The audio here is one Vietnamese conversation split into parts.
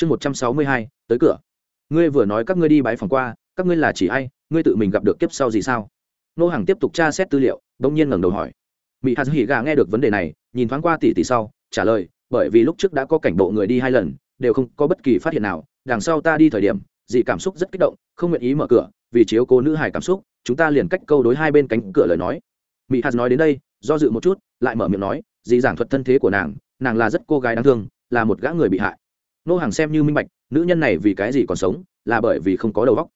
chương một trăm sáu mươi hai, tới cửa. Ngươi vừa nói các ngươi đi bãi phòng qua, các ngươi là chỉ ai, ngươi tự mình gặp được kiếp sau gì sao? Nô hàng tiếp tục tra xét tư liệu đ ỗ n g nhiên ngẩng đầu hỏi. Mỹ hạt hỉ gà nghe được vấn đề này, nhìn thoáng qua tỷ tỷ sau, trả lời, bởi vì lúc trước đã có cảnh bộ người đi hai lần, đều không có bất kỳ phát hiện nào, đằng sau ta đi thời điểm, dị cảm xúc rất kích động, không nguyện ý mở cửa, vì chiếu cố nữ hài cảm xúc, chúng ta liền cách câu đối hai bên cánh cửa lời nói. Mỹ hạt nói đến đây, do dự một chút, lại mở miệng nói, dị giảng thuật thân thế của nàng nàng là rất cô gái đáng thương, là một gã người bị hại nô hàng xem như minh bạch, nữ nhân này vì cái gì còn sống, là bởi vì không có đầu óc.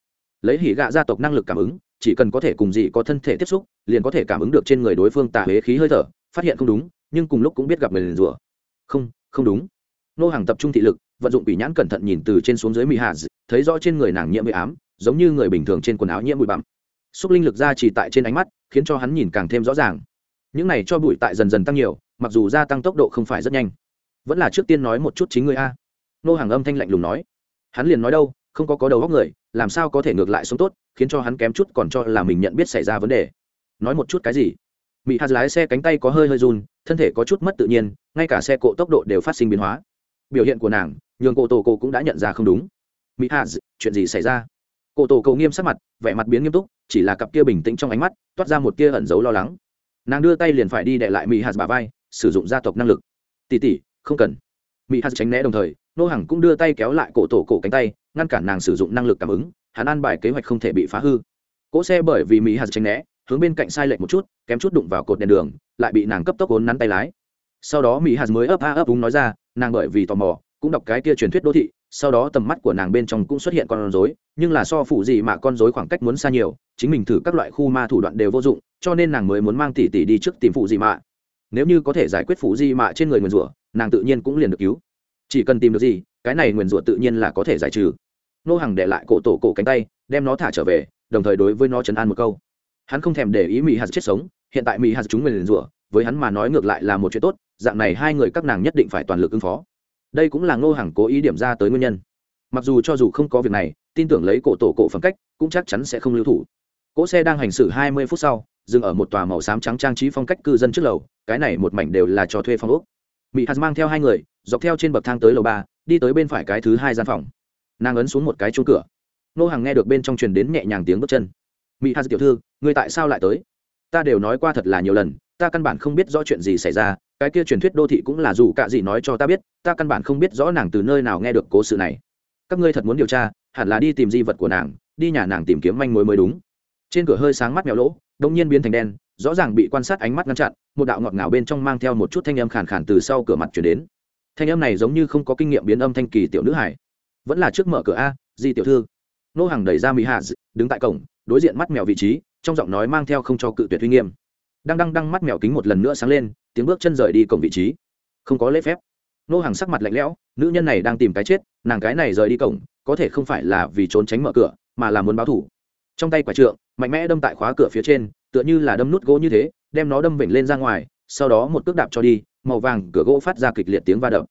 Lấy hỉ gạ gia tộc năng lực cảm ứng, chỉ cần có thể cùng gì có thân thể tiếp xúc, liền có thể cảm ứng được trên người đối phương tà huế khí hơi thở, phát hiện không đúng, nhưng cùng lúc cũng biết gặp người liền rủa. Không không đúng. Nô hàng tập trung thị lực, vận dụng bị nhãn cẩn thận nhìn từ trên xuống dưới mỹ hà thấy rõ trên người nàng nhiễm bụi ám, giống như người bình thường trên quần áo nhiễm bụi bặm. Xúc linh lực ra chỉ tại trên ánh mắt, khiến cho hắn nhìn càng thêm rõ ràng. Những này cho bụi tại dần dần tăng nhiều, mặc dù gia tăng tốc độ không phải rất nhanh. Vẫn là trước tiên nói một chút chính người a nô hàng âm thanh lạnh lùng nói. Hắn liền nói đâu, không có có đầu góc người, làm sao có thể ngược lại sống tốt, khiến cho hắn kém chút còn cho là mình nhận biết xảy ra vấn đề. Nói một chút cái gì? Mỹ hạt lái xe cánh tay có hơi hơi run, thân thể có chút mất tự nhiên, ngay cả xe cộ tốc độ đều phát sinh biến hóa. Biểu hiện của nàng, nhường cổ tổ cổ cũng đã nhận ra không đúng. Mỹ hạt, chuyện gì xảy ra? Cổ tổ cổ nghiêm sắc mặt, vẻ mặt biến nghiêm túc, chỉ là cặp kia bình tĩnh trong ánh mắt, toát ra một kia ẩn giấu lo lắng. Nàng đưa tay liền phải đi đệ lại mỹ hạt bà vai, sử dụng gia tộc năng lực. Tỉ tỉ không cần. Mỹ hạt tránh né đồng thời nô hằng cũng đưa tay kéo lại cổ tổ cổ cánh tay, ngăn cản nàng sử dụng năng lực cảm ứng, hắn an bài kế hoạch không thể bị phá hư. Cỗ xe bởi vì mỹ hạt tránh né, hướng bên cạnh sai lệch một chút, kém chút đụng vào cột đèn đường, lại bị nàng cấp tốc ốn nắn tay lái. Sau đó mỹ hạt mới ấp a ấp úng nói ra, nàng bởi vì tò mò, cũng đọc cái kia truyền thuyết đô thị, sau đó tầm mắt của nàng bên trong cũng xuất hiện con rối, nhưng là so phụ gì mà con rối khoảng cách muốn xa nhiều, chính mình thử các loại khu ma thủ đoạn đều vô dụng, cho nên nàng mới muốn mang tỷ tỷ đi trước tìm phụ gì mạ nếu như có thể giải quyết phụ gì mạ trên người nguyền rủa, nàng tự nhiên cũng liền được cứu chỉ cần tìm được gì, cái này nguyền rủa tự nhiên là có thể giải trừ. Nô hàng để lại cổ tổ cổ cánh tay, đem nó thả trở về, đồng thời đối với nó chấn an một câu. Hắn không thèm để ý mỹ hạt chết sống, hiện tại mỹ hạt chúng nguyền rủa, với hắn mà nói ngược lại là một chuyện tốt, dạng này hai người các nàng nhất định phải toàn lực ứng phó. Đây cũng là ngô hàng cố ý điểm ra tới nguyên nhân. Mặc dù cho dù không có việc này, tin tưởng lấy cổ tổ cổ phẩm cách, cũng chắc chắn sẽ không lưu thủ. Cỗ xe đang hành xử hai mươi phút sau, dừng ở một tòa màu xám trắng trang trí phong cách cư dân trước lầu, cái này một mảnh đều là cho thuê phong ốc mỹ hạt mang theo hai người, dọc theo trên bậc thang tới lầu ba, đi tới bên phải cái thứ hai gian phòng. Nàng ấn xuống một cái chuông cửa. Nô hàng nghe được bên trong truyền đến nhẹ nhàng tiếng bước chân. Mỹ hạt tiểu thư, người tại sao lại tới? Ta đều nói qua thật là nhiều lần, ta căn bản không biết rõ chuyện gì xảy ra, cái kia truyền thuyết đô thị cũng là dù cả gì nói cho ta biết, ta căn bản không biết rõ nàng từ nơi nào nghe được cố sự này. Các ngươi thật muốn điều tra, hẳn là đi tìm di vật của nàng, đi nhà nàng tìm kiếm manh mối mới đúng trên cửa hơi sáng mắt mèo lỗ đông nhiên biến thành đen, rõ ràng bị quan sát ánh mắt ngăn chặn, một đạo ngọt ngào bên trong mang theo một chút thanh âm khàn khàn từ sau cửa mặt chuyển đến. Thanh âm này giống như không có kinh nghiệm biến âm thanh kỳ tiểu nữ hải vẫn là trước mở cửa a, di tiểu thư. Nô hàng đẩy ra mỹ hạ, đứng tại cổng, đối diện mắt mèo vị trí, trong giọng nói mang theo không cho cự tuyệt uy nghiêm. Đang đăng đăng mắt mèo kính một lần nữa sáng lên, tiếng bước chân rời đi cổng vị trí. Không có lễ phép. Nô hàng sắc mặt lạnh lẽo, nữ nhân này đang tìm cái chết, nàng cái này rời đi cổng, có thể không phải là vì trốn tránh mở cửa, mà là muốn báo thủ. Trong tay quả trượng mạnh mẽ đâm tại khóa cửa phía trên, tựa như là đâm nút gỗ như thế, đem nó đâm vểnh lên ra ngoài, sau đó một cước đạp cho đi, màu vàng cửa gỗ phát ra kịch liệt tiếng va đập.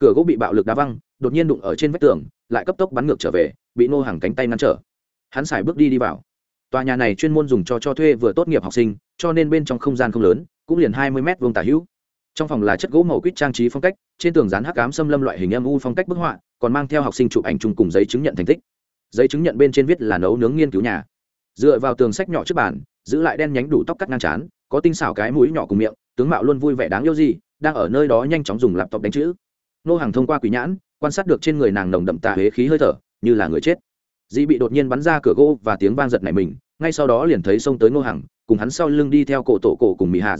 Cửa gỗ bị bạo lực đá văng, đột nhiên đụng ở trên vách tường, lại cấp tốc bắn ngược trở về, bị nô hàng cánh tay ngăn trở. Hắn xài bước đi đi vào. Tòa nhà này chuyên môn dùng cho cho thuê vừa tốt nghiệp học sinh, cho nên bên trong không gian không lớn, cũng liền hai mươi m vuông tả hữu. Trong phòng là chất gỗ màu quýt trang trí phong cách, trên tường dán hắc cám xâm lâm loại hình âm u phong cách bức họa, còn mang theo học sinh chụp ảnh chung cùng giấy chứng nhận thành tích. Giấy chứng nhận bên trên viết là nấu nướng nghiên cứu nhà dựa vào tường sách nhỏ trước bàn, giữ lại đen nhánh đủ tóc cắt ngang chán có tinh xảo cái mũi nhỏ cùng miệng, tướng mạo luôn vui vẻ đáng yêu gì, đang ở nơi đó nhanh chóng dùng laptop đánh chữ. Nô hàng thông qua quỷ nhãn, quan sát được trên người nàng nồng đậm tà huế khí hơi thở, như là người chết. Dĩ bị đột nhiên bắn ra cửa gỗ và tiếng vang giật này mình, ngay sau đó liền thấy xông tới nô hàng cùng hắn sau lưng đi theo cổ tổ cổ cùng mỹ hạ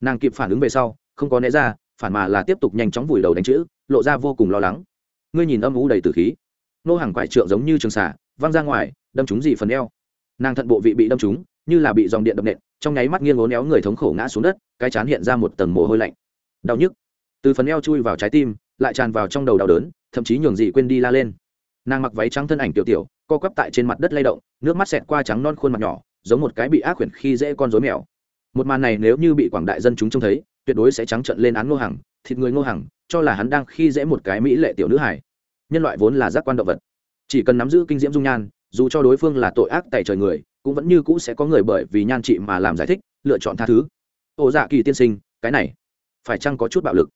nàng kịp phản ứng về sau, không có né ra, phản mà là tiếp tục nhanh chóng vùi đầu đánh chữ, lộ ra vô cùng lo lắng. Ngươi nhìn âm ú đầy từ khí. Nô hàng quải trượng giống như trường xả văng ra ngoài, đâm trúng gì phần eo nàng thận bộ vị bị đâm trúng, như là bị dòng điện đập nện, trong nháy mắt nghiêng ngố néo người thống khổ ngã xuống đất, cái chán hiện ra một tầng mồ hôi lạnh. Đau nhức. Từ phần eo chui vào trái tim, lại tràn vào trong đầu đau đớn, thậm chí nhường dị quên đi la lên. Nàng mặc váy trắng thân ảnh tiểu tiểu, co quắp tại trên mặt đất lay động, nước mắt xẹt qua trắng non khuôn mặt nhỏ, giống một cái bị ác quyển khi dễ con rối mèo. Một màn này nếu như bị quảng đại dân chúng trông thấy, tuyệt đối sẽ trắng trận lên án ngô hằng, thịt người ngô hằng, cho là hắn đang khi dễ một cái mỹ lệ tiểu nữ hải nhân loại vốn là giác quan động vật. Chỉ cần nắm giữ kinh diễm dung nhan dù cho đối phương là tội ác tại trời người cũng vẫn như cũ sẽ có người bởi vì nhan trị mà làm giải thích lựa chọn tha thứ. Ồ dạ kỳ tiên sinh cái này phải chăng có chút bạo lực?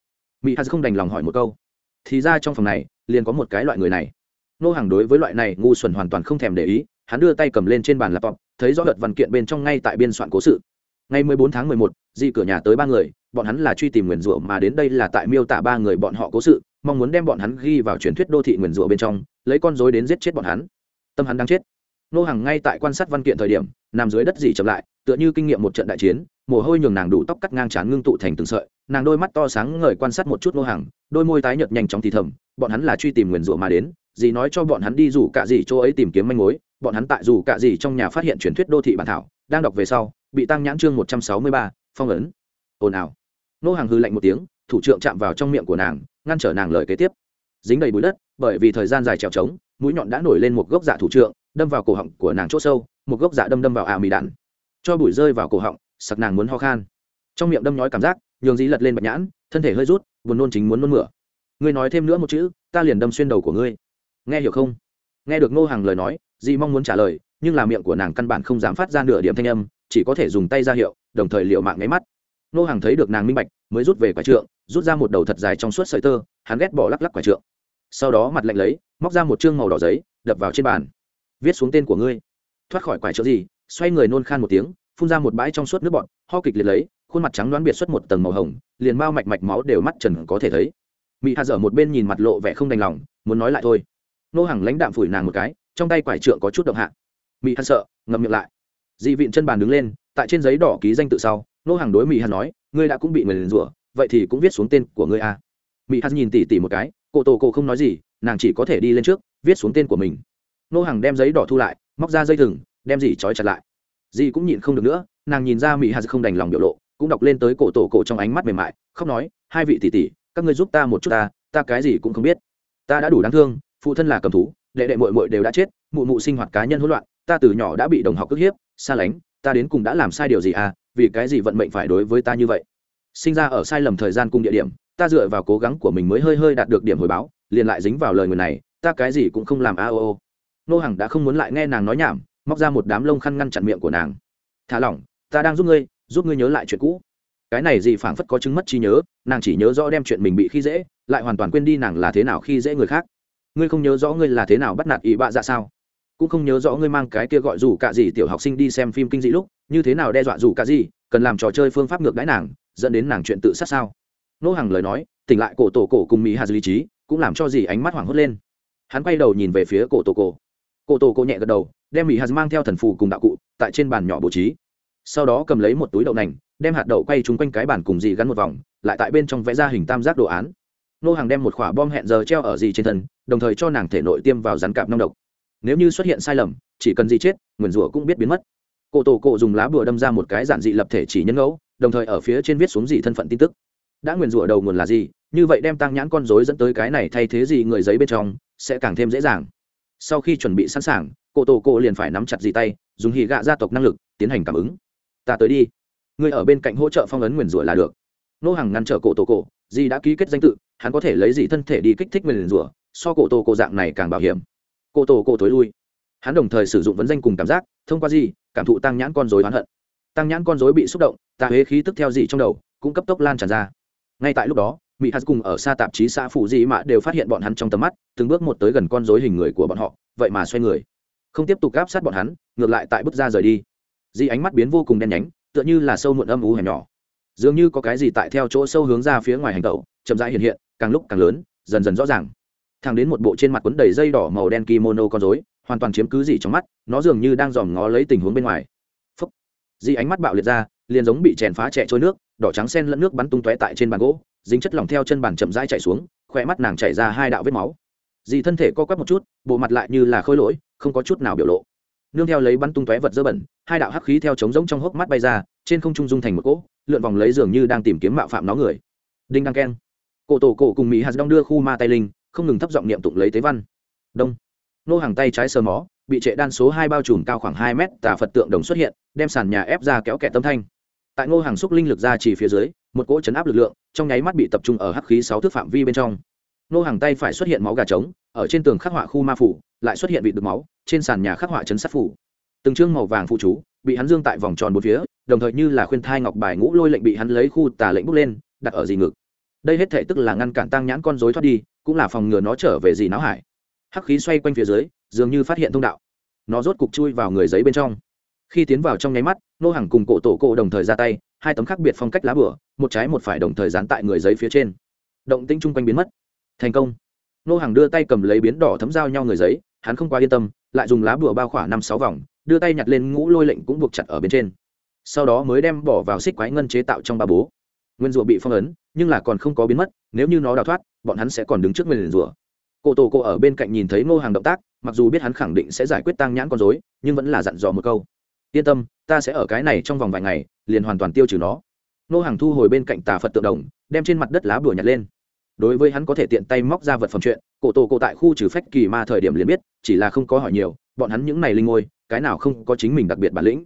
Mỹ hạt không đành lòng hỏi một câu. Thì ra trong phòng này liền có một cái loại người này. Nô hàng đối với loại này ngu xuẩn hoàn toàn không thèm để ý hắn đưa tay cầm lên trên bàn laptop thấy rõ đợt văn kiện bên trong ngay tại biên soạn cố sự. Ngày 14 tháng 11, di cửa nhà tới ba người bọn hắn là truy tìm nguyền rủa mà đến đây là tại miêu tả ba người bọn họ cố sự mong muốn đem bọn hắn ghi vào truyền thuyết đô thị nguyền rủa bên trong lấy con rối đến giết chết bọn hắn tâm hắn đang chết. Nô hàng ngay tại quan sát văn kiện thời điểm, nằm dưới đất dì chậm lại, tựa như kinh nghiệm một trận đại chiến, mồ hôi nhường nàng đủ tóc cắt ngang trán ngưng tụ thành từng sợi, nàng đôi mắt to sáng ngời quan sát một chút nô hàng đôi môi tái nhợt nhanh chóng thì thầm, bọn hắn là truy tìm nguyền rủa mà đến, dì nói cho bọn hắn đi rủ cả dì chỗ ấy tìm kiếm manh mối, bọn hắn tại rủ cả dì trong nhà phát hiện truyền thuyết đô thị bản thảo, đang đọc về sau, bị tăng nhãn chương một trăm sáu mươi ba, phong ấn. Ồn ào. Nô hàng hư lạnh một tiếng, thủ trưởng chạm vào trong miệng của nàng, ngăn trở nàng lời kế tiếp. Dính đầy bụi đất, bởi vì thời gian dài trèo trống mũi nhọn đã nổi lên một gốc dạ thủ trưởng đâm vào cổ họng của nàng chỗ sâu, một gốc dạ đâm đâm vào à mì đạn. Cho bụi rơi vào cổ họng, sặc nàng muốn ho khan. Trong miệng đâm nhói cảm giác, nhường dí lật lên bạch nhãn, thân thể hơi rút, buồn nôn chính muốn nôn mửa. Ngươi nói thêm nữa một chữ, ta liền đâm xuyên đầu của ngươi. Nghe hiểu không? Nghe được ngô hàng lời nói dì mong muốn trả lời, nhưng là miệng của nàng căn bản không dám phát ra nửa điểm thanh âm, chỉ có thể dùng tay ra hiệu, đồng thời liệu mạng nháy mắt. Ngô hàng thấy được nàng minh bạch, mới rút về quả trượng, rút ra một đầu thật dài trong suốt sợi tơ, hắn ghét bỏ lắc lắc quả trượng sau đó mặt lạnh lấy, móc ra một chương màu đỏ giấy, đập vào trên bàn. Viết xuống tên của ngươi. Thoát khỏi quải chỗ gì, xoay người nôn khan một tiếng, phun ra một bãi trong suốt nước bọn ho kịch liệt lấy, khuôn mặt trắng đoán biệt xuất một tầng màu hồng, liền mau mạch mạch máu đều mắt trần có thể thấy. Mỹ hạ dở một bên nhìn mặt lộ vẻ không đành lòng, muốn nói lại thôi. Nô hàng lãnh đạm phủi nàng một cái, trong tay quải trượng có chút động hạ. Mỹ hạ sợ, ngậm miệng lại. Dị vịn chân bàn đứng lên, tại trên giấy đỏ ký danh tự sau, nô hàng đối mỹ hạ nói, ngươi đã cũng bị người liền rủa, vậy thì cũng viết xuống tên của ngươi a. À. mỹ hạ nhìn tỉ tỉ một cái cổ tổ cổ không nói gì, nàng chỉ có thể đi lên trước, viết xuống tên của mình. Nô hàng đem giấy đỏ thu lại, móc ra dây thừng, đem dì trói chặt lại. Dì cũng nhịn không được nữa, nàng nhìn ra mỹ hà không đành lòng biểu lộ, cũng đọc lên tới cổ tổ cổ trong ánh mắt mềm mại, khóc nói, hai vị tỷ tỷ, các ngươi giúp ta một chút ta ta cái gì cũng không biết. Ta đã đủ đáng thương, phụ thân là cầm thú, đệ đệ mội mội đều đã chết, mụ mụ sinh hoạt cá nhân hỗn loạn, ta từ nhỏ đã bị đồng học ức hiếp, xa lánh, ta đến cùng đã làm sai điều gì à vì cái gì vận mệnh phải đối với ta như vậy? Sinh ra ở sai lầm thời gian cùng địa điểm ta dựa vào cố gắng của mình mới hơi hơi đạt được điểm hồi báo, liền lại dính vào lời người này, ta cái gì cũng không làm a ô ô. Nô hằng đã không muốn lại nghe nàng nói nhảm, móc ra một đám lông khăn ngăn chặn miệng của nàng. Thả lỏng, ta đang giúp ngươi giúp ngươi nhớ lại chuyện cũ. Cái này gì phảng phất có chứng mất trí nhớ, nàng chỉ nhớ rõ đem chuyện mình bị khi dễ, lại hoàn toàn quên đi nàng là thế nào khi dễ người khác. Ngươi không nhớ rõ ngươi là thế nào bắt nạt ý bạ dạ sao? Cũng không nhớ rõ ngươi mang cái kia gọi rủ cả gì tiểu học sinh đi xem phim kinh dị lúc, như thế nào đe dọa rủ cả gì, cần làm trò chơi phương pháp ngược đãi nàng, dẫn đến nàng chuyện tự sát sao? Nô hàng lời nói, tỉnh lại cổ tổ cổ cùng mỹ hà lý trí, cũng làm cho dì ánh mắt hoảng hốt lên. Hắn quay đầu nhìn về phía cổ tổ cổ. Cổ tổ cổ nhẹ gật đầu, đem mỹ hà mang theo thần phù cùng đạo cụ, tại trên bàn nhỏ bố trí. Sau đó cầm lấy một túi đậu nành, đem hạt đậu quay trúng quanh cái bàn cùng dì gắn một vòng, lại tại bên trong vẽ ra hình tam giác đồ án. Nô hàng đem một khỏa bom hẹn giờ treo ở dì trên thân, đồng thời cho nàng thể nội tiêm vào rắn cạp nông độc. Nếu như xuất hiện sai lầm, chỉ cần dì chết, nguyền rủa cũng biết biến mất. Cổ tổ cổ dùng lá bùa đâm ra một cái giản dị lập thể chỉ nhân ngẫu, đồng thời ở phía trên viết xuống gì thân phận tin tức đã nguyền rủa đầu nguồn là gì, như vậy đem tăng nhãn con dối dẫn tới cái này thay thế gì người giấy bên trong, sẽ càng thêm dễ dàng. Sau khi chuẩn bị sẵn sàng, cổ tổ cổ liền phải nắm chặt gì tay, dùng hì gạ gia tộc năng lực, tiến hành cảm ứng. Ta tới đi. Người ở bên cạnh hỗ trợ phong ấn nguyền rủa là được. Nô hàng ngăn trở cổ tổ cổ, dì đã ký kết danh tự, hắn có thể lấy gì thân thể đi kích thích nguyền rủa, so cổ tổ cổ dạng này càng bảo hiểm. Cổ tổ cổ tối lui. Hắn đồng thời sử dụng vấn danh cùng cảm giác, thông qua gì cảm thụ tăng nhãn con dối oán hận. Tăng nhãn con dối bị xúc động ta huế khí tức theo gì trong đầu, cũng cấp tốc lan tràn ra ngay tại lúc đó mỹ hạt cùng ở xa tạp chí xã phụ dị mạ đều phát hiện bọn hắn trong tầm mắt, từng bước một tới gần con dối hình người của bọn họ, vậy mà xoay người. Không tiếp tục gáp sát bọn hắn, ngược lại tại bước ra rời đi. Dì ánh mắt biến vô cùng đen nhánh, tựa như là sâu muộn âm ú hẻm nhỏ. Dường như có cái gì tại theo chỗ sâu hướng ra phía ngoài hành tẩu, chậm rãi hiện hiện, càng lúc càng lớn, dần dần rõ ràng. Thang đến một bộ trên mặt quấn đầy dây đỏ màu đen kimono con rối, hoàn toàn chiếm cứ gì trong mắt, nó dường như đang dòm ngó lấy tình huống bên ngoài. Phúc. Ánh mắt bạo liệt ra, liền giống bị chèn phá trẻ trôi nước đỏ trắng sen lẫn nước bắn tung tóe tại trên bàn gỗ, dính chất lỏng theo chân bàn chậm rãi chạy xuống khỏe mắt nàng chảy ra hai đạo vết máu. Dì thân thể co quắp một chút, bộ mặt lại như là khôi lỗi, không có chút nào biểu lộ. Nương theo lấy bắn tung tóe vật dơ bẩn, hai đạo hắc khí theo trống rỗng trong hốc mắt bay ra, trên không trung dung thành một cỗ, lượn vòng lấy dường như đang tìm kiếm mạo phạm nó người. Đinh đăng keng. Cổ tổ cổ cùng mỹ hạt đong đưa khu ma tay linh, không ngừng thấp giọng niệm tụng lấy tế văn. Đông. Nô hàng tay trái sờ mó, bị trệ đan số hai bao trùm cao khoảng hai mét, tà phật tượng đồng xuất hiện, đem sàn nhà ép ra kéo kẹt tâm thanh tại ngô hàng xúc linh lực ra chỉ phía dưới, một cỗ chấn áp lực lượng, trong nháy mắt bị tập trung ở hắc khí sáu thước phạm vi bên trong. Ngô hàng tay phải xuất hiện máu gà trống, ở trên tường khắc họa khu ma phủ, lại xuất hiện vị được máu, trên sàn nhà khắc họa chấn sát phủ. Từng chương màu vàng phụ chú, bị hắn dương tại vòng tròn bốn phía, đồng thời như là khuyên thai ngọc bài ngũ lôi lệnh bị hắn lấy khu tà lệnh bốc lên, đặt ở dì ngực. Đây hết thể tức là ngăn cản tăng nhãn con dối thoát đi, cũng là phòng ngừa nó trở về gì náo hải. Hắc khí xoay quanh phía dưới, dường như phát hiện thông đạo. Nó rốt cục chui vào người giấy bên trong khi tiến vào trong nháy mắt nô hàng cùng cổ tổ cổ đồng thời ra tay, hai tấm khác biệt phong cách lá bửa, một trái một phải đồng thời dán tại người giấy phía trên. Động tĩnh chung quanh biến mất. Thành công. Nô hàng đưa tay cầm lấy biến đỏ thấm dao nhau người giấy, hắn không quá yên tâm, lại dùng lá bửa bao khỏa năm sáu vòng, đưa tay nhặt lên ngũ lôi lệnh cũng buộc chặt ở bên trên. Sau đó mới đem bỏ vào xích quái ngân chế tạo trong ba bố. Nguyên rùa bị phong ấn, nhưng là còn không có biến mất, nếu như nó đào thoát, bọn hắn sẽ còn đứng trước nguyên rùa. Cổ tổ cổ ở bên cạnh nhìn thấy ngô hàng động tác, mặc dù biết hắn khẳng định sẽ giải quyết tăng nhãn con dối nhưng vẫn là dặn dò một câu yên tâm, ta sẽ ở cái này trong vòng vài ngày, liền hoàn toàn tiêu trừ nó. Nô hàng thu hồi bên cạnh tà phật tượng đồng, đem trên mặt đất lá bùa nhặt lên. Đối với hắn có thể tiện tay móc ra vật phẩm chuyện, cổ tổ cổ tại khu trừ phách kỳ ma thời điểm liền biết, chỉ là không có hỏi nhiều, bọn hắn những này linh ngôi, cái nào không có chính mình đặc biệt bản lĩnh.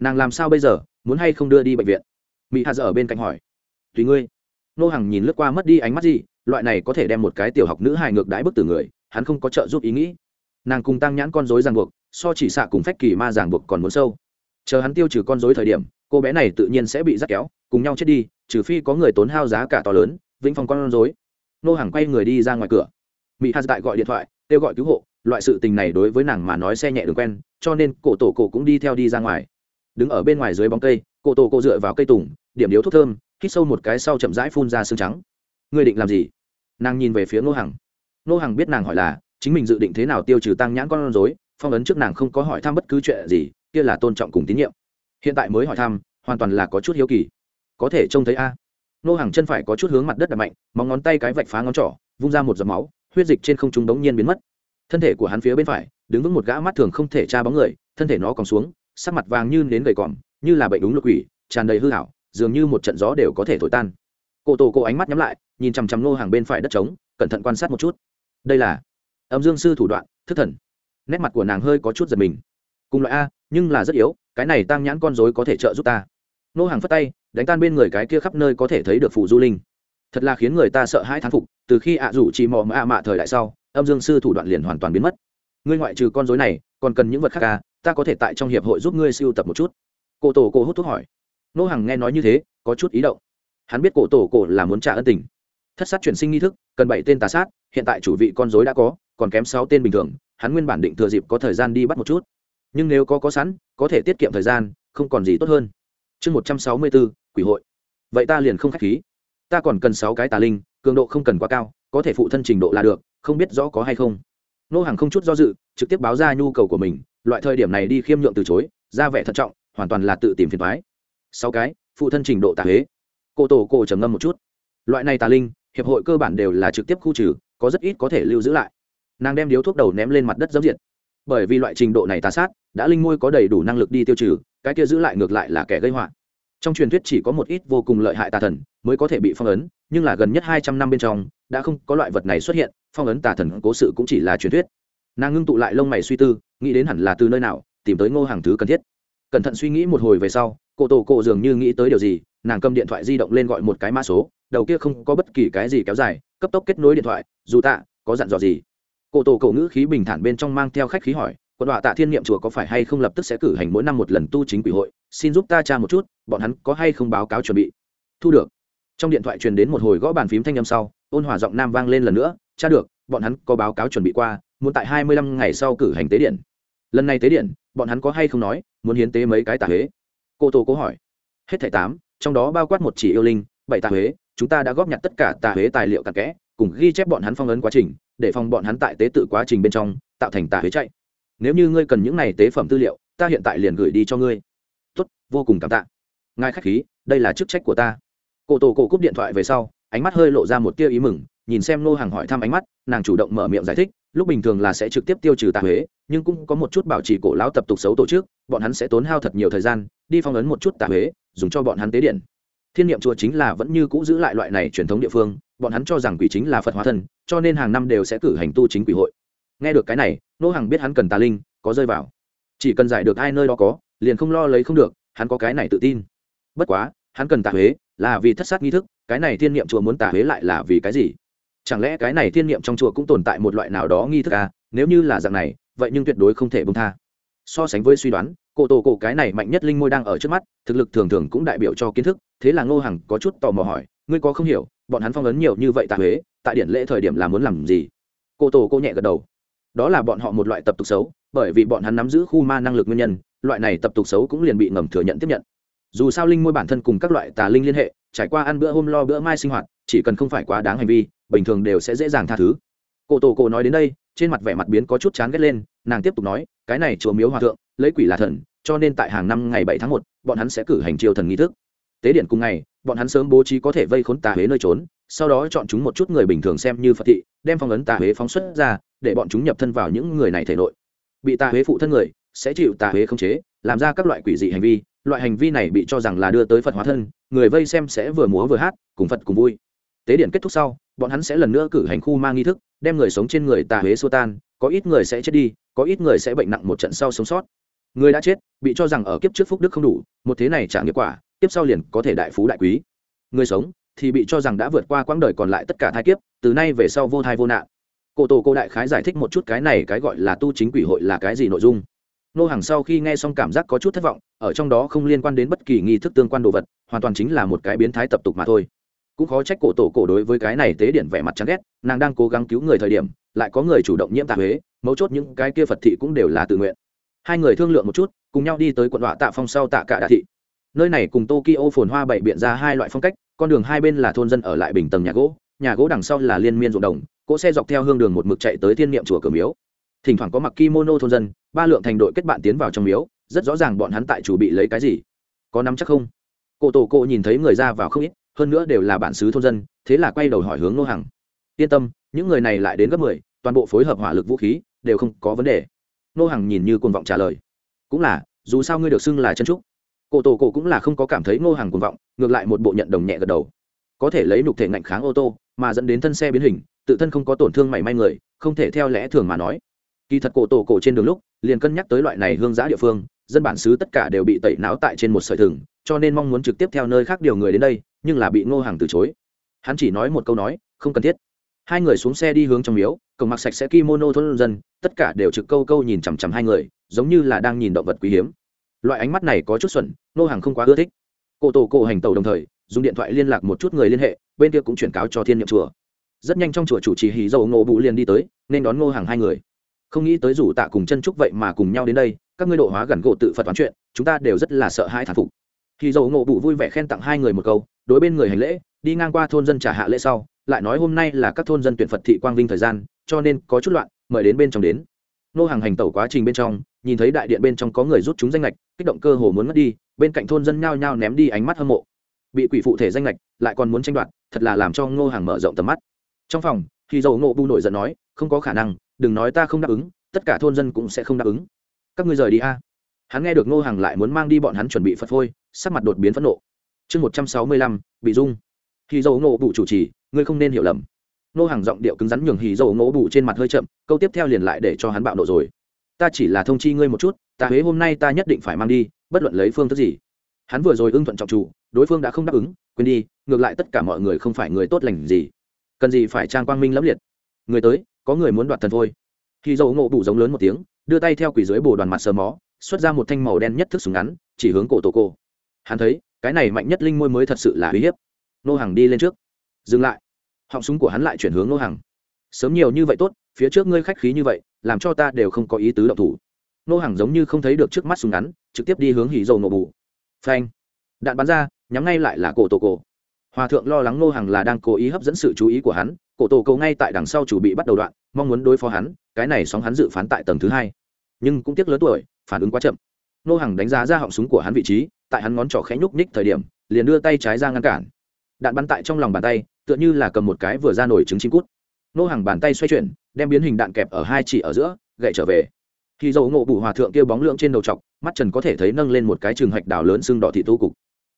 Nàng làm sao bây giờ, muốn hay không đưa đi bệnh viện? Mỹ hà giờ ở bên cạnh hỏi. Tùy ngươi. Nô hàng nhìn lướt qua mất đi ánh mắt gì, loại này có thể đem một cái tiểu học nữ hài ngược đái bức từ người, hắn không có trợ giúp ý nghĩ. Nàng cùng tăng nhãn con dối ràng buộc, so chỉ xạ cùng phách kỳ ma ràng buộc còn muốn sâu chờ hắn tiêu trừ con dối thời điểm, cô bé này tự nhiên sẽ bị dắt kéo, cùng nhau chết đi, trừ phi có người tốn hao giá cả to lớn, vĩnh phong con dối nô hàng quay người đi ra ngoài cửa. Mỹ hà tại gọi điện thoại, kêu gọi cứu hộ, loại sự tình này đối với nàng mà nói xe nhẹ đường quen, cho nên cổ tổ cổ cũng đi theo đi ra ngoài. Đứng ở bên ngoài dưới bóng cây, cổ tổ cổ dựa vào cây tùng, điểm điếu thuốc thơm, hít sâu một cái sau chậm rãi phun ra xương trắng. Ngươi định làm gì? Nàng nhìn về phía ngô hằng. Ngô hằng biết nàng hỏi là, chính mình dự định thế nào tiêu trừ tăng nhãn con rối, phong ấn trước nàng không có hỏi thăm bất cứ chuyện gì kia là tôn trọng cùng tín nhiệm. Hiện tại mới hỏi thăm, hoàn toàn là có chút hiếu kỳ. Có thể trông thấy a. À. hàng chân phải có chút hướng mặt đất đập mạnh, móng ngón tay cái vạch phá ngón trỏ, vung ra một giọt máu, huyết dịch trên không trung đống nhiên biến mất. Thân thể của hắn phía bên phải, đứng vững một gã mắt thường không thể tra bóng người, thân thể nó còn xuống, sắc mặt vàng như nến gầy còm, như là bệnh đúng lục quỷ, tràn đầy hư hảo dường như một trận gió đều có thể thổi tan. Cổ tổ cổ ánh mắt nhắm lại, nhìn chằm chằm nô hàng bên phải đất trống, cẩn thận quan sát một chút. Đây là âm dương sư thủ đoạn, thức thần. Nét mặt của nàng hơi có chút giật mình. Cùng loại a nhưng là rất yếu, cái này tăng nhãn con dối có thể trợ giúp ta. Nô hàng phất tay, đánh tan bên người cái kia khắp nơi có thể thấy được phù du linh. Thật là khiến người ta sợ hãi thán phục, từ khi ạ rủ chỉ mò mạ mạ thời đại sau, âm dương sư thủ đoạn liền hoàn toàn biến mất. Ngươi ngoại trừ con dối này, còn cần những vật khác à? Ta có thể tại trong hiệp hội giúp ngươi siêu tập một chút. Cổ tổ cổ hút thuốc hỏi. Nô hàng nghe nói như thế, có chút ý động. Hắn biết cổ tổ cổ là muốn trả ân tình. Thất sát chuyển sinh nghi thức, cần bảy tên tà sát, hiện tại chủ vị con dối đã có, còn kém sáu tên bình thường, hắn nguyên bản định thừa dịp có thời gian đi bắt một chút nhưng nếu có có sẵn, có thể tiết kiệm thời gian, không còn gì tốt hơn. Chương một trăm sáu mươi bốn, quỷ hội. Vậy ta liền không k h á c h khí. Ta còn cần sáu cái tà linh, cường độ không cần quá cao, có thể phụ thân trình độ là được, không biết rõ có hay không. Nô hàng không chút do dự, trực tiếp báo ra nhu cầu của mình, loại thời điểm này đi khiêm nhượng từ chối, ra vẻ thận trọng, hoàn toàn là tự tìm phiền thoái sáu cái, phụ thân trình độ tà huế. Cô tổ cổ trầm ngâm một chút. Loại này tà linh, hiệp hội cơ bản đều là trực tiếp khu trừ, có rất ít có thể lưu giữ lại. Nàng đem điếu thuốc đầu ném lên mặt đất dẫm diệt. Bởi vì loại trình độ này tà sát đã linh ngôi có đầy đủ năng lực đi tiêu trừ, cái kia giữ lại ngược lại là kẻ gây họa. Trong truyền thuyết chỉ có một ít vô cùng lợi hại tà thần mới có thể bị phong ấn, nhưng là gần nhất hai trăm năm bên trong, đã không có loại vật này xuất hiện, phong ấn tà thần cố sự cũng chỉ là truyền thuyết. Nàng ngưng tụ lại lông mày suy tư, nghĩ đến hẳn là từ nơi nào, tìm tới ngô hàng thứ cần thiết. Cẩn thận suy nghĩ một hồi về sau cổ tổ cổ dường như nghĩ tới điều gì, nàng cầm điện thoại di động lên gọi một cái mã số, đầu kia không có bất kỳ cái gì kéo dài, cấp tốc kết nối điện thoại, dù tạ, có dặn dò gì? Cổ tổ cổ ngữ khí bình thản bên trong mang theo khách khí hỏi quận đọa tạ thiên niệm chùa có phải hay không lập tức sẽ cử hành mỗi năm một lần tu chính quỷ hội? Xin giúp ta tra một chút, bọn hắn có hay không báo cáo chuẩn bị? Thu được. Trong điện thoại truyền đến một hồi gõ bàn phím thanh âm sau, ôn hòa giọng nam vang lên lần nữa, tra được, bọn hắn có báo cáo chuẩn bị qua, muốn tại hai mươi lăm ngày sau cử hành tế điện. Lần này tế điện, bọn hắn có hay không nói, muốn hiến tế mấy cái tà huế? Cô tô cố hỏi. Hết thảy tám, trong đó bao quát một chỉ yêu linh, bảy tà huế, chúng ta đã góp nhặt tất cả tà huế tài liệu cặn kẽ, cùng ghi chép bọn hắn phong ấn quá trình, để phòng bọn hắn tại tế tự quá trình bên trong, tạo thành tà huế chạy nếu như ngươi cần những này tế phẩm tư liệu, ta hiện tại liền gửi đi cho ngươi. Tốt, vô cùng cảm tạ. Ngài khách khí, đây là chức trách của ta. Cổ tổ cổ cúp điện thoại về sau, ánh mắt hơi lộ ra một tia ý mừng, nhìn xem nô hàng hỏi thăm ánh mắt, nàng chủ động mở miệng giải thích, lúc bình thường là sẽ trực tiếp tiêu trừ tạ huế, nhưng cũng có một chút bảo trì cổ lão tập tục xấu tổ chức, bọn hắn sẽ tốn hao thật nhiều thời gian, đi phong ấn một chút tạ huế, dùng cho bọn hắn tế điện. Thiên niệm chùa chính là vẫn như cũ giữ lại loại này truyền thống địa phương, bọn hắn cho rằng quỷ chính là phật hóa thân, cho nên hàng năm đều sẽ cử hành tu chính quỷ hội nghe được cái này, nô hàng biết hắn cần tà linh, có rơi vào. Chỉ cần giải được ai nơi đó có, liền không lo lấy không được, hắn có cái này tự tin. Bất quá, hắn cần tà huế, là vì thất sát nghi thức, cái này thiên niệm chùa muốn tà huế lại là vì cái gì? Chẳng lẽ cái này thiên niệm trong chùa cũng tồn tại một loại nào đó nghi thức à? Nếu như là dạng này, vậy nhưng tuyệt đối không thể bông tha. So sánh với suy đoán, cổ tổ cổ cái này mạnh nhất linh môi đang ở trước mắt, thực lực thường thường cũng đại biểu cho kiến thức, thế là ngô hằng có chút tò mò hỏi, ngươi có không hiểu, bọn hắn phong ấn nhiều như vậy tạ huế, tại điện lễ thời điểm là muốn làm gì? Cô tổ cô nhẹ gật đầu đó là bọn họ một loại tập tục xấu, bởi vì bọn hắn nắm giữ khu ma năng lực nguyên nhân, loại này tập tục xấu cũng liền bị ngầm thừa nhận tiếp nhận. Dù sao linh môi bản thân cùng các loại tà linh liên hệ, trải qua ăn bữa hôm lo bữa mai sinh hoạt, chỉ cần không phải quá đáng hành vi, bình thường đều sẽ dễ dàng tha thứ. Cô tổ cô nói đến đây, trên mặt vẻ mặt biến có chút chán ghét lên, nàng tiếp tục nói, cái này chùa miếu hòa thượng, lấy quỷ là thần, cho nên tại hàng năm ngày bảy tháng một, bọn hắn sẽ cử hành triều thần nghi thức. Tế điện cùng ngày, bọn hắn sớm bố trí có thể vây khốn tà huế nơi trốn sau đó chọn chúng một chút người bình thường xem như phật thị, đem phong ấn tà huế phóng xuất ra, để bọn chúng nhập thân vào những người này thể nội. Bị tà huế phụ thân người, sẽ chịu tà huế khống chế, làm ra các loại quỷ dị hành vi. Loại hành vi này bị cho rằng là đưa tới phật hóa thân, người vây xem sẽ vừa múa vừa hát, cùng phật cùng vui. Tế điện kết thúc sau, bọn hắn sẽ lần nữa cử hành khu mang nghi thức, đem người sống trên người tà huế xua tan, có ít người sẽ chết đi, có ít người sẽ bệnh nặng một trận sau sống sót. Người đã chết, bị cho rằng ở kiếp trước phúc đức không đủ, một thế này trả nghiệp quả, kiếp sau liền có thể đại phú đại quý. Người sống thì bị cho rằng đã vượt qua quãng đời còn lại tất cả thai kiếp, từ nay về sau vô thai vô nạn. Cổ tổ cô đại khái giải thích một chút cái này cái gọi là tu chính quỷ hội là cái gì nội dung. Nô hàng sau khi nghe xong cảm giác có chút thất vọng, ở trong đó không liên quan đến bất kỳ nghi thức tương quan đồ vật, hoàn toàn chính là một cái biến thái tập tục mà thôi. Cũng khó trách cổ tổ cổ đối với cái này tế điện vẻ mặt chán ghét, nàng đang cố gắng cứu người thời điểm, lại có người chủ động nhiễm tạ huế, mấu chốt những cái kia phật thị cũng đều là tự nguyện. Hai người thương lượng một chút, cùng nhau đi tới quận họa tạ phong sau tạ cả đạ thị nơi này cùng tokyo phồn hoa bảy biện ra hai loại phong cách, con đường hai bên là thôn dân ở lại bình tầng nhà gỗ nhà gỗ đằng sau là liên miên ruộng đồng, cỗ xe dọc theo hương đường một mực chạy tới thiên niệm chùa cửa miếu. Thỉnh thoảng có mặc kimono thôn dân, ba lượng thành đội kết bạn tiến vào trong miếu, rất rõ ràng bọn hắn tại chủ bị lấy cái gì. Có nắm chắc không? Cổ tổ cô nhìn thấy người ra vào không ít, hơn nữa đều là bản xứ thôn dân, thế là quay đầu hỏi hướng nô hàng yên tâm, những người này lại đến gấp mười, toàn bộ phối hợp hỏa lực vũ khí, đều không có vấn đề. Nô hàng nhìn như cuồng vọng trả lời. Cũng là, dù sao ngươi được xưng là chân trúc cổ tổ cổ cũng là không có cảm thấy ngô hàng cuồng vọng, ngược lại một bộ nhận đồng nhẹ gật đầu. Có thể lấy nục thể ngạnh kháng ô tô, mà dẫn đến thân xe biến hình, tự thân không có tổn thương mảy may người, không thể theo lẽ thường mà nói. Kỳ thật cổ tổ cổ trên đường lúc, liền cân nhắc tới loại này hương giã địa phương, dân bản xứ tất cả đều bị tẩy não tại trên một sợi thừng, cho nên mong muốn trực tiếp theo nơi khác điều người đến đây, nhưng là bị ngô hàng từ chối. Hắn chỉ nói một câu nói, không cần thiết. Hai người xuống xe đi hướng trong miếu, cổng mặc sạch sẽ kimono thôn dân, tất cả đều trực câu câu nhìn chằm chằm hai người, giống như là đang nhìn động vật quý hiếm loại ánh mắt này có chút xuẩn, ngô hàng không quá ưa thích. Cổ tổ cổ hành tàu đồng thời, dùng điện thoại liên lạc một chút người liên hệ, bên kia cũng chuyển cáo cho thiên nhiệm chùa. Rất nhanh trong chùa chủ trì hì dầu ngộ bụ liền đi tới, nên đón ngô hàng hai người. Không nghĩ tới rủ tạ cùng chân trúc vậy mà cùng nhau đến đây, các ngươi độ hóa gần gỗ tự phật toán chuyện, chúng ta đều rất là sợ hãi thản phục. Hì dầu ngộ bụ vui vẻ khen tặng hai người một câu, đối bên người hành lễ, đi ngang qua thôn dân trả hạ lễ sau, lại nói hôm nay là các thôn dân tuyển phật thị quang vinh thời gian, cho nên có chút loạn, mời đến bên trong đến nô hàng hành tẩu quá trình bên trong, nhìn thấy đại điện bên trong có người rút chúng danh lệch kích động cơ hồ muốn mất đi, bên cạnh thôn dân nhao nhao ném đi ánh mắt hâm mộ. Bị quỷ phụ thể danh lệch lại còn muốn tranh đoạt, thật là làm cho ngô hàng mở rộng tầm mắt. Trong phòng khi dầu ngộ bu nổi giận nói, không có khả năng, đừng nói ta không đáp ứng, tất cả thôn dân cũng sẽ không đáp ứng. Các ngươi rời đi a. Hắn nghe được ngô hàng lại muốn mang đi bọn hắn chuẩn bị phật phôi, sắc mặt đột biến phẫn nộ. Chương một trăm sáu mươi lăm, bị dung. Khi dầu ngộ bụ chủ trì, ngươi không nên hiểu lầm. Nô hàng giọng điệu cứng rắn nhường hì dầu ngỗ bụ trên mặt hơi chậm, câu tiếp theo liền lại để cho hắn bạo nộ rồi. Ta chỉ là thông chi ngươi một chút, ta huế hôm nay ta nhất định phải mang đi, bất luận lấy phương thức gì. Hắn vừa rồi ưng thuận trọng chủ, đối phương đã không đáp ứng, quên đi, ngược lại tất cả mọi người không phải người tốt lành gì. Cần gì phải trang quang minh lẫm liệt. Người tới, có người muốn đoạt thần thôi. Khi dầu ngộ bụ giống lớn một tiếng, đưa tay theo quỷ dưới bồ đoàn mặt sờ mó, xuất ra một thanh màu đen nhất thức súng ngắn, chỉ hướng cổ tổ cô. Hắn thấy, cái này mạnh nhất linh môi mới thật sự là uy hiếp. Nô hàng đi lên trước. Dừng lại họng súng của hắn lại chuyển hướng nô hàng sớm nhiều như vậy tốt, phía trước ngươi khách khí như vậy, làm cho ta đều không có ý tứ động thủ. Nô hàng giống như không thấy được trước mắt súng ngắn, trực tiếp đi hướng hỉ dầu nổ bù. Phanh. Đạn bắn ra, nhắm ngay lại là cổ tổ cổ. Hòa thượng lo lắng nô hàng là đang cố ý hấp dẫn sự chú ý của hắn, cổ tổ cổ ngay tại đằng sau chủ bị bắt đầu đoạn, mong muốn đối phó hắn, cái này sóng hắn dự phán tại tầng thứ hai. Nhưng cũng tiếc lớn tuổi, phản ứng quá chậm. Nô hàng đánh giá ra họng súng của hắn vị trí, tại hắn ngón trỏ khẽ nhúc nhích thời điểm, liền đưa tay trái ra ngăn cản. Đạn bắn tại trong lòng bàn tay tựa như là cầm một cái vừa ra nổi trứng chim cút. Nô hàng bàn tay xoay chuyển, đem biến hình đạn kẹp ở hai chỉ ở giữa, gậy trở về. Khi dầu ngộ bù hòa thượng kia bóng lượng trên đầu t mắt trần có thể thấy nâng lên một cái trường hạch đào lớn xương đỏ thị tu cục.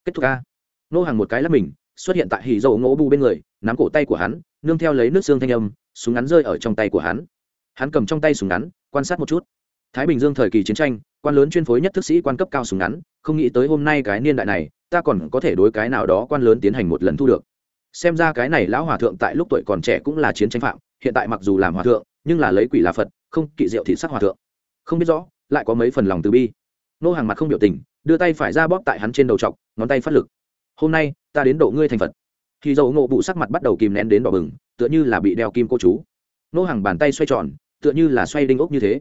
Kết thúc a. Nô hàng một cái lắp mình, xuất hiện tại hì dầu ngộ bù bên người, nắm cổ tay của hắn, nương theo lấy nước xương thanh âm, súng ngắn rơi ở trong tay của hắn. Hắn cầm trong tay súng ngắn, quan sát một chút. Thái bình dương thời kỳ chiến tranh, quan lớn chuyên phối nhất thức sĩ quan cấp cao súng ngắn, không nghĩ tới hôm nay cái niên đại này, ta còn có thể đối cái nào đó quan lớn tiến hành một lần thu được xem ra cái này lão hòa thượng tại lúc tuổi còn trẻ cũng là chiến tranh phạm, hiện tại mặc dù làm hòa thượng, nhưng là lấy quỷ là phật, không, kỵ diệu thị sắc hòa thượng. Không biết rõ, lại có mấy phần lòng từ bi. Nô hàng mặt không biểu tình, đưa tay phải ra bóp tại hắn trên đầu t ngón tay phát lực. Hôm nay, ta đến độ ngươi thành phật. Khi dầu ngộ bụ sắc mặt bắt đầu kìm nén đến đỏ bừng, tựa như là bị đeo kim cô chú. Nô hàng bàn tay xoay tròn, tựa như là xoay đinh ốc như thế.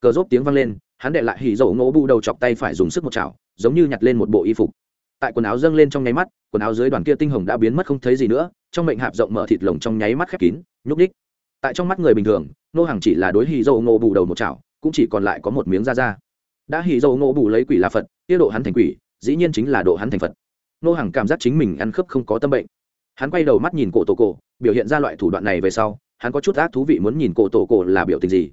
Cờ rốt tiếng vang lên, hắn đệ lại hỉ dầu ngộ bụ đầu chọc tay phải dùng sức một chảo, giống như nhặt lên một bộ y phục tại quần áo dâng lên trong nháy mắt, quần áo dưới đoàn kia tinh hồng đã biến mất không thấy gì nữa, trong mệnh hạp rộng mở thịt lồng trong nháy mắt khép kín, nhúc ních tại trong mắt người bình thường, nô hàng chỉ là đối hì dầu ngộ bù đầu một chảo, cũng chỉ còn lại có một miếng da da. Đã hì dầu ngộ bù lấy quỷ là phật tiết độ hắn thành quỷ, dĩ nhiên chính là độ hắn thành phật. Nô hàng cảm giác chính mình ăn khớp không có tâm bệnh. Hắn quay đầu mắt nhìn cổ tổ cổ, biểu hiện ra loại thủ đoạn này về sau, hắn có chút ác thú vị muốn nhìn cổ tổ cổ là biểu tình gì.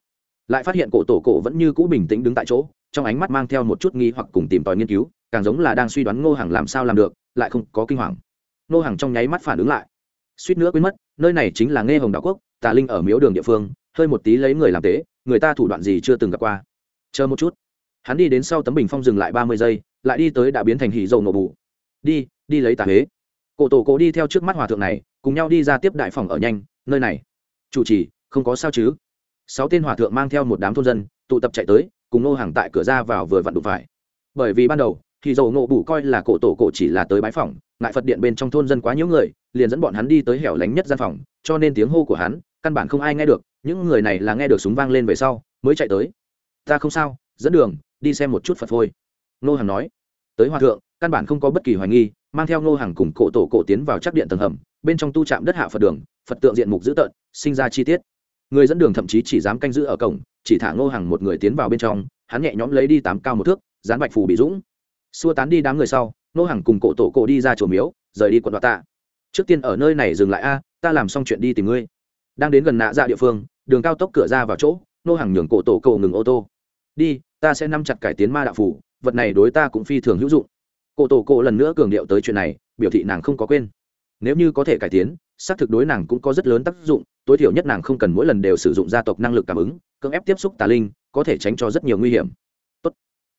Lại phát hiện cổ tổ cổ vẫn như cũ bình tĩnh đứng tại chỗ, trong ánh mắt mang theo một chút nghi hoặc cùng tìm tòi nghiên cứu càng giống là đang suy đoán ngô hàng làm sao làm được, lại không có kinh hoàng. Ngô hàng trong nháy mắt phản ứng lại. Suýt nữa quên mất, nơi này chính là nghe hồng đạo quốc, tà linh ở miếu đường địa phương, hơi một tí lấy người làm tế, người ta thủ đoạn gì chưa từng gặp qua. Chờ một chút. Hắn đi đến sau tấm bình phong dừng lại ba mươi giây, lại đi tới đã biến thành hỉ dầu nổ bù. Đi đi lấy tà huế cổ tổ cổ đi theo trước mắt hòa thượng này, cùng nhau đi ra tiếp đại phòng ở nhanh, nơi này. Chủ trì, không có sao chứ. Sáu tên hòa thượng mang theo một đám thôn dân, tụ tập chạy tới, cùng nô hàng tại cửa ra vào vừa vặn đụng phải. Bởi vì ban đầu thì dầu ngộ bù coi là cổ tổ cổ chỉ là tới bái phòng ngại phật điện bên trong thôn dân quá nhiều người, liền dẫn bọn hắn đi tới hẻo lánh nhất gian phòng, cho nên tiếng hô của hắn, căn bản không ai nghe được, những người này là nghe được súng vang lên về sau, mới chạy tới. Ta không sao, dẫn đường, đi xem một chút phật thôi. Nô hàng nói. Tới hòa thượng, căn bản không có bất kỳ hoài nghi, mang theo nô hàng cùng cổ tổ cổ tiến vào chắc điện tầng hầm, bên trong tu trạm đất hạ phật đường, phật tượng diện mục dữ tợn, sinh ra chi tiết. Người dẫn đường thậm chí chỉ dám canh giữ ở cổng, chỉ thả nô hàng một người tiến vào bên trong, hắn nhẹ nhõm lấy đi tám cao một thước, dán bạch phù bị dũng xua tán đi đám người sau, nô hàng cùng cổ tổ cổ đi ra chùa miếu, rời đi quận đoạt tạ. Trước tiên ở nơi này dừng lại a, ta làm xong chuyện đi tìm ngươi. Đang đến gần nạ ra dạ địa phương, đường cao tốc cửa ra vào chỗ, nô hàng nhường cổ tổ cổ ngừng ô tô. Đi, ta sẽ nắm chặt cải tiến ma đạo phủ, vật này đối ta cũng phi thường hữu dụng. Cổ tổ cổ lần nữa cường điệu tới chuyện này, biểu thị nàng không có quên. Nếu như có thể cải tiến, xác thực đối nàng cũng có rất lớn tác dụng, tối thiểu nhất nàng không cần mỗi lần đều sử dụng gia tộc năng lực cảm ứng, cưỡng ép tiếp xúc tà linh, có thể tránh cho rất nhiều nguy hiểm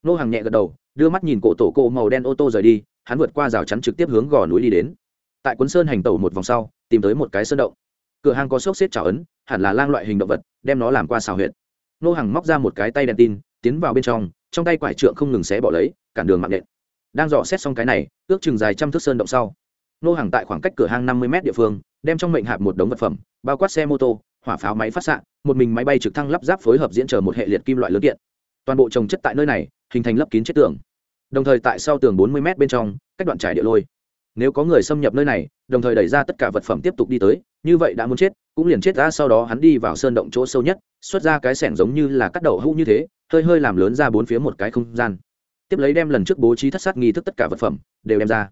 nô hàng nhẹ gật đầu, đưa mắt nhìn cổ tổ cổ màu đen ô tô rời đi, hắn vượt qua rào chắn trực tiếp hướng gò núi đi đến. Tại cuốn sơn hành tẩu một vòng sau, tìm tới một cái sơn động. Cửa hàng có xốc xếp trào ấn, hẳn là lang loại hình động vật, đem nó làm qua xào huyện nô hàng móc ra một cái tay đèn tin, tiến vào bên trong trong tay quải trượng không ngừng xé bỏ lấy, cản đường mạng nện. Đang dò xét xong cái này, ước chừng dài trăm thước sơn động sau, nô hàng tại khoảng cách cửa hàng năm mươi m địa phương, đem trong mệnh hạp một đống vật phẩm, bao quát xe mô tô, hỏa pháo máy phát xạ, một mình máy bay trực thăng lắp ráp phối hợp diễn trở một hệ liệt kim loại lớn kiện. Toàn bộ trồng chất tại nơi này hình thành lấp kín chết tường. Đồng thời tại sau tường bốn mươi m bên trong, cách đoạn trải địa lôi. Nếu có người xâm nhập nơi này, đồng thời đẩy ra tất cả vật phẩm tiếp tục đi tới, như vậy đã muốn chết, cũng liền chết ra sau đó hắn đi vào sơn động chỗ sâu nhất, xuất ra cái sẻng giống như là cắt đầu hũ như thế, hơi hơi làm lớn ra bốn phía một cái không gian. Tiếp lấy đem lần trước bố trí thất sát nghi thức tất cả vật phẩm, đều đem ra.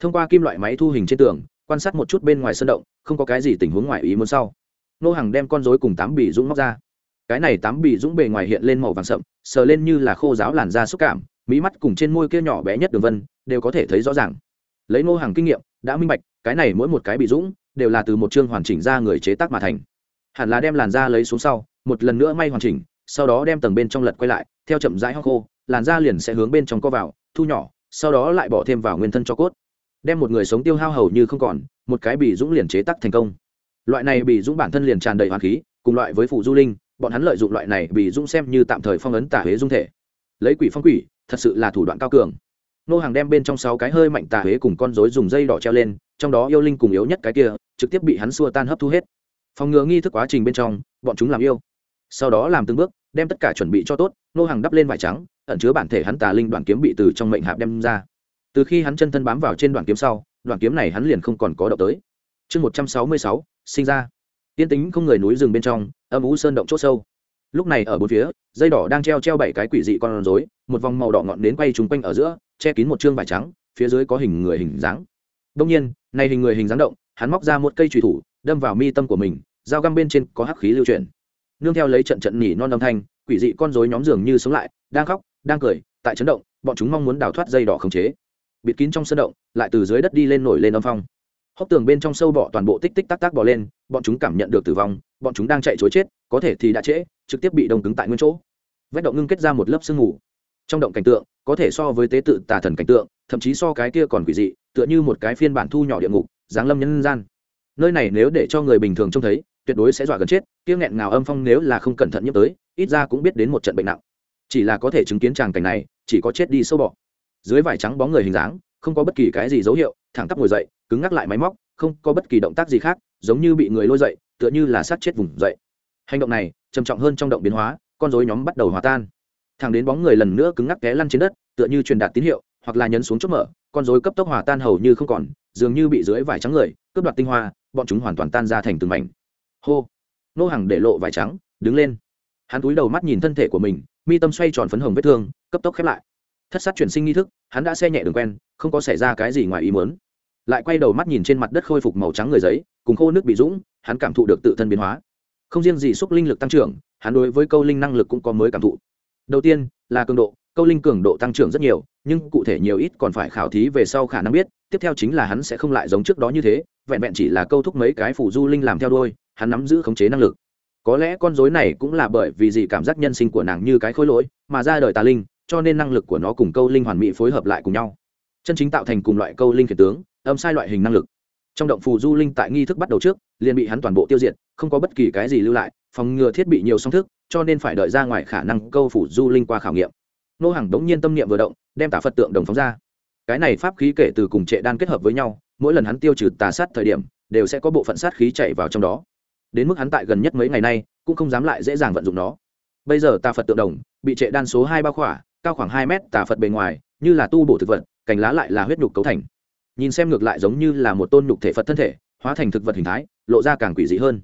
Thông qua kim loại máy thu hình trên tường, quan sát một chút bên ngoài sơn động, không có cái gì tình huống ngoài ý muốn sau. Nô hàng đem con dối cùng tám bị dũng móc ra cái này tám bị dũng bề ngoài hiện lên màu vàng sậm, sờ lên như là khô giáo làn da xúc cảm, mỹ mắt cùng trên môi kia nhỏ bé nhất đường vân đều có thể thấy rõ ràng. Lấy nô hàng kinh nghiệm, đã minh bạch, cái này mỗi một cái bị dũng đều là từ một chương hoàn chỉnh ra người chế tác mà thành. Hẳn là đem làn da lấy xuống sau, một lần nữa may hoàn chỉnh, sau đó đem tầng bên trong lật quay lại, theo chậm rãi hóc khô, làn da liền sẽ hướng bên trong co vào, thu nhỏ, sau đó lại bỏ thêm vào nguyên thân cho cốt. Đem một người sống tiêu hao hầu như không còn, một cái bị dũng liền chế tác thành công. Loại này bị dũng bản thân liền tràn đầy hoàn khí, cùng loại với phụ du linh bọn hắn lợi dụng loại này bị dung xem như tạm thời phong ấn tả huế dung thể. Lấy quỷ phong quỷ, thật sự là thủ đoạn cao cường. Nô hàng đem bên trong sáu cái hơi mạnh tà huế cùng con rối dùng dây đỏ treo lên, trong đó yêu linh cùng yếu nhất cái kia, trực tiếp bị hắn xua tan hấp thu hết. Phòng ngừa nghi thức quá trình bên trong, bọn chúng làm yêu. Sau đó làm từng bước, đem tất cả chuẩn bị cho tốt, nô hàng đắp lên vải trắng, ẩn chứa bản thể hắn tà linh đoàn kiếm bị từ trong mệnh hạp đem ra. Từ khi hắn chân thân bám vào trên đoàn kiếm sau đoàn kiếm này hắn liền không còn có động tới. Chương một trăm sáu mươi sáu, sinh ra. Tiên tính không người núi rừng bên trong âm ú sơn động c h ỗ sâu. Lúc này ở bốn phía, dây đỏ đang treo treo bảy cái quỷ dị con rối, một vòng màu đỏ ngọn đến quay trúng quanh ở giữa, che kín một chương vải trắng, phía dưới có hình người hình dáng. Đông nhiên, này hình người hình dáng động, hắn móc ra một cây trùy thủ, đâm vào mi tâm của mình, dao găm bên trên có hắc khí lưu chuyển. Nương theo lấy trận trận nỉ non âm thanh, quỷ dị con rối nhóm dường như sống lại, đang khóc, đang cười, tại chấn động, bọn chúng mong muốn đào thoát dây đỏ khống chế. Bịt kín trong sân động, lại từ dưới đất đi lên nổi lên âm phong hốc tường bên trong sâu bọ toàn bộ tích tích tắc tắc bò lên, bọn chúng cảm nhận được tử vong, bọn chúng đang chạy chối chết, có thể thì đã trễ, trực tiếp bị đông cứng tại nguyên chỗ. Vết động ngưng kết ra một lớp sương mù. Trong động cảnh tượng, có thể so với tế tự tà thần cảnh tượng, thậm chí so cái kia còn quỷ dị, tựa như một cái phiên bản thu nhỏ địa ngục giáng lâm nhân gian. Nơi này nếu để cho người bình thường trông thấy, tuyệt đối sẽ dọa gần chết, kia nghẹn ngào âm phong nếu là không cẩn thận nhấp tới, ít ra cũng biết đến một trận bệnh nặng. Chỉ là có thể chứng kiến tràng cảnh này, chỉ có chết đi sâu bọ. Dưới vải trắng bóng người hình dáng, không có bất kỳ cái gì dấu hiệu, thẳng tắp ngồi dậy cứng ngắc lại máy móc, không có bất kỳ động tác gì khác, giống như bị người lôi dậy, tựa như là sát chết vùng dậy. Hành động này, trầm trọng hơn trong động biến hóa, con rối nhóm bắt đầu hòa tan. Thẳng đến bóng người lần nữa cứng ngắc té lăn trên đất, tựa như truyền đạt tín hiệu, hoặc là nhấn xuống chốt mở, con rối cấp tốc hòa tan hầu như không còn, dường như bị dưới vải trắng người, cướp đoạt tinh hoa, bọn chúng hoàn toàn tan ra thành từng mảnh. Hô! Nô hàng để lộ vải trắng, đứng lên. Hắn túi đầu mắt nhìn thân thể của mình, mi tâm xoay tròn phấn hồng vết thương, cấp tốc khép lại. Thất sát chuyển sinh nghi thức, hắn đã xe nhẹ đường quen, không có xảy ra cái gì ngoài ý muốn lại quay đầu mắt nhìn trên mặt đất khôi phục màu trắng người giấy, cùng khô nước bị dũng, hắn cảm thụ được tự thân biến hóa. Không riêng gì xúc linh lực tăng trưởng, hắn đối với câu linh năng lực cũng có mới cảm thụ. Đầu tiên, là cường độ, câu linh cường độ tăng trưởng rất nhiều, nhưng cụ thể nhiều ít còn phải khảo thí về sau khả năng biết, tiếp theo chính là hắn sẽ không lại giống trước đó như thế, vẹn vẹn chỉ là câu thúc mấy cái phủ du linh làm theo đôi hắn nắm giữ khống chế năng lực. Có lẽ con dối này cũng là bởi vì gì cảm giác nhân sinh của nàng như cái khối lỗi, mà ra đời tà linh, cho nên năng lực của nó cùng câu linh hoàn mỹ phối hợp lại cùng nhau chân chính tạo thành cùng loại câu linh khiển tướng, âm sai loại hình năng lực. Trong động phù du linh tại nghi thức bắt đầu trước, liền bị hắn toàn bộ tiêu diệt, không có bất kỳ cái gì lưu lại, phòng ngừa thiết bị nhiều song thức, cho nên phải đợi ra ngoài khả năng câu phủ du linh qua khảo nghiệm. Nô hàng đống nhiên tâm niệm vừa động, đem tả phật tượng đồng phóng ra. Cái này pháp khí kể từ cùng trệ đan kết hợp với nhau, mỗi lần hắn tiêu trừ tà sát thời điểm, đều sẽ có bộ phận sát khí chạy vào trong đó. Đến mức hắn tại gần nhất mấy ngày nay, cũng không dám lại dễ dàng vận dụng nó. Bây giờ tà phật tượng đồng, bị trệ đan số hai bao khỏa, cao khoảng hai mét tà phật bề ngoài, như là tu bổ thực vật cành lá lại là huyết nhục cấu thành. Nhìn xem ngược lại giống như là một tôn nhục thể phật thân thể, hóa thành thực vật hình thái, lộ ra càng quỷ dị hơn.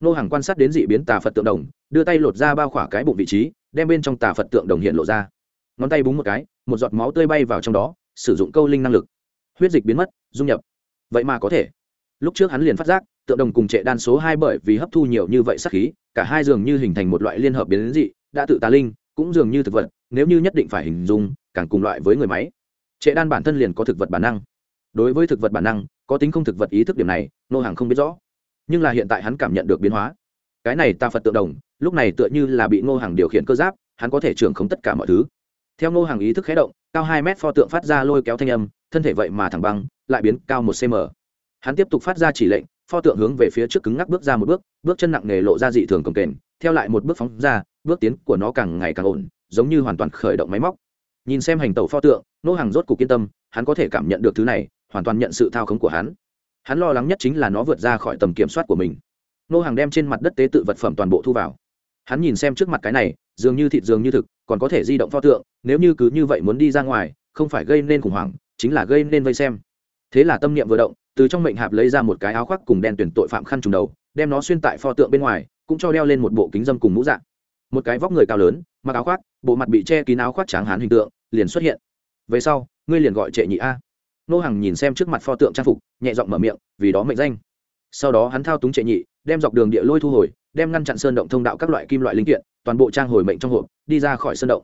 Nô hàng quan sát đến dị biến tà phật tượng đồng, đưa tay lột ra bao khỏa cái bụng vị trí, đem bên trong tà phật tượng đồng hiện lộ ra. Ngón tay búng một cái, một giọt máu tươi bay vào trong đó, sử dụng câu linh năng lực. Huyết dịch biến mất, dung nhập. Vậy mà có thể. Lúc trước hắn liền phát giác, tượng đồng cùng trệ đan số hai bởi vì hấp thu nhiều như vậy sắc khí, cả hai dường như hình thành một loại liên hợp biến dị, đã tự tà linh, cũng dường như thực vật, nếu như nhất định phải hình dung, càng cùng loại với người máy trệ đan bản thân liền có thực vật bản năng. Đối với thực vật bản năng, có tính không thực vật ý thức điểm này, nô hàng không biết rõ. Nhưng là hiện tại hắn cảm nhận được biến hóa. Cái này ta phật tượng đồng, lúc này tựa như là bị ngô hàng điều khiển cơ giáp, hắn có thể trưởng không tất cả mọi thứ. Theo ngô hàng ý thức khé động, cao hai mét pho tượng phát ra lôi kéo thanh âm, thân thể vậy mà thẳng băng, lại biến cao một cm hắn tiếp tục phát ra chỉ lệnh, pho tượng hướng về phía trước cứng ngắc bước ra một bước bước chân nặng nề lộ ra dị thường cồng kềnh, theo lại một bước phóng ra, bước tiến của nó càng ngày càng ổn, giống như hoàn toàn khởi động máy móc nhìn xem hành tẩu pho tượng, nô hàng rốt cục yên tâm, hắn có thể cảm nhận được thứ này, hoàn toàn nhận sự thao khống của hắn. Hắn lo lắng nhất chính là nó vượt ra khỏi tầm kiểm soát của mình. Nô hàng đem trên mặt đất tế tự vật phẩm toàn bộ thu vào. Hắn nhìn xem trước mặt cái này, dường như thịt dường như thực, còn có thể di động pho tượng, nếu như cứ như vậy muốn đi ra ngoài, không phải gây nên khủng hoảng, chính là gây nên vây xem. Thế là tâm niệm vừa động, từ trong mệnh hạp lấy ra một cái áo khoác cùng đen tuyển tội phạm khăn trùng đầu, đem nó xuyên tại pho tượng bên ngoài, cũng cho đeo lên một bộ kính dâm cùng mũ dạng một cái vóc người cao lớn, mặc áo khoác, bộ mặt bị che kín áo khoác tráng hán hình tượng liền xuất hiện. Về sau, ngươi liền gọi trệ nhị a. Nô hàng nhìn xem trước mặt pho tượng trang phục, nhẹ giọng mở miệng, vì đó mệnh danh. Sau đó hắn thao túng trệ nhị, đem dọc đường địa lôi thu hồi, đem ngăn chặn sơn động thông đạo các loại kim loại linh kiện, toàn bộ trang hồi mệnh trong hộp, đi ra khỏi sơn động.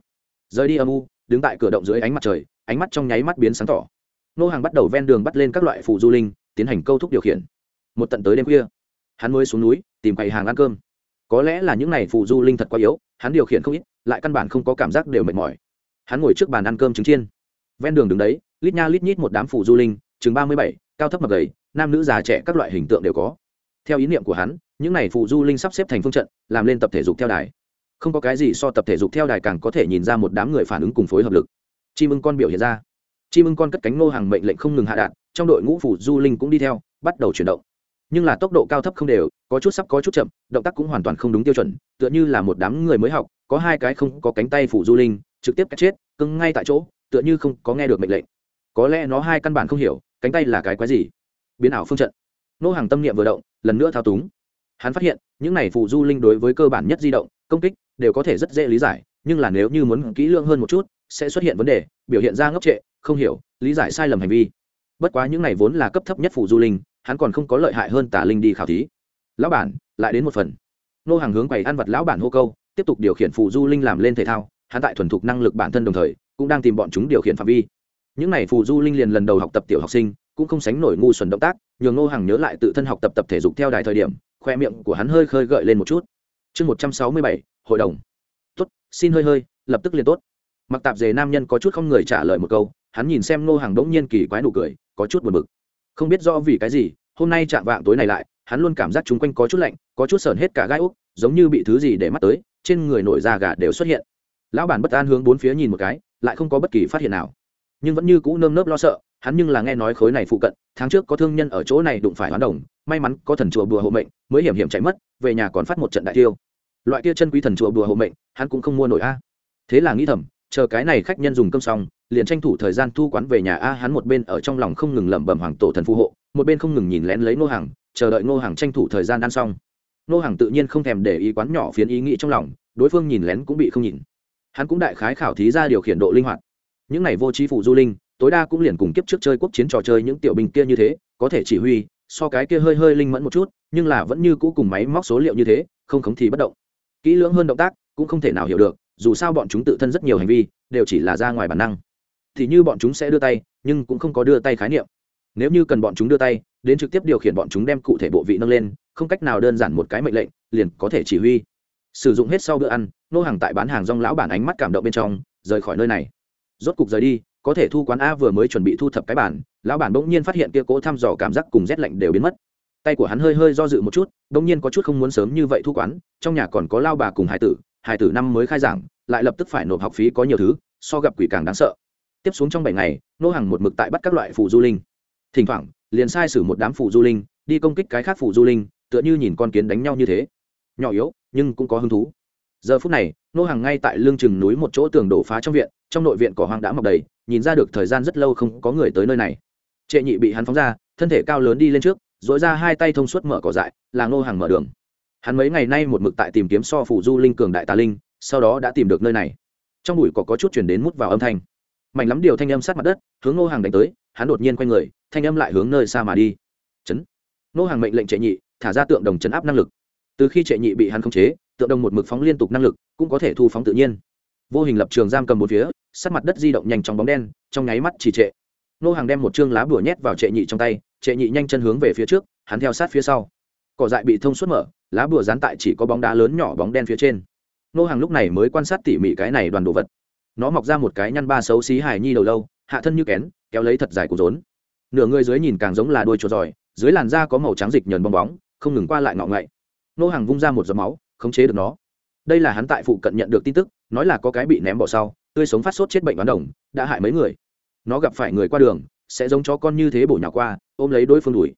Rời đi âm u, đứng tại cửa động dưới ánh mặt trời, ánh mắt trong nháy mắt biến sáng tỏ. Nô hàng bắt đầu ven đường bắt lên các loại phụ du linh, tiến hành câu thúc điều khiển. Một tận tới đêm khuya, hắn mới xuống núi, tìm quầy hàng ăn cơm. Có lẽ là những n à y phụ du linh thật quá yếu, hắn điều khiển không ít, lại căn bản không có cảm giác đều mệt mỏi hắn ngồi trước bàn ăn cơm trứng chiên. Ven đường đứng đấy, lít nha lít nhít một đám phụ du linh, chừng ba mươi bảy, cao thấp mập gầy, nam nữ già trẻ các loại hình tượng đều có. Theo ý niệm của hắn, những n à y phụ du linh sắp xếp thành phương trận, làm lên tập thể dục theo đài. Không có cái gì so tập thể dục theo đài càng có thể nhìn ra một đám người phản ứng cùng phối hợp lực. Chim ưng con biểu hiện ra. Chim ưng con cất cánh nô hàng mệnh lệnh không ngừng hạ đạn, trong đội ngũ phủ du linh cũng đi theo, bắt đầu chuyển động. Nhưng là tốc độ cao thấp không đều, có chút sắp có chút chậm, động tác cũng hoàn toàn không đúng tiêu chuẩn, tựa như là một đám người mới học, có hai cái không có cánh tay phủ du linh trực tiếp cách chết, cứng ngay tại chỗ, tựa như không có nghe được mệnh lệnh. Có lẽ nó hai căn bản không hiểu, cánh tay là cái quái gì. Biến ảo phương trận. Nô hàng tâm niệm vừa động, lần nữa thao túng. Hắn phát hiện, những này phụ du linh đối với cơ bản nhất di động, công kích đều có thể rất dễ lý giải, nhưng là nếu như muốn kỹ lưỡng hơn một chút, sẽ xuất hiện vấn đề, biểu hiện ra ngốc trệ, không hiểu, lý giải sai lầm hành vi. Bất quá những này vốn là cấp thấp nhất phụ du linh, hắn còn không có lợi hại hơn tả linh đi khảo thí. Lão bản, lại đến một phần. Nô hàng hướng quầy ăn vật lão bản hô câu, tiếp tục điều khiển phụ du linh làm lên thể thao hắn tại thuần thục năng lực bản thân đồng thời, cũng đang tìm bọn chúng điều khiển phạm vi. Những này phù du linh liền lần đầu học tập tiểu học sinh, cũng không sánh nổi ngu xuẩn động tác, nhường nô hàng nhớ lại tự thân học tập tập thể dục theo đài thời điểm, khoe miệng của hắn hơi khơi gợi lên một chút. Chương một trăm sáu mươi bảy, hội đồng. Tốt, xin hơi hơi, lập tức liền tốt. Mặc tạp dề nam nhân có chút không người trả lời một câu, hắn nhìn xem nô hàng đ ỗ n g nhiên kỳ quái nụ cười, có chút buồn bực. Không biết do vì cái gì, hôm nay chạm vạng tối này lại, hắn luôn cảm giác chung quanh có chút lạnh, có chút sờn hết cả gai úc, giống như bị thứ gì để mắt tới, trên người nổi da gà đều xuất hiện lão bản bất an hướng bốn phía nhìn một cái, lại không có bất kỳ phát hiện nào. Nhưng vẫn như cũ nơm nớp lo sợ, hắn nhưng là nghe nói khối này phụ cận, tháng trước có thương nhân ở chỗ này đụng phải hoán đồng, may mắn có thần chùa bùa hộ mệnh, mới hiểm hiểm chạy mất, về nhà còn phát một trận đại tiêu. Loại kia chân quý thần chùa bùa hộ mệnh, hắn cũng không mua nổi a. Thế là nghĩ thầm, chờ cái này khách nhân dùng cơm xong, liền tranh thủ thời gian thu quán về nhà a, hắn một bên ở trong lòng không ngừng lẩm bẩm hoàng tổ thần phù hộ, một bên không ngừng nhìn lén lấy nô hàng chờ đợi nô hàng tranh thủ thời gian ăn xong. Nô hàng tự nhiên không thèm để ý quán nhỏ phiến ý nghĩ trong lòng, đối phương nhìn lén cũng bị không nhìn hắn cũng đại khái khảo thí ra điều khiển độ linh hoạt. Những này vô trí phụ du linh, tối đa cũng liền cùng kiếp trước chơi quốc chiến trò chơi những tiểu binh kia như thế, có thể chỉ huy, so cái kia hơi hơi linh mẫn một chút, nhưng là vẫn như cũ cùng máy móc số liệu như thế, không khống thì bất động. Kỹ lưỡng hơn động tác, cũng không thể nào hiểu được, dù sao bọn chúng tự thân rất nhiều hành vi, đều chỉ là ra ngoài bản năng. Thì như bọn chúng sẽ đưa tay, nhưng cũng không có đưa tay khái niệm. Nếu như cần bọn chúng đưa tay, đến trực tiếp điều khiển bọn chúng đem cụ thể bộ vị nâng lên, không cách nào đơn giản một cái mệnh lệnh, liền có thể chỉ huy sử dụng hết sau bữa ăn, nô hàng tại bán hàng rong lão bản ánh mắt cảm động bên trong, rời khỏi nơi này. Rốt cục rời đi, có thể thu quán a vừa mới chuẩn bị thu thập cái bản, lão bản bỗng nhiên phát hiện kia cố thăm dò cảm giác cùng rét lạnh đều biến mất. Tay của hắn hơi hơi do dự một chút, bỗng nhiên có chút không muốn sớm như vậy thu quán, trong nhà còn có lao bà cùng hải tử hải tử năm mới khai giảng, lại lập tức phải nộp học phí có nhiều thứ, so gặp quỷ càng đáng sợ. Tiếp xuống trong bảy ngày, nô hàng một mực tại bắt các loại phù du linh. Thỉnh thoảng, liền sai sử một đám phù du linh, đi công kích cái khác phù du linh, tựa như nhìn con kiến đánh nhau như thế. Nhỏ yếu nhưng cũng có hứng thú. Giờ phút này, nô hàng ngay tại lương chừng núi một chỗ tường đổ phá trong viện, trong nội viện cỏ hoang đã mọc đầy, nhìn ra được thời gian rất lâu không có người tới nơi này. Trệ nhị bị hắn phóng ra, thân thể cao lớn đi lên trước dội ra hai tay thông suốt mở cỏ dại, là nô hàng mở đường. Hắn mấy ngày nay một mực tại tìm kiếm so phủ du linh cường đại tà linh, sau đó đã tìm được nơi này. Trong bụi cỏ có chút chuyển đến mút vào âm thanh. Mạnh lắm điều thanh âm sát mặt đất, hướng nô hàng đánh tới, hắn đột nhiên quay người, thanh âm lại hướng nơi xa mà đi. Chấn. Nô hàng mệnh lệnh trệ nhị, thả ra tượng đồng chấn áp năng lực từ khi trệ nhị bị hắn khống chế, tượng đồng một mực phóng liên tục năng lực, cũng có thể thu phóng tự nhiên. Vô hình lập trường giam cầm một phía sát mặt đất di động nhanh trong bóng đen, trong nháy mắt chỉ trệ. Nô hàng đem một chương lá bùa nhét vào trệ nhị trong tay, trệ nhị nhanh chân hướng về phía trước, hắn theo sát phía sau. Cỏ dại bị thông suốt mở, lá bùa dán tại chỉ có bóng đá lớn nhỏ bóng đen phía trên. Nô hàng lúc này mới quan sát tỉ mỉ cái này đoàn đồ vật. Nó mọc ra một cái nhăn ba xấu xí hài nhi đầu lâu, hạ thân như kén, kéo lấy thật dài của rốn. Nửa người dưới nhìn càng giống là đuôi chuột giỏi, dưới làn da có màu trắng dịch nhờn bong bóng, không ngừng qua lại ngọ ngậy nô hàng vung ra một giọt máu, khống chế được nó. Đây là hắn tại phụ cận nhận được tin tức, nói là có cái bị ném bỏ sau, tươi sống phát sốt chết bệnh đoán đồng, đã hại mấy người. Nó gặp phải người qua đường, sẽ giống chó con như thế bổ nhỏ qua, ôm lấy đối phương đùi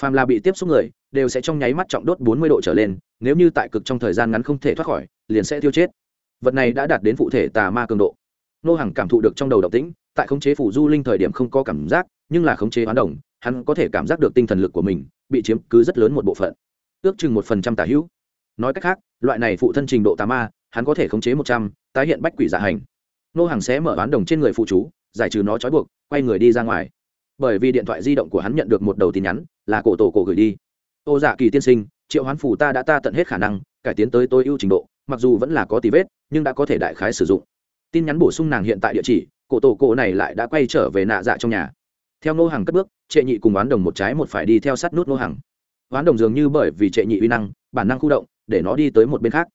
phàm là bị tiếp xúc người, đều sẽ trong nháy mắt trọng đốt bốn mươi độ trở lên, nếu như tại cực trong thời gian ngắn không thể thoát khỏi, liền sẽ tiêu chết. Vật này đã đạt đến phụ thể tà ma cường độ. Nô hàng cảm thụ được trong đầu độc tĩnh, tại khống chế phủ du linh thời điểm không có cảm giác, nhưng là khống chế hoán đồng, hắn có thể cảm giác được tinh thần lực của mình, bị chiếm cứ rất lớn một bộ phận ước chừng một phần trăm tả hữu. Nói cách khác, loại này phụ thân trình độ tà ma, hắn có thể khống chế một trăm, tái hiện bách quỷ giả hành. Nô hàng sẽ mở bán đồng trên người phụ chú, giải trừ nó trói buộc, quay người đi ra ngoài. Bởi vì điện thoại di động của hắn nhận được một đầu tin nhắn, là cổ tổ cổ gửi đi. Ô dạ kỳ tiên sinh, triệu hoán phủ ta đã ta tận hết khả năng, cải tiến tới tối ưu trình độ, mặc dù vẫn là có tí vết, nhưng đã có thể đại khái sử dụng. Tin nhắn bổ sung nàng hiện tại địa chỉ, cổ tổ cổ này lại đã quay trở về nạ dạ trong nhà. Theo nô hàng cất bước, trệ nhị cùng oán đồng một trái một phải đi theo sát nút nô hàng oán đồng dường như bởi vì trệ nhị uy năng, bản năng khu động, để nó đi tới một bên khác.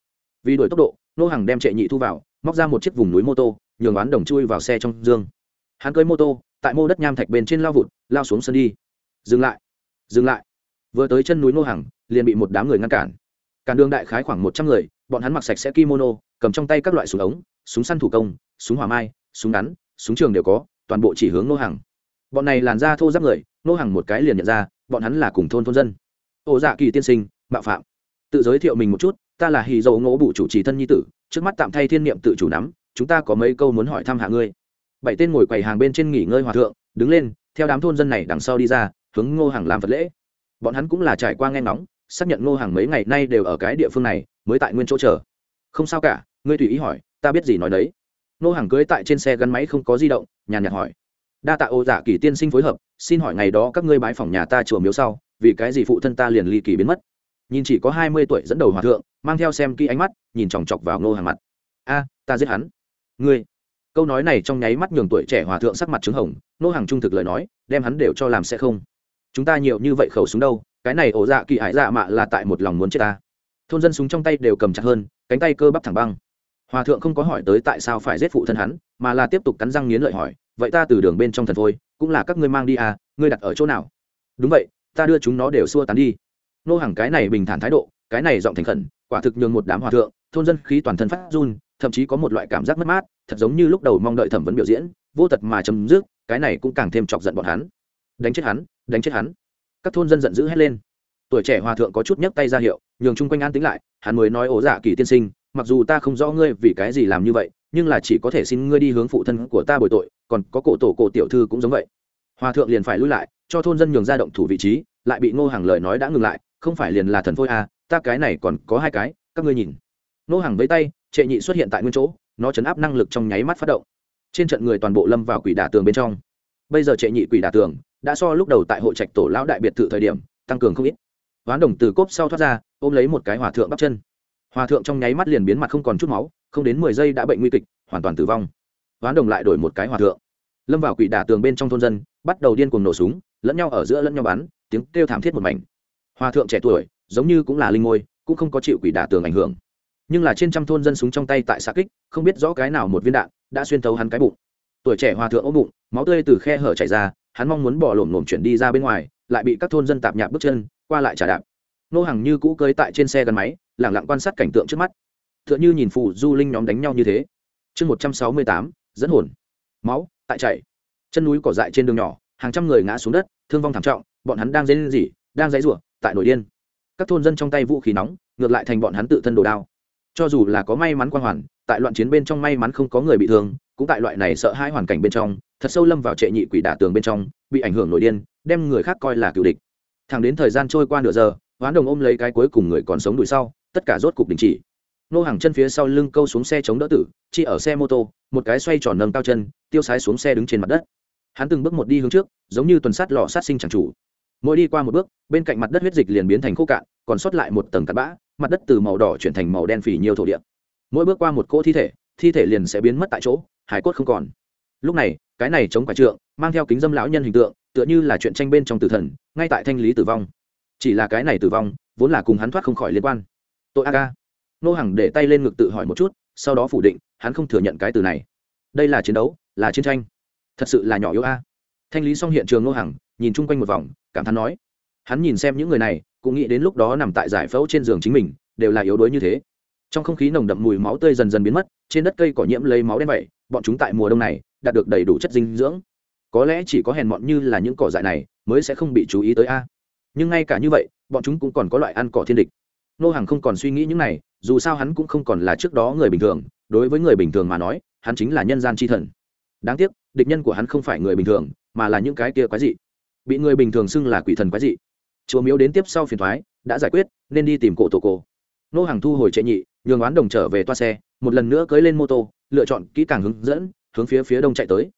Vì đổi tốc độ, Nô hàng đem trệ nhị thu vào, móc ra một chiếc vùng núi mô tô, nhường oán đồng chui vào xe trong dương. Hắn cưới mô tô, tại mô đất nham thạch bên trên lao vụt, lao xuống sân đi. Dừng lại dừng lại. Vừa tới chân núi Nô hàng liền bị một đám người ngăn cản. Cản đường đại khái khoảng một trăm người, bọn hắn mặc sạch sẽ kimono, cầm trong tay các loại súng ống, súng săn thủ công, súng hỏa mai, súng ngắn, súng trường đều có, toàn bộ chỉ hướng nô hàng bọn này làn da thô giáp người, nô hàng một cái liền nhận ra, bọn hắn là cùng thôn thôn dân ô dạ kỳ tiên sinh, mạo phạm. Tự giới thiệu mình một chút, ta là hì dầu ngỗ bụ chủ trì thân nhi tử, trước mắt tạm thay thiên niệm tự chủ nắm, chúng ta có mấy câu muốn hỏi thăm hạ ngươi. Bảy tên ngồi quầy hàng bên trên nghỉ ngơi hòa thượng, đứng lên, theo đám thôn dân này đằng sau đi ra, hướng ngô hàng làm vật lễ. Bọn hắn cũng là trải qua nghe ngóng, xác nhận ngô hàng mấy ngày nay đều ở cái địa phương này, mới tại nguyên chỗ chờ. Không sao cả, ngươi tùy ý hỏi, ta biết gì nói đấy. Ngô hàng cưới tại trên xe gắn máy không có di động, nhàn nhạt hỏi. Đa tạ ô giả dạ kỳ tiên sinh phối hợp, xin hỏi ngày đó các ngươi bái phòng nhà ta chùa miếu sau vì cái gì phụ thân ta liền ly kỳ biến mất? Nhìn chỉ có hai mươi tuổi dẫn đầu hòa thượng, mang theo xem kỹ ánh mắt, nhìn chòng chọc vào ngô hàng mặt. A, ta giết hắn. Ngươi. Câu nói này trong nháy mắt nhường tuổi trẻ hòa thượng sắc mặt trứng hồng, ngô hàng trung thực lời nói, đem hắn đều cho làm sẽ không. Chúng ta nhiều như vậy khẩu súng đâu, cái này ổ dạ kỳ ải dạ mạ là tại một lòng muốn chết ta. Thôn dân súng trong tay đều cầm chặt hơn, cánh tay cơ bắp thẳng băng. Hòa thượng không có hỏi tới tại sao phải giết phụ thân hắn, mà là tiếp tục cắn răng nghiến lợi hỏi, vậy ta từ đường bên trong thần phôi, cũng là các ngươi mang đi à ngươi đặt ở chỗ nào? Đúng vậy ta đưa chúng nó đều xua tán đi. Nô hàng cái này bình thản thái độ, cái này giọng thành khẩn, quả thực nhường một đám hòa thượng, thôn dân khí toàn thân phát run, thậm chí có một loại cảm giác mất mát, thật giống như lúc đầu mong đợi thẩm vấn biểu diễn, vô tật mà chấm dứt, cái này cũng càng thêm chọc giận bọn hắn. Đánh chết hắn, đánh chết hắn. Các thôn dân giận dữ hét lên. Tuổi trẻ hòa thượng có chút nhấc tay ra hiệu, nhường chung quanh an tính lại, hắn mới nói ố giả dạ kỳ tiên sinh, mặc dù ta không rõ ngươi vì cái gì làm như vậy, nhưng là chỉ có thể xin ngươi đi hướng phụ thân của ta bồi tội, còn có cổ tổ cổ tiểu thư cũng giống vậy. Hòa thượng liền phải lui lại cho thôn dân nhường ra động thủ vị trí lại bị ngô hàng lời nói đã ngừng lại không phải liền là thần phôi à, ta cái này còn có hai cái các ngươi nhìn. Ngô hàng với tay trệ nhị xuất hiện tại nguyên chỗ nó chấn áp năng lực trong nháy mắt phát động. Trên trận người toàn bộ lâm vào quỷ đả tường bên trong. Bây giờ trệ nhị quỷ đả tường đã so lúc đầu tại hội trạch tổ lão đại biệt thự thời điểm tăng cường không ít. Hoán đồng từ cốp sau thoát ra ôm lấy một cái hòa thượng bắp chân. Hòa thượng trong nháy mắt liền biến mặt không còn chút máu không đến mười giây đã bệnh nguy kịch hoàn toàn tử vong. Hoán đồng lại đổi một cái hòa thượng. Lâm vào quỷ đả tường bên trong thôn dân bắt đầu điên cuồng nổ súng lẫn nhau ở giữa lẫn nhau bắn, tiếng kêu thảm thiết một mảnh. Hòa thượng trẻ tuổi, giống như cũng là linh ngôi, cũng không có chịu quỷ đả tường ảnh hưởng. Nhưng là trên trăm thôn dân súng trong tay tại xa kích, không biết rõ cái nào một viên đạn đã xuyên thấu hắn cái bụng. Tuổi trẻ hòa thượng ôm bụng, máu tươi từ khe hở chảy ra, hắn mong muốn bỏ lổm lổm chuyển đi ra bên ngoài, lại bị các thôn dân tạp nhạp bước chân, qua lại trả đạp. Nô hàng như cũ cơi tại trên xe gắn máy, lẳng lặng quan sát cảnh tượng trước mắt. T h ư ợ n h ư nhìn phù du linh nhóm đánh nhau như thế. Chương một trăm sáu mươi tám, dẫn hồn. Máu, tại chạy chân núi cỏ dại trên đường nhỏ hàng trăm người ngã xuống đất, thương vong thảm trọng, bọn hắn đang dây lên gì đang dãy rủa, tại nội điên. Các thôn dân trong tay vũ khí nóng, ngược lại thành bọn hắn tự thân đồ đao. Cho dù là có may mắn quan hoàn, tại loạn chiến bên trong may mắn không có người bị thương, cũng tại loại này sợ hai hoàn cảnh bên trong, thật sâu lâm vào trệ nhị quỷ đả tường bên trong, bị ảnh hưởng nổi điên, đem người khác coi là cựu địch. Thẳng đến thời gian trôi qua nửa giờ, hoán đồng ôm lấy cái cuối cùng người còn sống đuổi sau, tất cả rốt cục đình chỉ. Nô hàng chân phía sau lưng câu xuống xe chống đỡ tử, chi ở xe mô tô, một cái xoay tròn nâng cao chân, tiêu sái xuống xe đứng trên mặt đất hắn từng bước một đi hướng trước, giống như tuần sát lò sát sinh chẳng chủ. Mỗi đi qua một bước, bên cạnh mặt đất huyết dịch liền biến thành khô cạn, còn sót lại một tầng cặn bã, mặt đất từ màu đỏ chuyển thành màu đen phì nhiều thổ địa. Mỗi bước qua một cỗ thi thể thi thể liền sẽ biến mất tại chỗ, hải cốt không còn. Lúc này, cái này chống quả trượng, mang theo kính dâm lão nhân hình tượng, tựa như là chuyện tranh bên trong tử thần, ngay tại thanh lý tử vong. Chỉ là cái này tử vong, vốn là cùng hắn thoát không khỏi liên quan. Tội a ca. Nô hằng để tay lên ngực tự hỏi một chút, sau đó phủ định, hắn không thừa nhận cái từ này. Đây là chiến đấu, là chiến tranh thật sự là nhỏ yếu a. Thanh lý xong hiện trường nô hàng nhìn chung quanh một vòng, cảm thán nói, hắn nhìn xem những người này, cũng nghĩ đến lúc đó nằm tại giải phẫu trên giường chính mình, đều là yếu đuối như thế. Trong không khí nồng đậm mùi máu tươi dần dần biến mất, trên đất cây cỏ nhiễm lấy máu đen vậy, bọn chúng tại mùa đông này, đạt được đầy đủ chất dinh dưỡng. Có lẽ chỉ có hèn mọn như là những cỏ dại này, mới sẽ không bị chú ý tới a. Nhưng ngay cả như vậy, bọn chúng cũng còn có loại ăn cỏ thiên địch. Nô hàng không còn suy nghĩ những này, dù sao hắn cũng không còn là trước đó người bình thường, đối với người bình thường mà nói, hắn chính là nhân gian tri thần. Đáng tiếc địch nhân của hắn không phải người bình thường, mà là những cái kia quái dị. Bị người bình thường xưng là quỷ thần quái dị. Chùa miếu đến tiếp sau phiền thoái, đã giải quyết, nên đi tìm cổ tổ cổ. Nô hàng thu hồi trệ nhị, nhường oán đồng trở về toa xe, một lần nữa cưới lên mô tô, lựa chọn kỹ càng hướng dẫn, hướng phía phía đông chạy tới.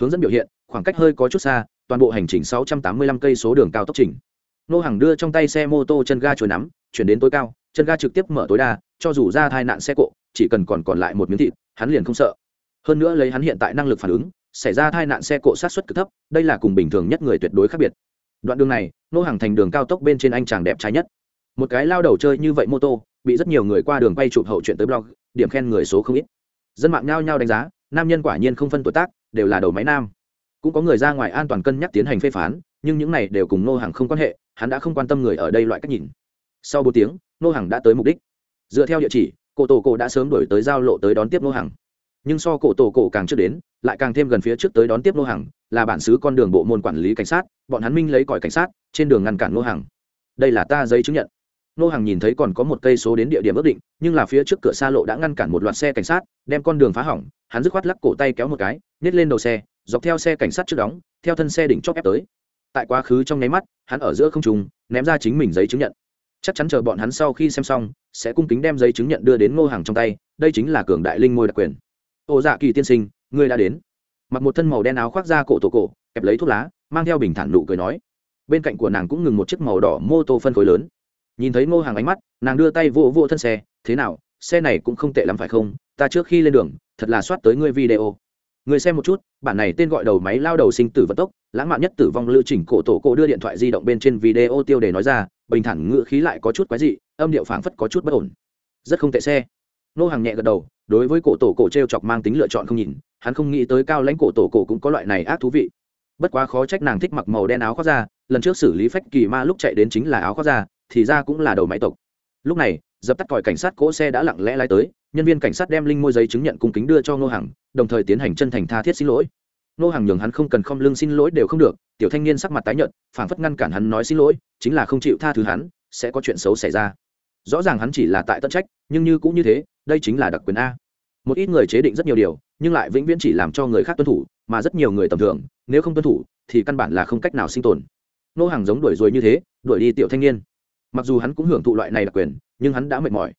Hướng dẫn biểu hiện, khoảng cách hơi có chút xa, toàn bộ hành trình 685 cây số đường cao tốc trình. Nô hàng đưa trong tay xe mô tô chân ga chùi nắm, chuyển đến tối cao, chân ga trực tiếp mở tối đa, cho dù ra tai nạn xe cộ, chỉ cần còn còn lại một miếng thịt, hắn liền không sợ. Hơn nữa lấy hắn hiện tại năng lực phản ứng xảy ra tai nạn xe cộ sát xuất cực thấp, đây là cùng bình thường nhất người tuyệt đối khác biệt. Đoạn đường này, nô hàng thành đường cao tốc bên trên anh chàng đẹp trai nhất. Một cái lao đầu chơi như vậy mô tô, bị rất nhiều người qua đường quay chụp hậu chuyện tới blog, điểm khen người số không ít. Dân mạng nhao nhao đánh giá, nam nhân quả nhiên không phân tuổi tác, đều là đầu máy nam. Cũng có người ra ngoài an toàn cân nhắc tiến hành phê phán, nhưng những này đều cùng nô hàng không quan hệ, hắn đã không quan tâm người ở đây loại cách nhìn. Sau bốn tiếng, nô hàng đã tới mục đích. Dựa theo địa chỉ cổ tổ cổ đã sớm đổi tới giao lộ tới đón tiếp nô hàng nhưng so cổ tổ cổ càng trước đến, lại càng thêm gần phía trước tới đón tiếp nô hàng là bản xứ con đường bộ môn quản lý cảnh sát, bọn hắn minh lấy còi cảnh sát, trên đường ngăn cản nô hàng đây là ta giấy chứng nhận. Nô hàng nhìn thấy còn có một cây số đến địa điểm ước định, nhưng là phía trước cửa xa lộ đã ngăn cản một loạt xe cảnh sát, đem con đường phá hỏng, hắn dứt khoát lắc cổ tay kéo một cái, nhét lên đầu xe, dọc theo xe cảnh sát trước đóng, theo thân xe đỉnh chóp ép tới. Tại quá khứ trong nháy mắt, hắn ở giữa không trùng ném ra chính mình giấy chứng nhận. Chắc chắn chờ bọn hắn sau khi xem xong, sẽ cung kính đem giấy chứng nhận đưa đến ngô hàng trong tay, đây chính là cường đại linh môi đặc quyền ô dạ kỳ tiên sinh, ngươi đã đến. Mặc một thân màu đen áo khoác ra cổ tổ cổ, kẹp lấy thuốc lá, mang theo bình thản nụ cười nói. Bên cạnh của nàng cũng ngừng một chiếc màu đỏ mô tô phân khối lớn. Nhìn thấy ngô hàng ánh mắt, nàng đưa tay vô vô thân xe, thế nào, xe này cũng không tệ lắm phải không? Ta trước khi lên đường, thật là soát tới ngươi video. Người xem một chút, bản này tên gọi đầu máy lao đầu sinh tử vận tốc, lãng mạn nhất tử vong lưu trình cổ tổ cổ đưa điện thoại di động bên trên video tiêu đề nói ra, bình thản ngự khí lại có chút quái dị, âm điệu phảng phất có chút bất ổn. Rất không tệ xe. Nô hàng nhẹ gật đầu đối với cổ tổ cổ t r e o chọc mang tính lựa chọn không nhìn, hắn không nghĩ tới cao lãnh cổ tổ cổ cũng có loại này ác thú vị. Bất quá khó trách nàng thích mặc màu đen áo khoác ra lần trước xử lý phách kỳ ma lúc chạy đến chính là áo khoác ra thì ra cũng là đầu máy tộc. Lúc này, dập tắt còi cảnh sát cỗ xe đã lặng lẽ lái tới, nhân viên cảnh sát đem linh môi giấy chứng nhận cung kính đưa cho ngô hằng, đồng thời tiến hành chân thành tha thiết xin lỗi. Nô hàng nhường hắn không cần không lương xin lỗi đều không được, tiểu thanh niên sắc mặt tái nhợt, phảng phất ngăn cản hắn nói xin lỗi, chính là không chịu tha thứ hắn, sẽ có chuyện xấu xảy ra rõ ràng hắn chỉ là tại tận trách, nhưng như cũng như thế, đây chính là đặc quyền a. Một ít người chế định rất nhiều điều, nhưng lại vĩnh viễn chỉ làm cho người khác tuân thủ, mà rất nhiều người tầm thường, nếu không tuân thủ, thì căn bản là không cách nào sinh tồn. Nô hàng giống đuổi rồi như thế, đuổi đi tiểu thanh niên. Mặc dù hắn cũng hưởng thụ loại này đặc quyền, nhưng hắn đã mệt mỏi.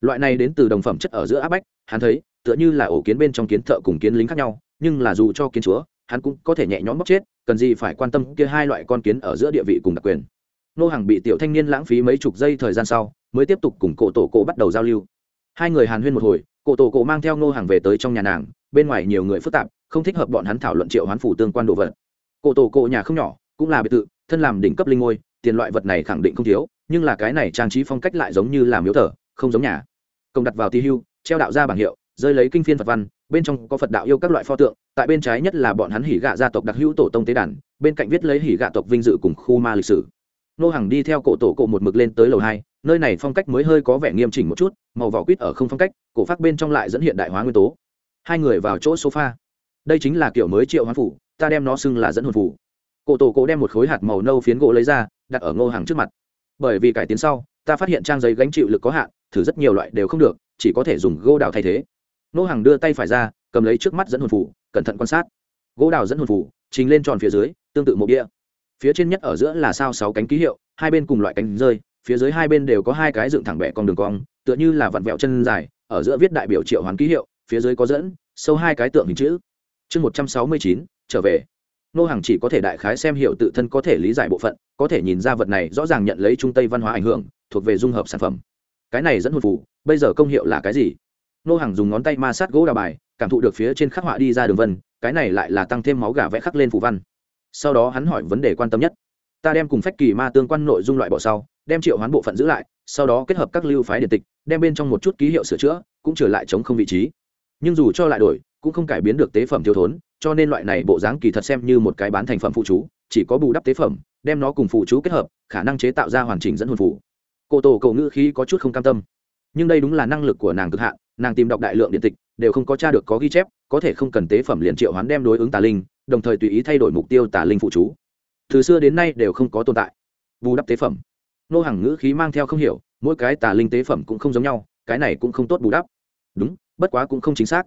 Loại này đến từ đồng phẩm chất ở giữa áp bách, hắn thấy, tựa như là ổ kiến bên trong kiến thợ cùng kiến lính khác nhau, nhưng là dù cho kiến chúa, hắn cũng có thể nhẹ nhõm bóc chết, cần gì phải quan tâm kia hai loại con kiến ở giữa địa vị cùng đặc quyền. Nô hàng bị tiểu thanh niên lãng phí mấy chục giây thời gian sau mới tiếp tục cùng cổ tổ cổ bắt đầu giao lưu. Hai người hàn huyên một hồi, cổ tổ cổ mang theo nô hàng về tới trong nhà nàng, bên ngoài nhiều người phức tạp, không thích hợp bọn hắn thảo luận triệu hoán phủ tương quan đồ vật. Cổ tổ cổ nhà không nhỏ, cũng là biệt thự, thân làm đỉnh cấp linh ngôi, tiền loại vật này khẳng định không thiếu, nhưng là cái này trang trí phong cách lại giống như làm miếu thờ, không giống nhà. Công đặt vào ti hưu, treo đạo ra bảng hiệu, rơi lấy kinh phiên phật văn, bên trong có phật đạo yêu các loại pho tượng, tại bên trái nhất là bọn hắn hỉ gạ gia tộc đặc hữu tổ tông tế đàn, bên cạnh viết lấy hỉ gạ tộc vinh dự cùng khu ma lịch sử. Nô hàng đi theo cổ tổ cổ một mực lên tới lầu hai nơi này phong cách mới hơi có vẻ nghiêm chỉnh một chút, màu vỏ quýt ở không phong cách, cổ phát bên trong lại dẫn hiện đại hóa nguyên tố. Hai người vào chỗ sofa. Đây chính là kiểu mới triệu hoán phủ, ta đem nó xưng là dẫn hồn phủ. Cổ tổ cổ đem một khối hạt màu nâu phiến gỗ lấy ra, đặt ở ngô hàng trước mặt. Bởi vì cải tiến sau, ta phát hiện trang giấy gánh chịu lực có hạn, thử rất nhiều loại đều không được, chỉ có thể dùng gỗ đào thay thế. Ngô hàng đưa tay phải ra, cầm lấy trước mắt dẫn hồn phủ, cẩn thận quan sát. Gỗ đào dẫn hồn phủ trình lên tròn phía dưới, tương tự một đĩa phía trên nhất ở giữa là sao sáu cánh ký hiệu, hai bên cùng loại cánh rơi phía dưới hai bên đều có hai cái dựng thẳng bẻ con đường cong, tựa như là vặn vẹo chân dài, ở giữa viết đại biểu triệu hoán ký hiệu, phía dưới có dẫn, sâu hai cái tượng hình chữ. Chương một trăm sáu mươi chín, trở về. Nô hàng chỉ có thể đại khái xem hiệu tự thân có thể lý giải bộ phận, có thể nhìn ra vật này rõ ràng nhận lấy trung tây văn hóa ảnh hưởng, thuộc về dung hợp sản phẩm. Cái này dẫn hồn phủ bây giờ công hiệu là cái gì? Nô hàng dùng ngón tay ma sát gỗ đào bài, cảm thụ được phía trên khắc họa đi ra đường vân, cái này lại là tăng thêm máu gà vẽ khắc lên phủ văn. Sau đó hắn hỏi vấn đề quan tâm nhất. Ta đem cùng phách kỳ ma tương quan nội dung loại bỏ sau đem triệu hoán bộ phận giữ lại, sau đó kết hợp các lưu phái điện tịch, đem bên trong một chút ký hiệu sửa chữa, cũng trở lại chống không vị trí. Nhưng dù cho lại đổi, cũng không cải biến được tế phẩm thiếu thốn, cho nên loại này bộ dáng kỳ thật xem như một cái bán thành phẩm phụ chú, chỉ có bù đắp tế phẩm, đem nó cùng phụ chú kết hợp, khả năng chế tạo ra hoàn chỉnh dẫn hồn phụ cô tổ cầu ngữ khí có chút không cam tâm. Nhưng đây đúng là năng lực của nàng cực hạn, nàng tìm đọc đại lượng điện tịch, đều không có tra được có ghi chép, có thể không cần tế phẩm liền triệu hoán đem đối ứng tà linh, đồng thời tùy ý thay đổi mục tiêu tà linh phụ chú. Từ xưa đến nay đều không có tồn tại. Bù đắp tế phẩm nô hàng ngữ khí mang theo không hiểu, mỗi cái tà linh tế phẩm cũng không giống nhau, cái này cũng không tốt bù đắp. Đúng, bất quá cũng không chính xác.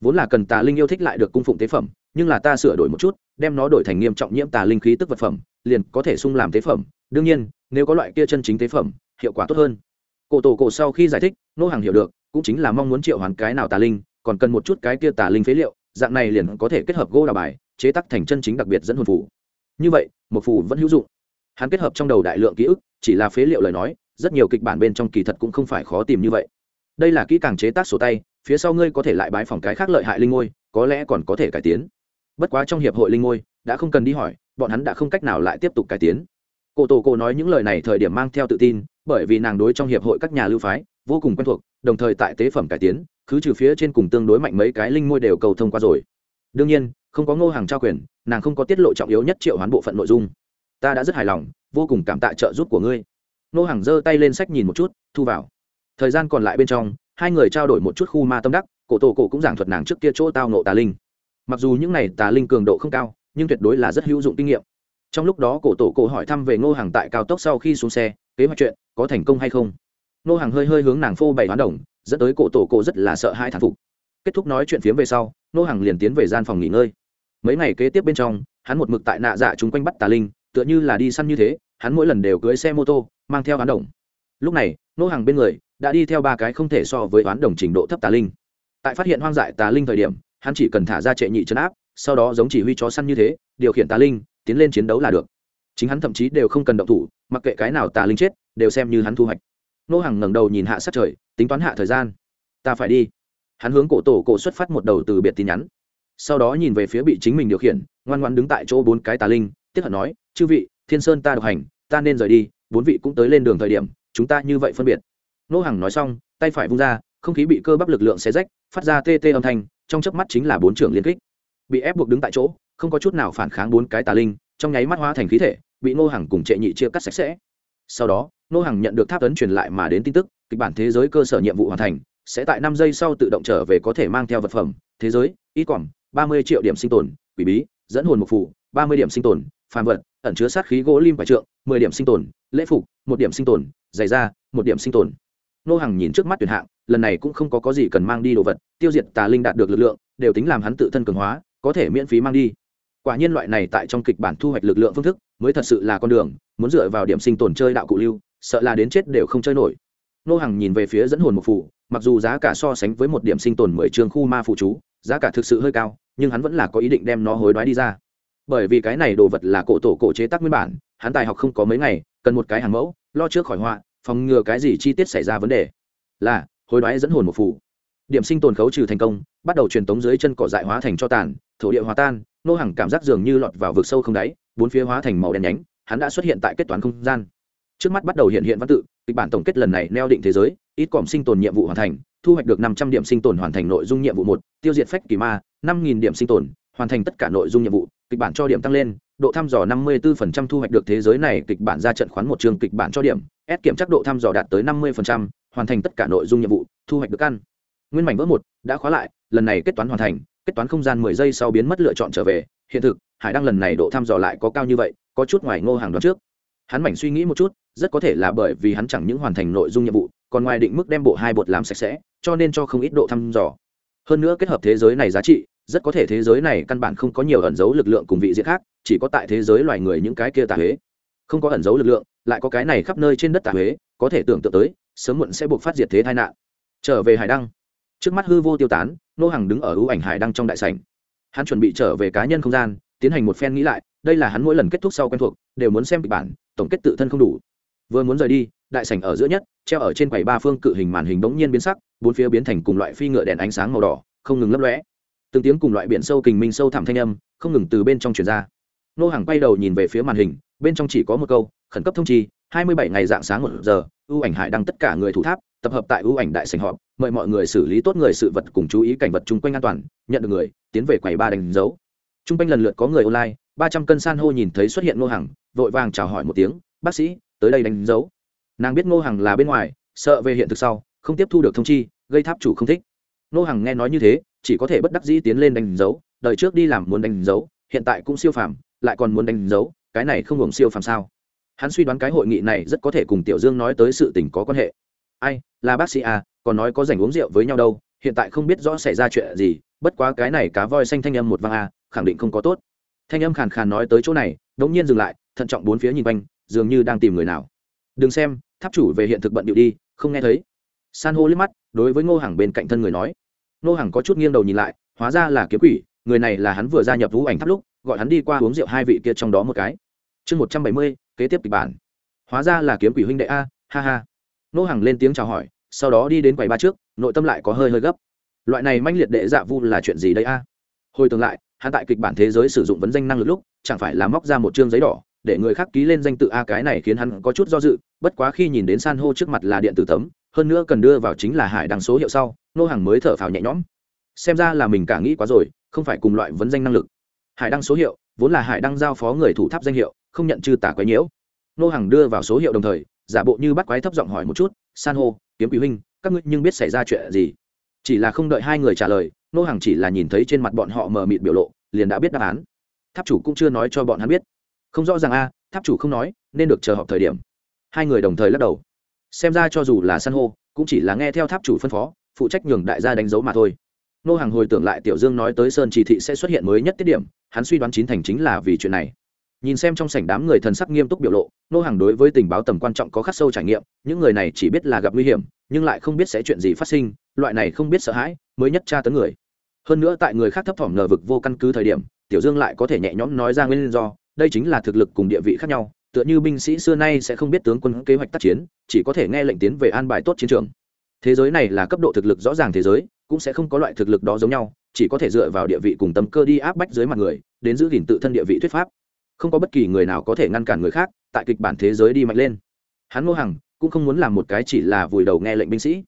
Vốn là cần tà linh yêu thích lại được cung phụng tế phẩm, nhưng là ta sửa đổi một chút, đem nó đổi thành nghiêm trọng nhiễm tà linh khí tức vật phẩm, liền có thể sung làm tế phẩm. Đương nhiên, nếu có loại kia chân chính tế phẩm, hiệu quả tốt hơn. Cổ tổ cổ sau khi giải thích, nô hàng hiểu được, cũng chính là mong muốn triệu hoàn cái nào tà linh, còn cần một chút cái kia tà linh phế liệu, dạng này liền có thể kết hợp gỗ đào bài, chế tác thành chân chính đặc biệt dẫn hồn phủ như vậy, một phù vẫn hữu dụng hắn kết hợp trong đầu đại lượng ký ức, chỉ là phế liệu lời nói, rất nhiều kịch bản bên trong kỳ thật cũng không phải khó tìm như vậy. Đây là kỹ càng chế tác sổ tay, phía sau ngươi có thể lại bái phòng cái khác lợi hại linh ngôi, có lẽ còn có thể cải tiến. Bất quá trong hiệp hội linh ngôi, đã không cần đi hỏi, bọn hắn đã không cách nào lại tiếp tục cải tiến. Cổ tổ cổ nói những lời này thời điểm mang theo tự tin, bởi vì nàng đối trong hiệp hội các nhà lưu phái, vô cùng quen thuộc, đồng thời tại tế phẩm cải tiến, cứ trừ phía trên cùng tương đối mạnh mấy cái linh ngôi đều cầu thông qua rồi. Đương nhiên, không có ngô hàng trao quyền, nàng không có tiết lộ trọng yếu nhất triệu hoán bộ phận nội dung ta đã rất hài lòng, vô cùng cảm tạ trợ giúp của ngươi. Nô hàng giơ tay lên sách nhìn một chút, thu vào. Thời gian còn lại bên trong, hai người trao đổi một chút khu ma tâm đắc, cổ tổ cổ cũng giảng thuật nàng trước kia chỗ tao nộ tà linh. Mặc dù những này tà linh cường độ không cao, nhưng tuyệt đối là rất hữu dụng kinh nghiệm. Trong lúc đó cổ tổ cổ hỏi thăm về ngô hàng tại cao tốc sau khi xuống xe, kế hoạch chuyện có thành công hay không? Ngô hàng hơi hơi hướng nàng phô bày hoán đồng, dẫn tới cổ tổ cổ rất là sợ hai thản phục. Kết thúc nói chuyện phiếm về sau, ngô hàng liền tiến về gian phòng nghỉ ngơi. Mấy ngày kế tiếp bên trong, hắn một mực tại nạ dạ chúng quanh bắt tà linh tựa như là đi săn như thế, hắn mỗi lần đều cưới xe mô tô, mang theo hoán đồng. Lúc này, nô hàng bên người đã đi theo ba cái không thể so với oán đồng trình độ thấp tà linh. Tại phát hiện hoang dại tà linh thời điểm, hắn chỉ cần thả ra trệ nhị chấn áp, sau đó giống chỉ huy chó săn như thế, điều khiển tà linh, tiến lên chiến đấu là được. Chính hắn thậm chí đều không cần động thủ, mặc kệ cái nào tà linh chết, đều xem như hắn thu hoạch. Nô hàng ngẩng đầu nhìn hạ sát trời, tính toán hạ thời gian. Ta phải đi. Hắn hướng cổ tổ cổ xuất phát một đầu từ biệt tin nhắn. Sau đó nhìn về phía bị chính mình điều khiển, ngoan ngoan đứng tại chỗ bốn cái tà linh tiếp hận nói chư vị, thiên sơn ta độc hành, ta nên rời đi, bốn vị cũng tới lên đường thời điểm, chúng ta như vậy phân biệt. Nô hàng nói xong, tay phải vung ra, không khí bị cơ bắp lực lượng xé rách, phát ra tê tê âm thanh, trong chớp mắt chính là bốn trưởng liên kích. Bị ép buộc đứng tại chỗ, không có chút nào phản kháng bốn cái tà linh, trong nháy mắt hóa thành khí thể, bị nô hàng cùng trệ nhị chia cắt sạch sẽ. Sau đó, nô hàng nhận được tháp tấn truyền lại mà đến tin tức, kịch bản thế giới cơ sở nhiệm vụ hoàn thành, sẽ tại năm giây sau tự động trở về có thể mang theo vật phẩm, thế giới ít còn ba mươi triệu điểm sinh tồn, quỷ bí, dẫn hồn một phủ ba mươi điểm sinh tồn phàm vật ẩn chứa sát khí gỗ lim và trượng mười điểm sinh tồn lễ phục một điểm sinh tồn dày da một điểm sinh tồn. Nô hàng nhìn trước mắt tuyển hạng lần này cũng không có, có gì cần mang đi đồ vật tiêu diệt tà linh đạt được lực lượng đều tính làm hắn tự thân cường hóa có thể miễn phí mang đi. Quả nhiên loại này tại trong kịch bản thu hoạch lực lượng phương thức mới thật sự là con đường muốn dựa vào điểm sinh tồn chơi đạo cụ lưu sợ là đến chết đều không chơi nổi. Nô hàng nhìn về phía dẫn hồn một phủ mặc dù giá cả so sánh với một điểm sinh tồn mười trường khu ma phụ chú giá cả thực sự hơi cao nhưng hắn vẫn là có ý định đem nó hối đoái đi ra bởi vì cái này đồ vật là cổ tổ cổ chế tác nguyên bản, hắn tài học không có mấy ngày, cần một cái hàng mẫu, lo trước khỏi họa, phòng ngừa cái gì chi tiết xảy ra vấn đề. Là, hối đoái dẫn hồn một phủ điểm sinh tồn khấu trừ thành công, bắt đầu truyền tống dưới chân cỏ dại hóa thành cho tàn, thổ địa hóa tan, nô hàng cảm giác dường như lọt vào vực sâu không đáy, bốn phía hóa thành màu đen nhánh, hắn đã xuất hiện tại kết toán không gian. Trước mắt bắt đầu hiện hiện văn tự, kịch bản tổng kết lần này neo định thế giới, ít còm sinh tồn nhiệm vụ hoàn thành, thu hoạch được năm trăm điểm sinh tồn hoàn thành nội dung nhiệm vụ một, tiêu diệt phách kỳ ma, năm nghìn điểm sinh tồn, hoàn thành tất cả nội dung nhiệm vụ kịch bản cho điểm tăng lên độ thăm dò 54% thu hoạch được thế giới này kịch bản ra trận khoán một trường kịch bản cho điểm ép kiểm chắc độ thăm dò đạt tới 50%, hoàn thành tất cả nội dung nhiệm vụ thu hoạch được ăn nguyên mảnh vỡ một đã khóa lại lần này kết toán hoàn thành kết toán không gian mười giây sau biến mất lựa chọn trở về. Hiện thực hải đăng lần này độ thăm dò lại có cao như vậy có chút ngoài ngô hàng đoán trước. Hắn mảnh suy nghĩ một chút rất có thể là bởi vì hắn chẳng những hoàn thành nội dung nhiệm vụ còn ngoài định mức đem bộ hai bột làm sạch sẽ cho nên cho không ít độ thăm dò. Hơn nữa kết hợp thế giới này giá trị rất có thể thế giới này căn bản không có nhiều ẩn dấu lực lượng cùng vị diện khác, chỉ có tại thế giới loài người những cái kia tà huế. Không có ẩn dấu lực lượng, lại có cái này khắp nơi trên đất tà huế, có thể tưởng tượng tới, sớm muộn sẽ buộc phát diệt thế tai nạn. Trở về hải đăng. Trước mắt hư vô tiêu tán, nô hàng đứng ở ưu ảnh hải đăng trong đại sảnh. Hắn chuẩn bị trở về cá nhân không gian, tiến hành một phen nghĩ lại, đây là hắn mỗi lần kết thúc sau quen thuộc, đều muốn xem kịch bản, tổng kết tự thân không đủ. Vừa muốn rời đi, đại sảnh ở giữa nhất, treo ở trên quầy ba phương cự hình màn hình bỗng nhiên biến sắc, bốn phía biến thành cùng loại phi ngựa đèn ánh sáng màu đỏ, không ngừng lấp lóe từng tiếng cùng loại biển sâu kình minh sâu thẳm thanh âm không ngừng từ bên trong truyền ra. Nô hàng quay đầu nhìn về phía màn hình, bên trong chỉ có một câu, khẩn cấp thông chi, hai mươi bảy ngày dạng sáng một giờ ưu ảnh hải đăng tất cả người thủ tháp, tập hợp tại ưu ảnh đại sành họp, mời mọi người xử lý tốt người sự vật cùng chú ý cảnh vật chung quanh an toàn, nhận được người, tiến về quầy ba đánh dấu. Chung quanh lần lượt có người online, ba trăm cân san hô nhìn thấy xuất hiện ngô hằng, vội vàng chào hỏi một tiếng, bác sĩ, tới đây đánh dấu. Nàng biết ngô hằng là bên ngoài, sợ về hiện thực sau, không tiếp thu được thông chi, gây tháp chủ không thích. Ngô hằng nghe nói như thế chỉ có thể bất đắc dĩ tiến lên đánh dấu đợi trước đi làm muốn đánh dấu, hiện tại cũng siêu phàm, lại còn muốn đánh dấu, cái này không hưởng siêu phàm sao? Hắn suy đoán cái hội nghị này rất có thể cùng tiểu dương nói tới sự tình có quan hệ. Ai, là bác sĩ à còn nói có dành uống rượu với nhau đâu, hiện tại không biết rõ xảy ra chuyện gì, bất quá cái này cá voi xanh thanh âm một vang à khẳng định không có tốt. Thanh âm khàn khàn nói tới chỗ này, đống nhiên dừng lại, thận trọng bốn phía nhìn quanh, dường như đang tìm người nào. Đừng xem, tháp chủ về hiện thực bận điệu đi, không nghe thấy. San hô liếc mắt, đối với ngô Hằng bên cạnh thân người nói. Nô Hằng có chút nghiêng đầu nhìn lại, hóa ra là kiếm quỷ, người này là hắn vừa gia nhập vũ ảnh tháp lúc, gọi hắn đi qua uống rượu hai vị kia trong đó một cái. Chương một trăm bảy mươi, kế tiếp kịch bản. Hóa ra là kiếm quỷ huynh đệ a, ha ha. Nô Hằng lên tiếng chào hỏi, sau đó đi đến quầy ba trước, nội tâm lại có hơi hơi gấp. Loại này manh liệt đệ dạ vu là chuyện gì đây a? Hồi tương lại, hắn tại kịch bản thế giới sử dụng vấn danh năng lực lúc, chẳng phải là móc ra một chương giấy đỏ, để người khác ký lên danh tự a cái này khiến hắn có chút do dự, bất quá khi nhìn đến san hô trước mặt là điện tử tấm, hơn nữa cần đưa vào chính là hải đăng số hiệu sau nô hàng mới thở phào nhẹ nhõm. Xem ra là mình cả nghĩ quá rồi, không phải cùng loại vấn danh năng lực. Hải đăng số hiệu, vốn là hải đăng giao phó người thủ tháp danh hiệu, không nhận chư tả quấy nhiễu. Nô hàng đưa vào số hiệu đồng thời, giả bộ như bắt quái thấp giọng hỏi một chút, san hô, kiếm quý huynh, các ngươi nhưng biết xảy ra chuyện gì? Chỉ là không đợi hai người trả lời, nô hàng chỉ là nhìn thấy trên mặt bọn họ mờ mịt biểu lộ, liền đã biết đáp án. Tháp chủ cũng chưa nói cho bọn hắn biết. Không rõ ràng a, tháp chủ không nói, nên được chờ họp thời điểm. Hai người đồng thời lắc đầu. Xem ra cho dù là san hô, cũng chỉ là nghe theo tháp chủ phân phó phụ trách nhường đại gia đánh dấu mà thôi. Nô hàng hồi tưởng lại tiểu dương nói tới sơn chỉ thị sẽ xuất hiện mới nhất tiết điểm, hắn suy đoán chín thành chính là vì chuyện này. Nhìn xem trong sảnh đám người thần sắc nghiêm túc biểu lộ, nô hàng đối với tình báo tầm quan trọng có khắc sâu trải nghiệm, những người này chỉ biết là gặp nguy hiểm, nhưng lại không biết sẽ chuyện gì phát sinh, loại này không biết sợ hãi, mới nhất tra tấn người. Hơn nữa tại người khác thấp thỏm ngờ vực vô căn cứ thời điểm, tiểu dương lại có thể nhẹ nhõm nói ra nguyên do, đây chính là thực lực cùng địa vị khác nhau, tựa như binh sĩ xưa nay sẽ không biết tướng quân kế hoạch tác chiến, chỉ có thể nghe lệnh tiến về an bài tốt chiến trường thế giới này là cấp độ thực lực rõ ràng thế giới, cũng sẽ không có loại thực lực đó giống nhau, chỉ có thể dựa vào địa vị cùng tâm cơ đi áp bách dưới mặt người, đến giữ gìn tự thân địa vị thuyết pháp. Không có bất kỳ người nào có thể ngăn cản người khác, tại kịch bản thế giới đi mạnh lên. Hắn ngô hằng cũng không muốn làm một cái chỉ là vùi đầu nghe lệnh binh sĩ.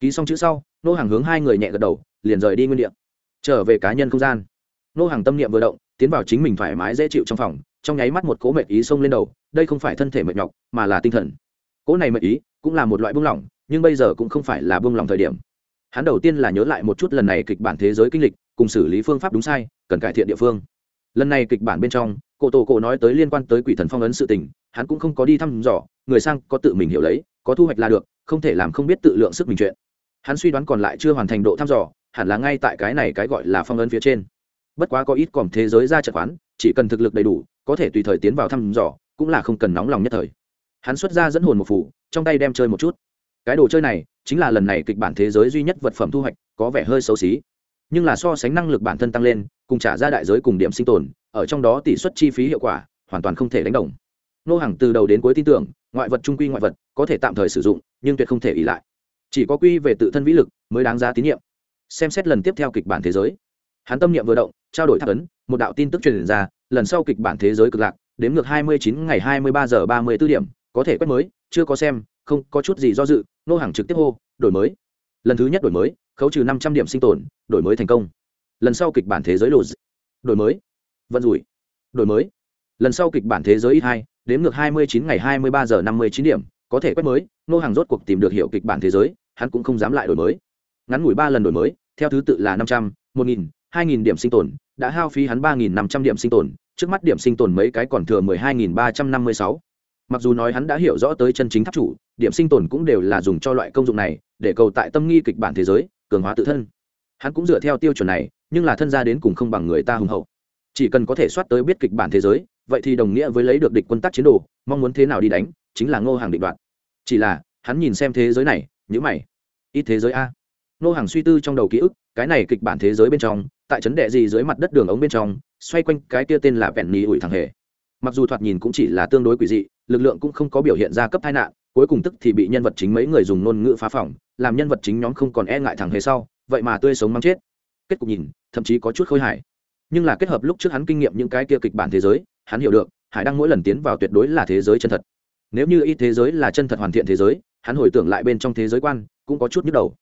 Ký xong chữ sau, ngô hằng hướng hai người nhẹ gật đầu, liền rời đi nguyên đ i ệ trở về cá nhân không gian. Ngô hằng tâm niệm vừa động, tiến vào chính mình thoải mái dễ chịu trong phòng, trong nháy mắt một cố mệt ý xông lên đầu, đây không phải thân thể mệt nhọc, mà là tinh thần. Cố này mệt ý cũng là một loại buông lỏng nhưng bây giờ cũng không phải là buông lòng thời điểm. Hắn đầu tiên là nhớ lại một chút lần này kịch bản thế giới kinh lịch, cùng xử lý phương pháp đúng sai, cần cải thiện địa phương. Lần này kịch bản bên trong, cổ tổ cổ nói tới liên quan tới quỷ thần phong ấn sự tình, hắn cũng không có đi thăm dò, người sang có tự mình hiểu lấy, có thu hoạch là được, không thể làm không biết tự lượng sức mình chuyện. Hắn suy đoán còn lại chưa hoàn thành độ thăm dò, hẳn là ngay tại cái này cái gọi là phong ấn phía trên. Bất quá có ít còn thế giới ra trận quán, chỉ cần thực lực đầy đủ, có thể tùy thời tiến vào thăm dò, cũng là không cần nóng lòng nhất thời. Hắn xuất ra dẫn hồn một phủ trong tay đem chơi một chút cái đồ chơi này chính là lần này kịch bản thế giới duy nhất vật phẩm thu hoạch, có vẻ hơi xấu xí. Nhưng là so sánh năng lực bản thân tăng lên, cùng trả ra đại giới cùng điểm sinh tồn, ở trong đó tỷ suất chi phí hiệu quả hoàn toàn không thể đánh đồng. Nô hàng từ đầu đến cuối tin tưởng, ngoại vật trung quy ngoại vật, có thể tạm thời sử dụng, nhưng tuyệt không thể ỉ lại. Chỉ có quy về tự thân vĩ lực mới đáng giá tín nhiệm. Xem xét lần tiếp theo kịch bản thế giới, hắn tâm niệm vừa động, trao đổi thác ấn, một đạo tin tức truyền ra, lần sau kịch bản thế giới cực lạc, đếm ngược hai mươi chín ngày hai mươi ba giờ ba mươi b ố điểm, có thể quét mới, chưa có xem không có chút gì do dự nô hàng trực tiếp hô, đổi mới. Lần thứ nhất đổi mới, khấu trừ năm trăm điểm sinh tồn, đổi mới thành công. Lần sau kịch bản thế giới lột đổi mới. Vận rủi. Đổi mới. Lần sau kịch bản thế giới ít hai, đếm ngược hai mươi chín ngày hai mươi ba giờ năm mươi chín điểm, có thể quét mới. Nô hàng rốt cuộc tìm được hiệu kịch bản thế giới, hắn cũng không dám lại đổi mới. Ngắn ngủi ba lần đổi mới, theo thứ tự là năm trăm, một nghìn, hai nghìn điểm sinh tồn, đã hao phí hắn ba nghìn năm trăm điểm sinh tồn, trước mắt điểm sinh tồn mấy cái còn thừa mười hai nghìn ba trăm năm mươi sáu. Mặc dù nói hắn đã hiểu rõ tới chân chính tháp chủ điểm sinh tồn cũng đều là dùng cho loại công dụng này, để cầu tại tâm nghi kịch bản thế giới, cường hóa tự thân. Hắn cũng dựa theo tiêu chuẩn này, nhưng là thân gia đến cùng không bằng người ta hùng hậu. Chỉ cần có thể soát tới biết kịch bản thế giới, vậy thì đồng nghĩa với lấy được địch quân tác chiến đồ, mong muốn thế nào đi đánh, chính là ngô hàng định đoạn chỉ là, hắn nhìn xem thế giới này nhữ mày. Ít thế giới a. Ngô hàng suy tư trong đầu ký ức, cái này kịch bản thế giới bên trong, tại chấn đệ gì dưới mặt đất đường ống bên trong, xoay quanh cái kia tên là vẹn nhì ủi thằng hề. Mặc dù thoạt nhìn cũng chỉ là tương đối quỷ dị, lực lượng cũng không có biểu hiện ra cấp tai nạn cuối cùng tức thì bị nhân vật chính mấy người dùng ngôn ngữ phá phỏng, làm nhân vật chính nhóm không còn e ngại thằng hề sau, vậy mà tươi sống mắng chết. Kết cục nhìn, thậm chí có chút khôi hài. Nhưng là kết hợp lúc trước hắn kinh nghiệm những cái kia kịch bản thế giới, hắn hiểu được, hải đang mỗi lần tiến vào tuyệt đối là thế giới chân thật. Nếu như y thế giới là chân thật hoàn thiện thế giới, hắn hồi tưởng lại bên trong thế giới quan, cũng có chút nhức đầu.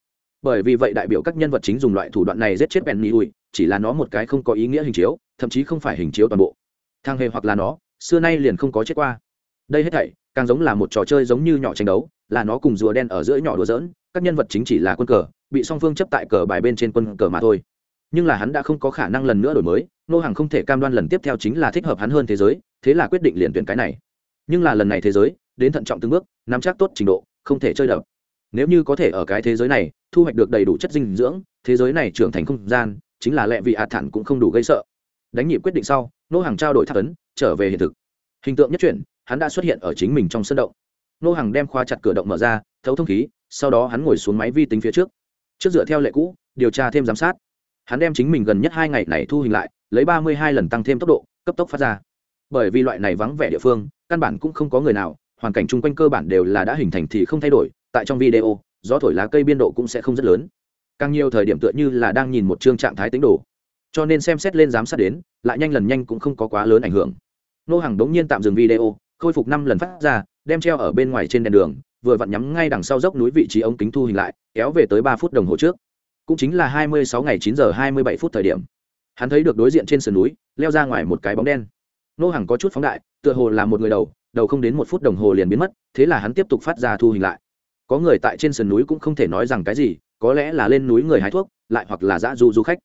Bởi vì vậy đại biểu các nhân vật chính dùng loại thủ đoạn này giết chết bèn mỹ ủi chỉ là nó một cái không có ý nghĩa hình chiếu, thậm chí không phải hình chiếu toàn bộ. Thang hề hoặc là nó, xưa nay liền không có chết qua đây hết thảy, càng giống là một trò chơi giống như nhỏ tranh đấu, là nó cùng rùa đen ở giữa nhỏ đùa dỡn các nhân vật chính chỉ là quân cờ, bị song phương chấp tại cờ bài bên trên quân cờ mà thôi. Nhưng là hắn đã không có khả năng lần nữa đổi mới nô hàng không thể cam đoan lần tiếp theo chính là thích hợp hắn hơn thế giới, thế là quyết định liền tuyển cái này. Nhưng là lần này thế giới, đến thận trọng từng bước, nắm chắc tốt trình độ, không thể chơi đập. Nếu như có thể ở cái thế giới này, thu hoạch được đầy đủ chất dinh dưỡng, thế giới này trưởng thành không gian, chính là lẹ vị ạt thản cũng không đủ gây sợ. Đánh nhịp quyết định sau nô hàng trao đổi tháp ấn, trở về hiện thực. Hình tượng nhất chuyển hắn đã xuất hiện ở chính mình trong sân động. Nô hàng đem khóa chặt cửa động mở ra, thấu thông khí, sau đó hắn ngồi xuống máy vi tính phía trước. Trước dựa theo lệ cũ, điều tra thêm giám sát. Hắn đem chính mình gần nhất hai ngày này thu hình lại, lấy ba mươi hai lần tăng thêm tốc độ, cấp tốc phát ra. Bởi vì loại này vắng vẻ địa phương, căn bản cũng không có người nào, hoàn cảnh chung quanh cơ bản đều là đã hình thành thì không thay đổi, tại trong video, gió thổi lá cây biên độ cũng sẽ không rất lớn. Càng nhiều thời điểm tựa như là đang nhìn một chương trạng thái tính đồ. Cho nên xem xét lên giám sát đến, lại nhanh lần nhanh cũng không có quá lớn ảnh hưởng. Nô hàng đống nhiên tạm dừng video khôi phục năm lần phát ra, đem treo ở bên ngoài trên đèn đường, vừa vặn nhắm ngay đằng sau dốc núi vị trí ống kính thu hình lại, kéo về tới ba phút đồng hồ trước. Cũng chính là hai mươi sáu ngày chín giờ hai mươi bảy phút thời điểm. Hắn thấy được đối diện trên sườn núi, leo ra ngoài một cái bóng đen. Nô hàng có chút phóng đại, tựa hồ là một người đầu đầu không đến một phút đồng hồ liền biến mất, thế là hắn tiếp tục phát ra thu hình lại. Có người tại trên sườn núi cũng không thể nói rằng cái gì, có lẽ là lên núi người hái thuốc, lại hoặc là dã du du khách.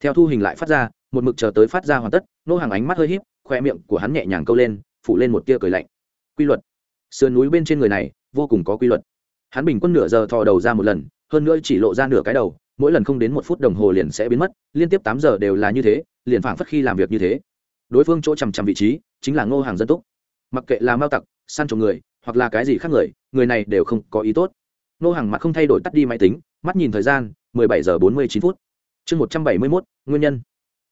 Theo thu hình lại phát ra, một mực chờ tới phát ra hoàn tất, nô hàng ánh mắt hơi híp, khoe miệng của hắn nhẹ nhàng câu lên phủ lên một tia cười lạnh. Quy luật. Sườn núi bên trên người này, vô cùng có quy luật. Hắn bình quân nửa giờ thò đầu ra một lần, hơn nữa chỉ lộ ra nửa cái đầu, mỗi lần không đến một phút đồng hồ liền sẽ biến mất, liên tiếp tám giờ đều là như thế, liền phảng phất khi làm việc như thế. Đối phương chỗ chằm chằm vị trí, chính là ngô hàng dân túc. Mặc kệ là mao tặc săn trộm người, hoặc là cái gì khác người người này đều không có ý tốt. Ngô hàng mặt không thay đổi tắt đi máy tính, mắt nhìn thời gian, mười bảy giờ bốn mươi chín phút. Chương một trăm bảy mươi mốt, nguyên nhân.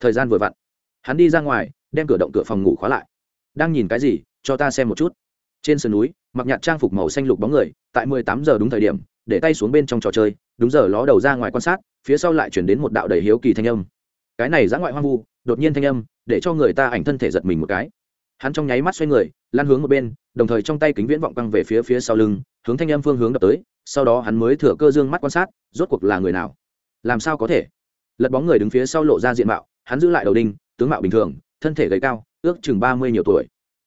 Thời gian vừa vặn. Hắn đi ra ngoài, đem cửa động cửa phòng ngủ khóa lại đang nhìn cái gì, cho ta xem một chút. Trên sườn núi, mặc nhạt trang phục màu xanh lục bóng người, tại mười tám giờ đúng thời điểm, để tay xuống bên trong trò chơi, đúng giờ ló đầu ra ngoài quan sát, phía sau lại chuyển đến một đạo đầy hiếu kỳ thanh âm. Cái này giã ngoại hoang vu, đột nhiên thanh âm, để cho người ta ảnh thân thể giật mình một cái. Hắn trong nháy mắt xoay người lan hướng một bên, đồng thời trong tay kính viễn vọng căng về phía phía sau lưng, hướng thanh âm phương hướng đập tới, sau đó hắn mới thừa cơ dương mắt quan sát, rốt cuộc là người nào? Làm sao có thể? Lật bóng người đứng phía sau lộ ra diện mạo, hắn giữ lại đầu đinh, tướng mạo bình thường, thân thể gầy cao ước chừng ba mươi nhiều tuổi.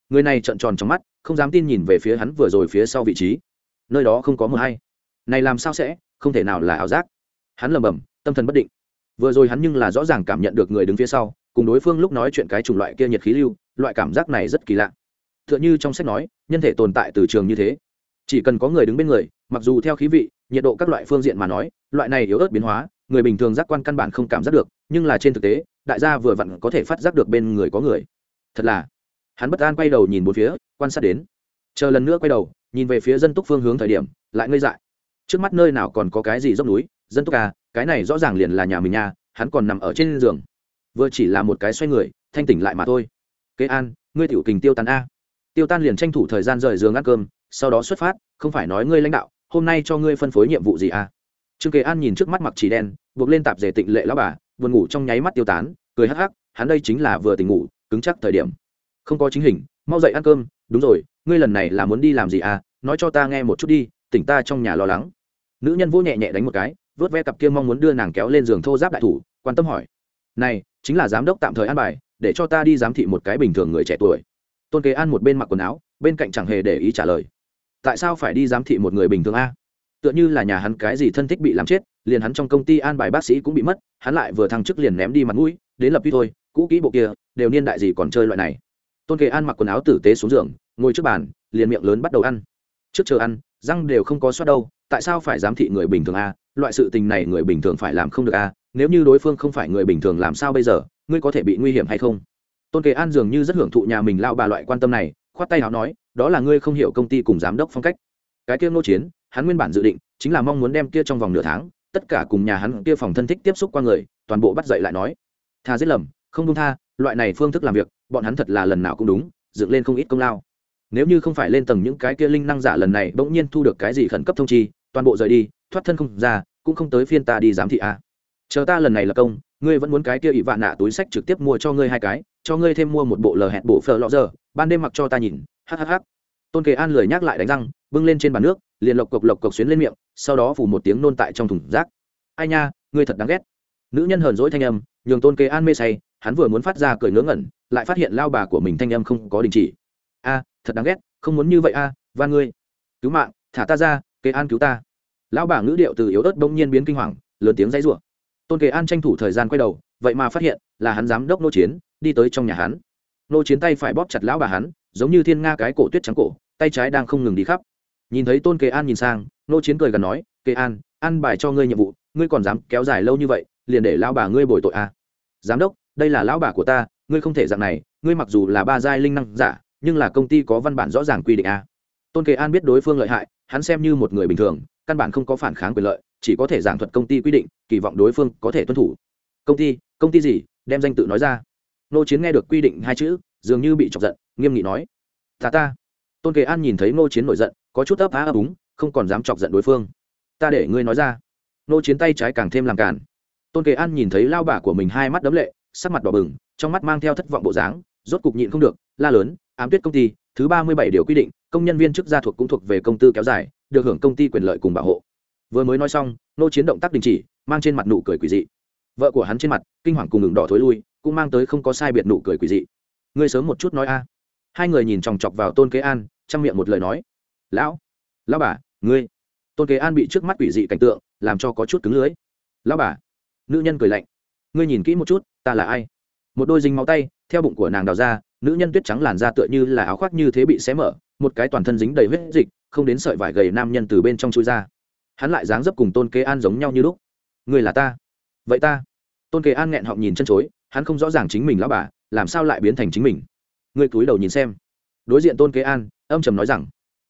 Người này trợn tròn trong mắt, không dám tin nhìn về phía hắn vừa rồi phía sau vị trí. Nơi đó không có mờ hay. Này làm sao sẽ, không thể nào là ảo giác. Hắn lầm bầm tâm thần bất định. Vừa rồi hắn nhưng là rõ ràng cảm nhận được người đứng phía sau, cùng đối phương lúc nói chuyện cái chủng loại kia nhiệt khí lưu, loại cảm giác này rất kỳ lạ. T h ư ợ n h ư trong sách nói, nhân thể tồn tại từ trường như thế. Chỉ cần có người đứng bên người, mặc dù theo khí vị, nhiệt độ các loại phương diện mà nói, loại này yếu ớt biến hóa, người bình thường giác quan căn bản không cảm giác được, nhưng là trên thực tế, đại gia vừa vặn có thể phát giác được bên người có người thật là. Hắn bất an quay đầu nhìn bốn phía, quan sát đến. Chờ lần nữa quay đầu, nhìn về phía dân túc phương hướng thời điểm, lại ngây dại. Trước mắt nơi nào còn có cái gì dốc núi? Dân túc à cái này rõ ràng liền là nhà mình nhà, hắn còn nằm ở trên giường. Vừa chỉ là một cái xoay người, thanh tỉnh lại mà thôi. Kế an, ngươi tiểu kình tiêu tan a. Tiêu tan liền tranh thủ thời gian rời giường ăn cơm, sau đó xuất phát, không phải nói ngươi lãnh đạo, hôm nay cho ngươi phân phối nhiệm vụ gì a. Trương kế an nhìn trước mắt mặc chỉ đen, buộc lên tạp dề tịnh lệ lão bà, buồn ngủ trong nháy mắt tiêu tán, cười hắc hắc, hắn đây chính là vừa tỉnh ngủ cứng chắc thời điểm. Không có chính hình, mau dậy ăn cơm, đúng rồi, ngươi lần này là muốn đi làm gì à? Nói cho ta nghe một chút đi, tỉnh ta trong nhà lo lắng. Nữ nhân vỗ nhẹ nhẹ đánh một cái, vớt ve cặp kia mong muốn đưa nàng kéo lên giường thô giáp đại thủ, quan tâm hỏi. Này, chính là giám đốc tạm thời an bài, để cho ta đi giám thị một cái bình thường người trẻ tuổi. Tôn kế an một bên mặc quần áo, bên cạnh chẳng hề để ý trả lời. Tại sao phải đi giám thị một người bình thường a? Tựa như là nhà hắn cái gì thân thích bị làm chết, liền hắn trong công ty an bài bác sĩ cũng bị mất, hắn lại vừa thăng chức liền ném đi mặt mũi, đến lập đi thôi cũ kỹ bộ kia, đều niên đại gì còn chơi loại này. Tôn kệ an mặc quần áo tử tế xuống giường, ngồi trước bàn, liền miệng lớn bắt đầu ăn. Trước chờ ăn, răng đều không có soát đâu, tại sao phải giám thị người bình thường a? Loại sự tình này người bình thường phải làm không được a, nếu như đối phương không phải người bình thường làm sao bây giờ, ngươi có thể bị nguy hiểm hay không? Tôn kệ an dường như rất hưởng thụ nhà mình lao bà loại quan tâm này, khoát tay nào nói, đó là ngươi không hiểu công ty cùng giám đốc phong cách. Cái kia ngô chiến, hắn nguyên bản dự định chính là mong muốn đem kia trong vòng nửa tháng, tất cả cùng nhà hắn kia phòng thân thích tiếp xúc qua người, toàn bộ bắt dậy lại nói. Tha giết lầm không đúng tha, loại này phương thức làm việc, bọn hắn thật là lần nào cũng đúng, dựng lên không ít công lao. Nếu như không phải lên tầng những cái kia linh năng giả lần này bỗng nhiên thu được cái gì khẩn cấp thông chi, toàn bộ rời đi, thoát thân không ra, cũng không tới phiên ta đi giám thị a. À. chờ ta lần này là công, ngươi vẫn muốn cái kia ỵ vạn nạ túi sách trực tiếp mua cho ngươi hai cái, cho ngươi thêm mua một bộ lờ hẹn bộ phờ lọ giờ, ban đêm mặc cho ta nhìn hhh tôn kề an lười nhắc lại đánh răng, bưng lên trên bàn nước, liền lộc cộc lộc cộc xuyến lên miệng, sau đó phủ một tiếng nôn tại trong thùng rác. Ai nha, ngươi thật đáng ghét. Nữ nhân hờn dỗi thanh âm, nhường tôn kề an mê say hắn vừa muốn phát ra cười ngớ ngẩn, lại phát hiện lao bà của mình thanh âm không có đình chỉ. A, thật đáng ghét, không muốn như vậy a và ngươi. Cứu mạng, thả ta ra kế an cứu ta. Lão bà ngữ điệu từ yếu ớt bỗng nhiên biến kinh hoàng, lớn tiếng dãy rủa. Tôn kế an tranh thủ thời gian quay đầu, vậy mà phát hiện là hắn giám đốc nô chiến, đi tới trong nhà hắn. Nô chiến tay phải bóp chặt lão bà hắn, giống như thiên nga cái cổ tuyết trắng cổ, tay trái đang không ngừng đi khắp. Nhìn thấy tôn kế an nhìn sang, nô chiến cười gần nói kế an, ăn bài cho ngươi nhiệm vụ, ngươi còn dám kéo dài lâu như vậy, liền để lão bà ngươi bồi tội à. giám đốc đây là lão bà của ta, ngươi không thể dạng này, ngươi mặc dù là ba giai linh năng giả, nhưng là công ty có văn bản rõ ràng quy định à. tôn kề an biết đối phương lợi hại, hắn xem như một người bình thường, căn bản không có phản kháng quyền lợi, chỉ có thể giảng thuật công ty quy định, kỳ vọng đối phương có thể tuân thủ. Công ty công ty gì? Đem danh tự nói ra. Nô chiến nghe được quy định hai chữ, dường như bị chọc giận, nghiêm nghị nói. Ta ta. Tôn kề an nhìn thấy nô chiến nổi giận, có chút ấp á ấp úng, không còn dám chọc giận đối phương. Ta để ngươi nói ra. Nô chiến tay trái càng thêm làm cản tôn kề an nhìn thấy lao bà của mình hai mắt đấm lệ sắc mặt đỏ bừng, trong mắt mang theo thất vọng bộ dáng, rốt cục nhịn không được, la lớn, ám tuyết công ty, thứ ba mươi bảy điều quy định, công nhân viên chức gia thuộc cũng thuộc về công tư kéo dài, được hưởng công ty quyền lợi cùng bảo hộ. Vừa mới nói xong, nô chiến động tác đình chỉ, mang trên mặt nụ cười quỷ dị. Vợ của hắn trên mặt, kinh hoàng cùng ngừng đỏ thối lui, cũng mang tới không có sai biệt nụ cười quỷ dị. Ngươi sớm một chút nói a. Hai người nhìn chòng chọc vào tôn kế an trong miệng một lời nói. Lão lão bà, ngươi. Tôn kế an bị trước mắt quỷ dị cảnh tượng, làm cho có chút cứng lưới lão bà. Nữ nhân cười lạnh ngươi nhìn kỹ một chút, ta là ai? Một đôi dính máu tay, theo bụng của nàng đào ra, nữ nhân tuyết trắng làn da tựa như là áo khoác như thế bị xé mở, một cái toàn thân dính đầy huyết dịch, không đến sợi vải gầy nam nhân từ bên trong chui ra. Hắn lại dáng dấp cùng tôn kế an giống nhau như lúc. Người là ta. Vậy ta. Tôn kế an nghẹn họng nhìn chân chối, hắn không rõ ràng chính mình lão bà, làm sao lại biến thành chính mình? Người cúi đầu nhìn xem. Đối diện tôn kế an, âm trầm nói rằng,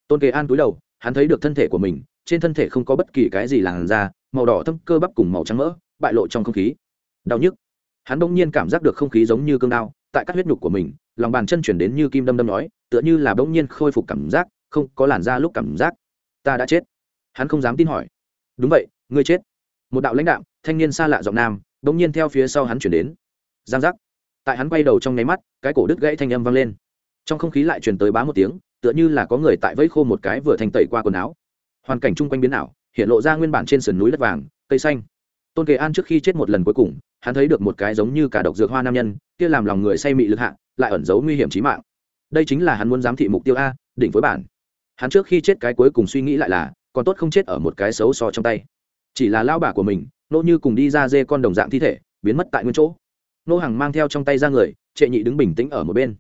tôn kế an cúi đầu, hắn thấy được thân thể của mình, trên thân thể không có bất kỳ cái gì làn da, màu đỏ thâm, cơ bắp cùng màu trắng mỡ, bại lộ trong không khí đau nhức. Hắn bỗng nhiên cảm giác được không khí giống như cương đao, tại các huyết nhục của mình, lòng bàn chân chuyển đến như kim đâm đâm nói, tựa như là bỗng nhiên khôi phục cảm giác, không, có làn da lúc cảm giác. Ta đã chết. Hắn không dám tin hỏi. Đúng vậy, ngươi chết. Một đạo lãnh đạo thanh niên xa lạ giọng nam, bỗng nhiên theo phía sau hắn chuyển đến. Giang giác. Tại hắn quay đầu trong nháy mắt, cái cổ đứt gãy thanh âm vang lên. Trong không khí lại truyền tới bá một tiếng, tựa như là có người tại vẫy khô một cái vừa thành tẩy qua quần áo. Hoàn cảnh chung quanh biến ảo, hiện lộ ra nguyên bản trên sườn núi đất vàng, cây xanh tôn kề an trước khi chết một lần cuối cùng, hắn thấy được một cái giống như cả độc dược hoa nam nhân, kia làm lòng người say mị lực hạ, lại ẩn giấu nguy hiểm trí mạng. Đây chính là hắn muốn giám thị mục tiêu a, đỉnh với bản. Hắn trước khi chết cái cuối cùng suy nghĩ lại là, còn tốt không chết ở một cái xấu so trong tay. Chỉ là lao bà của mình nỗ như cùng đi ra dê con đồng dạng thi thể, biến mất tại nguyên chỗ. Nô hàng mang theo trong tay ra người, trệ nhị đứng bình tĩnh ở một bên.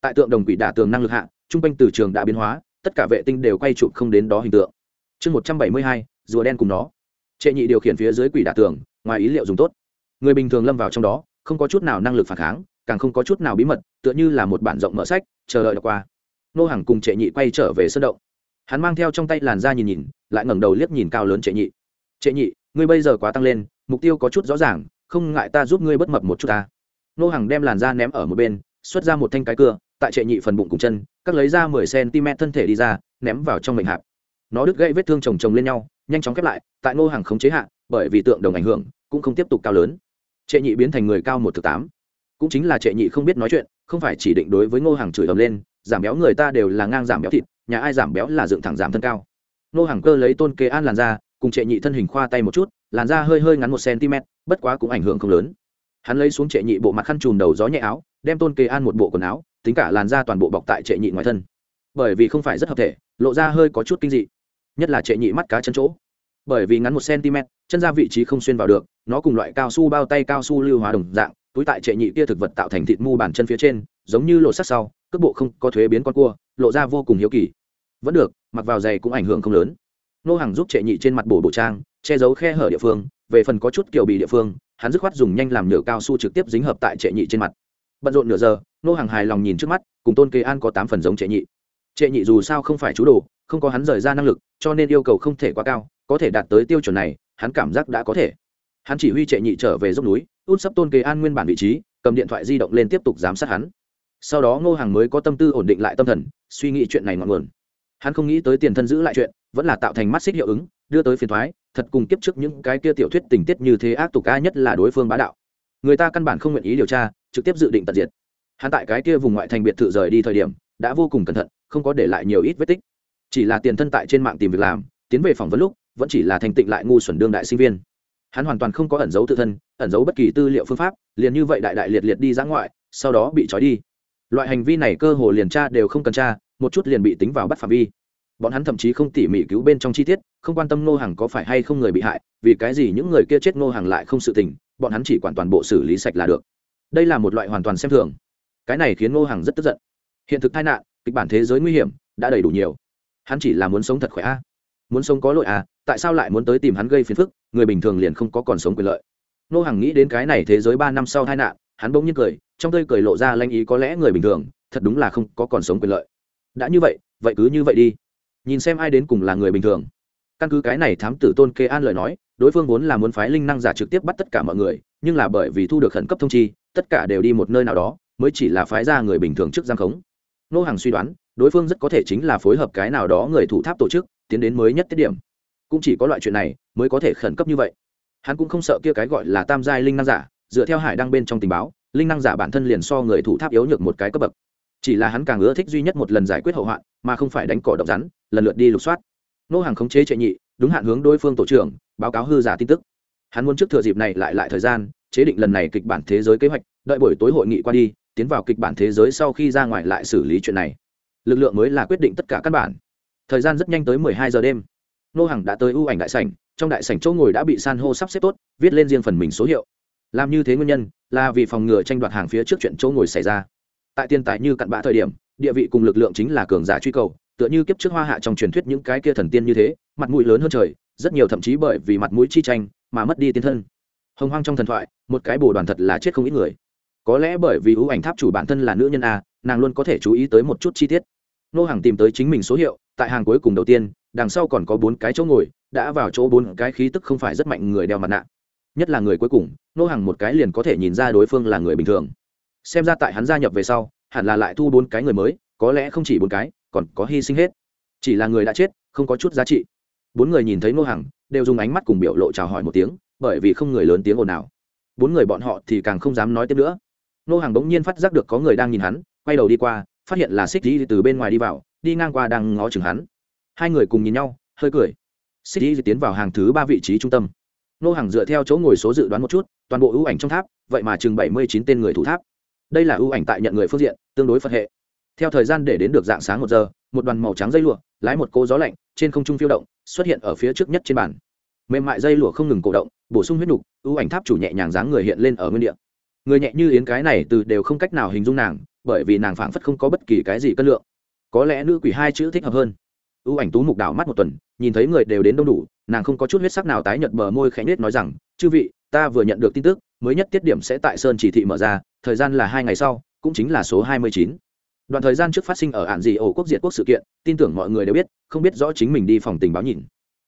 Tại tượng đồng quỷ đả tường năng lực hạ, trung quanh từ trường đã biến hóa, tất cả vệ tinh đều quay chụp không đến đó hình tượng. Chương một trăm bảy mươi hai, rùa đen cùng nó trệ nhị điều khiển phía dưới quỷ đả tường, ngoài ý liệu dùng tốt. Người bình thường lâm vào trong đó, không có chút nào năng lực phản kháng, càng không có chút nào bí mật, tựa như là một bản rộng mở sách, chờ đợi đọc qua. Nô hàng cùng trệ nhị quay trở về sân động. Hắn mang theo trong tay làn da nhìn nhìn, lại ngẩng đầu liếc nhìn cao lớn trệ nhị. Trệ nhị, ngươi bây giờ quá tăng lên, mục tiêu có chút rõ ràng, không ngại ta giúp ngươi bất mập một chút ta. Nô hàng đem làn da ném ở một bên, xuất ra một thanh cái cưa, tại trệ nhị phần bụng cùng chân, cắt lấy ra mười cm thân thể đi ra, ném vào trong mệnh hạp. Nó đứt gãy vết thương chồng chồng lên nhau nhanh chóng khép lại, tại Ngô hàng khống chế hạ, bởi vì tượng đồng ảnh hưởng, cũng không tiếp tục cao lớn. Trệ nhị biến thành người cao một thực tám. Cũng chính là trệ nhị không biết nói chuyện, không phải chỉ định đối với ngô hàng chửi ầm lên, giảm béo người ta đều là ngang giảm béo thịt, nhà ai giảm béo là dựng thẳng giảm thân cao. Ngô hàng cơ lấy tôn kế an làn da cùng trệ nhị thân hình khoa tay một chút, làn da hơi hơi ngắn một cm bất quá cũng ảnh hưởng không lớn. Hắn lấy xuống trệ nhị bộ mặt khăn trùm đầu gió nhẹ áo, đem tôn kế an một bộ quần áo, tính cả làn da toàn bộ bọc tại trệ nhị ngoài thân. Bởi vì không phải rất hợp thể, lộ ra hơi có chút kinh dị nhất là trệ nhị mắt cá chân chỗ. Bởi vì ngắn một cm chân ra vị trí không xuyên vào được, nó cùng loại cao su bao tay cao su lưu hóa đồng dạng, túi tại trệ nhị kia thực vật tạo thành thịt mu bàn chân phía trên, giống như lộ sắt sau, cước bộ không có thuế biến con cua, lộ ra vô cùng hiếu kỳ. Vẫn được, mặc vào giày cũng ảnh hưởng không lớn. Nô hàng giúp trệ nhị trên mặt bổ bộ trang, che giấu khe hở địa phương, về phần có chút kiểu bị địa phương, hắn dứt khoát dùng nhanh làm nhựa cao su trực tiếp dính hợp tại trệ nhị trên mặt. Bận rộn nửa giờ, nô hàng hài lòng nhìn trước mắt, cùng tôn kế an có tám phần giống trệ nhị trệ nhị dù sao không phải chú đồ, không có hắn rời ra năng lực, cho nên yêu cầu không thể quá cao, có thể đạt tới tiêu chuẩn này, hắn cảm giác đã có thể. Hắn chỉ huy trệ nhị trở về dốc núi, út sắp tôn kế an nguyên bản vị trí, cầm điện thoại di động lên tiếp tục giám sát hắn. Sau đó ngô hàng mới có tâm tư ổn định lại tâm thần, suy nghĩ chuyện này ngọn nguồn. Hắn không nghĩ tới tiền thân giữ lại chuyện, vẫn là tạo thành mắt xích hiệu ứng, đưa tới phiền thoái thật cùng kiếp trước những cái kia tiểu thuyết tình tiết như thế ác tục ca nhất là đối phương bá đạo. Người ta căn bản không nguyện ý điều tra, trực tiếp dự định tận diệt. Hắn tại cái kia vùng ngoại thành biệt thự rời đi thời điểm đã vô cùng cẩn thận, không có để lại nhiều ít vết tích. Chỉ là tiền thân tại trên mạng tìm việc làm, tiến về phỏng vấn lúc, vẫn chỉ là thành tịnh lại ngu xuẩn đương đại sinh viên. Hắn hoàn toàn không có ẩn giấu tự thân, ẩn giấu bất kỳ tư liệu phương pháp, liền như vậy đại đại liệt liệt đi ra ngoại, sau đó bị trói đi. Loại hành vi này cơ hồ liền tra đều không cần tra, một chút liền bị tính vào bắt phạm vi. Bọn hắn thậm chí không tỉ mỉ cứu bên trong chi tiết, không quan tâm nô hàng có phải hay không người bị hại, vì cái gì những người kia chết nô hàng lại không sự tình, bọn hắn chỉ quản toàn bộ xử lý sạch là được. Đây là một loại hoàn toàn xem thường. Cái này khiến nô hàng rất tức giận hiện thực tai nạn, kịch bản thế giới nguy hiểm, đã đầy đủ nhiều. Hắn chỉ là muốn sống thật khỏe a. Muốn sống có lỗi à tại sao lại muốn tới tìm hắn gây phiền phức, người bình thường liền không có còn sống quyền lợi. Nô hàng nghĩ đến cái này thế giới ba năm sau tai nạn, hắn bỗng nhiên cười, trong tơi cười lộ ra lanh ý có lẽ người bình thường, thật đúng là không có còn sống quyền lợi. Đã như vậy vậy cứ như vậy đi. Nhìn xem ai đến cùng là người bình thường. Căn cứ cái này thám tử tôn kê an lời nói, đối phương vốn là muốn phái linh năng giả trực tiếp bắt tất cả mọi người, nhưng là bởi vì thu được khẩn cấp thông chi, tất cả đều đi một nơi nào đó, mới chỉ là phái ra người bình thường trước giam khống nô hàng suy đoán, đối phương rất có thể chính là phối hợp cái nào đó người thủ tháp tổ chức, tiến đến mới nhất tiết điểm. Cũng chỉ có loại chuyện này mới có thể khẩn cấp như vậy. Hắn cũng không sợ kia cái gọi là tam giai linh năng giả, dựa theo hải đăng bên trong tình báo, linh năng giả bản thân liền so người thủ tháp yếu nhược một cái cấp bậc. Chỉ là hắn càng ưa thích duy nhất một lần giải quyết hậu hoạn, mà không phải đánh cỏ độc rắn, lần lượt đi lục soát. Nô hàng khống chế chạy nhị, đúng hạn hướng đối phương tổ trưởng, báo cáo hư giả tin tức. Hắn muốn trước thừa dịp này lại lại thời gian, chế định lần này kịch bản thế giới kế hoạch, đợi buổi tối hội nghị qua đi tiến vào kịch bản thế giới sau khi ra ngoài lại xử lý chuyện này. Lực lượng mới là quyết định tất cả căn bản. Thời gian rất nhanh tới mười hai giờ đêm. Nô hàng đã tới ưu ảnh đại sảnh, trong đại sảnh chỗ ngồi đã bị san hô sắp xếp tốt, viết lên riêng phần mình số hiệu. Làm như thế nguyên nhân là vì phòng ngừa tranh đoạt hàng phía trước chuyện chỗ ngồi xảy ra. Tại tiền tài như cặn bã thời điểm, địa vị cùng lực lượng chính là cường giả truy cầu, tựa như kiếp trước hoa hạ trong truyền thuyết những cái kia thần tiên như thế, mặt mũi lớn hơn trời, rất nhiều thậm chí bởi vì mặt mũi chi tranh mà mất đi tiến thân. Hồng hoang trong thần thoại, một cái bồ đoàn thật là chết không ít người có lẽ bởi vì ưu ảnh tháp chủ bản thân là nữ nhân a, nàng luôn có thể chú ý tới một chút chi tiết. Nô hàng tìm tới chính mình số hiệu, tại hàng cuối cùng đầu tiên, đằng sau còn có bốn cái chỗ ngồi, đã vào chỗ bốn cái khí tức không phải rất mạnh người đeo mặt nạ. Nhất là người cuối cùng, nô hàng một cái liền có thể nhìn ra đối phương là người bình thường. Xem ra tại hắn gia nhập về sau, hẳn là lại thu bốn cái người mới, có lẽ không chỉ bốn cái, còn có hy sinh hết. Chỉ là người đã chết, không có chút giá trị. Bốn người nhìn thấy nô hàng đều dùng ánh mắt cùng biểu lộ chào hỏi một tiếng, bởi vì không người lớn tiếng ồn nào bốn người bọn họ thì càng không dám nói tiếp nữa nô hàng bỗng nhiên phát giác được có người đang nhìn hắn, quay đầu đi qua, phát hiện là xích đi từ bên ngoài đi vào, đi ngang qua đang ngó chừng hắn. Hai người cùng nhìn nhau, hơi cười. Xích đi tiến vào hàng thứ ba vị trí trung tâm. Nô hàng dựa theo chỗ ngồi số dự đoán một chút, toàn bộ ưu ảnh trong tháp, vậy mà chừng bảy mươi chín tên người thủ tháp. Đây là ưu ảnh tại nhận người phương diện, tương đối phật hệ. Theo thời gian để đến được dạng sáng một giờ, một đoàn màu trắng dây lụa, lái một cô gió lạnh, trên không trung phiêu động, xuất hiện ở phía trước nhất trên bàn. Mềm mại dây lụa không ngừng cổ động, bổ sung huyết nục, ưu ảnh tháp chủ nhẹ nhàng dáng người hiện lên ở nguyên địa người nhẹ như yến cái này từ đều không cách nào hình dung nàng, bởi vì nàng phảng phất không có bất kỳ cái gì cân lượng. Có lẽ nữ quỷ hai chữ thích hợp hơn. Ưu ảnh tú mục đảo mắt một tuần, nhìn thấy người đều đến đông đủ, nàng không có chút huyết sắc nào tái nhợt bờ môi khẽ nết nói rằng, chư vị, ta vừa nhận được tin tức, mới nhất tiết điểm sẽ tại sơn chỉ thị mở ra, thời gian là hai ngày sau, cũng chính là số hai mươi chín. Đoạn thời gian trước phát sinh ở ạn dị ổ quốc diệt quốc sự kiện, tin tưởng mọi người đều biết, không biết rõ chính mình đi phòng tình báo nhìn.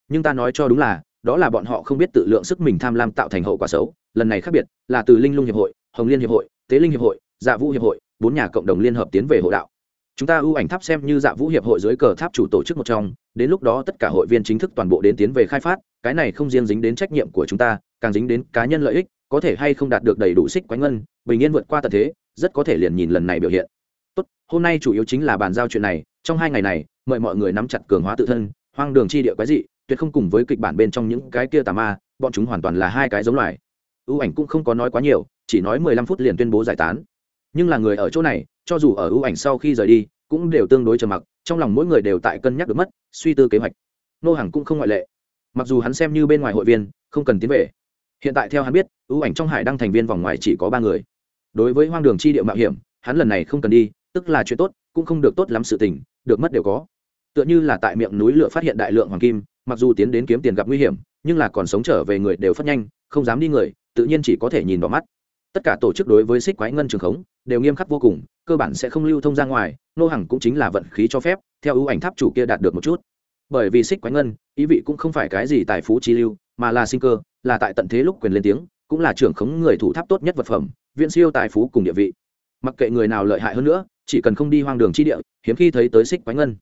Nhưng ta nói cho đúng là, đó là bọn họ không biết tự lượng sức mình tham lam tạo thành hậu quả xấu, lần này khác biệt, là từ linh lung hiệp hội hồng liên hiệp hội, tế linh hiệp hội dạ vũ hiệp hội, bốn nhà cộng đồng liên hợp tiến về hộ đạo. Chúng ta ưu ảnh tháp xem như dạ vũ hiệp hội dưới cờ tháp chủ tổ chức một trong, đến lúc đó tất cả hội viên chính thức toàn bộ đến tiến về khai phát, cái này không riêng dính đến trách nhiệm của chúng ta, càng dính đến cá nhân lợi ích, có thể hay không đạt được đầy đủ xích quánh ngân, bình yên vượt qua tận thế, rất có thể liền nhìn lần này biểu hiện. Tốt, hôm nay chủ yếu chính là bàn giao chuyện này, trong hai ngày này, mời mọi người nắm chặt cường hóa tự thân, hoang đường chi địa quái dị, tuyệt không cùng với kịch bản bên trong những cái kia tà ma, bọn chúng hoàn toàn là hai cái giống loài ưu ảnh cũng không có nói quá nhiều, chỉ nói mười lăm phút liền tuyên bố giải tán. Nhưng là người ở chỗ này, cho dù ở ưu ảnh sau khi rời đi, cũng đều tương đối trầm mặc, trong lòng mỗi người đều tại cân nhắc được mất, suy tư kế hoạch. Nô hàng cũng không ngoại lệ. Mặc dù hắn xem như bên ngoài hội viên, không cần tiến về. Hiện tại theo hắn biết ưu ảnh trong hải đăng thành viên vòng ngoài chỉ có ba người. Đối với hoang đường chi địa mạo hiểm, hắn lần này không cần đi, tức là chuyện tốt, cũng không được tốt lắm sự tình, được mất đều có. Tựa như là tại miệng núi lửa phát hiện đại lượng hoàng kim, mặc dù tiến đến kiếm tiền gặp nguy hiểm, nhưng là còn sống trở về người đều phát nhanh, không dám đi người tự nhiên chỉ có thể nhìn vào mắt. Tất cả tổ chức đối với xích quái ngân trường khống đều nghiêm khắc vô cùng, cơ bản sẽ không lưu thông ra ngoài, nô hàng cũng chính là vận khí cho phép, theo ưu ảnh tháp chủ kia đạt được một chút. Bởi vì xích quái ngân, ý vị cũng không phải cái gì tài phú chi lưu, mà là sinh cơ, là tại tận thế lúc quyền lên tiếng, cũng là trưởng khống người thủ tháp tốt nhất vật phẩm viện siêu tài phú cùng địa vị. Mặc kệ người nào lợi hại hơn nữa, chỉ cần không đi hoang đường chi địa, hiếm khi thấy tới xích quái ngân.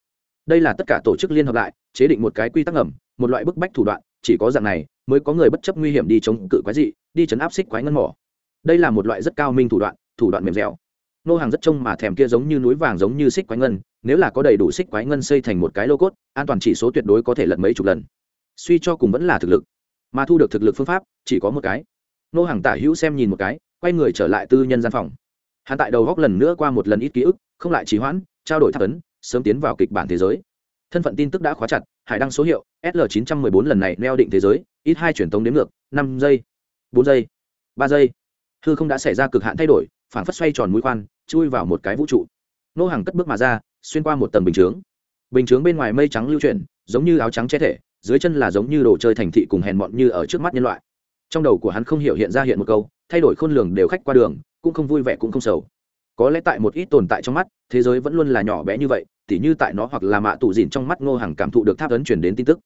Đây là tất cả tổ chức liên hợp lại, chế định một cái quy tắc ẩm một loại bức bách thủ đoạn, chỉ có dạng này, mới có người bất chấp nguy hiểm đi chống cự quái dị đi chấn áp xích quái ngân mỏ. Đây là một loại rất cao minh thủ đoạn thủ đoạn mềm dẻo. Nô hàng rất trông mà thèm kia giống như núi vàng giống như xích quái ngân, nếu là có đầy đủ xích quái ngân xây thành một cái lô cốt, an toàn chỉ số tuyệt đối có thể lật mấy chục lần. Suy cho cùng vẫn là thực lực. Mà thu được thực lực phương pháp, chỉ có một cái. Nô hàng tả hữu xem nhìn một cái, quay người trở lại tư nhân gian phòng. Hắn tại đầu góc lần nữa qua một lần ít ký ức, không lại trì hoãn, trao đổi thắc ấn, sớm tiến vào kịch bản thế giới. Thân phận tin tức đã khóa chặt, hải đăng số hiệu sl 914 lần này neo định thế giới, ít hai truyền tống đến ngược, năm giây bốn giây, ba giây. Hư không đã xảy ra cực hạn thay đổi phản phất xoay tròn mũi khoan, chui vào một cái vũ trụ. Nô hàng cất bước mà ra, xuyên qua một tầng bình chướng. Bình chướng bên ngoài mây trắng lưu chuyển, giống như áo trắng che thể, dưới chân là giống như đồ chơi thành thị cùng hèn mọn như ở trước mắt nhân loại. Trong đầu của hắn không hiểu hiện ra hiện một câu, thay đổi khôn lường đều khách qua đường, cũng không vui vẻ cũng không sầu. Có lẽ tại một ít tồn tại trong mắt, thế giới vẫn luôn là nhỏ bé như vậy, tỉ như tại nó hoặc là mạ tụ dìn trong mắt ngô hàng cảm thụ được tháp ấn chuyển đến tin tức.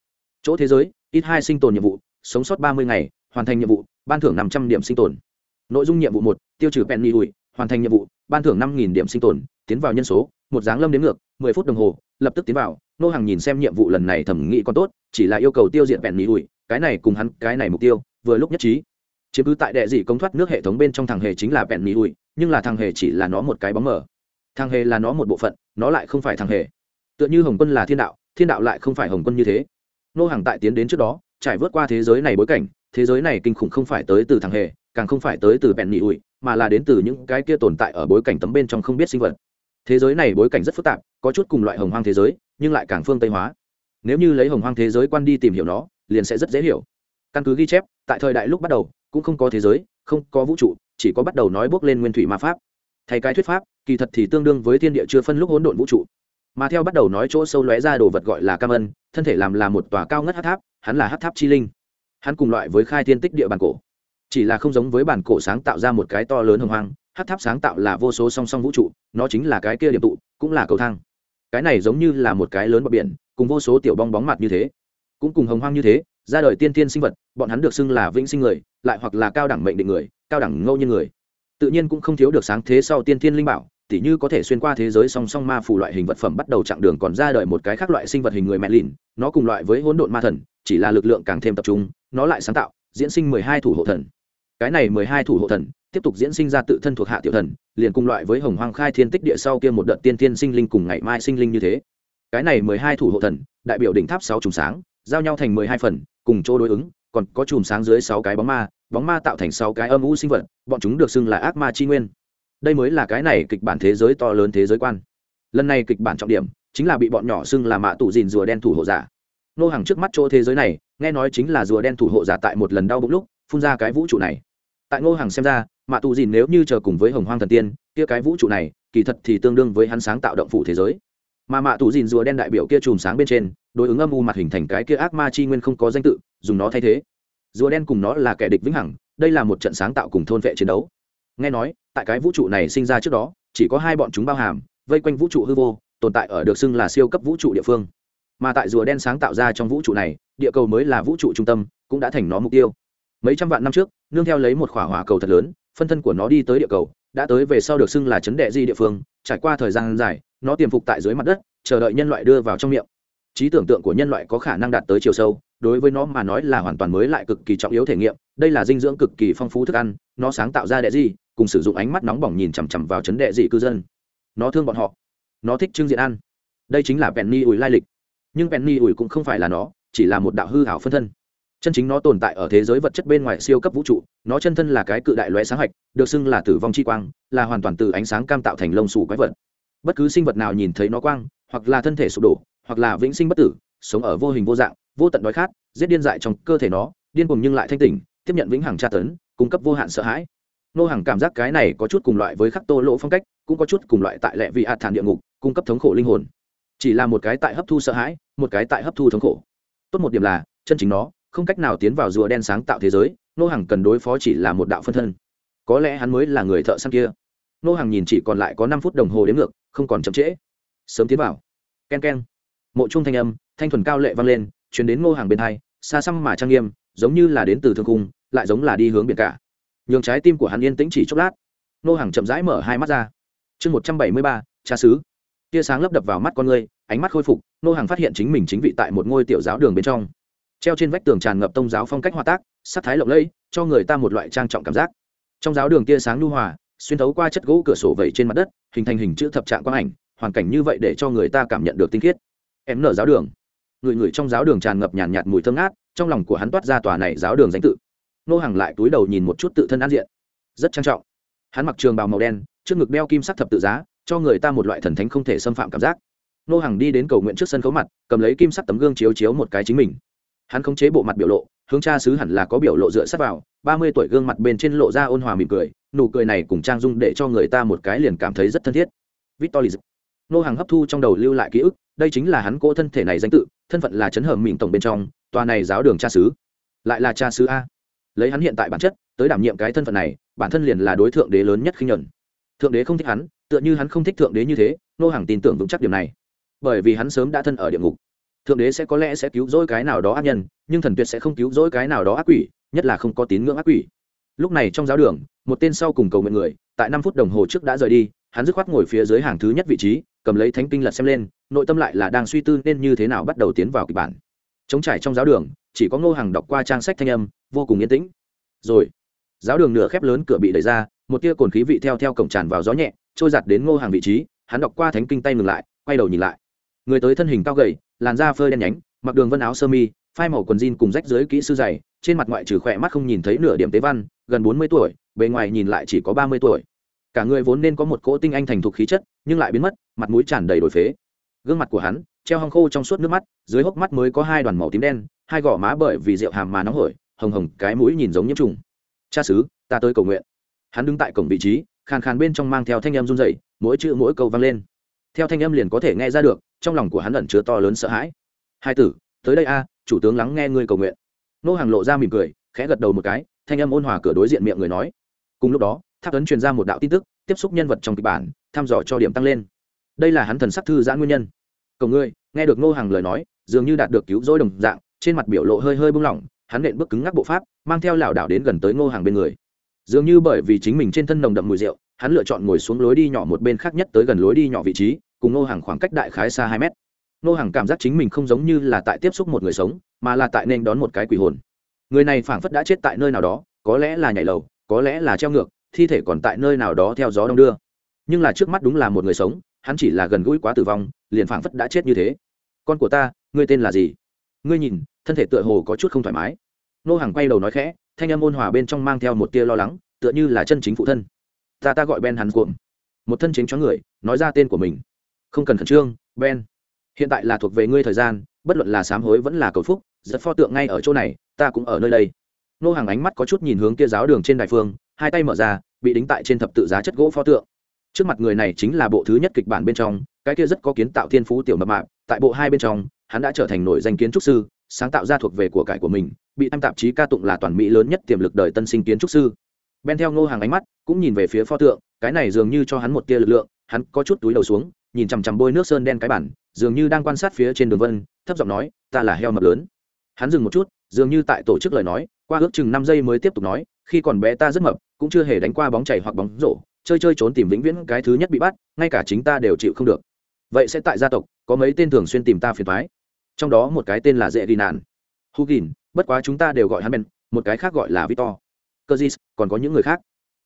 Chỗ thế giới, ít hai sinh tồn nhiệm vụ, sống sót ba mươi ngày, hoàn thành nhiệm vụ ban thưởng năm trăm điểm sinh tồn. Nội dung nhiệm vụ một tiêu trừ penny ủi, hoàn thành nhiệm vụ ban thưởng năm nghìn điểm sinh tồn tiến vào nhân số một dáng lâm đến ngược mười phút đồng hồ lập tức tiến vào. Nô hàng nhìn xem nhiệm vụ lần này thẩm nghĩ còn tốt chỉ là yêu cầu tiêu diệt penny ủi, cái này cùng hắn cái này mục tiêu vừa lúc nhất trí. Chiếm cứ tại đệ dị công thoát nước hệ thống bên trong thằng hề chính là penny ủi, nhưng là thằng hề chỉ là nó một cái bóng mờ. Thằng hề là nó một bộ phận nó lại không phải thằng hề. Tựa như hồng quân là thiên đạo thiên đạo lại không phải hồng quân như thế. Nô hàng tại tiến đến trước đó trải vượt qua thế giới này bối cảnh thế giới này kinh khủng không phải tới từ thằng hề, càng không phải tới từ bèn nhị ủi, mà là đến từ những cái kia tồn tại ở bối cảnh tấm bên trong không biết sinh vật. Thế giới này bối cảnh rất phức tạp, có chút cùng loại hồng hoang thế giới, nhưng lại càng phương tây hóa. Nếu như lấy hồng hoang thế giới quan đi tìm hiểu nó, liền sẽ rất dễ hiểu. Căn cứ ghi chép, tại thời đại lúc bắt đầu, cũng không có thế giới, không có vũ trụ, chỉ có bắt đầu nói bước lên nguyên thủy ma pháp. Thay cái thuyết pháp, kỳ thật thì tương đương với thiên địa chưa phân lúc hỗn độn vũ trụ. Mà theo bắt đầu nói chỗ sâu lóe ra đồ vật gọi là cam ân, thân thể làm là một tòa cao ngất hát tháp, hắn là hát tháp chi linh hắn cùng loại với khai thiên tích địa bản cổ. Chỉ là không giống với bản cổ sáng tạo ra một cái to lớn hồng hoang, hát tháp sáng tạo là vô số song song vũ trụ, nó chính là cái kia điểm tụ, cũng là cầu thang. Cái này giống như là một cái lớn bờ biển, cùng vô số tiểu bong bóng mặt như thế. Cũng cùng hồng hoang như thế, ra đời tiên tiên sinh vật, bọn hắn được xưng là vĩnh sinh người, lại hoặc là cao đẳng mệnh định người, cao đẳng ngẫu nhiên người. Tự nhiên cũng không thiếu được sáng thế sau tiên tiên linh bảo tỉ như có thể xuyên qua thế giới song song ma phù loại hình vật phẩm bắt đầu chặng đường còn ra đời một cái khác loại sinh vật hình người mẹ lìn, nó cùng loại với hỗn độn ma thần, chỉ là lực lượng càng thêm tập trung, nó lại sáng tạo, diễn sinh mười hai thủ hộ thần. Cái này mười hai thủ hộ thần, tiếp tục diễn sinh ra tự thân thuộc hạ tiểu thần, liền cùng loại với hồng hoang khai thiên tích địa sau kia một đợt tiên tiên sinh linh cùng ngày mai sinh linh như thế. Cái này mười hai thủ hộ thần, đại biểu đỉnh tháp sáu chùm sáng, giao nhau thành mười hai phần, cùng chỗ đối ứng, còn có chùm sáng dưới sáu cái bóng ma bóng ma tạo thành sáu cái âm u sinh vật, bọn chúng được xưng là ác ma chi nguyên đây mới là cái này kịch bản thế giới to lớn thế giới quan. Lần này kịch bản trọng điểm chính là bị bọn nhỏ xưng là mạ tủ dìn rùa đen thủ hộ giả. Nô hàng trước mắt chỗ thế giới này, nghe nói chính là rùa đen thủ hộ giả tại một lần đau bụng lúc, phun ra cái vũ trụ này. Tại ngô hàng xem ra, mạ tù dìn nếu như chờ cùng với hồng hoang thần tiên, kia cái vũ trụ này, kỳ thật thì tương đương với hắn sáng tạo động phủ thế giới. Mà mạ tù dìn rùa đen đại biểu kia chùm sáng bên trên, đối ứng âm u mặt hình thành cái kia ác ma chi nguyên không có danh tự, dùng nó thay thế. Rùa đen cùng nó là kẻ địch vĩnh hằng, đây là một trận sáng tạo cùng thôn vệ chiến đấu. Nghe nói tại cái vũ trụ này sinh ra trước đó, chỉ có hai bọn chúng bao hàm, vây quanh vũ trụ hư vô, tồn tại ở được xưng là siêu cấp vũ trụ địa phương. Mà tại rùa đen sáng tạo ra trong vũ trụ này, địa cầu mới là vũ trụ trung tâm, cũng đã thành nó mục tiêu. Mấy trăm vạn năm trước, nương theo lấy một khỏa hỏa cầu thật lớn, phân thân của nó đi tới địa cầu, đã tới về sau được xưng là chấn đệ di địa phương, trải qua thời gian dài, nó tiềm phục tại dưới mặt đất, chờ đợi nhân loại đưa vào trong miệng. Trí tưởng tượng của nhân loại có khả năng đạt tới chiều sâu, đối với nó mà nói là hoàn toàn mới lại cực kỳ trọng yếu thể nghiệm, đây là dinh dưỡng cực kỳ phong phú thức ăn, nó sáng tạo ra đệ di cùng sử dụng ánh mắt nóng bỏng nhìn chằm chằm vào chấn đệ dị cư dân. Nó thương bọn họ. Nó thích trưng diện ăn đây chính là penny ủi lai lịch. Nhưng penny ủi cũng không phải là nó, chỉ là một đạo hư hảo phân thân. Chân chính nó tồn tại ở thế giới vật chất bên ngoài siêu cấp vũ trụ, nó chân thân là cái cự đại loé sáng hạch, được xưng là tử vong chi quang, là hoàn toàn từ ánh sáng cam tạo thành lông xù quái vật. Bất cứ sinh vật nào nhìn thấy nó quang, hoặc là thân thể sụp đổ, hoặc là vĩnh sinh bất tử, sống ở vô hình vô dạng, vô tận đói khát, giết điên dại trong cơ thể nó, điên cùng nhưng lại thanh tỉnh, tiếp nhận vĩnh hằng tra tấn, cung cấp vô hạn sợ hãi nô hàng cảm giác cái này có chút cùng loại với khắc tô lỗ phong cách, cũng có chút cùng loại tại lệ vị hạt thản địa ngục, cung cấp thống khổ linh hồn. Chỉ là một cái tại hấp thu sợ hãi, một cái tại hấp thu thống khổ. Tốt một điểm là, chân chính nó, không cách nào tiến vào rùa đen sáng tạo thế giới, nô hàng cần đối phó chỉ là một đạo phân thân. Có lẽ hắn mới là người thợ săn kia. Nô hàng nhìn chỉ còn lại có năm phút đồng hồ đến ngược, không còn chậm trễ. Sớm tiến vào. K e n k e n mộ trung thanh âm, thanh thuần cao lệ vang lên chuyển đến ngô hàng bên hai, xa xăm mà trang nghiêm, giống như là đến từ thương cung, lại giống là đi hướng biển cả nhường trái tim của hắn yên tĩnh chỉ chốc lát. Nô hàng chậm rãi mở hai mắt ra. Chương một trăm bảy mươi ba cha xứ. Tia sáng lấp đập vào mắt con người ánh mắt khôi phục nô hàng phát hiện chính mình chính vị tại một ngôi tiểu giáo đường bên trong. Treo trên vách tường tràn ngập tông giáo phong cách hòa tác sắc thái lộng lẫy cho người ta một loại trang trọng cảm giác. Trong giáo đường tia sáng lưu hòa xuyên thấu qua chất gỗ cửa sổ vẩy trên mặt đất hình thành hình chữ thập trạng quang ảnh hoàn cảnh như vậy để cho người ta cảm nhận được tinh khiết. Em nở giáo đường. Người người trong giáo đường tràn ngập nhàn nhạt, nhạt mùi thơm ngát trong lòng của hắn toát ra tòa này giáo đường danh tự nô hàng lại túi đầu nhìn một chút tự thân an diện. Rất trang trọng. Hắn mặc trường bào màu đen, trước ngực đeo kim sắc thập tự giá, cho người ta một loại thần thánh không thể xâm phạm cảm giác. Nô hàng đi đến cầu nguyện trước sân khấu mặt, cầm lấy kim sắc tấm gương chiếu chiếu một cái chính mình. Hắn khống chế bộ mặt biểu lộ, hướng cha sứ hẳn là có biểu lộ dựa sát vào, ba mươi tuổi gương mặt bên trên lộ ra ôn hòa mỉm cười, nụ cười này cùng trang dung để cho người ta một cái liền cảm thấy rất thân thiết. Victor nô hàng hấp thu trong đầu lưu lại ký ức, đây chính là hắn cỗ thân thể này danh tự, thân phận là chấn hởm mịn tổng bên trong, tòa này giáo đường cha sứ lại là cha sứ a lấy hắn hiện tại bản chất, tới đảm nhiệm cái thân phận này, bản thân liền là đối tượng đế lớn nhất khinh nhuận. Thượng đế không thích hắn, tựa như hắn không thích thượng đế như thế nô hàng tin tưởng vững chắc điểm này. Bởi vì hắn sớm đã thân ở địa ngục. Thượng đế sẽ có lẽ sẽ cứu rỗi cái nào đó ác nhân, nhưng thần tuyệt sẽ không cứu rỗi cái nào đó ác quỷ, nhất là không có tín ngưỡng ác quỷ. Lúc này trong giáo đường, một tên sau cùng cầu nguyện người, tại năm phút đồng hồ trước đã rời đi, hắn dứt khoát ngồi phía dưới hàng thứ nhất vị trí, cầm lấy thánh kinh lật xem lên, nội tâm lại là đang suy tư nên như thế nào bắt đầu tiến vào kịch bản. Chống trải trong giáo đường chỉ có ngô hàng đọc qua trang sách thanh âm, vô cùng yên tĩnh. Rồi, giáo đường nửa khép lớn cửa bị đẩy ra, một tia cồn khí vị theo theo cổng tràn vào gió nhẹ, trôi giặt đến ngô hàng vị trí, hắn đọc qua thánh kinh tay ngừng lại, quay đầu nhìn lại. Người tới thân hình cao gầy, làn da phơi đen nhánh, mặc đường vân áo sơ mi, phai màu quần jean cùng rách dưới kỹ sư dày, trên mặt ngoại trừ khỏe mắt không nhìn thấy nửa điểm tế văn, gần bốn mươi tuổi, bề ngoài nhìn lại chỉ có ba mươi tuổi. Cả người vốn nên có một cỗ tinh anh thành thục khí chất, nhưng lại biến mất, mặt mũi tràn đầy đổi phế. Gương mặt của hắn, treo hong khô trong suốt nước mắt, dưới hốc mắt mới có hai đoàn màu tím đen hai gò má bởi vì rượu hàm mà nóng hổi, hồng hồng cái mũi nhìn giống nhiễm trùng. Cha xứ, ta tới cầu nguyện. Hắn đứng tại cổng vị trí, khàn khàn bên trong mang theo thanh âm run dậy mỗi chữ mỗi câu vang lên. Theo thanh âm liền có thể nghe ra được, trong lòng của hắn ẩn chứa to lớn sợ hãi. Hai tử, tới đây a, chủ tướng lắng nghe ngươi cầu nguyện. Nô hàng lộ ra mỉm cười, khẽ gật đầu một cái, thanh âm ôn hòa cửa đối diện miệng người nói. Cùng lúc đó, tháp ấn truyền ra một đạo tin tức, tiếp xúc nhân vật trong kịch bản, thăm dò cho điểm tăng lên. Đây là hắn thần sắc thư giãn nguyên nhân. Cầu ngươi, nghe được nô hàng lời nói, dường như đạt được cứu rỗi đồng dạng trên mặt biểu lộ hơi hơi bung lỏng, hắn nện bước cứng ngắc bộ pháp, mang theo lảo đảo đến gần tới ngô hàng bên người. Dường như bởi vì chính mình trên thân nồng đậm mùi rượu, hắn lựa chọn ngồi xuống lối đi nhỏ một bên khác nhất tới gần lối đi nhỏ vị trí, cùng ngô hàng khoảng cách đại khái xa hai mét. Ngô hàng cảm giác chính mình không giống như là tại tiếp xúc một người sống, mà là tại nên đón một cái quỷ hồn. Người này phảng phất đã chết tại nơi nào đó, có lẽ là nhảy lầu, có lẽ là treo ngược, thi thể còn tại nơi nào đó theo gió đông đưa. Nhưng là trước mắt đúng là một người sống, hắn chỉ là gần gũi quá tử vong, liền phảng phất đã chết như thế. Con của ta, ngươi tên là gì? Ngươi nhìn, thân thể tựa hồ có chút không thoải mái. Nô hàng quay đầu nói khẽ, thanh âm ôn hòa bên trong mang theo một tia lo lắng, tựa như là chân chính phụ thân. Ta ta gọi ben hắn cuộn. Một thân chính cho người, nói ra tên của mình. Không cần khẩn trương, ben. Hiện tại là thuộc về ngươi thời gian, bất luận là sám hối vẫn là cầu phúc, rất pho tượng ngay ở chỗ này, ta cũng ở nơi đây. Nô hàng ánh mắt có chút nhìn hướng kia giáo đường trên đại phương, hai tay mở ra, bị đính tại trên thập tự giá chất gỗ pho tượng. Trước mặt người này chính là bộ thứ nhất kịch bản bên trong, cái kia rất có kiến tạo thiên phú tiểu mập mạp, tại bộ hai bên trong hắn đã trở thành nổi danh kiến trúc sư, sáng tạo ra thuộc về của cải của mình, bị tham tạp chí ca tụng là toàn mỹ lớn nhất tiềm lực đời tân sinh kiến trúc sư. Ben theo ngô hàng ánh mắt, cũng nhìn về phía pho tượng, cái này dường như cho hắn một tia lực lượng, hắn có chút túi đầu xuống, nhìn chằm chằm bôi nước sơn đen cái bản, dường như đang quan sát phía trên đường vân, thấp giọng nói, ta là heo mập lớn. Hắn dừng một chút, dường như tại tổ chức lời nói, qua ước chừng năm giây mới tiếp tục nói, khi còn bé ta rất mập, cũng chưa hề đánh qua bóng chảy hoặc bóng rổ, chơi chơi trốn tìm vĩnh viễn cái thứ nhất bị bắt, ngay cả chính ta đều chịu không được. Vậy sẽ tại gia tộc, có mấy tên thường xuyên tìm ta phiền thoái trong đó một cái tên là dễ đi nạn hugin bất quá chúng ta đều gọi hắn ben, một cái khác gọi là victor. Cơ còn có những người khác.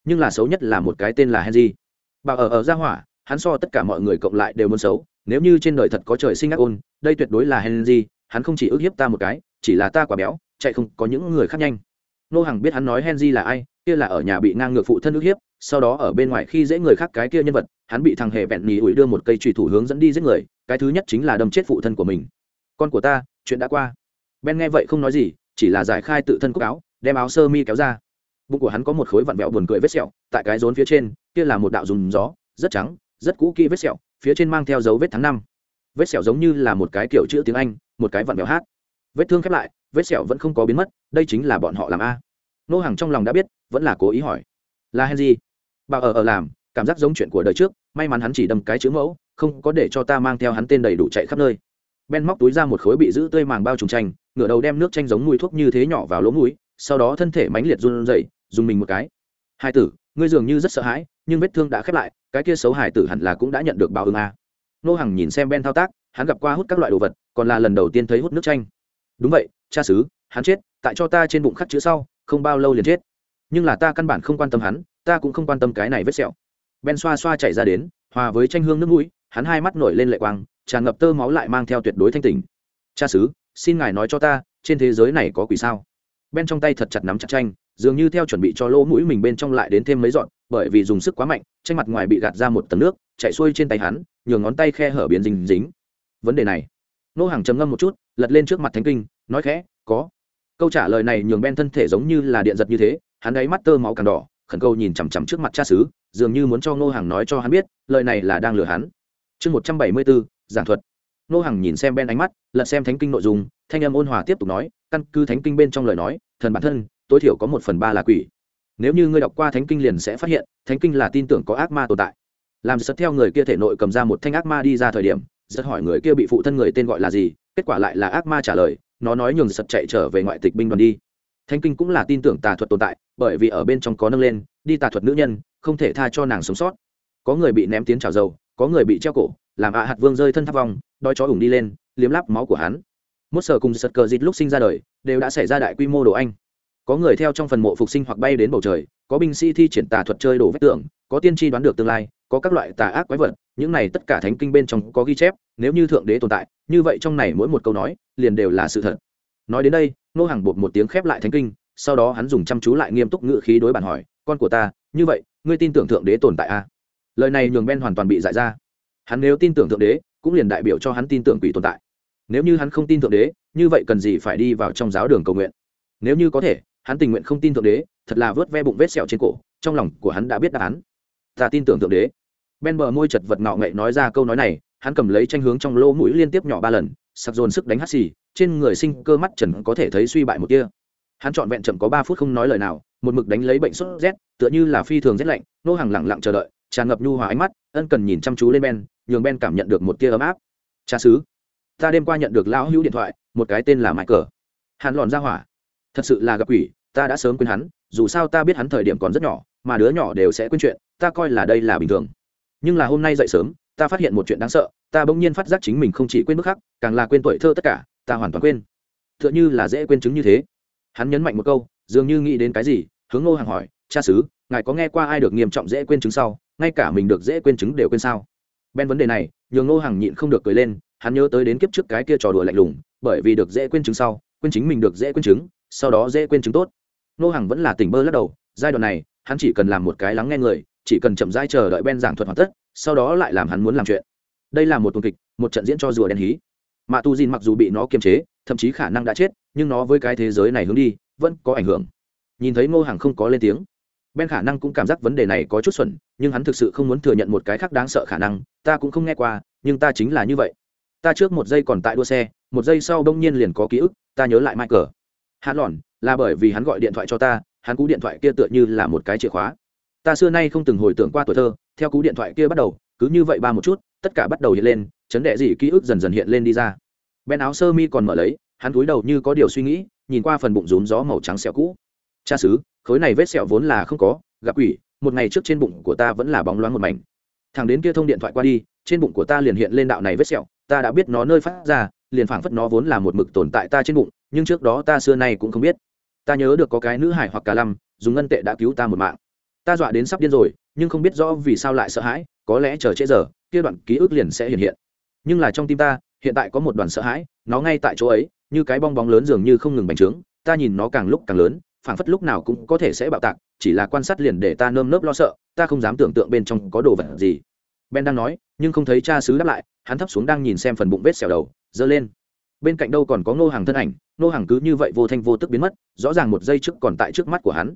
Nhưng là xấu nhất là một cái tên là henry. Bà ở ở gia hỏa, hắn so tất cả mọi người cộng lại đều muốn xấu, nếu như trên đời thật có trời sinh ác ôn, đây tuyệt đối là henry, hắn không chỉ ức hiếp ta một cái, chỉ là ta quả béo, chạy không, có những người khác nhanh. Nô hằng biết hắn nói henry là ai, kia là ở nhà bị ngang ngược phụ thân ức hiếp, sau đó ở bên ngoài khi dễ người khác cái kia nhân vật, hắn bị thằng hề vẹn nhì ủi đưa một cây trùy thủ hướng dẫn đi giết người, cái thứ nhất chính là đâm chết phụ thân của mình con của ta, chuyện đã qua. Ben nghe vậy không nói gì, chỉ là giải khai tự thân cúc áo, đem áo sơ mi kéo ra. Bụng của hắn có một khối vặn vẹo buồn cười vết sẹo, tại cái rốn phía trên, kia là một đạo dùng gió, rất trắng, rất cũ kỹ vết sẹo, phía trên mang theo dấu vết tháng năm. Vết sẹo giống như là một cái kiểu chữ tiếng anh, một cái vặn vẹo hát. Vết thương khép lại, vết sẹo vẫn không có biến mất, đây chính là bọn họ làm a. Nô hàng trong lòng đã biết, vẫn là cố ý hỏi. Là henry bà ở ở làm, cảm giác giống chuyện của đời trước, may mắn hắn chỉ đâm cái chữ mẫu, không có để cho ta mang theo hắn tên đầy đủ chạy khắp nơi ben móc túi ra một khối bị giữ tươi màng bao trùng chanh, ngửa đầu đem nước chanh giống mùi thuốc như thế nhỏ vào lỗ mũi sau đó thân thể mãnh liệt run rẩy dùng mình một cái. Hai tử ngươi dường như rất sợ hãi nhưng vết thương đã khép lại cái kia xấu hải tử hẳn là cũng đã nhận được báo ứng a. Nô hằng nhìn xem ben thao tác hắn gặp qua hút các loại đồ vật còn là lần đầu tiên thấy hút nước chanh. Đúng vậy cha xứ hắn chết tại cho ta trên bụng khắc chữ sau không bao lâu liền chết. Nhưng là ta căn bản không quan tâm hắn ta cũng không quan tâm cái này vết sẹo. Ben xoa xoa chảy ra đến hòa với tranh hương nước mũi hắn hai mắt nổi lên lệ quang, tràn ngập tơ máu lại mang theo tuyệt đối thanh tình cha xứ, xin ngài nói cho ta, trên thế giới này có quỷ sao? Ben trong tay thật chặt nắm chặt tranh, dường như theo chuẩn bị cho lỗ mũi mình bên trong lại đến thêm mấy dọn bởi vì dùng sức quá mạnh, tranh mặt ngoài bị gạt ra một tầng nước, chạy xuôi trên tay hắn, nhường ngón tay khe hở biến dính dính. Vấn đề này, nô hàng trầm ngâm một chút, lật lên trước mặt thánh kinh, nói khẽ, có. Câu trả lời này nhường ben thân thể giống như là điện giật như thế, hắn ấy mắt tơ máu càng đỏ, khẩn cầu nhìn chằm chằm trước mặt cha xứ, dường như muốn cho nô hàng nói cho hắn biết, lời này là đang lừa hắn chương một trăm bảy mươi bốn, giảng thuật. Nô Hằng nhìn xem ben ánh mắt, lật xem thánh kinh nội dung, thanh âm ôn hòa tiếp tục nói, căn cứ thánh kinh bên trong lời nói, thần bản thân, tối thiểu có một phần ba là quỷ. Nếu như ngươi đọc qua thánh kinh liền sẽ phát hiện, thánh kinh là tin tưởng có ác ma tồn tại. Làm sật theo người kia thể nội cầm ra một thanh ác ma đi ra thời điểm rất hỏi người kia bị phụ thân người tên gọi là gì, kết quả lại là ác ma trả lời, nó nói nhường sật chạy trở về ngoại tịch binh đoàn đi. Thánh kinh cũng là tin tưởng tà thuật tồn tại, bởi vì ở bên trong có nâng lên, đi tà thuật nữ nhân, không thể tha cho nàng sống sót. Có người bị ném tiến trào dầu có người bị treo cổ, làm ạ hạt vương rơi thân tháp vong, đói chó ủng đi lên, liếm lắp máu của hắn. Mốt sở cùng sật cờ dịt lúc sinh ra đời, đều đã xảy ra đại quy mô đồ anh. Có người theo trong phần mộ phục sinh hoặc bay đến bầu trời, có binh sĩ thi triển tà thuật chơi đổ vách tượng có tiên tri đoán được tương lai, có các loại tà ác quái vật, những này tất cả thánh kinh bên trong có ghi chép, nếu như thượng đế tồn tại, như vậy trong này mỗi một câu nói, liền đều là sự thật. Nói đến đây, nô hàng bột một tiếng khép lại thánh kinh, sau đó hắn dùng chăm chú lại nghiêm túc ngự khí đối bản hỏi, con của ta, như vậy, ngươi tin tưởng thượng đế tồn tại à? Lời này nhường ben hoàn toàn bị giải ra. Hắn nếu tin tưởng thượng đế, cũng liền đại biểu cho hắn tin tưởng quỷ tồn tại. Nếu như hắn không tin thượng đế, như vậy cần gì phải đi vào trong giáo đường cầu nguyện? Nếu như có thể, hắn tình nguyện không tin thượng đế, thật là vớt ve bụng vết sẹo trên cổ, trong lòng của hắn đã biết đáp án. Ta tin tưởng thượng đế. Ben bờ môi chật vật ngạo nghệ nói ra câu nói này, hắn cầm lấy tranh hướng trong lỗ mũi liên tiếp nhỏ ba lần, sặc dồn sức đánh hắt xì, trên người sinh cơ mắt trần có thể thấy suy bại một kia hắn trọn vẹn chậm có ba phút không nói lời nào, một mực đánh lấy bệnh sốt rét, tựa như là phi thường rét lạnh, nô hàng lẳng lặng chờ đợi tràn ngập nhu hòa ánh mắt, ân cần nhìn chăm chú lên ben, nhường ben cảm nhận được một tia ấm áp. Cha xứ, ta đêm qua nhận được lão hữu điện thoại, một cái tên là michael. Hắn lòn ra hỏa. Thật sự là gặp quỷ, ta đã sớm quên hắn, dù sao ta biết hắn thời điểm còn rất nhỏ, mà đứa nhỏ đều sẽ quên chuyện, ta coi là đây là bình thường. Nhưng là hôm nay dậy sớm, ta phát hiện một chuyện đáng sợ, ta bỗng nhiên phát giác chính mình không chỉ quên bức khác càng là quên tuổi thơ tất cả, ta hoàn toàn quên. T h ư ợ n h ư là dễ quên chứng như thế. Hắn nhấn mạnh một câu, dường như nghĩ đến cái gì, hướng ngô hàng hỏi, cha xứ, ngài có nghe qua ai được nghiêm trọng dễ quên chứng sau? Ngay cả mình được dễ quên chứng đều quên sao? Ben vấn đề này, nhường ngô hàng nhịn không được cười lên, hắn nhớ tới đến kiếp trước cái kia trò đùa lạnh lùng, bởi vì được dễ quên chứng sau, quên chính mình được dễ quên chứng, sau đó dễ quên chứng tốt. Ngô hàng vẫn là tỉnh bơ lắc đầu, giai đoạn này, hắn chỉ cần làm một cái lắng nghe người, chỉ cần chậm rãi chờ đợi ben giảng thuật hoàn tất, sau đó lại làm hắn muốn làm chuyện. Đây là một tuần kịch, một trận diễn cho rùa đen hí. Mạ tu dìn mặc dù bị nó kiềm chế, thậm chí khả năng đã chết, nhưng nó với cái thế giới này hướng đi, vẫn có ảnh hưởng. Nhìn thấy ngô hàng không có lên tiếng ben khả năng cũng cảm giác vấn đề này có chút xuẩn, nhưng hắn thực sự không muốn thừa nhận một cái khác đáng sợ khả năng, ta cũng không nghe qua, nhưng ta chính là như vậy. Ta trước một giây còn tại đua xe, một giây sau đông nhiên liền có ký ức, ta nhớ lại michael. Hắn lòn là bởi vì hắn gọi điện thoại cho ta, hắn cú điện thoại kia tựa như là một cái chìa khóa. Ta xưa nay không từng hồi tưởng qua tuổi thơ, theo cú điện thoại kia bắt đầu, cứ như vậy ba một chút, tất cả bắt đầu hiện lên, chấn đệ gì ký ức dần dần hiện lên đi ra. Ben áo sơ mi còn mở lấy, hắn cúi đầu như có điều suy nghĩ, nhìn qua phần bụng rún gió màu trắng xẹo cũ. Cha xứ khối này vết sẹo vốn là không có, gặp quỷ, một ngày trước trên bụng của ta vẫn là bóng loáng một mảnh. Thằng đến kia thông điện thoại qua đi, trên bụng của ta liền hiện lên đạo này vết sẹo, ta đã biết nó nơi phát ra, liền phảng phất nó vốn là một mực tồn tại ta trên bụng, nhưng trước đó ta xưa nay cũng không biết. Ta nhớ được có cái nữ hải hoặc cả lâm dùng ngân tệ đã cứu ta một mạng. Ta dọa đến sắp điên rồi, nhưng không biết rõ vì sao lại sợ hãi, có lẽ chờ trễ giờ, kia đoạn ký ức liền sẽ hiện hiện. Nhưng là trong tim ta, hiện tại có một đoàn sợ hãi, nó ngay tại chỗ ấy, như cái bong bóng lớn dường như không ngừng bành trướng, ta nhìn nó càng lúc càng lớn phảng phất lúc nào cũng có thể sẽ bạo tạc, chỉ là quan sát liền để ta nơm nớp lo sợ, ta không dám tưởng tượng bên trong có đồ vật gì. Ben đang nói, nhưng không thấy cha xứ đáp lại, hắn thấp xuống đang nhìn xem phần bụng vết xẻo đầu, giơ lên. Bên cạnh đâu còn có ngô hàng thân ảnh, ngô hàng cứ như vậy vô thanh vô tức biến mất, rõ ràng một giây trước còn tại trước mắt của hắn.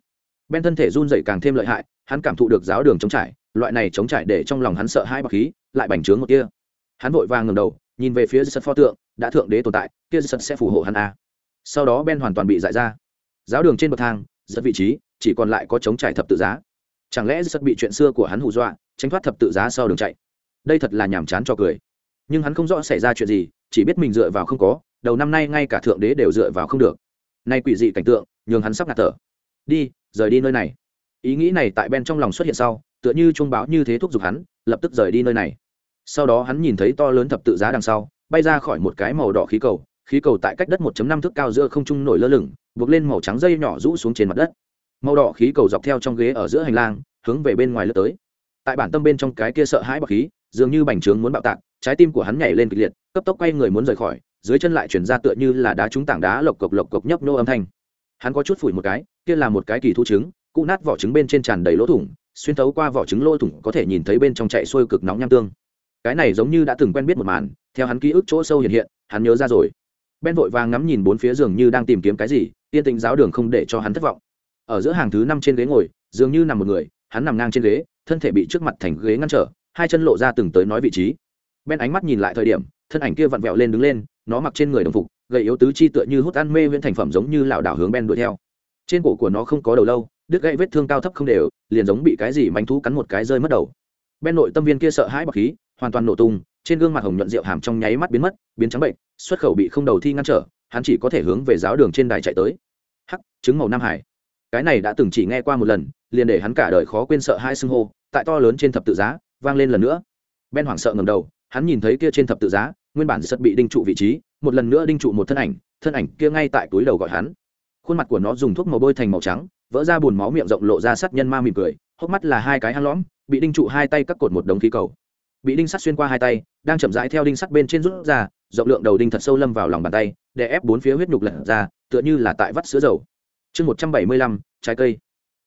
Ben thân thể run dậy càng thêm lợi hại, hắn cảm thụ được giáo đường chống trải, loại này chống trải để trong lòng hắn sợ hai bọc khí, lại bành trướng một kia hắn vội vàng ngầm đầu, nhìn về phía sật pho tượng, đã thượng đế tồn tại, kia sật sẽ phù hộ hắn a sau đó ben hoàn toàn bị giải ra giáo đường trên bậc thang, giật vị trí, chỉ còn lại có chống trải thập tự giá. Chẳng lẽ giật bị chuyện xưa của hắn hù dọa, tránh thoát thập tự giá sau đường chạy? Đây thật là nhàm chán cho cười. Nhưng hắn không rõ xảy ra chuyện gì, chỉ biết mình dựa vào không có, đầu năm nay ngay cả thượng đế đều dựa vào không được. Nay quỷ dị cảnh tượng, nhường hắn sắp ngạt thở. Đi, rời đi nơi này. Ý nghĩ này tại ben trong lòng xuất hiện sau, tựa như chuông báo như thế thúc giục hắn, lập tức rời đi nơi này. Sau đó hắn nhìn thấy to lớn thập tự giá đằng sau, bay ra khỏi một cái màu đỏ khí cầu khí cầu tại cách đất 1.5 thước cao giữa không trung nổi lơ lửng, buộc lên màu trắng dây nhỏ rũ xuống trên mặt đất. Màu đỏ khí cầu dọc theo trong ghế ở giữa hành lang, hướng về bên ngoài lướt tới. Tại bản tâm bên trong cái kia sợ hãi bọc khí, dường như bành trướng muốn bạo tạc, trái tim của hắn nhảy lên kịch liệt, cấp tốc quay người muốn rời khỏi, dưới chân lại chuyển ra tựa như là đá trúng tảng đá lộc cộc lộc cộc nhấp nô âm thanh. Hắn có chút phủi một cái, kia là một cái kỳ thu trứng, cụ nát vỏ trứng bên trên tràn đầy lỗ thủng, xuyên thấu qua vỏ trứng lỗ thủng có thể nhìn thấy bên trong chạy xuôi cực nóng nham tương. Cái này giống như đã từng quen biết một màn, theo hắn ký ức chỗ sâu hiện hiện, hắn nhớ ra rồi ben vội vàng ngắm nhìn bốn phía giường như đang tìm kiếm cái gì, yên tĩnh giáo đường không để cho hắn thất vọng. Ở giữa hàng thứ năm trên ghế ngồi, dường như nằm một người, hắn nằm ngang trên ghế, thân thể bị trước mặt thành ghế ngăn trở, hai chân lộ ra từng tới nói vị trí. Ben ánh mắt nhìn lại thời điểm, thân ảnh kia vặn vẹo lên đứng lên, nó mặc trên người đồng phục, gầy yếu tứ chi tựa như hút ăn mê viễn thành phẩm giống như lảo đảo hướng ben đuổi theo. Trên cổ của nó không có đầu lâu, đứt gãy vết thương cao thấp không đều, liền giống bị cái gì manh thú cắn một cái rơi mất đầu. Ben nội tâm viên kia sợ hãi bọc khí, hoàn toàn nổ tung, trên gương mặt hồng nhuận rượu hàm trong nháy mắt biến mất, biến trắng bệnh xuất khẩu bị không đầu thi ngăn trở, hắn chỉ có thể hướng về giáo đường trên đài chạy tới. Hắc, trứng màu nam hải. Cái này đã từng chỉ nghe qua một lần, liền để hắn cả đời khó quên sợ hai xưng hô, tại to lớn trên thập tự giá, vang lên lần nữa. Ben hoảng sợ ngầm đầu, hắn nhìn thấy kia trên thập tự giá, nguyên bản sật bị đinh trụ vị trí, một lần nữa đinh trụ một thân ảnh thân ảnh kia ngay tại túi đầu gọi hắn. Khuôn mặt của nó dùng thuốc màu bôi thành màu trắng, vỡ ra bùn máu miệng rộng lộ ra sát nhân ma mỉm cười, hốc mắt là hai cái hang lõm, bị đinh trụ hai tay cắt cột một đống khí cầu. Bị đinh sắt xuyên qua hai tay, đang chậm rãi theo đinh sắt bên trên rút ra rộng lượng đầu đinh thật sâu lâm vào lòng bàn tay, để ép bốn phía huyết nhục lật ra, tựa như là tại vắt sữa dầu. Chương một trăm bảy mươi lăm, trái cây.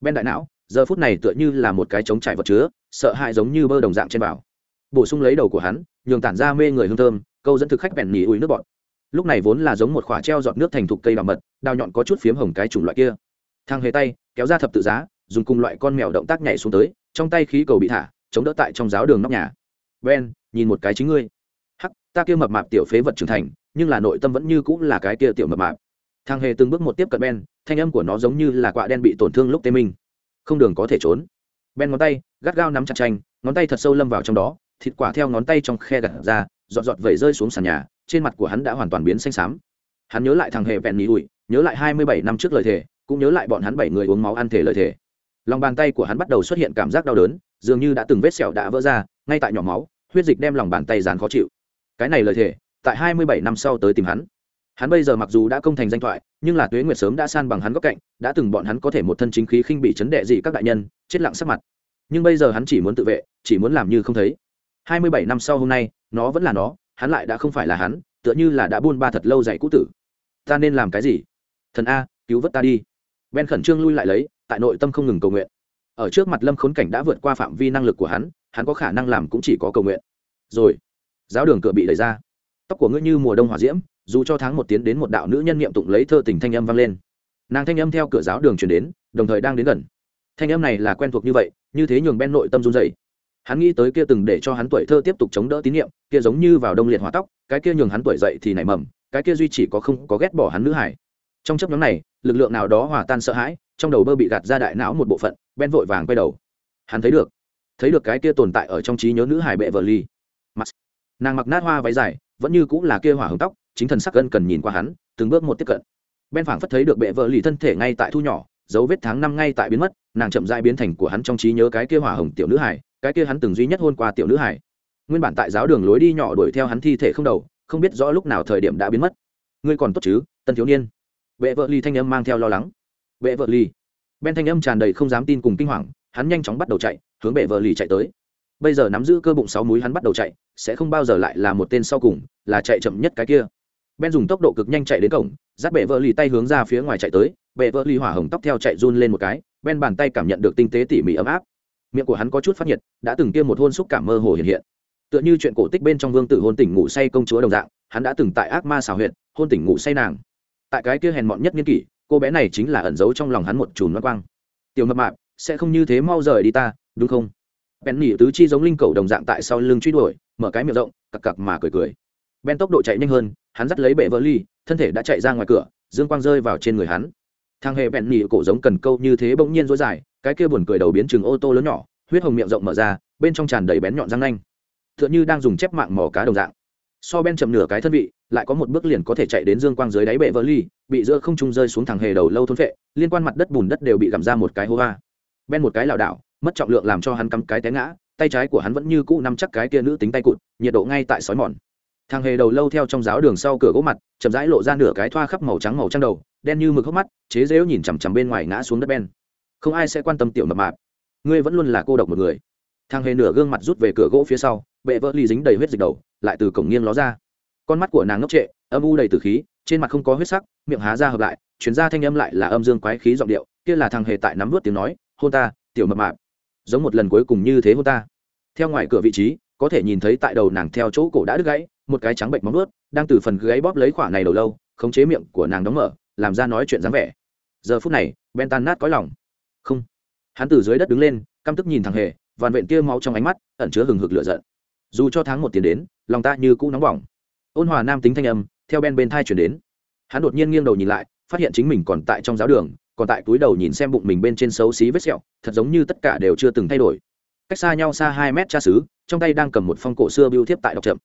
Ben đại não, giờ phút này tựa như là một cái trống trải vật chứa, sợ hãi giống như bơ đồng dạng trên bảo. Bổ sung lấy đầu của hắn, nhường tản ra mê người hương thơm, câu dẫn thực khách bèn nhì ùi nước bọt. Lúc này vốn là giống một khỏa treo giọt nước thành thục cây đào mật, đào nhọn có chút phiếm hồng cái chủng loại kia. Thang hề tay, kéo ra thập tự giá, dùng cùng loại con mèo động tác nhảy xuống tới, trong tay khí cầu bị thả, chống đỡ tại trong giáo đường nóc nhà. Ben, nhìn một cái chính ngươi hắc, ta kia mập mạp tiểu phế vật trưởng thành, nhưng là nội tâm vẫn như cũng là cái kia tiểu mập mạp. Thang hề từng bước một tiếp cận ben, thanh âm của nó giống như là quạ đen bị tổn thương lúc tê minh. Không đường có thể trốn. Ben ngón tay, gắt gao nắm chặt tranh, ngón tay thật sâu lâm vào trong đó, thịt quả theo ngón tay trong khe gặt ra dọn giọt vẩy rơi xuống sàn nhà, trên mặt của hắn đã hoàn toàn biến xanh xám. Hắn nhớ lại thằng hề vẹn nhì ủi, nhớ lại hai mươi bảy năm trước lời thề, cũng nhớ lại bọn hắn bảy người uống máu ăn thể lời thề. Lòng bàn tay của hắn bắt đầu xuất hiện cảm giác đau đớn, dường như đã từng vết sẹo đã vỡ ra, ngay tại nhỏ máu, huyết dịch đem lòng bàn tay dán khó chịu cái này lời thề, tại hai mươi bảy năm sau tới tìm hắn. Hắn bây giờ mặc dù đã công thành danh thoại, nhưng là tuế nguyệt sớm đã san bằng hắn góc cạnh, đã từng bọn hắn có thể một thân chính khí khinh bị chấn đệ gì các đại nhân, chết lặng sắc mặt. Nhưng bây giờ hắn chỉ muốn tự vệ, chỉ muốn làm như không thấy. Hai mươi bảy năm sau hôm nay, nó vẫn là nó, hắn lại đã không phải là hắn, tựa như là đã buôn ba thật lâu dạy cũ tử. Ta nên làm cái gì? Thần a, cứu vớt ta đi. Ben khẩn trương lui lại lấy, tại nội tâm không ngừng cầu nguyện. Ở trước mặt lâm khốn cảnh đã vượt qua phạm vi năng lực của hắn hắn có khả năng làm cũng chỉ có cầu nguyện. Rồi giáo đường cửa bị đẩy ra. Tóc của ngươi như mùa đông hỏa diễm, dù cho tháng một tiến đến một đạo nữ nhân niệm tụng lấy thơ tình thanh âm vang lên. Nàng thanh âm theo cửa giáo đường truyền đến, đồng thời đang đến gần. Thanh âm này là quen thuộc như vậy, như thế nhường ben nội tâm run dậy hắn nghĩ tới kia từng để cho hắn tuổi thơ tiếp tục chống đỡ tín nhiệm kia giống như vào đông liệt hóa tóc, cái kia nhường hắn tuổi dậy thì nảy mầm, cái kia duy chỉ có không có ghét bỏ hắn nữ hải trong chấp nhóm này, lực lượng nào đó hòa tan sợ hãi, trong đầu bơ bị gạt ra đại não một bộ phận, ben vội vàng quay đầu. Hắn thấy được thấy được cái kia tồn tại ở trong trí nhớ nữ hải bệ vợ ly mặt nàng mặc nát hoa váy dài, vẫn như cũng là kia hỏa hồng tóc, chính thần sắc gân cần nhìn qua hắn, từng bước một tiếp cận. Ben phảng phất thấy được bệ vợ lì thân thể ngay tại thu nhỏ, dấu vết tháng năm ngay tại biến mất, nàng chậm dại biến thành của hắn trong trí nhớ cái kia hỏa hồng tiểu nữ hải, cái kia hắn từng duy nhất hôn qua tiểu nữ hải. Nguyên bản tại giáo đường lối đi nhỏ đuổi theo hắn thi thể không đầu, không biết rõ lúc nào thời điểm đã biến mất. Ngươi còn tốt chứ, tân thiếu niên. Bệ vợ ly thanh âm mang theo lo lắng. Bệ vợ ly ben thanh âm tràn đầy không dám tin cùng kinh hoàng, hắn nhanh chóng bắt đầu chạy, hướng bệ vợ ly chạy tới bây giờ nắm giữ cơ bụng sáu múi hắn bắt đầu chạy, sẽ không bao giờ lại là một tên sau cùng, là chạy chậm nhất cái kia. Ben dùng tốc độ cực nhanh chạy đến cổng, dắt bệ vợ lì tay hướng ra phía ngoài chạy tới, bệ vợ lì hỏa hồng tóc theo chạy run lên một cái, ben bàn tay cảm nhận được tinh tế tỉ mỉ ấm áp. Miệng của hắn có chút phát nhiệt, đã từng tiêm một hôn xúc cảm mơ hồ hiện hiện. Tựa như chuyện cổ tích bên trong vương tử hôn tỉnh ngủ say công chúa đồng dạng, hắn đã từng tại ác ma xào huyện hôn tỉnh ngủ say nàng. Tại cái kia hèn mọn nhất nghiên kỷ, cô bé này chính là ẩn giấu trong lòng hắn một chùm nó quang. Tiểu mập mạp, sẽ không như thế mau rời đi ta, đúng không? Ben nỉ tứ chi giống linh cầu đồng dạng tại sau lưng truy đuổi, mở cái miệng rộng, cặc cặc mà cười cười. Ben tốc độ chạy nhanh hơn, hắn dắt lấy bệ vỡ ly, thân thể đã chạy ra ngoài cửa, dương quang rơi vào trên người hắn. Thang hề Ben nỉ cổ giống cần câu như thế bỗng nhiên rối dài, cái kia buồn cười đầu biến chừng ô tô lớn nhỏ, huyết hồng miệng rộng mở ra, bên trong tràn đầy bén nhọn răng nanh. T h ư ợ n h ư đang dùng chép mạng mò cá đồng dạng. So ben chậm nửa cái thân vị, lại có một bước liền có thể chạy đến dương quang dưới đáy bệ vỡ ly, bị giữa không trung rơi xuống thang hề đầu lâu thôn vệ liên quan mặt đất bùn đất đều bị gặm ra một cái hô va ben một cái lảo đảo mất trọng lượng làm cho hắn cắm cái té ngã, tay trái của hắn vẫn như cũ nắm chắc cái kia nữ tính tay cụt, nhiệt độ ngay tại sói mòn. Thằng hề đầu lâu theo trong giáo đường sau cửa gỗ mặt, chậm rãi lộ ra nửa cái thoa khắp màu trắng màu trắng đầu, đen như mực hốc mắt, chế rễu nhìn chằm chằm bên ngoài ngã xuống đất ben. Không ai sẽ quan tâm tiểu mập mạp. Ngươi vẫn luôn là cô độc một người. Thằng hề nửa gương mặt rút về cửa gỗ phía sau, bệ vỡ ly dính đầy huyết dịch đầu, lại từ cổng nghiêng ló ra. Con mắt của nàng ngốc trệ, âm u đầy từ khí, trên mặt không có huyết sắc, miệng há ra hợp lại, chuyển ra thanh âm lại là âm dương quái khí giọng điệu, kia là thằng hề tại nắm vớt tiếng nói, hôn ta, tiểu mập mạp giống một lần cuối cùng như thế hôn ta. Theo ngoài cửa vị trí, có thể nhìn thấy tại đầu nàng theo chỗ cổ đã đứt gãy, một cái trắng bệnh móng nuốt đang từ phần gáy bóp lấy khỏa này đầu lâu, khống chế miệng của nàng đóng mở, làm ra nói chuyện dáng vẻ. Giờ phút này, ben tan nát cõi lòng. Không. Hắn từ dưới đất đứng lên, căm tức nhìn thằng hề, vằn vện kia máu trong ánh mắt, ẩn chứa hừng hực lửa giận. Dù cho tháng một tiền đến, lòng ta như cũ nóng bỏng. Ôn hòa nam tính thanh âm, theo ben bên thai chuyển đến. Hắn đột nhiên nghiêng đầu nhìn lại, phát hiện chính mình còn tại trong giáo đường còn tại túi đầu nhìn xem bụng mình bên trên xấu xí vết sẹo, thật giống như tất cả đều chưa từng thay đổi. Cách xa nhau xa hai mét cha xứ, trong tay đang cầm một phong cổ xưa biêu thiếp tại đọc chậm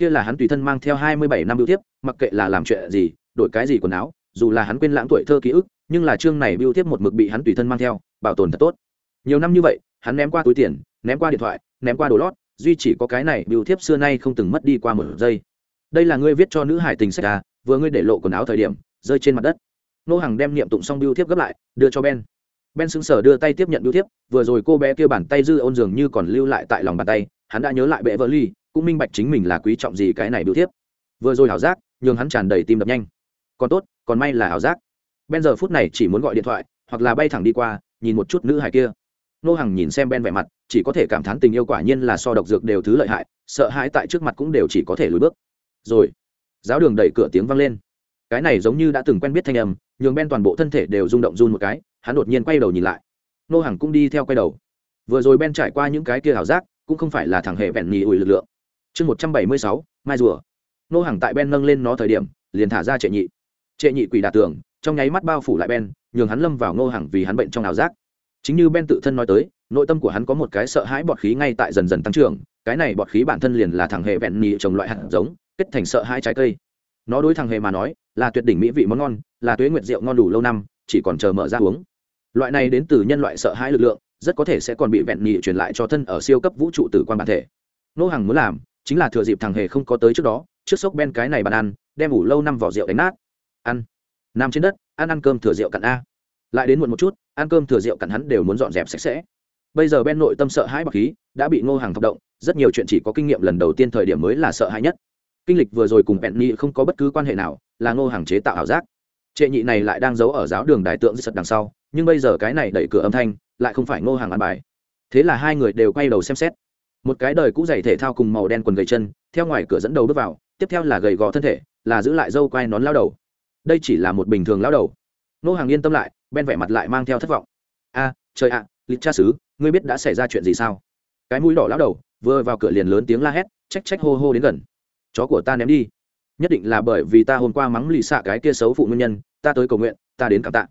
kia là hắn tùy thân mang theo hai mươi bảy năm biêu thiếp, mặc kệ là làm chuyện gì, đổi cái gì quần áo, dù là hắn quên lãng tuổi thơ ký ức, nhưng là chương này biêu thiếp một mực bị hắn tùy thân mang theo, bảo tồn thật tốt. Nhiều năm như vậy, hắn ném qua túi tiền, ném qua điện thoại, ném qua đồ lót, duy chỉ có cái này biêu thiếp xưa nay không từng mất đi qua một giây. Đây là ngươi viết cho nữ hải tình sách à vừa ngươi để lộ quần áo thời điểm, rơi trên mặt đất nô hàng đem niệm tụng xong biêu thiếp gấp lại, đưa cho ben. Ben xứng sở đưa tay tiếp nhận biêu thiếp, vừa rồi cô bé kia bàn tay dư ôn dường như còn lưu lại tại lòng bàn tay, hắn đã nhớ lại bệ vợ ly, cũng minh bạch chính mình là quý trọng gì cái này biêu thiếp. Vừa rồi hảo giác, nhường hắn tràn đầy tim đập nhanh. Còn tốt, còn may là hảo giác. Ben giờ phút này chỉ muốn gọi điện thoại, hoặc là bay thẳng đi qua, nhìn một chút nữ hải kia. Nô hằng nhìn xem ben vẻ mặt, chỉ có thể cảm thán tình yêu quả nhiên là so độc dược đều thứ lợi hại, sợ hãi tại trước mặt cũng đều chỉ có thể lùi bước. Rồi, giáo đường đẩy cửa tiếng vang lên cái này giống như đã từng quen biết thanh âm, nhường ben toàn bộ thân thể đều rung động run một cái, hắn đột nhiên quay đầu nhìn lại. Nô hàng cũng đi theo quay đầu. Vừa rồi ben trải qua những cái kia ảo giác, cũng không phải là thằng hệ vẹn nhì ủi lực lượng. Chương một trăm bảy mươi sáu, mai rùa. Nô hàng tại ben nâng lên nó thời điểm, liền thả ra trệ nhị. Trệ nhị quỷ đà tường, trong nháy mắt bao phủ lại ben, nhường hắn lâm vào nô hàng vì hắn bệnh trong ảo giác. Chính như ben tự thân nói tới, nội tâm của hắn có một cái sợ hãi bọt khí ngay tại dần dần tăng trưởng, cái này bọt khí bản thân liền là thằng hề vẹn nhị trồng loại hạt giống, kết thành sợ hai trái cây nó đối thằng hề mà nói, là tuyệt đỉnh mỹ vị món ngon, là tuế nguyệt rượu ngon đủ lâu năm, chỉ còn chờ mở ra uống. Loại này đến từ nhân loại sợ hãi lực lượng, rất có thể sẽ còn bị vẹn nhị truyền lại cho thân ở siêu cấp vũ trụ tử quan bản thể. Nô hàng muốn làm, chính là thừa dịp thằng hề không có tới trước đó, trước sốc ben cái này bàn ăn, đem ủ lâu năm vỏ rượu đánh nát. Ăn. Nằm trên đất, ăn ăn cơm thừa rượu cặn a. Lại đến muộn một chút, ăn cơm thừa rượu cặn hắn đều muốn dọn dẹp sạch sẽ. Bây giờ ben nội tâm sợ hãi bậc khí, đã bị ngô hàng thọc động, rất nhiều chuyện chỉ có kinh nghiệm lần đầu tiên thời điểm mới là sợ hãi nhất kinh lịch vừa rồi cùng bẹn nhị không có bất cứ quan hệ nào là ngô hàng chế tạo ảo giác. Trệ nhị này lại đang giấu ở giáo đường đại tượng sật đằng sau nhưng bây giờ cái này đẩy cửa âm thanh lại không phải ngô hàng ăn bài. Thế là hai người đều quay đầu xem xét. Một cái đời cũ dày thể thao cùng màu đen quần gầy chân theo ngoài cửa dẫn đầu bước vào tiếp theo là gầy gò thân thể là giữ lại dâu quai nón lao đầu. Đây chỉ là một bình thường lao đầu. Nô hàng yên tâm lại ben vẻ mặt lại mang theo thất vọng. A trời ạ à, lịch cha xứ ngươi biết đã xảy ra chuyện gì sao? Cái mũi đỏ lao đầu vừa vào cửa liền lớn tiếng la hét trách trách hô hô đến gần chó của ta ném đi. Nhất định là bởi vì ta hôm qua mắng lì xạ cái kia xấu phụ nguyên nhân, ta tới cầu nguyện, ta đến cảm tạ.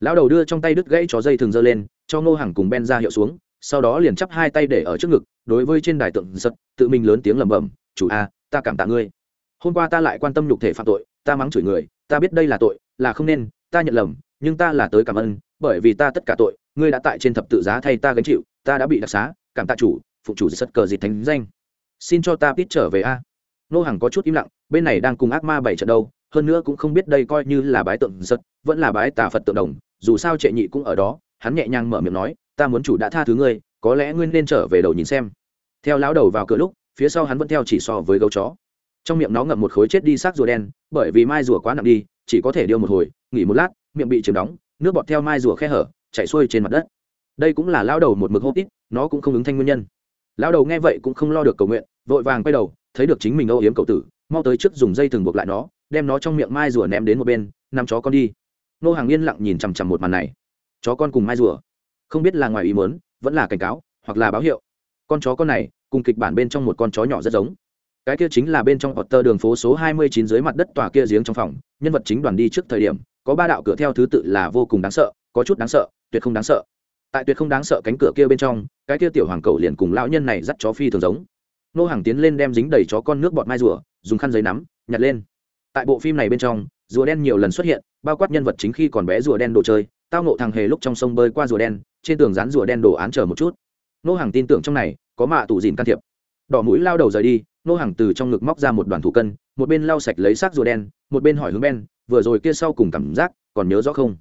Lão đầu đưa trong tay đứt gãy chó dây thường dơ lên, cho ngô hàng cùng ben ra hiệu xuống, sau đó liền chắp hai tay để ở trước ngực, đối với trên đài tượng giật, tự mình lớn tiếng lẩm bẩm, chủ a, ta cảm tạ ngươi. Hôm qua ta lại quan tâm nhục thể phạm tội, ta mắng chửi người, ta biết đây là tội, là không nên, ta nhận lầm, nhưng ta là tới cảm ơn, bởi vì ta tất cả tội, ngươi đã tại trên thập tự giá thay ta gánh chịu, ta đã bị đặc xá, cảm tạ chủ, phụ chủ sất cờ dịt thánh danh. Xin cho ta biết trở về a nô hàng có chút im lặng, bên này đang cùng ác ma bảy trận đâu, hơn nữa cũng không biết đây coi như là bái tượng giật vẫn là bái tà phật tượng đồng, dù sao trệ nhị cũng ở đó, hắn nhẹ nhàng mở miệng nói, ta muốn chủ đã tha thứ ngươi, có lẽ ngươi nên trở về đầu nhìn xem. Theo lão đầu vào cửa lúc, phía sau hắn vẫn theo chỉ so với gấu chó. Trong miệng nó ngậm một khối chết đi xác rùa đen, bởi vì mai rùa quá nặng đi, chỉ có thể điêu một hồi, nghỉ một lát, miệng bị chìm đóng, nước bọt theo mai rùa khe hở, chảy xuôi trên mặt đất. Đây cũng là lão đầu một mực hô ít nó cũng không ứng thanh nguyên nhân. Lão đầu nghe vậy cũng không lo được cầu nguyện, vội vàng quay đầu thấy được chính mình âu yếm cậu tử, mau tới trước dùng dây thừng buộc lại nó, đem nó trong miệng mai rùa ném đến một bên, nằm chó con đi. Nô hàng yên lặng nhìn chằm chằm một màn này. Chó con cùng mai rùa. Không biết là ngoài ý muốn, vẫn là cảnh cáo, hoặc là báo hiệu. Con chó con này, cùng kịch bản bên trong một con chó nhỏ rất giống. Cái kia chính là bên trong ọt tơ đường phố số 29 dưới mặt đất tòa kia giếng trong phòng, nhân vật chính đoàn đi trước thời điểm, có ba đạo cửa theo thứ tự là vô cùng đáng sợ, có chút đáng sợ, tuyệt không đáng sợ. Tại tuyệt không đáng sợ cánh cửa kia bên trong, cái kia tiểu hoàng cầu liền cùng lão nhân này dắt chó phi thường giống nô hàng tiến lên đem dính đầy chó con nước bọt mai rùa, dùng khăn giấy nắm, nhặt lên. Tại bộ phim này bên trong, rùa đen nhiều lần xuất hiện, bao quát nhân vật chính khi còn bé rùa đen đồ chơi, tao nộ thằng hề lúc trong sông bơi qua rùa đen, trên tường dán rùa đen đồ án chờ một chút. Nô hàng tin tưởng trong này, có mạ tủ dìn can thiệp. Đỏ mũi lao đầu rời đi, nô hàng từ trong ngực móc ra một đoàn thủ cân, một bên lau sạch lấy xác rùa đen, một bên hỏi hướng ben, vừa rồi kia sau cùng cảm giác, còn nhớ rõ không?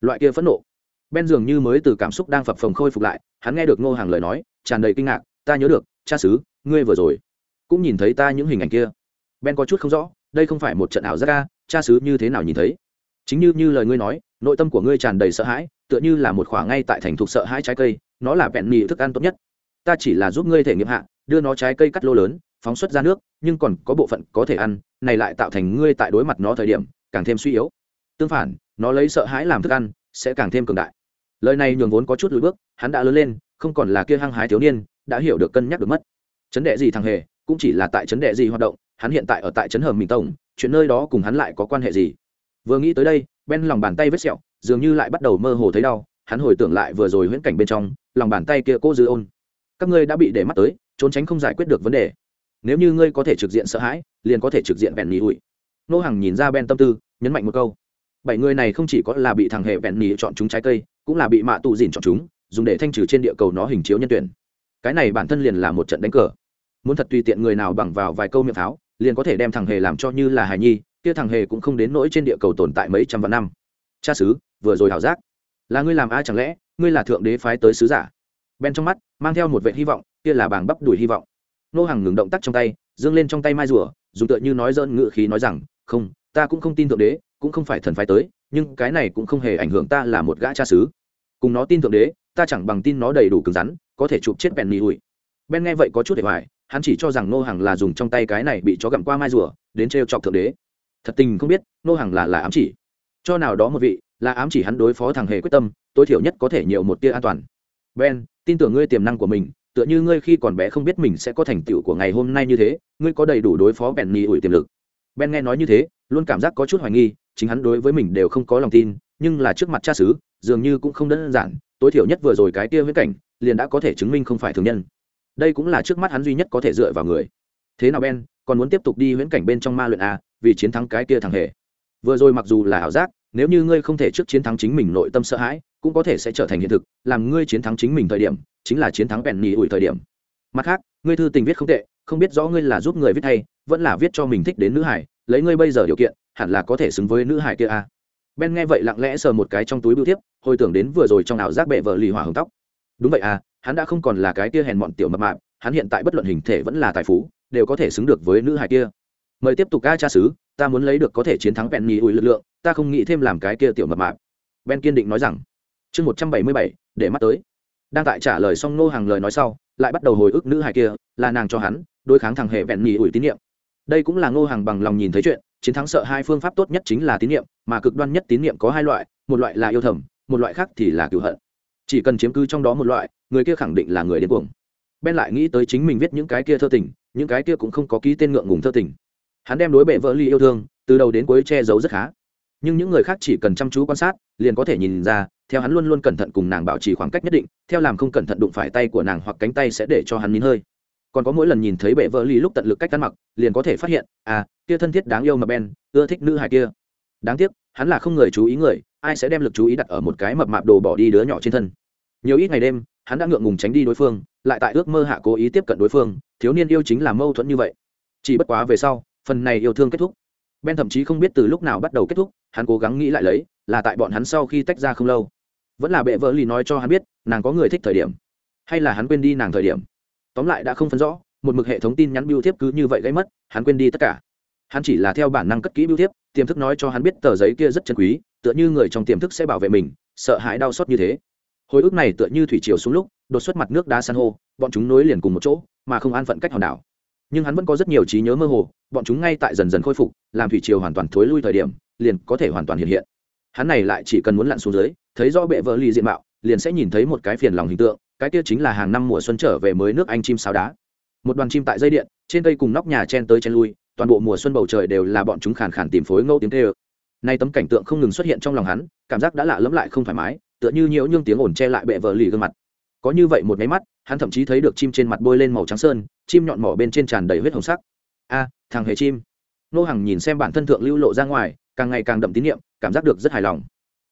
Loại kia phẫn nộ. Ben dường như mới từ cảm xúc đang phập phồng khôi phục lại, hắn nghe được nô hàng lời nói, tràn đầy kinh ngạc, ta nhớ được, cha xứ ngươi vừa rồi cũng nhìn thấy ta những hình ảnh kia. Ben có chút không rõ, đây không phải một trận ảo giác ca cha xứ như thế nào nhìn thấy? Chính như như lời ngươi nói, nội tâm của ngươi tràn đầy sợ hãi, tựa như là một khoảng ngay tại thành thục sợ hãi trái cây, nó là vẹn mì thức ăn tốt nhất. Ta chỉ là giúp ngươi thể nghiệm hạ, đưa nó trái cây cắt lô lớn, phóng xuất ra nước, nhưng còn có bộ phận có thể ăn, này lại tạo thành ngươi tại đối mặt nó thời điểm, càng thêm suy yếu. Tương phản, nó lấy sợ hãi làm thức ăn, sẽ càng thêm cường đại. Lời này nhường vốn có chút lùi bước, hắn đã lớn lên, không còn là kia hăng hái thiếu niên, đã hiểu được cân nhắc được mất chấn đệ gì thằng hề cũng chỉ là tại chấn đệ gì hoạt động, hắn hiện tại ở tại chấn hầm mình tổng, chuyện nơi đó cùng hắn lại có quan hệ gì? Vừa nghĩ tới đây, ben lòng bàn tay vết sẹo, dường như lại bắt đầu mơ hồ thấy đau, hắn hồi tưởng lại vừa rồi huyễn cảnh bên trong, lòng bàn tay kia cô dư ôn. Các ngươi đã bị để mắt tới, trốn tránh không giải quyết được vấn đề. Nếu như ngươi có thể trực diện sợ hãi, liền có thể trực diện vẹn nhì hụi. Nô hàng nhìn ra ben tâm tư, nhấn mạnh một câu. Bảy người này không chỉ có là bị thằng hệ vẹn nhì chọn chúng trái cây, cũng là bị mạ tụ dìn chọn chúng, dùng để thanh trừ trên địa cầu nó hình chiếu nhân tuyển cái này bản thân liền là một trận đánh cờ. Muốn thật tùy tiện người nào bằng vào vài câu miệng pháo, liền có thể đem thằng hề làm cho như là hài nhi, kia thằng hề cũng không đến nỗi trên địa cầu tồn tại mấy trăm vạn năm. Cha sứ vừa rồi hảo giác. Là ngươi làm ai chẳng lẽ, ngươi là thượng đế phái tới sứ giả? Bên trong mắt, mang theo một vệ hy vọng, kia là bàng bắp đuổi hy vọng. Nô hàng ngừng động tác trong tay, dương lên trong tay mai rùa, dùng tựa như nói dơn ngự khí nói rằng, không, ta cũng không tin thượng đế, cũng không phải thần phái tới, nhưng cái này cũng không hề ảnh hưởng ta là một gã cha sứ cùng nó tin thượng đế, ta chẳng bằng tin nó đầy đủ cứng rắn có thể chụp chết bèn nỉ ủi. Ben nghe vậy có chút để hoài, hắn chỉ cho rằng nô hàng là dùng trong tay cái này bị chó gặm qua mai rùa, đến trêu chọc thượng đế. Thật tình không biết, nô hàng là là ám chỉ. Cho nào đó một vị, là ám chỉ hắn đối phó thằng hề quyết tâm, tối thiểu nhất có thể nhiều một tia an toàn. Ben, tin tưởng ngươi tiềm năng của mình, tựa như ngươi khi còn bé không biết mình sẽ có thành tựu của ngày hôm nay như thế, ngươi có đầy đủ đối phó bèn nhì ủi tiềm lực. Ben nghe nói như thế, luôn cảm giác có chút hoài nghi, chính hắn đối với mình đều không có lòng tin, nhưng là trước mặt cha xứ dường như cũng không đơn giản tối thiểu nhất vừa rồi cái kia viễn cảnh liền đã có thể chứng minh không phải thường nhân. Đây cũng là trước mắt hắn duy nhất có thể dựa vào người. Thế nào ben còn muốn tiếp tục đi viễn cảnh bên trong ma luyện a à, vì chiến thắng cái kia thằng hề. Vừa rồi mặc dù là ảo giác nếu như ngươi không thể trước chiến thắng chính mình nội tâm sợ hãi cũng có thể sẽ trở thành hiện thực làm ngươi chiến thắng chính mình thời điểm chính là chiến thắng bèn nhì ủi thời điểm. Mặt khác ngươi thư tình viết không tệ không biết rõ ngươi là giúp người viết hay vẫn là viết cho mình thích đến nữ hải lấy ngươi bây giờ điều kiện hẳn là có thể xứng với nữ hải kia a à ben nghe vậy lặng lẽ sờ một cái trong túi bưu thiếp, hồi tưởng đến vừa rồi trong ảo giác bệ vợ lì hỏa hồng tóc. Đúng vậy à hắn đã không còn là cái kia hèn mọn tiểu mập mạp, hắn hiện tại bất luận hình thể vẫn là tài phú, đều có thể xứng được với nữ hài kia. Mời tiếp tục ca cha xứ, ta muốn lấy được có thể chiến thắng bèn nhì ủi lực lượng, ta không nghĩ thêm làm cái kia tiểu mập mạp. Ben kiên định nói rằng. Chương một trăm bảy mươi bảy, để mắt tới. Đang tại trả lời xong nô hàng lời nói sau, lại bắt đầu hồi ức nữ hài kia, là nàng cho hắn, đối kháng thằng hệ vẹn nhì ủi tín nhiệm. Đây cũng là ngô hàng bằng lòng nhìn thấy chuyện chiến thắng sợ hai phương pháp tốt nhất chính là tín nhiệm mà cực đoan nhất tín nhiệm có hai loại, một loại là yêu thầm, một loại khác thì là cựu hận. Chỉ cần chiếm cứ trong đó một loại, người kia khẳng định là người điên cuồng. Ben lại nghĩ tới chính mình viết những cái kia thơ tình, những cái kia cũng không có ký tên ngượng ngùng thơ tình. Hắn đem đối bệ vợ ly yêu thương, từ đầu đến cuối che giấu rất khá. Nhưng những người khác chỉ cần chăm chú quan sát, liền có thể nhìn ra, theo hắn luôn luôn cẩn thận cùng nàng bảo trì khoảng cách nhất định, theo làm không cẩn thận đụng phải tay của nàng hoặc cánh tay sẽ để cho hắn nín hơi còn có mỗi lần nhìn thấy bệ vợ ly lúc tận lực cách ăn mặc, liền có thể phát hiện à kia thân thiết đáng yêu mà ben, ưa thích nữ hài kia. Đáng tiếc, hắn là không người chú ý người, ai sẽ đem lực chú ý đặt ở một cái mập mạp đồ bỏ đi đứa nhỏ trên thân. Nhiều ít ngày đêm, hắn đã ngượng ngùng tránh đi đối phương, lại tại ước mơ hạ cố ý tiếp cận đối phương, thiếu niên yêu chính là mâu thuẫn như vậy. Chỉ bất quá về sau, phần này yêu thương kết thúc. Ben thậm chí không biết từ lúc nào bắt đầu kết thúc, hắn cố gắng nghĩ lại lấy, là tại bọn hắn sau khi tách ra không lâu. Vẫn là bệ vợ lì nói cho hắn biết, nàng có người thích thời điểm, hay là hắn quên đi nàng thời điểm tóm lại đã không phân rõ, một mực hệ thống tin nhắn biêu thiếp cứ như vậy gây mất, hắn quên đi tất cả. Hắn chỉ là theo bản năng cất kỹ biêu thiếp, tiềm thức nói cho hắn biết tờ giấy kia rất chân quý, tựa như người trong tiềm thức sẽ bảo vệ mình, sợ hãi đau xót như thế. Hồi ức này tựa như thủy chiều xuống lúc, đột xuất mặt nước đá san hô, bọn chúng nối liền cùng một chỗ, mà không an phận cách hòn đảo. Nhưng hắn vẫn có rất nhiều trí nhớ mơ hồ, bọn chúng ngay tại dần dần khôi phục, làm thủy triều hoàn toàn thối lui thời điểm, liền có thể hoàn toàn hiện hiện. Hắn này lại chỉ cần muốn lặn xuống dưới, thấy do bệ vợ lì diện mạo, liền sẽ nhìn thấy một cái phiền lòng hình tượng cái kia chính là hàng năm mùa xuân trở về mới nước anh chim sáo đá. Một đoàn chim tại dây điện, trên cây cùng nóc nhà chen tới chen lui, toàn bộ mùa xuân bầu trời đều là bọn chúng khàn khàn tìm phối ngẫu tiếng tê ơ nay tấm cảnh tượng không ngừng xuất hiện trong lòng hắn, cảm giác đã lạ lẫm lại không thoải mái, tựa như nhiễu nhương tiếng ồn che lại bệ vợ lì gương mặt. Có như vậy một máy mắt, hắn thậm chí thấy được chim trên mặt bôi lên màu trắng sơn, chim nhọn mỏ bên trên tràn đầy huyết hồng sắc. A, thằng hề chim. Nô hằng nhìn xem bản thân thượng lưu lộ ra ngoài, càng ngày càng đậm tín nhiệm, cảm giác được rất hài lòng.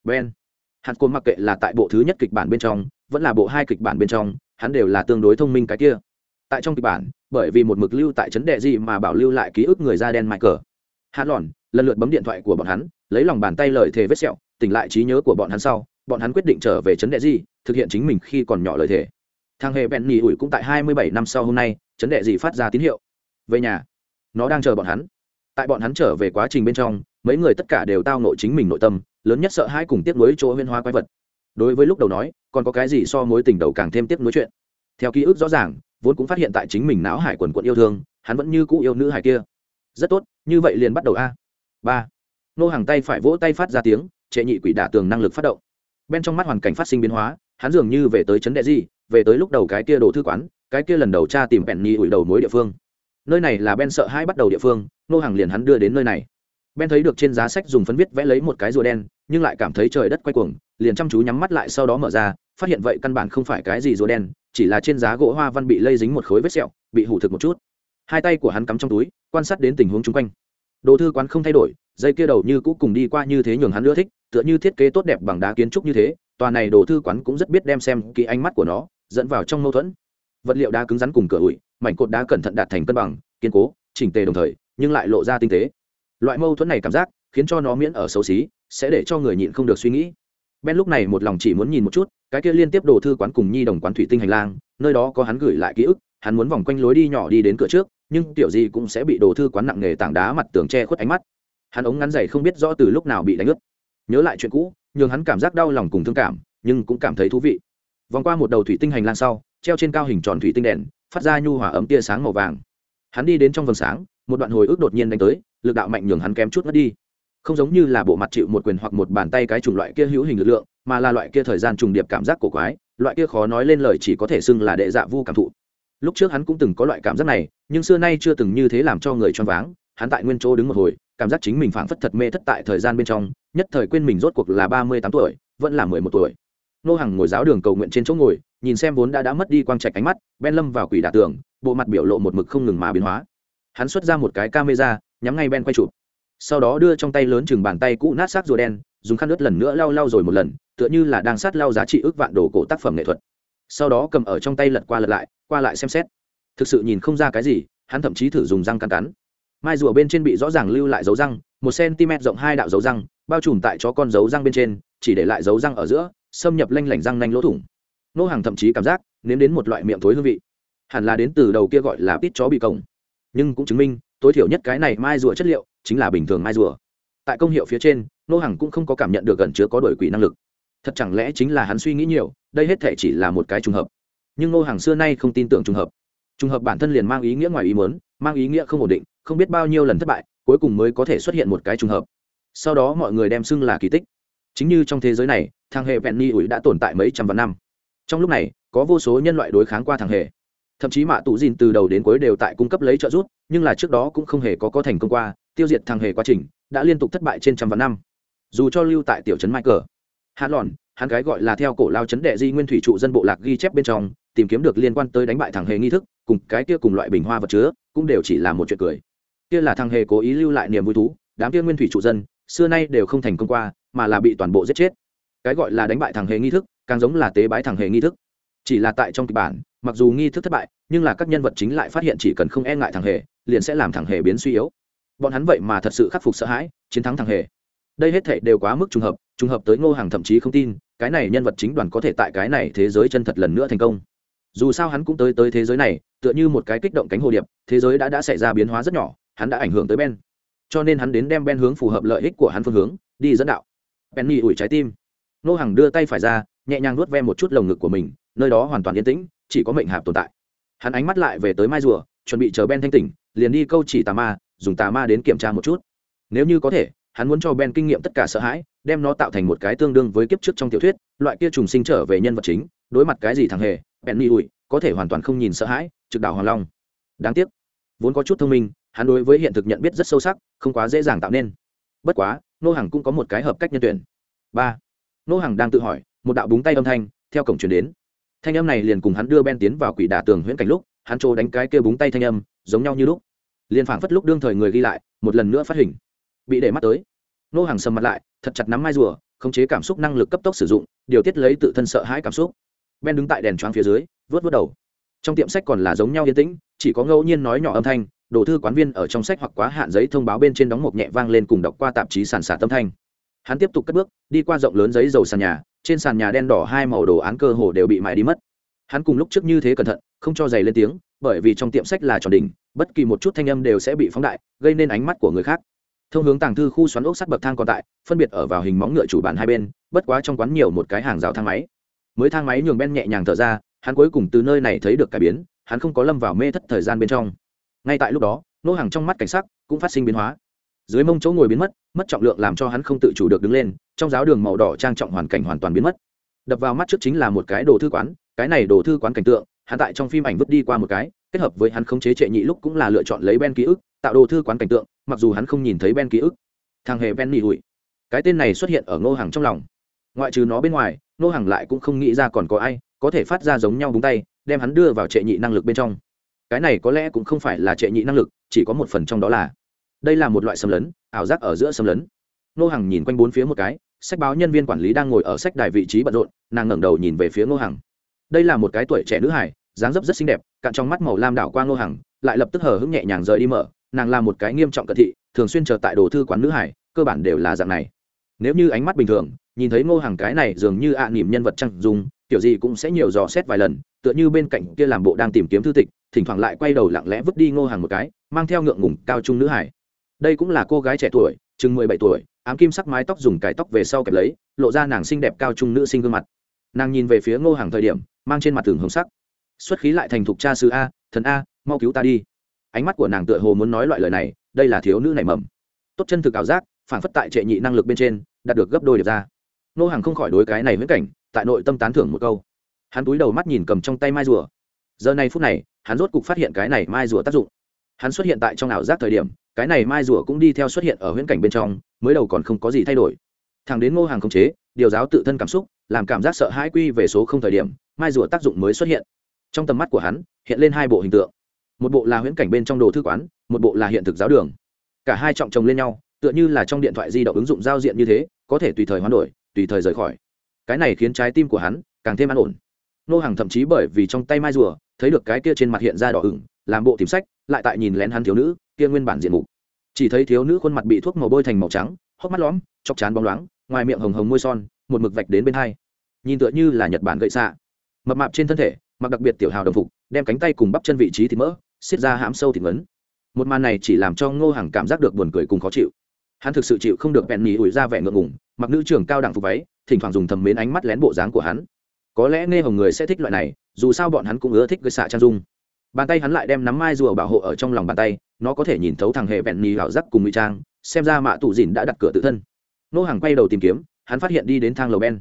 Ben, hạt cồn mặc kệ là tại bộ thứ nhất kịch bản bên trong vẫn là bộ hai kịch bản bên trong, hắn đều là tương đối thông minh cái kia. Tại trong kịch bản, bởi vì một mực lưu tại chấn đệ gì mà bảo lưu lại ký ức người da đen mại cờ. Hát lòn lần lượt bấm điện thoại của bọn hắn, lấy lòng bàn tay lời thề vết sẹo, tỉnh lại trí nhớ của bọn hắn sau, bọn hắn quyết định trở về chấn đệ gì, thực hiện chính mình khi còn nhỏ lời thề. Thằng hề bèn nhì ủi cũng tại hai mươi bảy năm sau hôm nay chấn đệ gì phát ra tín hiệu. Về nhà, nó đang chờ bọn hắn. Tại bọn hắn trở về quá trình bên trong, mấy người tất cả đều tao nội chính mình nội tâm, lớn nhất sợ hai cùng tiếc nuối chỗ huyên hoa quái vật đối với lúc đầu nói, còn có cái gì so mối tình đầu càng thêm tiếp nối chuyện? Theo ký ức rõ ràng, vốn cũng phát hiện tại chính mình não hải quần quận yêu thương, hắn vẫn như cũ yêu nữ hải kia. Rất tốt, như vậy liền bắt đầu a. Ba. Nô hàng tay phải vỗ tay phát ra tiếng, trệ nhị quỷ đả tường năng lực phát động. Bên trong mắt hoàn cảnh phát sinh biến hóa, hắn dường như về tới chấn đệ gì về tới lúc đầu cái kia đồ thư quán, cái kia lần đầu cha tìm bèn nhi ủi đầu mối địa phương. Nơi này là ben sợ hai bắt đầu địa phương, nô hàng liền hắn đưa đến nơi này ben thấy được trên giá sách dùng phấn viết vẽ lấy một cái rùa đen, nhưng lại cảm thấy trời đất quay cuồng, liền chăm chú nhắm mắt lại sau đó mở ra, phát hiện vậy căn bản không phải cái gì rùa đen, chỉ là trên giá gỗ hoa văn bị lây dính một khối vết sẹo, bị hủ thực một chút. Hai tay của hắn cắm trong túi, quan sát đến tình huống chung quanh. Đồ thư quán không thay đổi, dây kia đầu như cũ cùng đi qua như thế nhường hắn ưa thích, tựa như thiết kế tốt đẹp bằng đá kiến trúc như thế, tòa này đồ thư quán cũng rất biết đem xem kỹ ánh mắt của nó, dẫn vào trong mâu thuẫn. Vật liệu đá cứng rắn cùng cửa ủi, mảnh cột đá cẩn thận đạt thành cân bằng, kiên cố, chỉnh tề đồng thời, nhưng lại lộ ra tinh tế loại mâu thuẫn này cảm giác khiến cho nó miễn ở xấu xí, sẽ để cho người nhịn không được suy nghĩ. Ben lúc này một lòng chỉ muốn nhìn một chút, cái kia liên tiếp đồ thư quán cùng nhi đồng quán thủy tinh hành lang, nơi đó có hắn gửi lại ký ức, hắn muốn vòng quanh lối đi nhỏ đi đến cửa trước, nhưng tiểu gì cũng sẽ bị đồ thư quán nặng nghề tảng đá mặt tường che khuất ánh mắt. Hắn ống ngắn dày không biết rõ từ lúc nào bị đánh ướt. Nhớ lại chuyện cũ, nhường hắn cảm giác đau lòng cùng thương cảm, nhưng cũng cảm thấy thú vị. Vòng qua một đầu thủy tinh hành lang sau, treo trên cao hình tròn thủy tinh đèn, phát ra nhu hòa ấm tia sáng màu vàng. Hắn đi đến trong vầng sáng một đoạn hồi ức đột nhiên đánh tới, lực đạo mạnh nhường hắn kém chút mất đi. Không giống như là bộ mặt chịu một quyền hoặc một bàn tay cái chủng loại kia hữu hình lực lượng, mà là loại kia thời gian trùng điệp cảm giác cổ quái, loại kia khó nói lên lời chỉ có thể xưng là đệ dạ vu cảm thụ. Lúc trước hắn cũng từng có loại cảm giác này, nhưng xưa nay chưa từng như thế làm cho người choáng váng, hắn tại nguyên chỗ đứng một hồi, cảm giác chính mình phảng phất thật mê thất tại thời gian bên trong, nhất thời quên mình rốt cuộc là ba mươi tám tuổi, vẫn là mười một tuổi. Nô hàng ngồi giáo đường cầu nguyện trên chỗ ngồi, nhìn xem vốn đã đã mất đi quang trạch ánh mắt, ben lâm vào quỷ đả tường, bộ mặt biểu lộ một mực không ngừng mà biến hóa hắn xuất ra một cái camera, nhắm ngay ben quay chụp. Sau đó đưa trong tay lớn chừng bàn tay cũ nát xác rùa đen, dùng khăn ướt lần nữa lau lau rồi một lần, tựa như là đang sát lau giá trị ước vạn đồ cổ tác phẩm nghệ thuật. Sau đó cầm ở trong tay lật qua lật lại, qua lại xem xét. Thực sự nhìn không ra cái gì, hắn thậm chí thử dùng răng cắn cắn. Mai rùa bên trên bị rõ ràng lưu lại dấu răng, một cm rộng hai đạo dấu răng, bao trùm tại chó con dấu răng bên trên, chỉ để lại dấu răng ở giữa, xâm nhập lanh lảnh răng nanh lỗ thủng. Nô hàng thậm chí cảm giác nếm đến một loại miệng thối hương vị. Hẳn là đến từ đầu kia gọi là tít chó bị cổng nhưng cũng chứng minh tối thiểu nhất cái này mai rùa chất liệu chính là bình thường mai rùa. Tại công hiệu phía trên, nô hàng cũng không có cảm nhận được gần chứa có đổi quỷ năng lực. Thật chẳng lẽ chính là hắn suy nghĩ nhiều, đây hết thể chỉ là một cái trùng hợp. Nhưng nô hàng xưa nay không tin tưởng trùng hợp. Trùng hợp bản thân liền mang ý nghĩa ngoài ý muốn, mang ý nghĩa không ổn định, không biết bao nhiêu lần thất bại, cuối cùng mới có thể xuất hiện một cái trùng hợp. Sau đó mọi người đem xưng là kỳ tích. Chính như trong thế giới này, thằng hệ vẹn ni ủi đã tồn tại mấy trăm vạn năm. Trong lúc này, có vô số nhân loại đối kháng qua thằng hề thậm chí mạ tù dìn từ đầu đến cuối đều tại cung cấp lấy trợ giúp, nhưng là trước đó cũng không hề có có thành công qua, tiêu diệt thằng hề quá trình, đã liên tục thất bại trên trăm vạn năm. Dù cho lưu tại tiểu trấn michael, hạ lòn hắn gái gọi là theo cổ lao trấn đệ di nguyên thủy trụ dân bộ lạc ghi chép bên trong, tìm kiếm được liên quan tới đánh bại thằng hề nghi thức, cùng cái kia cùng loại bình hoa vật chứa, cũng đều chỉ là một chuyện cười. Kia là thằng hề cố ý lưu lại niềm vui thú, đám kia nguyên thủy trụ dân, xưa nay đều không thành công qua, mà là bị toàn bộ giết chết. Cái gọi là đánh bại thằng hề nghi thức, càng giống là tế bái thằng hề nghi thức chỉ là tại trong kịch bản, mặc dù nghi thức thất bại, nhưng là các nhân vật chính lại phát hiện chỉ cần không e ngại thằng hề, liền sẽ làm thằng hề biến suy yếu. Bọn hắn vậy mà thật sự khắc phục sợ hãi, chiến thắng thằng hề. Đây hết thể đều quá mức trùng hợp trùng hợp tới ngô hàng thậm chí không tin, cái này nhân vật chính đoàn có thể tại cái này thế giới chân thật lần nữa thành công. Dù sao hắn cũng tới tới thế giới này, tựa như một cái kích động cánh hồ điệp, thế giới đã đã xảy ra biến hóa rất nhỏ, hắn đã ảnh hưởng tới ben. Cho nên hắn đến đem ben hướng phù hợp lợi ích của hắn phương hướng, đi dẫn đạo. Penny ủi trái tim. Nô hàng đưa tay phải ra, nhẹ nhàng nuốt ve một chút lồng ngực của mình nơi đó hoàn toàn yên tĩnh, chỉ có mệnh hạp tồn tại. Hắn ánh mắt lại về tới mai rùa, chuẩn bị chờ ben thanh tỉnh, liền đi câu chỉ tà ma, dùng tà ma đến kiểm tra một chút. Nếu như có thể, hắn muốn cho ben kinh nghiệm tất cả sợ hãi, đem nó tạo thành một cái tương đương với kiếp trước trong tiểu thuyết, loại kia trùng sinh trở về nhân vật chính, đối mặt cái gì thằng hề bèn ni ủi, có thể hoàn toàn không nhìn sợ hãi, trực đảo hoàng long. Đáng tiếc, vốn có chút thông minh, hắn đối với hiện thực nhận biết rất sâu sắc, không quá dễ dàng tạo nên. Bất quá, nô hàng cũng có một cái hợp cách nhân tuyển. Ba, nô hàng đang tự hỏi, một đạo búng tay âm thanh, theo cổng truyền đến thanh âm này liền cùng hắn đưa ben tiến vào quỷ đả tường huyễn cảnh lúc, hắn trô đánh cái kia búng tay thanh âm, giống nhau như lúc. Liền phảng phất lúc đương thời người ghi lại, một lần nữa phát hình. Bị để mắt tới. Nô hàng sầm mặt lại, thật chặt nắm mai rùa, khống chế cảm xúc năng lực cấp tốc sử dụng, điều tiết lấy tự thân sợ hãi cảm xúc. Ben đứng tại đèn choáng phía dưới vớt vớt đầu. Trong tiệm sách còn là giống nhau yên tĩnh, chỉ có ngẫu nhiên nói nhỏ âm thanh, đồ thư quán viên ở trong sách hoặc quá hạn giấy thông báo bên trên đóng một nhẹ vang lên cùng đọc qua tạp chí sàn xả tâm thanh. Hắn tiếp tục cất bước, đi qua rộng lớn giấy dầu sàn nhà trên sàn nhà đen đỏ hai màu đồ án cơ hồ đều bị mài đi mất. Hắn cùng lúc trước như thế cẩn thận, không cho giày lên tiếng, bởi vì trong tiệm sách là tròn đỉnh, bất kỳ một chút thanh âm đều sẽ bị phóng đại, gây nên ánh mắt của người khác. Thông hướng tàng thư khu xoắn ốc sắt bậc thang còn tại, phân biệt ở vào hình móng ngựa chủ bản hai bên, bất quá trong quán nhiều một cái hàng rào thang máy. Mới thang máy nhường ben nhẹ nhàng thở ra, hắn cuối cùng từ nơi này thấy được cải biến, hắn không có lâm vào mê thất thời gian bên trong. Ngay tại lúc đó, nô hàng trong mắt cảnh sắc cũng phát sinh biến hóa dưới mông chỗ ngồi biến mất mất trọng lượng làm cho hắn không tự chủ được đứng lên, trong giáo đường màu đỏ trang trọng hoàn cảnh hoàn toàn biến mất. Đập vào mắt trước chính là một cái đồ thư quán, cái này đồ thư quán cảnh tượng, hắn tại trong phim ảnh vứt đi qua một cái, kết hợp với hắn khống chế trệ nhị lúc cũng là lựa chọn lấy ben ký ức, tạo đồ thư quán cảnh tượng, mặc dù hắn không nhìn thấy ben ký ức. Thằng hề ben nỉ hụi cái tên này xuất hiện ở ngô hàng trong lòng. Ngoại trừ nó bên ngoài, ngô hàng lại cũng không nghĩ ra còn có ai có thể phát ra giống nhau búng tay, đem hắn đưa vào trệ nhị năng lực bên trong. Cái này có lẽ cũng không phải là trệ nhị năng lực, chỉ có một phần trong đó là đây là một loại xâm lấn ảo giác ở giữa xâm lấn. Ngô Hằng nhìn quanh bốn phía một cái sách báo nhân viên quản lý đang ngồi ở sách đài vị trí bận rộn nàng ngẩng đầu nhìn về phía ngô Hằng. đây là một cái tuổi trẻ nữ hải dáng dấp rất xinh đẹp cạn trong mắt màu lam đảo qua ngô Hằng, lại lập tức hờ hững nhẹ nhàng rời đi mở. Nàng là một cái nghiêm trọng cận thị thường xuyên chờ tại đồ thư quán nữ hải cơ bản đều là dạng này. Nếu như ánh mắt bình thường nhìn thấy ngô hàng cái này dường như ạ à nỉm nhân vật trăng dùng kiểu gì cũng sẽ nhiều dò xét vài lần tựa như bên cạnh kia làm bộ đang tìm kiếm thư tịch thỉnh thoảng lại quay đầu lặng lẽ vứt đi ngô hàng một cái mang theo ngượng ngùng cao trung nữ hải đây cũng là cô gái trẻ tuổi, chừng mười bảy tuổi, ám kim sắc mái tóc dùng cải tóc về sau kẹp lấy, lộ ra nàng xinh đẹp cao trung nữ sinh gương mặt. Nàng nhìn về phía ngô hàng thời điểm, mang trên mặt tường hồng sắc. Xuất khí lại thành thục cha sư a, thần a, mau cứu ta đi. Ánh mắt của nàng tựa hồ muốn nói loại lời này, đây là thiếu nữ này mầm. Tốt chân thực ảo giác, phản phất tại trệ nhị năng lực bên trên, đạt được gấp đôi được ra. Ngô hàng không khỏi đối cái này viễn cảnh, tại nội tâm tán thưởng một câu. Hắn túi đầu mắt nhìn cầm trong tay mai rùa. Giờ này phút này, hắn rốt cục phát hiện cái này mai rùa tác dụng. Hắn xuất hiện tại trong ảo giác thời điểm cái này mai rùa cũng đi theo xuất hiện ở huyễn cảnh bên trong, mới đầu còn không có gì thay đổi. Thằng đến ngô hàng khống chế, điều giáo tự thân cảm xúc, làm cảm giác sợ hãi quy về số không thời điểm, mai rùa tác dụng mới xuất hiện. Trong tầm mắt của hắn, hiện lên hai bộ hình tượng. Một bộ là huyễn cảnh bên trong đồ thư quán, một bộ là hiện thực giáo đường. Cả hai trọng chồng lên nhau, tựa như là trong điện thoại di động ứng dụng giao diện như thế, có thể tùy thời hoán đổi, tùy thời rời khỏi. Cái này khiến trái tim của hắn càng thêm an ổn. Nô hàng thậm chí bởi vì trong tay mai rùa, thấy được cái kia trên mặt hiện ra đỏ ửng, làm bộ tìm sách, lại tại nhìn lén hắn thiếu nữ kia nguyên bản diện mục. Chỉ thấy thiếu nữ khuôn mặt bị thuốc màu bôi thành màu trắng, hốc mắt lõm, chọc chán bóng loáng, ngoài miệng hồng hồng môi son, một mực vạch đến bên hai. Nhìn tựa như là nhật bản gậy xạ. Mập mạp trên thân thể, mặc đặc biệt tiểu hào đồng phục, đem cánh tay cùng bắp chân vị trí thịt mỡ, xiết ra hãm sâu thịt ngấn. Một màn này chỉ làm cho ngô hàng cảm giác được buồn cười cùng khó chịu. Hắn thực sự chịu không được bẹn nhì ủi ra vẻ ngượng ngùng, mặc nữ trưởng cao đẳng phục váy, thỉnh thoảng dùng thầm mến ánh mắt lén bộ dáng của hắn. Có lẽ nghe hồng người sẽ thích loại này, dù sao bọn hắn cũng ưa thích gây xạ trang dung bàn tay hắn lại đem nắm mai rùa bảo hộ ở trong lòng bàn tay, nó có thể nhìn thấu thằng hệ bẹn nhì hảo giác cùng ngụy trang, xem ra mạ tủ dìn đã đặt cửa tự thân. Nô hàng quay đầu tìm kiếm, hắn phát hiện đi đến thang lầu ben.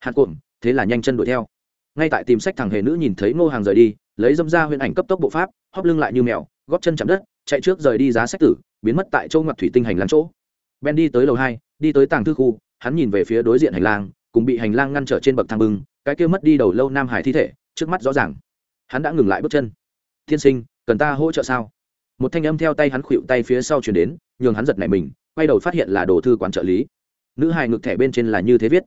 Hạt cuộn, thế là nhanh chân đuổi theo. Ngay tại tìm sách thằng hề nữ nhìn thấy ngô hàng rời đi, lấy dâm ra huyền ảnh cấp tốc bộ pháp hóp lưng lại như mèo, góp chân chạm đất, chạy trước rời đi giá sách tử, biến mất tại châu ngọc thủy tinh hành lang chỗ. Ben đi tới lầu hai, đi tới tàng thư khu, hắn nhìn về phía đối diện hành lang, cùng bị hành lang ngăn trở trên bậc thang bưng cái kia mất đi đầu lâu nam hải thi thể, trước mắt rõ ràng. Hắn đã ngừng lại bước chân tiên sinh, cần ta hỗ trợ sao? Một thanh âm theo tay hắn khuỵu tay phía sau chuyển đến, nhường hắn giật nảy mình, quay đầu phát hiện là đồ thư quán trợ lý. Nữ hài ngực thẻ bên trên là như thế viết.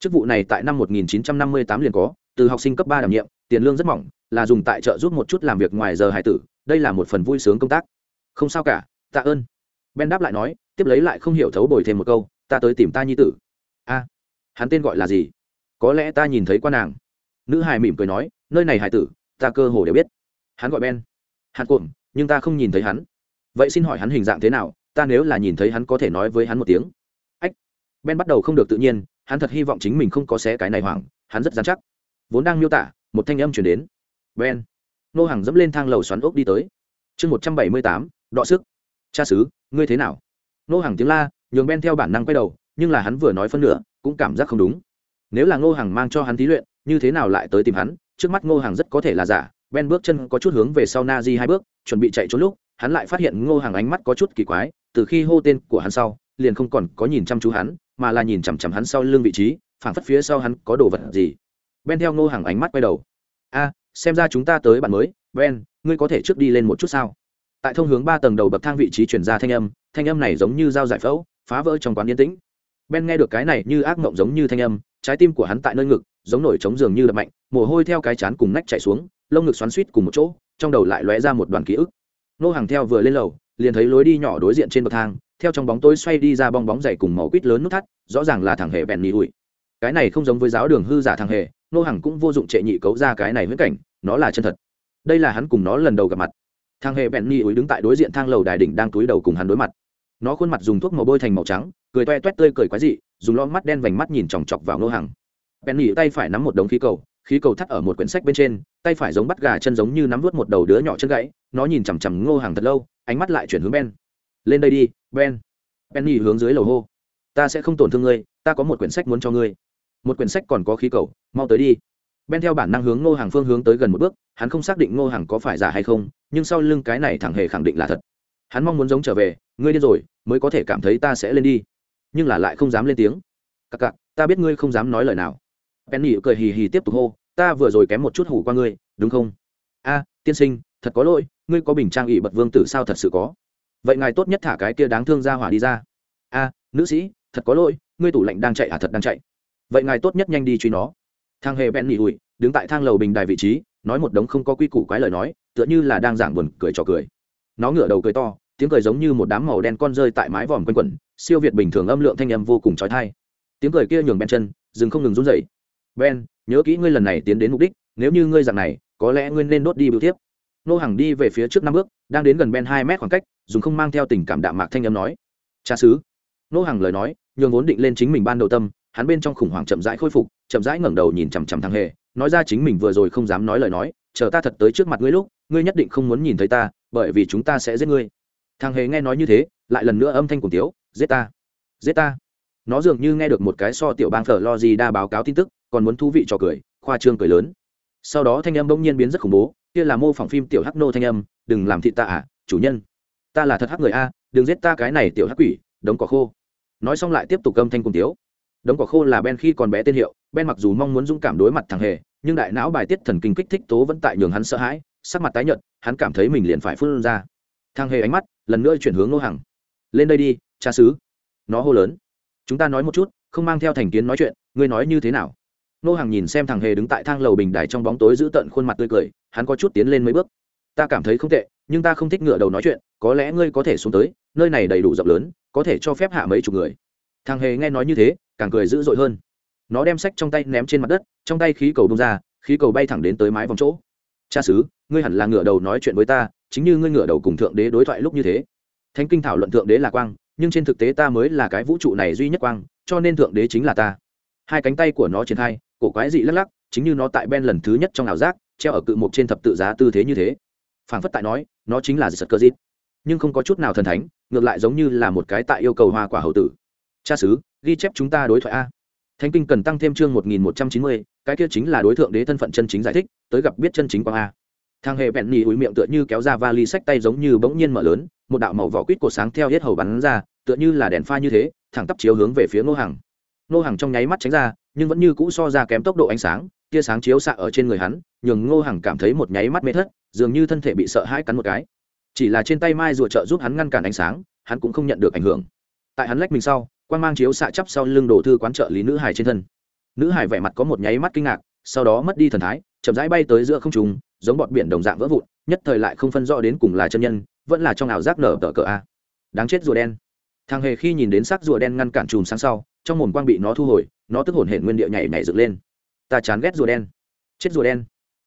Chức vụ này tại năm 1958 liền có, từ học sinh cấp ba đảm nhiệm, tiền lương rất mỏng, là dùng tại trợ giúp một chút làm việc ngoài giờ hải tử, đây là một phần vui sướng công tác. Không sao cả, tạ ơn. Ben đáp lại nói, tiếp lấy lại không hiểu thấu bồi thêm một câu, ta tới tìm ta nhi tử. A, hắn tên gọi là gì? Có lẽ ta nhìn thấy qua nàng. Nữ hài mỉm cười nói, nơi này hải tử, ta cơ hồ đều biết hắn gọi ben. Hắn cuộn nhưng ta không nhìn thấy hắn. Vậy xin hỏi hắn hình dạng thế nào, ta nếu là nhìn thấy hắn có thể nói với hắn một tiếng. Ách. Ben bắt đầu không được tự nhiên, hắn thật hy vọng chính mình không có xé cái này hoảng, hắn rất dán chắc. Vốn đang miêu tả, một thanh âm chuyển đến. Ben. Nô hàng dẫm lên thang lầu xoắn ốc đi tới. Chương một trăm bảy mươi tám, đọ sức. Cha xứ, ngươi thế nào? Nô hàng tiếng la, nhường ben theo bản năng quay đầu, nhưng là hắn vừa nói phân nửa, cũng cảm giác không đúng. Nếu là ngô hàng mang cho hắn thí luyện, như thế nào lại tới tìm hắn? Trước mắt ngô hàng rất có thể là giả ben bước chân có chút hướng về sau na di hai bước, chuẩn bị chạy trốn lúc, hắn lại phát hiện ngô hàng ánh mắt có chút kỳ quái, từ khi hô tên của hắn sau, liền không còn có nhìn chăm chú hắn, mà là nhìn chằm chằm hắn sau lưng vị trí, phảng phất phía sau hắn có đồ vật gì. Ben theo ngô hàng ánh mắt quay đầu. A, xem ra chúng ta tới bạn mới. Ben, ngươi có thể trước đi lên một chút sao? Tại thông hướng ba tầng đầu bậc thang vị trí chuyển ra thanh âm thanh âm này giống như dao giải phẫu, phá vỡ trong quán yên tĩnh. Ben nghe được cái này như ác mộng giống như thanh âm, trái tim của hắn tại nơi ngực, giống nổi trống giường như đập mạnh, mồ hôi theo cái chán cùng nách chạy xuống lông ngực xoắn suýt cùng một chỗ, trong đầu lại lóe ra một đoàn ký ức. Nô hàng theo vừa lên lầu, liền thấy lối đi nhỏ đối diện trên bậc thang, theo trong bóng tối xoay đi ra bong bóng dày cùng màu quýt lớn nút thắt, rõ ràng là thằng hề bèn nhị hụi cái này không giống với giáo đường hư giả thằng hề, nô hàng cũng vô dụng trệ nhị cấu ra cái này với cảnh, nó là chân thật. Đây là hắn cùng nó lần đầu gặp mặt. Thằng hề bèn nhị hụi đứng tại đối diện thang lầu đài đỉnh đang túi đầu cùng hắn đối mặt. Nó khuôn mặt dùng thuốc màu bôi thành màu trắng, cười toe toét tươi cười quái dị, dùng lo mắt đen vành mắt nhìn chòng chọc vào nô hàng. Bèn nhị tay phải nắm một đống khí cầu khí cầu thắt ở một quyển sách bên trên, tay phải giống bắt gà chân giống như nắm vút một đầu đứa nhỏ chân gãy, nó nhìn chằm chằm ngô hàng thật lâu, ánh mắt lại chuyển hướng ben. Lên đây đi, ben. Benny hướng dưới lầu hô. Ta sẽ không tổn thương ngươi, ta có một quyển sách muốn cho ngươi. Một quyển sách còn có khí cầu, mau tới đi. Ben theo bản năng hướng ngô hàng phương hướng tới gần một bước, hắn không xác định ngô hàng có phải giả hay không, nhưng sau lưng cái này thẳng hề khẳng định là thật. Hắn mong muốn giống trở về, ngươi đi rồi, mới có thể cảm thấy ta sẽ lên đi. Nhưng là lại không dám lên tiếng. Cặc cặc, ta biết ngươi không dám nói lời nào penny cười hì hì tiếp tục hô, ta vừa rồi kém một chút hủ qua ngươi, đúng không? A, tiên sinh, thật có lỗi, ngươi có bình trang ủy bật vương tử sao thật sự có? Vậy ngài tốt nhất thả cái kia đáng thương ra hỏa đi ra. A, nữ sĩ, thật có lỗi, ngươi tủ lạnh đang chạy à thật đang chạy. Vậy ngài tốt nhất nhanh đi truy nó. Thang hề bèn nỉ ủi, đứng tại thang lầu bình đài vị trí, nói một đống không có quy củ quái lời nói, tựa như là đang giảng buồn cười trò cười. Nó ngửa đầu cười to, tiếng cười giống như một đám màu đen con rơi tại mái vòm quanh quẩn, siêu việt bình thường âm lượng thanh âm vô cùng trói thai tiếng cười kia nhường bên chân, dừng không ngừng run dậy ben, nhớ kỹ ngươi lần này tiến đến mục đích, nếu như ngươi dạng này, có lẽ ngươi nên đốt đi biểu tiếp nô hàng đi về phía trước năm bước, đang đến gần ben hai mét khoảng cách, dùng không mang theo tình cảm đạm mạc thanh âm nói, cha xứ nô hàng lời nói, nhường vốn định lên chính mình ban đầu tâm, hắn bên trong khủng hoảng chậm rãi khôi phục, chậm rãi ngẩng đầu nhìn chằm chằm thằng hề, nói ra chính mình vừa rồi không dám nói lời nói, chờ ta thật tới trước mặt ngươi lúc, ngươi nhất định không muốn nhìn thấy ta, bởi vì chúng ta sẽ giết ngươi. Thằng hề nghe nói như thế, lại lần nữa âm thanh cùng tiếu giết ta giết ta. Nó dường như nghe được một cái so tiểu bang phở lo gì đa báo cáo tin tức còn muốn thú vị cho cười, khoa trương cười lớn. Sau đó thanh âm bỗng nhiên biến rất khủng bố, kia là mô phỏng phim tiểu hắc nô thanh âm, đừng làm thị ta à chủ nhân. Ta là thật hắc người a, đừng giết ta cái này tiểu hắc quỷ, đống cỏ khô. Nói xong lại tiếp tục âm thanh cùng tiếu. Đống cỏ khô là ben khi còn bé tên hiệu, ben mặc dù mong muốn dũng cảm đối mặt thằng hề, nhưng đại não bài tiết thần kinh kích thích tố vẫn tại nhường hắn sợ hãi, sắc mặt tái nhợt, hắn cảm thấy mình liền phải phun ra. Thằng hề ánh mắt lần nữa chuyển hướng nô hằng. Lên đây đi, cha xứ. Nó hô lớn. Chúng ta nói một chút, không mang theo thành kiến nói chuyện, ngươi nói như thế nào? Nô hàng nhìn xem thằng hề đứng tại thang lầu bình đài trong bóng tối giữ tận khuôn mặt tươi cười, hắn có chút tiến lên mấy bước. Ta cảm thấy không tệ, nhưng ta không thích ngựa đầu nói chuyện, có lẽ ngươi có thể xuống tới, nơi này đầy đủ rộng lớn, có thể cho phép hạ mấy chục người. Thằng hề nghe nói như thế, càng cười dữ dội hơn. Nó đem sách trong tay ném trên mặt đất, trong tay khí cầu bông ra, khí cầu bay thẳng đến tới mái vòng chỗ. Cha xứ, ngươi hẳn là ngựa đầu nói chuyện với ta, chính như ngươi ngựa đầu cùng thượng đế đối thoại lúc như thế. Thánh kinh thảo luận thượng đế là quang, nhưng trên thực tế ta mới là cái vũ trụ này duy nhất quang, cho nên thượng đế chính là ta. Hai cánh tay của nó triển khai cổ quái dị lắc lắc, chính như nó tại ben lần thứ nhất trong ảo giác, treo ở cự mục trên thập tự giá tư thế như thế. Phản phất tại nói, nó chính là giật cơ dít. Nhưng không có chút nào thần thánh, ngược lại giống như là một cái tại yêu cầu hoa quả hậu tử. Cha sứ, ghi chép chúng ta đối thoại a. Thánh kinh cần tăng thêm chương một nghìn một trăm chín mươi, cái kia chính là đối tượng đế thân phận chân chính giải thích, tới gặp biết chân chính quang a. Thang hệ bẹn nhì ủi miệng tựa như kéo ra vali sách tay giống như bỗng nhiên mở lớn, một đạo màu vỏ quýt cột sáng theo hết hầu bắn ra, tựa như là đèn pha như thế, thẳng tắp chiếu hướng về phía ngô hàng ngô hàng trong nháy mắt tránh ra, nhưng vẫn như cũ so ra kém tốc độ ánh sáng, tia sáng chiếu xạ ở trên người hắn, nhường ngô hàng cảm thấy một nháy mắt mê thất dường như thân thể bị sợ hãi cắn một cái. Chỉ là trên tay mai rùa trợ giúp hắn ngăn cản ánh sáng, hắn cũng không nhận được ảnh hưởng. Tại hắn lách mình sau quan mang chiếu xạ chắp sau lưng đổ thư quán trợ lý nữ hải trên thân. Nữ hải vẻ mặt có một nháy mắt kinh ngạc, sau đó mất đi thần thái, chậm rãi bay tới giữa không trùng giống bọt biển đồng dạng vỡ vụn, nhất thời lại không phân rõ đến cùng là chân nhân, vẫn là trong ảo giác nở tờ cờ a. Đáng chết rùa đen thằng hề khi nhìn đến xác rùa đen ngăn cản chùm sáng sau, trong mồm quang bị nó thu hồi, nó tức hổn hển nguyên địa nhảy nhảy dựng lên. Ta chán ghét rùa đen. Chết rùa đen.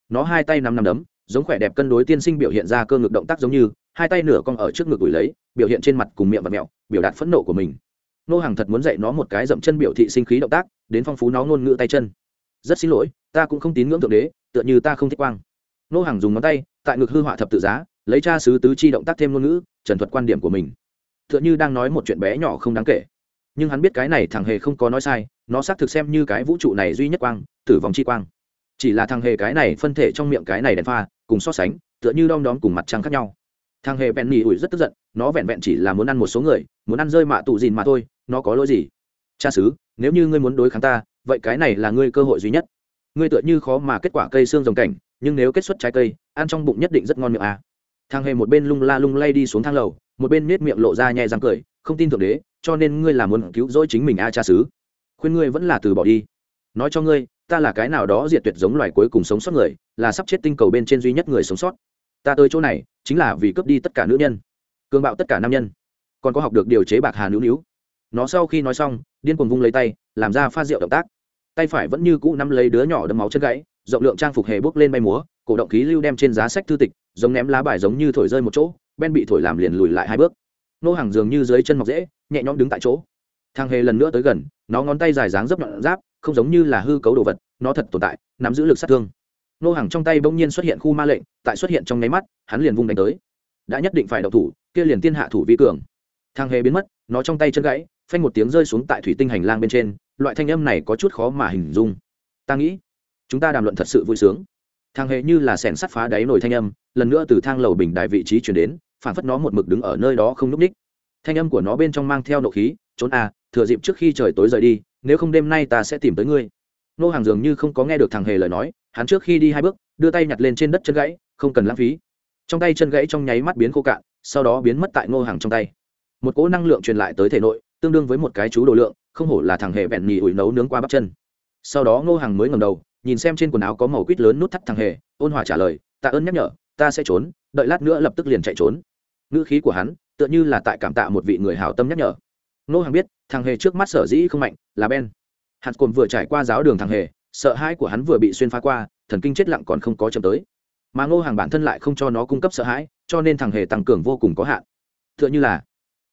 Nó hai tay nằm nằm đấm, giống khỏe đẹp cân đối tiên sinh biểu hiện ra cơ ngực động tác giống như, hai tay nửa cong ở trước ngực ủi lấy, biểu hiện trên mặt cùng miệng và mẹo, biểu đạt phẫn nộ của mình. Nô hàng thật muốn dạy nó một cái dậm chân biểu thị sinh khí động tác, đến phong phú nó ngôn ngữ tay chân. Rất xin lỗi, ta cũng không tín ngưỡng thượng đế, tựa như ta không thích quang. Nô hàng dùng ngón tay, tại ngực hư họa thập tự giá, lấy cha sứ tứ chi động tác thêm ngôn ngữ, trần thuật quan điểm của mình tựa như đang nói một chuyện bé nhỏ không đáng kể. Nhưng hắn biết cái này thằng hề không có nói sai, nó xác thực xem như cái vũ trụ này duy nhất quang, tử vong chi quang. Chỉ là thằng hề cái này phân thể trong miệng cái này đèn pha, cùng so sánh, tựa như đom đóm cùng mặt trăng khác nhau. Thằng hề bèn nhì ủi rất tức giận, nó vẹn vẹn chỉ là muốn ăn một số người, muốn ăn rơi mạ tụ dìn mà thôi, nó có lỗi gì? Cha xứ, nếu như ngươi muốn đối kháng ta, vậy cái này là ngươi cơ hội duy nhất. Ngươi tựa như khó mà kết quả cây xương rồng cảnh, nhưng nếu kết xuất trái cây, ăn trong bụng nhất định rất ngon miệng à. thằng hề một bên lung la lung lay đi xuống thang lầu một bên nết miệng lộ ra nhẹ răng cười, không tin thượng đế, cho nên ngươi là muốn cứu rỗi chính mình a cha xứ. Khuyên ngươi vẫn là từ bỏ đi. Nói cho ngươi, ta là cái nào đó diệt tuyệt giống loài cuối cùng sống sót người, là sắp chết tinh cầu bên trên duy nhất người sống sót. Ta tới chỗ này, chính là vì cướp đi tất cả nữ nhân, cương bạo tất cả nam nhân. Còn có học được điều chế bạc hà nữ níu. Nó sau khi nói xong, điên cuồng vung lấy tay, làm ra pha rượu động tác. Tay phải vẫn như cũ nắm lấy đứa nhỏ đấm máu chân gãy, rộng lượng trang phục hề bước lên bay múa, cổ động khí lưu đem trên giá sách thư tịch, giống ném lá bài giống như thổi rơi một chỗ ben bị thổi làm liền lùi lại hai bước. Nô hàng dường như dưới chân mọc dễ, nhẹ nhõm đứng tại chỗ. Thang hề lần nữa tới gần, nó ngón tay dài dáng dấp nhọn giáp, không giống như là hư cấu đồ vật, nó thật tồn tại, nắm giữ lực sát thương. Nô hàng trong tay bỗng nhiên xuất hiện khu ma lệnh, tại xuất hiện trong nháy mắt, hắn liền vung đánh tới. Đã nhất định phải đậu thủ, kia liền tiên hạ thủ vi cường. Thang hề biến mất, nó trong tay chân gãy, phanh một tiếng rơi xuống tại thủy tinh hành lang bên trên, loại thanh âm này có chút khó mà hình dung. Ta nghĩ, chúng ta đàm luận thật sự vui sướng. Thang hề như là sẻn sắt phá đáy nồi thanh âm, lần nữa từ thang lầu bình đại vị trí chuyển đến phản phất nó một mực đứng ở nơi đó không núp ních thanh âm của nó bên trong mang theo nộ khí, trốn à thừa dịp trước khi trời tối rời đi, nếu không đêm nay ta sẽ tìm tới ngươi. Nô hàng dường như không có nghe được thằng hề lời nói, hắn trước khi đi hai bước, đưa tay nhặt lên trên đất chân gãy, không cần lãng phí. Trong tay chân gãy trong nháy mắt biến khô cạn, sau đó biến mất tại ngô hàng trong tay. Một cỗ năng lượng truyền lại tới thể nội, tương đương với một cái chú đồ lượng, không hổ là thằng hề bẹn nhì ủi nấu nướng qua bắp chân. Sau đó ngô hàng mới ngầm đầu, nhìn xem trên quần áo có màu quýt lớn nút thắt thằng hề, ôn hòa trả lời tạ ơn nhắc nhở, ta sẽ trốn, đợi lát nữa lập tức liền chạy trốn ngữ khí của hắn tựa như là tại cảm tạ một vị người hảo tâm nhắc nhở. Ngô hàng biết, thằng hề trước mắt sở dĩ không mạnh là ben. Hạt cồn vừa trải qua giáo đường thằng hề, sợ hãi của hắn vừa bị xuyên phá qua, thần kinh chết lặng còn không có chậm tới. Mà ngô hàng bản thân lại không cho nó cung cấp sợ hãi, cho nên thằng hề tăng cường vô cùng có hạn. Tựa như là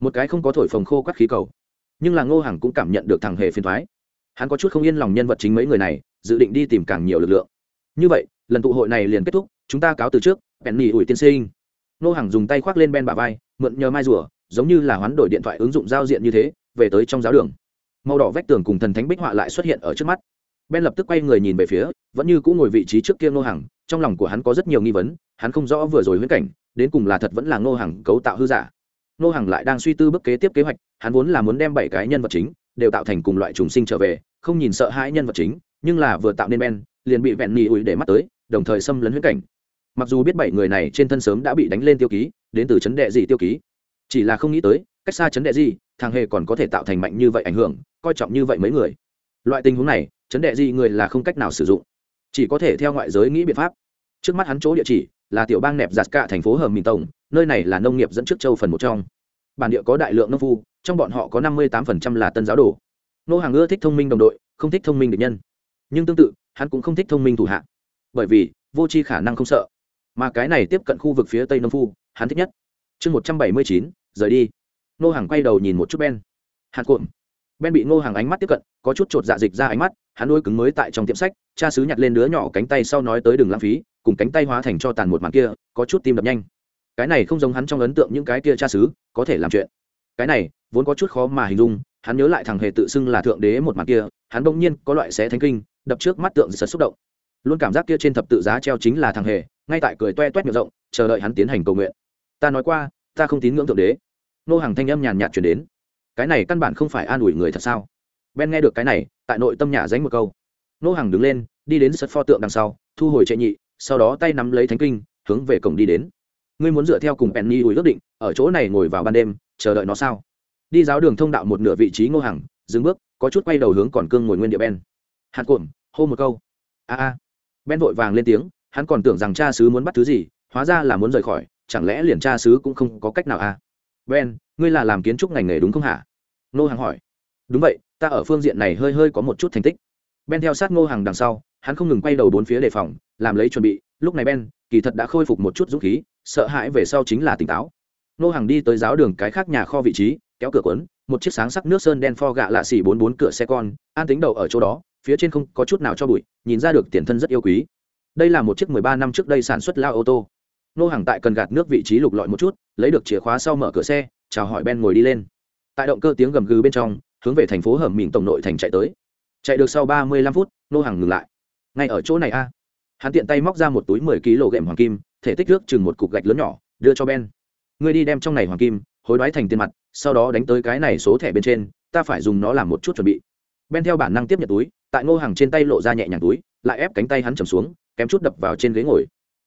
một cái không có thổi phồng khô các khí cầu. Nhưng là ngô hàng cũng cảm nhận được thằng hề phiền thoái hắn có chút không yên lòng nhân vật chính mấy người này, dự định đi tìm càng nhiều lực lượng. Như vậy, lần tụ hội này liền kết thúc, chúng ta cáo từ trước bèn nỉ ủi tiên sinh. Nô hàng dùng tay khoác lên ben bà vai, mượn nhờ mai rùa, giống như là hoán đổi điện thoại ứng dụng giao diện như thế, về tới trong giáo đường. Màu đỏ vách tường cùng thần thánh bích họa lại xuất hiện ở trước mắt. Ben lập tức quay người nhìn về phía, vẫn như cũng ngồi vị trí trước kia Nô hàng trong lòng của hắn có rất nhiều nghi vấn, hắn không rõ vừa rồi huyễn cảnh, đến cùng là thật vẫn là Nô hàng cấu tạo hư giả. Nô hàng lại đang suy tư bước kế tiếp kế hoạch, hắn vốn là muốn đem bảy cái nhân vật chính đều tạo thành cùng loại trùng sinh trở về, không nhìn sợ hai nhân vật chính, nhưng là vừa tạo nên ben, liền bị vẹn nhị ủi để mắt tới, đồng thời xâm lấn huyễn cảnh mặc dù biết bảy người này trên thân sớm đã bị đánh lên tiêu ký, đến từ chấn đệ gì tiêu ký. Chỉ là không nghĩ tới, cách xa chấn đệ gì, thằng hề còn có thể tạo thành mạnh như vậy ảnh hưởng, coi trọng như vậy mấy người. Loại tình huống này, chấn đệ gì người là không cách nào sử dụng. Chỉ có thể theo ngoại giới nghĩ biện pháp. Trước mắt hắn chỗ địa chỉ là tiểu bang nẹp giặt cả thành phố hầm mìn tổng, nơi này là nông nghiệp dẫn trước châu phần một trong. Bản địa có đại lượng nông phu, trong bọn họ có năm mươi tám là tân giáo đồ. Nô hàng ưa thích thông minh đồng đội, không thích thông minh địch nhân. Nhưng tương tự, hắn cũng không thích thông minh thủ hạ. Bởi vì, vô tri khả năng không sợ mà cái này tiếp cận khu vực phía tây nông phu, hắn thích nhất. Chương một trăm bảy mươi chín, rời đi. Nô hàng quay đầu nhìn một chút ben. Hạt cuộn. Ben bị nô hàng ánh mắt tiếp cận, có chút chột dạ dịch ra ánh mắt, hắn đôi cứng mới tại trong tiệm sách, cha sứ nhặt lên đứa nhỏ cánh tay sau nói tới đường lãng phí, cùng cánh tay hóa thành cho tàn một màn kia, có chút tim đập nhanh. Cái này không giống hắn trong ấn tượng những cái kia cha sứ có thể làm chuyện. Cái này, vốn có chút khó mà hình dung, hắn nhớ lại thằng hề tự xưng là thượng đế một màn kia, hắn bỗng nhiên có loại xé thánh kinh, đập trước mắt tượng sật xúc động. Luôn cảm giác kia trên thập tự giá treo chính là thằng hề ngay tại cười toe toét miệng rộng, chờ đợi hắn tiến hành cầu nguyện. Ta nói qua, ta không tín ngưỡng thượng đế. Nô hàng thanh âm nhàn nhạt chuyển đến. Cái này căn bản không phải an ủi người thật sao? Ben nghe được cái này, tại nội tâm nhà dánh một câu. Nô hàng đứng lên, đi đến sật pho tượng đằng sau, thu hồi trệ nhị, sau đó tay nắm lấy thánh kinh, hướng về cổng đi đến. Ngươi muốn dựa theo cùng penny ủi ước định, ở chỗ này ngồi vào ban đêm, chờ đợi nó sao? Đi giáo đường thông đạo một nửa vị trí ngô hàng dừng bước, có chút quay đầu hướng còn cương ngồi nguyên địa ben. Hạt cuộn, hô một câu. A a. Ben vội vàng lên tiếng hắn còn tưởng rằng cha sứ muốn bắt thứ gì, hóa ra là muốn rời khỏi, chẳng lẽ liền cha sứ cũng không có cách nào à? ben, ngươi là làm kiến trúc ngành nghề đúng không hả? Nô hàng hỏi. Đúng vậy, ta ở phương diện này hơi hơi có một chút thành tích. Ben theo sát ngô hàng đằng sau, hắn không ngừng quay đầu bốn phía đề phòng, làm lấy chuẩn bị. Lúc này ben, kỳ thật đã khôi phục một chút dũng khí, sợ hãi về sau chính là tỉnh táo. Ngô hàng đi tới giáo đường cái khác nhà kho vị trí, kéo cửa quấn một chiếc sáng sắc nước sơn đen pho gạ lạ xỉ bốn bốn cửa xe con, an tính đầu ở chỗ đó, phía trên không có chút nào cho bụi, nhìn ra được tiền thân rất yêu quý đây là một chiếc mười ba năm trước đây sản xuất lao ô tô. Nô hàng tại cần gạt nước vị trí lục lọi một chút, lấy được chìa khóa sau mở cửa xe, chào hỏi ben ngồi đi lên. Tại động cơ tiếng gầm gừ bên trong, hướng về thành phố hầm mìn tổng nội thành chạy tới. Chạy được sau ba mươi lăm phút, nô hàng ngừng lại. Ngay ở chỗ này a. Hắn tiện tay móc ra một túi mười kg gệm hoàng kim, thể tích nước chừng một cục gạch lớn nhỏ, đưa cho ben. Ngươi đi đem trong này hoàng kim, hối đoái thành tiền mặt, sau đó đánh tới cái này số thẻ bên trên, ta phải dùng nó làm một chút chuẩn bị. Ben theo bản năng tiếp nhận túi, tại ngô hàng trên tay lộ ra nhẹ nhàng túi, lại ép cánh tay hắn chầm xuống kém chút đập vào trên ghế ngồi.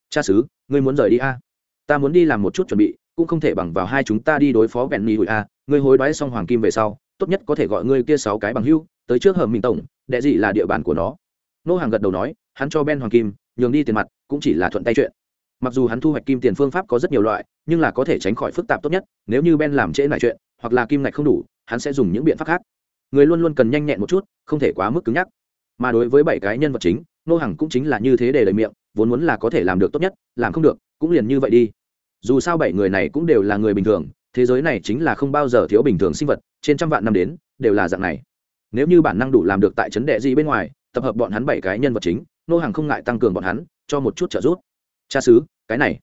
Cha xứ, ngươi muốn rời đi a? Ta muốn đi làm một chút chuẩn bị, cũng không thể bằng vào hai chúng ta đi đối phó bèn ni hụi a. Ngươi hối đoái xong hoàng kim về sau, tốt nhất có thể gọi ngươi kia sáu cái bằng hưu, tới trước hầm mình tổng, đệ gì là địa bàn của nó. Nô hàng gật đầu nói, hắn cho ben hoàng kim, nhường đi tiền mặt, cũng chỉ là thuận tay chuyện. Mặc dù hắn thu hoạch kim tiền phương pháp có rất nhiều loại, nhưng là có thể tránh khỏi phức tạp tốt nhất, nếu như ben làm trễ lại chuyện, hoặc là kim ngạch không đủ, hắn sẽ dùng những biện pháp khác. Người luôn luôn cần nhanh nhẹn một chút, không thể quá mức cứng nhắc. Mà đối với bảy cái nhân vật chính nô hàng cũng chính là như thế để lời miệng, vốn muốn là có thể làm được tốt nhất, làm không được, cũng liền như vậy đi. Dù sao bảy người này cũng đều là người bình thường, thế giới này chính là không bao giờ thiếu bình thường sinh vật, trên trăm vạn năm đến, đều là dạng này. Nếu như bản năng đủ làm được tại chấn đệ gì bên ngoài, tập hợp bọn hắn bảy cái nhân vật chính, nô hàng không ngại tăng cường bọn hắn, cho một chút trợ giúp. Cha xứ, cái này.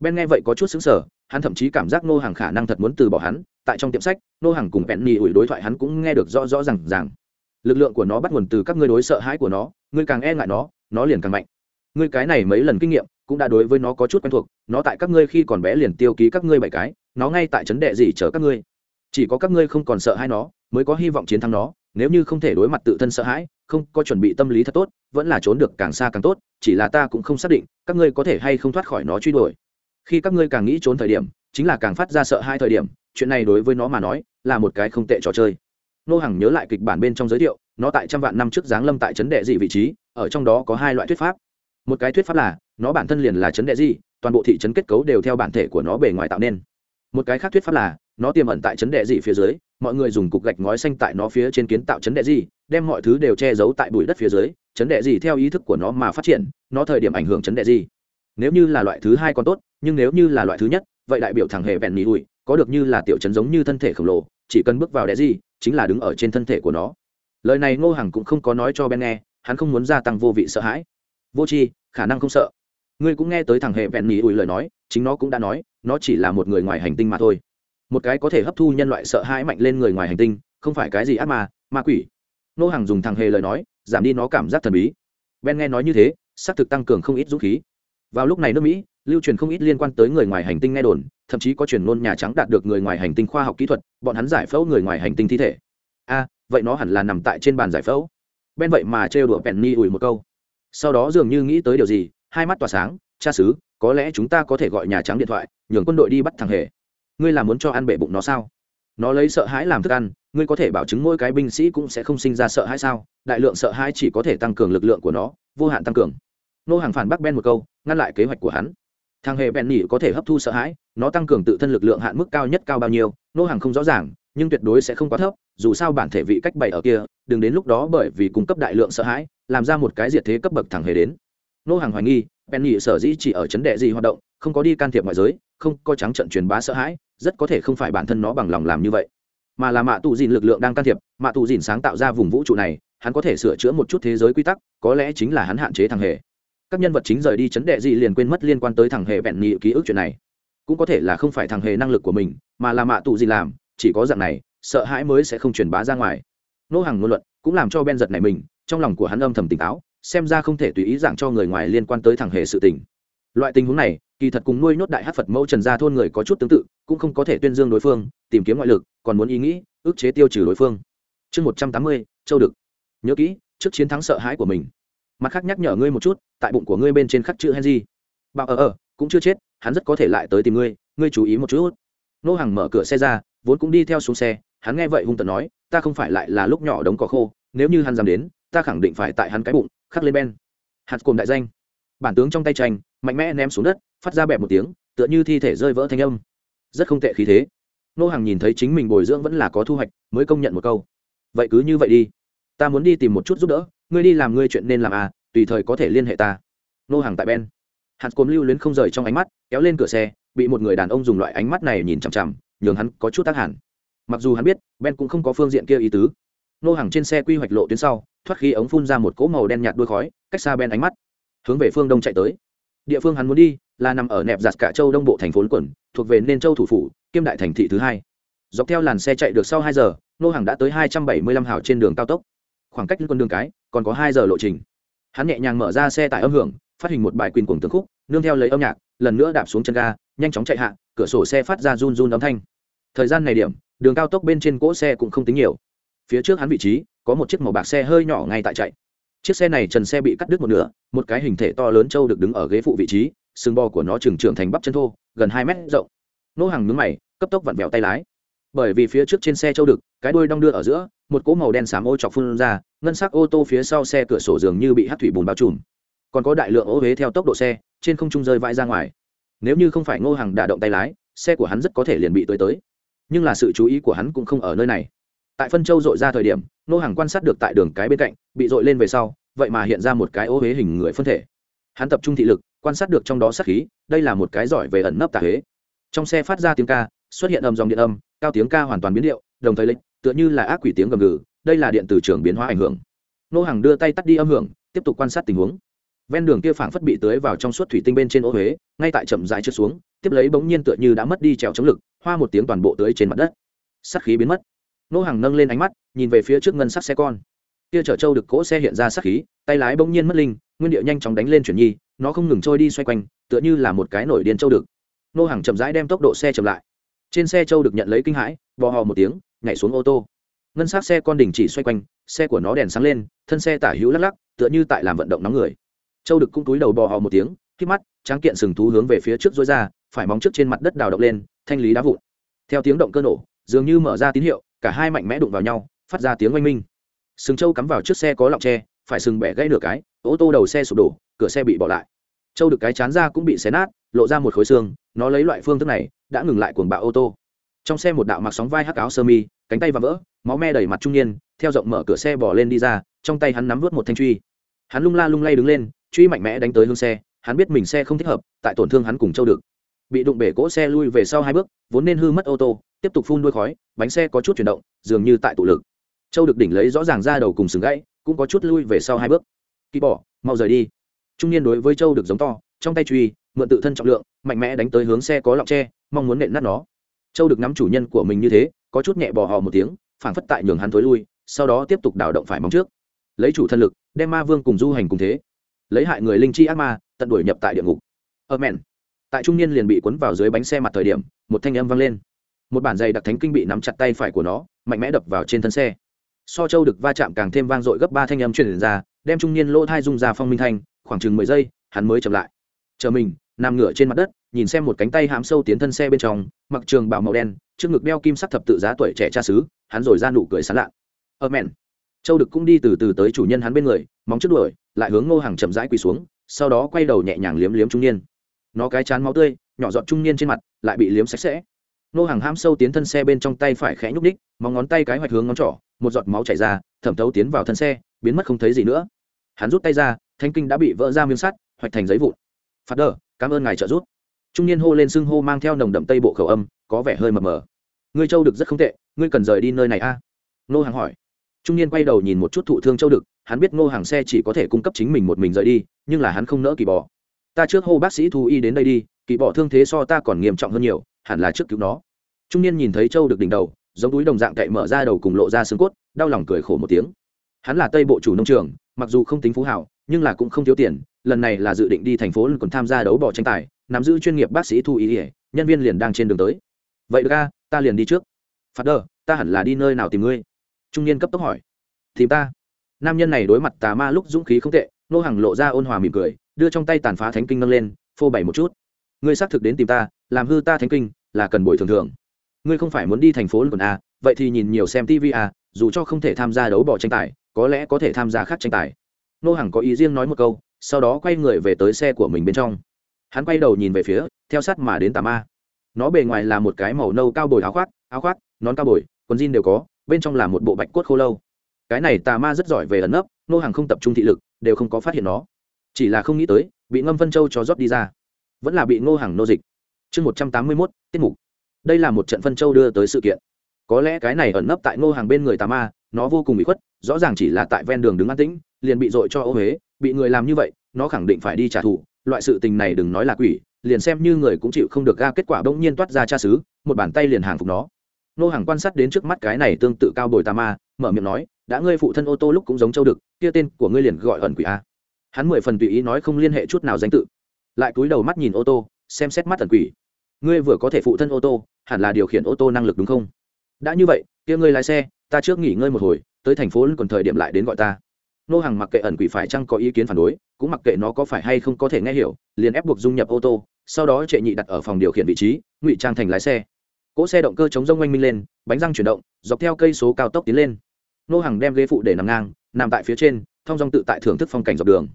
Ben nghe vậy có chút xứng sở hắn thậm chí cảm giác nô hàng khả năng thật muốn từ bỏ hắn, tại trong tiệm sách, nô hàng cùng penny ủi đối thoại hắn cũng nghe được rõ rõ r à n g rằng lực lượng của nó bắt nguồn từ các ngươi đối sợ hãi của nó, ngươi càng e ngại nó nó liền càng mạnh. Ngươi cái này mấy lần kinh nghiệm, cũng đã đối với nó có chút quen thuộc, nó tại các ngươi khi còn bé liền tiêu ký các ngươi bảy cái, nó ngay tại trấn đệ gì chở các ngươi. Chỉ có các ngươi không còn sợ hãi nó, mới có hy vọng chiến thắng nó, nếu như không thể đối mặt tự thân sợ hãi, không có chuẩn bị tâm lý thật tốt, vẫn là trốn được càng xa càng tốt, chỉ là ta cũng không xác định các ngươi có thể hay không thoát khỏi nó truy đuổi. Khi các ngươi càng nghĩ trốn thời điểm, chính là càng phát ra sợ hai thời điểm, chuyện này đối với nó mà nói, là một cái không tệ trò chơi nô hằng nhớ lại kịch bản bên trong giới thiệu, nó tại trăm vạn năm trước giáng lâm tại trấn đệ dị vị trí, ở trong đó có hai loại thuyết pháp. Một cái thuyết pháp là, nó bản thân liền là trấn đệ dị, toàn bộ thị trấn kết cấu đều theo bản thể của nó bề ngoài tạo nên. Một cái khác thuyết pháp là, nó tiềm ẩn tại trấn đệ dị phía dưới, mọi người dùng cục gạch ngói xanh tại nó phía trên kiến tạo trấn đệ dị, đem mọi thứ đều che giấu tại bụi đất phía dưới trấn đệ dị theo ý thức của nó mà phát triển, nó thời điểm ảnh hưởng trấn đệ dị. Nếu như là loại thứ hai còn tốt, nhưng nếu như là loại thứ nhất, vậy đại biểu thằng hề bèn nhị ủi, có được như là tiểu trấn giống như thân thể khổng lồ, chỉ cần bước vào đệ dị chính là đứng ở trên thân thể của nó. Lời này ngô hằng cũng không có nói cho ben nghe hắn không muốn gia tăng vô vị sợ hãi. Vô tri khả năng không sợ. Ngươi cũng nghe tới thằng hệ vẹn nhì ủi lời nói chính nó cũng đã nói nó chỉ là một người ngoài hành tinh mà thôi. Một cái có thể hấp thu nhân loại sợ hãi mạnh lên người ngoài hành tinh không phải cái gì ác mà, ma quỷ. Ngô Hằng dùng thằng hề lời nói giảm đi nó cảm giác thần bí. Ben nghe nói như thế xác thực tăng cường không ít dũng khí. Vào lúc này nước mỹ lưu truyền không ít liên quan tới người ngoài hành tinh nghe đồn, thậm chí có truyền ngôn nhà trắng đạt được người ngoài hành tinh khoa học kỹ thuật, bọn hắn giải phẫu người ngoài hành tinh thi thể. A, vậy nó hẳn là nằm tại trên bàn giải phẫu. Ben vậy mà trêu đùa penny ủi một câu. Sau đó dường như nghĩ tới điều gì, hai mắt tỏa sáng, cha xứ, có lẽ chúng ta có thể gọi nhà trắng điện thoại, nhường quân đội đi bắt thằng hề. Ngươi là muốn cho ăn bể bụng nó sao? Nó lấy sợ hãi làm thức ăn, ngươi có thể bảo chứng mỗi cái binh sĩ cũng sẽ không sinh ra sợ hãi sao? Đại lượng sợ hãi chỉ có thể tăng cường lực lượng của nó, vô hạn tăng cường. Nô hàng phản bác ben một câu, ngăn lại kế hoạch của hắn thằng hề bèn nỉ có thể hấp thu sợ hãi, nó tăng cường tự thân lực lượng hạn mức cao nhất cao bao nhiêu, nô hàng không rõ ràng, nhưng tuyệt đối sẽ không quá thấp, dù sao bản thể vị cách bày ở kia, đừng đến lúc đó bởi vì cung cấp đại lượng sợ hãi, làm ra một cái diệt thế cấp bậc thẳng hề đến. Nô hàng hoài nghi penny sở dĩ chỉ ở chấn đệ gì hoạt động, không có đi can thiệp ngoại giới, không có trắng trận truyền bá sợ hãi, rất có thể không phải bản thân nó bằng lòng làm như vậy. Mà là mạ tù dìn lực lượng đang can thiệp, mạ tù dìn sáng tạo ra vùng vũ trụ này, hắn có thể sửa chữa một chút thế giới quy tắc, có lẽ chính là hắn hạn chế thằng hề các nhân vật chính rời đi chấn đệ gì liền quên mất liên quan tới thằng hề bẹn nhị ký ức chuyện này. Cũng có thể là không phải thằng hề năng lực của mình, mà là mạ tụ gì làm, chỉ có dạng này, sợ hãi mới sẽ không truyền bá ra ngoài. Nô hàng ngôn luận cũng làm cho ben giật này mình, trong lòng của hắn âm thầm tỉnh táo, xem ra không thể tùy ý giảng cho người ngoài liên quan tới thằng hề sự tình. Loại tình huống này, kỳ thật cùng nuôi nhốt đại hát phật mẫu trần gia thôn người có chút tương tự, cũng không có thể tuyên dương đối phương, tìm kiếm ngoại lực, còn muốn ý nghĩ ước chế tiêu trừ đối phương. Chương một trăm tám mươi, châu đực. Nhớ kỹ, trước chiến thắng sợ hãi của mình mặt khác nhắc nhở ngươi một chút, tại bụng của ngươi bên trên khắc chữ henry. Bảo ở ở, cũng chưa chết, hắn rất có thể lại tới tìm ngươi ngươi chú ý một chút. Nô hàng mở cửa xe ra, vốn cũng đi theo xuống xe, hắn nghe vậy hung tận nói, ta không phải lại là lúc nhỏ đống cỏ khô, nếu như hắn dám đến, ta khẳng định phải tại hắn cái bụng, khắc lên ben. Hạt cồn đại danh. Bản tướng trong tay tranh, mạnh mẽ ném xuống đất, phát ra bẹp một tiếng, tựa như thi thể rơi vỡ thanh âm. Rất không tệ khí thế. Nô hàng nhìn thấy chính mình bồi dưỡng vẫn là có thu hoạch, mới công nhận một câu. Vậy cứ như vậy đi, ta muốn đi tìm một chút giúp đỡ ngươi đi làm ngươi chuyện nên làm à tùy thời có thể liên hệ ta. Nô hàng tại ben hạt cồn lưu luyến không rời trong ánh mắt, kéo lên cửa xe, bị một người đàn ông dùng loại ánh mắt này nhìn chằm chằm, nhường hắn có chút tác hẳn. Mặc dù hắn biết, ben cũng không có phương diện kia ý tứ. Nô hàng trên xe quy hoạch lộ tuyến sau, thoát khí ống phun ra một cỗ màu đen nhạt đuôi khói, cách xa ben ánh mắt. Hướng về phương đông chạy tới. Địa phương hắn muốn đi, là nằm ở nẹp giặt cả châu đông bộ thành phố quẩn thuộc về nên châu thủ phủ, kiêm đại thành thị thứ hai. Dọc theo làn xe chạy được sau hai giờ, nô hàng đã tới hai trăm bảy mươi lăm hào trên đường cao tốc. Khoảng cách con đường cái còn có hai giờ lộ trình. Hắn nhẹ nhàng mở ra xe tại âm hưởng, phát hình một bài quyền cuồng tương khúc, nương theo lấy âm nhạc, lần nữa đạp xuống chân ga, nhanh chóng chạy hạ, cửa sổ xe phát ra run run âm thanh. Thời gian này điểm, đường cao tốc bên trên cỗ xe cũng không tính nhiều. Phía trước hắn vị trí, có một chiếc màu bạc xe hơi nhỏ ngay tại chạy. Chiếc xe này trần xe bị cắt đứt một nửa, một cái hình thể to lớn trâu được đứng ở ghế phụ vị trí, sừng bò của nó trừng trưởng thành bắp chân thô, gần hai mét rộng. Nô hàng nhướng mày, cấp tốc vặn vẹo tay lái. Bởi vì phía trước trên xe châu đực, cái đuôi đong đưa ở giữa, một cỗ màu đen xám ô chọc phun ra ngân sắc ô tô phía sau xe cửa sổ dường như bị hát thủy bùn bao trùm. Còn có đại lượng ô huế theo tốc độ xe, trên không trung rơi vãi ra ngoài. Nếu như không phải ngô hàng đả động tay lái, xe của hắn rất có thể liền bị tới tới. Nhưng là sự chú ý của hắn cũng không ở nơi này. Tại phân châu dội ra thời điểm, ngô hàng quan sát được tại đường cái bên cạnh, bị dội lên về sau, vậy mà hiện ra một cái ô huế hình người phân thể. Hắn tập trung thị lực, quan sát được trong đó sát khí, đây là một cái giỏi về ẩn nấp tà huế. Trong xe phát ra tiếng ca, xuất hiện âm dòng điện âm, cao tiếng ca hoàn toàn biến điệu, đồng thời lịch, tựa như là ác quỷ tiếng gầm gừ đây là điện từ trường biến hóa ảnh hưởng. Nô hàng đưa tay tắt đi âm hưởng, tiếp tục quan sát tình huống. Ven đường kia phảng phất bị tưới vào trong suốt thủy tinh bên trên ô huế, ngay tại chậm rãi trượt xuống, tiếp lấy bỗng nhiên tựa như đã mất đi trèo chống lực, hoa một tiếng toàn bộ tưới trên mặt đất. Sắc khí biến mất. Nô hàng nâng lên ánh mắt, nhìn về phía trước ngân sắc xe con. Kia chở châu được cỗ xe hiện ra sắc khí, tay lái bỗng nhiên mất linh, nguyên điệu nhanh chóng đánh lên chuyển nhi, nó không ngừng trôi đi xoay quanh, tựa như là một cái nổi điên châu được. Nô hàng chậm rãi đem tốc độ xe chậm lại. Trên xe châu được nhận lấy kinh hãi, bò hò một tiếng, nhảy xuống ô tô ngân s á c xe con đình chỉ xoay quanh, xe của nó đèn sáng lên, thân xe tả hữu lắc lắc, tựa như tại làm vận động nóng người. Châu được cung túi đầu bò hò một tiếng khi mắt, tráng kiện sừng thú hướng về phía trước dối ra, phải móng trước trên mặt đất đào động lên, thanh lý đá vụn. Theo tiếng động cơ nổ, dường như mở ra tín hiệu, cả hai mạnh mẽ đụng vào nhau, phát ra tiếng oanh minh. Sừng châu cắm vào trước xe có lọng tre, phải sừng bẻ gãy nửa cái, ô tô đầu xe sụp đổ, cửa xe bị bỏ lại. Châu được cái chán ra cũng bị xé nát, lộ ra một khối xương, nó lấy loại phương thức này, đã ngừng lại cuồng bạo ô tô. Trong xe một đạo mặc sóng vai hắc áo sơ mi, cánh tay và vỡ máu me đầy mặt trung niên, theo rộng mở cửa xe bỏ lên đi ra, trong tay hắn nắm vớt một thanh truy. Hắn lung la lung lay đứng lên, truy mạnh mẽ đánh tới hương xe, hắn biết mình xe không thích hợp, tại tổn thương hắn cùng châu được. Bị đụng bể cỗ xe lui về sau hai bước, vốn nên hư mất ô tô, tiếp tục phun đuôi khói, bánh xe có chút chuyển động, dường như tại tụ lực. Châu được đỉnh lấy rõ ràng ra đầu cùng sừng gãy, cũng có chút lui về sau hai bước. Kỳ bỏ, mau rời đi. Trung niên đối với châu được giống to, trong tay truy, mượn tự thân trọng lượng, mạnh mẽ đánh tới hướng xe có lọng tre, mong muốn nện nát nó. Châu được nắm chủ nhân của mình như thế, có chút nhẹ bò hò một tiếng phảng phất tại nhường hắn thối lui, sau đó tiếp tục đảo động phải móng trước. Lấy chủ thân lực, đem ma vương cùng du hành cùng thế. Lấy hại người linh chi ác ma, tận đuổi nhập tại địa ngục. Ở mẹn tại trung niên liền bị cuốn vào dưới bánh xe mặt thời điểm, một thanh âm vang lên. Một bản giày đặc thánh kinh bị nắm chặt tay phải của nó, mạnh mẽ đập vào trên thân xe. So châu được va chạm càng thêm vang dội gấp ba thanh âm truyền ra, đem trung niên lỗ thai rung ra phong minh thanh, khoảng chừng mười giây, hắn mới chậm lại. Chờ mình, nằm ngửa trên mặt đất, nhìn xem một cánh tay hãm sâu tiến thân xe bên trong, mặc trường bảo màu đen trước ngực đeo kim sắc thập tự giá tuổi trẻ cha xứ, hắn rồi ra nụ cười sán lạ. Ơ mẹn. Châu đực cũng đi từ từ tới chủ nhân hắn bên người, móng trước đuổi, lại hướng ngô hàng chậm rãi quỳ xuống, sau đó quay đầu nhẹ nhàng liếm liếm trung niên. Nó cái chán máu tươi, nhỏ giọt trung niên trên mặt, lại bị liếm sạch sẽ. Ngô hàng ham sâu tiến thân xe bên trong tay phải khẽ nhúc ních móng ngón tay cái hoạch hướng ngón trỏ, một giọt máu chảy ra, thẩm thấu tiến vào thân xe, biến mất không thấy gì nữa. Hắn rút tay ra, thanh kinh đã bị vỡ ra miếng sắt, hoạch thành giấy vụn. Phát đờ, cảm ơn ngài trợ giúp trung niên hô lên xưng hô mang theo nồng đậm tây bộ khẩu âm, có vẻ hơi mập mờ. Ngươi châu được rất không tệ, ngươi cần rời đi nơi này a? À? nô hàng hỏi. Trung niên quay đầu nhìn một chút thụ thương châu đực hắn biết ngô hàng xe chỉ có thể cung cấp chính mình một mình rời đi, nhưng là hắn không nỡ kỳ bò. Ta trước hô bác sĩ thú y đến đây đi, kỳ bò thương thế so ta còn nghiêm trọng hơn nhiều, hẳn là trước cứu nó. Trung niên nhìn thấy châu được đỉnh đầu, giống túi đồng dạng cậy mở ra đầu cùng lộ ra xương cốt, đau lòng cười khổ một tiếng. Hắn là tây bộ chủ nông trường, mặc dù không tính phú hảo, nhưng là cũng không thiếu tiền, lần này là dự định đi thành phố còn tham gia đấu bỏ tranh tài nắm giữ chuyên nghiệp bác sĩ thu ý ỉa nhân viên liền đang trên đường tới. Vậy được a, ta liền đi trước. Phạt đờ, ta hẳn là đi nơi nào tìm ngươi? Trung niên cấp tốc hỏi. Tìm ta. Nam nhân này đối mặt tà ma lúc dũng khí không tệ, nô hàng lộ ra ôn hòa mỉm cười, đưa trong tay tàn phá thánh kinh nâng lên, phô bày một chút. Ngươi xác thực đến tìm ta, làm hư ta thánh kinh, là cần bồi thường thường ngươi không phải muốn đi thành phố lần a à, vậy thì nhìn nhiều xem tv a à, dù cho không thể tham gia đấu bỏ tranh tài, có lẽ có thể tham gia khác tranh tài. Nô hàng có ý riêng nói một câu, sau đó quay người về tới xe của mình bên trong hắn quay đầu nhìn về phía, theo sát mà đến tà ma. Nó bề ngoài là một cái màu nâu cao bồi áo khoác áo khoác, nón cao bồi, quần jean đều có, bên trong là một bộ bạch cốt khô lâu. Cái này tà ma rất giỏi về ẩn nấp, nô hàng không tập trung thị lực, đều không có phát hiện nó. Chỉ là không nghĩ tới, bị ngâm phân châu cho rót đi ra. Vẫn là bị ngô hàng nô dịch. Chương một trăm tám mươi mốt, tiết mục. Đây là một trận phân châu đưa tới sự kiện. Có lẽ cái này ẩn nấp tại ngô hàng bên người tà ma, nó vô cùng bị khuất, rõ ràng chỉ là tại ven đường đứng an tĩnh, liền bị dội cho ô huế, bị người làm như vậy, nó khẳng định phải đi trả thù loại sự tình này đừng nói là quỷ, liền xem như người cũng chịu không được ga kết quả bỗng nhiên toát ra cha xứ, một bàn tay liền hàng phục nó. Nô hàng quan sát đến trước mắt cái này tương tự cao bồi tà ma, mở miệng nói, đã ngươi phụ thân ô tô lúc cũng giống châu đực kia tên của ngươi liền gọi ẩn quỷ a. Hắn mười phần tùy ý nói không liên hệ chút nào danh tự, lại cúi đầu mắt nhìn ô tô, xem xét mắt ẩn quỷ. Ngươi vừa có thể phụ thân ô tô, hẳn là điều khiển ô tô năng lực đúng không? Đã như vậy, kia ngươi lái xe, ta trước nghỉ ngơi một hồi, tới thành phố còn thời điểm lại đến gọi ta. Nô hàng mặc kệ ẩn quỷ phải chăng có ý kiến phản đối cũng mặc kệ nó có phải hay không có thể nghe hiểu, liền ép buộc dung nhập ô tô, sau đó trệ nhị đặt ở phòng điều khiển vị trí, ngụy trang thành lái xe. Cỗ xe động cơ chống rông oanh minh lên, bánh răng chuyển động, dọc theo cây số cao tốc tiến lên. Nô hàng đem ghế phụ để nằm ngang, nằm tại phía trên, thong dong tự tại thưởng thức phong cảnh dọc đường.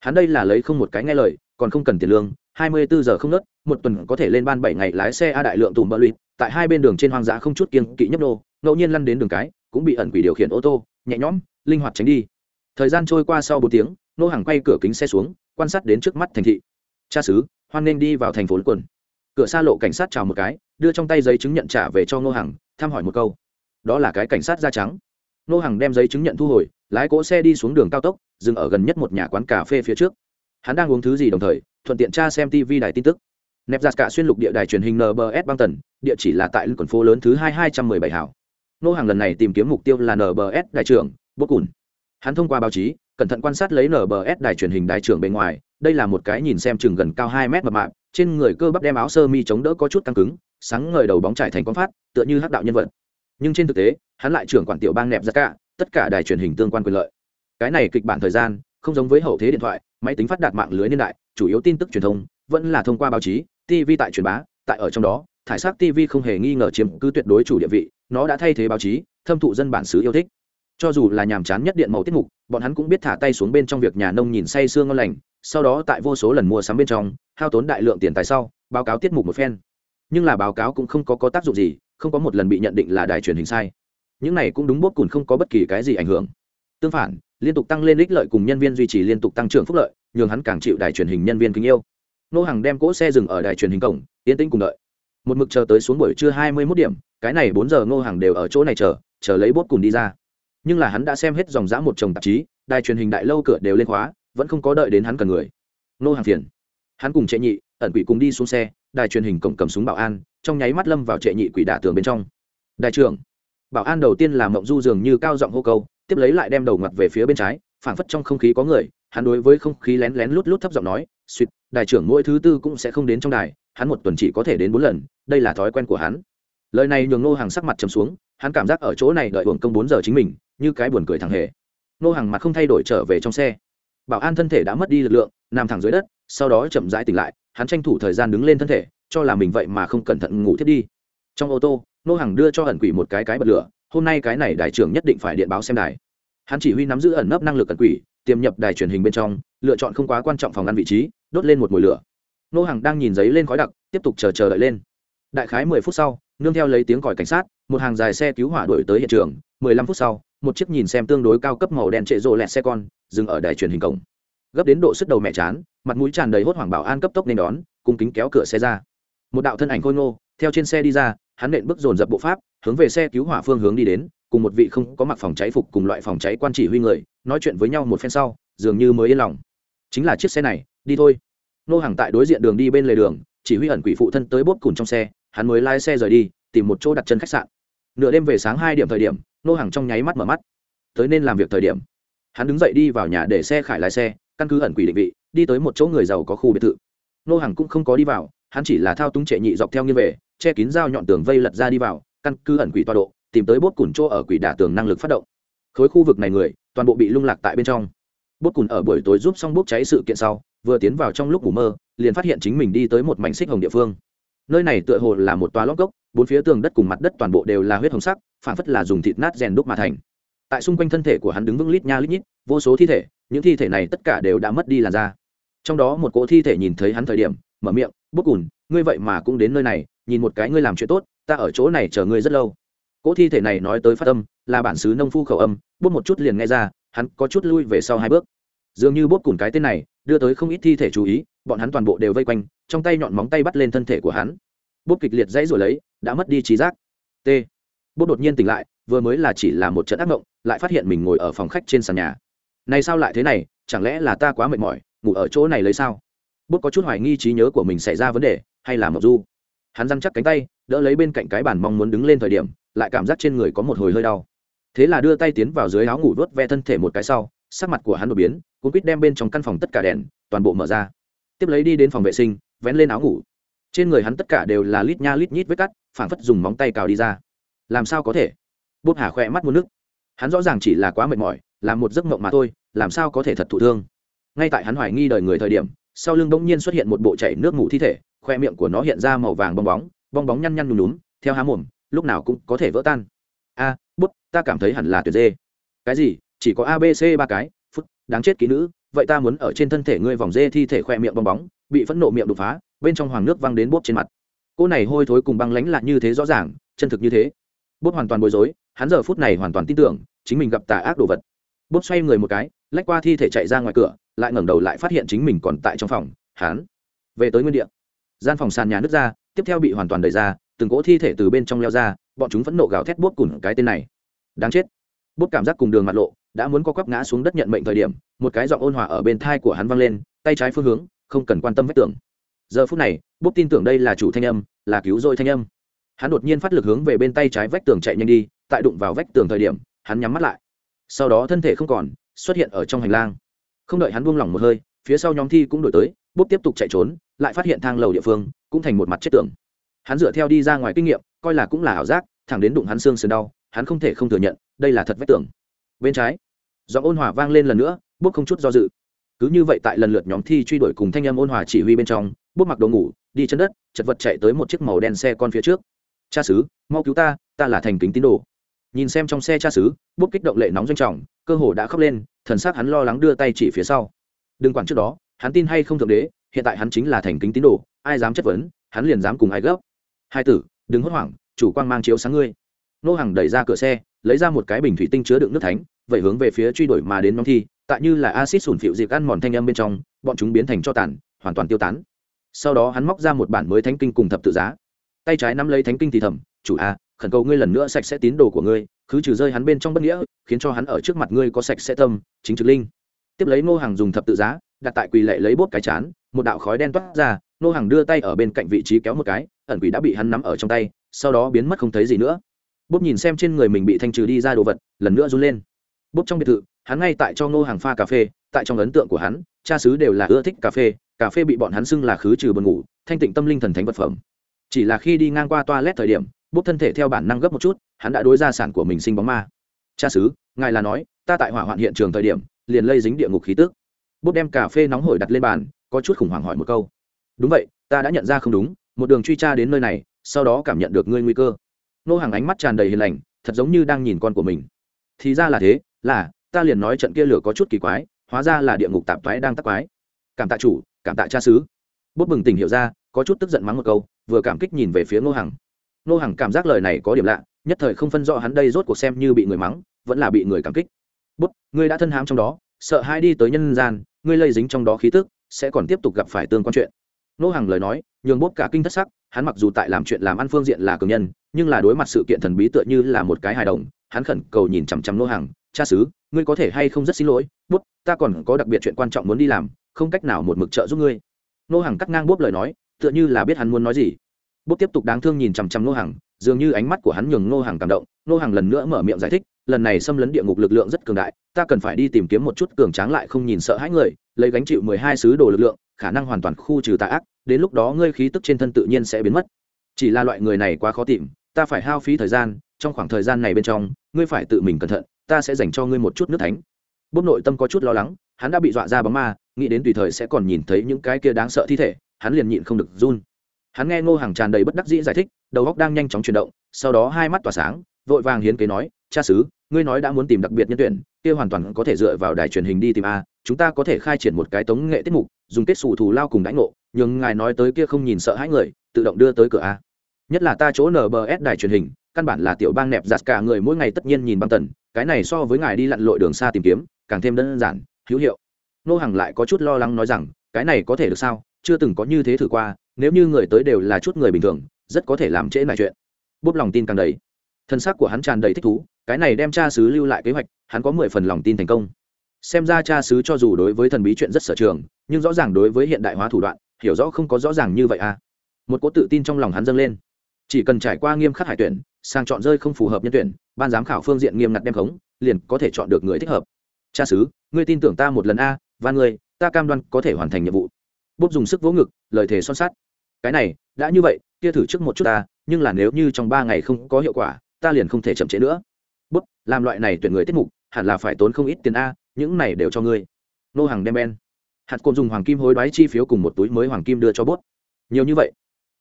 Hắn đây là lấy không một cái nghe lời, còn không cần tiền lương, hai mươi bốn giờ không nớt, một tuần có thể lên ban bảy ngày lái xe a đại lượng tùm bơ lụy, tại hai bên đường trên hoang dã không chút kiên kỵ nhấp nô, ngẫu nhiên lăn đến đường cái, cũng bị ẩn quỷ điều khiển ô tô, nhẹ nhõm, linh hoạt tránh đi. Thời gian trôi qua sau bốn tiếng nô hàng quay cửa kính xe xuống, quan sát đến trước mắt thành thị. Cha xứ, hoan nên đi vào thành phố quần cửa xa lộ cảnh sát chào một cái, đưa trong tay giấy chứng nhận trả về cho nô hàng, thăm hỏi một câu. Đó là cái cảnh sát da trắng. Nô hàng đem giấy chứng nhận thu hồi, lái cỗ xe đi xuống đường cao tốc, dừng ở gần nhất một nhà quán cà phê phía trước. Hắn đang uống thứ gì đồng thời, thuận tiện tra xem tv đài tin tức. Nẹp giặt cả xuyên lục địa đài truyền hình nbs băng tần, địa chỉ là tại quần phố lớn thứ hai hai trăm mười bảy hảo nô hàng lần này tìm kiếm mục tiêu là nbs đại trưởng, bốt cùn. Hắn thông qua báo chí cẩn thận quan sát lấy nbs đài truyền hình đại trưởng bên ngoài, đây là một cái nhìn xem chừng gần cao hai mét mập mạp, trên người cơ bắp đem áo sơ mi chống đỡ có chút căng cứng, sáng ngời đầu bóng trải thành quang phát, tựa như hắc đạo nhân vật. Nhưng trên thực tế, hắn lại trưởng quản tiểu bang nẹp ra cả, tất cả đài truyền hình tương quan quyền lợi. Cái này kịch bản thời gian, không giống với hậu thế điện thoại, máy tính phát đạt mạng lưới niên đại, chủ yếu tin tức truyền thông, vẫn là thông qua báo chí tv tại truyền bá, tại ở trong đó, thải sắc tv không hề nghi ngờ chiếm cứ tuyệt đối chủ địa vị, nó đã thay thế báo chí, thâm thụ dân bản xứ yêu thích cho dù là nhàm chán nhất điện màu tiết mục bọn hắn cũng biết thả tay xuống bên trong việc nhà nông nhìn say sương ngon lành sau đó tại vô số lần mua sắm bên trong hao tốn đại lượng tiền tài sau báo cáo tiết mục một phen. Nhưng là báo cáo cũng không có, có tác dụng gì không có một lần bị nhận định là đài truyền hình sai. Những này cũng đúng bốt cùn không có bất kỳ cái gì ảnh hưởng. Tương phản liên tục tăng lên ích lợi cùng nhân viên duy trì liên tục tăng trưởng phúc lợi nhường hắn càng chịu đài truyền hình nhân viên kính yêu. Nô hàng đem cỗ xe dừng ở đài truyền hình cổng yên tĩnh cùng đợi. Một mực chờ tới xuống buổi trưa hai mươi mốt điểm cái này bốn giờ ngô hàng đều ở chỗ này chờ chờ lấy bốt cùn đi ra nhưng là hắn đã xem hết dòng dã một chồng tạp chí, đài truyền hình đại lâu cửa đều lên khóa, vẫn không có đợi đến hắn cần người. Nô hàng phiền. Hắn cùng trệ nhị, ẩn quỷ cùng đi xuống xe, đài truyền hình cổng cầm súng bảo an, trong nháy mắt lâm vào trệ nhị quỷ đả tường bên trong. Đại trưởng. Bảo an đầu tiên là mộng du dường như cao giọng hô câu, tiếp lấy lại đem đầu ngặt về phía bên trái, phảng phất trong không khí có người, hắn đối với không khí lén lén lút lút thấp giọng nói suýt đại trưởng mỗi thứ tư cũng sẽ không đến trong đài, hắn một tuần chỉ có thể đến bốn lần, đây là thói quen của hắn. Lời này nhường nô hàng sắc mặt trầm xuống, hắn cảm giác ở chỗ này đợi hưởng công bốn giờ chính mình như cái buồn cười thẳng hề. Nô hàng mặt không thay đổi trở về trong xe. Bảo an thân thể đã mất đi lực lượng, nằm thẳng dưới đất, sau đó chậm rãi tỉnh lại, hắn tranh thủ thời gian đứng lên thân thể, cho là mình vậy mà không cẩn thận ngủ thiết đi. Trong ô tô, nô hàng đưa cho ẩn quỷ một cái cái bật lửa, hôm nay cái này đại trưởng nhất định phải điện báo xem đài. Hắn chỉ huy nắm giữ ẩn nấp năng lực ẩn quỷ, tiềm nhập đài truyền hình bên trong, lựa chọn không quá quan trọng phòng ngăn vị trí, đốt lên một mùi lửa. Nô hàng đang nhìn giấy lên khói đặc, tiếp tục chờ chờ đợi lên. Đại khái mười phút sau, nương theo lấy tiếng còi cảnh sát, một hàng dài xe cứu hỏa đuổi tới hiện trường, mười lăm phút sau một chiếc nhìn xem tương đối cao cấp màu đen trệ rộ lẹt xe con, dừng ở đài truyền hình cổng. Gấp đến độ sức đầu mẹ chán, mặt mũi tràn đầy hốt hoảng bảo an cấp tốc nên đón, cung kính kéo cửa xe ra. Một đạo thân ảnh khôi ngô, theo trên xe đi ra, hắn nện bước dồn dập bộ pháp, hướng về xe cứu hỏa phương hướng đi đến, cùng một vị không có mặc phòng cháy phục cùng loại phòng cháy quan chỉ huy người, nói chuyện với nhau một phen sau, dường như mới yên lòng. Chính là chiếc xe này, đi thôi. Nô hàng tại đối diện đường đi bên lề đường, chỉ huy ẩn quỷ phụ thân tới bốt cùn trong xe, hắn mới lái xe rời đi, tìm một chỗ đặt chân khách sạn. Nửa đêm về sáng hai điểm thời điểm nô hàng trong nháy mắt mở mắt. Tới nên làm việc thời điểm, hắn đứng dậy đi vào nhà để xe khải lái xe, căn cứ ẩn quỷ định vị, đi tới một chỗ người giàu có khu biệt thự. Nô hàng cũng không có đi vào, hắn chỉ là thao túng trệ nhị dọc theo như về, che kín dao nhọn tường vây lật ra đi vào, căn cứ ẩn quỷ toa độ, tìm tới bốt cùn chỗ ở quỷ đả tường năng lực phát động. Khối khu vực này người, toàn bộ bị lung lạc tại bên trong. Bốt cùn ở buổi tối giúp xong bốc cháy sự kiện sau, vừa tiến vào trong lúc ngủ mơ, liền phát hiện chính mình đi tới một mảnh xích hồng địa phương. Nơi này tựa hồ là một toa lóc gốc, bốn phía tường đất cùng mặt đất toàn bộ đều là huyết hồng sắc phản phất là dùng thịt nát rèn đúc mà thành. Tại xung quanh thân thể của hắn đứng vững lít nha lít nhít, vô số thi thể, những thi thể này tất cả đều đã mất đi làn da. Trong đó một cỗ thi thể nhìn thấy hắn thời điểm, mở miệng, bốc cùn, ngươi vậy mà cũng đến nơi này, nhìn một cái ngươi làm chuyện tốt, ta ở chỗ này chờ ngươi rất lâu. Cỗ thi thể này nói tới phát âm, là bản xứ nông phu khẩu âm bốc một chút liền nghe ra, hắn có chút lui về sau hai bước. Dường như bốc cùn cái tên này, đưa tới không ít thi thể chú ý, bọn hắn toàn bộ đều vây quanh, trong tay nhọn móng tay bắt lên thân thể của hắn. Bốc kịch liệt dãy rồi lấy, đã mất đi trí giác. T bút đột nhiên tỉnh lại, vừa mới là chỉ là một trận ác mộng, lại phát hiện mình ngồi ở phòng khách trên sàn nhà. Này sao lại thế này, chẳng lẽ là ta quá mệt mỏi, ngủ ở chỗ này lấy sao? Bút có chút hoài nghi trí nhớ của mình xảy ra vấn đề, hay là mộng du? Hắn răn chắc cánh tay, đỡ lấy bên cạnh cái bàn mong muốn đứng lên thời điểm, lại cảm giác trên người có một hồi hơi đau. Thế là đưa tay tiến vào dưới áo ngủ vớt ve thân thể một cái sau, sắc mặt của hắn đột biến cũng quýt đem bên trong căn phòng tất cả đèn, toàn bộ mở ra. Tiếp lấy đi đến phòng vệ sinh, vén lên áo ngủ. Trên người hắn tất cả đều là lít nha lít nhít vết cắt, phảng phất dùng móng tay cào đi ra làm sao có thể? Bút hà khỏe mắt muốn nước. Hắn rõ ràng chỉ là quá mệt mỏi, làm một giấc mộng mà thôi, làm sao có thể thật thụ thương? Ngay tại hắn hoài nghi đời người thời điểm, sau lưng bỗng nhiên xuất hiện một bộ chảy nước ngủ thi thể, khoe miệng của nó hiện ra màu vàng bong bóng bong bóng nhăn nhăn nhùm nhúm, theo há mồm, lúc nào cũng có thể vỡ tan. A, bút, ta cảm thấy hẳn là tuyệt dê. Cái gì? Chỉ có abc ba cái? Phút, đáng chết kỹ nữ. Vậy ta muốn ở trên thân thể ngươi vòng dê thi thể khoe miệng bong bóng, bị phẫn nộ miệng đục phá, bên trong hoàng nước văng đến bốp trên mặt. Cô này hôi thối cùng băng lánh lạ như thế rõ ràng, chân thực như thế bốp hoàn toàn bối rối, hắn giờ phút này hoàn toàn tin tưởng, chính mình gặp tà ác đồ vật. Bốp xoay người một cái, lách qua thi thể chạy ra ngoài cửa, lại ngẩng đầu lại phát hiện chính mình còn tại trong phòng, hắn về tới nguyên địa. Gian phòng sàn nhà nước ra, tiếp theo bị hoàn toàn đẩy ra, từng cỗ thi thể từ bên trong leo ra, bọn chúng phẫn nộ gào thét bốt cùn cái tên này. Đáng chết. Bốt cảm giác cùng đường mặt lộ, đã muốn co quắp ngã xuống đất nhận mệnh thời điểm, một cái giọng ôn hòa ở bên thai của hắn văng lên, tay trái phương hướng, không cần quan tâm vết tưởng giờ phút này, bốt tin tưởng đây là chủ thanh âm, là cứu rỗi thanh âm hắn đột nhiên phát lực hướng về bên tay trái vách tường chạy nhanh đi, tại đụng vào vách tường thời điểm, hắn nhắm mắt lại. Sau đó thân thể không còn, xuất hiện ở trong hành lang. Không đợi hắn buông lỏng một hơi, phía sau nhóm thi cũng đổi tới Bút tiếp tục chạy trốn, lại phát hiện thang lầu địa phương cũng thành một mặt chết tường. Hắn dựa theo đi ra ngoài kinh nghiệm, coi là cũng là ảo giác, thẳng đến đụng hắn xương sườn đau, hắn không thể không thừa nhận, đây là thật vách tường. Bên trái, giọng ôn hòa vang lên lần nữa bút không chút do dự. Cứ như vậy tại lần lượt nhóm thi truy đuổi cùng thanh âm ôn hòa chỉ huy bên trong bút mặc đồ ngủ, đi chân đất, chật vật chạy tới một chiếc màu đen xe con phía trước cha xứ, mau cứu ta ta là thành kính tín đồ. Nhìn xem trong xe cha xứ bút kích động lệ nóng doanh trọng, cơ hồ đã khóc lên, thần xác hắn lo lắng đưa tay chỉ phía sau. Đừng quản trước đó, hắn tin hay không thượng đế, hiện tại hắn chính là thành kính tín đồ, ai dám chất vấn, hắn liền dám cùng ai gấp. Hai tử, đừng hốt hoảng, chủ quan mang chiếu sáng ngươi. Nô hàng đẩy ra cửa xe, lấy ra một cái bình thủy tinh chứa đựng nước thánh, vậy hướng về phía truy đuổi mà đến nhóm thi, tại như là acid sủn phịu dịp ăn mòn thanh âm bên trong, bọn chúng biến thành cho tàn, hoàn toàn tiêu tán. Sau đó hắn móc ra một bản mới thánh kinh cùng thập tự giá tay trái nắm lấy thánh kinh thì thầm, chủ a khẩn cầu ngươi lần nữa sạch sẽ tín đồ của ngươi, cứ trừ rơi hắn bên trong bất nghĩa, khiến cho hắn ở trước mặt ngươi có sạch sẽ tâm, chính trực linh. Tiếp lấy ngô hàng dùng thập tự giá, đặt tại quỳ lệ lấy bốt cái chán, một đạo khói đen toát ra, ngô hàng đưa tay ở bên cạnh vị trí kéo một cái, ẩn quỷ đã bị hắn nắm ở trong tay, sau đó biến mất không thấy gì nữa. Bốt nhìn xem trên người mình bị thanh trừ đi ra đồ vật, lần nữa run lên. Bốt trong biệt thự, hắn ngay tại cho ngô hàng pha cà phê, tại trong ấn tượng của hắn, cha xứ đều là ưa thích cà phê cà phê bị bọn hắn xưng là khứ trừ buồn ngủ, thanh tịnh tâm linh thần thánh vật phẩm chỉ là khi đi ngang qua toilet thời điểm, bốc thân thể theo bản năng gấp một chút, hắn đã đối ra sản của mình sinh bóng ma. Cha xứ ngài là nói, ta tại hỏa hoạn hiện trường thời điểm, liền lây dính địa ngục khí tức. Bốc đem cà phê nóng hổi đặt lên bàn, có chút khủng hoảng hỏi một câu. Đúng vậy, ta đã nhận ra không đúng, một đường truy tra đến nơi này, sau đó cảm nhận được ngươi nguy cơ. Nô hàng ánh mắt tràn đầy hiền lành, thật giống như đang nhìn con của mình. Thì ra là thế, là, ta liền nói trận kia lửa có chút kỳ quái, hóa ra là địa ngục tạp thoái đang tắc quái. Cảm tạ chủ, cảm tạ cha xứ bốt bừng tỉnh hiểu ra, có chút tức giận mắng một câu vừa cảm kích nhìn về phía ngô hằng. Ngô hằng cảm giác lời này có điểm lạ, nhất thời không phân rõ hắn đây rốt cuộc xem như bị người mắng, vẫn là bị người cảm kích. Bút, ngươi đã thân hãm trong đó, sợ hai đi tới nhân gian, ngươi lây dính trong đó khí tức, sẽ còn tiếp tục gặp phải tương quan chuyện. Nô hàng lời nói, nhường bốp cả kinh thất sắc, hắn mặc dù tại làm chuyện làm ăn phương diện là cường nhân, nhưng là đối mặt sự kiện thần bí tựa như là một cái hài đồng, hắn khẩn cầu nhìn chằm chằm nô hàng cha xứ, ngươi có thể hay không rất xin lỗi, bút, ta còn có đặc biệt chuyện quan trọng muốn đi làm, không cách nào một mực trợ giúp ngươi. Nô hàng cắt ngang bốp lời nói tựa như là biết hắn muốn nói gì. Bốp tiếp tục đáng thương nhìn chằm chằm nô hàng dường như ánh mắt của hắn nhường nô hàng cảm động. Nô hàng lần nữa mở miệng giải thích, lần này xâm lấn địa ngục lực lượng rất cường đại, ta cần phải đi tìm kiếm một chút cường tráng lại không nhìn sợ hãi người, lấy gánh chịu mười hai sứ đồ lực lượng, khả năng hoàn toàn khu trừ tà ác, đến lúc đó ngươi khí tức trên thân tự nhiên sẽ biến mất. Chỉ là loại người này quá khó tìm, ta phải hao phí thời gian, trong khoảng thời gian này bên trong, ngươi phải tự mình cẩn thận, ta sẽ dành cho ngươi một chút nước thánh. Bốc nội tâm có chút lo lắng, hắn đã bị dọa ra bóng ma, nghĩ đến tùy thời sẽ còn nhìn thấy những cái kia đáng sợ thi thể hắn liền nhịn không được run. Hắn nghe ngô hàng tràn đầy bất đắc dĩ giải thích, đầu óc đang nhanh chóng chuyển động, sau đó hai mắt tỏa sáng, vội vàng hiến kế nói, cha sứ ngươi nói đã muốn tìm đặc biệt nhân tuyển, kia hoàn toàn có thể dựa vào đài truyền hình đi tìm a, chúng ta có thể khai triển một cái tống nghệ tiết mục, dùng kết xù thù lao cùng đánh ngộ nhưng ngài nói tới kia không nhìn sợ hãi người, tự động đưa tới cửa a. Nhất là ta chỗ nbs đài truyền hình, căn bản là tiểu bang nẹp giặt cả người mỗi ngày tất nhiên nhìn băng tần, cái này so với ngài đi lặn lội đường xa tìm kiếm, càng thêm đơn giản, hữu hiệu. Nô Hằng lại có chút lo lắng nói rằng, cái này có thể được sao? Chưa từng có như thế thử qua, nếu như người tới đều là chút người bình thường, rất có thể làm trễ lại chuyện. Bốp lòng tin càng đầy. Thân xác của hắn tràn đầy thích thú, cái này đem cha sứ lưu lại kế hoạch, hắn có mười phần lòng tin thành công. Xem ra cha sứ cho dù đối với thần bí chuyện rất sở trường, nhưng rõ ràng đối với hiện đại hóa thủ đoạn, hiểu rõ không có rõ ràng như vậy à. Một cỗ tự tin trong lòng hắn dâng lên. Chỉ cần trải qua nghiêm khắc hải tuyển, sang chọn rơi không phù hợp nhân tuyển, ban giám khảo phương diện nghiêm ngặt đem khống, liền có thể chọn được người thích hợp. Cha sứ ngươi tin tưởng ta một lần a và ngươi, ta cam đoan có thể hoàn thành nhiệm vụ bốp dùng sức vỗ ngực, lời thề son sắt. cái này, đã như vậy, kia thử trước một chút ta, nhưng là nếu như trong ba ngày không có hiệu quả, ta liền không thể chậm trễ nữa. Bốp, làm loại này tuyển người tiết mục, hẳn là phải tốn không ít tiền a, những này đều cho ngươi. Nô hàng đem ben. Hạt cồn dùng hoàng kim hối đoái chi phiếu cùng một túi mới hoàng kim đưa cho bốt nhiều như vậy.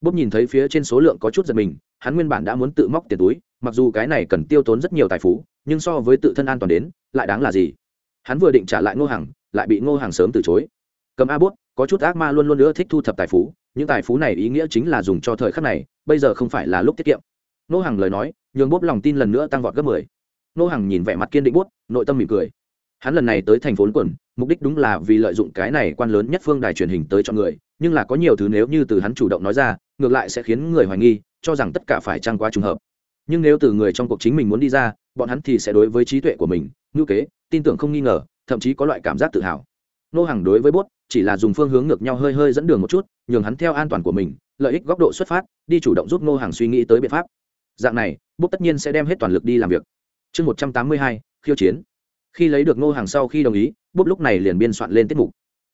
Bốp nhìn thấy phía trên số lượng có chút giật mình, hắn nguyên bản đã muốn tự móc tiền túi, mặc dù cái này cần tiêu tốn rất nhiều tài phú, nhưng so với tự thân an toàn đến, lại đáng là gì? Hắn vừa định trả lại ngô hàng lại bị ngô hàng sớm từ chối. Cầm a bốt có chút ác ma luôn luôn nữa thích thu thập tài phú, những tài phú này ý nghĩa chính là dùng cho thời khắc này, bây giờ không phải là lúc tiết kiệm. Nô hàng lời nói, nhường bốp lòng tin lần nữa tăng vọt gấp mười. Nô hàng nhìn vẻ mặt kiên định bốt nội tâm mỉm cười. Hắn lần này tới thành phố quần mục đích đúng là vì lợi dụng cái này quan lớn nhất phương đài truyền hình tới chọn người, nhưng là có nhiều thứ nếu như từ hắn chủ động nói ra, ngược lại sẽ khiến người hoài nghi, cho rằng tất cả phải trăng quá trùng hợp. Nhưng nếu từ người trong cuộc chính mình muốn đi ra, bọn hắn thì sẽ đối với trí tuệ của mình, ngữ kế, tin tưởng không nghi ngờ, thậm chí có loại cảm giác tự hào nô hàng đối với bốt, chỉ là dùng phương hướng ngược nhau hơi hơi dẫn đường một chút, nhường hắn theo an toàn của mình, lợi ích góc độ xuất phát, đi chủ động giúp nô hàng suy nghĩ tới biện pháp. Dạng này, bốt tất nhiên sẽ đem hết toàn lực đi làm việc. Chương một trăm tám mươi hai, khiêu chiến. Khi lấy được nô hàng sau khi đồng ý, bốt lúc này liền biên soạn lên tiết mục.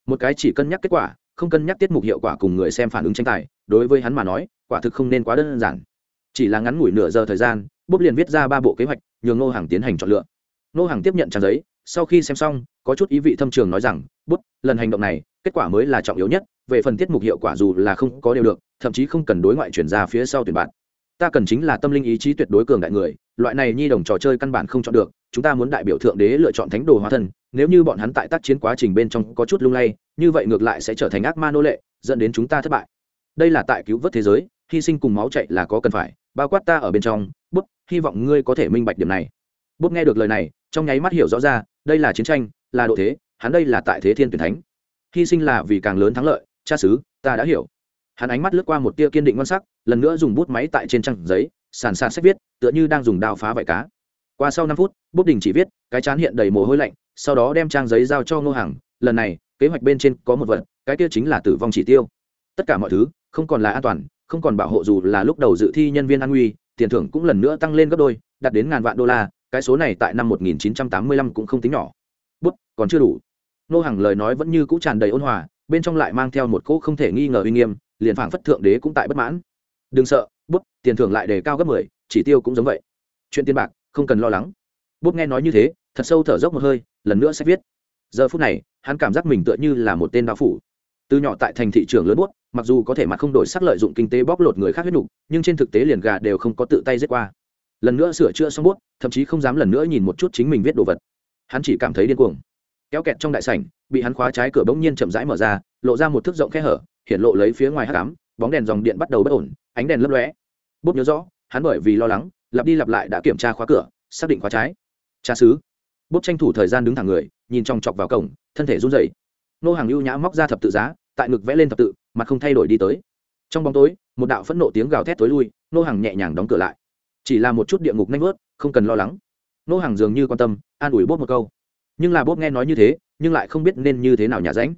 Một cái chỉ cân nhắc kết quả, không cân nhắc tiết mục hiệu quả cùng người xem phản ứng tranh tài, đối với hắn mà nói, quả thực không nên quá đơn giản. Chỉ là ngắn ngủi nửa giờ thời gian, bốt liền viết ra ba bộ kế hoạch, nhường Nô hàng tiến hành chọn lựa. Nô hàng tiếp nhận trang giấy sau khi xem xong, có chút ý vị thâm trường nói rằng, bút, lần hành động này, kết quả mới là trọng yếu nhất, về phần tiết mục hiệu quả dù là không có đều được, thậm chí không cần đối ngoại chuyển ra phía sau tuyển bạn. Ta cần chính là tâm linh ý chí tuyệt đối cường đại người, loại này nhi đồng trò chơi căn bản không chọn được, chúng ta muốn đại biểu thượng đế lựa chọn thánh đồ hóa thân, nếu như bọn hắn tại tác chiến quá trình bên trong có chút lung lay, như vậy ngược lại sẽ trở thành ác ma nô lệ, dẫn đến chúng ta thất bại. Đây là tại cứu vớt thế giới, hy sinh cùng máu chạy là có cần phải, bao quát ta ở bên trong. Bút, hy vọng ngươi có thể minh bạch điểm này. Bút nghe được lời này, trong nháy mắt hiểu rõ ra đây là chiến tranh, là độ thế, hắn đây là tại thế thiên tuyển thánh. Hy sinh là vì càng lớn thắng lợi, cha xứ, ta đã hiểu. Hắn ánh mắt lướt qua một tia kiên định ngon sắc, lần nữa dùng bút máy tại trên trang giấy, sàn sàn sách viết, tựa như đang dùng đao phá vải cá. Qua sau năm phút, bút đình chỉ viết, cái chán hiện đầy mồ hôi lạnh, sau đó đem trang giấy giao cho ngô hàng lần này, kế hoạch bên trên có một vật, cái kia chính là tử vong chỉ tiêu. Tất cả mọi thứ, không còn là an toàn, không còn bảo hộ dù là lúc đầu dự thi nhân viên an nguy, tiền thưởng cũng lần nữa tăng lên gấp đôi, đạt đến ngàn vạn đô la cái số này tại năm 1985 cũng không tính nhỏ. Bút còn chưa đủ. Nô hàng lời nói vẫn như cũ tràn đầy ôn hòa bên trong lại mang theo một cỗ không thể nghi ngờ uy nghiêm liền phảng phất thượng đế cũng tại bất mãn. Đừng sợ bút tiền thưởng lại đề cao gấp 10, chỉ tiêu cũng giống vậy. Chuyện tiền bạc không cần lo lắng. Bút nghe nói như thế thật sâu thở dốc một hơi lần nữa sẽ viết. Giờ phút này hắn cảm giác mình tựa như là một tên đạo phủ. Từ nhỏ tại thành thị trường lớn bút mặc dù có thể mặt không đổi sắc lợi dụng kinh tế bóc lột người khác huyết nhục, nhưng trên thực tế liền gà đều không có tự tay giết qua lần nữa sửa chữa xong bút, thậm chí không dám lần nữa nhìn một chút chính mình viết đồ vật. Hắn chỉ cảm thấy điên cuồng. Kéo kẹt trong đại sảnh, bị hắn khóa trái cửa bỗng nhiên chậm rãi mở ra, lộ ra một thước rộng khe hở hiện lộ lấy phía ngoài hát cám bóng đèn dòng điện bắt đầu bất ổn, ánh đèn lấp lóe. Bút nhớ rõ, hắn bởi vì lo lắng, lặp đi lặp lại đã kiểm tra khóa cửa, xác định khóa trái. Tra xứ bút tranh thủ thời gian đứng thẳng người, nhìn trong chọc vào cổng, thân thể run rẩy. Nô hàng ưu nhã móc ra thập tự giá, tại ngực vẽ lên thập tự, mặt không thay đổi đi tới. Trong bóng tối, một đạo phẫn nộ tiếng gào thét tối lui, nô hàng nhẹ nhàng đóng cửa lại chỉ là một chút địa ngục nanh vớt, không cần lo lắng. Nô hàng dường như quan tâm, an ủi bốp một câu. Nhưng là bốp nghe nói như thế, nhưng lại không biết nên như thế nào nhả ránh.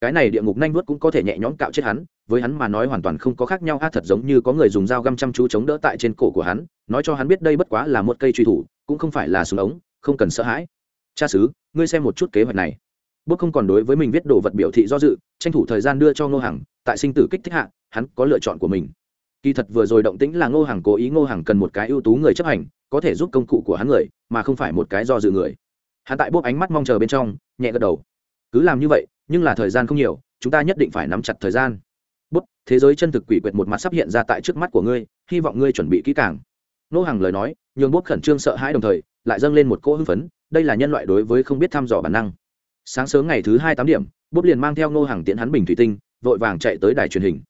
Cái này địa ngục nanh vớt cũng có thể nhẹ nhõm cạo chết hắn, với hắn mà nói hoàn toàn không có khác nhau, a, thật giống như có người dùng dao găm chăm chú chống đỡ tại trên cổ của hắn, nói cho hắn biết đây bất quá là một cây truy thủ, cũng không phải là súng ống, không cần sợ hãi. Cha sứ ngươi xem một chút kế hoạch này. Bốp không còn đối với mình viết đồ vật biểu thị do dự, tranh thủ thời gian đưa cho ngô hằng, tại sinh tử kích thích hạ, hắn có lựa chọn của mình kỳ thật vừa rồi động tĩnh là ngô hằng cố ý ngô hằng cần một cái ưu tú người chấp hành, có thể giúp công cụ của hắn người, mà không phải một cái do dự người. Hắn tại bốp ánh mắt mong chờ bên trong, nhẹ gật đầu. Cứ làm như vậy, nhưng là thời gian không nhiều, chúng ta nhất định phải nắm chặt thời gian. Bút, thế giới chân thực quỷ quyệt một mặt sắp hiện ra tại trước mắt của ngươi, hy vọng ngươi chuẩn bị kỹ càng. Nô hàng lời nói, nhường bút khẩn trương sợ hãi đồng thời, lại dâng lên một cỗ hưng phấn, đây là nhân loại đối với không biết thăm dò bản năng. Sáng sớm ngày thứ hai tám điểm bút liền mang theo nô hàng tiễn hắn bình thủy tinh, vội vàng chạy tới đài truyền hình.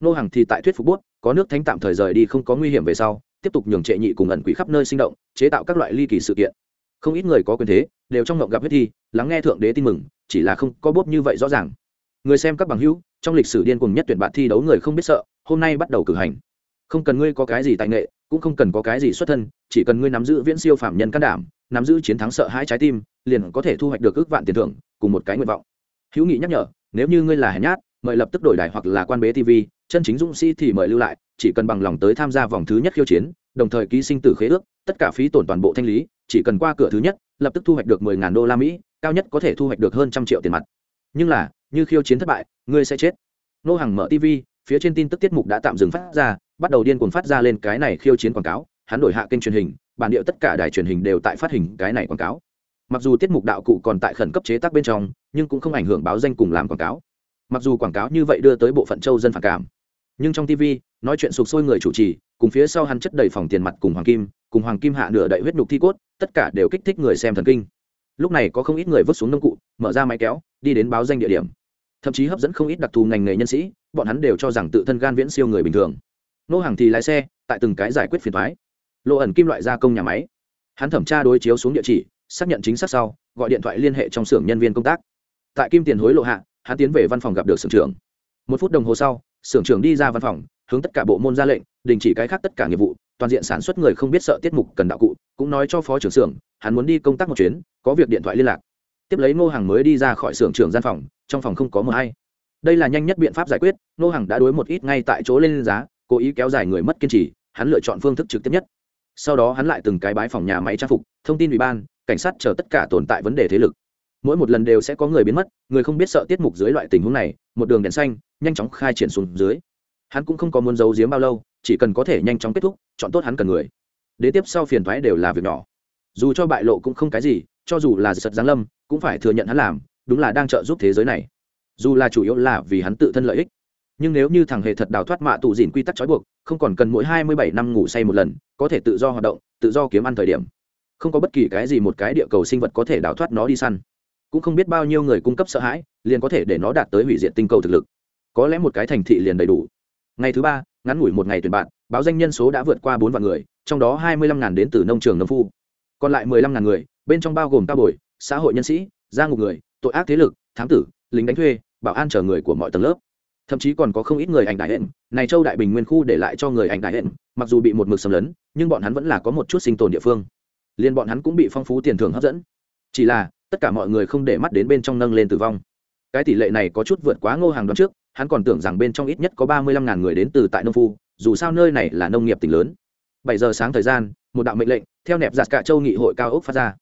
Nô hàng thì tại thuyết phục bút có nước thánh tạm thời rời đi không có nguy hiểm về sau, tiếp tục nhường trệ nhị cùng ẩn quỷ khắp nơi sinh động, chế tạo các loại ly kỳ sự kiện. Không ít người có quyền thế, đều trong ngộng gặp huyết thi, lắng nghe thượng đế tin mừng, chỉ là không có bốp như vậy rõ ràng. Người xem các bằng hữu, trong lịch sử điên cùng nhất tuyển bạn thi đấu người không biết sợ, hôm nay bắt đầu cử hành. Không cần ngươi có cái gì tài nghệ, cũng không cần có cái gì xuất thân, chỉ cần ngươi nắm giữ viễn siêu phạm nhân can đảm, nắm giữ chiến thắng sợ hãi trái tim, liền có thể thu hoạch được ước vạn tiền thưởng, cùng một cái nguyện vọng. Hữu nghị nhắc nhở, nếu như ngươi là hèn nhát, mời lập tức đổi đài hoặc là quan bế tv chân chính dũng sĩ thì mời lưu lại, chỉ cần bằng lòng tới tham gia vòng thứ nhất khiêu chiến, đồng thời ký sinh tử khế ước, tất cả phí tổn toàn bộ thanh lý, chỉ cần qua cửa thứ nhất, lập tức thu hoạch được mười ngàn đô la mỹ, cao nhất có thể thu hoạch được hơn trăm triệu tiền mặt. Nhưng là, như khiêu chiến thất bại, ngươi sẽ chết. Nô hàng mở tv phía trên tin tức tiết mục đã tạm dừng phát ra, bắt đầu điên cuồng phát ra lên cái này khiêu chiến quảng cáo, hắn đổi hạ kênh truyền hình, bản điệu tất cả đài truyền hình đều tại phát hình cái này quảng cáo. Mặc dù tiết mục đạo cụ còn tại khẩn cấp chế tác bên trong, nhưng cũng không ảnh hưởng báo danh cùng làm quảng cáo mặc dù quảng cáo như vậy đưa tới bộ phận châu dân phản cảm, nhưng trong tv nói chuyện sụp sôi người chủ trì, cùng phía sau hắn chất đầy phòng tiền mặt cùng hoàng kim, cùng hoàng kim hạ nửa đậy huyết nhục thi cốt, tất cả đều kích thích người xem thần kinh. Lúc này có không ít người vứt xuống nông cụ, mở ra máy kéo, đi đến báo danh địa điểm. Thậm chí hấp dẫn không ít đặc thù ngành nghề nhân sĩ, bọn hắn đều cho rằng tự thân gan viễn siêu người bình thường. Nô hàng thì lái xe, tại từng cái giải quyết phiền thoái lộ ẩn kim loại gia công nhà máy. Hắn thẩm tra đối chiếu xuống địa chỉ, xác nhận chính xác sau, gọi điện thoại liên hệ trong xưởng nhân viên công tác. Tại kim tiền hối lộ hạ hắn tiến về văn phòng gặp được sưởng trưởng. Một phút đồng hồ sau sưởng trưởng đi ra văn phòng, hướng tất cả bộ môn ra lệnh, đình chỉ cái khác tất cả nghiệp vụ, toàn diện sản xuất người không biết sợ tiết mục cần đạo cụ, cũng nói cho phó trưởng xưởng, hắn muốn đi công tác một chuyến, có việc điện thoại liên lạc. Tiếp lấy ngô hàng mới đi ra khỏi xưởng trưởng gian phòng, trong phòng không có mờ hay. Đây là nhanh nhất biện pháp giải quyết, ngô hàng đã đối một ít ngay tại chỗ lên giá, cố ý kéo dài người mất kiên trì, hắn lựa chọn phương thức trực tiếp nhất. Sau đó hắn lại từng cái bái phòng nhà máy trang phục, thông tin ủy ban, cảnh sát chờ tất cả tồn tại vấn đề thế lực mỗi một lần đều sẽ có người biến mất, người không biết sợ tiết mục dưới loại tình huống này, một đường đèn xanh, nhanh chóng khai triển xuống dưới. Hắn cũng không có muốn giấu giếm bao lâu, chỉ cần có thể nhanh chóng kết thúc, chọn tốt hắn cần người. Đế tiếp sau phiền thoái đều là việc nhỏ. Dù cho bại lộ cũng không cái gì, cho dù là giật giáng lâm, cũng phải thừa nhận hắn làm, đúng là đang trợ giúp thế giới này. Dù là chủ yếu là vì hắn tự thân lợi ích. Nhưng nếu như thằng hề thật đào thoát mạ tù dìn quy tắc trói buộc, không còn cần mỗi hai mươi bảy năm ngủ say một lần, có thể tự do hoạt động, tự do kiếm ăn thời điểm. Không có bất kỳ cái gì một cái địa cầu sinh vật có thể đào thoát nó đi săn cũng không biết bao nhiêu người cung cấp sợ hãi, liền có thể để nó đạt tới hủy diệt tinh cầu thực lực. Có lẽ một cái thành thị liền đầy đủ. Ngày thứ ba, ngắn ngủi một ngày tuyển bạn, báo danh nhân số đã vượt qua bốn vạn người, trong đó hai mươi lăm ngàn đến từ nông trường nông phu. Còn lại mười lăm ngàn người, bên trong bao gồm cao bồi, xã hội nhân sĩ, gia ngục người, tội ác thế lực, thám tử, lính đánh thuê, bảo an chờ người của mọi tầng lớp. Thậm chí còn có không ít người ảnh đại hẹn. Này châu đại bình nguyên khu để lại cho người ảnh đại hẹn, mặc dù bị một mực xâm lấn, nhưng bọn hắn vẫn là có một chút sinh tồn địa phương. Liên bọn hắn cũng bị phong phú tiền thưởng hấp dẫn. Chỉ là tất cả mọi người không để mắt đến bên trong nâng lên tử vong. Cái tỷ lệ này có chút vượt quá ngô hàng đoán trước, hắn còn tưởng rằng bên trong ít nhất có ba mươi lăm ngàn người đến từ tại nông phu, dù sao nơi này là nông nghiệp tỉnh lớn. Bảy giờ sáng thời gian, một đạo mệnh lệnh theo nẹp giặt cả châu nghị hội cao ốc phát ra.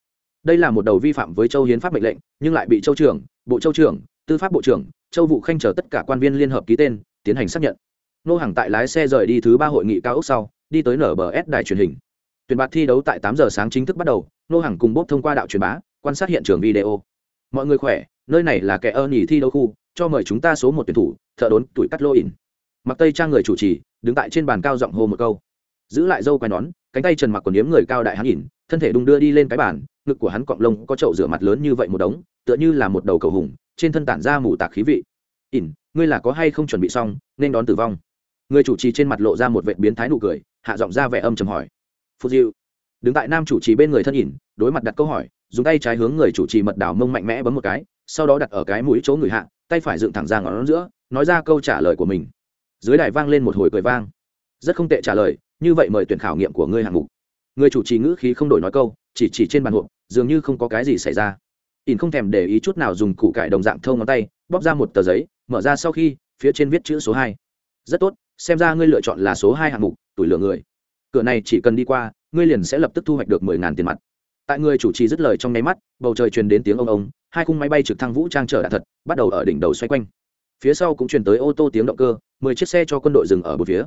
Đây là một đầu vi phạm với châu hiến pháp mệnh lệnh, nhưng lại bị châu trưởng, bộ châu trưởng, tư pháp bộ trưởng, châu vụ khanh chờ tất cả quan viên liên hợp ký tên, tiến hành xác nhận. Nô hàng tại lái xe rời đi thứ ba hội nghị cao ốc sau, đi tới nở bờ s đài truyền hình. Tuyển bạt thi đấu tại tám giờ sáng chính thức bắt đầu nô hàng cùng bốc thông qua đạo truyền bá quan sát hiện trường video. Mọi người khỏe, nơi này là kẻ ơ nhì thi đấu khu, cho mời chúng ta số một tuyển thủ, thợ đốn tuổi cắt lô ỉn. Mặc tây trang người chủ trì, đứng tại trên bàn cao giọng hô một câu. Giữ lại dâu quai nón, cánh tay trần mặc quần yếm người cao đại hắn nhìn thân thể đung đưa đi lên cái bàn, ngực của hắn cọng lông có chậu rửa mặt lớn như vậy một đống, tựa như là một đầu cầu hùng, trên thân tản ra mù tạc khí vị. Ỉn, ngươi là có hay không chuẩn bị xong, nên đón tử vong? Người chủ trì trên mặt lộ ra một vệ biến thái nụ cười, hạ giọng ra vẻ âm trầm hỏi. Phù diệu, đứng tại nam chủ trì bên người thân ỉn, đối mặt đặt câu hỏi dùng tay trái hướng người chủ trì mật đảo mông mạnh mẽ bấm một cái, sau đó đặt ở cái mũi chỗ người hạ, tay phải dựng thẳng ra ngón giữa, nói ra câu trả lời của mình. Dưới đài vang lên một hồi cười vang. Rất không tệ trả lời, như vậy mời tuyển khảo nghiệm của ngươi hạng mục. Người chủ trì ngữ khí không đổi nói câu, chỉ chỉ trên bàn hộp, dường như không có cái gì xảy ra. Ỉn không thèm để ý chút nào dùng củ cải đồng dạng thâu ngón tay, bóp ra một tờ giấy, mở ra sau khi, phía trên viết chữ số hai. Rất tốt, xem ra ngươi lựa chọn là số hai hạng mục, tuổi lựa người. Cửa này chỉ cần đi qua, ngươi liền sẽ lập tức thu hoạch được mười ngàn tiền mặt tại người chủ trì dứt lời trong nháy mắt, bầu trời truyền đến tiếng ông ông, hai khung máy bay trực thăng vũ trang trở đạn thật, bắt đầu ở đỉnh đầu xoay quanh. Phía sau cũng truyền tới ô tô tiếng động cơ, mười chiếc xe cho quân đội dừng ở một phía.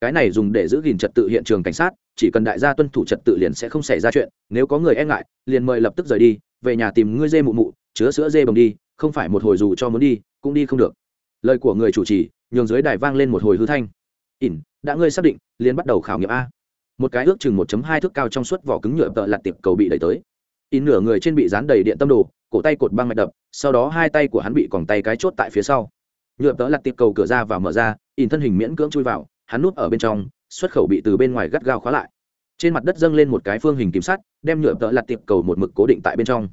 Cái này dùng để giữ gìn trật tự hiện trường cảnh sát, chỉ cần đại gia tuân thủ trật tự liền sẽ không xảy ra chuyện, nếu có người e ngại, liền mời lập tức rời đi, về nhà tìm ngươi dê mụ mụ, chứa sữa dê bồng đi, không phải một hồi dù cho muốn đi, cũng đi không được. Lời của người chủ trì, nhường dưới đài vang lên một hồi hư thanh. Ỉn, đã ngươi xác định, liền bắt đầu khảo nghiệm a một cái ước chừng 1 hai thước cao trong suốt vỏ cứng nhựa tợ lật tiệp cầu bị đẩy tới. In nửa người trên bị dán đầy điện tâm đồ, cổ tay cột băng mạch đập, sau đó hai tay của hắn bị còng tay cái chốt tại phía sau. Nhựa tợ lật tiệp cầu cửa ra và mở ra in thân hình miễn cưỡng chui vào, hắn núp ở bên trong, xuất khẩu bị từ bên ngoài gắt gao khóa lại. Trên mặt đất dâng lên một cái phương hình kim sắt, đem nhựa tợ lặt tiệp cầu một mực cố định tại bên trong.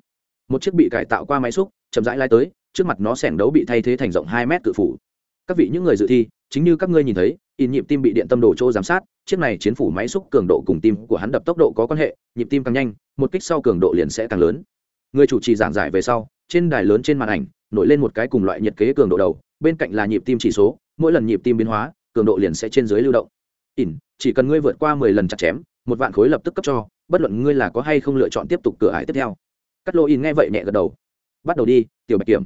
Một chiếc bị cải tạo qua máy xúc, chậm rãi lai tới, trước mặt nó sẻng đấu bị thay thế thành rộng hai mét cự phủ. Các vị những người dự thi, chính như các ngươi nhìn thấy in nhịp tim bị điện tâm đồ chỗ giám sát chiếc này chiến phủ máy xúc cường độ cùng tim của hắn đập tốc độ có quan hệ nhịp tim càng nhanh một kích sau cường độ liền sẽ càng lớn. Người chủ trì giảng giải về sau trên đài lớn trên màn ảnh nổi lên một cái cùng loại nhiệt kế cường độ đầu bên cạnh là nhịp tim chỉ số mỗi lần nhịp tim biến hóa cường độ liền sẽ trên dưới lưu động. Ỉn, chỉ cần ngươi vượt qua mười lần chặt chém một vạn khối lập tức cấp cho bất luận ngươi là có hay không lựa chọn tiếp tục cửa ải tiếp theo. Cắt lô in nghe vậy nhẹ gật đầu. Bắt đầu đi tiểu bạch kiểm.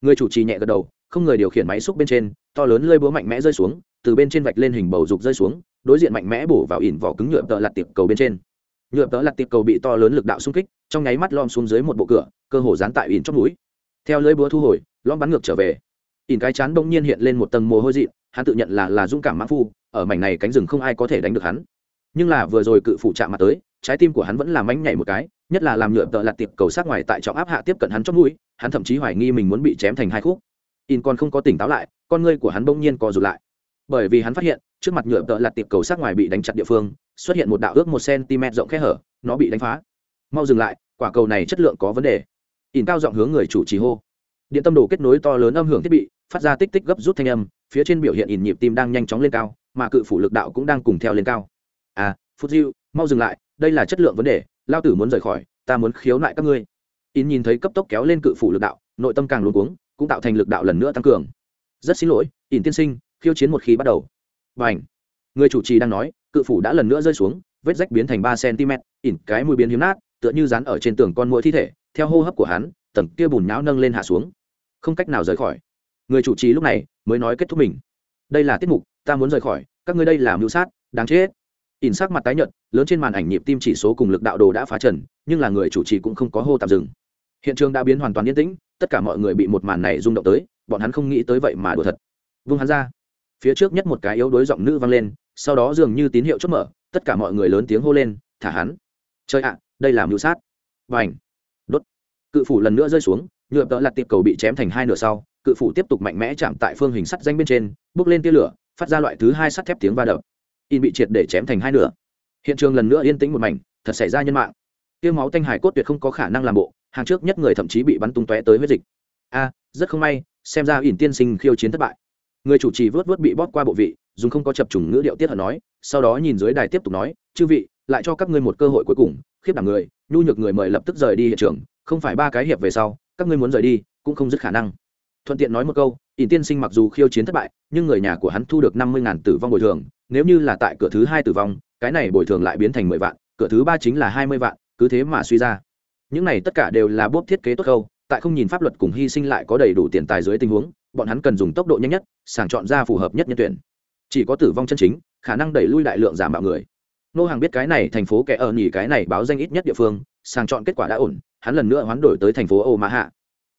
Người chủ trì nhẹ gật đầu không người điều khiển máy xúc bên trên to lớn lơi búa mạnh mẽ rơi xuống từ bên trên vạch lên hình bầu dục rơi xuống đối diện mạnh mẽ bổ vào ỉn vỏ cứng nhựa tợ lặt tiệp cầu bên trên. Nhựa tợ lặt tiệp cầu bị to lớn lực đạo xung kích, trong nháy mắt lom xuống dưới một bộ cửa, cơ hồ dán tại ỉn trong núi theo lưỡi búa thu hồi lom bắn ngược trở về. Ỉn cái chán bỗng nhiên hiện lên một tầng mồ hôi dị hắn tự nhận là là dũng cảm mã phu, ở mảnh này cánh rừng không ai có thể đánh được hắn. Nhưng là vừa rồi cự phụ chạm mặt tới, trái tim của hắn vẫn làm mánh nhảy một cái, nhất là làm nhựa tợ lặt tiệp cầu sát ngoài tại trọng áp hạ tiếp cận hắn trong mũi, hắn thậm chí hoài nghi mình muốn bị chém thành hai khúc. In còn không có tỉnh táo lại, con ngươi của hắn bỗng nhiên co rụt lại. Bởi vì hắn phát hiện trước mặt nhựa tợ lặt tiệp cầu sát ngoài bị đánh chặt địa phương, xuất hiện một đạo ước một cm rộng khe hở, nó bị đánh phá. Mau dừng lại, quả cầu này chất lượng có vấn đề. Ỉn cao giọng hướng người chủ trì hô. Điện tâm đồ kết nối to lớn âm hưởng thiết bị, phát ra tích tích gấp rút thanh âm, phía trên biểu hiện ỉn nhịp tim đang nhanh chóng lên cao, mà cự phủ lực đạo cũng đang cùng theo lên cao. À phút diêu, mau dừng lại, đây là chất lượng vấn đề, lao tử muốn rời khỏi, ta muốn khiếu nại các ngươi. Ỉn nhìn thấy cấp tốc kéo lên cự phủ lực đạo, nội tâm càng luống cuống, cũng tạo thành lực đạo lần nữa tăng cường. Rất xin lỗi, ỉn tiên sinh, khiêu chiến một khi bắt đầu và ảnh. Người chủ trì đang nói, cự phủ đã lần nữa rơi xuống, vết rách biến thành ba cm, ỉn cái mùi biến hiếm nát, tựa như dán ở trên tường con mũi thi thể, theo hô hấp của hắn, tầng kia bùn nhão nâng lên hạ xuống. Không cách nào rời khỏi. Người chủ trì lúc này mới nói kết thúc mình. Đây là tiết mục, ta muốn rời khỏi, các ngươi đây là mưu sát, đáng chết. Ỉn sắc mặt tái nhợt, lớn trên màn ảnh nhịp tim chỉ số cùng lực đạo đồ đã phá trần, nhưng là người chủ trì cũng không có hô tạm dừng. Hiện trường đã biến hoàn toàn yên tĩnh, tất cả mọi người bị một màn này rung động tới, bọn hắn không nghĩ tới vậy mà đùa thật. Vung hắn ra phía trước nhất một cái yếu đối giọng nữ vang lên, sau đó dường như tín hiệu chốt mở, tất cả mọi người lớn tiếng hô lên, thả hắn. Chơi ạ, đây là mưu sát. Và ảnh đốt. Cự phủ lần nữa rơi xuống, nhựa tợ lặt tiệp cầu bị chém thành hai nửa sau, cự phủ tiếp tục mạnh mẽ chạm tại phương hình sắt danh bên trên, bước lên tia lửa, phát ra loại thứ hai sắt thép tiếng va đập. In bị triệt để chém thành hai nửa. Hiện trường lần nữa yên tĩnh một mảnh, thật xảy ra nhân mạng. Tiêu máu tanh hải cốt tuyệt không có khả năng làm bộ, hàng trước nhất người thậm chí bị bắn tung tóe tới huyết dịch. A, rất không may, xem ra ỉn tiên sinh khiêu chiến thất bại người chủ trì vớt vớt bị bóp qua bộ vị, dùng không có chập trùng ngữ điệu tiết hận nói, sau đó nhìn dưới đài tiếp tục nói, chư vị, lại cho các ngươi một cơ hội cuối cùng, khiếp đảm người, nhu nhược người mời lập tức rời đi hiện trường, không phải ba cái hiệp về sau, các ngươi muốn rời đi, cũng không dứt khả năng thuận tiện nói một câu ỉn tiên sinh mặc dù khiêu chiến thất bại, nhưng người nhà của hắn thu được năm mươi ngàn tử vong bồi thường, nếu như là tại cửa thứ hai tử vong, cái này bồi thường lại biến thành mười vạn, cửa thứ ba chính là hai mươi vạn, cứ thế mà suy ra những này tất cả đều là bốp thiết kế tốt câu tại không nhìn pháp luật cùng hy sinh lại có đầy đủ tiền tài dưới tình huống, bọn hắn cần dùng tốc độ nhanh nhất, sàng chọn ra phù hợp nhất nhân tuyển. Chỉ có tử vong chân chính, khả năng đẩy lui đại lượng giả mạo người. Nô hàng biết cái này thành phố kẻ ở nhỉ cái này báo danh ít nhất địa phương, sàng chọn kết quả đã ổn, hắn lần nữa hoán đổi tới thành phố ô mã hạ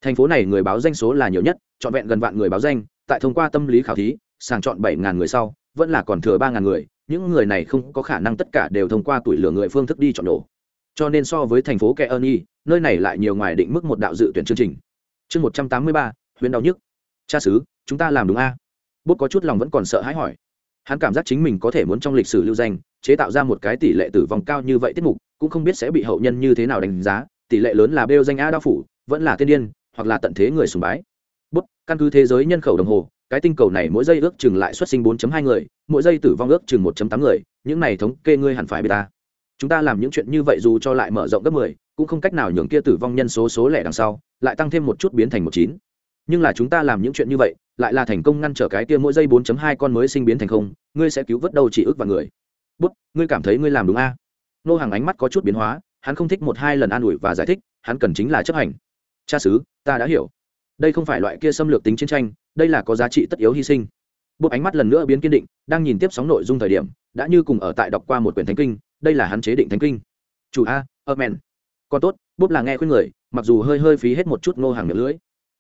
thành phố này người báo danh số là nhiều nhất, trọn vẹn gần vạn người báo danh, tại thông qua tâm lý khảo thí, sàng chọn bảy ngàn người sau, vẫn là còn thừa ba ngàn người, những người này không có khả năng tất cả đều thông qua tuổi lửa người phương thức đi chọn nổ cho nên so với thành phố kẻ ơn y nơi này lại nhiều ngoài định mức một đạo dự tuyển chương trình. Chương một trăm tám mươi ba huyện đau nhức. Cha xứ, chúng ta làm đúng a? Bút có chút lòng vẫn còn sợ hãi hỏi. Hắn cảm giác chính mình có thể muốn trong lịch sử lưu danh, chế tạo ra một cái tỷ lệ tử vong cao như vậy tiết mục, cũng không biết sẽ bị hậu nhân như thế nào đánh giá, tỷ lệ lớn là bêu danh a đao phủ, vẫn là tiên điên, hoặc là tận thế người sùng bái. Bút, căn cứ thế giới nhân khẩu đồng hồ, cái tinh cầu này mỗi giây ước chừng lại xuất sinh 4.2 người, mỗi giây tử vong ước chừng 1.8 người, những này thống kê ngươi hẳn phải biết ta chúng ta làm những chuyện như vậy dù cho lại mở rộng gấp 10, cũng không cách nào nhường kia tử vong nhân số số lẻ đằng sau lại tăng thêm một chút biến thành một chín. Nhưng là chúng ta làm những chuyện như vậy lại là thành công ngăn trở cái kia mỗi giây 4.2 con mới sinh biến thành không ngươi sẽ cứu vớt đâu chỉ ước và người. Bút ngươi cảm thấy ngươi làm đúng a? Nô hàng ánh mắt có chút biến hóa hắn không thích một hai lần an ủi và giải thích hắn cần chính là chấp hành. Cha sứ ta đã hiểu. Đây không phải loại kia xâm lược tính chiến tranh đây là có giá trị tất yếu hy sinh. Bút ánh mắt lần nữa biến kiên định đang nhìn tiếp sóng nội dung thời điểm đã như cùng ở tại đọc qua một quyển thánh kinh đây là hắn chế định thánh kinh. Chủ a, amen. Còn tốt, bốp là nghe khuyên người, mặc dù hơi hơi phí hết một chút ngô hàng miệng lưỡi.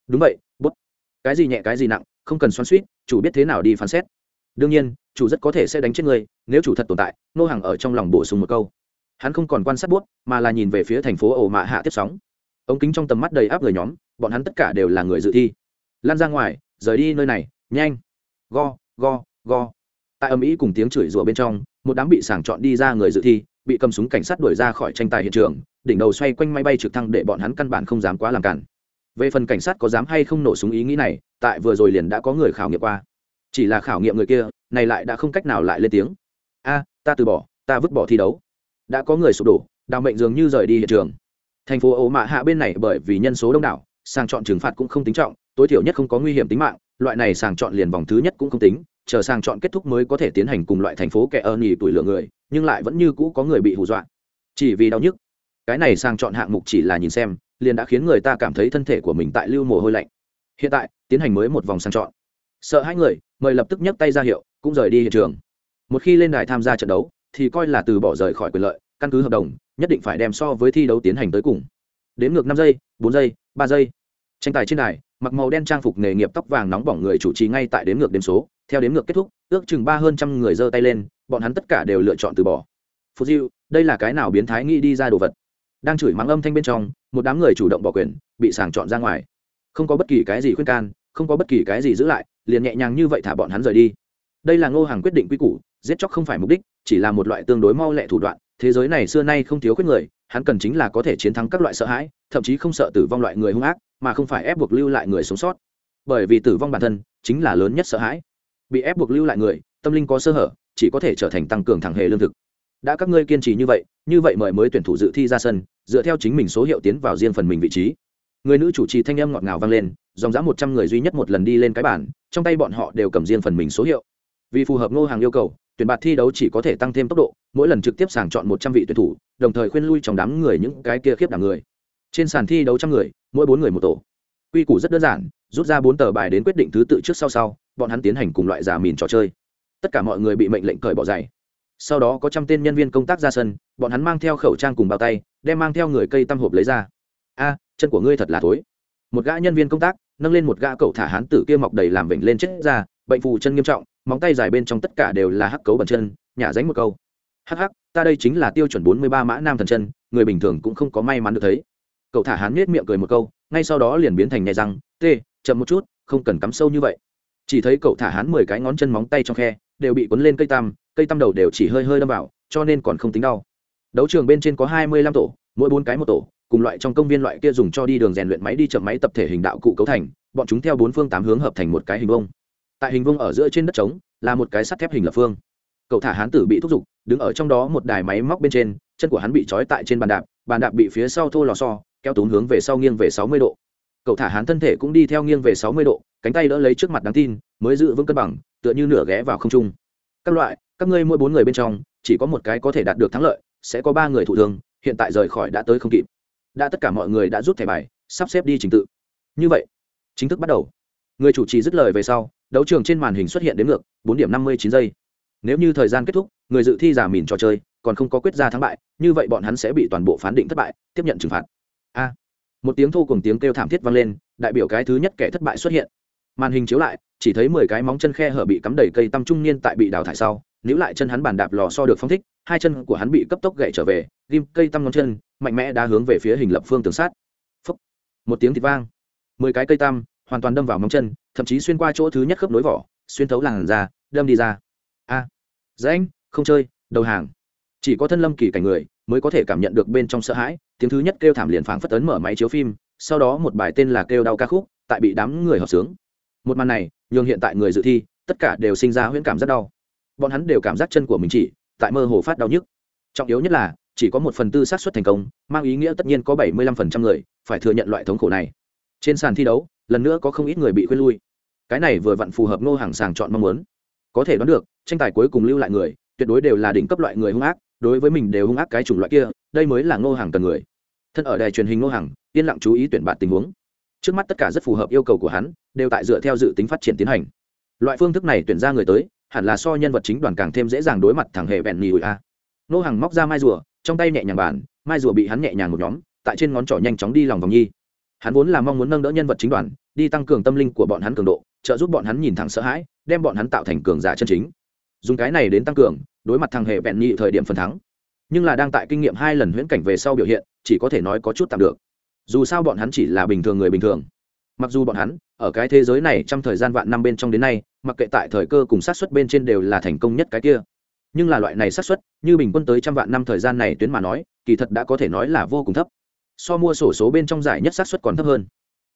Đúng vậy, bốp. Cái gì nhẹ, cái gì nặng, không cần xoắn suýt, chủ biết thế nào đi phán xét. Đương nhiên, chủ rất có thể sẽ đánh chết người, nếu chủ thật tồn tại, ngô hàng ở trong lòng bổ sung một câu. Hắn không còn quan sát bút mà là nhìn về phía thành phố ổ mạ hạ tiếp sóng. Ống kính trong tầm mắt đầy áp người nhóm, bọn hắn tất cả đều là người dự thi. Lan ra ngoài, rời đi nơi này, nhanh. Go go go. Tại âm ý cùng tiếng chửi rủa bên trong một đám bị sàng chọn đi ra người dự thi, bị cầm súng cảnh sát đuổi ra khỏi tranh tài hiện trường, đỉnh đầu xoay quanh máy bay trực thăng để bọn hắn căn bản không dám quá làm cản. Về phần cảnh sát có dám hay không nổ súng ý nghĩ này, tại vừa rồi liền đã có người khảo nghiệm qua. Chỉ là khảo nghiệm người kia, này lại đã không cách nào lại lên tiếng. A, ta từ bỏ, ta vứt bỏ thi đấu. Đã có người sụp đổ, đào mệnh dường như rời đi hiện trường. Thành phố ấu mạ hạ bên này bởi vì nhân số đông đảo, sàng chọn trừng phạt cũng không tính trọng, tối thiểu nhất không có nguy hiểm tính mạng, loại này sàng chọn liền vòng thứ nhất cũng không tính chờ sàng chọn kết thúc mới có thể tiến hành cùng loại thành phố kẻ ơn nhì tuổi lượng người, nhưng lại vẫn như cũ có người bị hù dọa. Chỉ vì đau nhức. Cái này sàng chọn hạng mục chỉ là nhìn xem, liền đã khiến người ta cảm thấy thân thể của mình tại lưu mồ hôi lạnh. Hiện tại, tiến hành mới một vòng sàng chọn. Sợ hai người, mời lập tức nhấc tay ra hiệu, cũng rời đi hiện trường. Một khi lên đài tham gia trận đấu, thì coi là từ bỏ rời khỏi quyền lợi, căn cứ hợp đồng, nhất định phải đem so với thi đấu tiến hành tới cùng. Đến ngược năm giây, bốn giây, ba giây. Tranh tài trên đài mặc màu đen trang phục nghề nghiệp tóc vàng nóng bỏng người chủ trì ngay tại đếm ngược đếm số. Theo đếm ngược kết thúc, ước chừng ba hơn trăm người giơ tay lên, bọn hắn tất cả đều lựa chọn từ bỏ. Phú diêu đây là cái nào biến thái nghĩ đi ra đồ vật? Đang chửi mắng âm thanh bên trong, một đám người chủ động bỏ quyền, bị sàng chọn ra ngoài. Không có bất kỳ cái gì khuyên can, không có bất kỳ cái gì giữ lại, liền nhẹ nhàng như vậy thả bọn hắn rời đi. Đây là ngô hàng quyết định quy củ, giết chóc không phải mục đích, chỉ là một loại tương đối mau lẹ thủ đoạn, thế giới này xưa nay không thiếu khuyết người, hắn cần chính là có thể chiến thắng các loại sợ hãi, thậm chí không sợ tử vong loại người hung ác mà không phải ép buộc lưu lại người sống sót. Bởi vì tử vong bản thân chính là lớn nhất sợ hãi. Bị ép buộc lưu lại người, tâm linh có sơ hở, chỉ có thể trở thành tăng cường thẳng hề lương thực. Đã các ngươi kiên trì như vậy như vậy mời mới tuyển thủ dự thi ra sân, dựa theo chính mình số hiệu tiến vào riêng phần mình vị trí. Người nữ chủ trì thanh âm ngọt ngào vang lên, dòng dã một trăm người duy nhất một lần đi lên cái bản trong tay bọn họ đều cầm riêng phần mình số hiệu. Vì phù hợp ngô hàng yêu cầu, tuyển bạt thi đấu chỉ có thể tăng thêm tốc độ, mỗi lần trực tiếp sàng chọn một trăm vị tuyển thủ, đồng thời khuyên lui trong đám người những cái kia khiếp đảm người. Trên sàn thi đấu trăm người mỗi bốn người một tổ. Quy củ rất đơn giản, rút ra bốn tờ bài đến quyết định thứ tự trước sau sau, bọn hắn tiến hành cùng loại giả mìn trò chơi. Tất cả mọi người bị mệnh lệnh cởi bỏ giày. Sau đó có trăm tên nhân viên công tác ra sân, bọn hắn mang theo khẩu trang cùng bao tay, đem mang theo người cây tăm hộp lấy ra. A, chân của ngươi thật là thối. Một gã nhân viên công tác nâng lên một gã cậu thả hán tử kia mọc đầy làm bệnh lên chết ra, bệnh phù chân nghiêm trọng, móng tay dài bên trong tất cả đều là hắc cấu bẩn chân, nhả dánh một câu. Hắc hắc, ta đây chính là tiêu chuẩn bốn mươi ba mã nam thần chân, người bình thường cũng không có may mắn được thấy cậu thả hắn nết miệng cười một câu ngay sau đó liền biến thành nhẹ răng tê, chậm một chút không cần cắm sâu như vậy. Chỉ thấy cậu thả hắn mười cái ngón chân móng tay trong khe đều bị cuốn lên cây tăm cây tăm đầu đều chỉ hơi hơi đâm vào cho nên còn không tính đau. Đấu trường bên trên có hai mươi lăm tổ mỗi bốn cái một tổ cùng loại trong công viên loại kia dùng cho đi đường rèn luyện máy đi chậm máy tập thể hình đạo cụ cấu thành bọn chúng theo bốn phương tám hướng hợp thành một cái hình vông tại hình vông ở giữa trên đất trống là một cái sắt thép hình lập phương. Cậu thả hán tử bị thúc giục đứng ở trong đó một đài máy móc bên trên chân của hắn bị trói tại trên bàn đạp bàn đạp bị phía sau thô lò so, kéo tốn hướng về sau nghiêng về sáu mươi độ. Cậu thả hắn thân thể cũng đi theo nghiêng về sáu mươi độ, cánh tay đỡ lấy trước mặt đáng tin, mới giữ vững cân bằng, tựa như nửa ghé vào không trung. Các loại, các ngươi mỗi bốn người bên trong, chỉ có một cái có thể đạt được thắng lợi, sẽ có ba người thụ thương, hiện tại rời khỏi đã tới không kịp. Đã tất cả mọi người đã rút thẻ bài, sắp xếp đi trình tự. Như vậy, chính thức bắt đầu. Người chủ trì dứt lời về sau, đấu trường trên màn hình xuất hiện đến ngược, bốn điểm năm mươi chín giây. Nếu như thời gian kết thúc, người dự thi giả mìn trò chơi còn không có quyết ra thắng bại, như vậy bọn hắn sẽ bị toàn bộ phán định thất bại, tiếp nhận trừng phạt. A. Một tiếng thô cùng tiếng kêu thảm thiết vang lên, đại biểu cái thứ nhất kẻ thất bại xuất hiện. Màn hình chiếu lại, chỉ thấy mười cái móng chân khe hở bị cắm đầy cây tăm trung niên tại bị đào thải sau nếu lại chân hắn bàn đạp lò so được phong thích, hai chân của hắn bị cấp tốc gậy trở về, ghim cây tăm ngón chân, mạnh mẽ đã hướng về phía hình lập phương tường sát. Phúc. một tiếng thịt vang. Mười cái cây tăm hoàn toàn đâm vào móng chân, thậm chí xuyên qua chỗ thứ nhất khớp nối vỏ, xuyên thấu làn ra đâm đi ra. A. À. anh không chơi, đầu hàng chỉ có thân lâm kỳ cảnh người mới có thể cảm nhận được bên trong sợ hãi, tiếng thứ nhất kêu thảm liền phảng phất tấn mở máy chiếu phim, sau đó một bài tên là kêu đau ca khúc, tại bị đám người hợp sướng. Một màn này, nhường hiện tại người dự thi, tất cả đều sinh ra huyễn cảm rất đau. Bọn hắn đều cảm giác chân của mình chỉ, tại mơ hồ phát đau nhức. Trọng yếu nhất là, chỉ có một phần tư xác suất thành công, mang ý nghĩa tất nhiên có bảy mươi lăm phần trăm người phải thừa nhận loại thống khổ này. Trên sàn thi đấu, lần nữa có không ít người bị khuyên lui. Cái này vừa vặn phù hợp ngô hàng sàng chọn mong muốn. Có thể đoán được, tranh tài cuối cùng lưu lại người, tuyệt đối đều là đỉnh cấp loại người hung ác đối với mình đều hung ác cái chủng loại kia, đây mới là ngô hàng cần người. Thân ở đài truyền hình ngô hàng yên lặng chú ý tuyển bạn tình huống. Trước mắt tất cả rất phù hợp yêu cầu của hắn, đều tại dựa theo dự tính phát triển tiến hành. Loại phương thức này tuyển ra người tới, hẳn là so nhân vật chính đoàn càng thêm dễ dàng đối mặt thằng hệ vẹn nhì ủi a. Ngô hàng móc ra mai rùa, trong tay nhẹ nhàng bàn, mai rùa bị hắn nhẹ nhàng một nhóm, tại trên ngón trỏ nhanh chóng đi lòng vòng nhi. Hắn vốn là mong muốn nâng đỡ nhân vật chính đoàn, đi tăng cường tâm linh của bọn hắn cường độ, trợ giúp bọn hắn nhìn thẳng sợ hãi, đem bọn hắn tạo thành cường giả chân chính. Dùng cái này đến tăng cường đối mặt thằng hệ vẹn nhị thời điểm phần thắng. Nhưng là đang tại kinh nghiệm hai lần huyễn cảnh về sau biểu hiện, chỉ có thể nói có chút tạm được. Dù sao bọn hắn chỉ là bình thường người bình thường. Mặc dù bọn hắn, ở cái thế giới này trong thời gian vạn năm bên trong đến nay, mặc kệ tại thời cơ cùng sát xuất bên trên đều là thành công nhất cái kia. Nhưng là loại này sát xuất như bình quân tới trăm vạn năm thời gian này tuyến mà nói, kỳ thật đã có thể nói là vô cùng thấp. So mua sổ số bên trong giải nhất sát xuất còn thấp hơn.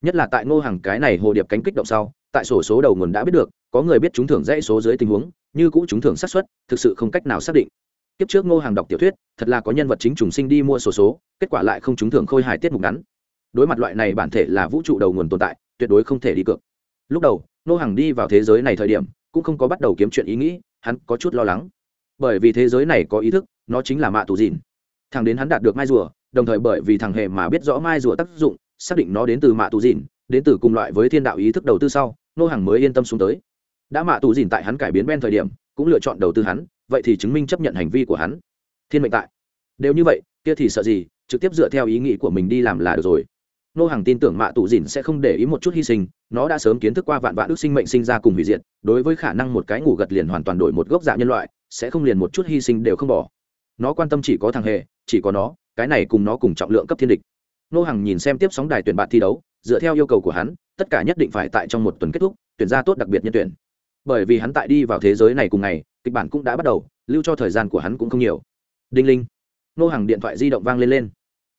Nhất là tại ngô hàng cái này hồ điệp cánh kích động sau, tại sổ số đầu nguồn đã biết được có người biết trúng thưởng dãy số dưới tình huống, như cũ trúng thưởng sát xuất thực sự không cách nào xác định. Kiếp trước ngô hàng đọc tiểu thuyết, thật là có nhân vật chính trùng sinh đi mua sổ số, kết quả lại không trúng thưởng khôi hài tiết mục ngắn. Đối mặt loại này bản thể là vũ trụ đầu nguồn tồn tại, tuyệt đối không thể đi cược. Lúc đầu, ngô hàng đi vào thế giới này thời điểm, cũng không có bắt đầu kiếm chuyện ý nghĩ, hắn có chút lo lắng. Bởi vì thế giới này có ý thức, nó chính là mạ tù dìn. Thằng đến hắn đạt được mai rùa, đồng thời bởi vì thằng hề mà biết rõ mai rùa tác dụng, xác định nó đến từ mạ tù dìn, đến từ cùng loại với thiên đạo ý thức đầu tư sau nô hàng mới yên tâm xuống tới đã mạ tù dìn tại hắn cải biến ben thời điểm, cũng lựa chọn đầu tư hắn, vậy thì chứng minh chấp nhận hành vi của hắn. Thiên mệnh tại. Đều như vậy, kia thì sợ gì, trực tiếp dựa theo ý nghĩ của mình đi làm là được rồi. Nô hàng tin tưởng mạ tù dìn sẽ không để ý một chút hy sinh, nó đã sớm kiến thức qua vạn vạn ước sinh mệnh sinh ra cùng hủy diệt, đối với khả năng một cái ngủ gật liền hoàn toàn đổi một gốc dạ nhân loại, sẽ không liền một chút hy sinh đều không bỏ. Nó quan tâm chỉ có thằng hề, chỉ có nó, cái này cùng nó cùng trọng lượng cấp thiên địch. Nô hàng nhìn xem tiếp sóng đài tuyển bạn thi đấu, dựa theo yêu cầu của hắn, tất cả nhất định phải tại trong một tuần kết thúc, tuyển ra tốt đặc biệt nhân tuyển bởi vì hắn tại đi vào thế giới này cùng ngày, kịch bản cũng đã bắt đầu, lưu cho thời gian của hắn cũng không nhiều. Đinh linh. Nô hàng điện thoại di động vang lên lên.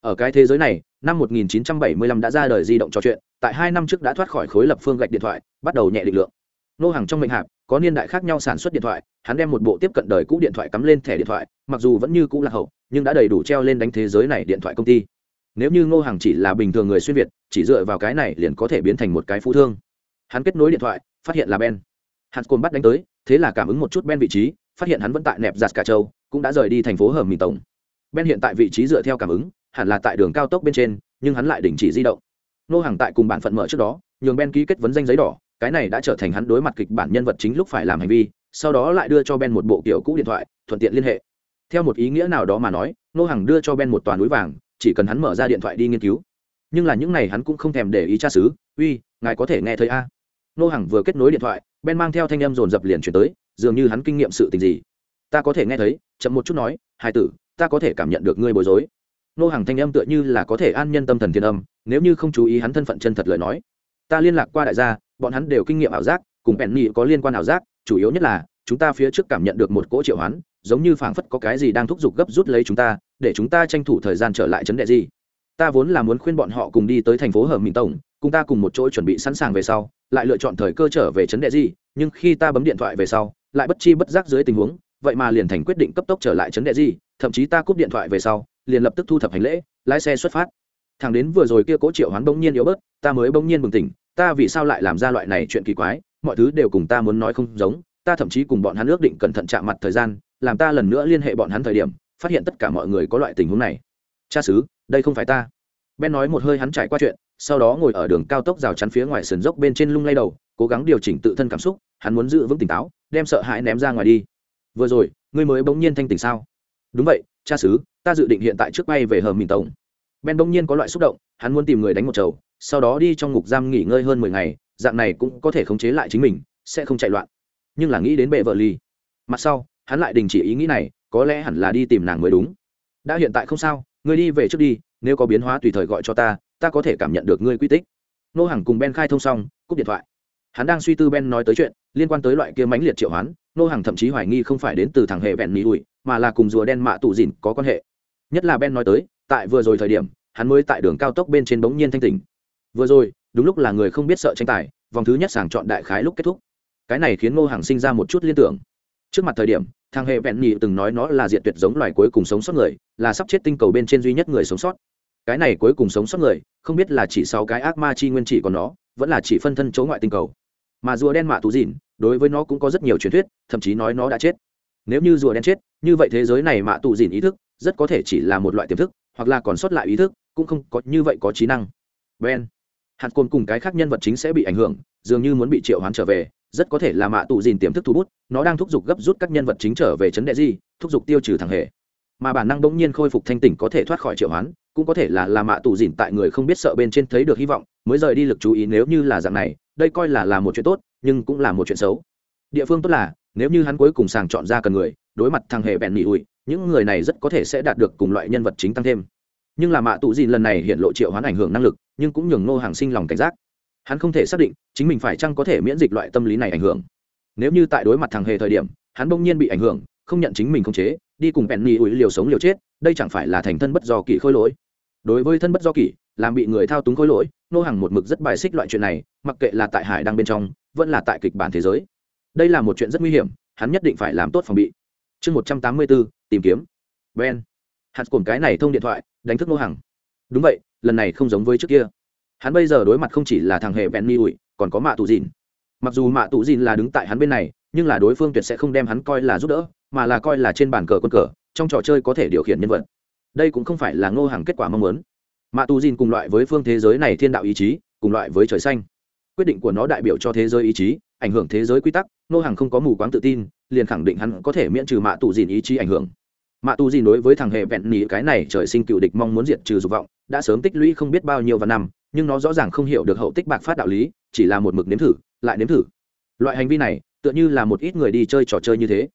Ở cái thế giới này, năm 1975 đã ra đời di động trò chuyện, tại hai năm trước đã thoát khỏi khối lập phương gạch điện thoại, bắt đầu nhẹ định lượng. Nô hàng trong mệnh hạp, có niên đại khác nhau sản xuất điện thoại, hắn đem một bộ tiếp cận đời cũ điện thoại cắm lên thẻ điện thoại, mặc dù vẫn như cũ là hậu, nhưng đã đầy đủ treo lên đánh thế giới này điện thoại công ty. Nếu như ngô hàng chỉ là bình thường người xuyên việt, chỉ dựa vào cái này liền có thể biến thành một cái phú thương. Hắn kết nối điện thoại, phát hiện là ben hắn cồn bắt đánh tới, thế là cảm ứng một chút ben vị trí, phát hiện hắn vẫn tại nẹp giặt cả châu, cũng đã rời đi thành phố hờ mì tổng. Ben hiện tại vị trí dựa theo cảm ứng, hẳn là tại đường cao tốc bên trên, nhưng hắn lại đình chỉ di động. Ngô hàng tại cùng bản phận mở trước đó, nhường ben ký kết vấn danh giấy đỏ, cái này đã trở thành hắn đối mặt kịch bản nhân vật chính lúc phải làm hành vi, sau đó lại đưa cho ben một bộ kiểu cũ điện thoại, thuận tiện liên hệ. Theo một ý nghĩa nào đó mà nói, nô hàng đưa cho ben một toàn núi vàng, chỉ cần hắn mở ra điện thoại đi nghiên cứu. Nhưng là những này hắn cũng không thèm để ý tra xứ, uy, ngài có thể nghe thấy a? Nô hàng vừa kết nối điện thoại, ben mang theo thanh em dồn dập liền chuyển tới, dường như hắn kinh nghiệm sự tình gì. Ta có thể nghe thấy, chậm một chút nói, hai tử, ta có thể cảm nhận được ngươi bối rối. Nô hàng thanh em tựa như là có thể an nhân tâm thần thiên âm, nếu như không chú ý hắn thân phận chân thật lời nói. Ta liên lạc qua đại gia, bọn hắn đều kinh nghiệm ảo giác, cùng bèn nhị có liên quan ảo giác, chủ yếu nhất là, chúng ta phía trước cảm nhận được một cỗ triệu hoán, giống như phảng phất có cái gì đang thúc giục gấp rút lấy chúng ta, để chúng ta tranh thủ thời gian trở lại chấn đệ gì. Ta vốn là muốn khuyên bọn họ cùng đi tới thành phố hờ mình tổng, cùng ta cùng một chỗ chuẩn bị sẵn sàng về sau lại lựa chọn thời cơ trở về chấn đệ gì nhưng khi ta bấm điện thoại về sau, lại bất chi bất giác dưới tình huống, vậy mà liền thành quyết định cấp tốc trở lại chấn đệ gì thậm chí ta cúp điện thoại về sau, liền lập tức thu thập hành lễ, lái xe xuất phát. Thằng đến vừa rồi kia cố triệu hoán bỗng nhiên yếu bớt, ta mới bỗng nhiên bừng tỉnh, ta vì sao lại làm ra loại này chuyện kỳ quái, mọi thứ đều cùng ta muốn nói không giống, ta thậm chí cùng bọn hắn ước định cẩn thận chạm mặt thời gian, làm ta lần nữa liên hệ bọn hắn thời điểm, phát hiện tất cả mọi người có loại tình huống này. Cha xứ, đây không phải ta. Ben nói một hơi hắn trải qua chuyện sau đó ngồi ở đường cao tốc rào chắn phía ngoài sườn dốc bên trên lung lay đầu, cố gắng điều chỉnh tự thân cảm xúc, hắn muốn giữ vững tỉnh táo, đem sợ hãi ném ra ngoài đi. Vừa rồi, ngươi mới bỗng nhiên thanh tỉnh sao? Đúng vậy, cha xứ, ta dự định hiện tại trước bay về hờ mìn tổng. Ben bỗng nhiên có loại xúc động, hắn muốn tìm người đánh một chầu, sau đó đi trong ngục giam nghỉ ngơi hơn mười ngày, dạng này cũng có thể khống chế lại chính mình, sẽ không chạy loạn. Nhưng là nghĩ đến bệ vợ ly. Mặt sau, hắn lại đình chỉ ý nghĩ này, có lẽ hẳn là đi tìm nàng mới đúng. Đã hiện tại không sao, ngươi đi về trước đi, nếu có biến hóa tùy thời gọi cho ta ta có thể cảm nhận được ngươi quy tích. Nô hàng cùng ben khai thông xong, cúp điện thoại. Hắn đang suy tư ben nói tới chuyện, liên quan tới loại kia mãnh liệt triệu hoán, nô hàng thậm chí hoài nghi không phải đến từ thằng hệ vẹn mỹ ủi mà là cùng rùa đen mạ tụ dìn có quan hệ. Nhất là ben nói tới, tại vừa rồi thời điểm, hắn mới tại đường cao tốc bên trên bỗng nhiên thanh tỉnh. Vừa rồi, đúng lúc là người không biết sợ tranh tài, vòng thứ nhất sàng chọn đại khái lúc kết thúc. Cái này khiến ngô hàng sinh ra một chút liên tưởng. Trước mặt thời điểm, thằng hệ vẹn nhị từng nói nó là diện tuyệt giống loài cuối cùng sống sót người, là sắp chết tinh cầu bên trên duy nhất người sống sót cái này cuối cùng sống sót người, không biết là chỉ sau cái ác ma chi nguyên chỉ còn nó, vẫn là chỉ phân thân chỗ ngoại tinh cầu. Mà rùa đen mạ tú dìn, đối với nó cũng có rất nhiều truyền thuyết, thậm chí nói nó đã chết. Nếu như rùa đen chết, như vậy thế giới này mạ tù dìn ý thức, rất có thể chỉ là một loại tiềm thức, hoặc là còn sót lại ý thức, cũng không có như vậy có trí năng. Ben, hạt cồn cùng cái khác nhân vật chính sẽ bị ảnh hưởng, dường như muốn bị triệu hoán trở về, rất có thể là mạ tù dìn tiềm thức thu bút, nó đang thúc giục gấp rút các nhân vật chính trở về chấn đệ di, thúc giục tiêu trừ thằng hề. Mà bản năng bỗng nhiên khôi phục thanh tỉnh có thể thoát khỏi triệu hoán cũng có thể là là mạ tù dìn tại người không biết sợ bên trên thấy được hy vọng, mới rời đi lực chú ý nếu như là dạng này, đây coi là là một chuyện tốt, nhưng cũng là một chuyện xấu. Địa phương tốt là, nếu như hắn cuối cùng sàng chọn ra cần người, đối mặt thằng hề bèn nỉ ủi, những người này rất có thể sẽ đạt được cùng loại nhân vật chính tăng thêm. Nhưng là mạ tù dìn lần này hiện lộ triệu hoán ảnh hưởng năng lực, nhưng cũng nhường nô hàng sinh lòng cảnh giác. Hắn không thể xác định, chính mình phải chăng có thể miễn dịch loại tâm lý này ảnh hưởng. Nếu như tại đối mặt thằng hề thời điểm, hắn bỗng nhiên bị ảnh hưởng, không nhận chính mình không chế, đi cùng bèn nỉ ủi liều sống liều chết, đây chẳng phải là thành thân bất do kỳ khôi lỗi đối với thân bất do kỷ, làm bị người thao túng khôi lỗi, nô hàng một mực rất bài xích loại chuyện này, mặc kệ là tại hải đang bên trong, vẫn là tại kịch bản thế giới. Đây là một chuyện rất nguy hiểm, hắn nhất định phải làm tốt phòng bị. Chương một trăm tám mươi bốn, tìm kiếm. Ben. Hạt cồn cái này thông điện thoại, đánh thức nô hàng đúng vậy, lần này không giống với trước kia. Hắn bây giờ đối mặt không chỉ là thằng hề ben mi ủi, còn có mạ tù dìn. Mặc dù mạ tù dìn là đứng tại hắn bên này, nhưng là đối phương tuyệt sẽ không đem hắn coi là giúp đỡ, mà là coi là trên bàn cờ quân cờ, trong trò chơi có thể điều khiển nhân vật đây cũng không phải là ngô hàng kết quả mong muốn. Mạ tù dìn cùng loại với phương thế giới này thiên đạo ý chí, cùng loại với trời xanh. Quyết định của nó đại biểu cho thế giới ý chí, ảnh hưởng thế giới quy tắc, ngô hàng không có mù quáng tự tin, liền khẳng định hắn có thể miễn trừ mạ tù dìn ý chí ảnh hưởng. Mạ tù dìn đối với thằng hệ vẹn nỉ cái này trời sinh cựu địch mong muốn diệt trừ dục vọng, đã sớm tích lũy không biết bao nhiêu và năm, nhưng nó rõ ràng không hiểu được hậu tích bạc phát đạo lý, chỉ là một mực nếm thử, lại nếm thử. Loại hành vi này, tựa như là một ít người đi chơi trò chơi như thế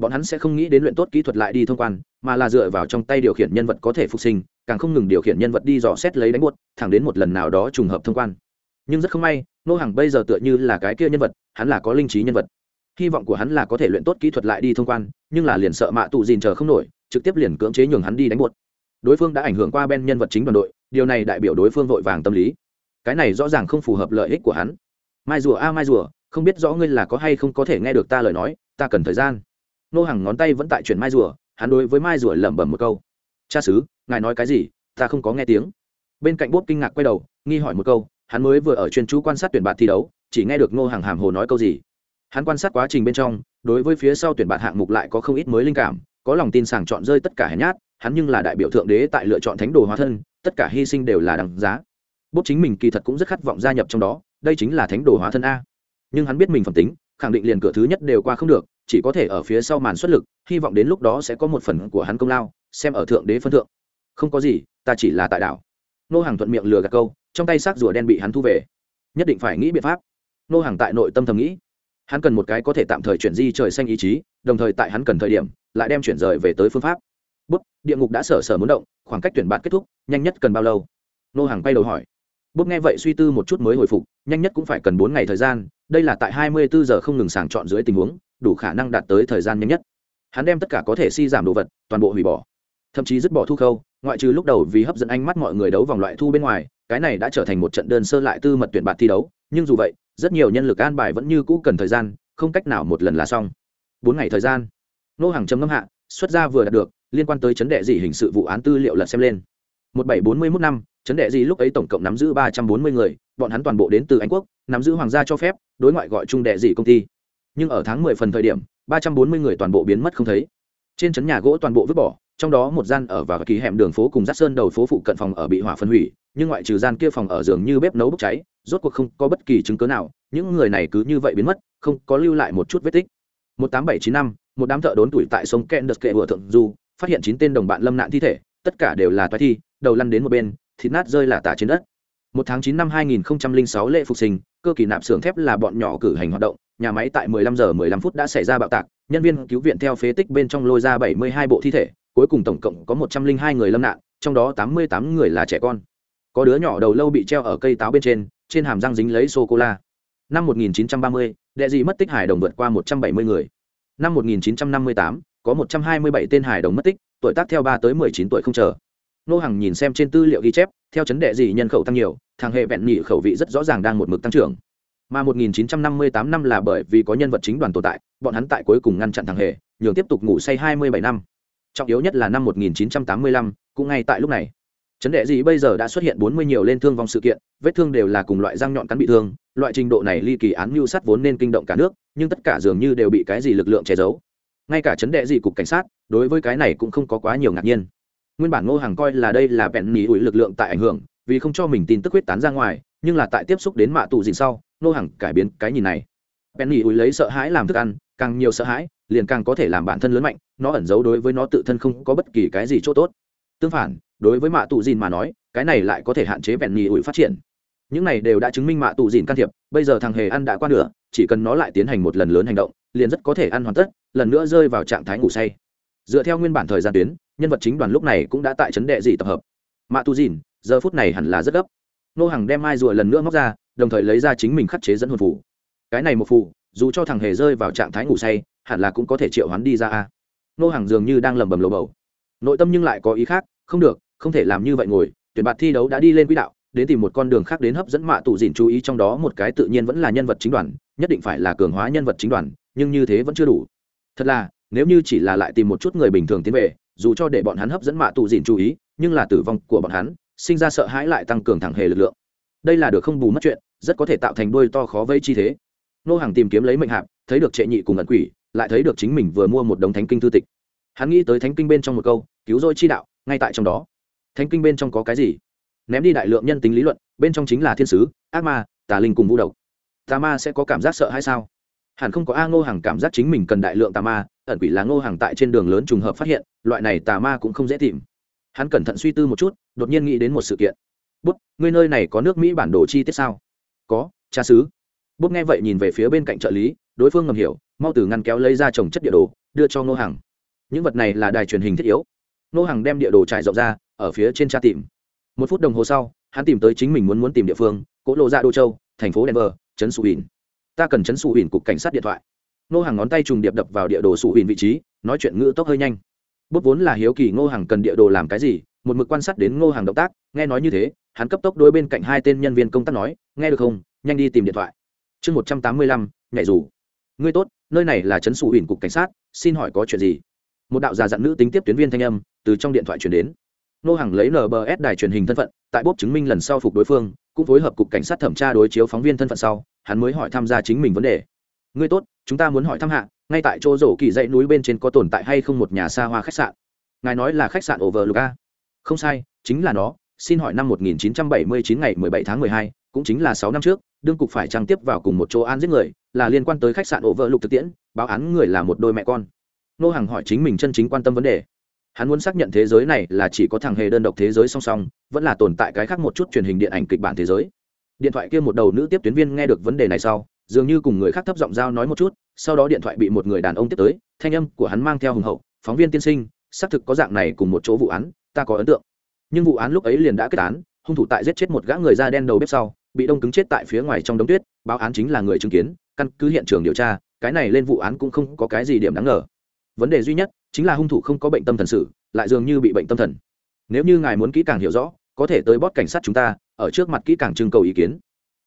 bọn hắn sẽ không nghĩ đến luyện tốt kỹ thuật lại đi thông quan, mà là dựa vào trong tay điều khiển nhân vật có thể phục sinh, càng không ngừng điều khiển nhân vật đi dò xét lấy đánh buốt, thẳng đến một lần nào đó trùng hợp thông quan. Nhưng rất không may, nô hàng bây giờ tựa như là cái kia nhân vật, hắn là có linh trí nhân vật. Hy vọng của hắn là có thể luyện tốt kỹ thuật lại đi thông quan, nhưng là liền sợ mạ tụ dìn chờ không nổi, trực tiếp liền cưỡng chế nhường hắn đi đánh buốt. Đối phương đã ảnh hưởng qua bên nhân vật chính đoàn đội, điều này đại biểu đối phương vội vàng tâm lý. Cái này rõ ràng không phù hợp lợi ích của hắn. Mai rùa a, mai rùa, không biết rõ ngươi là có hay không có thể nghe được ta lời nói, ta cần thời gian nô hàng ngón tay vẫn tại chuyển mai rùa, hắn đối với mai rùa lẩm bẩm một câu. Cha xứ ngài nói cái gì? Ta không có nghe tiếng. Bên cạnh bốp kinh ngạc quay đầu, nghi hỏi một câu, hắn mới vừa ở chuyên chú quan sát tuyển bạn thi đấu, chỉ nghe được nô hàng hàm hồ nói câu gì. Hắn quan sát quá trình bên trong, đối với phía sau tuyển bạn hạng mục lại có không ít mới linh cảm, có lòng tin sàng chọn rơi tất cả hèn nhát, hắn nhưng là đại biểu thượng đế tại lựa chọn thánh đồ hóa thân, tất cả hy sinh đều là đằng giá. Bốp chính mình kỳ thật cũng rất khát vọng gia nhập trong đó, đây chính là thánh đồ hóa thân a. Nhưng hắn biết mình phẩm tính, khẳng định liền cửa thứ nhất đều qua không được chỉ có thể ở phía sau màn xuất lực, hy vọng đến lúc đó sẽ có một phần của hắn công lao, xem ở thượng đế phân thượng. Không có gì, ta chỉ là tại đảo. Nô hàng thuận miệng lừa gạt câu, trong tay xác rùa đen bị hắn thu về. Nhất định phải nghĩ biện pháp. Nô hàng tại nội tâm thầm nghĩ. Hắn cần một cái có thể tạm thời chuyển di trời xanh ý chí, đồng thời tại hắn cần thời điểm, lại đem chuyển rời về tới phương pháp. Bút, địa ngục đã sở sở muốn động, khoảng cách tuyển bạn kết thúc, nhanh nhất cần bao lâu? Nô hàng quay đầu hỏi. Bút nghe vậy suy tư một chút mới hồi phục, nhanh nhất cũng phải cần bốn ngày thời gian, đây là tại hai mươi bốn giờ không ngừng sàng chọn dưới tình huống đủ khả năng đạt tới thời gian nhanh nhất. Hắn đem tất cả có thể si giảm đồ vật, toàn bộ hủy bỏ. Thậm chí dứt bỏ thu khâu, ngoại trừ lúc đầu vì hấp dẫn ánh mắt mọi người đấu vòng loại thu bên ngoài, cái này đã trở thành một trận đơn sơ lại tư mật tuyển bạt thi đấu, nhưng dù vậy, rất nhiều nhân lực an bài vẫn như cũ cần thời gian, không cách nào một lần là xong. Bốn ngày thời gian. Nô hàng trầm ngâm hạ, xuất ra vừa đạt được, liên quan tới chấn đệ dị hình sự vụ án tư liệu lật xem lên. Một bảy bốn mươi mốt năm, chấn đệ dị lúc ấy tổng cộng nắm giữ ba trăm bốn mươi người, bọn hắn toàn bộ đến từ anh quốc, nắm giữ hoàng gia cho phép, đối ngoại gọi trung đệ dị công ty nhưng ở tháng mười phần thời điểm, ba trăm bốn mươi người toàn bộ biến mất không thấy. Trên trấn nhà gỗ toàn bộ vứt bỏ, trong đó một gian ở và ký hẻm đường phố cùng rát sơn đầu phố phụ cận phòng ở bị hỏa phân hủy, nhưng ngoại trừ gian kia phòng ở giường như bếp nấu bốc cháy, rốt cuộc không có bất kỳ chứng cớ nào, những người này cứ như vậy biến mất, không có lưu lại một chút vết tích. Một tám bảy chín năm, một đám thợ đốn tuổi tại sông ken kệ vừa thượng du, phát hiện chín tên đồng bạn lâm nạn thi thể, tất cả đều là toái thi, đầu lăn đến một bên, thịt nát rơi là tả trên đất. Một tháng chín năm hai nghìn sáu lễ phục sinh, cơ kỳ nạp xưởng thép là bọn nhỏ cử hành hoạt động nhà máy tại 15 giờ 15 phút đã xảy ra bạo tạc nhân viên cứu viện theo phế tích bên trong lôi ra 72 bộ thi thể cuối cùng tổng cộng có 102 người lâm nạn trong đó 88 người là trẻ con. Có đứa nhỏ đầu lâu bị treo ở cây táo bên trên trên hàm răng dính lấy sô cô la năm 1930, đệ dị mất tích hải đồng vượt qua 170 người. Năm 1958, có 127 tên hải đồng mất tích tuổi tác theo 3 tới 19 tuổi không chờ. Nô hằng nhìn xem trên tư liệu ghi chép theo chấn đệ dị nhân khẩu tăng nhiều thằng hệ vẹn nhị khẩu vị rất rõ ràng đang một mực tăng trưởng mà 1958 năm là bởi vì có nhân vật chính đoàn tồn tại, bọn hắn tại cuối cùng ngăn chặn thằng hề, nhường tiếp tục ngủ say 27 năm. Trọng yếu nhất là năm 1985 cũng ngay tại lúc này. Chấn đệ gì bây giờ đã xuất hiện 40 nhiều lên thương vong sự kiện, vết thương đều là cùng loại răng nhọn cắn bị thương, loại trình độ này ly kỳ án mưu sát vốn nên kinh động cả nước, nhưng tất cả dường như đều bị cái gì lực lượng che giấu. Ngay cả chấn đệ gì cục cảnh sát, đối với cái này cũng không có quá nhiều ngạc nhiên. Nguyên bản ngô hàng coi là đây là bẹn nỉ ủi lực lượng tại ảnh hưởng, vì không cho mình tin tức huyết tán ra ngoài, nhưng là tại tiếp xúc đến mạ tù dìn sau Nô hàng cải biến cái nhìn này. Bẹn nỉ ủi lấy sợ hãi làm thức ăn, càng nhiều sợ hãi, liền càng có thể làm bản thân lớn mạnh, nó ẩn giấu đối với nó tự thân không có bất kỳ cái gì chỗ tốt. Tương phản, đối với mạ tù dìn mà nói, cái này lại có thể hạn chế bẹn nỉ ủi phát triển. Những này đều đã chứng minh mạ tù dìn can thiệp, bây giờ thằng hề ăn đã qua nửa, chỉ cần nó lại tiến hành một lần lớn hành động, liền rất có thể ăn hoàn tất, lần nữa rơi vào trạng thái ngủ say. Dựa theo nguyên bản thời gian tuyến, nhân vật chính đoàn lúc này cũng đã tại chấn đệ dị tập hợp. Mạ tu dìn, giờ phút này hẳn là rất gấp. Nô hàng đem mai rùa lần nữa móc ra đồng thời lấy ra chính mình khắc chế dẫn hồn phù, cái này một phù dù cho thằng hề rơi vào trạng thái ngủ say hẳn là cũng có thể triệu hoán đi ra a. Nô hàng dường như đang lầm bầm lầu bầu. Nội tâm nhưng lại có ý khác không được không thể làm như vậy ngồi tuyển bạt thi đấu đã đi lên quỹ đạo đến tìm một con đường khác đến hấp dẫn mạ tụ dìn chú ý trong đó một cái tự nhiên vẫn là nhân vật chính đoàn nhất định phải là cường hóa nhân vật chính đoàn nhưng như thế vẫn chưa đủ. Thật là nếu như chỉ là lại tìm một chút người bình thường tiến về dù cho để bọn hắn hấp dẫn mạ tụ dìn chú ý nhưng là tử vong của bọn hắn sinh ra sợ hãi lại tăng cường thẳng hề lực lượng đây là được không bù mất chuyện, rất có thể tạo thành đôi to khó vây chi thế. Nô hàng tìm kiếm lấy mệnh hạp, thấy được trệ nhị cùng ẩn quỷ, lại thấy được chính mình vừa mua một đống thánh kinh thư tịch. Hắn nghĩ tới thánh kinh bên trong một câu, cứu rỗi chi đạo, ngay tại trong đó. Thánh kinh bên trong có cái gì? Ném đi đại lượng nhân tính lý luận, bên trong chính là thiên sứ, ác ma, tà linh cùng vũ độc. Tà ma sẽ có cảm giác sợ hay sao? Hẳn không có a ngô hàng cảm giác chính mình cần đại lượng tà ma, ẩn quỷ là ngô hàng tại trên đường lớn trùng hợp phát hiện, loại này tà ma cũng không dễ tìm. Hắn cẩn thận suy tư một chút, đột nhiên nghĩ đến một sự kiện bút, ngươi nơi này có nước mỹ bản đồ chi tiết sao? Có, cha xứ. Bút nghe vậy nhìn về phía bên cạnh trợ lý, đối phương ngầm hiểu, mau từ ngăn kéo lấy ra trồng chất địa đồ, đưa cho ngô Hằng. những vật này là đài truyền hình thiết yếu. Ngô Hằng đem địa đồ trải rộng ra, ở phía trên tra tìm. Một phút đồng hồ sau, hắn tìm tới chính mình muốn muốn tìm địa phương cỗ lộ ra đô châu, thành phố denver, trấn sù huỳnh ta cần trấn sù huỳnh cục cảnh sát điện thoại. Ngô Hằng ngón tay trùng điệp đập vào địa đồ sù huỳnh vị trí, nói chuyện ngữ tốc hơi nhanh. Bút vốn là hiếu kỳ ngô Hằng cần địa đồ làm cái gì, một mực quan sát đến ngô hàng động tác, nghe nói như thế hắn cấp tốc đối bên cạnh hai tên nhân viên công tác nói, nghe được không? Nhanh đi tìm điện thoại. Chương một trăm tám mươi lăm, nhảy dù. Ngươi tốt, nơi này là trấn sủ ủy cục cảnh sát, xin hỏi có chuyện gì? Một đạo già dặn nữ tính tiếp tuyến viên thanh âm từ trong điện thoại chuyển đến. Nô hàng lấy nbs đài truyền hình thân phận, tại bốp chứng minh lần sau phục đối phương, cũng phối hợp cục cảnh sát thẩm tra đối chiếu phóng viên thân phận sau, hắn mới hỏi tham gia chính mình vấn đề. Ngươi tốt, chúng ta muốn hỏi thăm hạ, ngay tại chỗ rổ kỳ dãy núi bên trên có tồn tại hay không một nhà xa hoa khách sạn? Ngài nói là khách sạn overluga à? không sai, chính là nó xin hỏi năm 1979 ngày 17 tháng 12, cũng chính là 6 năm trước đương cục phải trang tiếp vào cùng một chỗ an giết người là liên quan tới khách sạn ổ vợ lục thực tiễn báo án người là một đôi mẹ con. Nô hàng hỏi chính mình chân chính quan tâm vấn đề. Hắn muốn xác nhận thế giới này là chỉ có thằng hề đơn độc thế giới song song vẫn là tồn tại cái khác một chút truyền hình điện ảnh kịch bản thế giới. Điện thoại kia một đầu nữ tiếp tuyến viên nghe được vấn đề này sau dường như cùng người khác thấp giọng giao nói một chút sau đó điện thoại bị một người đàn ông tiếp tới thanh âm của hắn mang theo hùng hậu phóng viên tiên sinh xác thực có dạng này cùng một chỗ vụ án ta có ấn tượng nhưng vụ án lúc ấy liền đã kết án, hung thủ tại giết chết một gã người da đen đầu bếp sau, bị đông cứng chết tại phía ngoài trong đống tuyết, báo án chính là người chứng kiến, căn cứ hiện trường điều tra, cái này lên vụ án cũng không có cái gì điểm đáng ngờ. Vấn đề duy nhất chính là hung thủ không có bệnh tâm thần sự, lại dường như bị bệnh tâm thần. Nếu như ngài muốn kỹ càng hiểu rõ, có thể tới bót cảnh sát chúng ta, ở trước mặt kỹ càng trưng cầu ý kiến.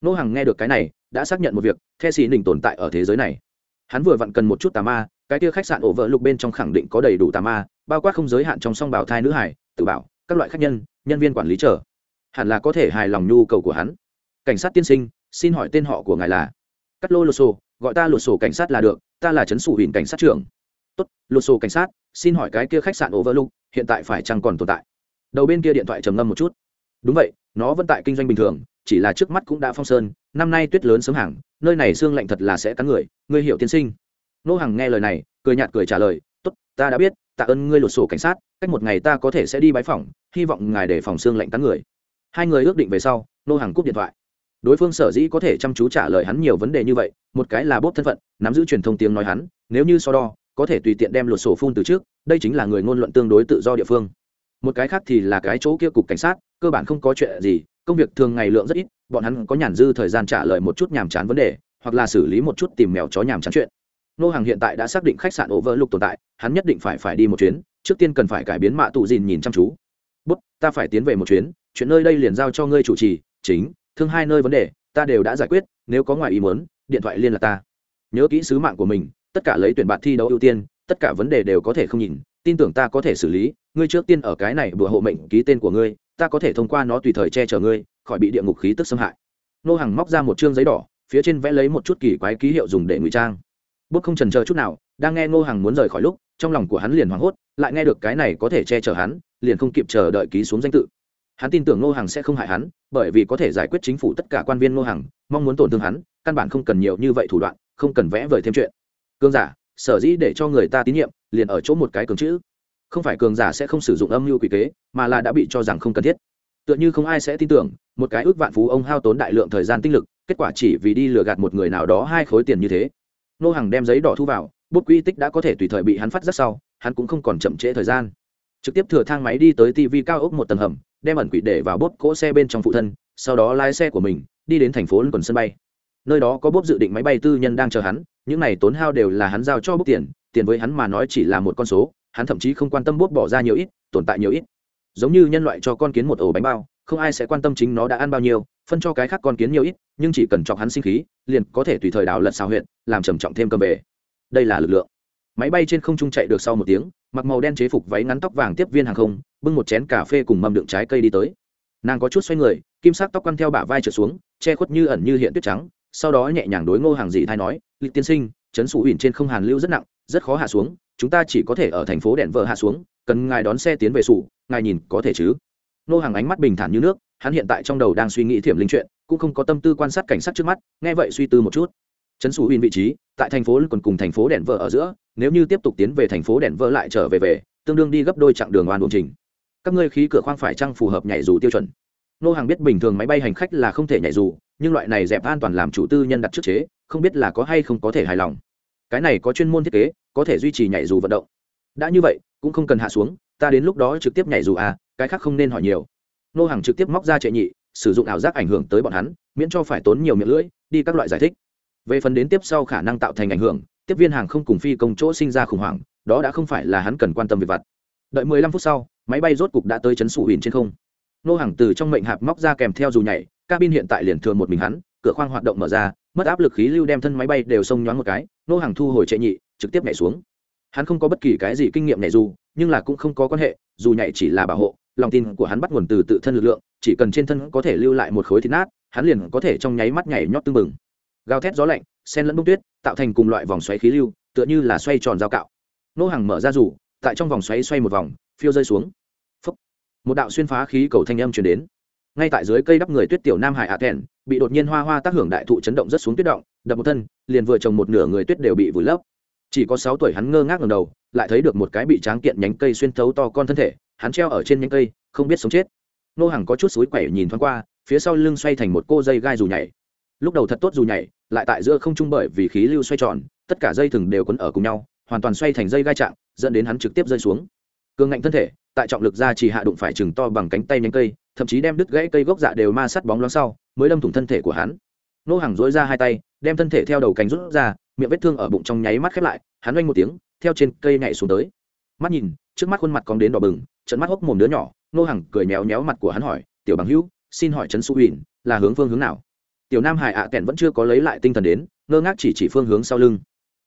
Nô hằng nghe được cái này, đã xác nhận một việc, the xì đình tồn tại ở thế giới này. Hắn vừa vặn cần một chút tà ma, cái kia khách sạn ổ vợ lục bên trong khẳng định có đầy đủ tà ma, bao quát không giới hạn trong song bảo thai nữ hải, tự bảo các loại khách nhân nhân viên quản lý chờ. hẳn là có thể hài lòng nhu cầu của hắn. Cảnh sát tiên sinh, xin hỏi tên họ của ngài là? Cắt lô lột sổ, gọi ta lột sổ cảnh sát là được, ta là trấn sủ huỳnh cảnh sát trưởng. Tốt, lột sổ cảnh sát, xin hỏi cái kia khách sạn overlook, hiện tại phải chăng còn tồn tại? Đầu bên kia điện thoại trầm ngâm một chút. Đúng vậy, nó vẫn tại kinh doanh bình thường, chỉ là trước mắt cũng đã phong sơn, năm nay tuyết lớn sớm hàng, nơi này xương lạnh thật là sẽ cắn người, ngươi hiểu tiên sinh. Nô hằng nghe lời này, cười nhạt cười trả lời, tốt, ta đã biết, tạ ơn ngươi lột sổ cảnh sát, cách một ngày ta có thể sẽ đi bái phòng hy vọng ngài để phòng xương lạnh tán người. Hai người ước định về sau, nô hàng cúp điện thoại. Đối phương sở dĩ có thể chăm chú trả lời hắn nhiều vấn đề như vậy, một cái là bốp thân phận, nắm giữ truyền thông tiếng nói hắn, nếu như so đo, có thể tùy tiện đem luật sổ phun từ trước, đây chính là người ngôn luận tương đối tự do địa phương. Một cái khác thì là cái chỗ kia cục cảnh sát, cơ bản không có chuyện gì, công việc thường ngày lượng rất ít, bọn hắn có nhàn dư thời gian trả lời một chút nhàm chán vấn đề, hoặc là xử lý một chút tìm mèo chó nhàm chán chuyện. Nô hàng hiện tại đã xác định khách sạn ổ vỡ lục tồn tại, hắn nhất định phải phải đi một chuyến, trước tiên cần phải cải biến mạ tụ dìn nhìn chăm chú ta phải tiến về một chuyến, chuyện nơi đây liền giao cho ngươi chủ trì, chính, thương hai nơi vấn đề, ta đều đã giải quyết, nếu có ngoài ý muốn, điện thoại liên lạc ta. Nhớ kỹ sứ mạng của mình, tất cả lấy tuyển bạn thi đấu ưu tiên, tất cả vấn đề đều có thể không nhìn, tin tưởng ta có thể xử lý, ngươi trước tiên ở cái này bữa hộ mệnh ký tên của ngươi, ta có thể thông qua nó tùy thời che chở ngươi, khỏi bị địa ngục khí tức xâm hại. Nô hàng móc ra một chương giấy đỏ, phía trên vẽ lấy một chút kỳ quái ký hiệu dùng để ngụy trang. Bút không trần chờ chút nào, đang nghe ngô hàng muốn rời khỏi lúc, trong lòng của hắn liền hoảng hốt, lại nghe được cái này có thể che chở hắn liền không kịp chờ đợi ký xuống danh tự. Hắn tin tưởng ngô Hằng sẽ không hại hắn bởi vì có thể giải quyết chính phủ tất cả quan viên ngô Hằng, mong muốn tổn thương hắn căn bản không cần nhiều như vậy thủ đoạn không cần vẽ vời thêm chuyện. Cương giả sở dĩ để cho người ta tín nhiệm liền ở chỗ một cái cường chữ. Không phải cường giả sẽ không sử dụng âm mưu quỷ kế mà là đã bị cho rằng không cần thiết. Tựa như không ai sẽ tin tưởng một cái ước vạn phú ông hao tốn đại lượng thời gian tinh lực kết quả chỉ vì đi lừa gạt một người nào đó hai khối tiền như thế. Nô hàng đem giấy đỏ thu vào bút quy tích đã có thể tùy thời bị hắn phát rất sau hắn cũng không còn chậm trễ thời gian trực tiếp thừa thang máy đi tới tv cao ốc một tầng hầm, đem ẩn quỷ để vào bốt cỗ xe bên trong phụ thân, sau đó lái xe của mình, đi đến thành phố lân quần sân bay. Nơi đó có bốt dự định máy bay tư nhân đang chờ hắn, những này tốn hao đều là hắn giao cho bút tiền tiền với hắn mà nói chỉ là một con số, hắn thậm chí không quan tâm bốp bỏ ra nhiều ít, tồn tại nhiều ít. Giống như nhân loại cho con kiến một ổ bánh bao, không ai sẽ quan tâm chính nó đã ăn bao nhiêu, phân cho cái khác con kiến nhiều ít, nhưng chỉ cần chọc hắn sinh khí, liền có thể tùy thời đào lật xào huyện làm trầm trọng thêm cầm về. Đây là lực lượng. Máy bay trên không trung chạy được sau một tiếng mặc màu đen chế phục váy ngắn tóc vàng tiếp viên hàng không, bưng một chén cà phê cùng mâm đựng trái cây đi tới. Nàng có chút xoay người, kim sắc tóc quăn theo bả vai trượt xuống, che khuất như ẩn như hiện tuyết trắng, sau đó nhẹ nhàng đối ngô hàng dị thay nói lịch tiên sinh, chấn sủ ỉn trên không hàn lưu rất nặng, rất khó hạ xuống, chúng ta chỉ có thể ở thành phố đèn vợ hạ xuống, cần ngài đón xe tiến về sủ, ngài nhìn có thể chứ? Ngô hàng ánh mắt bình thản như nước, hắn hiện tại trong đầu đang suy nghĩ thiểm linh chuyện, cũng không có tâm tư quan sát cảnh sát trước mắt, nghe vậy suy tư một chút trấn sủ ủyển vị trí, tại thành phố còn cùng thành phố đèn vợ ở giữa, nếu như tiếp tục tiến về thành phố đèn vợ lại trở về về, tương đương đi gấp đôi chặng đường oan buồng trình. Các ngươi khí cửa khoang phải chăng phù hợp nhảy dù tiêu chuẩn? Nô hàng biết bình thường máy bay hành khách là không thể nhảy dù, nhưng loại này dẹp an toàn làm chủ tư nhân đặt trước chế, không biết là có hay không có thể hài lòng. Cái này có chuyên môn thiết kế, có thể duy trì nhảy dù vận động. Đã như vậy, cũng không cần hạ xuống, ta đến lúc đó trực tiếp nhảy dù à cái khác không nên hỏi nhiều. Nô hàng trực tiếp móc ra trệ nhị, sử dụng ảo giác ảnh hưởng tới bọn hắn, miễn cho phải tốn nhiều miệng lưỡi, đi các loại giải thích về phần đến tiếp sau khả năng tạo thành ảnh hưởng, tiếp viên hàng không cùng phi công chỗ sinh ra khủng hoảng, đó đã không phải là hắn cần quan tâm về vặt. Đợi mười lăm phút sau, máy bay rốt cục đã tới chấn sủ huỳnh trên không. Nô hàng từ trong mệnh hạp móc ra kèm theo dù nhảy, cabin hiện tại liền thường một mình hắn, cửa khoang hoạt động mở ra, mất áp lực khí lưu đem thân máy bay đều xông nhoáng một cái, nô hàng thu hồi chạy nhị, trực tiếp nhảy xuống. Hắn không có bất kỳ cái gì kinh nghiệm nhảy dù, nhưng là cũng không có quan hệ, dù nhảy chỉ là bảo hộ, lòng tin của hắn bắt nguồn từ tự thân lực lượng, chỉ cần trên thân có thể lưu lại một khối thịt nát, hắn liền có thể trong nháy mắt nhảy nhót tương bừng gào thét gió lạnh, sen lẫn bông tuyết, tạo thành cùng loại vòng xoáy khí lưu, tựa như là xoay tròn dao cạo. Nô hàng mở ra rủ, tại trong vòng xoáy xoay một vòng, phiêu rơi xuống. Phúc. một đạo xuyên phá khí cầu thanh âm truyền đến. Ngay tại dưới cây đắp người tuyết tiểu nam hải hạ thẹn, bị đột nhiên hoa hoa tác hưởng đại thụ chấn động rất xuống tuyết động, đập một thân, liền vừa trồng một nửa người tuyết đều bị vùi lấp. Chỉ có sáu tuổi hắn ngơ ngác ngầm đầu, lại thấy được một cái bị tráng kiện nhánh cây xuyên thấu to con thân thể, hắn treo ở trên nhánh cây, không biết sống chết. Nô hàng có chút suối quẩy nhìn thoáng qua, phía sau lưng xoay thành một cô dây gai dù nhảy lúc đầu thật tốt dù nhảy, lại tại giữa không trung bởi vì khí lưu xoay tròn, tất cả dây thừng đều quấn ở cùng nhau, hoàn toàn xoay thành dây gai chạm, dẫn đến hắn trực tiếp rơi xuống. Cường ngạnh thân thể, tại trọng lực ra chỉ hạ đụng phải chừng to bằng cánh tay nhánh cây, thậm chí đem đứt gãy cây gốc dạ đều ma sát bóng loáng sau, mới đâm thủng thân thể của hắn. Nô hàng dối ra hai tay, đem thân thể theo đầu cánh rút ra, miệng vết thương ở bụng trong nháy mắt khép lại, hắn oanh một tiếng, theo trên cây nhảy xuống tới. Mắt nhìn, trước mắt khuôn mặt cong đến đỏ bừng trận mắt hốc mồm đứa nhỏ, nô hàng cười méo méo mặt của hắn hỏi, tiểu bằng hữu, xin hỏi trấn su huỳnh là hướng phương hướng nào? Tiểu nam hải ạ à kèn vẫn chưa có lấy lại tinh thần đến, ngơ ngác chỉ chỉ phương hướng sau lưng.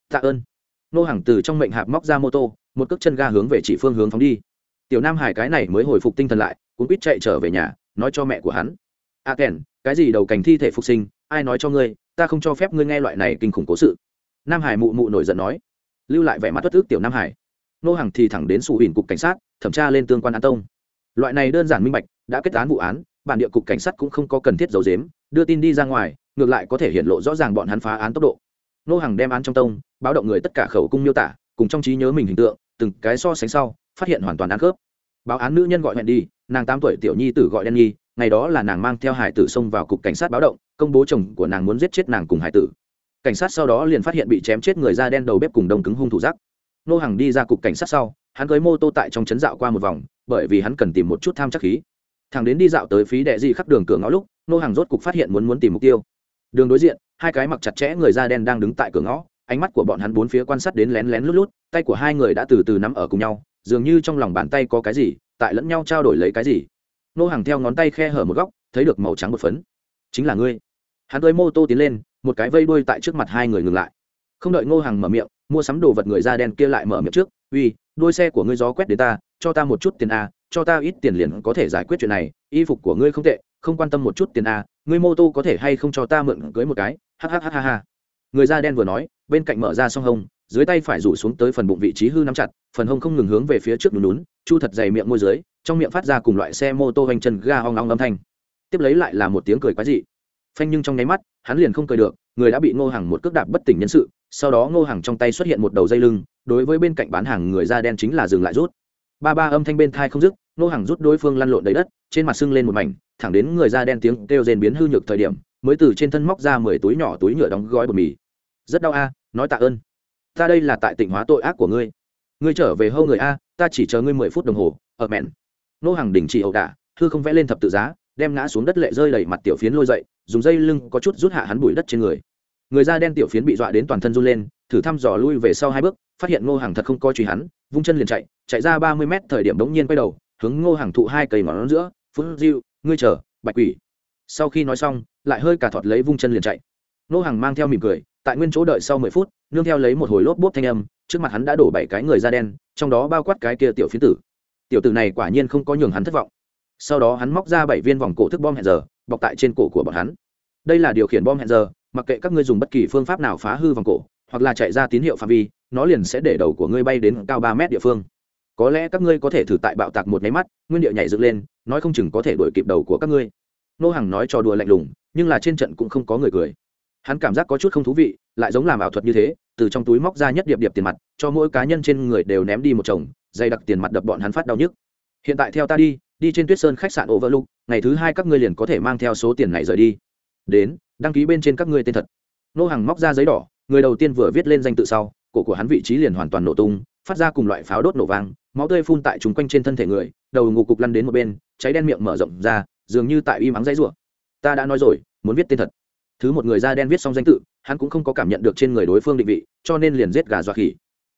Tạ ơn. Nô hàng từ trong mệnh hạp móc ra mô tô, một cước chân ga hướng về chỉ phương hướng phóng đi. Tiểu nam hải cái này mới hồi phục tinh thần lại cũng biết chạy trở về nhà, nói cho mẹ của hắn. A à kèn, cái gì đầu cành thi thể phục sinh, ai nói cho ngươi, ta không cho phép ngươi nghe loại này kinh khủng cố sự. Nam hải mụ mụ nổi giận nói. Lưu lại vẻ mặt thất ước tiểu nam hải. Nô hàng thì thẳng đến sủ ỉn cục cảnh sát, thẩm tra lên tương quan an tông. Loại này đơn giản minh bạch, đã kết án vụ án, bản địa cục cảnh sát cũng không có cần thiết giấu giếm đưa tin đi ra ngoài, ngược lại có thể hiện lộ rõ ràng bọn hắn phá án tốc độ. Nô hàng đem án trong tông, báo động người tất cả khẩu cung miêu tả, cùng trong trí nhớ mình hình tượng, từng cái so sánh sau, phát hiện hoàn toàn ăn khớp. Báo án nữ nhân gọi hẹn đi nàng tám tuổi tiểu nhi tử gọi đen nhi ngày đó là nàng mang theo hải tử xông vào cục cảnh sát báo động, công bố chồng của nàng muốn giết chết nàng cùng hải tử. Cảnh sát sau đó liền phát hiện bị chém chết người da đen đầu bếp cùng đông cứng hung thủ giác nô hàng đi ra cục cảnh sát sau, hắn cưới mô tô tại trong trấn dạo qua một vòng, bởi vì hắn cần tìm một chút tham chắc khí. Thằng đến đi dạo tới phí đệ di khắp đường cửa ngõ lúc nô hàng rốt cục phát hiện muốn muốn tìm mục tiêu. Đường đối diện, hai cái mặc chặt chẽ người da đen đang đứng tại cửa ngõ, ánh mắt của bọn hắn bốn phía quan sát đến lén lén lút lút, tay của hai người đã từ từ nắm ở cùng nhau, dường như trong lòng bàn tay có cái gì, tại lẫn nhau trao đổi lấy cái gì. Nô hàng theo ngón tay khe hở một góc, thấy được màu trắng một phấn. Chính là ngươi. Hắn tới mô tô tiến lên, một cái vây đuôi tại trước mặt hai người ngừng lại. Không đợi ngô hàng mở miệng, mua sắm đồ vật người da đen kia lại mở miệng trước, uy, đuôi xe của ngươi gió quét đến ta, cho ta một chút tiền a cho ta ít tiền liền có thể giải quyết chuyện này, y phục của ngươi không tệ không quan tâm một chút tiền a, ngươi mô tô có thể hay không cho ta mượn cưới một cái? Hhhh người da đen vừa nói, bên cạnh mở ra song hông dưới tay phải rủ xuống tới phần bụng vị trí hư nắm chặt, phần hông không ngừng hướng về phía trước lún lún chu thật dày miệng môi dưới, trong miệng phát ra cùng loại xe mô tô hoành chân ga hoang long âm thanh. Tiếp lấy lại là một tiếng cười quái dị. Phanh nhưng trong nháy mắt, hắn liền không cười được, người đã bị ngô hàng một cước đạp bất tỉnh nhân sự, sau đó ngô hàng trong tay xuất hiện một đầu dây lưng, đối với bên cạnh bán hàng người da đen chính là dừng lại rút. Ba ba âm thanh bên thai không dứt Nô hàng rút đối phương lăn lộn đầy đất, trên mặt sưng lên một mảnh, thẳng đến người da đen tiếng kêu rền biến hư nhược thời điểm, mới từ trên thân móc ra mười túi nhỏ túi nhựa đóng gói bột mì. Rất đau a, nói tạ ơn. Ta đây là tại tỉnh hóa tội ác của ngươi. Ngươi trở về hâu người a, ta chỉ chờ ngươi mười phút đồng hồ, ở mẹn. Nô hàng đình chỉ ẩu đả thư không vẽ lên thập tự giá, đem ngã xuống đất lệ rơi đầy mặt tiểu phiến lôi dậy, dùng dây lưng có chút rút hạ hắn bụi đất trên người. Người da đen tiểu phiến bị dọa đến toàn thân run lên, thử thăm dò lui về sau hai bước, phát hiện ngô hàng thật không coi truy hắn, vung chân liền chạy chạy ra ba mươi mét thời điểm đống nhiên quay đầu hướng ngô hàng thụ hai cây ngón giữa phút diệu ngươi chờ, bạch quỷ. Sau khi nói xong, lại hơi cả thọt lấy vung chân liền chạy. Ngô hàng mang theo mỉm cười, tại nguyên chỗ đợi sau mười phút, nương theo lấy một hồi lốp bốp thanh âm, trước mặt hắn đã đổ bảy cái người da đen, trong đó bao quát cái kia tiểu phiến tử. Tiểu tử này quả nhiên không có nhường hắn thất vọng. Sau đó hắn móc ra bảy viên vòng cổ thức bom hẹn giờ, bọc tại trên cổ của bọn hắn. Đây là điều khiển bom hẹn giờ, mặc kệ các ngươi dùng bất kỳ phương pháp nào phá hư vòng cổ, hoặc là chạy ra tín hiệu phạm vi, nó liền sẽ để đầu của ngươi bay đến cao ba mét địa phương có lẽ các ngươi có thể thử tại bạo tạc một nháy mắt, nguyên điệu nhảy dựng lên, nói không chừng có thể đuổi kịp đầu của các ngươi. Nô hàng nói trò đùa lạnh lùng, nhưng là trên trận cũng không có người cười. Hắn cảm giác có chút không thú vị, lại giống làm ảo thuật như thế, từ trong túi móc ra nhất điệp điệp tiền mặt, cho mỗi cá nhân trên người đều ném đi một chồng, dày đặc tiền mặt đập bọn hắn phát đau nhức. Hiện tại theo ta đi đi trên tuyết sơn khách sạn ổ vỡ lục ngày thứ hai các ngươi liền có thể mang theo số tiền này rời đi. Đến, đăng ký bên trên các ngươi tên thật. Nô hàng móc ra giấy đỏ, người đầu tiên vừa viết lên danh tự sau, cổ của hắn vị trí liền hoàn toàn nổ tung phát ra cùng loại pháo đốt nổ vang, máu tươi phun tại chúng quanh trên thân thể người, đầu ngủ cục lăn đến một bên, cháy đen miệng mở rộng ra, dường như tại y mắng dãy rủa. Ta đã nói rồi, muốn viết tên thật. Thứ một người da đen viết xong danh tự, hắn cũng không có cảm nhận được trên người đối phương định vị, cho nên liền giết gà dọa khỉ.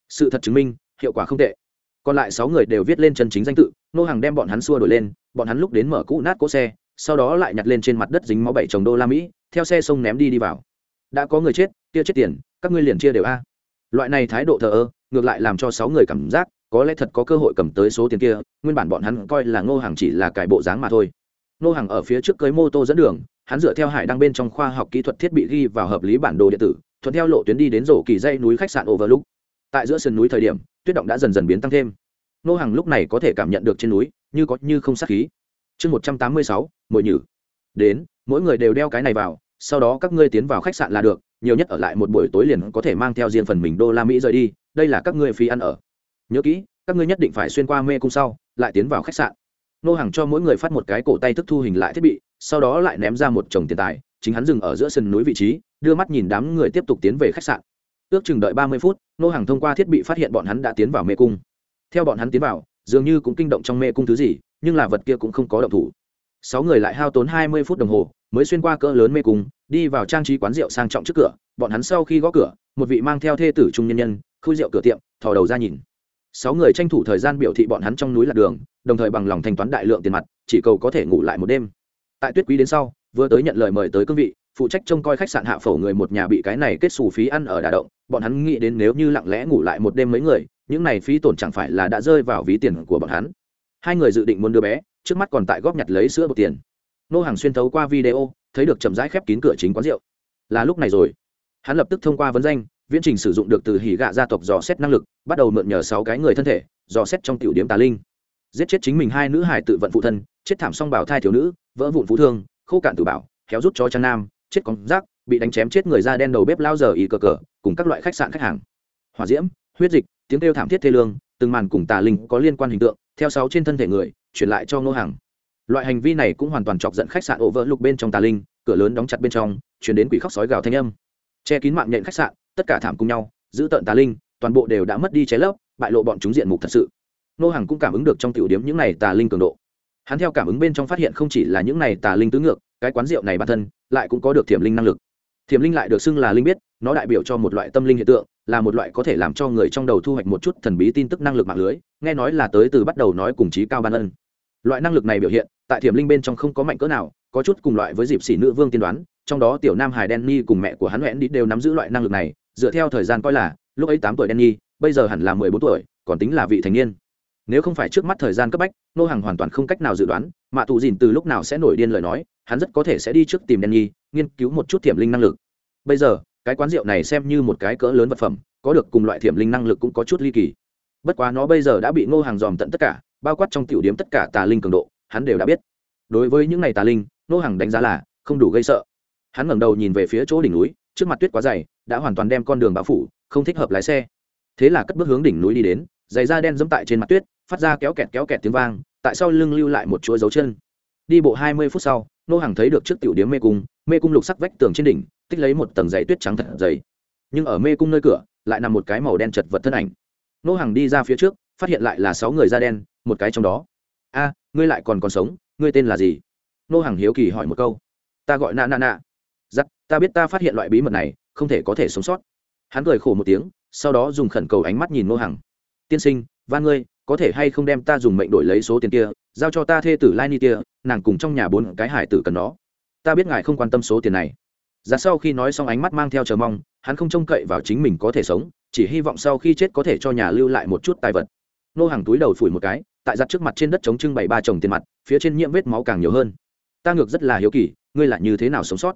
Sự thật chứng minh, hiệu quả không tệ. Còn lại sáu người đều viết lên chân chính danh tự, nô hàng đem bọn hắn xua đổi lên, bọn hắn lúc đến mở cũ nát cỗ xe, sau đó lại nhặt lên trên mặt đất dính máu bảy chồng đô la mỹ, theo xe sông ném đi đi vào. Đã có người chết, kia chết tiền, các ngươi liền chia đều a loại này thái độ thờ ơ, ngược lại làm cho sáu người cảm giác, có lẽ thật có cơ hội cầm tới số tiền kia, nguyên bản bọn hắn coi là ngô hàng chỉ là cải bộ dáng mà thôi. Ngô hàng ở phía trước cưới mô tô dẫn đường, hắn dựa theo hải đăng bên trong khoa học kỹ thuật thiết bị ghi vào hợp lý bản đồ điện tử, thuận theo lộ tuyến đi đến rổ kỳ dây núi khách sạn overlook. Tại giữa sườn núi thời điểm, tuyết động đã dần dần biến tăng thêm. Nô hàng lúc này có thể cảm nhận được trên núi, như có như không sát khí. Chương một trăm tám mươi sáu mỗi nhử. Đến, mỗi người đều đeo cái này vào sau đó các ngươi tiến vào khách sạn là được, nhiều nhất ở lại một buổi tối liền có thể mang theo riêng phần mình đô la mỹ rời đi, đây là các ngươi phí ăn ở. Nhớ kỹ, các ngươi nhất định phải xuyên qua mê cung sau, lại tiến vào khách sạn. Nô hàng cho mỗi người phát một cái cổ tay thức thu hình lại thiết bị, sau đó lại ném ra một chồng tiền tài, chính hắn dừng ở giữa sân núi vị trí, đưa mắt nhìn đám người tiếp tục tiến về khách sạn. Ước chừng đợi ba mươi phút, nô hàng thông qua thiết bị phát hiện bọn hắn đã tiến vào mê cung. Theo bọn hắn tiến vào, dường như cũng kinh động trong mê cung thứ gì, nhưng là vật kia cũng không có động thủ. Sáu người lại hao tốn hai mươi phút đồng hồ mới xuyên qua cỡ lớn mê cung, đi vào trang trí quán rượu sang trọng trước cửa, bọn hắn sau khi gõ cửa, một vị mang theo thê tử trung nhân nhân, khui rượu cửa tiệm, thò đầu ra nhìn. Sáu người tranh thủ thời gian biểu thị bọn hắn trong núi lạc đường, đồng thời bằng lòng thanh toán đại lượng tiền mặt, chỉ cầu có thể ngủ lại một đêm. Tại tuyết quý đến sau, vừa tới nhận lời mời tới cương vị, phụ trách trông coi khách sạn hạ phổ người một nhà bị cái này kết xù phí ăn ở đà động, bọn hắn nghĩ đến nếu như lặng lẽ ngủ lại một đêm mấy người, những này phí tổn chẳng phải là đã rơi vào ví tiền của bọn hắn. Hai người dự định muốn đưa bé, trước mắt còn tại góp nhặt lấy sữa bột tiền nô hàng xuyên thấu qua video, thấy được chậm rãi khép kín cửa chính quán rượu. Là lúc này rồi. Hắn lập tức thông qua vấn danh, viễn trình sử dụng được từ hỉ gạ gia tộc dò xét năng lực, bắt đầu mượn nhờ sáu cái người thân thể, dò xét trong tiểu điểm tà linh. Giết chết chính mình hai nữ hải tự vận phụ thân, chết thảm song bảo thai thiếu nữ, vỡ vụn phú thương, khô cạn tử bảo kéo rút cho trang nam, chết con rác, bị đánh chém chết người da đen đầu bếp lao giờ y cờ cờ, cùng các loại khách sạn khách hàng. Hỏa diễm, huyết dịch, tiếng kêu thảm thiết thê lương, từng màn cùng tà linh có liên quan hình tượng, theo sáu trên thân thể người chuyển lại cho ngô hàng loại hành vi này cũng hoàn toàn chọc giận khách sạn ổ vỡ lục bên trong tà linh, cửa lớn đóng chặt bên trong, chuyển đến quỷ khóc sói gào thanh âm. Che kín mạng nhện khách sạn, tất cả thảm cùng nhau, giữ tận tà linh, toàn bộ đều đã mất đi cháy lấp bại lộ bọn chúng diện mục thật sự. Nô hàng cũng cảm ứng được trong tiểu điểm những này tà linh cường độ. Hắn theo cảm ứng bên trong phát hiện không chỉ là những này tà linh tứ ngược, cái quán rượu này bản thân lại cũng có được thiểm linh năng lực. Thiểm linh lại được xưng là linh biết, nó đại biểu cho một loại tâm linh hiện tượng, là một loại có thể làm cho người trong đầu thu hoạch một chút thần bí tin tức năng lực mạng lưới, nghe nói là tới từ bắt đầu nói cùng trí cao ban ân loại năng lực này biểu hiện, tại thiểm linh bên trong không có mạnh cỡ nào, có chút cùng loại với dịp xỉ nữ vương tiên đoán, trong đó tiểu nam hải đen cùng mẹ của hắn huẽn đi đều nắm giữ loại năng lực này, dựa theo thời gian coi là, lúc ấy tám tuổi đen bây giờ hẳn là mười bốn tuổi, còn tính là vị thành niên. Nếu không phải trước mắt thời gian cấp bách, nô hàng hoàn toàn không cách nào dự đoán mạ tù dìn từ lúc nào sẽ nổi điên lời nói, hắn rất có thể sẽ đi trước tìm đen nghiên cứu một chút thiểm linh năng lực. Bây giờ, cái quán rượu này xem như một cái cỡ lớn vật phẩm, có được cùng loại thiểm linh năng lực cũng có chút ly kỳ. Bất quá nó bây giờ đã bị ngô hàng dòm tận tất cả bao quát trong tiểu điểm tất cả tà linh cường độ, hắn đều đã biết. Đối với những này tà linh, nô hàng đánh giá là không đủ gây sợ. Hắn ngẩng đầu nhìn về phía chỗ đỉnh núi, trước mặt tuyết quá dày, đã hoàn toàn đem con đường bao phủ, không thích hợp lái xe. Thế là cất bước hướng đỉnh núi đi đến, giày da đen dẫm tại trên mặt tuyết, phát ra kéo kẹt kéo kẹt tiếng vang, tại sau lưng lưu lại một chuỗi dấu chân. Đi bộ hai mươi phút sau, nô hàng thấy được trước tiểu điếm mê cung mê cung lục sắc vách tường trên đỉnh, tích lấy một tầng giấy tuyết trắng thật dày. Nhưng ở mê cung nơi cửa, lại nằm một cái màu đen chật vật thân ảnh. Nô hàng đi ra phía trước, phát hiện lại là sáu người da đen một cái trong đó. A, ngươi lại còn còn sống, ngươi tên là gì? Nô hàng hiếu kỳ hỏi một câu. Ta gọi nạ nạ nạ giặc ta biết ta phát hiện loại bí mật này, không thể có thể sống sót. Hắn cười khổ một tiếng, sau đó dùng khẩn cầu ánh mắt nhìn nô hàng tiên sinh van ngươi, có thể hay không đem ta dùng mệnh đổi lấy số tiền kia, giao cho ta thê tử lai ni tia nàng cùng trong nhà bốn cái hải tử cần nó. Ta biết ngài không quan tâm số tiền này. Giá sau khi nói xong ánh mắt mang theo chờ mong, hắn không trông cậy vào chính mình có thể sống, chỉ hy vọng sau khi chết có thể cho nhà lưu lại một chút tài vật nô hàng túi đầu phủi một cái, tại giặt trước mặt trên đất chống trưng bày ba chồng tiền mặt, phía trên nhiễm vết máu càng nhiều hơn. Ta ngược rất là hiếu kỳ, ngươi lại như thế nào sống sót?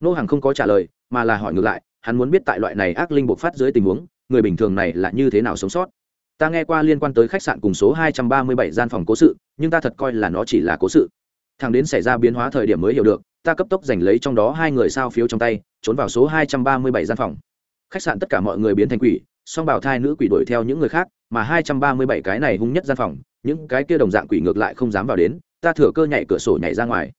Nô hàng không có trả lời, mà là hỏi ngược lại, hắn muốn biết tại loại này ác linh bộc phát dưới tình huống, người bình thường này là như thế nào sống sót? Ta nghe qua liên quan tới khách sạn cùng số 237 gian phòng cố sự, nhưng ta thật coi là nó chỉ là cố sự. Thằng đến xảy ra biến hóa thời điểm mới hiểu được, ta cấp tốc giành lấy trong đó hai người sao phiếu trong tay, trốn vào số 237 gian phòng. Khách sạn tất cả mọi người biến thành quỷ song bảo thai nữ quỷ đuổi theo những người khác, mà 237 cái này hung nhất gian phòng, những cái kia đồng dạng quỷ ngược lại không dám vào đến, ta thừa cơ nhảy cửa sổ nhảy ra ngoài.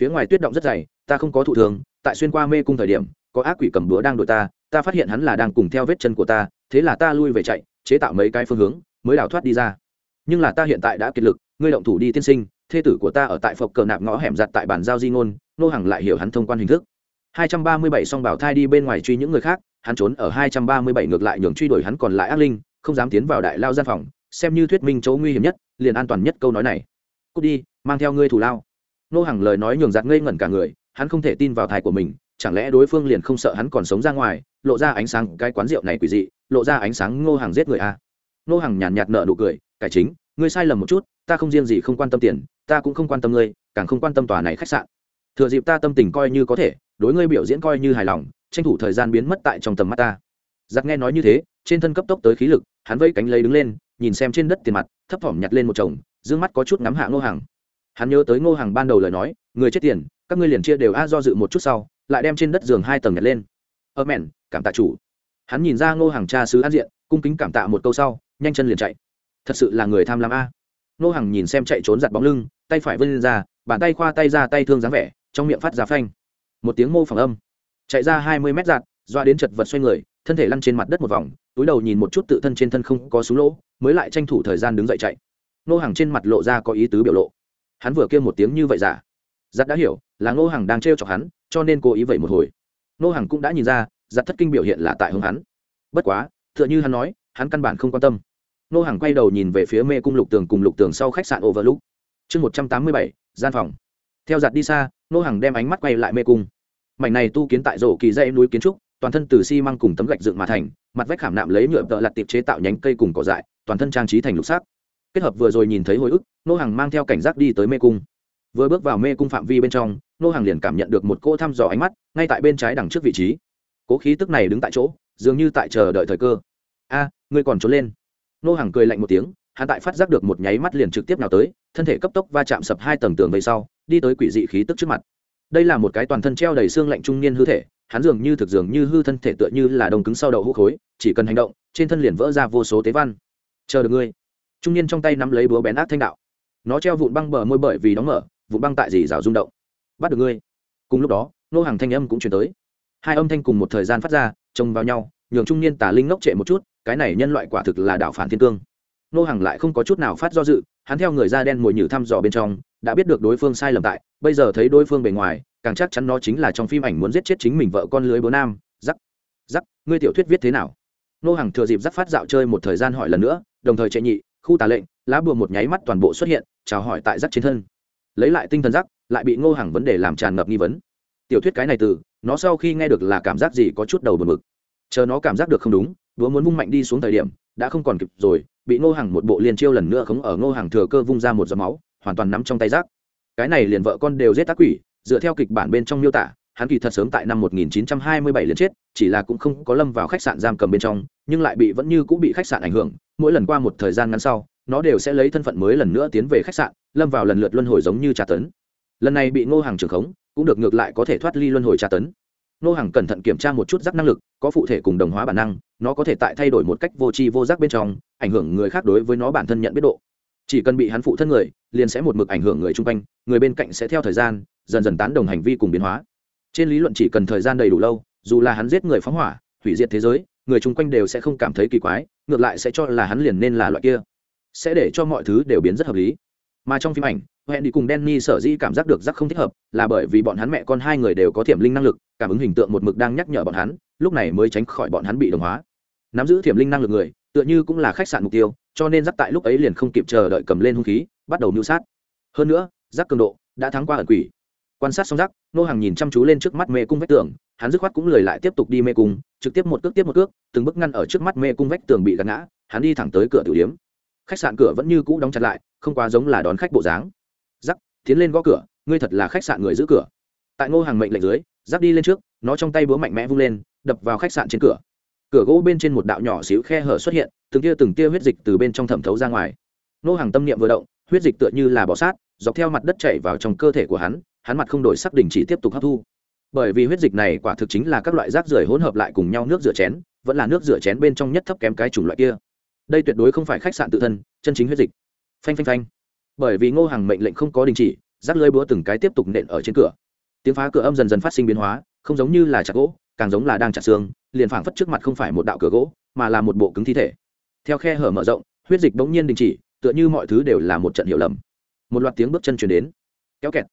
Phía ngoài tuyết động rất dày, ta không có thụ thường tại xuyên qua mê cung thời điểm, có ác quỷ cầm búa đang đuổi ta ta phát hiện hắn là đang cùng theo vết chân của ta, thế là ta lui về chạy, chế tạo mấy cái phương hướng, mới đào thoát đi ra. Nhưng là ta hiện tại đã kiệt lực, ngươi động thủ đi tiên sinh, thê tử của ta ở tại phộc cờ nạp ngõ hẻm giặt tại bản giao di ngôn, nô hàng lại hiểu hắn thông quan hình thức. 237 song bảo thai đi bên ngoài truy những người khác, hắn trốn ở 237 ngược lại nhường truy đuổi hắn còn lại ác linh, không dám tiến vào đại lao gian phòng, xem như thuyết minh chỗ nguy hiểm nhất, liền an toàn nhất câu nói này. Cút đi, mang theo ngươi thủ lao. Nô Hằng lời nói nhường giật ngây ngẩn cả người, hắn không thể tin vào thai của mình, chẳng lẽ đối phương liền không sợ hắn còn sống ra ngoài, lộ ra ánh sáng, cái quán rượu này quỷ dị, lộ ra ánh sáng ngô Hằng giết người a. À. ngô Hằng nhàn nhạt nở nụ cười, cải chính, ngươi sai lầm một chút, ta không riêng gì không quan tâm tiền, ta cũng không quan tâm ngươi, càng không quan tâm tòa này khách sạn. Thừa dịp ta tâm tình coi như có thể đối ngươi biểu diễn coi như hài lòng, tranh thủ thời gian biến mất tại trong tầm mắt ta. Giặc nghe nói như thế, trên thân cấp tốc tới khí lực, hắn vẫy cánh lấy đứng lên, nhìn xem trên đất tiền mặt, thấp thỏm nhặt lên một chồng d mắt có chút ngắm hạ ngô hàng hắn nhớ tới ngô hàng ban đầu lời nói, người chết tiền, các ngươi liền chia đều a, do dự một chút sau, lại đem trên đất giường hai tầng nhặt lên. Ơ mẹn, cảm tạ chủ. Hắn nhìn ra ngô hàng cha sứ an diện, cung kính cảm tạ một câu sau, nhanh chân liền chạy. Thật sự là người tham lam a. Ngô hàng nhìn xem chạy trốn giặt bóng lưng, tay phải vươn ra, bàn tay khoa tay ra tay thương dáng vẻ, trong miệng phát ra phanh một tiếng mô phẳng âm. Chạy ra hai mươi mét giạt, doa đến chật vật xoay người thân thể lăn trên mặt đất một vòng túi đầu nhìn một chút tự thân trên thân không có súng lỗ mới lại tranh thủ thời gian đứng dậy chạy. Ngô hàng trên mặt lộ ra có ý tứ biểu lộ. Hắn vừa kêu một tiếng như vậy giả. Giặt đã hiểu là ngô hàng đang t chọc hắn cho nên cố ý vậy một hồi. Ngô hàng cũng đã nhìn ra giặt thất kinh biểu hiện là tại hướng hắn. Bất quá tựa như hắn nói hắn căn bản không quan tâm. Ngô hàng quay đầu nhìn về phía mê cung lục tường cùng lục tường sau khách sạn overlook. Chương một trăm tám mươi bảy gian phòng theo giặt đi xa, nô hàng đem ánh mắt quay lại mê cung. Mảnh này tu kiến tại rổ kỳ dây núi kiến trúc, toàn thân từ xi măng cùng tấm gạch dựng mà thành, mặt vách khảm nạm lấy nhựa vợ lặt tiệp chế tạo nhánh cây cùng cỏ dại, toàn thân trang trí thành lục sắc. Kết hợp vừa rồi nhìn thấy hồi ức, nô hàng mang theo cảnh giác đi tới mê cung. Vừa bước vào mê cung phạm vi bên trong, nô hàng liền cảm nhận được một cô thăm dò ánh mắt, ngay tại bên trái đằng trước vị trí. Cố khí tức này đứng tại chỗ, dường như tại chờ đợi thời cơ. A, ngươi còn trốn lên. Nô hàng cười lạnh một tiếng hắn tại phát giác được một nháy mắt liền trực tiếp nào tới, thân thể cấp tốc va chạm sập hai tầng tường về sau, đi tới quỷ dị khí tức trước mặt. Đây là một cái toàn thân treo đầy xương lạnh trung niên hư thể, hắn dường như thực dường như hư thân thể tựa như là đồng cứng sau đậu hũ khối, chỉ cần hành động, trên thân liền vỡ ra vô số tế văn. Chờ được ngươi. Trung niên trong tay nắm lấy búa bén ác thanh đạo. Nó treo vụn băng bờ môi bởi vì đóng mở, vụn băng tại dì rào rung động. Bắt được ngươi. Cùng lúc đó, nô hàng thanh âm cũng chuyển tới. Hai âm thanh cùng một thời gian phát ra, chồng vào nhau, nhường trung niên tà linh ngốc trệ một chút, cái này nhân loại quả thực là đạo phản thiên cương nô hàng lại không có chút nào phát do dự, hắn theo người da đen mồi nhử thăm dò bên trong, đã biết được đối phương sai lầm tại, bây giờ thấy đối phương bề ngoài, càng chắc chắn nó chính là trong phim ảnh muốn giết chết chính mình vợ con lưới bố nam giắc giắc ngươi tiểu thuyết viết thế nào? Nô hàng thừa dịp giắc phát dạo chơi một thời gian hỏi lần nữa, đồng thời chạy nhị, khu tà lệnh, lá bùa một nháy mắt toàn bộ xuất hiện, chào hỏi tại giắc trên thân. Lấy lại tinh thần giắc lại bị ngô hàng vấn đề làm tràn ngập nghi vấn. Tiểu thuyết cái này từ, nó sau khi nghe được là cảm giác gì có chút đầu bờ mực chờ nó cảm giác được không đúng, đúa muốn vung mạnh đi xuống thời điểm đã không còn kịp rồi, bị ngô hàng một bộ liền chiêu lần nữa khống ở ngô hàng thừa cơ vung ra một giọt máu, hoàn toàn nắm trong tay rác. Cái này liền vợ con đều giết tác quỷ, dựa theo kịch bản bên trong miêu tả, hắn kỳ thật sớm tại năm 1927 liền chết, chỉ là cũng không có lâm vào khách sạn giam cầm bên trong, nhưng lại bị vẫn như cũng bị khách sạn ảnh hưởng, mỗi lần qua một thời gian ngắn sau, nó đều sẽ lấy thân phận mới lần nữa tiến về khách sạn, lâm vào lần lượt luân hồi giống như trà tấn. Lần này bị ngô hàng trưởng khống, cũng được ngược lại có thể thoát ly luân hồi trà tấn. Nô hàng cẩn thận kiểm tra một chút giác năng lực, có phụ thể cùng đồng hóa bản năng, nó có thể tại thay đổi một cách vô tri vô giác bên trong, ảnh hưởng người khác đối với nó bản thân nhận biết độ. Chỉ cần bị hắn phụ thân người, liền sẽ một mực ảnh hưởng người chung quanh, người bên cạnh sẽ theo thời gian, dần dần tán đồng hành vi cùng biến hóa. Trên lý luận chỉ cần thời gian đầy đủ lâu, dù là hắn giết người phóng hỏa, hủy diệt thế giới, người chung quanh đều sẽ không cảm thấy kỳ quái, ngược lại sẽ cho là hắn liền nên là loại kia. Sẽ để cho mọi thứ đều biến rất hợp lý mà trong phim ảnh, hẹn đi cùng Danny sở dĩ cảm giác được rắc không thích hợp là bởi vì bọn hắn mẹ con hai người đều có thiểm linh năng lực, cảm ứng hình tượng một mực đang nhắc nhở bọn hắn, lúc này mới tránh khỏi bọn hắn bị đồng hóa. Nắm giữ thiểm linh năng lực người, tựa như cũng là khách sạn mục tiêu, cho nên rắc tại lúc ấy liền không kịp chờ đợi cầm lên hung khí, bắt đầu mưu sát. Hơn nữa rắc cường độ đã thắng qua ẩn quỷ. Quan sát xong rắc nô hàng nhìn chăm chú lên trước mắt mê cung vách tường, hắn dứt khoát cũng lười lại tiếp tục đi mê cung, trực tiếp một cước tiếp một cước, từng bước ngăn ở trước mắt mê cung vách tường bị gạt ngã, hắn đi thẳng tới cửa tử điếm khách sạn cửa vẫn như cũ đóng chặt lại, không quá giống là đón khách bộ dáng. Giắc, tiến lên gõ cửa, ngươi thật là khách sạn người giữ cửa. Tại ngô hàng mệnh lệnh dưới, giắc đi lên trước, nó trong tay búa mạnh mẽ vung lên, đập vào khách sạn trên cửa. Cửa gỗ bên trên một đạo nhỏ xíu khe hở xuất hiện, từng tia từng tia huyết dịch từ bên trong thẩm thấu ra ngoài. Ngô hàng tâm niệm vừa động, huyết dịch tựa như là bọ sát, dọc theo mặt đất chảy vào trong cơ thể của hắn hắn mặt không đổi sắc đỉnh chỉ tiếp tục hấp thu. Bởi vì huyết dịch này quả thực chính là các loại rác rưởi hỗn hợp lại cùng nhau nước rửa chén, vẫn là nước rửa chén bên trong nhất thấp kém cái chủng loại kia đây tuyệt đối không phải khách sạn tự thân, chân chính huyết dịch. Phanh phanh phanh. Bởi vì ngô hàng mệnh lệnh không có đình chỉ rác lơi búa từng cái tiếp tục nện ở trên cửa. Tiếng phá cửa âm dần dần phát sinh biến hóa, không giống như là chặt gỗ, càng giống là đang chặt xương, liền phảng phất trước mặt không phải một đạo cửa gỗ, mà là một bộ cứng thi thể. Theo khe hở mở rộng, huyết dịch bỗng nhiên đình chỉ, tựa như mọi thứ đều là một trận hiểu lầm. Một loạt tiếng bước chân chuyển đến. Kéo kẹt.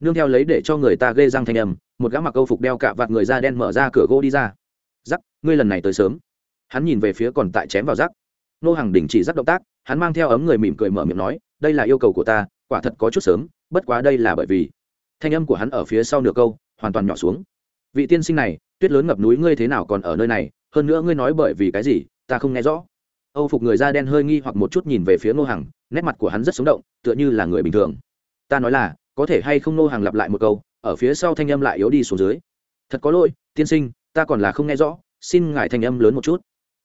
Nương theo lấy để cho người ta ghê răng thanh âm, một gã mặc câu phục đeo cả vạt người da đen mở ra cửa gỗ đi ra. Giắc ngươi lần này tới sớm. Hắn nhìn về phía còn tại chém vào rắc nô hàng đình chỉ dắt động tác, hắn mang theo ấm người mỉm cười mở miệng nói, đây là yêu cầu của ta, quả thật có chút sớm, bất quá đây là bởi vì. Thanh âm của hắn ở phía sau nửa câu, hoàn toàn nhỏ xuống. Vị tiên sinh này, tuyết lớn ngập núi ngươi thế nào còn ở nơi này, hơn nữa ngươi nói bởi vì cái gì, ta không nghe rõ. Âu phục người da đen hơi nghi hoặc một chút nhìn về phía ngô hằng, nét mặt của hắn rất sống động, tựa như là người bình thường. Ta nói là, có thể hay không ngô hằng lặp lại một câu, ở phía sau thanh âm lại yếu đi xuống dưới. Thật có lỗi, tiên sinh, ta còn là không nghe rõ, xin ngài thanh âm lớn một chút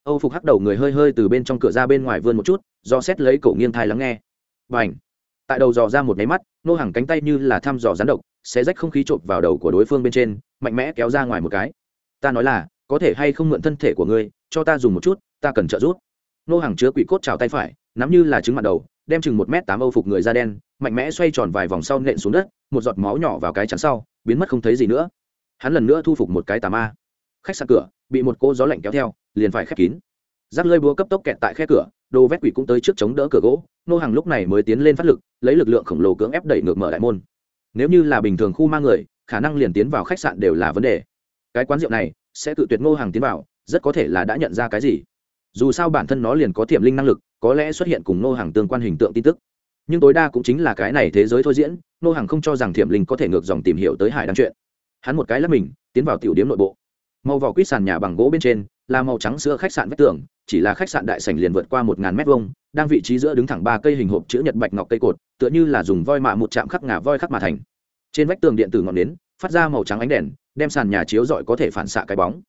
âu phục hắc đầu người hơi hơi từ bên trong cửa ra bên ngoài vươn một chút, do xét lấy cổ nghiêng thai lắng nghe. B à n h tại đầu dò ra một máy mắt, nô hàng cánh tay như là thăm dò rán độc sẽ rách không khí trộm vào đầu của đối phương bên trên, mạnh mẽ kéo ra ngoài một cái. Ta nói là, có thể hay không mượn thân thể của ngươi, cho ta dùng một chút, ta cần trợ giúp. Nô hàng chứa quỷ cốt trào tay phải, nắm như là trứng mặt đầu, đem chừng một m tám âu phục người da đen, mạnh mẽ xoay tròn vài vòng sau nện xuống đất, một giọt máu nhỏ vào cái chắn sau, biến mất không thấy gì nữa. Hắn lần nữa thu phục một cái tà ma khách sạn cửa, bị một cô gió lạnh kéo theo, liền phải khép kín. Rác lơi búa cấp tốc kẹt tại khe cửa, đồ vét quỷ cũng tới trước chống đỡ cửa gỗ, nô hàng lúc này mới tiến lên phát lực, lấy lực lượng khổng lồ cưỡng ép đẩy ngược mở đại môn. Nếu như là bình thường khu mang người, khả năng liền tiến vào khách sạn đều là vấn đề. Cái quán rượu này, sẽ tự tuyệt ngô hàng tiến vào, rất có thể là đã nhận ra cái gì. Dù sao bản thân nó liền có tiềm linh năng lực, có lẽ xuất hiện cùng ngô hàng tương quan hình tượng tin tức. Nhưng tối đa cũng chính là cái này thế giới thôi diễn ngô hàng không cho rằng thiểm linh có thể ngược dòng tìm hiểu tới hải đăng chuyện. Hắn một cái lắp mình, tiến vào tiểu điếm nội bộ màu vỏ quýt sàn nhà bằng gỗ bên trên, là màu trắng sữa khách sạn vách tường, chỉ là khách sạn đại sảnh liền vượt qua một ngàn mét vuông, đang vị trí giữa đứng thẳng ba cây hình hộp chữ nhật bạch ngọc cây cột, tựa như là dùng voi mạ một chạm khắc ngà voi khắc mà thành. Trên vách tường điện tử ngọn nến, phát ra màu trắng ánh đèn, đem sàn nhà chiếu rọi có thể phản xạ cái bóng.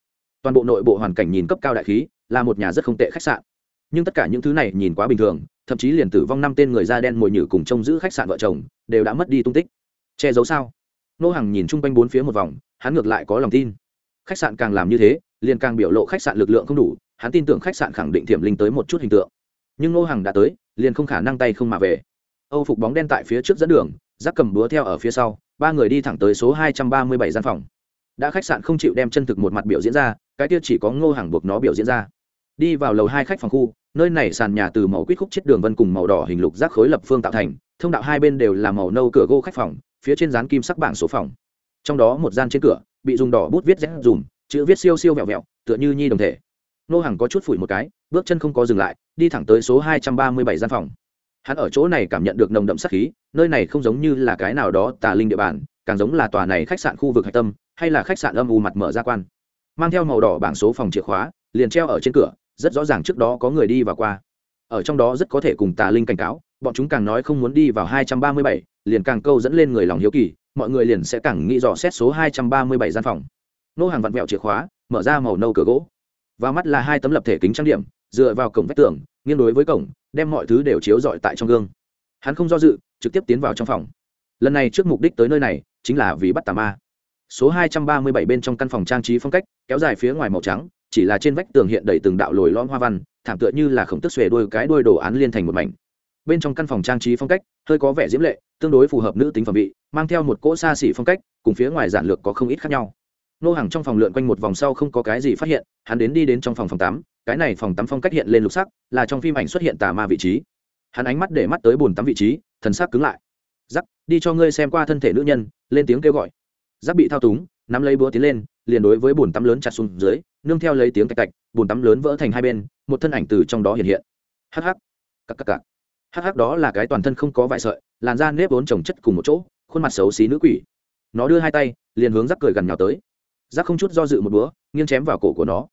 Toàn bộ nội bộ hoàn cảnh nhìn cấp cao đại khí, là một nhà rất không tệ khách sạn. Nhưng tất cả những thứ này nhìn quá bình thường, thậm chí liền tử vong năm tên người da đen mồi nhử cùng trông giữ khách sạn vợ chồng, đều đã mất đi tung tích. Che giấu sao? Nô hàng nhìn chung quanh bốn phía một vòng, hắn ngược lại có lòng tin khách sạn càng làm như thế, liền càng biểu lộ khách sạn lực lượng không đủ, hắn tin tưởng khách sạn khẳng định thiểm linh tới một chút hình tượng. Nhưng Ngô Hằng đã tới, liền không khả năng tay không mà về. Âu phục bóng đen tại phía trước dẫn đường giác cầm búa theo ở phía sau, ba người đi thẳng tới số hai trăm ba mươi bảy gian phòng. Đã khách sạn không chịu đem chân thực một mặt biểu diễn ra, cái kia chỉ có ngô hàng buộc nó biểu diễn ra. Đi vào lầu hai khách phòng khu, nơi này sàn nhà từ màu quýt khúc chết đường vân cùng màu đỏ hình lục rác khối lập phương tạo thành, thông đạo hai bên đều là màu nâu cửa gỗ khách phòng, phía trên dán kim sắc bảng số phòng. Trong đó một gian trên cửa bị dùng đỏ bút viết rẽ dùm, chữ viết siêu siêu vẹo vẹo, tựa như nhi đồng thể. Nô hàng có chút phủi một cái, bước chân không có dừng lại, đi thẳng tới số hai trăm ba mươi bảy gian phòng. Hắn ở chỗ này cảm nhận được nồng đậm sắc khí, nơi này không giống như là cái nào đó tà linh địa bàn, càng giống là tòa này khách sạn khu vực hạch tâm, hay là khách sạn âm u mặt mở ra quan. Mang theo màu đỏ bảng số phòng chìa khóa, liền treo ở trên cửa, rất rõ ràng trước đó có người đi và qua. Ở trong đó rất có thể cùng tà linh cảnh cáo, bọn chúng càng nói không muốn đi vào hai trăm ba mươi bảy, liền càng câu dẫn lên người lòng hiếu kỳ mọi người liền sẽ càng nghĩ dò xét số hai trăm ba mươi bảy gian phòng. Nô hàng vặn vẹo chìa khóa, mở ra màu nâu cửa gỗ. Và mắt là hai tấm lập thể kính trang điểm, dựa vào cổng vách tường, nghiêng đối với cổng, đem mọi thứ đều chiếu rọi tại trong gương. Hắn không do dự, trực tiếp tiến vào trong phòng. Lần này trước mục đích tới nơi này, chính là vì bắt tà ma. Số hai trăm ba mươi bảy bên trong căn phòng trang trí phong cách, kéo dài phía ngoài màu trắng, chỉ là trên vách tường hiện đầy từng đạo lồi lõm hoa văn, thảm tựa như là khổng tức xuề đôi cái đôi đồ án liên thành một mảnh bên trong căn phòng trang trí phong cách hơi có vẻ diễm lệ, tương đối phù hợp nữ tính phẩm vị, mang theo một cỗ xa xỉ phong cách, cùng phía ngoài giản lược có không ít khác nhau. Nô hàng trong phòng lượn quanh một vòng sau không có cái gì phát hiện, hắn đến đi đến trong phòng phòng tắm, cái này phòng tắm phong cách hiện lên lục sắc, là trong phim ảnh xuất hiện tà ma vị trí. Hắn ánh mắt để mắt tới bồn tắm vị trí, thần sắc cứng lại. Giắc đi cho ngươi xem qua thân thể nữ nhân, lên tiếng kêu gọi. Giắc bị thao túng, nắm lấy búa tiến lên, liền đối với bồn tắm lớn chặt xuống dưới, nương theo lấy tiếng cạch cạch bồn tắm lớn vỡ thành hai bên, một thân ảnh từ trong đó hiện hiện. Hắc hắc. Cắc cắc cắc hắc hắc, đó là cái toàn thân không có vải sợi, làn da nếp vốn trồng chất cùng một chỗ, khuôn mặt xấu xí nữ quỷ. Nó đưa hai tay, liền hướng rắc cười gần nhào tới. Rắc không chút do dự một búa nghiêng chém vào cổ của nó.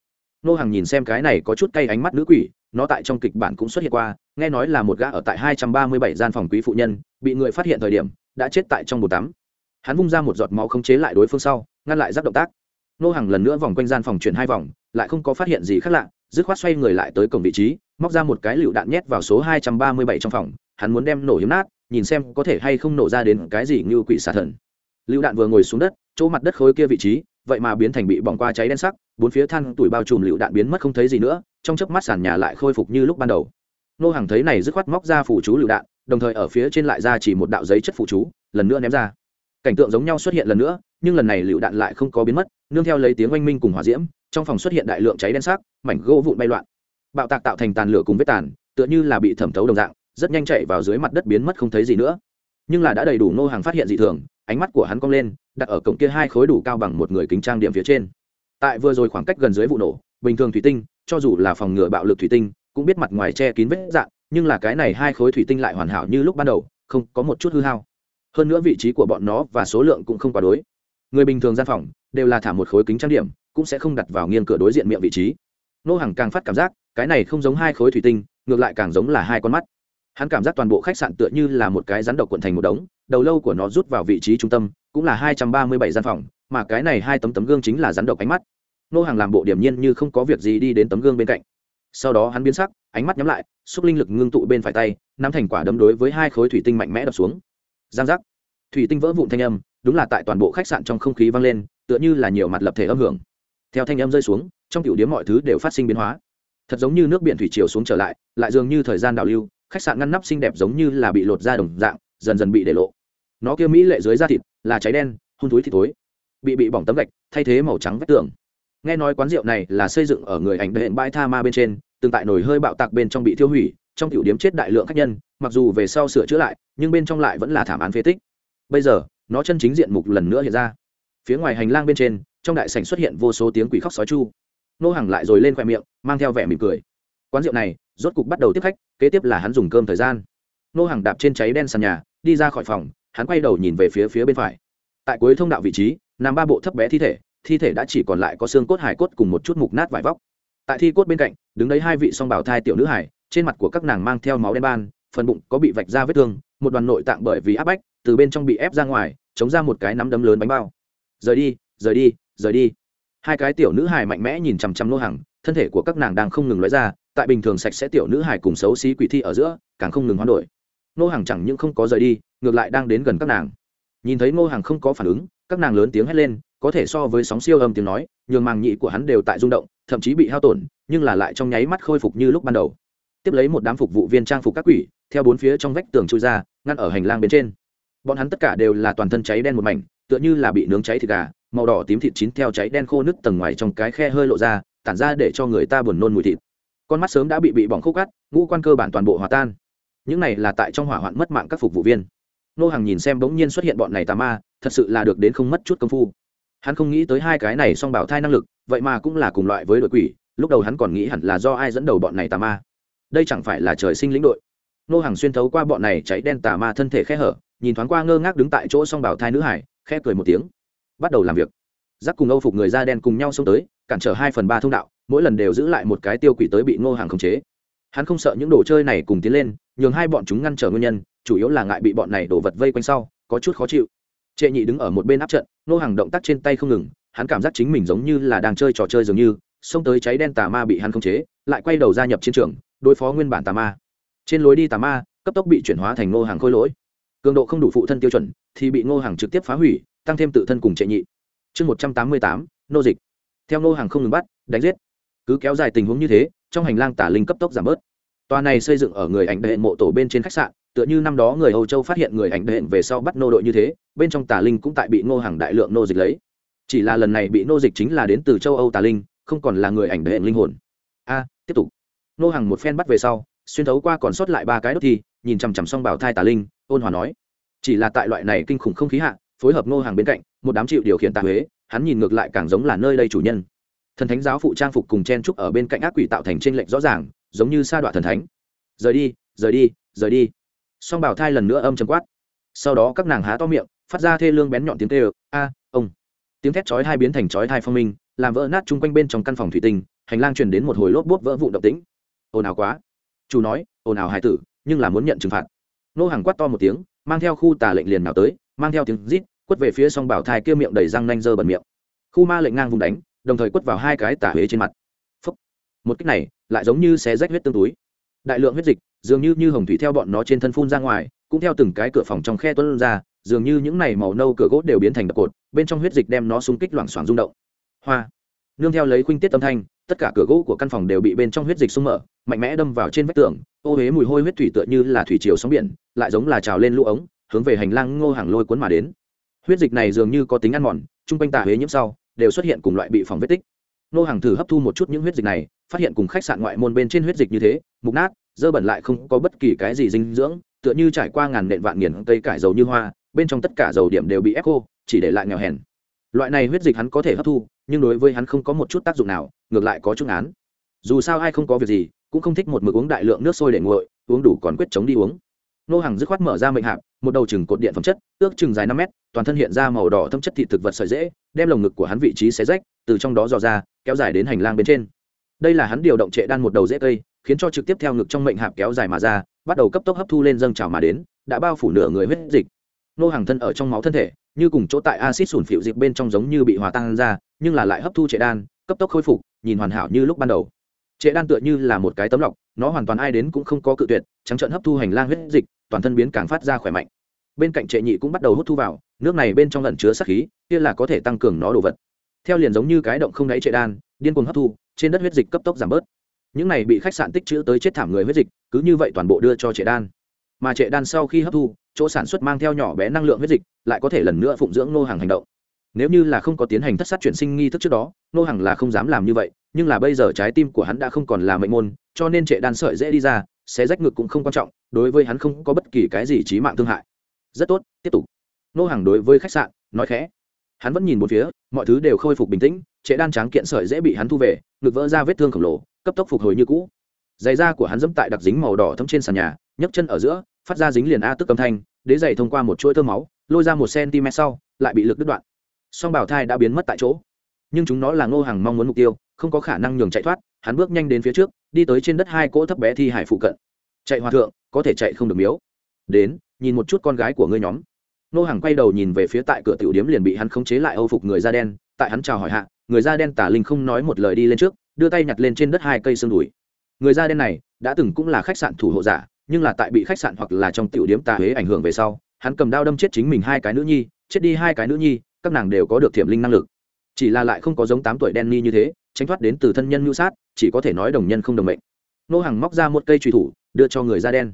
Nô hàng nhìn xem cái này có chút cay ánh mắt nữ quỷ, nó tại trong kịch bản cũng xuất hiện qua, nghe nói là một gã ở tại hai trăm ba mươi bảy gian phòng quý phụ nhân, bị người phát hiện thời điểm, đã chết tại trong bồn tắm. Hắn vung ra một giọt máu khống chế lại đối phương sau, ngăn lại rắc động tác. Nô hàng lần nữa vòng quanh gian phòng chuyển hai vòng, lại không có phát hiện gì khác lạ, dứt khoát xoay người lại tới cổng vị trí móc ra một cái lựu đạn nhét vào số hai trăm ba mươi bảy trong phòng, hắn muốn đem nổ hiếm nát, nhìn xem có thể hay không nổ ra đến cái gì như quỷ xà thần. Lựu đạn vừa ngồi xuống đất, chỗ mặt đất khối kia vị trí, vậy mà biến thành bị bỏng qua cháy đen sắc, bốn phía than tuổi bao trùm lựu đạn biến mất không thấy gì nữa, trong chớp mắt sàn nhà lại khôi phục như lúc ban đầu. Nô hàng thấy này dứt khoát móc ra phủ chú lựu đạn, đồng thời ở phía trên lại ra chỉ một đạo giấy chất phủ chú, lần nữa ném ra. Cảnh tượng giống nhau xuất hiện lần nữa, nhưng lần này lựu đạn lại không có biến mất, nương theo lấy tiếng oanh minh cùng hỏa diễm, trong phòng xuất hiện đại lượng cháy đen sắc, mảnh gỗ vụn bay loạn bạo tạc tạo thành tàn lửa cùng vết tàn, tựa như là bị thẩm thấu đồng dạng, rất nhanh chạy vào dưới mặt đất biến mất không thấy gì nữa. Nhưng là đã đầy đủ nô hàng phát hiện dị thường, ánh mắt của hắn cong lên, đặt ở cổng kia hai khối đủ cao bằng một người kính trang điểm phía trên. Tại vừa rồi khoảng cách gần dưới vụ nổ, bình thường thủy tinh, cho dù là phòng ngừa bạo lực thủy tinh, cũng biết mặt ngoài che kín vết dạng, nhưng là cái này hai khối thủy tinh lại hoàn hảo như lúc ban đầu, không có một chút hư hao. Hơn nữa vị trí của bọn nó và số lượng cũng không quá đối. Người bình thường gian phòng đều là thả một khối kính trang điểm, cũng sẽ không đặt vào nghiêng cửa đối diện miệng vị trí. Nô hàng càng phát cảm giác cái này không giống hai khối thủy tinh, ngược lại càng giống là hai con mắt. Hắn cảm giác toàn bộ khách sạn tựa như là một cái rắn độc quận thành một đống, đầu lâu của nó rút vào vị trí trung tâm, cũng là hai trăm ba mươi bảy gian phòng, mà cái này hai tấm tấm gương chính là rắn độc ánh mắt. Nô hàng làm bộ điểm nhiên như không có việc gì đi đến tấm gương bên cạnh. Sau đó hắn biến sắc, ánh mắt nhắm lại, xúc linh lực ngưng tụ bên phải tay, nắm thành quả đấm đối với hai khối thủy tinh mạnh mẽ đập xuống. Giang giác. Thủy tinh vỡ vụn thanh âm, đúng là tại toàn bộ khách sạn trong không khí vang lên, tựa như là nhiều mặt lập thể âm hưởng. Theo thanh âm rơi xuống, trong tiểu điếm mọi thứ đều phát sinh biến hóa thật giống như nước biển thủy chiều xuống trở lại lại dường như thời gian đảo lưu, khách sạn ngăn nắp xinh đẹp giống như là bị lột ra đồng dạng, dần dần bị để lộ. Nó kia mỹ lệ dưới da thịt, là cháy đen hung túi thịt tối bị bị bỏng tấm gạch, thay thế màu trắng vách tường. Nghe nói quán rượu này là xây dựng ở người ảnh đệm bãi tha ma bên trên, từng tại nồi hơi bạo tạc bên trong bị thiêu hủy, trong tiểu điếm chết đại lượng khách nhân, mặc dù về sau sửa chữa lại, nhưng bên trong lại vẫn là thảm án phế tích. Bây giờ, nó chân chính diện mục lần nữa hiện ra. Phía ngoài hành lang bên trên, trong đại sảnh xuất hiện vô số tiếng quỷ khóc sói chu nô hàng lại rồi lên khoe miệng, mang theo vẻ mỉm cười. Quán rượu này, rốt cục bắt đầu tiếp khách, kế tiếp là hắn dùng cơm thời gian. Nô hàng đạp trên cháy đen sàn nhà, đi ra khỏi phòng, hắn quay đầu nhìn về phía phía bên phải. Tại cuối thông đạo vị trí, nằm ba bộ thấp bé thi thể thi thể đã chỉ còn lại có xương cốt hải cốt cùng một chút mục nát vải vóc. Tại thi cốt bên cạnh, đứng đấy hai vị song bảo thai tiểu nữ hải trên mặt của các nàng mang theo máu đen ban, phần bụng có bị vạch ra vết thương, một đoàn nội tạng bởi vì áp bách, từ bên trong bị ép ra ngoài, chống ra một cái nắm đấm lớn bánh bao. Rời đi rời đi rời đi hai cái tiểu nữ hài mạnh mẽ nhìn chằm chằm nô hàng thân thể của các nàng đang không ngừng lóe ra, tại bình thường sạch sẽ tiểu nữ hài cùng xấu xí quỷ thi ở giữa, càng không ngừng hoán đổi. Nô hàng chẳng những không có rời đi, ngược lại đang đến gần các nàng. Nhìn thấy nô hàng không có phản ứng, các nàng lớn tiếng hét lên, có thể so với sóng siêu âm tiếng nói, nhường màng nhị của hắn đều tại rung động, thậm chí bị hao tổn, nhưng là lại trong nháy mắt khôi phục như lúc ban đầu. Tiếp lấy một đám phục vụ viên trang phục các quỷ, theo bốn phía trong vách tường trôi ra, ngăn ở hành lang bên trên. Bọn hắn tất cả đều là toàn thân cháy đen một mảnh, tựa như là bị nướng cháy thịt gà màu đỏ tím thịt chín theo cháy đen khô nứt tầng ngoài trong cái khe hơi lộ ra, tản ra để cho người ta buồn nôn mùi thịt. Con mắt sớm đã bị bị bỏng khúc cắt ngũ quan cơ bản toàn bộ hòa tan. Những này là tại trong hỏa hoạn mất mạng các phục vụ viên. Nô hàng nhìn xem bỗng nhiên xuất hiện bọn này tà ma, thật sự là được đến không mất chút công phu. Hắn không nghĩ tới hai cái này song bảo thai năng lực, vậy mà cũng là cùng loại với đội quỷ, lúc đầu hắn còn nghĩ hẳn là do ai dẫn đầu bọn này tà ma. Đây chẳng phải là trời sinh lĩnh đội. Nô hàng xuyên thấu qua bọn này cháy đen tà ma thân thể khe hở, nhìn thoáng qua ngơ ngác đứng tại chỗ song bảo thai nữ hải khe cười một tiếng bắt đầu làm việc. Giác cùng âu phục người da đen cùng nhau xông tới, cản trở hai phần ba thông đạo, mỗi lần đều giữ lại một cái tiêu quỷ tới bị ngô hàng khống chế. Hắn không sợ những đồ chơi này cùng tiến lên, nhường hai bọn chúng ngăn trở nguyên nhân, chủ yếu là ngại bị bọn này đổ vật vây quanh sau, có chút khó chịu. Trệ nhị đứng ở một bên áp trận, Ngô hàng động tác trên tay không ngừng, hắn cảm giác chính mình giống như là đang chơi trò chơi dường như, xông tới cháy đen tà ma bị hắn khống chế, lại quay đầu gia nhập chiến trường, đối phó nguyên bản tà ma. Trên lối đi tà ma, cấp tốc bị chuyển hóa thành Ngô hàng khôi lỗi. Cường độ không đủ phụ thân tiêu chuẩn, thì bị Ngô hàng trực tiếp phá hủy tăng thêm tự thân cùng trệ nhị. Chương một trăm tám mươi tám, nô dịch. Theo nô hàng không ngừng bắt, đánh giết. Cứ kéo dài tình huống như thế, trong hành lang tả linh cấp tốc giảm bớt. Tòa này xây dựng ở người ảnh đệ mộ tổ bên trên khách sạn, tựa như năm đó người âu châu phát hiện người ảnh đệ về sau bắt nô đội như thế, bên trong tà linh cũng tại bị nô hàng đại lượng nô dịch lấy. Chỉ là lần này bị nô dịch chính là đến từ châu âu tà linh, không còn là người ảnh đệ linh hồn. A, tiếp tục. Nô hàng một phen bắt về sau, xuyên thấu qua còn sót lại ba cái đốt thi, nhìn chằm chằm xong bảo thai tà linh, ôn hòa nói. Chỉ là tại loại này kinh khủng không khí hạ phối hợp nô hàng bên cạnh, một đám chịu điều khiển tạ huế, hắn nhìn ngược lại càng giống là nơi đây chủ nhân. Thần thánh giáo phụ trang phục cùng chen trúc ở bên cạnh ác quỷ tạo thành trên lệnh rõ ràng, giống như sa đoạn thần thánh. Rời đi rời đi rời đi. Song bảo thai lần nữa âm chấm quát. Sau đó các nàng há to miệng, phát ra thê lương bén nhọn tiếng tê ơ a, ông. Tiếng thét chói hai biến thành chói thai phong minh, làm vỡ nát chung quanh bên trong căn phòng thủy tinh, hành lang truyền đến một hồi lốp bút vỡ vụ động tĩnh. Ồn ào quá. Chủ nói, ồn ào hài tử, nhưng là muốn nhận trừng phạt. Nô hàng quát to một tiếng, mang theo khu tà lệnh liền nào tới mang theo tiếng rít, quất về phía song bảo thai kia miệng đầy răng nanh dơ bẩn miệng. Khu ma lệnh ngang vùng đánh, đồng thời quất vào hai cái tả huế trên mặt. Phúc. một cách này lại giống như xé rách huyết tương túi. Đại lượng huyết dịch dường như như hồng thủy theo bọn nó trên thân phun ra ngoài, cũng theo từng cái cửa phòng trong khe tuân ra, dường như những này màu nâu cửa gỗ đều biến thành đập cột, bên trong huyết dịch đem nó xung kích loảng xoảng rung động. Hoa. Nương theo lấy khuynh tiết âm thanh, tất cả cửa gỗ của căn phòng đều bị bên trong huyết dịch sung mở, mạnh mẽ đâm vào trên vách tường, ô huế mùi hôi huyết thủy tựa như là thủy chiều sóng biển, lại giống là trào lên lũ ống hướng về hành lang ngô hàng lôi cuốn mà đến. Huyết dịch này dường như có tính ăn mòn, chung quanh tà huế nhiễm sau, đều xuất hiện cùng loại bị phòng vết tích. Ngô hàng thử hấp thu một chút những huyết dịch này, phát hiện cùng khách sạn ngoại môn bên trên huyết dịch như thế, mục nát, dơ bẩn lại không có bất kỳ cái gì dinh dưỡng, tựa như trải qua ngàn nện vạn nghiền cây cải dầu như hoa, bên trong tất cả dầu điểm đều bị ép khô, chỉ để lại nghèo hèn. Loại này huyết dịch hắn có thể hấp thu, nhưng đối với hắn không có một chút tác dụng nào, ngược lại có chút án dù sao ai không có việc gì, cũng không thích một mực uống đại lượng nước sôi để nguội, uống đủ còn quyết chống đi uống nô hàng dứt khoát mở ra mệnh hạp, một đầu chừng cột điện phẩm chất, ước chừng dài năm mét, toàn thân hiện ra màu đỏ thâm chất thị thực vật sợi dễ, đem lồng ngực của hắn vị trí xé rách, từ trong đó dò ra, kéo dài đến hành lang bên trên. Đây là hắn điều động trệ đan một đầu dễ cây, khiến cho trực tiếp theo ngực trong mệnh hạp kéo dài mà ra, bắt đầu cấp tốc hấp thu lên dâng trào mà đến, đã bao phủ nửa người huyết dịch. Nô hàng thân ở trong máu thân thể, như cùng chỗ tại acid sủn phịu dịch bên trong giống như bị hòa tan ra, nhưng là lại hấp thu trệ đan, cấp tốc khôi phục, nhìn hoàn hảo như lúc ban đầu. Trệ đan tựa như là một cái tấm lọc, nó hoàn toàn ai đến cũng không có cự tuyệt, trắng trận hấp thu hành lang huyết dịch toàn thân biến càng phát ra khỏe mạnh. Bên cạnh trệ nhị cũng bắt đầu hút thu vào, nước này bên trong lẩn chứa sắc khí, kia là có thể tăng cường nó đồ vật. Theo liền giống như cái động không đáy trệ đan, điên cuồng hấp thu, trên đất huyết dịch cấp tốc giảm bớt. Những này bị khách sạn tích trữ tới chết thảm người huyết dịch, cứ như vậy toàn bộ đưa cho trệ đan. Mà trệ đan sau khi hấp thu, chỗ sản xuất mang theo nhỏ bé năng lượng huyết dịch, lại có thể lần nữa phụng dưỡng nô hàng hành động. Nếu như là không có tiến hành thất sát chuyển sinh nghi thức trước đó nô hàng là không dám làm như vậy, nhưng là bây giờ trái tim của hắn đã không còn là mệnh môn, cho nên trệ đan sợi dễ đi ra sẽ rách ngực cũng không quan trọng đối với hắn không có bất kỳ cái gì trí mạng thương hại. Rất tốt, tiếp tục. Nô hàng đối với khách sạn, nói khẽ. Hắn vẫn nhìn một phía, mọi thứ đều khôi phục bình tĩnh, trệ đan tráng kiện sợi dễ bị hắn thu về, ngực vỡ ra vết thương khổng lồ, cấp tốc phục hồi như cũ. Giày da của hắn dẫm tại đặc dính màu đỏ thấm trên sàn nhà, nhấc chân ở giữa, phát ra dính liền a tức âm thanh, đế giày thông qua một chuỗi thơm máu, lôi ra một cm sau, lại bị lực đứt đoạn. Song bảo thai đã biến mất tại chỗ. Nhưng chúng nó là ngô hàng mong muốn mục tiêu, không có khả năng nhường chạy thoát, hắn bước nhanh đến phía trước, đi tới trên đất hai cỗ thấp bé thi hải phụ cận. Chạy hòa thượng có thể chạy không được miếu. Đến, nhìn một chút con gái của ngươi nhóm. Nô hàng quay đầu nhìn về phía tại cửa tiểu điếm liền bị hắn khống chế lại âu phục người da đen, tại hắn chào hỏi hạ, người da đen tả linh không nói một lời đi lên trước, đưa tay nhặt lên trên đất hai cây xương đùi. Người da đen này, đã từng cũng là khách sạn thủ hộ giả, nhưng là tại bị khách sạn hoặc là trong tiểu điếm tà huế ảnh hưởng về sau, hắn cầm đao đâm chết chính mình hai cái nữ nhi, chết đi hai cái nữ nhi, các nàng đều có được thiểm linh năng lực. Chỉ là lại không có giống tám tuổi đen ni như thế, tránh thoát đến từ thân nhân mưu sát, chỉ có thể nói đồng nhân không đồng mệnh. Nô hàng móc ra một cây trùy thủ, đưa cho người da đen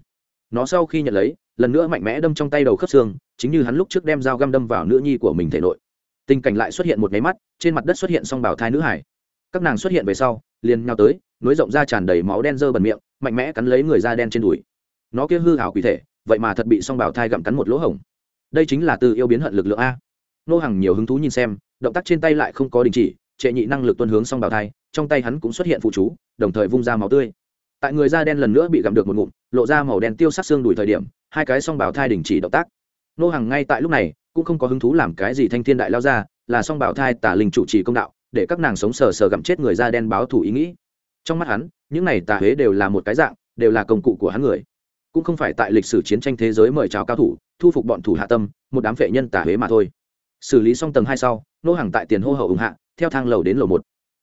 nó sau khi nhận lấy, lần nữa mạnh mẽ đâm trong tay đầu khớp xương, chính như hắn lúc trước đem dao găm đâm vào nữ nhi của mình thể nội. Tình cảnh lại xuất hiện một máy mắt, trên mặt đất xuất hiện song bảo thai nữ hải. Các nàng xuất hiện về sau, liền nhau tới, nối rộng ra tràn đầy máu đen dơ bẩn miệng, mạnh mẽ cắn lấy người da đen trên đùi. Nó kia hư hảo quỷ thể, vậy mà thật bị song bảo thai gặm cắn một lỗ hổng. Đây chính là từ yêu biến hận lực lượng a. Nô hàng nhiều hứng thú nhìn xem, động tác trên tay lại không có đình chỉ, trệ nhị năng lực tuân hướng song bảo thai, trong tay hắn cũng xuất hiện phụ chú, đồng thời vung ra máu tươi. Tại người da đen lần nữa bị gặm được một ngụm lộ ra màu đen tiêu sắc xương đùi thời điểm, hai cái song bảo thai đình chỉ động tác. Nô hàng ngay tại lúc này, cũng không có hứng thú làm cái gì thanh thiên đại lao ra, là song bảo thai tả linh chủ trì công đạo, để các nàng sống sờ sờ gặm chết người da đen báo thủ ý nghĩ. Trong mắt hắn, những này tà huế đều là một cái dạng, đều là công cụ của hắn người. Cũng không phải tại lịch sử chiến tranh thế giới mời chào cao thủ, thu phục bọn thủ hạ tâm, một đám vệ nhân tà huế mà thôi. Xử lý xong tầng hai sau, nô hàng tại tiền hô hậu ủng hạ, theo thang lầu đến lầu một.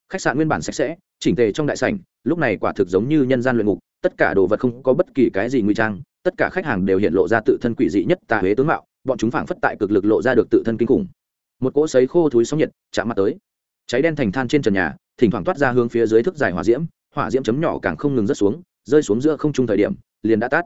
Khách sạn nguyên bản sạch sẽ, chỉnh tề trong đại sảnh, lúc này quả thực giống như nhân gian luyện ngục tất cả đồ vật không có bất kỳ cái gì nguy trang, tất cả khách hàng đều hiện lộ ra tự thân quỷ dị nhất tà huế tướng mạo, bọn chúng phảng phất tại cực lực lộ ra được tự thân kinh khủng. Một cỗ sấy khô thúi sóng nhiệt chạm mặt tới. Cháy đen thành than trên trần nhà, thỉnh thoảng toát ra hướng phía dưới thức dài hỏa diễm hỏa diễm chấm nhỏ càng không ngừng rớt xuống, rơi xuống giữa không trung thời điểm, liền đã tắt.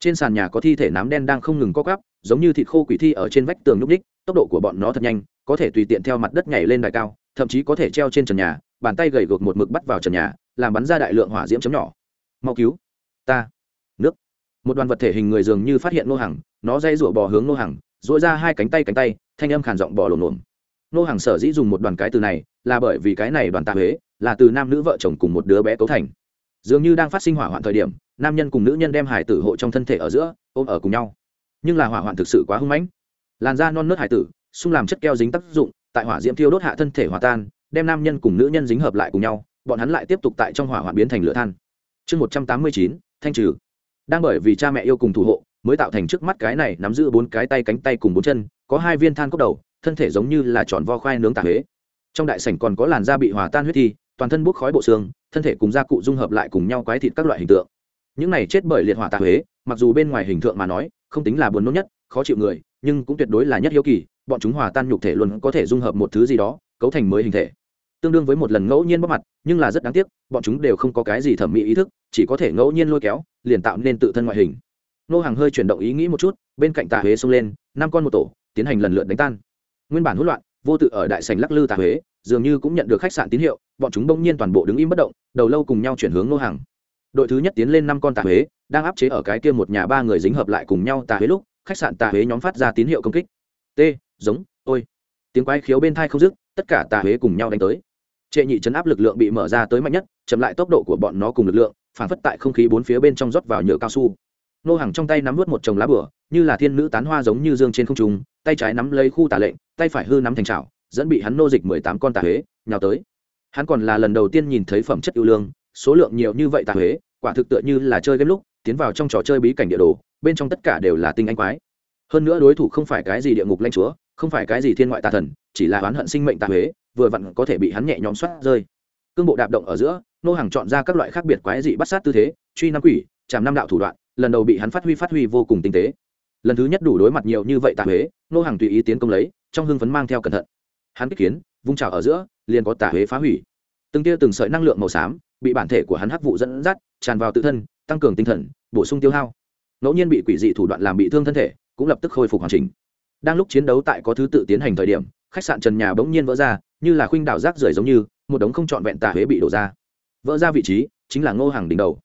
Trên sàn nhà có thi thể nám đen đang không ngừng co cắp giống như thịt khô quỷ thi ở trên vách tường nhúc ních tốc độ của bọn nó thật nhanh, có thể tùy tiện theo mặt đất nhảy lên đài cao, thậm chí có thể treo trên trần nhà, bàn tay gầy gột một mực bắt vào trần nhà, làm bắn ra đại lượng hỏa diễm chấm nhỏ mau cứu ta. Nước. Một đoàn vật thể hình người dường như phát hiện nô hàng nó dây rụa bò hướng nô hàng dội ra hai cánh tay cánh tay, thanh âm khàn giọng bò lổn lổn nô hàng sở dĩ dùng một đoàn cái từ này là bởi vì cái này đoàn tạ huế là từ nam nữ vợ chồng cùng một đứa bé cấu thành. Dường như đang phát sinh hỏa hoạn thời điểm, nam nhân cùng nữ nhân đem hải tử hộ trong thân thể ở giữa, ôm ở cùng nhau. Nhưng là hỏa hoạn thực sự quá hưng mãnh. Làn da non nớt hải tử, xung làm chất keo dính tác dụng, tại hỏa diễm thiêu đốt hạ thân thể hòa tan, đem nam nhân cùng nữ nhân dính hợp lại cùng nhau, bọn hắn lại tiếp tục tại trong hỏa hoạn biến thành lửa than chương một trăm tám mươi chín, thanh trừ. Đang bởi vì cha mẹ yêu cùng thủ hộ, mới tạo thành trước mắt cái này nắm giữ bốn cái tay cánh tay cùng bốn chân, có hai viên than cốc đầu, thân thể giống như là tròn vo khoai nướng tà huế. Trong đại sảnh còn có làn da bị hòa tan huyết thi, toàn thân bốc khói bộ xương, thân thể cùng da cụ dung hợp lại cùng nhau quái thịt các loại hình tượng. Những này chết bởi liệt hỏa tà huế, mặc dù bên ngoài hình tượng mà nói, không tính là buồn nôn nhất, khó chịu người, nhưng cũng tuyệt đối là nhất hiếu kỳ, bọn chúng hòa tan nhục thể luôn có thể dung hợp một thứ gì đó, cấu thành mới hình thể tương đương với một lần ngẫu nhiên bóc mặt, nhưng là rất đáng tiếc, bọn chúng đều không có cái gì thẩm mỹ ý thức, chỉ có thể ngẫu nhiên lôi kéo, liền tạo nên tự thân ngoại hình. Nô hàng hơi chuyển động ý nghĩ một chút, bên cạnh tà huế xông lên, năm con một tổ, tiến hành lần lượt đánh tan. Nguyên bản hỗn loạn, vô tự ở đại sành lắc lư tà huế, dường như cũng nhận được khách sạn tín hiệu, bọn chúng bỗng nhiên toàn bộ đứng im bất động, đầu lâu cùng nhau chuyển hướng nô hàng. Đội thứ nhất tiến lên năm con tà huế, đang áp chế ở cái kia một nhà ba người dính hợp lại cùng nhau tà huế lúc, khách sạn tà huế nhóm phát ra tín hiệu công kích. T giống, ôi. Tiếng quái khiếu bên thai không dứt, tất cả tà huế cùng nhau đánh tới trệ nhị chấn áp lực lượng bị mở ra tới mạnh nhất, chậm lại tốc độ của bọn nó cùng lực lượng, phản phất tại không khí bốn phía bên trong rót vào nhựa cao su. Nô hàng trong tay nắm vớt một chồng lá bửa, như là thiên nữ tán hoa giống như dương trên không trung, tay trái nắm lấy khu tả lệnh, tay phải hư nắm thành trào dẫn bị hắn nô dịch mười tám con tà huế, nhào tới. Hắn còn là lần đầu tiên nhìn thấy phẩm chất ưu lương, số lượng nhiều như vậy tà huế, quả thực tựa như là chơi game lúc, tiến vào trong trò chơi bí cảnh địa đồ, bên trong tất cả đều là tinh anh quái. Hơn nữa đối thủ không phải cái gì địa ngục lanh chúa, không phải cái gì thiên ngoại tà thần, chỉ là oán hận sinh mệnh tà huế vừa vặn có thể bị hắn nhẹ nhõm soát rơi. Cương bộ đạp động ở giữa, nô hàng chọn ra các loại khác biệt quái dị bắt sát tư thế, truy năm quỷ, chạm năm đạo thủ đoạn, lần đầu bị hắn phát huy phát huy vô cùng tinh tế. Lần thứ nhất đủ đối mặt nhiều như vậy tà huế, nô hàng tùy ý tiến công lấy, trong hưng phấn mang theo cẩn thận. Hắn kích kiến, vung trào ở giữa, liền có tà huế phá hủy. Từng tia từng sợi năng lượng màu xám, bị bản thể của hắn hắc vụ dẫn dắt, tràn vào tự thân, tăng cường tinh thần, bổ sung tiêu hao. Ngẫu nhiên bị quỷ dị thủ đoạn làm bị thương thân thể, cũng lập tức khôi phục hoàn chỉnh. Đang lúc chiến đấu tại có thứ tự tiến hành thời điểm khách sạn trần nhà bỗng nhiên vỡ ra, như là khuynh đảo rác rưởi giống như, một đống không trọn vẹn tà huế bị đổ ra. Vỡ ra vị trí, chính là ngô hàng đỉnh đầu.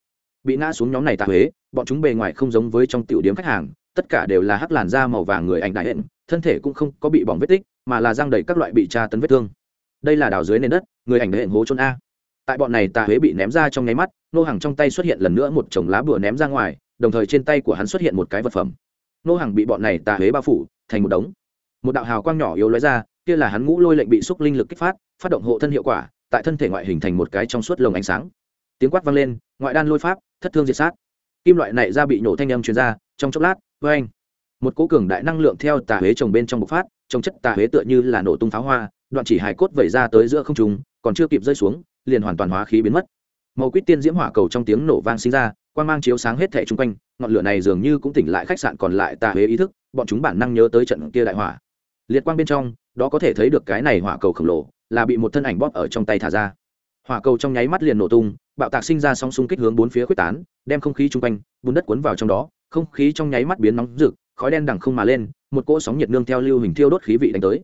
Bị ngã xuống nhóm này tà huế, bọn chúng bề ngoài không giống với trong tiểu điếm khách hàng, tất cả đều là hắc làn da màu vàng người ảnh đại hẹn thân thể cũng không có bị bỏng vết tích, mà là giang đầy các loại bị tra tấn vết thương. Đây là đào dưới nền đất, người ảnh đại hẹn hố trôn a. Tại bọn này tà huế bị ném ra trong nháy mắt nô hàng trong tay xuất hiện lần nữa một chồng lá bùa ném ra ngoài, đồng thời trên tay của hắn xuất hiện một cái vật phẩm. Nô hàng bị bọn này tà huế bao phủ thành một đống. Một đạo hào quang nhỏ yếu lóe ra kia là hắn ngũ lôi lệnh bị xúc linh lực kích phát phát động hộ thân hiệu quả, tại thân thể ngoại hình thành một cái trong suốt lồng ánh sáng. Tiếng quát vang lên, ngoại đan lôi pháp, thất thương diệt sát. Kim loại này ra bị nổ thanh âm truyền ra, trong chốc lát với anh một cố cường đại năng lượng theo tà huế trồng bên trong bộc phát, trong chất tà huế tựa như là nổ tung pháo hoa, đoạn chỉ hài cốt vẩy ra tới giữa không trung, còn chưa kịp rơi xuống, liền hoàn toàn hóa khí biến mất. Màu quýt tiên diễm hỏa cầu trong tiếng nổ vang sinh ra quan mang chiếu sáng hết thẻ chung quanh, ngọn lửa này dường như cũng tỉnh lại khách sạn còn lại tà huế ý thức, bọn chúng bản năng nhớ tới trận kia đại hỏa. Liệt quang bên trong đó có thể thấy được cái này hỏa cầu khổng lồ là bị một thân ảnh bóp ở trong tay thả ra. Hỏa cầu trong nháy mắt liền nổ tung, bạo tạc sinh ra sóng xung kích hướng bốn phía quyết tán, đem không khí chung quanh, bùn đất cuốn vào trong đó, không khí trong nháy mắt biến nóng rực, khói đen đằng không mà lên, một cỗ sóng nhiệt nương theo lưu hình thiêu đốt khí vị đánh tới.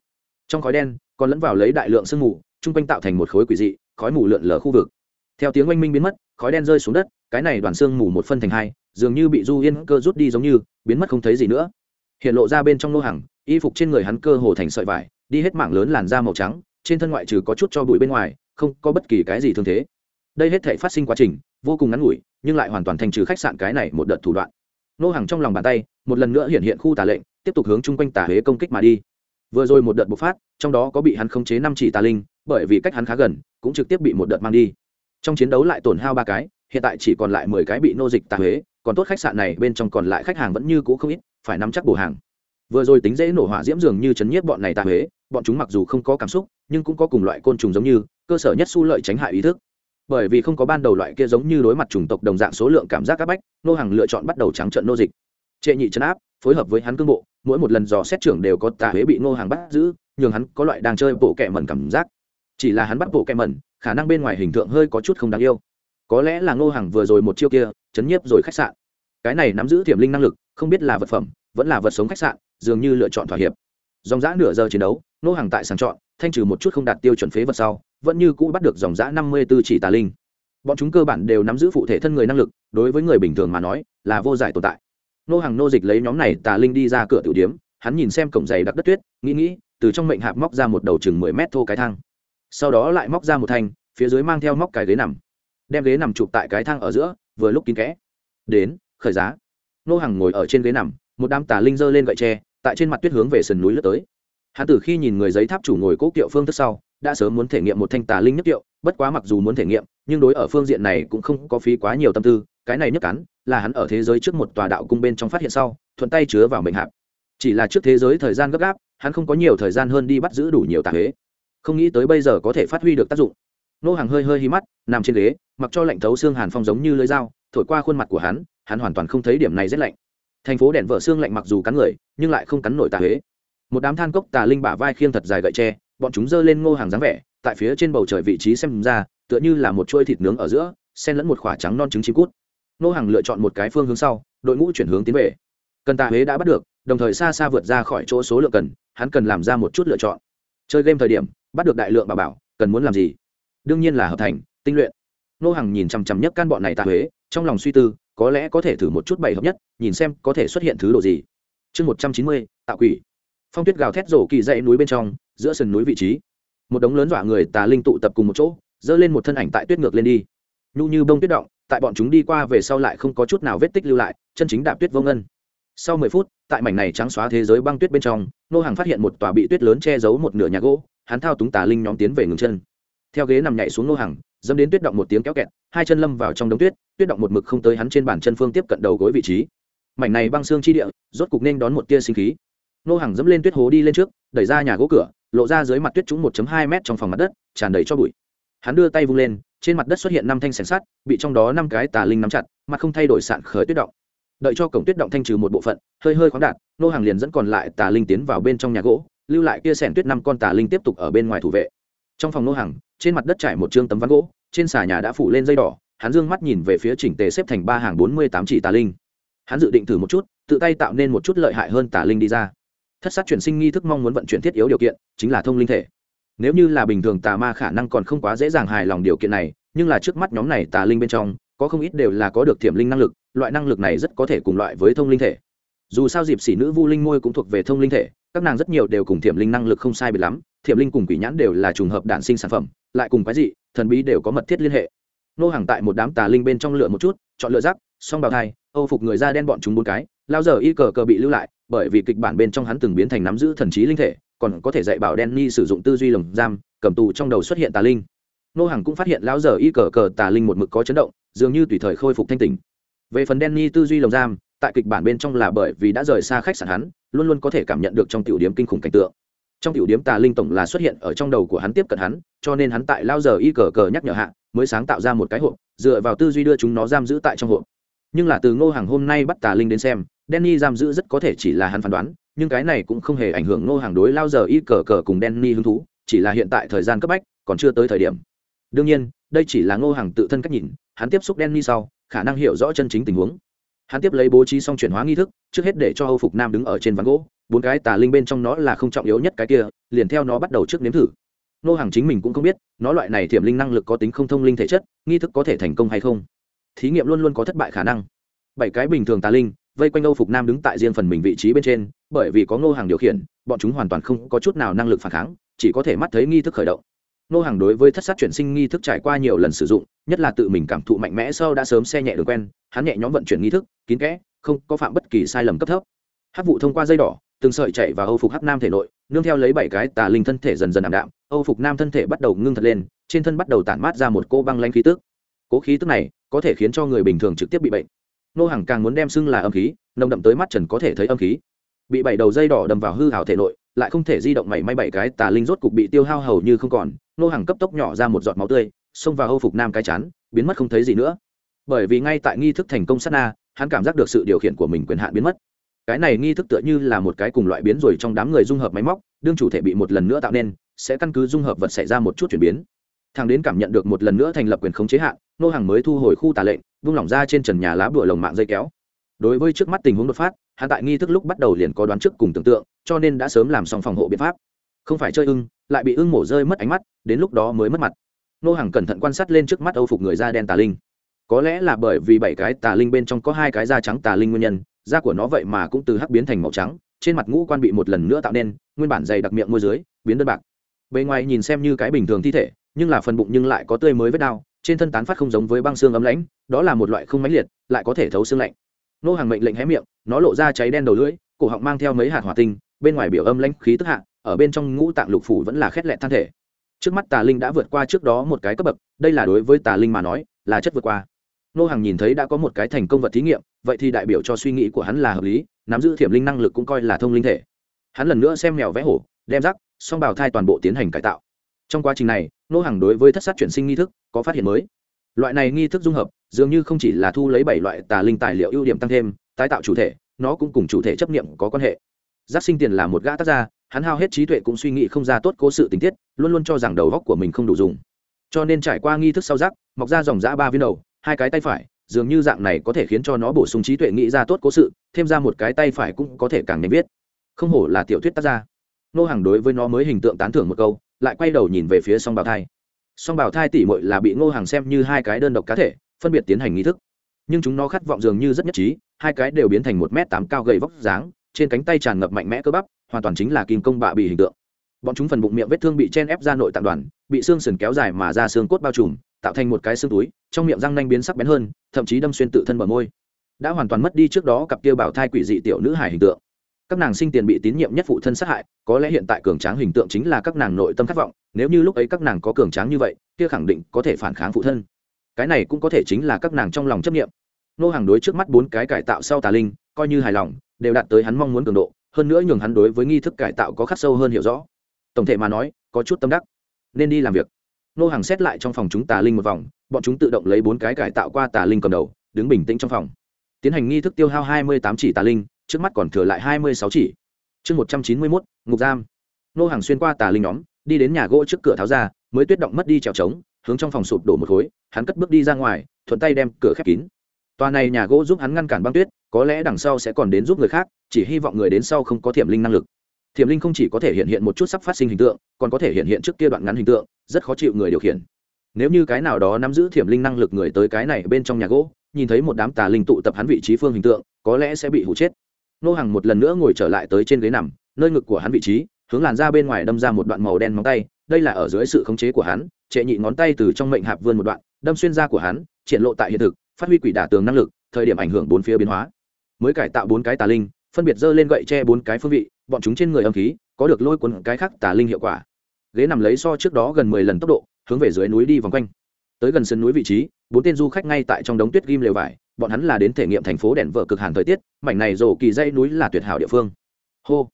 Trong khói đen, còn lẫn vào lấy đại lượng sương mù, chung quanh tạo thành một khối quỷ dị, khói mù lượn lờ khu vực. Theo tiếng oanh minh biến mất, khói đen rơi xuống đất, cái này đoàn sương mù một phân thành hai, dường như bị du yên cơ rút đi giống như, biến mất không thấy gì nữa. Hiện lộ ra bên trong nô hàng, y phục trên người hắn cơ hồ thành sợi vải đi hết mảng lớn làn da màu trắng, trên thân ngoại trừ có chút cho bụi bên ngoài, không có bất kỳ cái gì thương thế. Đây hết thể phát sinh quá trình, vô cùng ngắn ngủi, nhưng lại hoàn toàn thành trừ khách sạn cái này một đợt thủ đoạn. Nô hàng trong lòng bàn tay, một lần nữa hiện hiện khu tà lệnh, tiếp tục hướng chung quanh tà huế công kích mà đi. Vừa rồi một đợt bộc phát, trong đó có bị hắn khống chế năm chỉ tà linh, bởi vì cách hắn khá gần, cũng trực tiếp bị một đợt mang đi. Trong chiến đấu lại tổn hao ba cái, hiện tại chỉ còn lại mười cái bị nô dịch tà huế còn tốt khách sạn này bên trong còn lại khách hàng vẫn như cũ không ít, phải nắm chắc bổ hàng vừa rồi tính dễ nổ hỏa diễm dường như chấn nhiếp bọn này tạ huế, bọn chúng mặc dù không có cảm xúc, nhưng cũng có cùng loại côn trùng giống như, cơ sở nhất su lợi tránh hại ý thức. Bởi vì không có ban đầu loại kia giống như đối mặt chủng tộc đồng dạng số lượng cảm giác các bách, nô hàng lựa chọn bắt đầu trắng trận nô dịch. Trệ nhị chấn áp, phối hợp với hắn cương bộ, mỗi một lần dò xét trưởng đều có tà huế bị nô hàng bắt giữ, nhường hắn có loại đang chơi bộ kẹ mẩn cảm giác. Chỉ là hắn bắt bộ kẹ mẩn, khả năng bên ngoài hình tượng hơi có chút không đáng yêu. Có lẽ là nô hàng vừa rồi một chiêu kia, chấn nhiếp rồi khách sạn. Cái này nắm giữ tiềm linh năng lực, không biết là vật phẩm, vẫn là vật sống khách sạn dường như lựa chọn thỏa hiệp. Dòng giã nửa giờ chiến đấu, nô hàng tại sàng chọn, thanh trừ một chút không đạt tiêu chuẩn phế vật sau, vẫn như cũ bắt được dòng giã năm mươi b ố chỉ tà linh. Bọn chúng cơ bản đều nắm giữ phụ thể thân người năng lực, đối với người bình thường mà nói, là vô giải tồn tại. Nô hàng nô dịch lấy nhóm này tà linh đi ra cửa tiểu điếm, hắn nhìn xem cổng giày đặc đất tuyết, nghĩ nghĩ, từ trong mệnh hạp móc ra một đầu chừng mười mét thô cái thang. Sau đó lại móc ra một thanh, phía dưới mang theo móc cái ghế nằm. Đem ghế nằm chụp tại cái thang ở giữa, vừa lúc kín kẽ. Đến, khởi giá. Nô hàng ngồi ở trên ghế nằm, một đám tà linh giơ lên gậy tre tại trên mặt tuyết hướng về sườn núi lướt tới. Hắn từ khi nhìn người giấy tháp chủ ngồi cố kiệu phương thức sau, đã sớm muốn thể nghiệm một thanh tà linh nhất kiệu, bất quá mặc dù muốn thể nghiệm, nhưng đối ở phương diện này cũng không có phí quá nhiều tâm tư, cái này nhất cắn là hắn ở thế giới trước một tòa đạo cung bên trong phát hiện sau, thuận tay chứa vào mệnh hạp. Chỉ là trước thế giới thời gian gấp gáp, hắn không có nhiều thời gian hơn đi bắt giữ đủ nhiều tà huế không nghĩ tới bây giờ có thể phát huy được tác dụng. Nô hàng hơi hơi hí mắt, nằm trên ghế, mặc cho lạnh thấu xương hàn phong giống như lưỡi dao, thổi qua khuôn mặt của hắn hắn hoàn toàn không thấy điểm này rét lạnh thành phố đèn vợ xương lạnh mặc dù cắn người, nhưng lại không cắn nổi tà huế. Một đám than cốc tà linh bả vai khiêng thật dài gậy tre, bọn chúng giơ lên ngô hàng dáng vẻ, tại phía trên bầu trời vị trí xem ra, tựa như là một chuôi thịt nướng ở giữa, xen lẫn một khoả trắng non trứng chim cút. Ngô hàng lựa chọn một cái phương hướng sau, đội ngũ chuyển hướng tiến về. Cần tà huế đã bắt được, đồng thời xa xa vượt ra khỏi chỗ số lượng cần, hắn cần làm ra một chút lựa chọn. Chơi game thời điểm, bắt được đại lượng bà bảo, cần muốn làm gì? Đương nhiên là hợp thành, tinh luyện. Nô hàng nhìn chằm chằm nhất can bọn này tà huế, trong lòng suy tư có lẽ có thể thử một chút bảy hợp nhất, nhìn xem có thể xuất hiện thứ độ gì. Chương một trăm chín mươi, tạo quỷ. Phong tuyết gào thét rổ kỳ dãy núi bên trong, giữa sườn núi vị trí. Một đống lớn dọa người tà linh tụ tập cùng một chỗ dơ lên một thân ảnh tại tuyết ngược lên đi. Nhu như bông tuyết động, tại bọn chúng đi qua về sau lại không có chút nào vết tích lưu lại, chân chính đạp tuyết vô ngân. Sau mười phút, tại mảnh này trắng xóa thế giới băng tuyết bên trong, nô hàng phát hiện một tòa bị tuyết lớn che giấu một nửa nhà gỗ, hắn thao túng tà linh nhóm tiến về ngừng chân. Theo ghế nằm nhảy xuống nô hàng dâm đến tuyết động một tiếng kéo kẹt, hai chân lâm vào trong đống tuyết tuyết động một mực không tới hắn trên bàn chân phương tiếp cận đầu gối vị trí. Mảnh này băng xương chi địa, rốt cục nên đón một tia sinh khí. Nô hàng dẫm lên tuyết hố đi lên trước, đẩy ra nhà gỗ cửa, lộ ra dưới mặt tuyết trúng 1 hai m trong phòng mặt đất, tràn đầy cho bụi. Hắn đưa tay vung lên, trên mặt đất xuất hiện năm thanh sẻng sắt, bị trong đó năm cái tà linh nắm chặt, mặt không thay đổi sạn khởi tuyết động. Đợi cho cổng tuyết động thanh trừ một bộ phận, hơi hơi khoáng đạt, nô hàng liền dẫn còn lại tà linh tiến vào bên trong nhà gỗ, lưu lại kia sẻng tuyết năm con tà linh tiếp tục ở bên ngoài thủ vệ trong phòng nô hàng, trên mặt đất trải một trương tấm ván gỗ, trên xà nhà đã phủ lên dây đỏ, hắn dương mắt nhìn về phía chỉnh tề xếp thành ba hàng bốn mươi tám chỉ tà linh. Hắn dự định thử một chút, tự tay tạo nên một chút lợi hại hơn tà linh đi ra. Thất sát chuyển sinh nghi thức mong muốn vận chuyển thiết yếu điều kiện, chính là thông linh thể. Nếu như là bình thường tà ma khả năng còn không quá dễ dàng hài lòng điều kiện này, nhưng là trước mắt nhóm này tà linh bên trong, có không ít đều là có được thiểm linh năng lực, loại năng lực này rất có thể cùng loại với thông linh thể. Dù sao dịp xỉ nữ vu linh môi cũng thuộc về thông linh thể, các nàng rất nhiều đều cùng thiểm linh năng lực không sai biệt lắm thiểm linh cùng quỷ nhãn đều là trùng hợp đản sinh sản phẩm, lại cùng cái gì thần bí đều có mật thiết liên hệ. Nô hàng tại một đám tà linh bên trong lựa một chút, chọn lựa rắc, song bào thai, âu phục người da đen bọn chúng bốn cái, lao giờ y cờ cờ bị lưu lại, bởi vì kịch bản bên trong hắn từng biến thành nắm giữ thần trí linh thể, còn có thể dạy bảo đen ni sử dụng tư duy lồng giam, cầm tù trong đầu xuất hiện tà linh. Nô hàng cũng phát hiện lão giờ y cờ cờ tà linh một mực có chấn động, dường như tùy thời khôi phục thanh tình về phần đen ni tư duy lồng giam, tại kịch bản bên trong là bởi vì đã rời xa khách sạn hắn, luôn luôn có thể cảm nhận được trong tiểu điểm kinh khủng cảnh tượng trong tiểu điểm tà linh tổng là xuất hiện ở trong đầu của hắn tiếp cận hắn cho nên hắn tại lao giờ y cờ cờ nhắc nhở hạ mới sáng tạo ra một cái hộp dựa vào tư duy đưa chúng nó giam giữ tại trong hộp nhưng là từ ngô hàng hôm nay bắt tà linh đến xem Danny giam giữ rất có thể chỉ là hắn phán đoán, nhưng cái này cũng không hề ảnh hưởng Ngô Hàng đối lao giờ y cờ cờ cùng Danny hứng thú, chỉ là hiện tại thời gian cấp bách, còn chưa tới thời điểm. Đương nhiên, đây chỉ là Ngô Hàng tự thân cách nhìn, hắn tiếp xúc Danny sau, khả năng hiểu rõ chân chính tình huống. Hắn tiếp lấy bố trí xong chuyển hóa nghi thức, trước hết để cho Âu Phục Nam đứng ở trên ván gỗ, bốn cái tà linh bên trong nó là không trọng yếu nhất cái kia, liền theo nó bắt đầu trước nếm thử. Ngô Hàng chính mình cũng không biết, nó loại này thiểm linh năng lực có tính không thông linh thể chất, nghi thức có thể thành công hay không. Thí nghiệm luôn luôn có thất bại khả năng. Bảy cái bình thường tà linh, vây quanh âu phục nam đứng tại riêng phần mình vị trí bên trên bởi vì có ngô hàng điều khiển bọn chúng hoàn toàn không có chút nào năng lực phản kháng chỉ có thể mắt thấy nghi thức khởi động ngô hàng đối với thất sát chuyển sinh nghi thức trải qua nhiều lần sử dụng nhất là tự mình cảm thụ mạnh mẽ sau đã sớm xe nhẹ đường quen hắn nhẹ nhóm vận chuyển nghi thức, kín kẽ, không có phạm bất kỳ sai lầm cấp thấp. Hát vụ thông qua dây đỏ, từng sợi chạy và âu phục hắc nam thể nội, nương theo lấy bảy cái tà linh thân thể dần dần ảm đạm, âu phục nam thân thể bắt đầu ngưng thật lên, trên thân bắt đầu tản mát ra một cô băng lanh khí tức. Cố khí tức này có thể khiến cho người bình thường trực tiếp bị bệnh. Nô hàng càng muốn đem xưng là âm khí, nồng đậm tới mắt trần có thể thấy âm khí. Bị bảy đầu dây đỏ đầm vào hư hảo thể nội, lại không thể di động mảy may bảy cái tà linh rốt cục bị tiêu hao hầu như không còn, nô hàng cấp tốc nhỏ ra một giọt máu tươi, xông vào âu phục nam cái chán, biến mất không thấy gì nữa bởi vì ngay tại nghi thức thành công sát na, hắn cảm giác được sự điều khiển của mình quyền hạn biến mất. Cái này nghi thức tựa như là một cái cùng loại biến rồi trong đám người dung hợp máy móc, đương chủ thể bị một lần nữa tạo nên, sẽ căn cứ dung hợp vật xảy ra một chút chuyển biến. Thằng đến cảm nhận được một lần nữa thành lập quyền khống chế hạn nô hàng mới thu hồi khu tà lệnh, vung lỏng ra trên trần nhà lá bụa lồng mạng dây kéo. Đối với trước mắt tình huống đột phát, hắn tại nghi thức lúc bắt đầu liền có đoán trước cùng tưởng tượng, cho nên đã sớm làm xong phòng hộ biện pháp. Không phải chơi ưng, lại bị ưng mổ rơi mất ánh mắt, đến lúc đó mới mất mặt. Nô hàng cẩn thận quan sát lên trước mắt âu phục người da đen tà linh có lẽ là bởi vì bảy cái tà linh bên trong có hai cái da trắng tà linh nguyên nhân, da của nó vậy mà cũng từ hắc biến thành màu trắng, trên mặt ngũ quan bị một lần nữa tạo nên, nguyên bản dày đặc miệng môi dưới, biến đơn bạc. Bề ngoài nhìn xem như cái bình thường thi thể, nhưng là phần bụng nhưng lại có tươi mới vết đau, trên thân tán phát không giống với băng xương ấm lãnh, đó là một loại không mãnh liệt, lại có thể thấu xương lạnh. Nô hàng mệnh lệnh hé miệng, nó lộ ra cháy đen đầu lưỡi, cổ họng mang theo mấy hạt hỏa tinh, bên ngoài biểu âm lãnh khí tức hạ, ở bên trong ngũ tạng lục phủ vẫn là khét lẹt thân thể. Trước mắt tà linh đã vượt qua trước đó một cái cấp bậc, đây là đối với tà linh mà nói, là chất vượt qua nô hàng nhìn thấy đã có một cái thành công vật thí nghiệm, vậy thì đại biểu cho suy nghĩ của hắn là hợp lý, nắm giữ thiểm linh năng lực cũng coi là thông linh thể. Hắn lần nữa xem mèo vẽ hổ, đem rắc, song bào thai toàn bộ tiến hành cải tạo. Trong quá trình này, nô hàng đối với thất sát chuyển sinh nghi thức có phát hiện mới. Loại này nghi thức dung hợp, dường như không chỉ là thu lấy bảy loại tà linh tài liệu ưu điểm tăng thêm, tái tạo chủ thể, nó cũng cùng chủ thể chấp nghiệm có quan hệ. Giác sinh tiền là một gã tác gia, hắn hao hết trí tuệ cũng suy nghĩ không ra tốt cố sự tình tiết, luôn luôn cho rằng đầu góc của mình không đủ dùng. Cho nên trải qua nghi thức sau giác mọc ra dòng giã ba viên đầu hai cái tay phải, dường như dạng này có thể khiến cho nó bổ sung trí tuệ nghĩ ra tốt cố sự, thêm ra một cái tay phải cũng có thể càng nhanh viết. Không hổ là tiểu thuyết tác gia. Nô hàng đối với nó mới hình tượng tán thưởng một câu, lại quay đầu nhìn về phía song bào thai. Song bào thai tỉ mội là bị ngô hàng xem như hai cái đơn độc cá thể, phân biệt tiến hành nghi thức. Nhưng chúng nó khát vọng dường như rất nhất trí, hai cái đều biến thành một m tám cao gầy vóc dáng, trên cánh tay tràn ngập mạnh mẽ cơ bắp, hoàn toàn chính là kim công bạ bị hình tượng. Bọn chúng phần bụng miệng vết thương bị chen ép ra nội tạng đoàn, bị xương sườn kéo dài mà ra xương cốt bao trùm tạo thành một cái xương túi, trong miệng răng nanh biến sắc bén hơn, thậm chí đâm xuyên tự thân bờ môi. Đã hoàn toàn mất đi trước đó cặp kia bảo thai quỷ dị tiểu nữ hải hình tượng. Các nàng sinh tiền bị tín nhiệm nhất phụ thân sát hại, có lẽ hiện tại cường tráng hình tượng chính là các nàng nội tâm khát vọng, nếu như lúc ấy các nàng có cường tráng như vậy, kia khẳng định có thể phản kháng phụ thân. Cái này cũng có thể chính là các nàng trong lòng chấp nghiệm nô hàng đối trước mắt bốn cái cải tạo sau tà linh, coi như hài lòng, đều đạt tới hắn mong muốn cường độ, hơn nữa nhường hắn đối với nghi thức cải tạo có khắc sâu hơn hiểu rõ. Tổng thể mà nói, có chút tâm đắc. Nên đi làm việc nô hàng xét lại trong phòng chúng tà linh một vòng, bọn chúng tự động lấy bốn cái cải tạo qua tà linh cầm đầu, đứng bình tĩnh trong phòng. Tiến hành nghi thức tiêu hao hai mươi tám chỉ tà linh, trước mắt còn thừa lại hai mươi sáu chỉ. Chương một trăm chín mươi mốt, ngục giam. Nô hàng xuyên qua tà linh nhóm, đi đến nhà gỗ trước cửa tháo ra, mới tuyết động mất đi trèo trống, hướng trong phòng sụp đổ một khối, hắn cất bước đi ra ngoài, thuận tay đem cửa khép kín. Tòa này nhà gỗ giúp hắn ngăn cản băng tuyết, có lẽ đằng sau sẽ còn đến giúp người khác, chỉ hy vọng người đến sau không có thiểm linh năng lực thiểm linh không chỉ có thể hiện hiện một chút sắp phát sinh hình tượng, còn có thể hiện hiện trước kia đoạn ngắn hình tượng, rất khó chịu người điều khiển. Nếu như cái nào đó nắm giữ thiểm linh năng lực người tới cái này bên trong nhà gỗ, nhìn thấy một đám tà linh tụ tập hắn vị trí phương hình tượng, có lẽ sẽ bị hụ chết. Nô hàng một lần nữa ngồi trở lại tới trên ghế nằm, nơi ngực của hắn vị trí, hướng làn ra bên ngoài đâm ra một đoạn màu đen móng tay, đây là ở dưới sự khống chế của hắn, trệ nhị ngón tay từ trong mệnh hạp vươn một đoạn, đâm xuyên da của hắn, triển lộ tại hiện thực, phát huy quỷ đả tường năng lực, thời điểm ảnh hưởng bốn phía biến hóa. Mới cải tạo bốn cái tà linh, phân biệt dơ lên gậy tre bốn cái phương vị bọn chúng trên người âm khí có được lôi cuốn cái khác tà linh hiệu quả. Ghế nằm lấy so trước đó gần mười lần tốc độ, hướng về dưới núi đi vòng quanh. Tới gần sân núi vị trí, bốn tên du khách ngay tại trong đống tuyết ghim lều vải, bọn hắn là đến thể nghiệm thành phố đèn vợ cực hàn thời tiết, mảnh này rổ kỳ dây núi là tuyệt hảo địa phương. Hô!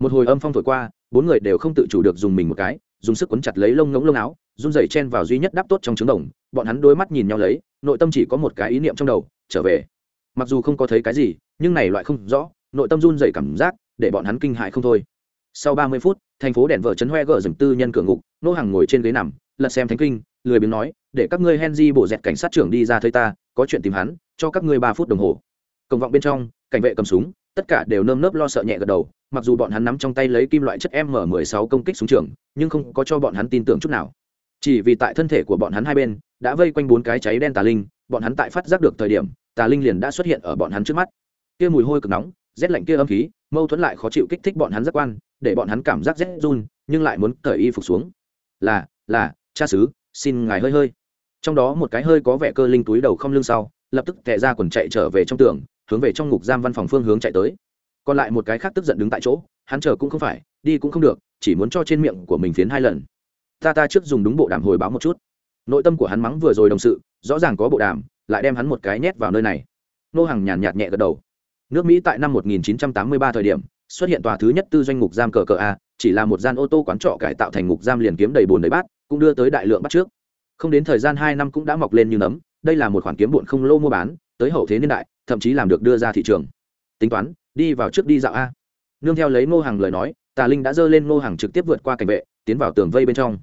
Một hồi âm phong thổi qua, bốn người đều không tự chủ được dùng mình một cái, dùng sức quấn chặt lấy lông ngỗng lông áo, run rẩy chen vào duy nhất đáp tốt trong trứng đồng, bọn hắn đôi mắt nhìn nhau lấy, nội tâm chỉ có một cái ý niệm trong đầu, trở về. Mặc dù không có thấy cái gì, nhưng này loại không rõ, nội tâm run rẩy cảm giác để bọn hắn kinh hại không thôi. Sau ba mươi phút, thành phố đèn vợ chấn hoe gờ rừng tư nhân cửa ngục, nô hàng ngồi trên ghế nằm, lật xem thánh kinh, lười biếng nói, để các ngươi henry bổ dẹt cảnh sát trưởng đi ra thấy ta, có chuyện tìm hắn, cho các ngươi ba phút đồng hồ. Cổng vọng bên trong, cảnh vệ cầm súng, tất cả đều nơm nớp lo sợ nhẹ gật đầu, mặc dù bọn hắn nắm trong tay lấy kim loại chất m 16 công kích súng trường, nhưng không có cho bọn hắn tin tưởng chút nào. Chỉ vì tại thân thể của bọn hắn hai bên, đã vây quanh bốn cái cháy đen tà linh, bọn hắn tại phát giác được thời điểm, tà linh liền đã xuất hiện ở bọn hắn trước mắt. Kia mùi hôi cực nóng rét lạnh kia âm khí, mâu thuẫn lại khó chịu kích thích bọn hắn giác quan, để bọn hắn cảm giác rét run, nhưng lại muốn cởi y phục xuống. Là là, cha xứ, xin ngài hơi hơi. Trong đó một cái hơi có vẻ cơ linh túi đầu không lưng sau, lập tức tệ ra quần chạy trở về trong tường, hướng về trong ngục giam văn phòng phương hướng chạy tới. Còn lại một cái khác tức giận đứng tại chỗ, hắn chờ cũng không phải, đi cũng không được, chỉ muốn cho trên miệng của mình phiến hai lần. Ta ta trước dùng đúng bộ đàm hồi báo một chút. Nội tâm của hắn mắng vừa rồi đồng sự, rõ ràng có bộ đàm, lại đem hắn một cái nhét vào nơi này. Nô hàng nhàn nhạt nhẹ gật đầu nước mỹ tại năm 1983 thời điểm, xuất hiện tòa thứ nhất tư doanh ngục giam cờ cờ a, chỉ là một gian ô tô quán trọ cải tạo thành ngục giam liền kiếm đầy bồn đầy bát, cũng đưa tới đại lượng bắt trước. Không đến thời gian hai năm cũng đã mọc lên như nấm, đây là một khoản kiếm bụn không lô mua bán, tới hậu thế niên đại, thậm chí làm được đưa ra thị trường. Tính toán, đi vào trước đi dạo a. Nương theo lấy ngô hàng lời nói, tà linh đã dơ lên ngô hàng trực tiếp vượt qua cảnh vệ, tiến vào tường vây bên trong.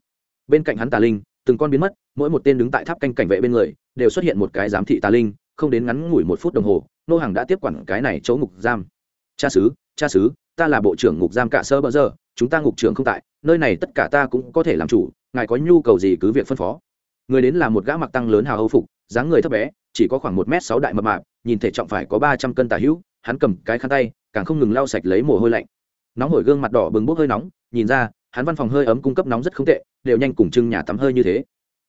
Bên cạnh hắn tà linh, từng con biến mất, mỗi một tên đứng tại tháp canh cảnh vệ bên người, đều xuất hiện một cái giám thị tà linh, không đến ngắn ngủi một phút đồng hồ Nô hàng đã tiếp quản cái này chỗ ngục giam. Cha sứ cha sứ ta là bộ trưởng ngục giam cả sơ bơ giờ chúng ta ngục trưởng không tại, nơi này tất cả ta cũng có thể làm chủ, ngài có nhu cầu gì cứ việc phân phó. Người đến là một gã mặc tăng lớn hào hâu phục, dáng người thấp bé, chỉ có khoảng một m sáu đại mập mạp, nhìn thể trọng phải có ba trăm cân tả hữu, hắn cầm cái khăn tay, càng không ngừng lau sạch lấy mồ hôi lạnh. Nóng hổi gương mặt đỏ bừng bốc hơi nóng, nhìn ra, hắn văn phòng hơi ấm cung cấp nóng rất không tệ, đều nhanh cùng trưng nhà tắm hơi như thế.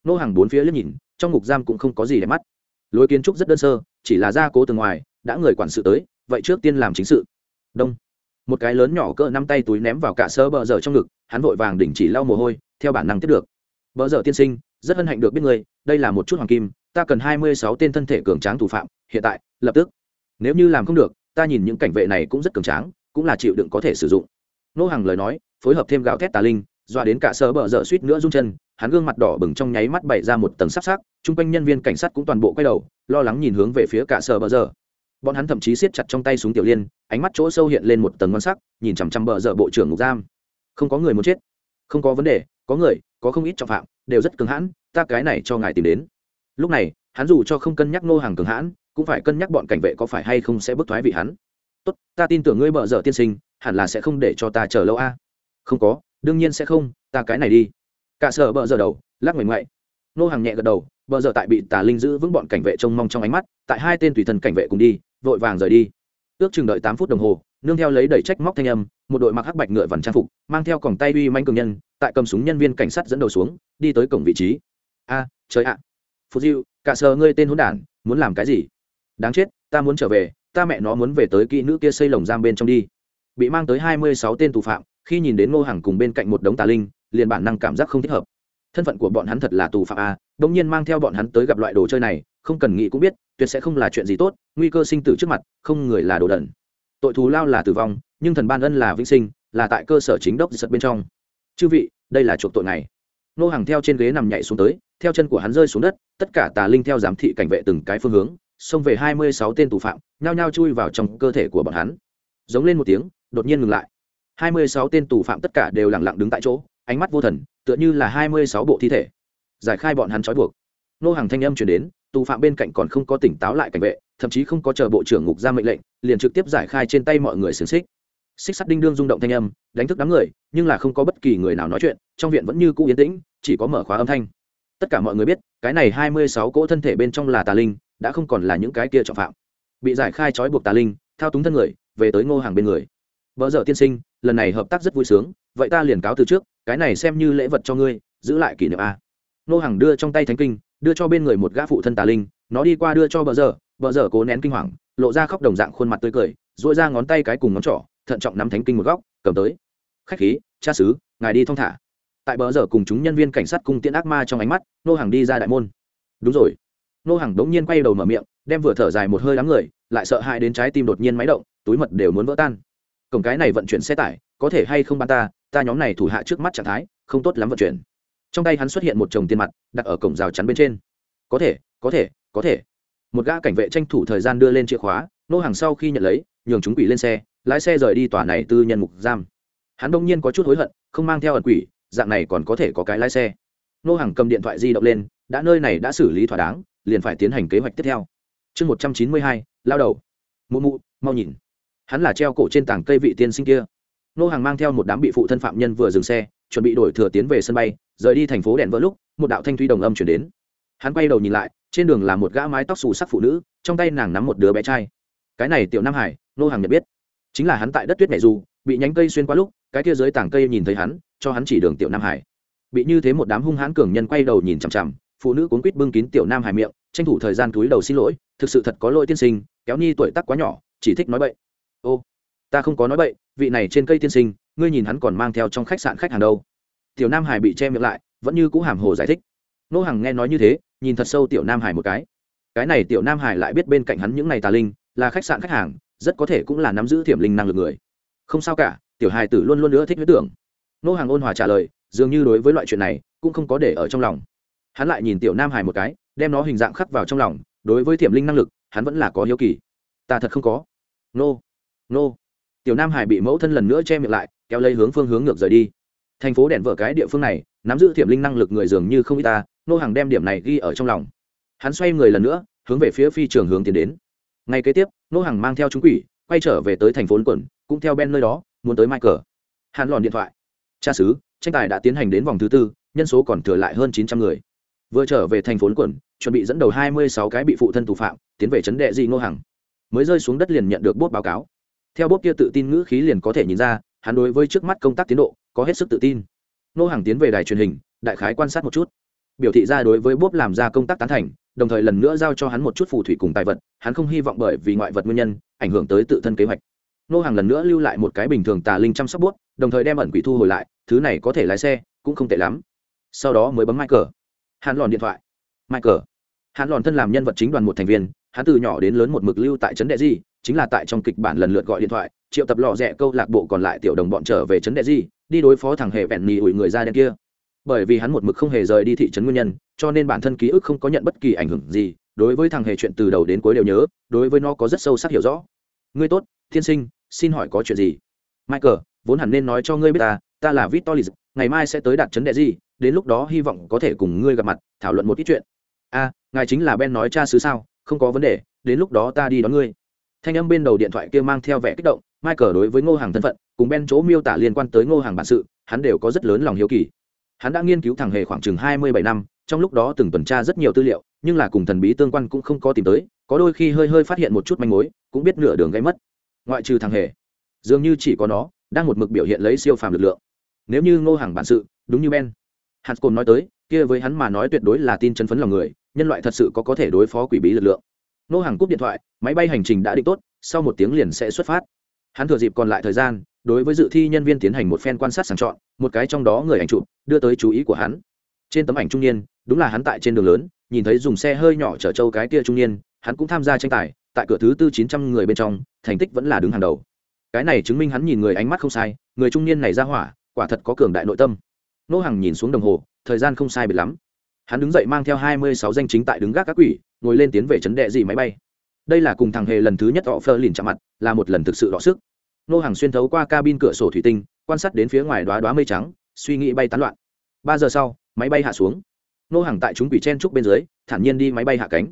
Nô hàng bốn phía liếc nhìn, trong ngục giam cũng không có gì để mắt. Lối kiến trúc rất đơn sơ chỉ là gia cố từ ngoài, đã người quản sự tới, vậy trước tiên làm chính sự. Đông. Một cái lớn nhỏ cỡ năm tay túi ném vào cả sơ bờ giờ trong ngực, hắn vội vàng đỉnh chỉ lau mồ hôi, theo bản năng tiếp được. Bờ giờ tiên sinh, rất hân hạnh được biết người, đây là một chút hoàng kim, ta cần hai mươi sáu tên thân thể cường tráng thủ phạm, hiện tại, lập tức. Nếu như làm không được, ta nhìn những cảnh vệ này cũng rất cường tráng, cũng là chịu đựng có thể sử dụng. Nô hàng lời nói, phối hợp thêm gạo thét tà linh dọa đến cả sở bờ dở suýt nữa run chân, hắn gương mặt đỏ bừng trong nháy mắt bày ra một tầng sắc sắc, chung quanh nhân viên cảnh sát cũng toàn bộ quay đầu, lo lắng nhìn hướng về phía cả sở bờ dở. Bọn hắn thậm chí siết chặt trong tay súng tiểu liên, ánh mắt chỗ sâu hiện lên một tầng ngon sắc, nhìn chằm chằm bờ dở bộ trưởng ngục giam. Không có người muốn chết. Không có vấn đề, có người, có không ít trọng phạm, đều rất cứng hãn, ta cái này cho ngài tìm đến. Lúc này, hắn dù cho không cân nhắc nô hàng cường hãn, cũng phải cân nhắc bọn cảnh vệ có phải hay không sẽ bức thoái vị hắn. Tốt, ta tin tưởng ngươi bợ dở tiên sinh, hẳn là sẽ không để cho ta chờ lâu a. Không có đương nhiên sẽ không, ta cái này đi. Cả sợ bợ giờ đầu, lắc ngoảnh ngoại. Nô hàng nhẹ gật đầu, bợ giờ tại bị tà linh giữ vững bọn cảnh vệ trông mong trong ánh mắt, tại hai tên tùy thần cảnh vệ cùng đi, vội vàng rời đi. Ước chừng đợi tám phút đồng hồ, nương theo lấy đẩy trách móc thanh âm, một đội mặc hắc bạch ngựa vằn trang phục, mang theo còng tay uy manh cường nhân, tại cầm súng nhân viên cảnh sát dẫn đầu xuống, đi tới cổng vị trí. A, trời ạ. À. phú diệu cả sờ ngươi tên hỗn đản, muốn làm cái gì? Đáng chết, ta muốn trở về, ta mẹ nó muốn về tới kỹ nữ kia xây lồng giam bên trong đi. Bị mang tới hai mươi sáu tên tù phạm khi nhìn đến ngô hàng cùng bên cạnh một đống tà linh liền bản năng cảm giác không thích hợp. Thân phận của bọn hắn thật là tù phạm a à, g nhiên mang theo bọn hắn tới gặp loại đồ chơi này không cần nghĩ cũng biết tuyệt sẽ không là chuyện gì tốt nguy cơ sinh tử trước mặt không người là đồ đần. Tội thù lao là tử vong nhưng thần ban ân là vĩnh sinh là tại cơ sở chính đốc giật bên trong. Chư vị đây là chuộc tội này. Nô hàng theo trên ghế nằm nhảy xuống tới theo chân của hắn rơi xuống đất tất cả tà linh theo giám thị cảnh vệ từng cái phương hướng xông về hai mươi sáu tên tù phạm nhao nhao chui vào trong cơ thể của bọn hắn. Giống lên một tiếng đột nhiên ngừng lại hai mươi sáu tên tù phạm tất cả đều lặng lặng đứng tại chỗ, ánh mắt vô thần, tựa như là hai mươi sáu bộ thi thể. Giải khai bọn hắn trói buộc. Nô hàng thanh âm chuyển đến, tù phạm bên cạnh còn không có tỉnh táo lại cảnh vệ, thậm chí không có chờ bộ trưởng ngục ra mệnh lệnh, liền trực tiếp giải khai trên tay mọi người xiềng xích. Xích sắt đinh đương rung động thanh âm, đánh thức đám người, nhưng là không có bất kỳ người nào nói chuyện, trong viện vẫn như cũ yên tĩnh, chỉ có mở khóa âm thanh. Tất cả mọi người biết, cái này hai mươi sáu cỗ thân thể bên trong là tà linh, đã không còn là những cái kia trọng phạm. Bị giải khai trói buộc tà linh, thao túng thân người, về tới ngô hàng bên người vợ dợ tiên sinh lần này hợp tác rất vui sướng vậy ta liền cáo từ trước cái này xem như lễ vật cho ngươi giữ lại kỷ niệm a. Nô hàng đưa trong tay thánh kinh đưa cho bên người một gã phụ thân tà linh nó đi qua đưa cho bờ dở, bờ dở cố nén kinh hoàng lộ ra khóc đồng dạng khuôn mặt tươi cười dội ra ngón tay cái cùng ngón trỏ thận trọng nắm thánh kinh một góc cầm tới. Khách khí cha sứ ngài đi thong thả. Tại bờ giờ cùng chúng nhân viên cảnh sát cung tiễn ác ma trong ánh mắt nô hàng đi ra đại môn. Đúng rồi. Nô hàng đống nhiên quay đầu mở miệng đem vừa thở dài một hơi đám người lại sợ hãi đến trái tim đột nhiên máy động túi mật đều muốn vỡ tan cổng cái này vận chuyển xe tải, có thể hay không bán ta ta nhóm này thủ hạ trước mắt trạng thái, không tốt lắm vận chuyển. Trong tay hắn xuất hiện một chồng tiền mặt, đặt ở cổng rào chắn bên trên. Có thể có thể có thể. Một gã cảnh vệ tranh thủ thời gian đưa lên chìa khóa, nô hàng sau khi nhận lấy, nhường chúng quỷ lên xe, lái xe rời đi tòa này tư nhân mục giam. Hắn đông nhiên có chút hối hận, không mang theo ẩn quỷ, dạng này còn có thể có cái lái xe. Nô hàng cầm điện thoại di động lên, đã nơi này đã xử lý thỏa đáng, liền phải tiến hành kế hoạch tiếp theo. Chương một trăm chín mươi hai, lao đầu. Mụ mụ, mau nhìn hắn là treo cổ trên tảng cây vị tiên sinh kia. Nô hàng mang theo một đám bị phụ thân phạm nhân vừa dừng xe, chuẩn bị đổi thừa tiến về sân bay, rời đi thành phố đèn vỡ lúc, một đạo thanh thúy đồng âm chuyển đến. Hắn quay đầu nhìn lại, trên đường là một gã mái tóc xù sắc phụ nữ, trong tay nàng nắm một đứa bé trai. Cái này tiểu nam hải, nô hàng nhận biết. Chính là hắn tại đất tuyết mẹ dù, bị nhánh cây xuyên qua lúc, cái kia dưới tảng cây nhìn thấy hắn, cho hắn chỉ đường tiểu nam hải. Bị như thế một đám hung hãn cường nhân quay đầu nhìn chằm chằm, phụ nữ cuốn quýt bưng kín tiểu nam hải miệng, tranh thủ thời gian túi đầu xin lỗi, thực sự thật có lỗi tiên sinh, kéo ni tuổi tác quá nhỏ, chỉ thích nói bậy ô, ta không có nói bậy, vị này trên cây tiên sinh, ngươi nhìn hắn còn mang theo trong khách sạn khách hàng đâu. Tiểu nam hải bị che miệng lại, vẫn như cũ hàm hồ giải thích. Nô hàng nghe nói như thế, nhìn thật sâu tiểu nam hải một cái. Cái này tiểu nam hải lại biết bên cạnh hắn những này tà linh, là khách sạn khách hàng, rất có thể cũng là nắm giữ thiểm linh năng lực người. Không sao cả, tiểu hài tử luôn luôn nữa thích huyết tưởng. Nô hàng ôn hòa trả lời, dường như đối với loại chuyện này, cũng không có để ở trong lòng. Hắn lại nhìn tiểu nam hải một cái, đem nó hình dạng khắc vào trong lòng, đối với thiểm linh năng lực, hắn vẫn là có hiếu kỳ. Ta thật không có. Nô nô. Tiểu nam hải bị mẫu thân lần nữa che miệng lại, kéo lấy hướng phương hướng ngược rời đi. Thành phố đèn vở cái địa phương này, nắm giữ thiểm linh năng lực người dường như không ít ta, nô hàng đem điểm này ghi ở trong lòng. Hắn xoay người lần nữa, hướng về phía phi trường hướng tiến đến. Ngay kế tiếp, nô hàng mang theo chúng quỷ, quay trở về tới thành phố quẩn, cũng theo ben nơi đó, muốn tới michael. Hắn lòn điện thoại. Cha xứ, tranh tài đã tiến hành đến vòng thứ tư, nhân số còn thừa lại hơn chín trăm người. Vừa trở về thành phố quẩn, chuẩn bị dẫn đầu hai mươi sáu cái bị phụ thân thủ phạm, tiến về chấn đệ di ngô hằng. Mới rơi xuống đất liền nhận được bốt báo cáo theo bốp kia tự tin ngữ khí liền có thể nhìn ra, hắn đối với trước mắt công tác tiến độ có hết sức tự tin. Nô hàng tiến về đài truyền hình, đại khái quan sát một chút. Biểu thị ra đối với bốp làm ra công tác tán thành, đồng thời lần nữa giao cho hắn một chút phù thủy cùng tài vật, hắn không hy vọng bởi vì ngoại vật nguyên nhân, ảnh hưởng tới tự thân kế hoạch. Nô hàng lần nữa lưu lại một cái bình thường tà linh chăm sóc bốt, đồng thời đem ẩn quỷ thu hồi lại, thứ này có thể lái xe, cũng không tệ lắm. Sau đó mới bấm michael. Hắn lòn điện thoại. Michael. Hắn lòn thân làm nhân vật chính đoàn một thành viên, hắn từ nhỏ đến lớn một mực lưu tại trấn đệ di chính là tại trong kịch bản lần lượt gọi điện thoại, triệu tập lò rẽ câu lạc bộ còn lại tiểu đồng bọn trở về trấn đệ di, đi đối phó thằng hề vẹn nhì ủi người da đen kia. Bởi vì hắn một mực không hề rời đi thị trấn nguyên nhân, cho nên bản thân ký ức không có nhận bất kỳ ảnh hưởng gì, đối với thằng hề chuyện từ đầu đến cuối đều nhớ, đối với nó có rất sâu sắc hiểu rõ. Ngươi tốt thiên sinh, xin hỏi có chuyện gì? Michael, vốn hẳn nên nói cho ngươi biết ta ta là victoris ngày mai sẽ tới đặt trấn đệ gì đến lúc đó hy vọng có thể cùng ngươi gặp mặt, thảo luận một ít chuyện. A, ngài chính là ben nói cha xứ sao, không có vấn đề, đến lúc đó ta đi đón ngươi thanh âm bên đầu điện thoại kia mang theo vẻ kích động, michael đối với ngô hàng thân phận, cùng ben chỗ miêu tả liên quan tới ngô hàng bản sự, hắn đều có rất lớn lòng hiếu kỳ. Hắn đã nghiên cứu thằng hề khoảng chừng hai mươi bảy năm, trong lúc đó từng tuần tra rất nhiều tư liệu, nhưng là cùng thần bí tương quan cũng không có tìm tới, có đôi khi hơi hơi phát hiện một chút manh mối, cũng biết nửa đường gây mất. Ngoại trừ thằng hề, dường như chỉ có nó, đang một mực biểu hiện lấy siêu phàm lực lượng. Nếu như ngô hàng bản sự, đúng như ben. Hạt cồn nói tới, kia với hắn mà nói tuyệt đối là tin chân phấn lòng người, nhân loại thật sự có có thể đối phó quỷ bí lực lượng. Nô hàng cúp điện thoại, máy bay hành trình đã định tốt, sau một tiếng liền sẽ xuất phát. Hắn thừa dịp còn lại thời gian, đối với dự thi nhân viên tiến hành một phen quan sát sàng chọn, một cái trong đó người ảnh chụp, đưa tới chú ý của hắn. Trên tấm ảnh trung niên, đúng là hắn tại trên đường lớn, nhìn thấy dùng xe hơi nhỏ chở châu cái kia trung niên, hắn cũng tham gia tranh tài, tại cửa thứ tư chín trăm người bên trong, thành tích vẫn là đứng hàng đầu. Cái này chứng minh hắn nhìn người ánh mắt không sai, người trung niên này ra hỏa, quả thật có cường đại nội tâm. Nô hàng nhìn xuống đồng hồ, thời gian không sai biệt lắm. Hắn đứng dậy mang theo hai mươi sáu danh chính tại đứng gác các quỷ ngồi lên tiến về chấn đệ gì máy bay. Đây là cùng thằng hề lần thứ nhất họ phơ lìn chạm mặt, là một lần thực sự đọ sức. Nô hàng xuyên thấu qua cabin cửa sổ thủy tinh, quan sát đến phía ngoài đoá đoá mây trắng, suy nghĩ bay tán loạn. Ba giờ sau, máy bay hạ xuống. Nô hàng tại chúng quỷ chen trúc bên dưới, thản nhiên đi máy bay hạ cánh.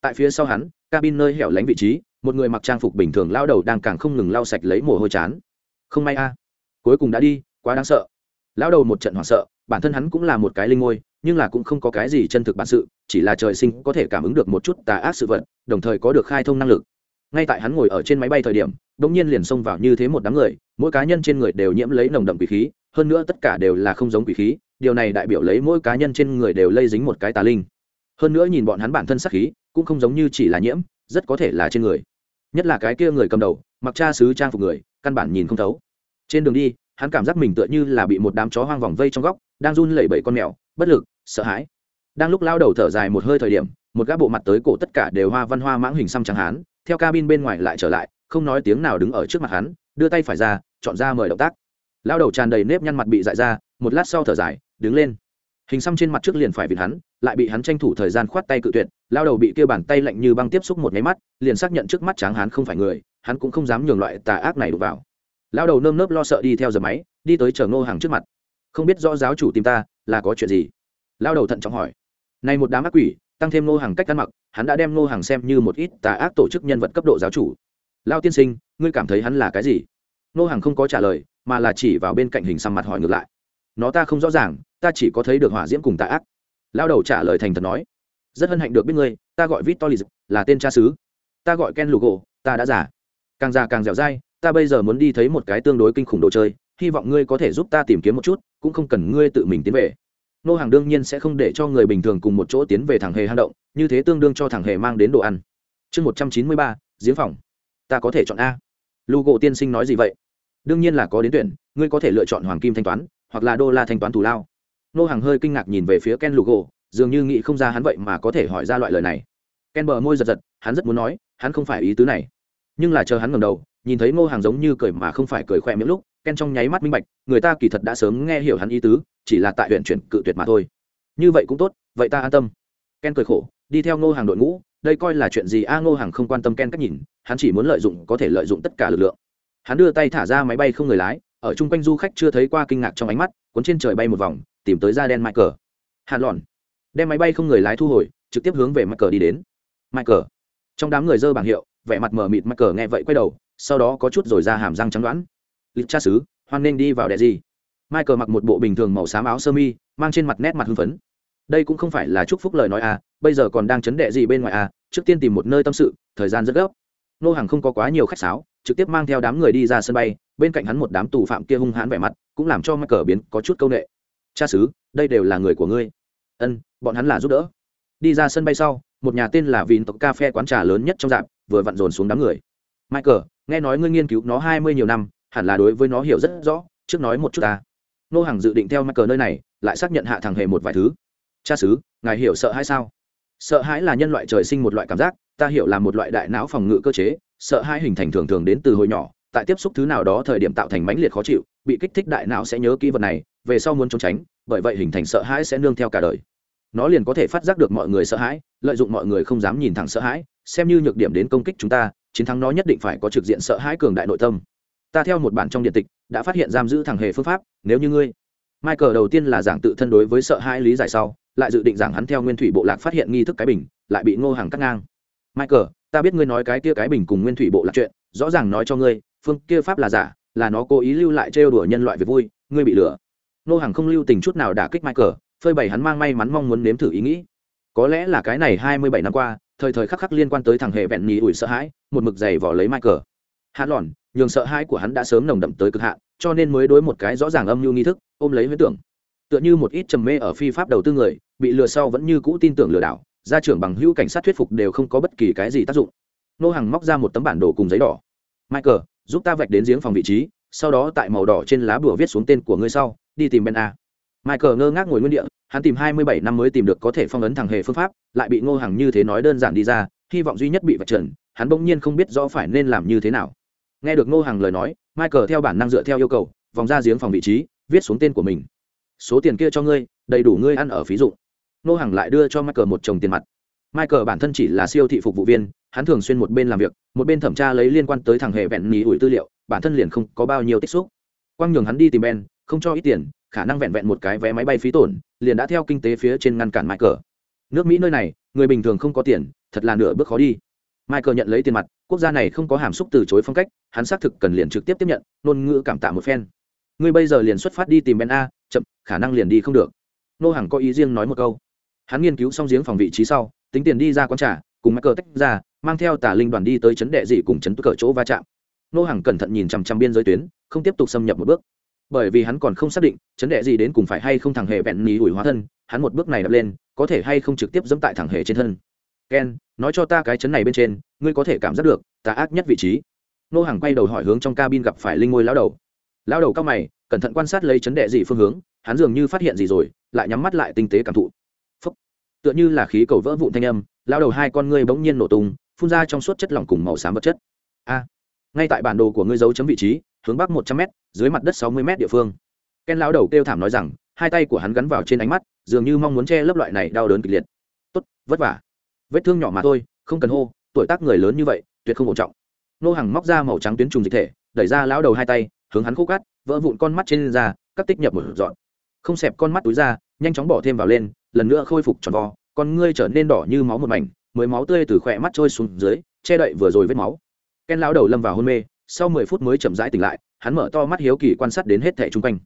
Tại phía sau hắn, cabin nơi hẻo lánh vị trí, một người mặc trang phục bình thường lao đầu đang càng không ngừng lau sạch lấy mồ hôi chán. Không may a. Cuối cùng đã đi, quá đáng sợ. Lao đầu một trận hoảng sợ bản thân hắn cũng là một cái linh ngôi, nhưng là cũng không có cái gì chân thực bản sự, chỉ là trời sinh có thể cảm ứng được một chút tà ác sự vật, đồng thời có được khai thông năng lực. Ngay tại hắn ngồi ở trên máy bay thời điểm đ ỗ n g nhiên liền xông vào như thế một đám người, mỗi cá nhân trên người đều nhiễm lấy nồng đậm quỷ khí, hơn nữa tất cả đều là không giống quỷ khí, điều này đại biểu lấy mỗi cá nhân trên người đều lây dính một cái tà linh. Hơn nữa nhìn bọn hắn bản thân sắc khí, cũng không giống như chỉ là nhiễm, rất có thể là trên người. Nhất là cái kia người cầm đầu, mặc cha sứ trang phục người, căn bản nhìn không thấu. Trên đường đi, hắn cảm giác mình tựa như là bị một đám chó hoang vòng vây trong góc đang run lẩy bẩy con mèo, bất lực, sợ hãi. Đang lúc lao đầu thở dài một hơi thời điểm, một gã bộ mặt tới cổ tất cả đều hoa văn hoa mãng hình xăm trắng hán, theo cabin bên ngoài lại trở lại, không nói tiếng nào đứng ở trước mặt hắn, đưa tay phải ra, chọn ra mời động tác. Lao đầu tràn đầy nếp nhăn mặt bị dại ra, một lát sau thở dài, đứng lên. Hình xăm trên mặt trước liền phải vịt hắn, lại bị hắn tranh thủ thời gian khoát tay cự tuyệt, lao đầu bị kêu bàn tay lạnh như băng tiếp xúc một nháy mắt, liền xác nhận trước mắt tráng hắn không phải người, hắn cũng không dám nhường loại tà ác này đụng vào. Lao đầu nơm nớp lo sợ đi theo giờ máy, đi tới chờ ngô hàng trước mặt không biết rõ giáo chủ tìm ta là có chuyện gì? Lao đầu thận trọng hỏi. Này một đám ác quỷ, tăng thêm ngô hàng cách ăn mặc, hắn đã đem ngô hàng xem như một ít tà ác tổ chức nhân vật cấp độ giáo chủ. Lao tiên sinh, ngươi cảm thấy hắn là cái gì? Ngô hàng không có trả lời, mà là chỉ vào bên cạnh hình xăm mặt hỏi ngược lại. Nó ta không rõ ràng, ta chỉ có thấy được hỏa diễm cùng tà ác. Lao đầu trả lời thành thật nói. Rất hân hạnh được biết ngươi, ta gọi vít victor là tên cha xứ. Ta gọi ken lugo, ta đã giả càng già càng dẻo dai, ta bây giờ muốn đi thấy một cái tương đối kinh khủng đồ chơi hy vọng ngươi có thể giúp ta tìm kiếm một chút, cũng không cần ngươi tự mình tiến về. Nô hàng đương nhiên sẽ không để cho người bình thường cùng một chỗ tiến về thằng hề hang động, như thế tương đương cho thằng hề mang đến đồ ăn. Chương một trăm chín mươi ba, giếng phòng. Ta có thể chọn a. Lu gộ tiên sinh nói gì vậy? Đương nhiên là có đến tuyển, ngươi có thể lựa chọn hoàng kim thanh toán, hoặc là đô la thanh toán thù lao. Nô hàng hơi kinh ngạc nhìn về phía ken lu gộ dường như nghĩ không ra hắn vậy mà có thể hỏi ra loại lời này. Ken bờ môi giật giật, hắn rất muốn nói, hắn không phải ý tứ này. Nhưng là chờ hắn ngầm đầu, nhìn thấy ngô hàng giống như cười mà không phải cười khoe miệng lúc ken trong nháy mắt minh bạch, người ta kỳ thật đã sớm nghe hiểu hắn ý tứ, chỉ là tại huyện chuyển cự tuyệt mà thôi. Như vậy cũng tốt, vậy ta an tâm. Ken cười khổ, đi theo ngô hàng đội ngũ, đây coi là chuyện gì? A, ngô hàng không quan tâm ken cách nhìn, hắn chỉ muốn lợi dụng, có thể lợi dụng tất cả lực lượng. Hắn đưa tay thả ra máy bay không người lái, ở chung quanh du khách chưa thấy qua kinh ngạc trong ánh mắt, cuốn trên trời bay một vòng, tìm tới da đen michael. Hàn lòn. Đem máy bay không người lái thu hồi, trực tiếp hướng về michael đi đến. Michael. Trong đám người dơ bảng hiệu, vẻ mặt mờ mịt michael nghe vậy quay đầu, sau đó có chút rồi ra hàm răng trắng đoán lịch cha xứ, hoan nên đi vào đệ gì? Michael mặc một bộ bình thường màu xám áo sơ mi, mang trên mặt nét mặt hưng phấn. Đây cũng không phải là chúc phúc lời nói à bây giờ còn đang chấn đệ gì bên ngoài à trước tiên tìm một nơi tâm sự, thời gian rất gấp. Nô hàng không có quá nhiều khách sáo, trực tiếp mang theo đám người đi ra sân bay, bên cạnh hắn một đám tù phạm kia hung hãn vẻ mặt, cũng làm cho mắc cờ biến có chút c â u n ệ cha xứ, đây đều là người của ngươi. Ân, bọn hắn là giúp đỡ. Đi ra sân bay sau, một nhà tên là vìn tộc ca phe quán trà lớn nhất trong dạp vừa vặn dồn xuống đám người. Michael, nghe nói ngươi nghiên cứu nó hai mươi nhiều năm hẳn là đối với nó hiểu rất rõ trước nói một chút ta. Nô hàng dự định theo michael nơi này lại xác nhận hạ thằng hề một vài thứ. Cha sứ, ngài hiểu sợ hãi sao? Sợ hãi là nhân loại trời sinh một loại cảm giác ta hiểu là một loại đại não phòng ngự cơ chế sợ hãi hình thành thường thường đến từ hồi nhỏ tại tiếp xúc thứ nào đó thời điểm tạo thành mãnh liệt khó chịu bị kích thích đại não sẽ nhớ kỹ vật này về sau muốn trốn tránh bởi vậy hình thành sợ hãi sẽ nương theo cả đời. Nó liền có thể phát giác được mọi người sợ hãi lợi dụng mọi người không dám nhìn thẳng sợ hãi xem như nhược điểm đến công kích chúng ta chiến thắng nó nhất định phải có trực diện sợ hãi cường đại nội tâm ta theo một bản trong điện tịch, đã phát hiện giam giữ thằng hề phương pháp, nếu như ngươi, michael đầu tiên là giảng tự thân đối với sợ hãi lý giải sau, lại dự định rằng hắn theo nguyên thủy bộ lạc phát hiện nghi thức cái bình, lại bị ngô hàng cắt ngang. Michael, ta biết ngươi nói cái kia cái bình cùng nguyên thủy bộ lạc chuyện, rõ ràng nói cho ngươi, phương kia pháp là giả, là nó cố ý lưu lại trêu đùa nhân loại về vui, ngươi bị lừa. Ngô hàng không lưu tình chút nào đả kích michael, phơi bày hắn mang may mắn mong muốn nếm thử ý nghĩ. Có lẽ là cái này hai mươi bảy năm qua, thời thời khắc khắc liên quan tới thằng hệ vẹn nhì ủi sợ hãi, một mực giày vỏ lấy michael. Hát lòn nhường sợ hãi của hắn đã sớm nồng đậm tới cực hạn, cho nên mới đối một cái rõ ràng âm mưu nghi thức, ôm lấy huyết tưởng. Tựa như một ít trầm mê ở phi pháp đầu tư người, bị lừa sau vẫn như cũ tin tưởng lừa đảo, gia trưởng bằng hữu cảnh sát thuyết phục đều không có bất kỳ cái gì tác dụng. Nô hàng móc ra một tấm bản đồ cùng giấy đỏ. Michael, giúp ta vạch đến giếng phòng vị trí, sau đó tại màu đỏ trên lá bùa viết xuống tên của ngươi sau, đi tìm ben a. Michael ngơ ngác ngồi nguyên địa, hắn tìm hai mươi bảy năm mới tìm được có thể phong ấn thằng hề phương pháp, lại bị ngô hàng như thế nói đơn giản đi ra, hy vọng duy nhất bị vạch trần, hắn bỗng nhiên không biết rõ phải nên làm như thế nào nghe được ngô hàng lời nói, michael theo bản năng dựa theo yêu cầu, vòng ra giếng phòng vị trí, viết xuống tên của mình. Số tiền kia cho ngươi, đầy đủ ngươi ăn ở phí dụ Ngô hàng lại đưa cho michael một chồng tiền mặt. Michael bản thân chỉ là siêu thị phục vụ viên, hắn thường xuyên một bên làm việc, một bên thẩm tra lấy liên quan tới thằng hệ vẹn nhì ủi tư liệu, bản thân liền không có bao nhiêu tích xúc. Quang nhường hắn đi tìm ben, không cho ít tiền, khả năng vẹn vẹn một cái vé máy bay phí tổn, liền đã theo kinh tế phía trên ngăn cản michael. Nước mỹ nơi này, người bình thường không có tiền, thật là nửa bước khó đi michael nhận lấy tiền mặt, quốc gia này không có hàm xúc từ chối phong cách, hắn xác thực cần liền trực tiếp tiếp nhận, ngôn ngữ cảm tạ một phen. Ngươi bây giờ liền xuất phát đi tìm ben a, chậm, khả năng liền đi không được. Nô hàng có ý riêng nói một câu. Hắn nghiên cứu xong giếng phòng vị trí sau, tính tiền đi ra quán trà, cùng Michael tách ra, mang theo tà linh đoàn đi tới chấn đệ dị cùng chấn cờ chỗ va chạm. Nô hàng cẩn thận nhìn chằm chằm biên giới tuyến, không tiếp tục xâm nhập một bước. Bởi vì hắn còn không xác định chấn đệ gì đến cùng phải hay không thằng hề vẹn ní ủi hóa thân, hắn một bước này đập lên, có thể hay không trực tiếp dẫm tại thằng hề trên thân ken, nói cho ta cái chấn này bên trên, ngươi có thể cảm giác được, Ta ác nhất vị trí. Nô hàng quay đầu hỏi hướng trong cabin gặp phải linh ngôi lão đầu. Lão đầu cao mày, cẩn thận quan sát lấy chấn đệ gì phương hướng, hắn dường như phát hiện gì rồi, lại nhắm mắt lại tinh tế cảm thụ. Phúc. tựa như là khí cầu vỡ vụn thanh âm lao đầu hai con ngươi bỗng nhiên nổ tung, phun ra trong suốt chất lỏng cùng màu xám vật chất. A. Ngay tại bản đồ của ngươi dấu chấm vị trí, hướng bắc một trăm m dưới mặt đất sáu mươi m địa phương. Ken lao đầu kêu thảm nói rằng, hai tay của hắn gắn vào trên ánh mắt, dường như mong muốn che lấp loại này đau đớn kịch liệt. Tốt, vất vả vết thương nhỏ mà thôi, không cần hô, tuổi tác người lớn như vậy, tuyệt không ổn trọng. Nô hàng móc ra màu trắng tuyến trùng dịch thể, đẩy ra lão đầu hai tay, hướng hắn khô cát, vỡ vụn con mắt trên da các tích nhập một dọn không xẹp con mắt túi ra, nhanh chóng bỏ thêm vào lên, lần nữa khôi phục tròn vo, con ngươi trở nên đỏ như máu một mảnh, mới máu tươi từ khỏe mắt trôi xuống dưới, che đậy vừa rồi vết máu. Ken lão đầu lâm vào hôn mê, sau mười phút mới chậm rãi tỉnh lại, hắn mở to mắt hiếu kỳ quan sát đến hết thẻ chung quanh.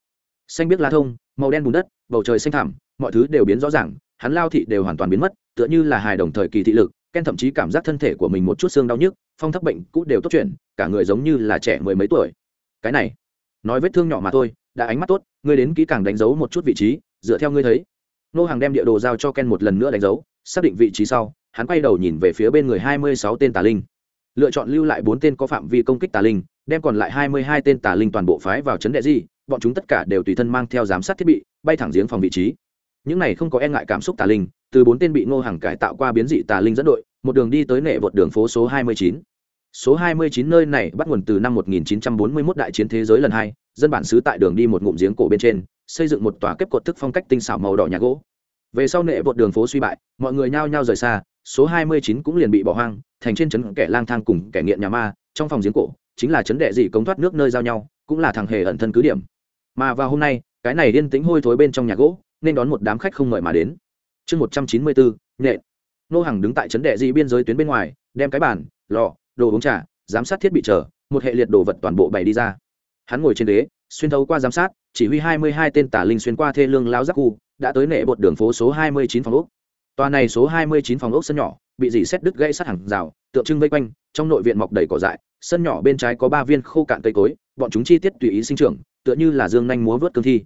Xanh biết lá thông, màu đen bùn đất, bầu trời xanh thảm mọi thứ đều biến rõ ràng hắn lao thị đều hoàn toàn biến mất tựa như là hài đồng thời kỳ thị lực ken thậm chí cảm giác thân thể của mình một chút xương đau nhức phong thấp bệnh cũ đều tốt chuyển, cả người giống như là trẻ mười mấy tuổi. Cái này nói vết thương nhỏ mà thôi đã ánh mắt tốt ngươi đến kỹ càng đánh dấu một chút vị trí dựa theo ngươi thấy. Nô hàng đem địa đồ giao cho ken một lần nữa đánh dấu xác định vị trí sau hắn quay đầu nhìn về phía bên người hai mươi sáu tên tà linh. Lựa chọn lưu lại bốn tên có phạm vi công kích tà linh đem còn lại hai mươi hai tên tà linh toàn bộ phái vào chấn đệ di bọn chúng tất cả đều tùy thân mang theo giám sát thiết bị bay thẳng giếng phòng vị trí những này không có e ngại cảm xúc tà linh từ bốn tên bị ngô hàng cải tạo qua biến dị tà linh dẫn đội một đường đi tới nệ vượt đường phố số 29. Số 29 nơi này bắt nguồn từ năm 1941 đại chiến thế giới lần hai, dân bản xứ tại đường đi một ngụm giếng cổ bên trên, xây dựng một tòa kép cột thức phong cách tinh xảo màu đỏ nhà gỗ. Về sau nệ vượt đường phố suy bại, mọi người nhao nhao rời xa, số 29 cũng liền bị bỏ hoang, thành trên trấn kẻ lang thang cùng kẻ nghiện nhà ma, trong phòng giếng cổ, chính là trấn đệ dị cống thoát nước nơi giao nhau, cũng là thằng hề ẩn thân cứ điểm. Mà vào hôm nay, cái này điên tính hôi thối bên trong nhà gỗ, nên đón một đám khách không mời mà đến. Chương 194, nhện. Nô Hằng đứng tại trấn đệ dị biên giới tuyến bên ngoài, đem cái bàn, lò, đồ uống trà, giám sát thiết bị chờ, một hệ liệt đồ vật toàn bộ bày đi ra. Hắn ngồi trên ghế, xuyên thấu qua giám sát, chỉ huy 22 tên tà linh xuyên qua thê lương lão giác khu, đã tới nệ bột đường phố số 29 phòng ốc. Tòa này số 29 phòng ốc sân nhỏ, bị dỉ xét đứt gãy sát hàng rào, tượng trưng vây quanh, trong nội viện mọc đầy cỏ dại, sân nhỏ bên trái có ba viên khô cạn cây cối, bọn chúng chi tiết tùy ý sinh trưởng, tựa như là dương nhanh múa vớt cương thi.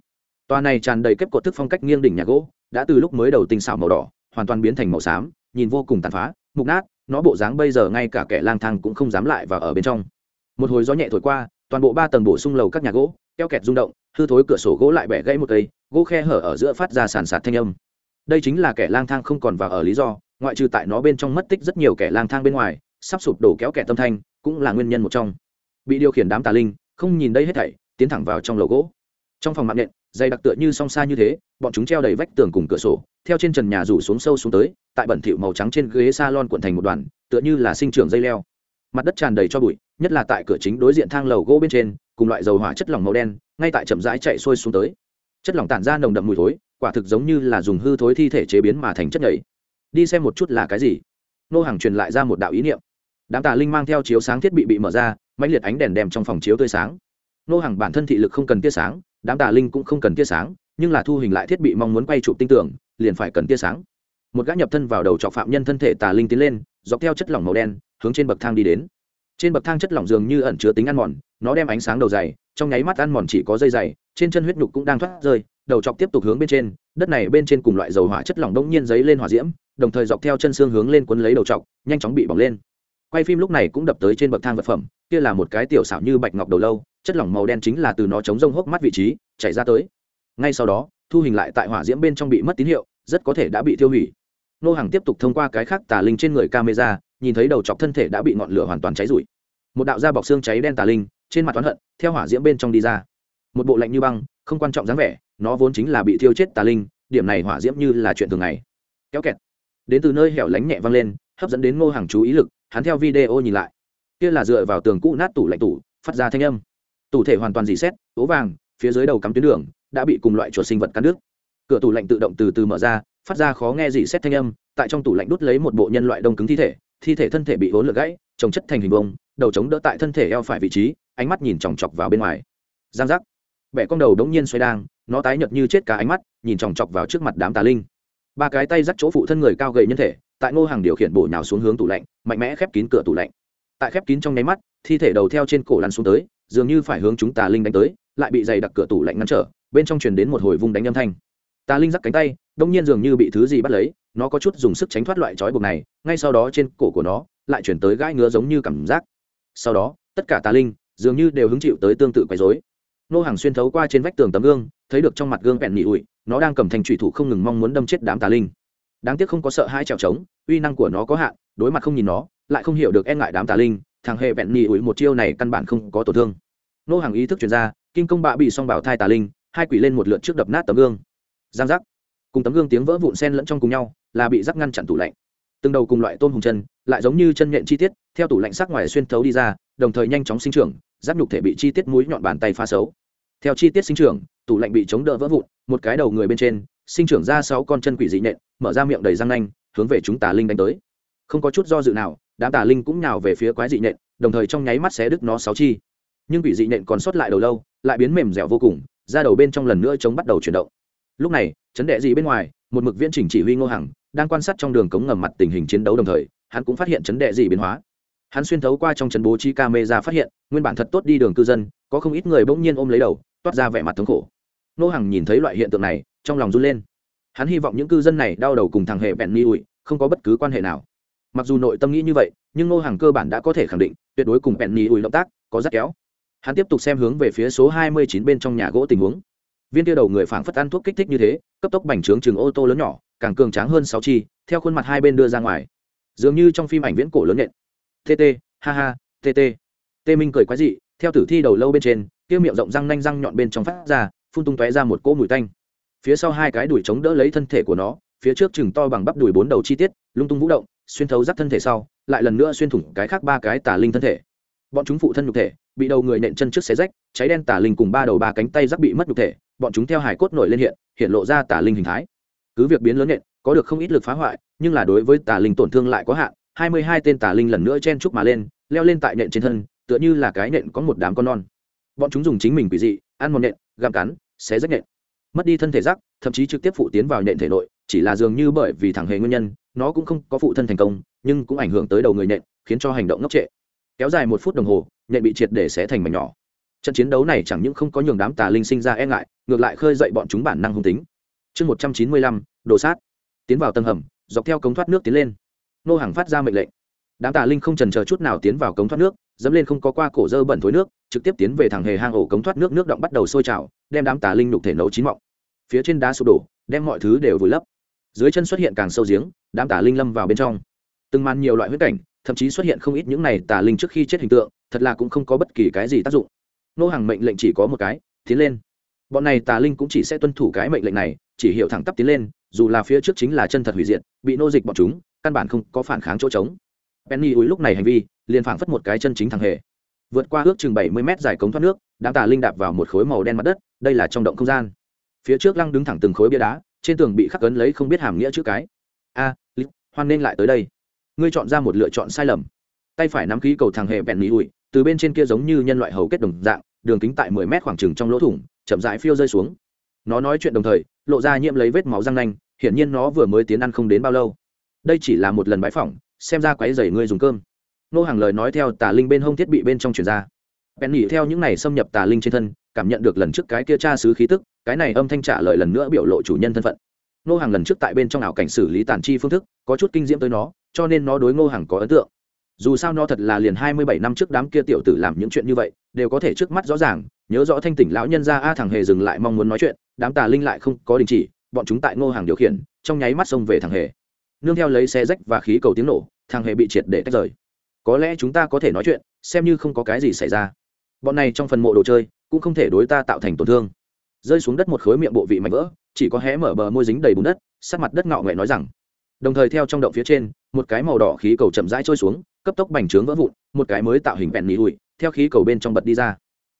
Tòa này tràn đầy kép cột thức phong cách nghiêng đỉnh nhà gỗ, đã từ lúc mới đầu tinh xảo màu đỏ, hoàn toàn biến thành màu xám, nhìn vô cùng tàn phá, mục nát, nó bộ dáng bây giờ ngay cả kẻ lang thang cũng không dám lại vào ở bên trong. Một hồi gió nhẹ thổi qua, toàn bộ ba tầng bổ sung lầu các nhà gỗ, keo kẹt rung động, hư thối cửa sổ gỗ lại bẻ gãy một cây, gỗ khe hở ở giữa phát ra sàn sạt thanh âm. Đây chính là kẻ lang thang không còn vào ở lý do, ngoại trừ tại nó bên trong mất tích rất nhiều kẻ lang thang bên ngoài, sắp sụp đổ kéo kẻ tâm thanh, cũng là nguyên nhân một trong. Bị điều khiển đám tà linh, không nhìn đây hết thảy, tiến thẳng vào trong lầu gỗ. Trong phòng mạng nện, dày đặc tựa như song xa như thế, bọn chúng treo đầy vách tường cùng cửa sổ, theo trên trần nhà rủ xuống sâu xuống tới, tại bẩn thỉu màu trắng trên ghế salon cuộn thành một đoàn, tựa như là sinh trưởng dây leo. Mặt đất tràn đầy cho bụi, nhất là tại cửa chính đối diện thang lầu gỗ bên trên, cùng loại dầu hỏa chất lỏng màu đen, ngay tại chậm rãi chạy sôi xuống tới. Chất lỏng tản ra nồng đậm mùi thối, quả thực giống như là dùng hư thối thi thể chế biến mà thành chất nhầy. Đi xem một chút là cái gì? Nô Hàng truyền lại ra một đạo ý niệm. Đám tà linh mang theo chiếu sáng thiết bị bị mở ra, mãnh liệt ánh đèn đem trong phòng chiếu tươi sáng. Nô Hàng bản thân thị lực không cần tia sáng, đám tà linh cũng không cần tia sáng, nhưng là thu hình lại thiết bị mong muốn quay chụp tinh tưởng, liền phải cần tia sáng. Một gã nhập thân vào đầu trọc phạm nhân thân thể tà linh tiến lên, dọc theo chất lỏng màu đen, hướng trên bậc thang đi đến trên bậc thang chất lỏng dường như ẩn chứa tính ăn mòn nó đem ánh sáng đầu dày trong nháy mắt ăn mòn chỉ có dây dày trên chân huyết nhục cũng đang thoát rơi đầu chọc tiếp tục hướng bên trên đất này bên trên cùng loại dầu hỏa chất lỏng đông nhiên giấy lên hỏa diễm đồng thời dọc theo chân xương hướng lên quấn lấy đầu chọc nhanh chóng bị bỏng lên quay phim lúc này cũng đập tới trên bậc thang vật phẩm kia là một cái tiểu xảo như bạch ngọc đầu lâu chất lỏng màu đen chính là từ nó chống rông hốc mắt vị trí, chảy ra tới. Ngay sau đó, thu hình lại tại hỏa diễm bên trong bị mất tín hiệu, rất có thể đã bị tiêu hủy. Nô hàng tiếp tục thông qua cái khác tà linh trên người camera, nhìn thấy đầu chọc thân thể đã bị ngọn lửa hoàn toàn cháy rụi. Một đạo da bọc xương cháy đen tà linh, trên mặt toán hận, theo hỏa diễm bên trong đi ra. Một bộ lạnh như băng, không quan trọng dáng vẻ, nó vốn chính là bị thiêu chết tà linh, điểm này hỏa diễm như là chuyện thường ngày. Kéo kẹt. Đến từ nơi hẻo lánh nhẹ văng lên, hấp dẫn đến ngô hàng chú ý lực, hắn theo video nhìn lại. Kia là dựa vào tường cũ nát tủ lạnh tủ, phát ra thanh âm tủ thể hoàn toàn dì xét tố vàng, phía dưới đầu cắm tuyến đường, đã bị cùng loại chuột sinh vật cắn nước cửa tủ lạnh tự động từ từ mở ra, phát ra khó nghe dì xét thanh âm, tại trong tủ lạnh đút lấy một bộ nhân loại đông cứng thi thể thi thể thân thể bị hố lửa gãy, trồng chất thành hình bông đầu chống đỡ tại thân thể eo phải vị trí, ánh mắt nhìn chòng chọc vào bên ngoài. Giang giác. Bẻ con đầu đống nhiên xoay đang, nó tái nhợt như chết cả ánh mắt, nhìn chòng chọc vào trước mặt đám tà linh. Ba cái tay dắt chỗ phụ thân người cao gầy nhân thể, tại ngô hàng điều khiển bổ nhào xuống hướng tủ lạnh, mạnh mẽ khép kín cửa tủ lạnh. Tại khép kín trong nháy mắt, thi thể đầu theo trên cổ lăn xuống tới dường như phải hướng chúng tà linh đánh tới, lại bị dày đặc cửa tủ lạnh ngăn trở, bên trong truyền đến một hồi vung đánh âm thanh. Tà linh giắc cánh tay, đông nhiên dường như bị thứ gì bắt lấy, nó có chút dùng sức tránh thoát loại trói buộc này, ngay sau đó trên cổ của nó lại chuyển tới gãi ngứa giống như cảm giác. Sau đó, tất cả tà linh dường như đều hứng chịu tới tương tự quấy dối nô hàng xuyên thấu qua trên vách tường tấm gương, thấy được trong mặt gương vẹn nhị ủi, nó đang cầm thành trụy thủ không ngừng mong muốn đâm chết đám tà linh. Đáng tiếc không có sợ hai trèo trống, uy năng của nó có hạn, đối mặt không nhìn nó, lại không hiểu được e ngại đám tà linh thằng hệ vẹn nhì ủi một chiêu này căn bản không có tổn thương. Nô hàng ý thức chuyển ra kinh công bạ bị song bảo thai tà linh, hai quỷ lên một lượt trước đập nát tấm gương. Giang giác. Cùng tấm gương tiếng vỡ vụn sen lẫn trong cùng nhau, là bị rắc ngăn chặn tủ lạnh. Từng đầu cùng loại tôm hùng chân, lại giống như chân nhện chi tiết, theo tủ lạnh sắc ngoài xuyên thấu đi ra, đồng thời nhanh chóng sinh trưởng giáp nhục thể bị chi tiết mũi nhọn bàn tay pha xấu. Theo chi tiết sinh trưởng, tủ lạnh bị chống đỡ vỡ vụn, một cái đầu người bên trên, sinh trưởng ra sáu con chân quỷ dị nện mở ra miệng đầy răng nanh, hướng về chúng tà linh đánh tới. Không có chút do dự nào đám tà linh cũng nhào về phía quái dị nện đồng thời trong nháy mắt xé đứt nó sáu chi. Nhưng quỷ dị nện còn sót lại đầu lâu, lại biến mềm dẻo vô cùng ra đầu bên trong lần nữa chống bắt đầu chuyển động. Lúc này, chấn đệ dị bên ngoài, một mực viễn chỉnh chỉ huy ngô hằng, đang quan sát trong đường cống ngầm mặt tình hình chiến đấu đồng thời, hắn cũng phát hiện chấn đệ dị biến hóa. Hắn xuyên thấu qua trong chấn bố trí camera phát hiện, nguyên bản thật tốt đi đường cư dân, có không ít người bỗng nhiên ôm lấy đầu, toát ra vẻ mặt thống khổ. Ngô hằng nhìn thấy loại hiện tượng này, trong lòng run lên. Hắn hy vọng những cư dân này đau đầu cùng thằng hệ bẹn ni ủi, không có bất cứ quan hệ nào mặc dù nội tâm nghĩ như vậy, nhưng Ngô hàng cơ bản đã có thể khẳng định, tuyệt đối cùng penny ni ủi động tác có rất kéo. Hắn tiếp tục xem hướng về phía số hai mươi chín bên trong nhà gỗ tình huống. Viên tiêu đầu người phảng phất ăn thuốc kích thích như thế, cấp tốc bành trướng chừng ô tô lớn nhỏ, càng cường tráng hơn sáu chi, theo khuôn mặt hai bên đưa ra ngoài. Dường như trong phim ảnh viễn cổ lớn nện. Tt ha ha tt tê minh cười quái dị, theo tử thi đầu lâu bên trên, kia miệng rộng răng nanh răng nhọn bên trong phát ra, phun tung tóe ra một cỗ mùi tanh. Phía sau hai cái đùi chống đỡ lấy thân thể của nó, phía trước chừng to bằng bắp đùi bốn đầu chi tiết, lung tung vũ động xuyên thấu rắc thân thể sau, lại lần nữa xuyên thủng cái khác ba cái tà linh thân thể. Bọn chúng phụ thân nhục thể, bị đầu người nện chân trước xé rách, cháy đen tà linh cùng ba đầu ba cánh tay rắc bị mất nhục thể, bọn chúng theo hải cốt nổi lên hiện hiện lộ ra tà linh hình thái. Cứ việc biến lớn nện, có được không ít lực phá hoại, nhưng là đối với tà linh tổn thương lại có hạn, hai mươi hai tên tà linh lần nữa chen chúc mà lên, leo lên tại nện trên thân, tựa như là cái nện có một đám con non. Bọn chúng dùng chính mình quỷ dị, ăn một nện, gặm cắn, xé rách nện. Mất đi thân thể rắc, thậm chí trực tiếp phụ tiến vào nện thể nội chỉ là dường như bởi vì thẳng hề nguyên nhân, nó cũng không có phụ thân thành công, nhưng cũng ảnh hưởng tới đầu người nện, khiến cho hành động ngốc trệ. Kéo dài một phút đồng hồ, nện bị triệt để xé thành mảnh nhỏ. Trận chiến đấu này chẳng những không có nhường đám tà linh sinh ra e ngại, ngược lại khơi dậy bọn chúng bản năng hung tính. Chương một trăm chín mươi lăm, đồ sát. Tiến vào tầng hầm, dọc theo cống thoát nước tiến lên. Nô hàng phát ra mệnh lệnh. Đám tà linh không trần chờ chút nào tiến vào cống thoát nước, dẫm lên không có qua cổ dơ bẩn thối nước, trực tiếp tiến về thẳng hề hang ổ cống thoát nước nước động bắt đầu sôi trào, đem đám tà linh nhục thể nấu chín mọng. Phía trên đá sụp đổ, đem mọi thứ đều vùi lấp dưới chân xuất hiện càng sâu giếng, đám tà linh lâm vào bên trong. Từng màn nhiều loại huyết cảnh, thậm chí xuất hiện không ít những này tà linh trước khi chết hình tượng, thật là cũng không có bất kỳ cái gì tác dụng. Nô hàng mệnh lệnh chỉ có một cái, tiến lên. Bọn này tà linh cũng chỉ sẽ tuân thủ cái mệnh lệnh này, chỉ hiểu thẳng tắp tiến lên, dù là phía trước chính là chân thật hủy diệt, bị nô dịch bọn chúng, căn bản không có phản kháng chỗ trống. Penny úi lúc này hành vi, liền phảng phất một cái chân chính thằng hề. Vượt qua ước chừng bảy mươi mét dài cống thoát nước, đám tà linh đạp vào một khối màu đen mặt đất, đây là trong động không gian. Phía trước lăng đứng thẳng từng khối bia đá trên tường bị khắc ấn lấy không biết hàm nghĩa chữ cái. A à, hoan nên lại tới đây. Ngươi chọn ra một lựa chọn sai lầm. Tay phải nắm khí cầu thằng hệ bẹn mỹ ủi từ bên trên kia giống như nhân loại hầu kết đồng dạng đường kính tại mười mét khoảng trừng trong lỗ thủng chậm rãi phiêu rơi xuống. Nó nói chuyện đồng thời lộ ra nhiễm lấy vết máu răng nanh hiển nhiên nó vừa mới tiến ăn không đến bao lâu. Đây chỉ là một lần bãi phỏng xem ra quáy dày ngươi dùng cơm. Nô hàng lời nói theo tà linh bên hông thiết bị bên trong truyền ra. Bèn nhỉ theo những này xâm nhập tà linh trên thân cảm nhận được lần trước cái kia tra xứ khí tức cái này âm thanh trả lời lần nữa biểu lộ chủ nhân thân phận. Nô hàng lần trước tại bên trong ảo cảnh xử lý tàn chi phương thức, có chút kinh diễm tới nó, cho nên nó đối ngô hàng có ấn tượng. Dù sao nó thật là liền hai mươi bảy năm trước đám kia tiểu tử làm những chuyện như vậy, đều có thể trước mắt rõ ràng, nhớ rõ thanh tỉnh lão nhân ra a thằng hề dừng lại mong muốn nói chuyện, đám tà linh lại không có đình chỉ, bọn chúng tại ngô hàng điều khiển, trong nháy mắt xông về thằng hề. Nương theo lấy xe rách và khí cầu tiếng nổ, thằng hề bị triệt để tách rời. Có lẽ chúng ta có thể nói chuyện, xem như không có cái gì xảy ra. Bọn này trong phần mộ đồ chơi, cũng không thể đối ta tạo thành tổn thương rơi xuống đất một khối miệng bộ vị mạnh vỡ, chỉ có hé mở bờ môi dính đầy bùn đất sát mặt đất ngạo nghệ nói rằng, đồng thời theo trong động phía trên, một cái màu đỏ khí cầu chậm rãi trôi xuống, cấp tốc bành trướng vỡ vụn, một cái mới tạo hình vẹn nỉ hụi theo khí cầu bên trong bật đi ra.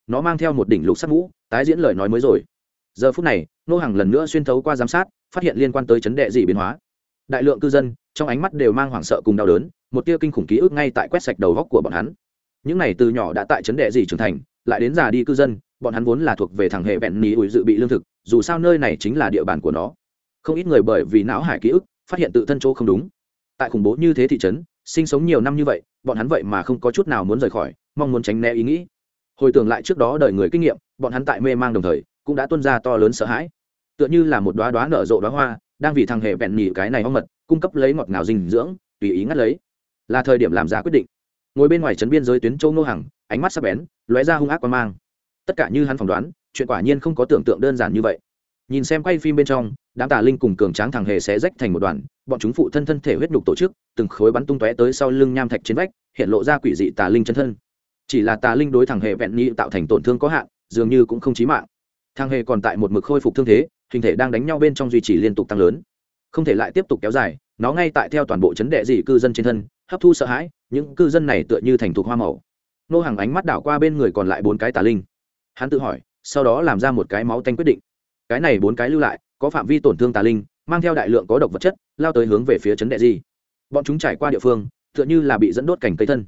Nó mang theo một đỉnh lục sắc mũ, tái diễn lời nói mới rồi. Giờ phút này, nô hàng lần nữa xuyên thấu qua giám sát, phát hiện liên quan tới chấn đệ dị biến hóa. Đại lượng cư dân, trong ánh mắt đều mang hoảng sợ cùng đau đớn, một tia kinh khủng ký ức ngay tại quét sạch đầu góc của bọn hắn. Những này từ nhỏ đã tại chấn đệ dị trưởng thành, lại đến già đi cư dân bọn hắn vốn là thuộc về thằng hệ vẹn nỉ ủi dự bị lương thực, dù sao nơi này chính là địa bàn của nó. Không ít người bởi vì não hải ký ức, phát hiện tự thân chỗ không đúng. Tại khủng bố như thế thị trấn, sinh sống nhiều năm như vậy, bọn hắn vậy mà không có chút nào muốn rời khỏi, mong muốn tránh né ý nghĩ. Hồi tưởng lại trước đó đời người kinh nghiệm, bọn hắn tại mê mang đồng thời, cũng đã tuân ra to lớn sợ hãi. Tựa như là một đoá đoá nở rộ đoá hoa, đang vì thằng hệ vẹn nhỉ cái này hoang mật, cung cấp lấy ngọt ngào dinh dưỡng, tùy ý ngắt lấy. Là thời điểm làm ra quyết định. Ngồi bên ngoài trấn biên giới tuyến châu nô hằng, ánh mắt sắc bén, lóe ra hung ác quan mang tất cả như hắn phỏng đoán, chuyện quả nhiên không có tưởng tượng đơn giản như vậy. Nhìn xem quay phim bên trong, đám tà linh cùng cường tráng thằng hề sẽ rách thành một đoàn, bọn chúng phụ thân thân thể huyết đục tổ chức, từng khối bắn tung tóe tới sau lưng nham thạch trên vách, hiện lộ ra quỷ dị tà linh chân thân. Chỉ là tà linh đối thằng hề vẹn nhị tạo thành tổn thương có hạn, dường như cũng không chí mạng. Thằng hề còn tại một mực khôi phục thương thế, hình thể đang đánh nhau bên trong duy trì liên tục tăng lớn. Không thể lại tiếp tục kéo dài, nó ngay tại theo toàn bộ chấn đệ dị cư dân trên thân, hấp thu sợ hãi, những cư dân này tựa như thành thục hoa màu. Nô hàng ánh mắt đảo qua bên người còn lại bốn cái tà linh hắn tự hỏi, sau đó làm ra một cái máu tanh quyết định. Cái này bốn cái lưu lại, có phạm vi tổn thương tà linh, mang theo đại lượng có độc vật chất, lao tới hướng về phía chấn đệ di. Bọn chúng trải qua địa phương, tựa như là bị dẫn đốt cảnh cây thân.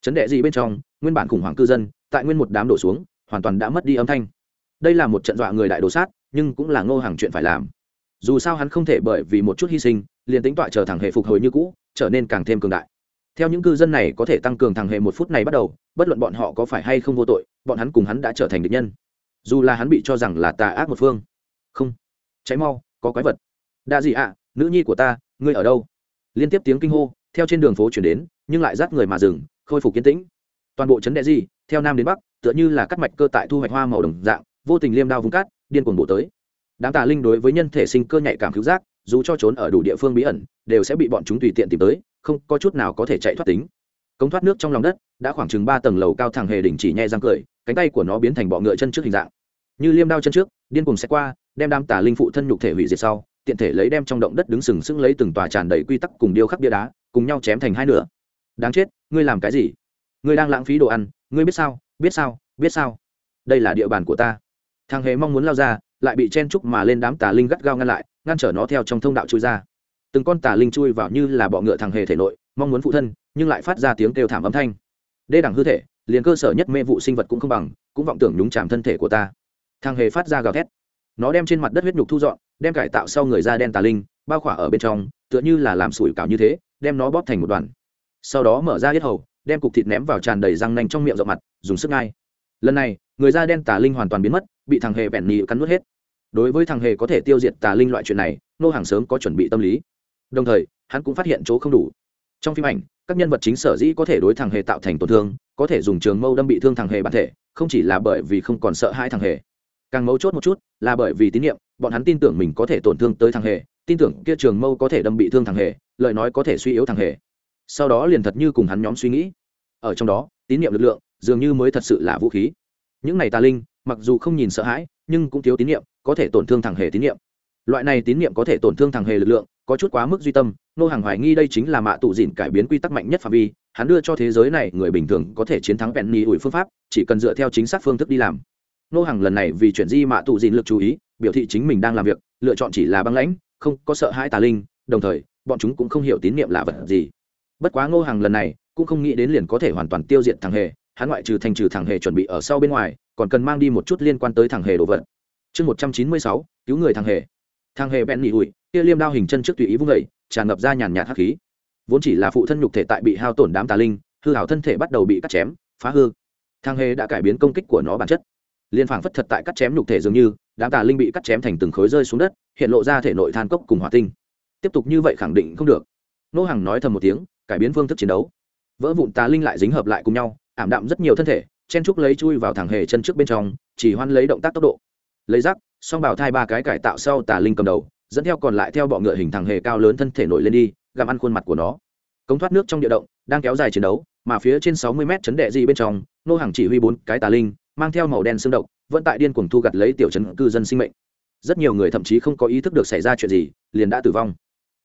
Chấn đệ di bên trong, nguyên bản khủng hoảng cư dân, tại nguyên một đám đổ xuống, hoàn toàn đã mất đi âm thanh. Đây là một trận dọa người đại đồ sát, nhưng cũng là ngô hàng chuyện phải làm. Dù sao hắn không thể bởi vì một chút hy sinh, liền tính tọa chờ thằng hệ phục hồi như cũ, trở nên càng thêm cường đại theo những cư dân này có thể tăng cường thằng hệ một phút này bắt đầu, bất luận bọn họ có phải hay không vô tội, bọn hắn cùng hắn đã trở thành địch nhân. Dù là hắn bị cho rằng là tà ác một phương. Không. Cháy mau, có quái vật. Đa gì ạ, nữ nhi của ta, ngươi ở đâu? Liên tiếp tiếng kinh hô, theo trên đường phố chuyển đến, nhưng lại dắt người mà dừng, khôi phục kiến tĩnh. Toàn bộ trấn đệ di, theo nam đến bắc, tựa như là cắt mạch cơ tại thu hoạch hoa màu đồng dạng, vô tình liêm đao vùng cát, điên cuồng bộ tới. Đám tà linh đối với nhân thể sinh cơ nhạy cảm cứu giác, dù cho trốn ở đủ địa phương bí ẩn, đều sẽ bị bọn chúng tùy tiện tìm tới không có chút nào có thể chạy thoát tính. Cống thoát nước trong lòng đất đã khoảng chừng ba tầng lầu cao thẳng hề đỉnh chỉ nhẹ răng cười, cánh tay của nó biến thành bọ ngựa chân trước hình dạng. Như liêm đao chân trước, điên cùng xe qua, đem đam tả linh phụ thân nhục thể hủy diệt sau, tiện thể lấy đem trong động đất đứng sừng sững lấy từng tòa tràn đầy quy tắc cùng điêu khắc bia đá, cùng nhau chém thành hai nửa. Đáng chết, ngươi làm cái gì? Ngươi đang lãng phí đồ ăn, ngươi biết sao biết sao biết sao? Đây là địa bàn của ta. Thằng hề mong muốn lao ra, lại bị chen trúc mà lên đám tà linh gắt gao ngăn lại, ngăn trở nó theo trong thông đạo trôi ra từng con tà linh chui vào như là bọ ngựa thằng hề thể nội, mong muốn phụ thân, nhưng lại phát ra tiếng kêu thảm âm thanh. Đê đẳng hư thể, liền cơ sở nhất mê vụ sinh vật cũng không bằng, cũng vọng tưởng nhúng chạm thân thể của ta. Thằng hề phát ra gào thét. Nó đem trên mặt đất huyết nhục thu dọn, đem cải tạo sau người da đen tà linh, bao khỏa ở bên trong, tựa như là làm sủi cảo như thế, đem nó bóp thành một đoàn. Sau đó mở ra hết hầu, đem cục thịt ném vào tràn đầy răng nanh trong miệng rộng mặt, dùng sức ngay lần này, người da đen tà linh hoàn toàn biến mất, bị thằng hề bẹn nhì cắn nuốt hết. Đối với thằng hề có thể tiêu diệt tà linh loại chuyện này, nô hàng sớm có chuẩn bị tâm lý đồng thời, hắn cũng phát hiện chỗ không đủ. Trong phim ảnh, các nhân vật chính sở dĩ có thể đối thằng hề tạo thành tổn thương, có thể dùng trường mâu đâm bị thương thằng hề bản thể, không chỉ là bởi vì không còn sợ hai thằng hề. Càng mấu chốt một chút, là bởi vì tín nhiệm, bọn hắn tin tưởng mình có thể tổn thương tới thằng hề, tin tưởng kia trường mâu có thể đâm bị thương thằng hề, lời nói có thể suy yếu thằng hề. Sau đó liền thật như cùng hắn nhóm suy nghĩ. Ở trong đó, tín nhiệm lực lượng dường như mới thật sự là vũ khí. Những này tà linh, mặc dù không nhìn sợ hãi, nhưng cũng thiếu tín nhiệm, có thể tổn thương thằng hề tín nhiệm. Loại này tín nhiệm có thể tổn thương thằng hề lực lượng có chút quá mức duy tâm nô hàng hoài nghi đây chính là mạ tụ dịn cải biến quy tắc mạnh nhất phạm vi, hắn đưa cho thế giới này người bình thường có thể chiến thắng vẹn nhì ủi phương pháp, chỉ cần dựa theo chính xác phương thức đi làm. Nô hàng lần này vì chuyện di mạ tụ dịn lực chú ý, biểu thị chính mình đang làm việc, lựa chọn chỉ là băng lãnh, không có sợ hãi tà linh, đồng thời, bọn chúng cũng không hiểu tín niệm là vật gì. Bất quá ngô hàng lần này cũng không nghĩ đến liền có thể hoàn toàn tiêu diệt thằng hề, hắn ngoại trừ thành trừ thằng hề chuẩn bị ở sau bên ngoài, còn cần mang đi một chút liên quan tới thằng hề đồ vật. Chương một trăm chín mươi sáu, cứu người thằng hề. Thằng hề bèn nhị ủi kia liêm đao hình chân trước tùy ý vung vẩy tràn ngập ra nhàn nhạt hắc khí. Vốn chỉ là phụ thân nhục thể tại bị hao tổn đám tà linh, hư hảo thân thể bắt đầu bị cắt chém, phá hư. Thang hề đã cải biến công kích của nó bản chất. Liên phảng phất thật tại cắt chém nhục thể dường như, đám tà linh bị cắt chém thành từng khối rơi xuống đất, hiện lộ ra thể nội than cốc cùng hỏa tinh. Tiếp tục như vậy khẳng định không được. Nô hàng nói thầm một tiếng, cải biến phương thức chiến đấu. Vỡ vụn tà linh lại dính hợp lại cùng nhau, ảm đạm rất nhiều thân thể, chen trúc lấy chui vào thẳng hề chân trước bên trong, chỉ hoan lấy động tác tốc độ. Lấy rắc, song bảo thai ba cái cải tạo sau tà linh cầm đầu dẫn theo còn lại theo bọ ngựa hình thằng hề cao lớn thân thể nổi lên đi, gặm ăn khuôn mặt của nó. Cống thoát nước trong địa động, đang kéo dài chiến đấu, mà phía trên sáu mươi mét chấn đệ gì bên trong, nô hàng chỉ huy bốn cái tà linh, mang theo màu đen xương độc, vẫn tại điên cuồng thu gặt lấy tiểu chấn cư dân sinh mệnh. Rất nhiều người thậm chí không có ý thức được xảy ra chuyện gì, liền đã tử vong.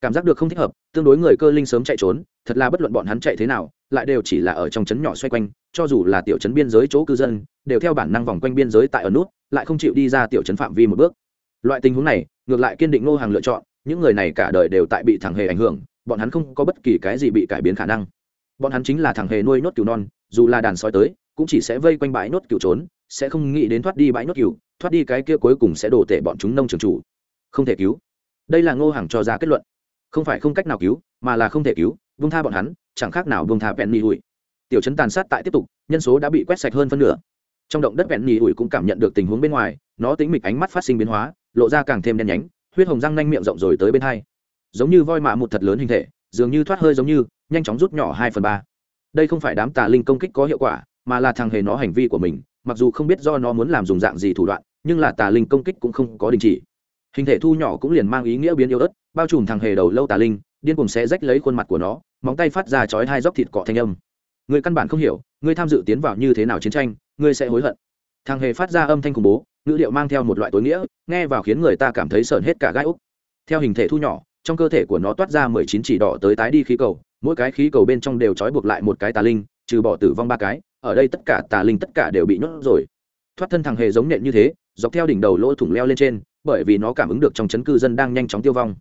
Cảm giác được không thích hợp, tương đối người cơ linh sớm chạy trốn, thật là bất luận bọn hắn chạy thế nào, lại đều chỉ là ở trong trấn nhỏ xoay quanh, cho dù là tiểu trấn biên giới chỗ cư dân, đều theo bản năng vòng quanh biên giới tại ở nút, lại không chịu đi ra tiểu trấn phạm vi một bước. Loại tình huống này ngược lại kiên định ngô hàng lựa chọn, những người này cả đời đều tại bị thằng hề ảnh hưởng, bọn hắn không có bất kỳ cái gì bị cải biến khả năng. Bọn hắn chính là thằng hề nuôi nốt cừu non, dù là đàn sói tới, cũng chỉ sẽ vây quanh bãi nốt cừu trốn, sẽ không nghĩ đến thoát đi bãi nốt cừu, thoát đi cái kia cuối cùng sẽ đổ tệ bọn chúng nông trường chủ. Không thể cứu. Đây là ngô hàng cho ra kết luận. Không phải không cách nào cứu, mà là không thể cứu vung tha bọn hắn, chẳng khác nào vung tha vẹn nhì hụi tiểu chấn tàn sát tại tiếp tục, nhân số đã bị quét sạch hơn phân nửa. Trong động đất vẹn nhì hụi cũng cảm nhận được tình huống bên ngoài, nó tính mịch ánh mắt phát sinh biến hóa lộ ra càng thêm đen nhánh, huyết hồng răng nanh miệng rộng rồi tới bên hai. Giống như voi mạ một thật lớn hình thể, dường như thoát hơi giống như, nhanh chóng rút nhỏ hai phần ba. Đây không phải đám tà linh công kích có hiệu quả, mà là thằng hề nó hành vi của mình, mặc dù không biết do nó muốn làm dùng dạng gì thủ đoạn, nhưng là tà linh công kích cũng không có đình chỉ. Hình thể thu nhỏ cũng liền mang ý nghĩa biến yếu ớt, bao trùm thằng hề đầu lâu tà linh, điên cùng sẽ rách lấy khuôn mặt của nó, móng tay phát ra chói hai dóc thịt cọ thanh âm. Người căn bản không hiểu ngươi tham dự tiến vào như thế nào chiến tranh ngươi sẽ hối hận. Thằng hề phát ra âm thanh khủng bố ngữ liệu mang theo một loại tối nghĩa, nghe vào khiến người ta cảm thấy sợn hết cả gai úc. Theo hình thể thu nhỏ, trong cơ thể của nó toát ra mười chín chỉ đỏ tới tái đi khí cầu, mỗi cái khí cầu bên trong đều trói buộc lại một cái tà linh, trừ bỏ tử vong ba cái, ở đây tất cả tà linh tất cả đều bị nhốt rồi. Thoát thân thằng hề giống nện như thế, dọc theo đỉnh đầu lỗ thủng leo lên trên, bởi vì nó cảm ứng được trong chấn cư dân đang nhanh chóng tiêu vong.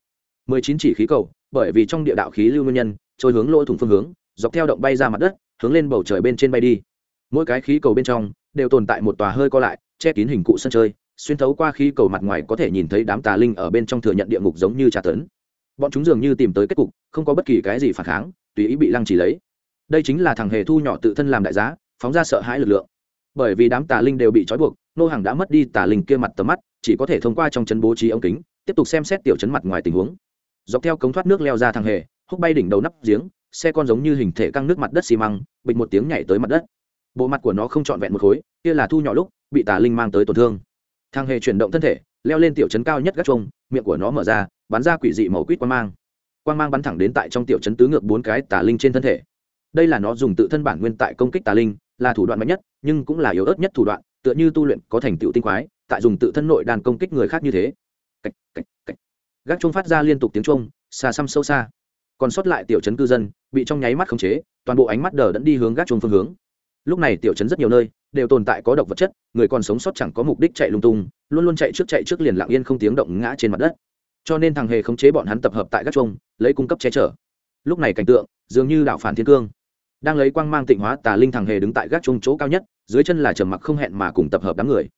Mười chín chỉ khí cầu, bởi vì trong địa đạo khí lưu nguyên nhân, trôi hướng lỗ thủng phương hướng, dọc theo động bay ra mặt đất, hướng lên bầu trời bên trên bay đi. Mỗi cái khí cầu bên trong, đều tồn tại một tòa hơi co lại che kín hình cụ sân chơi, xuyên thấu qua khí cầu mặt ngoài có thể nhìn thấy đám tà linh ở bên trong thừa nhận địa ngục giống như trà tấn. Bọn chúng dường như tìm tới kết cục, không có bất kỳ cái gì phản kháng, tùy ý bị lăng trì lấy. Đây chính là thằng hề thu nhỏ tự thân làm đại giá, phóng ra sợ hãi lực lượng. Bởi vì đám tà linh đều bị trói buộc, nô hàng đã mất đi tà linh kia mặt tầm mắt, chỉ có thể thông qua trong chân bố trí ống kính, tiếp tục xem xét tiểu chấn mặt ngoài tình huống. Dọc theo cống thoát nước leo ra thằng hề húc bay đỉnh đầu nắp giếng, xe con giống như hình thể căng nước mặt đất xi măng, bịch một tiếng nhảy tới mặt đất. Bộ mặt của nó không trọn vẹn một khối, kia là thu nhỏ lúc bị tà linh mang tới tổn thương. Thang hề chuyển động thân thể leo lên tiểu chấn cao nhất gác trông miệng của nó mở ra bắn ra quỷ dị màu quýt quang mang. Quang mang bắn thẳng đến tại trong tiểu chấn tứ ngược bốn cái tà linh trên thân thể. Đây là nó dùng tự thân bản nguyên tại công kích tà linh là thủ đoạn mạnh nhất nhưng cũng là yếu ớt nhất thủ đoạn tựa như tu luyện có thành tựu tinh quái tại dùng tự thân nội đàn công kích người khác như thế. Cách, cách, cách. gác chuông phát ra liên tục tiếng chuông xa xăm sâu xa. Còn sót lại tiểu chấn cư dân bị trong nháy mắt khống chế toàn bộ ánh mắt đờ đẫn đi hướng gác chuông phương hướng. Lúc này tiểu chấn rất nhiều nơi đều tồn tại có độc vật chất, người còn sống sót chẳng có mục đích chạy lung tung, luôn luôn chạy trước chạy trước liền lặng yên không tiếng động ngã trên mặt đất. Cho nên thằng hề khống chế bọn hắn tập hợp tại gác trông lấy cung cấp che chở. Lúc này cảnh tượng, dường như đạo phản thiên cương. Đang lấy quang mang tịnh hóa, tà linh thằng hề đứng tại gác chung chỗ cao nhất, dưới chân là trầm mặc không hẹn mà cùng tập hợp đám người.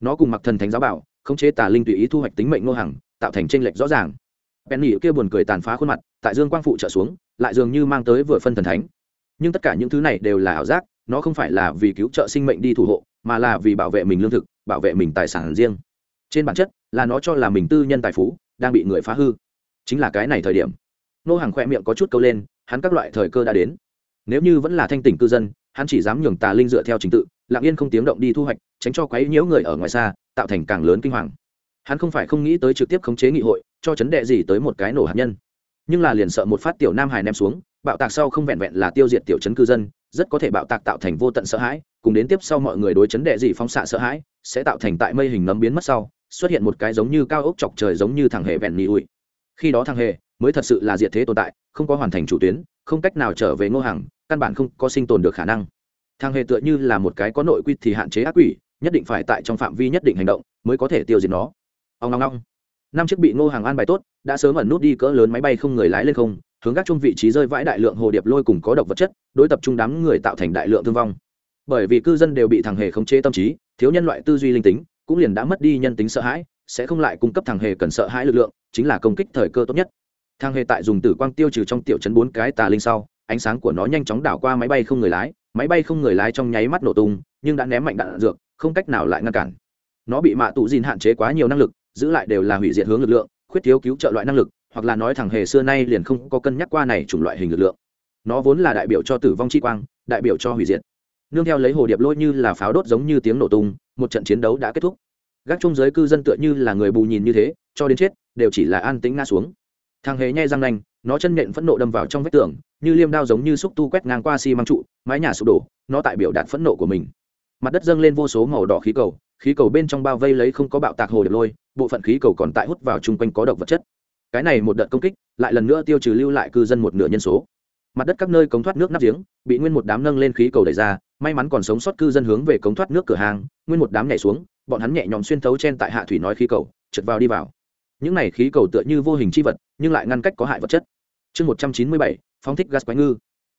Nó cùng mặc thần thánh giáo bảo, khống chế tà linh tùy ý thu hoạch tính mệnh ngô hằng, tạo thành tranh lệch rõ ràng. Penny kia buồn cười tàn phá khuôn mặt, tại dương quang phụ trợ xuống, lại dường như mang tới vừa phân thần thánh nhưng tất cả những thứ này đều là ảo giác, nó không phải là vì cứu trợ sinh mệnh đi thủ hộ, mà là vì bảo vệ mình lương thực, bảo vệ mình tài sản riêng. Trên bản chất, là nó cho là mình tư nhân tài phú, đang bị người phá hư. Chính là cái này thời điểm. Nô hàng khoe miệng có chút câu lên, hắn các loại thời cơ đã đến. Nếu như vẫn là thanh tỉnh cư dân, hắn chỉ dám nhường tà linh dựa theo trình tự, lặng yên không tiếng động đi thu hoạch, tránh cho quấy nhiễu người ở ngoài xa, tạo thành càng lớn kinh hoàng. Hắn không phải không nghĩ tới trực tiếp khống chế nghị hội, cho chấn đệ gì tới một cái nổ hạt nhân. Nhưng là liền sợ một phát tiểu nam hải ném xuống bạo tạc sau không vẹn vẹn là tiêu diệt tiểu chấn cư dân, rất có thể bạo tạc tạo thành vô tận sợ hãi, cùng đến tiếp sau mọi người đối chấn đệ dị phóng xạ sợ hãi, sẽ tạo thành tại mây hình nấm biến mất sau, xuất hiện một cái giống như cao ốc chọc trời giống như thằng hề vẹn nhị ủi. Khi đó thằng hề mới thật sự là diệt thế tồn tại, không có hoàn thành chủ tuyến, không cách nào trở về ngô hàng, căn bản không có sinh tồn được khả năng. Thằng hề tựa như là một cái có nội quy thì hạn chế ác quỷ, nhất định phải tại trong phạm vi nhất định hành động mới có thể tiêu diệt nó. Ông long long năm chiếc bị ngô hàng an bài tốt, đã sớm ẩn nút đi cỡ lớn máy bay không người lái lên không hướng các chung vị trí rơi vãi đại lượng hồ điệp lôi cùng có độc vật chất, đối tập trung đám người tạo thành đại lượng thương vong. Bởi vì cư dân đều bị thằng hề khống chế tâm trí, thiếu nhân loại tư duy linh tính, cũng liền đã mất đi nhân tính sợ hãi, sẽ không lại cung cấp thằng hề cần sợ hãi lực lượng, chính là công kích thời cơ tốt nhất. Thằng hề tại dùng tử quang tiêu trừ trong tiểu chấn bốn cái tà linh sau, ánh sáng của nó nhanh chóng đảo qua máy bay không người lái, máy bay không người lái trong nháy mắt nổ tung, nhưng đã ném mạnh đạn dược, không cách nào lại ngăn cản. Nó bị mạ tụ dìn hạn chế quá nhiều năng lực, giữ lại đều là hủy diệt hướng lực lượng, khuyết thiếu cứu trợ loại năng lực hoặc là nói thằng hề xưa nay liền không có cân nhắc qua này chủng loại hình lực lượng. Nó vốn là đại biểu cho tử vong chi quang, đại biểu cho hủy diệt. Nương theo lấy hồ điệp lôi như là pháo đốt giống như tiếng nổ tung, một trận chiến đấu đã kết thúc. Gác chung giới cư dân tựa như là người bù nhìn như thế, cho đến chết, đều chỉ là an tĩnh ngã xuống. Thằng hề nhai răng nanh, nó chân nện phẫn nộ đâm vào trong vách tường, như liêm đao giống như xúc tu quét ngang qua xi măng trụ, mái nhà sụp đổ, nó tại biểu đạt phẫn nộ của mình. Mặt đất dâng lên vô số màu đỏ khí cầu khí cầu bên trong bao vây lấy không có bạo tạc hồ điệp lôi, bộ phận khí cầu còn tại hút vào chung quanh có độc vật chất cái này một đợt công kích, lại lần nữa tiêu trừ lưu lại cư dân một nửa nhân số. Mặt đất các nơi cống thoát nước nắp giếng, bị nguyên một đám nâng lên khí cầu đẩy ra, may mắn còn sống sót cư dân hướng về cống thoát nước cửa hàng, nguyên một đám nhảy xuống, bọn hắn nhẹ nhõm xuyên thấu trên tại hạ thủy nói khí cầu, trượt vào đi vào. Những này khí cầu tựa như vô hình chi vật, nhưng lại ngăn cách có hại vật chất. Chương một trăm chín mươi bảy, phóng thích gas quái ngư.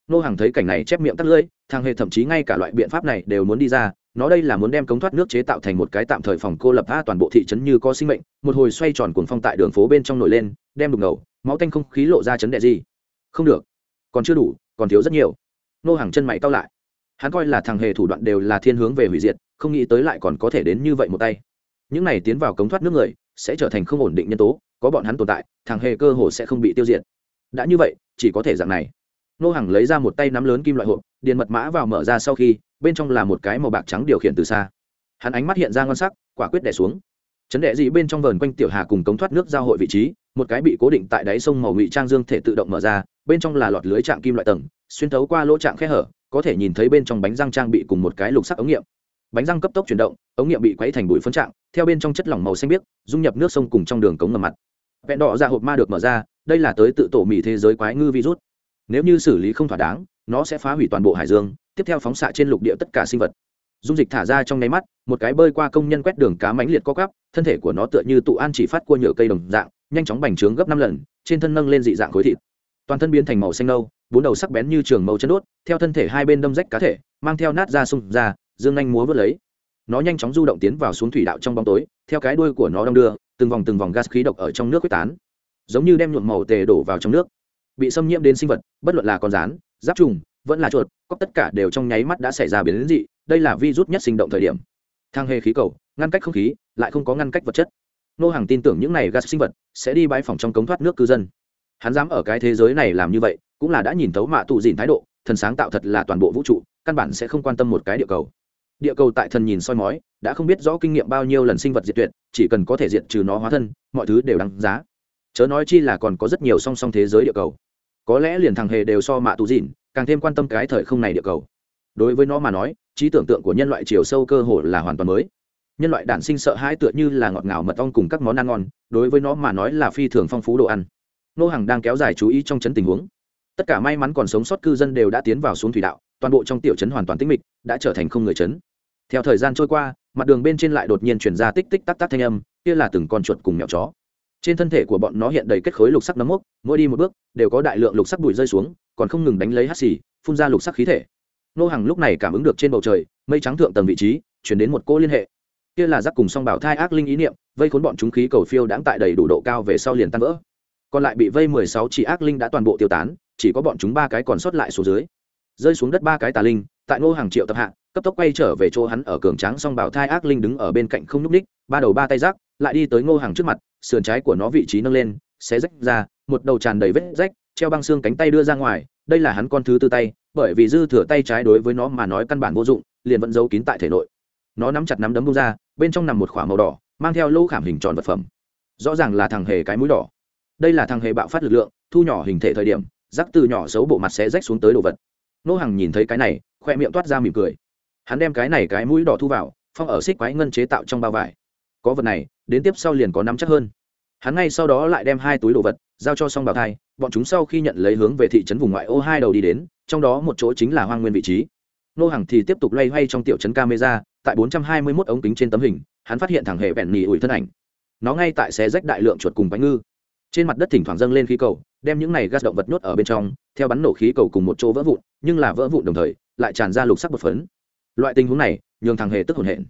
Nô hàng thấy cảnh này chép miệng tắt lưỡi thang hề thậm chí ngay cả loại biện pháp này đều muốn đi ra nó đây là muốn đem cống thoát nước chế tạo thành một cái tạm thời phòng cô lập a toàn bộ thị trấn như có sinh mệnh, một hồi xoay tròn cuồng phong tại đường phố bên trong nổi lên, đem đục ngầu, máu tanh không khí lộ ra chấn đệ gì. Không được. Còn chưa đủ, còn thiếu rất nhiều. Nô hàng chân mày cao lại. Hắn coi là thằng hề thủ đoạn đều là thiên hướng về hủy diệt, không nghĩ tới lại còn có thể đến như vậy một tay. Những này tiến vào cống thoát nước người, sẽ trở thành không ổn định nhân tố, có bọn hắn tồn tại, thằng hề cơ hồ sẽ không bị tiêu diệt. Đã như vậy, chỉ có thể dạng này. Nô hàng lấy ra một tay nắm lớn kim loại hộp, điền mật mã vào mở ra sau khi bên trong là một cái màu bạc trắng điều khiển từ xa. Hắn ánh mắt hiện ra ngon sắc, quả quyết đẻ xuống. Chấn đệ dị bên trong vườn quanh tiểu hà cùng cống thoát nước giao hội vị trí, một cái bị cố định tại đáy sông màu ngụy trang dương thể tự động mở ra, bên trong là lọt lưới trạng kim loại tầng, xuyên thấu qua lỗ trạng khe hở, có thể nhìn thấy bên trong bánh răng trang bị cùng một cái lục sắc ống nghiệm. Bánh răng cấp tốc chuyển động, ống nghiệm bị quấy thành bụi phân trạng, theo bên trong chất lỏng màu xanh biếc, dung nhập nước sông cùng trong đường cống ngầm mặt. Vẹn đỏ ra hộp ma được mở ra, đây là tới tự tổ mỹ thế giới quái ngư virus. Nếu như xử lý không thỏa đáng, nó sẽ phá hủy toàn bộ hải dương tiếp theo phóng xạ trên lục địa tất cả sinh vật. Dung dịch thả ra trong nháy mắt, một cái bơi qua công nhân quét đường cá mãnh liệt co cắp thân thể của nó tựa như tụ an chỉ phát cua nhựa cây đồng dạng, nhanh chóng bành trướng gấp năm lần, trên thân nâng lên dị dạng khối thịt. Toàn thân biến thành màu xanh nâu, bốn đầu sắc bén như trường màu chân đốt, theo thân thể hai bên đâm rách cá thể, mang theo nát ra sung ra, dương anh múa vớt lấy. Nó nhanh chóng du động tiến vào xuống thủy đạo trong bóng tối, theo cái đuôi của nó đong đưa, từng vòng từng vòng gas khí độc ở trong nước quyết tán. Giống như đem nhuộm màu tề đổ vào trong nước. Bị xâm nhiễm đến sinh vật, bất luận là con rán giáp trùng vẫn là chuột cóc tất cả đều trong nháy mắt đã xảy ra biến đến dị, đây là virus nhất sinh động thời điểm. Thang hề khí cầu, ngăn cách không khí, lại không có ngăn cách vật chất. Nô hàng tin tưởng những này gas sinh vật sẽ đi bãi phòng trong cống thoát nước cư dân. Hắn dám ở cái thế giới này làm như vậy, cũng là đã nhìn thấu mạ tụ dìn thái độ, thần sáng tạo thật là toàn bộ vũ trụ, căn bản sẽ không quan tâm một cái địa cầu. Địa cầu tại thần nhìn soi mói, đã không biết rõ kinh nghiệm bao nhiêu lần sinh vật diệt tuyệt, chỉ cần có thể diệt trừ nó hóa thân, mọi thứ đều đáng giá. Chớ nói chi là còn có rất nhiều song song thế giới địa cầu. Có lẽ liền thằng hề đều so mạ tù dịn càng thêm quan tâm cái thời không này địa cầu. Đối với nó mà nói, trí tưởng tượng của nhân loại chiều sâu cơ hồ là hoàn toàn mới. Nhân loại đản sinh sợ hãi tựa như là ngọt ngào mật ong cùng các món ăn ngon, đối với nó mà nói là phi thường phong phú đồ ăn. Nô hàng đang kéo dài chú ý trong chấn tình huống. Tất cả may mắn còn sống sót cư dân đều đã tiến vào xuống thủy đạo, toàn bộ trong tiểu chấn hoàn toàn tĩnh mịch, đã trở thành không người chấn. Theo thời gian trôi qua, mặt đường bên trên lại đột nhiên chuyển ra tích tích tắc tắc thanh âm, kia là từng con chuột cùng mèo chó trên thân thể của bọn nó hiện đầy kết khối lục sắc nấm mốc, mỗi đi một bước, đều có đại lượng lục sắc bụi rơi xuống, còn không ngừng đánh lấy hắt xì, phun ra lục sắc khí thể. Nô hàng lúc này cảm ứng được trên bầu trời, mây trắng thượng tầng vị trí, chuyển đến một cô liên hệ. Kia là giác cùng song bảo thai ác linh ý niệm, vây khốn bọn chúng khí cầu phiêu đãng tại đầy đủ độ cao về sau liền tan vỡ. Còn lại bị vây mười sáu chỉ ác linh đã toàn bộ tiêu tán, chỉ có bọn chúng ba cái còn sót lại xuống dưới. Rơi xuống đất ba cái tà linh, tại ngô hàng triệu tập hạ, cấp tốc quay trở về chỗ hắn ở cường tráng song bảo thai ác linh đứng ở bên cạnh không nhúc ních ba đầu ba tay rác, lại đi tới ngô hàng trước mặt sườn trái của nó vị trí nâng lên, xé rách ra, một đầu tràn đầy vết rách, treo băng xương cánh tay đưa ra ngoài, đây là hắn con thứ tư tay, bởi vì dư thừa tay trái đối với nó mà nói căn bản vô dụng, liền vẫn giấu kín tại thể nội. Nó nắm chặt nắm đấm bông ra, bên trong nằm một k h ỏ a màu đỏ, mang theo lâu khảm hình tròn vật phẩm. Rõ ràng là thằng hề cái mũi đỏ. Đây là thằng hề bạo phát lực lượng, thu nhỏ hình thể thời điểm, rắc từ nhỏ xấu bộ mặt sẽ rách xuống tới đồ vật. Nô hàng nhìn thấy cái này, khoe miệng toát ra mỉm cười. Hắn đem cái này cái mũi đỏ thu vào, phong ở xích quái ngân chế tạo trong bao vải có vật này, đến tiếp sau liền có nắm chắc hơn. Hắn ngay sau đó lại đem hai túi đồ vật giao cho xong bảo thai, bọn chúng sau khi nhận lấy hướng về thị trấn vùng ngoại ô hai đầu đi đến, trong đó một chỗ chính là hoang nguyên vị trí. Nô hàng thì tiếp tục loay hoay trong tiểu trấn camera, tại 421 ống kính trên tấm hình, hắn phát hiện thằng hệ vẹn nỉ ủi thân ảnh. Nó ngay tại xé rách đại lượng chuột cùng bánh ngư. Trên mặt đất thỉnh thoảng dâng lên khí cầu, đem những này gas động vật nhốt ở bên trong, theo bắn nổ khí cầu cùng một chỗ vỡ vụn, nhưng là vỡ vụn đồng thời, lại tràn ra lục sắc bột phấn. Loại tình huống này, nhường thằng hề tức hồn hển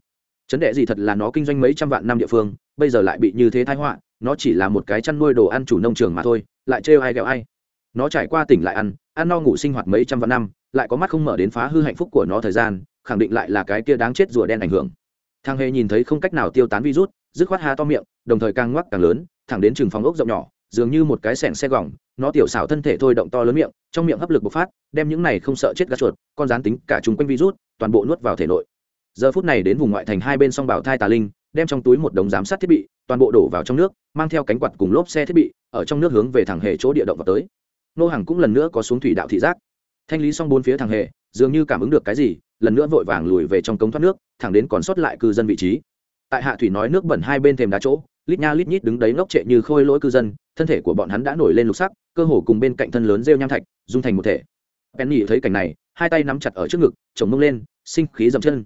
chấn đệ gì thật là nó kinh doanh mấy trăm vạn năm địa phương, bây giờ lại bị như thế thái họa, nó chỉ là một cái chăn nuôi đồ ăn chủ nông trường mà thôi, lại trêu ai ghẹo ai. Nó trải qua tỉnh lại ăn ăn no ngủ sinh hoạt mấy trăm vạn năm, lại có mắt không mở đến phá hư hạnh phúc của nó thời gian, khẳng định lại là cái kia đáng chết rùa đen ảnh hưởng. Thằng hề nhìn thấy không cách nào tiêu tán virus, dứt khoát há to miệng, đồng thời càng ngoắc càng lớn, thẳng đến trường phòng ốc rộng nhỏ, dường như một cái sẻng xe gỏng, nó tiểu xảo thân thể thôi động to lớn miệng, trong miệng hấp lực bộc phát, đem những này không sợ chết gà chuột, con rán tính cả chung quanh virus, toàn bộ nuốt vào thể nội giờ phút này đến vùng ngoại thành hai bên song bảo thai tà linh, đem trong túi một đống giám sát thiết bị, toàn bộ đổ vào trong nước, mang theo cánh quạt cùng lốp xe thiết bị, ở trong nước hướng về thẳng hề chỗ địa động vào tới. Nô hàng cũng lần nữa có xuống thủy đạo thị giác. Thanh lý xong bốn phía thẳng hề, dường như cảm ứng được cái gì, lần nữa vội vàng lùi về trong cống thoát nước, thẳng đến còn sót lại cư dân vị trí. Tại hạ thủy nói nước bẩn hai bên thềm đá chỗ, lít nha lít nhít đứng đấy ngốc trệ như khôi lỗi cư dân, thân thể của bọn hắn đã nổi lên lục sắc, cơ hồ cùng bên cạnh thân lớn rêu nham thạch, dung thành một thể. Penny thấy cảnh này, hai tay nắm chặt ở trước ngực, chồng mông lên, sinh khí dậm chân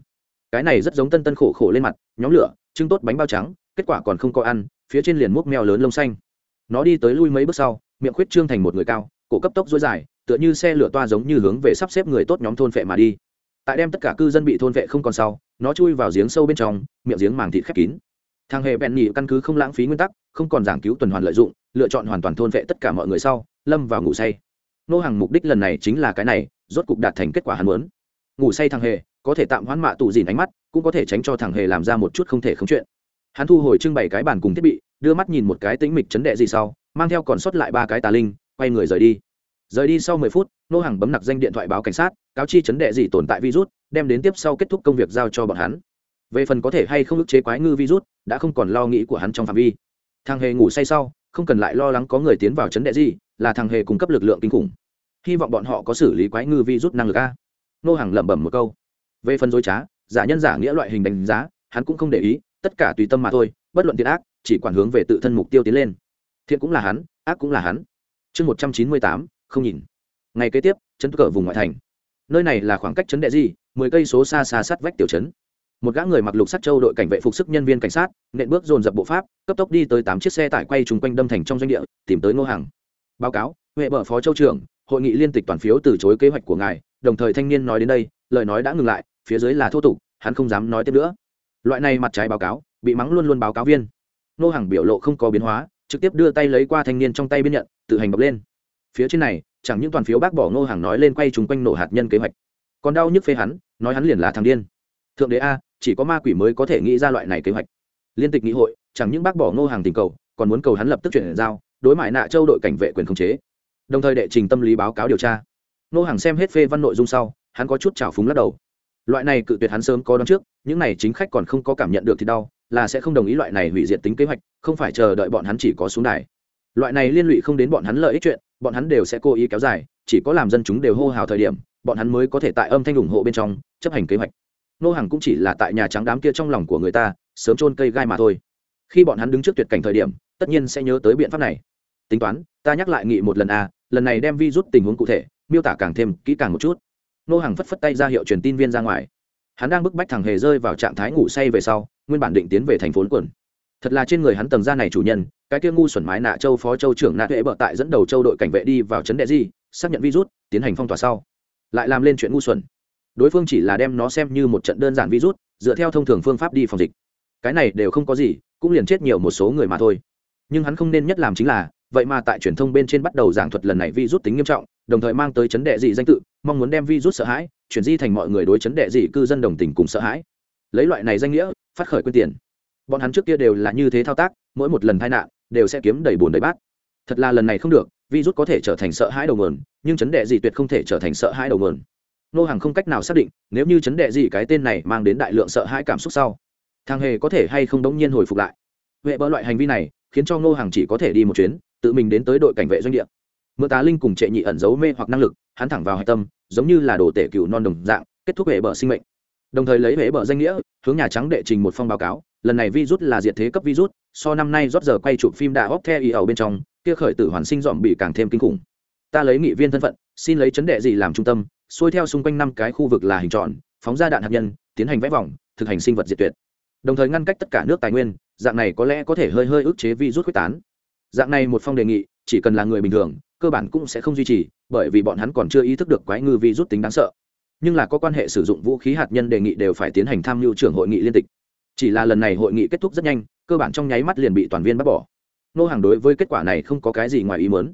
cái này rất giống tân tân khổ khổ lên mặt, nhóm lửa trưng tốt bánh bao trắng, kết quả còn không có ăn, phía trên liền múc mèo lớn lông xanh. Nó đi tới lui mấy bước sau, miệng khuyết trương thành một người cao, cổ cấp tốc dối dài, tựa như xe lửa toa giống như hướng về sắp xếp người tốt nhóm thôn vệ mà đi. Tại đem tất cả cư dân bị thôn vệ không còn sau, nó chui vào giếng sâu bên trong, miệng giếng màng thịt khép kín. Thằng hề bèn nhị căn cứ không lãng phí nguyên tắc, không còn giảng cứu tuần hoàn lợi dụng, lựa chọn hoàn toàn thôn vệ tất cả mọi người sau, lâm vào ngủ say. Nô hàng mục đích lần này chính là cái này, rốt cục đạt thành kết quả hắn muốn. Ngủ say thằng hề có thể tạm hoãn mạ tù dìn ánh mắt, cũng có thể tránh cho thằng hề làm ra một chút không thể không chuyện. Hắn thu hồi trưng bày cái bàn cùng thiết bị, đưa mắt nhìn một cái tĩnh mịch chấn đệ gì sau, mang theo còn sót lại ba cái tà linh, quay người rời đi. Rời đi sau mười phút, nô hàng bấm nặc danh điện thoại báo cảnh sát, cáo chi chấn đệ gì tồn tại virus, đem đến tiếp sau kết thúc công việc giao cho bọn hắn. Về phần có thể hay không ức chế quái ngư virus, đã không còn lo nghĩ của hắn trong phạm vi. Thằng hề ngủ say sau, không cần lại lo lắng có người tiến vào chấn đệ gì, là thằng hề cung cấp lực lượng kinh khủng. Hy vọng bọn họ có xử lý quái ngư virus năng lực a. Nô hàng lẩm bẩm một câu về phần dối trá, giả nhân giả nghĩa loại hình đánh giá, hắn cũng không để ý, tất cả tùy tâm mà thôi, bất luận thiện ác, chỉ quản hướng về tự thân mục tiêu tiến lên. Thiện cũng là hắn, ác cũng là hắn. Chương một trăm chín mươi tám, không nhìn. Ngày kế tiếp chân cờ vùng ngoại thành. Nơi này là khoảng cách chấn đệ di, mười cây số xa xa sát vách tiểu chấn. Một gã người mặc lục sắt châu đội cảnh vệ phục sức nhân viên cảnh sát, nện bước dồn dập bộ pháp, cấp tốc đi tới tám chiếc xe tải quay chung quanh đâm thành trong doanh địa, tìm tới ngô hàng báo cáo, huệ bờ phó châu trưởng, hội nghị liên tịch toàn phiếu từ chối kế hoạch của ngài đồng thời thanh niên nói đến đây, lời nói đã ngừng lại, phía dưới là thô tục, hắn không dám nói tiếp nữa. Loại này mặt trái báo cáo, bị mắng luôn luôn báo cáo viên. Nô hàng biểu lộ không có biến hóa, trực tiếp đưa tay lấy qua thanh niên trong tay biên nhận, tự hành bọc lên. Phía trên này, chẳng những toàn phiếu bác bỏ nô hàng nói lên quay chung quanh nổ hạt nhân kế hoạch, còn đau nhức phê hắn, nói hắn liền là thằng điên. Thượng đế a, chỉ có ma quỷ mới có thể nghĩ ra loại này kế hoạch. Liên tịch nghị hội, chẳng những bác bỏ nô hàng tình cầu, còn muốn cầu hắn lập tức chuyển giao, đối mại nạ châu đội cảnh vệ quyền khống chế. Đồng thời đệ trình tâm lý báo cáo điều tra nô hàng xem hết phê văn nội dung sau hắn có chút trào phúng lắc đầu. Loại này cự tuyệt hắn sớm có đón trước những này chính khách còn không có cảm nhận được thì đau là sẽ không đồng ý loại này hủy diệt tính kế hoạch không phải chờ đợi bọn hắn chỉ có xuống đài. Loại này liên lụy không đến bọn hắn lợi ích chuyện bọn hắn đều sẽ cố ý kéo dài chỉ có làm dân chúng đều hô hào thời điểm bọn hắn mới có thể tại âm thanh ủng hộ bên trong chấp hành kế hoạch. Nô hàng cũng chỉ là tại nhà trắng đám kia trong lòng của người ta sớm trôn cây gai mà thôi. Khi bọn hắn đứng trước tuyệt cảnh thời điểm tất nhiên sẽ nhớ tới biện pháp này. Tính toán ta nhắc lại nghị một lần a à, lần này đem vi rút tình huống cụ thể miêu tả càng thêm kỹ càng một chút. Nô hàng phất phất tay ra hiệu truyền tin viên ra ngoài. Hắn đang bức bách thằng hề rơi vào trạng thái ngủ say về sau, nguyên bản định tiến về thành phố quần thật là trên người hắn tầng ra này chủ nhân, cái kia ngu xuẩn mái nạ châu phó châu trưởng nạ huệ bợ tại dẫn đầu châu đội cảnh vệ đi vào trấn đệ di xác nhận virus, tiến hành phong tỏa sau. Lại làm lên chuyện ngu xuẩn. Đối phương chỉ là đem nó xem như một trận đơn giản virus, dựa theo thông thường phương pháp đi phòng dịch. Cái này đều không có gì, cũng liền chết nhiều một số người mà thôi. Nhưng hắn không nên nhất làm chính là, vậy mà tại truyền thông bên trên bắt đầu giảng thuật lần này virus tính nghiêm trọng đồng thời mang tới chấn đệ dị danh tự, mong muốn đem virus sợ hãi chuyển di thành mọi người đối chấn đệ dị cư dân đồng tình cùng sợ hãi. Lấy loại này danh nghĩa, phát khởi quyên tiền. Bọn hắn trước kia đều là như thế thao tác, mỗi một lần tai nạn đều sẽ kiếm đầy bùn đầy bát. Thật là lần này không được, virus có thể trở thành sợ hãi đầu nguồn, nhưng chấn đệ dị tuyệt không thể trở thành sợ hãi đầu nguồn. Nô hàng không cách nào xác định, nếu như chấn đệ dị cái tên này mang đến đại lượng sợ hãi cảm xúc sau, thằng hề có thể hay không đống nhiên hồi phục lại. Vệ bỡ loại hành vi này, khiến cho nô hàng chỉ có thể đi một chuyến, tự mình đến tới đội cảnh vệ doanh địa mượn tá linh cùng trệ nhị ẩn giấu mê hoặc năng lực, hắn thẳng vào hạch tâm, giống như là đồ tể cựu non đồng dạng, kết thúc hệ bờ sinh mệnh. Đồng thời lấy hệ bờ danh nghĩa, hướng nhà trắng đệ trình một phong báo cáo, lần này virus là diệt thế cấp virus, so năm nay rót giờ quay chụp phim đã óc theo ý ẩu bên trong, kia khởi tử hoàn sinh dọn bị càng thêm kinh khủng. Ta lấy nghị viên thân phận, xin lấy chấn đệ gì làm trung tâm, xuôi theo xung quanh năm cái khu vực là hình tròn, phóng ra đạn hạt nhân, tiến hành vẽ vòng, thực hành sinh vật diệt tuyệt. Đồng thời ngăn cách tất cả nước tài nguyên, dạng này có lẽ có thể hơi hơi ức chế virus quyết tán. Dạng này một phong đề nghị, chỉ cần là người bình thường cơ bản cũng sẽ không duy trì, bởi vì bọn hắn còn chưa ý thức được quái ngư virus tính đáng sợ. Nhưng là có quan hệ sử dụng vũ khí hạt nhân đề nghị đều phải tiến hành tham mưu trưởng hội nghị liên tịch. Chỉ là lần này hội nghị kết thúc rất nhanh, cơ bản trong nháy mắt liền bị toàn viên bác bỏ. Nô hàng đối với kết quả này không có cái gì ngoài ý muốn.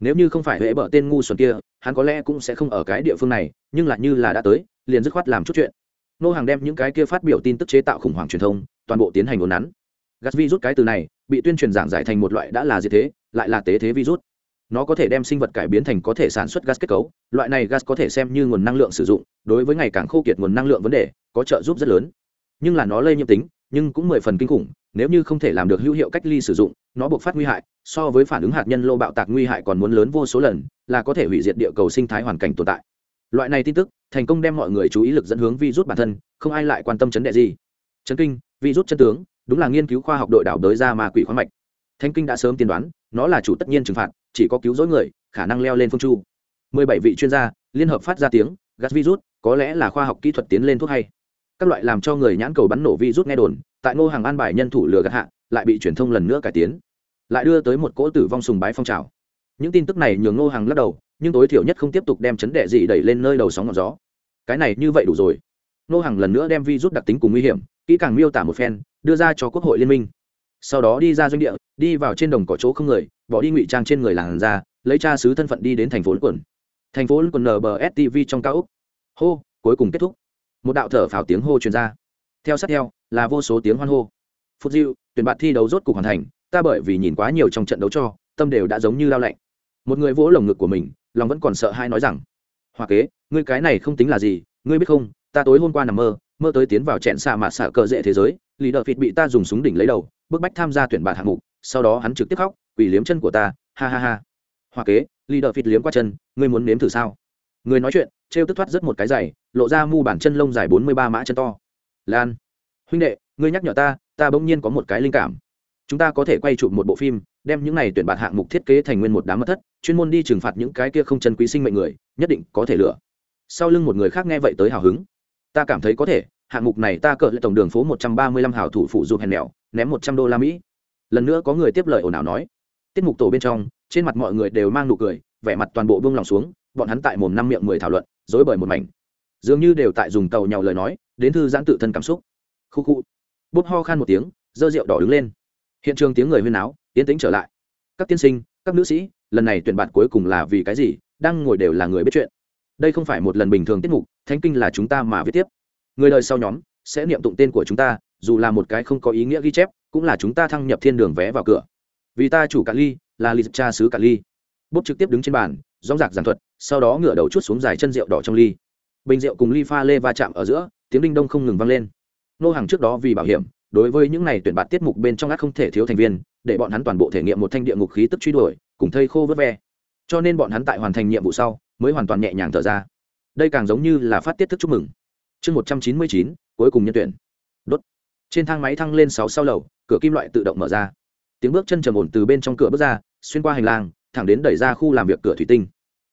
Nếu như không phải huệ bở tên ngu xuẩn kia, hắn có lẽ cũng sẽ không ở cái địa phương này, nhưng lại như là đã tới, liền dứt khoát làm chút chuyện. Nô hàng đem những cái kia phát biểu tin tức chế tạo khủng hoảng truyền thông, toàn bộ tiến hành ồn nắn. Gas virus cái từ này, bị tuyên truyền giảng giải thành một loại đã là gì thế, lại là tế thế virus nó có thể đem sinh vật cải biến thành có thể sản xuất gas kết cấu, loại này gas có thể xem như nguồn năng lượng sử dụng, đối với ngày càng khô kiệt nguồn năng lượng vấn đề, có trợ giúp rất lớn. Nhưng là nó lây nhiễm tính, nhưng cũng mười phần kinh khủng, nếu như không thể làm được hữu hiệu cách ly sử dụng, nó buộc phát nguy hại, so với phản ứng hạt nhân lô bạo tạc nguy hại còn muốn lớn vô số lần, là có thể hủy diệt địa cầu sinh thái hoàn cảnh tồn tại. Loại này tin tức, thành công đem mọi người chú ý lực dẫn hướng virus bản thân, không ai lại quan tâm chấn đệ gì. Chấn kinh, virus chân tướng, đúng là nghiên cứu khoa học đội đảo đới ra mà quỷ khoáng mạch. Thanh kinh đã sớm tiên đoán nó là chủ tất nhiên trừng phạt, chỉ có cứu rỗi người, khả năng leo lên phương chu. Mười bảy vị chuyên gia, liên hợp phát ra tiếng gắt virus, có lẽ là khoa học kỹ thuật tiến lên thuốc hay. Các loại làm cho người nhãn cầu bắn nổ virus nghe đồn, tại ngô hàng an bài nhân thủ lừa gạt hạ, lại bị truyền thông lần nữa cải tiến. Lại đưa tới một cỗ tử vong sùng bái phong trào. Những tin tức này nhường ngô hàng lắc đầu, nhưng tối thiểu nhất không tiếp tục đem chấn đệ gì đẩy lên nơi đầu sóng ngọn gió. Cái này như vậy đủ rồi. Ngô hàng lần nữa đem virus đặc tính cùng nguy hiểm, kỹ càng miêu tả một phen, đưa ra cho quốc hội liên minh sau đó đi ra doanh địa, đi vào trên đồng cỏ chỗ không người, bỏ đi ngụy trang trên người làng ra lấy cha sứ thân phận đi đến thành phố quần thành phố quần nbstv trong cao úc hô, cuối cùng kết thúc. Một đạo thở phào tiếng hô truyền ra. Theo sát theo, là vô số tiếng hoan hô. Phút diệu tuyển bạn thi đấu rốt cục hoàn thành, ta bởi vì nhìn quá nhiều trong trận đấu cho, tâm đều đã giống như lao lạnh. Một người vỗ lồng ngực của mình, lòng vẫn còn sợ hai nói rằng, hoa kế, ngươi cái này không tính là gì, ngươi biết không, ta tối hôm qua nằm mơ mơ tới tiến vào chẹn xạ mạ xạ cờ dễ thế giới lì đờ phịt bị ta dùng súng đỉnh lấy đầu, bức bách tham gia tuyển bạt hạng mục, sau đó hắn trực tiếp khóc, quỳ liếm chân của ta, ha ha ha. Hoa kế lì đờ phịt liếm qua chân, ngươi muốn nếm thử sao? Người nói chuyện, trêu tức thoát rất một cái giày, lộ ra mu bản chân lông dài bốn mươi ba mã chân to. Lan, huynh đệ, ngươi nhắc nhở ta ta bỗng nhiên có một cái linh cảm. Chúng ta có thể quay chụp một bộ phim, đem những này tuyển bạt hạng mục thiết kế thành nguyên một đám mất thất, chuyên môn đi trừng phạt những cái kia không chân quý sinh mệnh người, nhất định có thể lựa. Sau lưng một người khác nghe vậy tới hào hứng. Ta cảm thấy có thể hạng mục này ta cỡ lại tổng đường phố một trăm ba mươi lăm hào thủ phụ giúp hèn nẻo ném một trăm đô la mỹ. Lần nữa có người tiếp lời ồn ào nói. Tiết mục tổ bên trong, trên mặt mọi người đều mang nụ cười, vẻ mặt toàn bộ buông lòng xuống, bọn hắn tại mồm năm miệng mười thảo luận dối bởi một mảnh. Dường như đều tại dùng tàu nhau lời nói, đến thư giãn tự thân cảm xúc. Khu khu. Bút ho khan một tiếng dơ rượu đỏ đứng lên. Hiện trường tiếng người huyên áo tiến tĩnh trở lại. Các tiên sinh, các nữ sĩ, lần này tuyển bạn cuối cùng là vì cái gì? Đang ngồi đều là người biết chuyện. Đây không phải một lần bình thường tiết mục, thánh kinh là chúng ta mà viết tiếp người đời sau nhóm sẽ niệm tụng tên của chúng ta, dù là một cái không có ý nghĩa ghi chép, cũng là chúng ta thăng nhập thiên đường vé vào cửa. Vì ta chủ cả ly, là lì cha sứ cả ly. Bút trực tiếp đứng trên bàn dóng dạc giảng thuật, sau đó ngửa đầu chút xuống dài chân rượu đỏ trong ly. Bình rượu cùng ly pha lê va chạm ở giữa, tiếng đinh đông không ngừng vang lên. Nô hàng trước đó vì bảo hiểm, đối với những này tuyển bạt tiết mục bên trong ác không thể thiếu thành viên, để bọn hắn toàn bộ thể nghiệm một thanh địa ngục khí tức truy đuổi, cùng thây khô vớt ve. Cho nên bọn hắn tại hoàn thành nhiệm vụ sau, mới hoàn toàn nhẹ nhàng thở ra. Đây càng giống như là phát tiết thức chúc mừng chương một trăm chín mươi chín, cuối cùng nhân tuyển. Đốt. Trên thang máy thăng lên sáu sau lầu, cửa kim loại tự động mở ra. Tiếng bước chân trầm ổn từ bên trong cửa bước ra, xuyên qua hành lang, thẳng đến đẩy ra khu làm việc cửa thủy tinh.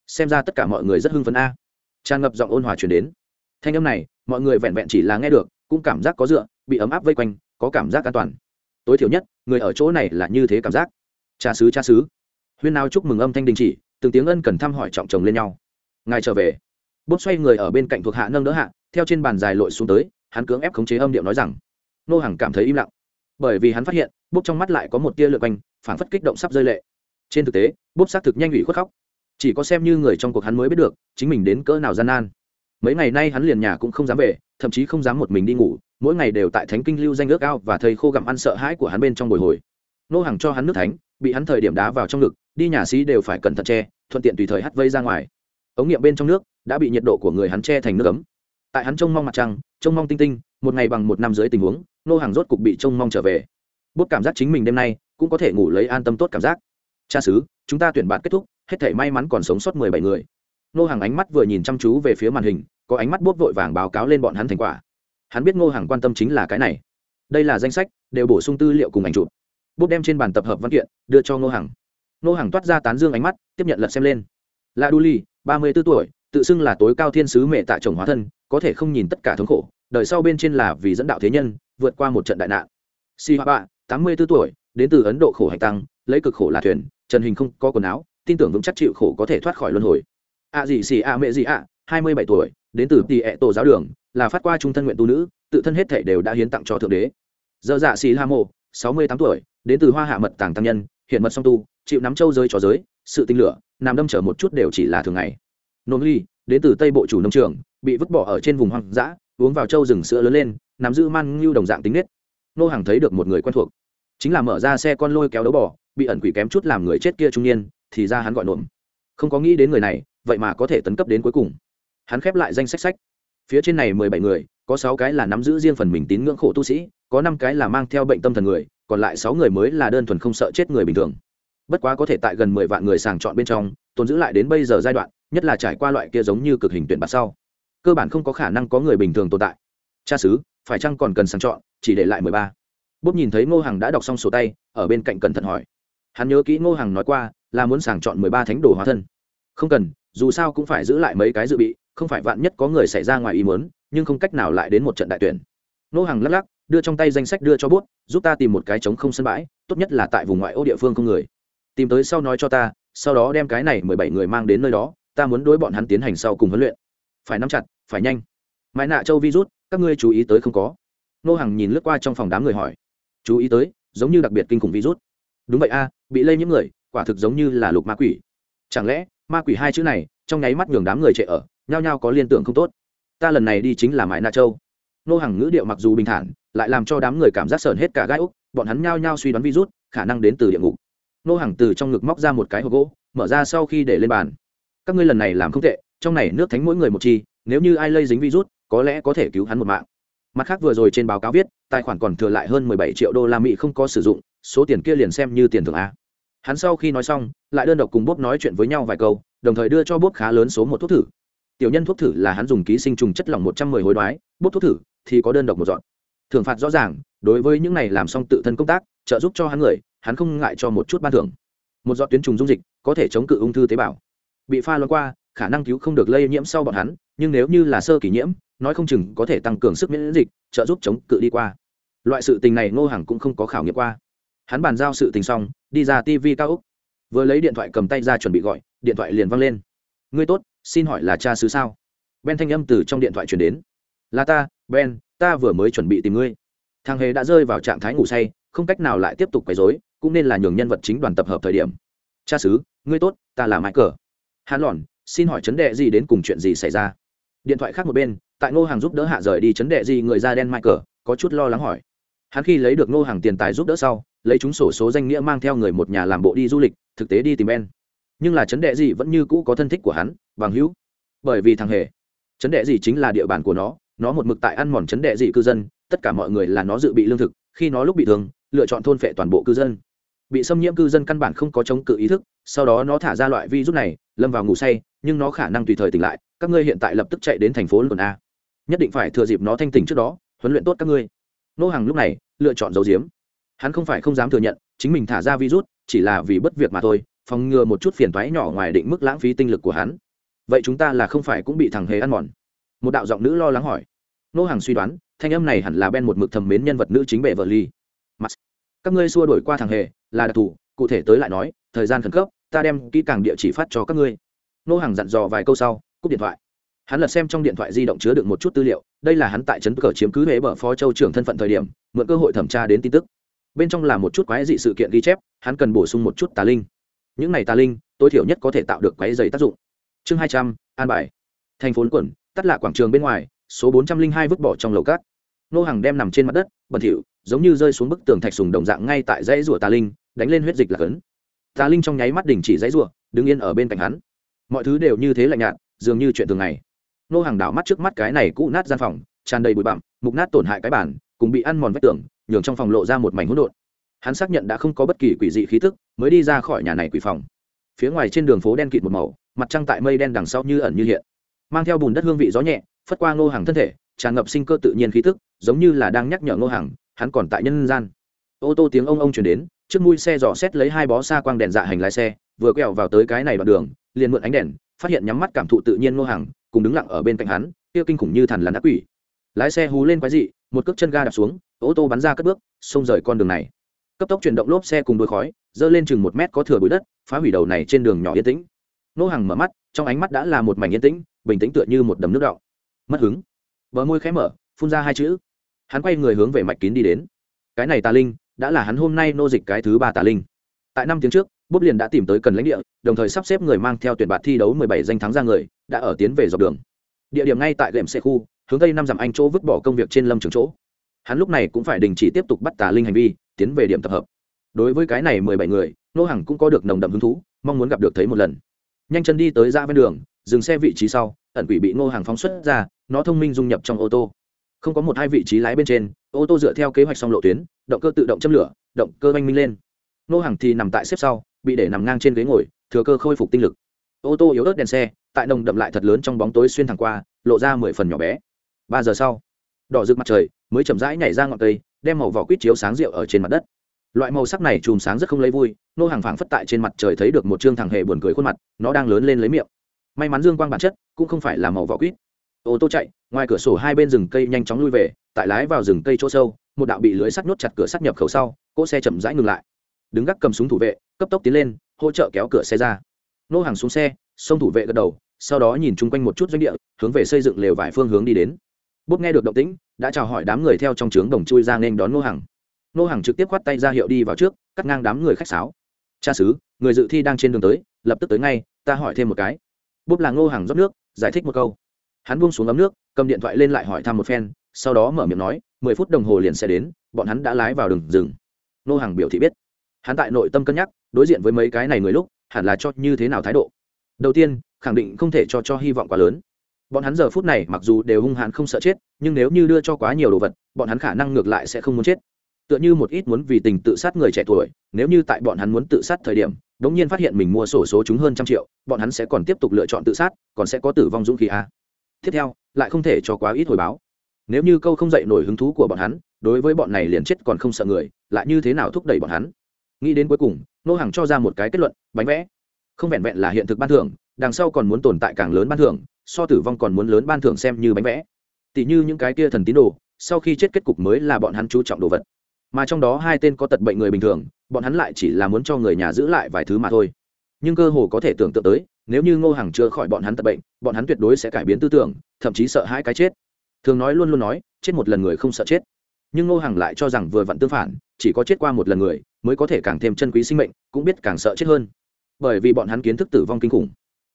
Xem ra tất cả mọi người rất hưng phấn a. Tràn ngập giọng ôn hòa chuyển đến. Thanh âm này, mọi người vẹn vẹn chỉ là nghe được, cũng cảm giác có dựa, bị ấm áp vây quanh, có cảm giác an toàn. Tối thiểu nhất, người ở chỗ này là như thế cảm giác. Cha xứ cha xứ. Huyên nào chúc mừng âm thanh đình chỉ, từng tiếng ân cần thăm hỏi trọng chồng lên nhau. Ngài trở về. Bút xoay người ở bên cạnh thuộc hạ nâng đỡ hạ theo trên bàn dài lội xuống tới, hắn cưỡng ép khống chế âm điệu nói rằng, nô hàng cảm thấy im lặng, bởi vì hắn phát hiện bút trong mắt lại có một tia lượt quanh phản phất kích động sắp rơi lệ. Trên thực tế bút xác thực nhanh ủy khuất khóc. Chỉ có xem như người trong cuộc hắn mới biết được, chính mình đến cỡ nào gian nan. Mấy ngày nay hắn liền nhà cũng không dám về, thậm chí không dám một mình đi ngủ, mỗi ngày đều tại thánh kinh lưu danh ước ao và thầy khô gặm ăn sợ hãi của hắn bên trong bồi hồi. Nô hàng cho hắn nước thánh, bị hắn thời điểm đá vào trong ngực, đi nhà xí đều phải cẩn thận che, thuận tiện tùy thời hắt vây ra ngoài. Ống nghiệm bên trong nước đã bị nhiệt độ của người hắn che thành nước ấm tại hắn trông mong mặt trăng, trông mong tinh tinh, một ngày bằng một năm dưới tình huống, nô hàng rốt cục bị trông mong trở về. Bút cảm giác chính mình đêm nay cũng có thể ngủ lấy an tâm tốt cảm giác. Cha xứ, chúng ta tuyển bạn kết thúc, hết thể may mắn còn sống sót mười bảy người. Nô hàng ánh mắt vừa nhìn chăm chú về phía màn hình, có ánh mắt bút vội vàng báo cáo lên bọn hắn thành quả. Hắn biết ngô hàng quan tâm chính là cái này. Đây là danh sách, đều bổ sung tư liệu cùng ảnh chụp. Bút đem trên bàn tập hợp văn kiện, đưa cho ngô hàng. Ngô hàng toát ra tán dương ánh mắt, tiếp nhận lật xem lên. La đu ly ba mươi b ố tuổi tự xưng là tối cao thiên sứ mẹ tại chồng hóa thân, có thể không nhìn tất cả thống khổ, đời sau bên trên là vì dẫn đạo thế nhân, vượt qua một trận đại nạn. Si hoa bạ tám mươi b ố tuổi, đến từ ấn độ khổ hạch tăng, lấy cực khổ là thuyền, trần hình không có quần áo, tin tưởng vững chắc chịu khổ có thể thoát khỏi luân hồi. A gì xì a mẹ gì a, hai mươi bảy tuổi, đến từ tỷ ẹ tổ giáo đường, là phát qua trung thân nguyện tu nữ, tự thân hết thể đều đã hiến tặng cho thượng đế. Dơ dạ xì la mộ, sáu mươi tám tuổi, đến từ hoa hạ mật tàng tăng nhân, hiện mật song tu, chịu nắm châu giới trò giới, sự tinh lửa, nằm đâm trở một chút đều chỉ là thường ngày nôn ly, đến từ tây bộ chủ nông trường, bị vứt bỏ ở trên vùng hoang dã, uống vào châu rừng sữa lớn lên, nắm giữ man ngưu đồng dạng tính nết. Nô hàng thấy được một người quen thuộc. Chính là mở ra xe con lôi kéo đấu bỏ bị ẩn quỷ kém chút làm người chết kia trung niên, thì ra hắn gọi nộm. Không có nghĩ đến người này, vậy mà có thể tấn cấp đến cuối cùng. Hắn khép lại danh sách sách. Phía trên này mười bảy người, có sáu cái là nắm giữ riêng phần mình tín ngưỡng khổ tu sĩ, có năm cái là mang theo bệnh tâm thần người, còn lại sáu người mới là đơn thuần không sợ chết người bình thường. Bất quá có thể tại gần mười vạn người sàng chọn bên trong, tồn giữ lại đến bây giờ giai đoạn nhất là trải qua loại kia giống như cực hình tuyển bạt sau, cơ bản không có khả năng có người bình thường tồn tại. Cha xứ, phải chăng còn cần sàng chọn, chỉ để lại mười ba? Bốp nhìn thấy ngô hằng đã đọc xong sổ tay, ở bên cạnh cẩn thận hỏi. Hắn nhớ kỹ ngô hằng nói qua, là muốn sàng chọn mười ba thánh đồ hóa thân. Không cần, dù sao cũng phải giữ lại mấy cái dự bị, không phải vạn nhất có người xảy ra ngoài ý muốn, nhưng không cách nào lại đến một trận đại tuyển. Ngô Hằng lắc lắc, đưa trong tay danh sách đưa cho bút giúp ta tìm một cái trống không sân bãi, tốt nhất là tại vùng ngoại ô địa phương không người. Tìm tới sau nói cho ta, sau đó đem cái này mười bảy người mang đến nơi đó ta muốn đối bọn hắn tiến hành sau cùng huấn luyện. Phải nắm chặt, phải nhanh. Mãi nạ châu virus các ngươi chú ý tới không có. Nô hàng nhìn lướt qua trong phòng đám người hỏi. Chú ý tới, giống như đặc biệt kinh khủng virus. Đúng vậy a, bị lây nhiễm người, quả thực giống như là lục ma quỷ. Chẳng lẽ, ma quỷ hai chữ này, trong nháy mắt nhường đám người trệ ở, nhao nhao có liên tưởng không tốt. Ta lần này đi chính là mãi nạ châu. Nô hàng ngữ điệu mặc dù bình thản, lại làm cho đám người cảm giác sờn hết cả gai úc, bọn hắn nhao nhao suy đoán virus, khả năng đến từ địa ngục. Nô hàng từ trong ngực móc ra một cái hộp gỗ, mở ra sau khi để lên bàn các ngươi lần này làm không tệ, trong này nước thánh mỗi người một chi, nếu như ai lây dính virus, có lẽ có thể cứu hắn một mạng. Mặt khác vừa rồi trên báo cáo viết, tài khoản còn thừa lại hơn mười bảy triệu đô la mỹ không có sử dụng, số tiền kia liền xem như tiền thưởng a. Hắn sau khi nói xong, lại đơn độc cùng bốp nói chuyện với nhau vài câu, đồng thời đưa cho bốp khá lớn số một thuốc thử. Tiểu nhân thuốc thử là hắn dùng ký sinh trùng chất lỏng một trăm mười hối đoái bốp thuốc thử thì có đơn độc một dọn. Thưởng phạt rõ ràng, đối với những này làm xong tự thân công tác, trợ giúp cho hắn người, hắn không ngại cho một chút ban thưởng. Một dọn tuyến trùng dung dịch, có thể chống cự ung thư tế bào bị pha loan qua, khả năng cứu không được lây nhiễm sau bọn hắn, nhưng nếu như là sơ kỳ nhiễm, nói không chừng có thể tăng cường sức miễn dịch, trợ giúp chống cự đi qua. Loại sự tình này ngô Hằng cũng không có khảo nghiệm qua. Hắn bàn giao sự tình xong, đi ra tv cao úc vừa lấy điện thoại cầm tay ra chuẩn bị gọi, điện thoại liền văng lên. Ngươi tốt, xin hỏi là cha xứ sao? Ben thanh âm từ trong điện thoại chuyển đến. Là ta, ben, ta vừa mới chuẩn bị tìm ngươi. Thằng hề đã rơi vào trạng thái ngủ say, không cách nào lại tiếp tục quấy dối cũng nên là nhường nhân vật chính đoàn tập hợp thời điểm. Cha xứ, ngươi tốt, ta là mãi cờ hàn lòn xin hỏi chấn đệ gì đến cùng chuyện gì xảy ra? Điện thoại khác một bên, tại ngô hàng giúp đỡ hạ rời đi, chấn đệ gì người da đen mai có chút lo lắng hỏi. Hắn khi lấy được ngô hàng tiền tài giúp đỡ sau, lấy chúng sổ số danh nghĩa mang theo người một nhà làm bộ đi du lịch, thực tế đi tìm ben. Nhưng là chấn đệ gì vẫn như cũ có thân thích của hắn, bằng hữu. Bởi vì thằng hề, chấn đệ gì chính là địa bàn của nó nó một mực tại ăn mòn chấn đệ gì cư dân, tất cả mọi người là nó dự bị lương thực, khi nó lúc bị thương, lựa chọn thôn phệ toàn bộ cư dân. Bị xâm nhiễm cư dân căn bản không có chống cự ý thức, sau đó nó thả ra loại virus này lâm vào ngủ say, nhưng nó khả năng tùy thời tỉnh lại, các ngươi hiện tại lập tức chạy đến thành phố london a. Nhất định phải thừa dịp nó thanh tỉnh trước đó, huấn luyện tốt các ngươi. Nô hàng lúc này, lựa chọn dấu diếm hắn không phải không dám thừa nhận, chính mình thả ra virus, chỉ là vì bất việc mà thôi, phòng ngừa một chút phiền toái nhỏ ngoài định mức lãng phí tinh lực của hắn. Vậy chúng ta là không phải cũng bị thằng hề ăn mòn? Một đạo giọng nữ lo lắng hỏi. Nô hàng suy đoán, thanh âm này hẳn là ben một mực thầm mến nhân vật nữ chính bệ vợ ly. Mặt các ngươi xua đổi qua thằng hề là đặc thù, cụ thể tới lại nói, thời gian khẩn cấp ta đem kỹ càng địa chỉ phát cho các ngươi. Nô hàng dặn dò vài câu sau, cúp điện thoại. Hắn lật xem trong điện thoại di động chứa được một chút tư liệu, đây là hắn tại trấn cờ chiếm cứ huế bờ phó châu trưởng thân phận thời điểm, mượn cơ hội thẩm tra đến tin tức. Bên trong là một chút quái dị sự kiện ghi chép, hắn cần bổ sung một chút tà linh. Những này tà linh, tối thiểu nhất có thể tạo được quái dày tác dụng. Chương hai trăm, an bài. Thành phố quẩn, tắt lạ quảng trường bên ngoài, số bốn trăm linh hai vứt bỏ trong lầu cát. Nô hàng đem nằm trên mặt đất, bẩn thỉu, giống như rơi xuống bức tường thạch sùng đồng dạng ngay tại dãy rùa tà linh, đánh lên huyết dịch là cấn tà linh trong nháy mắt đình chỉ dãy rùa đứng yên ở bên cạnh hắn. Mọi thứ đều như thế lạnh nhạt, dường như chuyện thường ngày. Nô hàng đảo mắt trước mắt cái này cũ nát gian phòng, tràn đầy bụi bặm, mục nát tổn hại cái bản cùng bị ăn mòn vách tường, nhường trong phòng lộ ra một mảnh hỗn độn. Hắn xác nhận đã không có bất kỳ quỷ dị khí tức, mới đi ra khỏi nhà này quỷ phòng. Phía ngoài trên đường phố đen kịt một màu, mặt trăng tại mây đen đằng sau như ẩn như hiện. Mang theo bùn đất hương vị gió nhẹ, phất qua ngô hàng thân thể, tràn ngập sinh cơ tự nhiên khí tức, giống như là đang nhắc nhở ngô hàng, hắn còn tại nhân gian. Ô tô tiếng ông ông chuyển đến trước mui xe dò xét lấy hai bó xa quang đèn dạ hành lái xe, vừa quẹo vào tới cái này đoạn đường, liền mượn ánh đèn, phát hiện nhắm mắt cảm thụ tự nhiên ngô hàng cùng đứng lặng ở bên cạnh hắn, kia kinh khủng như thằn lằn ác quỷ. Lái xe hú lên quái dị, một cước chân ga đạp xuống, ô tô bắn ra cất bước, xông rời con đường này. Cấp tốc chuyển động lốp xe cùng đôi khói, dơ lên chừng một mét có thừa bụi đất, phá hủy đầu này trên đường nhỏ yên tĩnh. Nô hàng mở mắt, trong ánh mắt đã là một mảnh yên tĩnh, bình tĩnh tựa như một đầm nước đọng. Mất hứng. Bờ môi khẽ mở, phun ra hai chữ. Hắn quay người hướng về mạch kín đi đến. Cái này tà linh đã là hắn hôm nay nô dịch cái thứ ba tà linh. Tại năm tiếng trước, bốp liền đã tìm tới cần lãnh địa, đồng thời sắp xếp người mang theo tuyển bạt thi đấu mười bảy danh thắng ra người, đã ở tiến về dọc đường. Địa điểm ngay tại lệm xe khu, hướng tây năm dặm anh chỗ vứt bỏ công việc trên lâm trường chỗ. Hắn lúc này cũng phải đình chỉ tiếp tục bắt tà linh hành vi, tiến về điểm tập hợp. Đối với cái này mười bảy người, nô hằng cũng có được nồng đậm hứng thú, mong muốn gặp được thấy một lần. Nhanh chân đi tới dạ ra ven đường, dừng xe vị trí sau, ẩn quỷ bị nô hàng phóng xuất ra, nó thông minh dung nhập trong ô tô. Không có một hai vị trí lái bên trên ô tô dựa theo kế hoạch xong lộ tuyến, động cơ tự động châm lửa, động cơ oanh minh lên. Nô hàng thì nằm tại xếp sau, bị để nằm ngang trên ghế ngồi, thừa cơ khôi phục tinh lực. Ô tô yếu ớt đèn xe, tại nồng đậm lại thật lớn trong bóng tối xuyên thẳng qua, lộ ra mười phần nhỏ bé. Ba giờ sau, đỏ rực mặt trời mới chậm rãi nhảy ra ngọn cây, đem màu vỏ quýt chiếu sáng rượu ở trên mặt đất. Loại màu sắc này chùm sáng rất không lấy vui, nô hàng phảng phất tại trên mặt trời thấy được một chương thằng hề buồn cười khuôn mặt, nó đang lớn lên lấy miệng. May mắn dương quang bản chất cũng không phải là màu vỏ quýt. Ô tô chạy, ngoài cửa sổ hai bên rừng cây nhanh chóng lui về tại lái vào rừng cây chỗ sâu, một đạo bị lưới sắt nhốt chặt cửa sắt nhập khẩu sau, cỗ xe chậm rãi ngừng lại. Đứng gác cầm súng thủ vệ, cấp tốc tiến lên, hỗ trợ kéo cửa xe ra. Nô hàng xuống xe xông thủ vệ gật đầu, sau đó nhìn chung quanh một chút doanh địa, hướng về xây dựng lều vải phương hướng đi đến. Bút nghe được động tĩnh, đã chào hỏi đám người theo trong trướng đồng chui ra nên đón nô hàng nô hàng trực tiếp khoát tay ra hiệu đi vào trước, cắt ngang đám người khách sáo. Cha sứ, người dự thi đang trên đường tới, lập tức tới ngay, ta hỏi thêm một cái. Bút là ngô hàng rót nước, giải thích một câu. Hắn buông xuống ấm nước, cầm điện thoại lên lại hỏi thăm một phen sau đó mở miệng nói, mười phút đồng hồ liền sẽ đến, bọn hắn đã lái vào đường rừng. Nô hàng biểu thị biết. Hắn tại nội tâm cân nhắc, đối diện với mấy cái này người lúc, hẳn là cho như thế nào thái độ. Đầu tiên, khẳng định không thể cho cho hy vọng quá lớn. Bọn hắn giờ phút này mặc dù đều hung hãn không sợ chết, nhưng nếu như đưa cho quá nhiều đồ vật, bọn hắn khả năng ngược lại sẽ không muốn chết. Tựa như một ít muốn vì tình tự sát người trẻ tuổi, nếu như tại bọn hắn muốn tự sát thời điểm đ ỗ n g nhiên phát hiện mình mua sổ số chúng hơn trăm triệu, bọn hắn sẽ còn tiếp tục lựa chọn tự sát, còn sẽ có tử vong dũng khí a. Tiếp theo, lại không thể cho quá ít hồi báo nếu như câu không dậy nổi hứng thú của bọn hắn, đối với bọn này liền chết còn không sợ người, lại như thế nào thúc đẩy bọn hắn? Nghĩ đến cuối cùng, nô hàng cho ra một cái kết luận, bánh vẽ. Không vẹn vẹn là hiện thực ban thưởng, đằng sau còn muốn tồn tại càng lớn ban thưởng, so tử vong còn muốn lớn ban thưởng xem như bánh vẽ. Tỷ như những cái kia thần tín đồ, sau khi chết kết cục mới là bọn hắn chú trọng đồ vật. Mà trong đó hai tên có tật bệnh người bình thường, bọn hắn lại chỉ là muốn cho người nhà giữ lại vài thứ mà thôi. Nhưng cơ hồ có thể tưởng tượng tới, nếu như ngô hàng chưa khỏi bọn hắn tật bệnh, bọn hắn tuyệt đối sẽ cải biến tư tưởng, thậm chí sợ hãi cái chết thường nói luôn luôn nói, chết một lần người không sợ chết. Nhưng ngô Hằng lại cho rằng vừa vặn tương phản, chỉ có chết qua một lần người, mới có thể càng thêm chân quý sinh mệnh, cũng biết càng sợ chết hơn. Bởi vì bọn hắn kiến thức tử vong kinh khủng.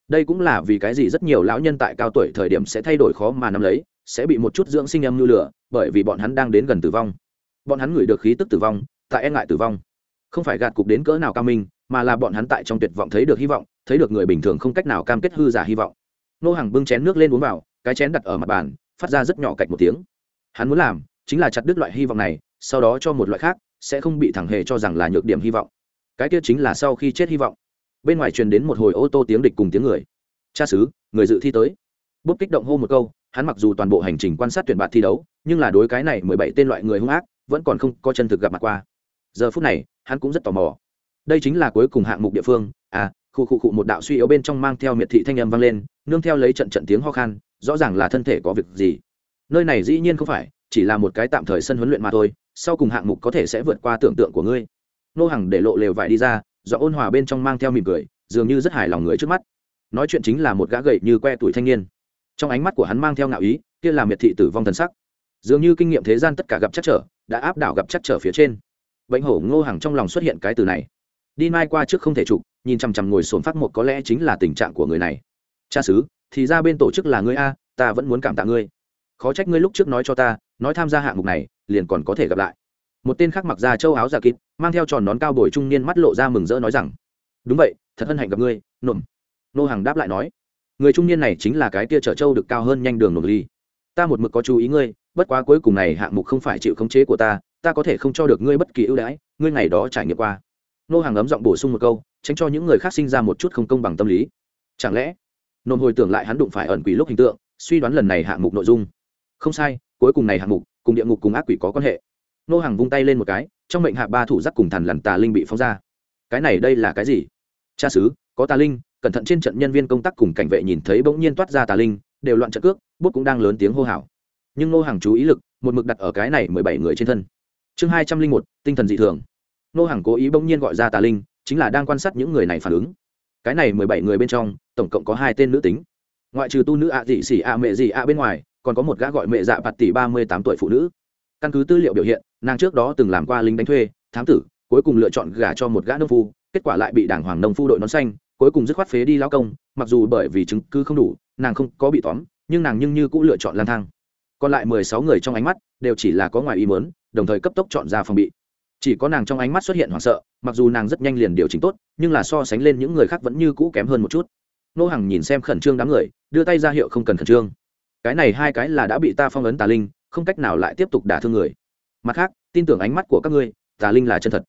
Đây cũng là vì cái gì rất nhiều lão nhân tại cao tuổi thời điểm sẽ thay đổi khó mà nắm lấy, sẽ bị một chút dưỡng sinh âm như lửa, bởi vì bọn hắn đang đến gần tử vong. Bọn hắn ngửi được khí tức tử vong, tại e ngại tử vong. Không phải gạt cục đến cỡ nào cao minh, mà là bọn hắn tại trong tuyệt vọng thấy được hy vọng, thấy được người bình thường không cách nào cam kết hư giả hy vọng. Nô hàng bưng chén nước lên uống vào, cái chén đặt ở mặt bàn phát ra rất nhỏ cạch một tiếng. Hắn muốn làm chính là chặt đứt loại hy vọng này, sau đó cho một loại khác, sẽ không bị thẳng hề cho rằng là nhược điểm hy vọng. Cái kia chính là sau khi chết hy vọng. Bên ngoài truyền đến một hồi ô tô tiếng địch cùng tiếng người. Cha xứ, người dự thi tới. Bút kích động hô một câu, hắn mặc dù toàn bộ hành trình quan sát tuyển bạn thi đấu, nhưng là đối cái này mười bảy tên loại người hung ác, vẫn còn không có chân thực gặp mặt qua. Giờ phút này, hắn cũng rất tò mò. Đây chính là cuối cùng hạng mục địa phương. À khu khu khu một đạo suy yếu bên trong mang theo miệt thị thanh âm vang lên, nương theo lấy trận trận tiếng ho khan rõ ràng là thân thể có việc gì. Nơi này dĩ nhiên không phải, chỉ là một cái tạm thời sân huấn luyện mà thôi, sau cùng hạng mục có thể sẽ vượt qua tưởng tượng của ngươi. Nô Hằng để lộ lều vải đi ra do ôn hòa bên trong mang theo mỉm cười, dường như rất hài lòng người trước mắt. Nói chuyện chính là một gã gậy như que tuổi thanh niên. Trong ánh mắt của hắn mang theo ngạo ý, kia là miệt thị tử vong thần sắc. Dường như kinh nghiệm thế gian tất cả gặp chắc trở, đã áp đảo gặp chắc trở phía trên. Bệnh hổ ngô hàng trong lòng xuất hiện cái từ này. Đi mai qua trước không thể trục nhìn chằm chằm ngồi sồn phát một có lẽ chính là tình trạng của người này. Cha xứ thì ra bên tổ chức là ngươi a, ta vẫn muốn cảm tạ ngươi. Khó trách ngươi lúc trước nói cho ta, nói tham gia hạng mục này, liền còn có thể gặp lại. Một tên khác mặc ra châu áo giả kịp, mang theo tròn nón cao bồi trung niên mắt lộ ra mừng rỡ nói rằng, đúng vậy, thật hân hạnh gặp ngươi, nộm. Nô hàng đáp lại nói, người trung niên này chính là cái tia chở châu được cao hơn nhanh đường nộm ly. Ta một mực có chú ý ngươi, bất quá cuối cùng này hạng mục không phải chịu khống chế của ta ta có thể không cho được ngươi bất kỳ ưu đãi, ngươi ngày đó trải nghiệm qua. Nô hàng ấm giọng bổ sung một câu, tránh cho những người khác sinh ra một chút không công bằng tâm lý. Chẳng lẽ nôm hồi tưởng lại hắn đụng phải ẩn quỷ lúc hình tượng, suy đoán lần này hạng mục nội dung. Không sai, cuối cùng này hạng mục, cùng địa ngục cùng ác quỷ có quan hệ. Nô hàng vung tay lên một cái, trong mệnh hạ ba thủ giác cùng thần lằn tà linh bị phóng ra. Cái này đây là cái gì? Cha sứ, có tà linh, cẩn thận trên trận nhân viên công tác cùng cảnh vệ nhìn thấy bỗng nhiên toát ra tà linh, đều loạn trận cước, bút cũng đang lớn tiếng hô hào. Nhưng nô hàng chú ý lực, một mực đặt ở cái này mười bảy người trên thân. Chương hai trăm linh một, tinh thần dị thường. Nô hàng cố ý bỗng nhiên gọi ra tà linh, chính là đang quan sát những người này phản ứng. Cái này mười bảy người bên trong tổng cộng có hai tên nữ tính. Ngoại trừ tu nữ ạ dị xỉ ạ mẹ dị ạ bên ngoài, còn có một gã gọi mẹ dạ bạt tỷ ba mươi tám tuổi phụ nữ. Căn cứ tư liệu biểu hiện, nàng trước đó từng làm qua lính đánh thuê, thám tử, cuối cùng lựa chọn gả cho một gã nông phu, kết quả lại bị đảng hoàng nông phu đội nón xanh, cuối cùng dứt khoát phế đi lao công, mặc dù bởi vì chứng cứ không đủ, nàng không có bị tóm, nhưng nàng nhưng như cũng lựa chọn lang thang. Còn lại mười sáu người trong ánh mắt đều chỉ là có ngoài ý mớn đồng thời cấp tốc chọn ra phòng bị. Chỉ có nàng trong ánh mắt xuất hiện hoảng sợ, mặc dù nàng rất nhanh liền điều chỉnh tốt, nhưng là so sánh lên những người khác vẫn như cũ kém hơn một chút nô hàng nhìn xem khẩn trương đám người, đưa tay ra hiệu không cần khẩn trương. Cái này hai cái là đã bị ta phong ấn tà linh, không cách nào lại tiếp tục đả thương người. Mặt khác, tin tưởng ánh mắt của các ngươi, tà linh là chân thật.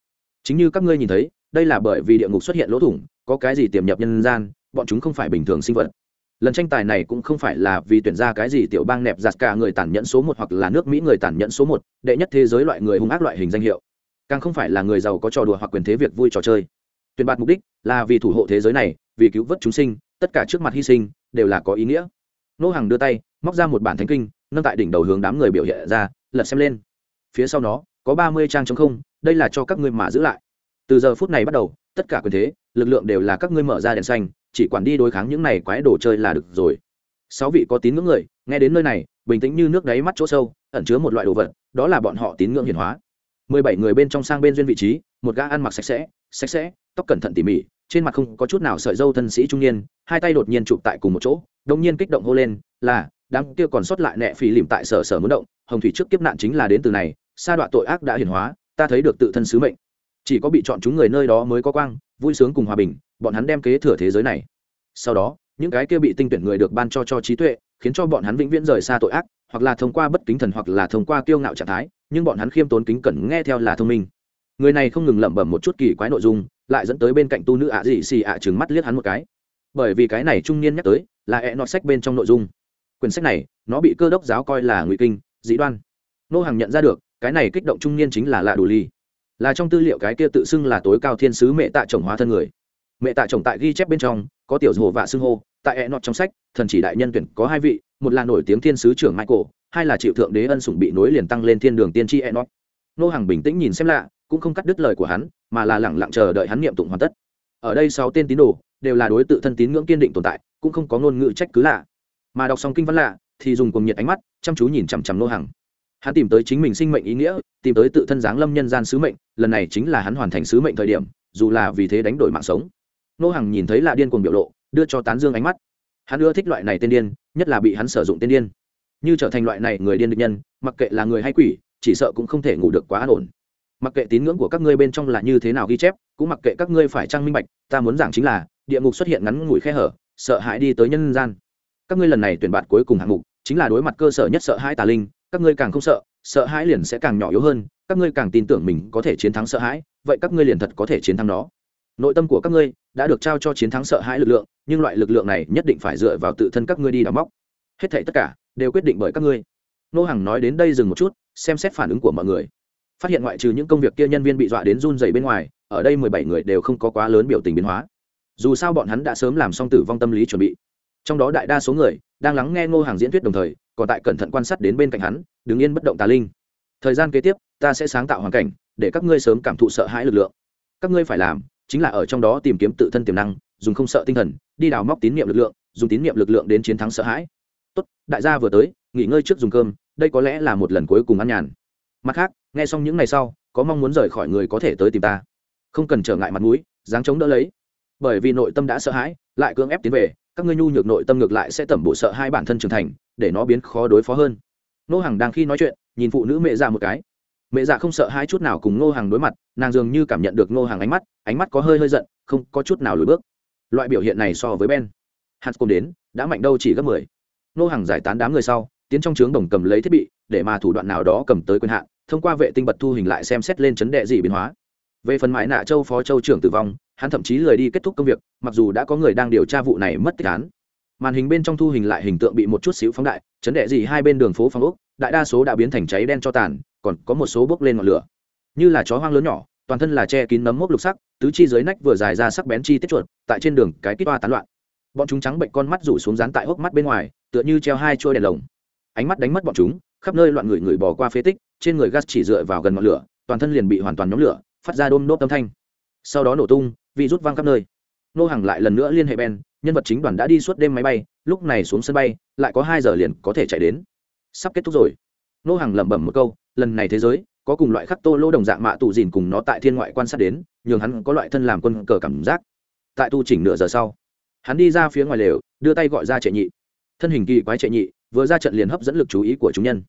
Chính như các ngươi nhìn thấy, đây là bởi vì địa ngục xuất hiện lỗ thủng, có cái gì tiềm nhập nhân gian, bọn chúng không phải bình thường sinh vật. Lần tranh tài này cũng không phải là vì tuyển ra cái gì tiểu bang nẹp giặt cả người tàn nhẫn số một hoặc là nước mỹ người tàn nhẫn số một, đệ nhất thế giới loại người hung ác loại hình danh hiệu. Càng không phải là người giàu có trò đùa hoặc quyền thế việc vui trò chơi. Tuyển bạt mục đích là vì thủ hộ thế giới này, vì cứu vớt chúng sinh tất cả trước mặt hy sinh đều là có ý nghĩa. Nô hàng đưa tay, móc ra một bản thánh kinh, nâng tại đỉnh đầu hướng đám người biểu hiện ra, lật xem lên. Phía sau nó, có ba mươi trang chống không, đây là cho các ngươi mà giữ lại. Từ giờ phút này bắt đầu, tất cả quyền thế, lực lượng đều là các ngươi mở ra đèn xanh, chỉ quản đi đối kháng những này quái đồ chơi là được rồi. Sáu vị có tín ngưỡng người, nghe đến nơi này, bình tĩnh như nước đáy mắt chỗ sâu, ẩn chứa một loại đồ vật, đó là bọn họ tín ngưỡng hiển hóa. Mười bảy người bên trong sang bên duyên vị trí, một gã ăn mặc sạch sẽ sạch sẽ, tóc cẩn thận tỉ mỉ trên mặt không có chút nào sợi dâu thân sĩ trung niên, hai tay đột nhiên chụp tại cùng một chỗ đông nhiên kích động hô lên, là, đám kia còn sót lại nẹ phì lìm tại sở sở muốn động, hồng thủy trước kiếp nạn chính là đến từ này, sa đoạn tội ác đã hiển hóa, ta thấy được tự thân sứ mệnh. Chỉ có bị chọn chúng người nơi đó mới có quang, vui sướng cùng hòa bình, bọn hắn đem kế thừa thế giới này. Sau đó, những cái kia bị tinh tuyển người được ban cho cho trí tuệ, khiến cho bọn hắn vĩnh viễn rời xa tội ác, hoặc là thông qua bất kính thần hoặc là thông qua kiêu ngạo trạng thái, nhưng bọn hắn khiêm tốn kính cẩn nghe theo là thông minh người này không ngừng lẩm bẩm một chút kỳ quái nội dung, lại dẫn tới bên cạnh tu nữ ạ dị xì ạ trừng mắt liếc hắn một cái. Bởi vì cái này trung niên nhắc tới, là e nọt sách bên trong nội dung. Quyển sách này, nó bị cơ đốc giáo coi là ngụy kinh dĩ đoan. Nô hàng nhận ra được, cái này kích động trung niên chính là lạ đủ ly là trong tư liệu cái kia tự xưng là tối cao thiên sứ mẹ tạ chồng hóa thân người. Mẹ tạ chồng tại ghi chép bên trong, có tiểu hồ vạ xưng hô, tại e nọt trong sách, thần chỉ đại nhân tuyển có hai vị, một là nổi tiếng thiên sứ trưởng michael, hai là chịu thượng đế ân sủng bị nối liền tăng lên thiên đường tiên tri e nọt. Nô hàng bình tĩnh nhìn xem lạ cũng không cắt đứt lời của hắn, mà là lẳng lặng chờ đợi hắn niệm tụng hoàn tất. Ở đây sáu tên tín đồ đều là đối tự thân tín ngưỡng kiên định tồn tại, cũng không có ngôn ngữ trách cứ lạ. Mà đọc xong kinh văn lạ thì dùng cùng nhiệt ánh mắt chăm chú nhìn chằm chằm nô hàng hắn tìm tới chính mình sinh mệnh ý nghĩa, tìm tới tự thân giáng lâm nhân gian sứ mệnh, lần này chính là hắn hoàn thành sứ mệnh thời điểm, dù là vì thế đánh đổi mạng sống. Nô hàng nhìn thấy lạ điên cuồng biểu lộ, đưa cho tán dương ánh mắt. Hắn ưa thích loại này tên điên, nhất là bị hắn sử dụng tên điên. Như trở thành loại này người điên địch nhân, mặc kệ là người hay quỷ, chỉ sợ cũng không thể ngủ được quá an ổn mặc kệ tín ngưỡng của các ngươi bên trong là như thế nào ghi chép, cũng mặc kệ các ngươi phải trang minh bạch, ta muốn giảng chính là, địa ngục xuất hiện ngắn ngủi khe hở, sợ hãi đi tới nhân gian. Các ngươi lần này tuyển bạn cuối cùng hạng mục, chính là đối mặt cơ sở nhất sợ hãi tà linh, các ngươi càng không sợ sợ hãi liền sẽ càng nhỏ yếu hơn, các ngươi càng tin tưởng mình có thể chiến thắng sợ hãi, vậy các ngươi liền thật có thể chiến thắng nó. Nội tâm của các ngươi đã được trao cho chiến thắng sợ hãi lực lượng, nhưng loại lực lượng này nhất định phải dựa vào tự thân các ngươi đi đào móc. Hết thảy tất cả đều quyết định bởi các ngươi. Nô Hằng nói đến đây dừng một chút, xem xét phản ứng của mọi người phát hiện ngoại trừ những công việc kia nhân viên bị dọa đến run dày bên ngoài, ở đây mười bảy người đều không có quá lớn biểu tình biến hóa. Dù sao bọn hắn đã sớm làm xong tử vong tâm lý chuẩn bị. Trong đó đại đa số người đang lắng nghe ngô hàng diễn thuyết đồng thời, còn tại cẩn thận quan sát đến bên cạnh hắn, đứng yên bất động tà linh. Thời gian kế tiếp, ta sẽ sáng tạo hoàn cảnh, để các ngươi sớm cảm thụ sợ hãi lực lượng. Các ngươi phải làm chính là ở trong đó tìm kiếm tự thân tiềm năng, dùng không sợ tinh thần, đi đào móc tín nhiệm lực lượng, dùng tín nhiệm lực lượng đến chiến thắng sợ hãi. Tốt, đại gia vừa tới, nghỉ ngơi trước dùng cơm, đây có lẽ là một lần cuối cùng ăn nhàn. Mặt khác nghe xong những ngày sau, có mong muốn rời khỏi người có thể tới tìm ta. Không cần trở ngại mặt mũi, dáng chống đỡ lấy. Bởi vì nội tâm đã sợ hãi, lại cưỡng ép tiến về, các ngươi nhu nhược nội tâm ngược lại sẽ tẩm bộ sợ hai bản thân trưởng thành, để nó biến khó đối phó hơn. Nô hàng đang khi nói chuyện, nhìn phụ nữ mẹ ra một cái. Mẹ già không sợ hai chút nào cùng ngô hàng đối mặt, nàng dường như cảm nhận được ngô hàng ánh mắt ánh mắt có hơi hơi giận, không có chút nào lùi bước. Loại biểu hiện này so với ben hạt cùng đến, đã mạnh đâu chỉ gấp mười. Ngô hàng giải tán đám người sau, tiến trong trướng đồng cầm lấy thiết bị, để mà thủ đoạn nào đó cầm tới quyền hạn thông qua vệ tinh bật thu hình lại xem xét lên chấn đệ gì biến hóa. Về phần mãi nạ châu phó châu trưởng tử vong, hắn thậm chí lười đi kết thúc công việc, mặc dù đã có người đang điều tra vụ này mất tích án. Màn hình bên trong thu hình lại hình tượng bị một chút xíu phóng đại, chấn đệ gì hai bên đường phố phong ốc, đại đa số đã biến thành cháy đen cho tàn, còn có một số bốc lên ngọn lửa. Như là chó hoang lớn nhỏ, toàn thân là che kín nấm mốc lục sắc, tứ chi dưới nách vừa dài ra sắc bén chi tiết chuột, tại trên đường cái kít toa tán loạn. Bọn chúng trắng bệnh con mắt rủ xuống dán tại hốc mắt bên ngoài, tựa như treo hai trôi đèn lồng. Ánh mắt đánh mất bọn chúng, khắp nơi loạn người người bỏ qua phế tích trên người gas chỉ dựa vào gần ngọn lửa, toàn thân liền bị hoàn toàn nhóm lửa, phát ra đôm đốt âm thanh. Sau đó nổ tung vị rút văng khắp nơi. Nô hàng lại lần nữa liên hệ ben, nhân vật chính đoàn đã đi suốt đêm máy bay, lúc này xuống sân bay, lại có hai giờ liền có thể chạy đến. Sắp kết thúc rồi. Nô hàng lẩm bẩm một câu, lần này thế giới, có cùng loại khắc tô lô đồng dạng mạ tù dìn cùng nó tại thiên ngoại quan sát đến, nhường hắn có loại thân làm quân cờ cảm giác. Tại tu chỉnh nửa giờ sau, hắn đi ra phía ngoài lều, đưa tay gọi ra trệ nhị. Thân hình kỳ quái trệ nhị, vừa ra trận liền hấp dẫn lực chú ý của chúng nhân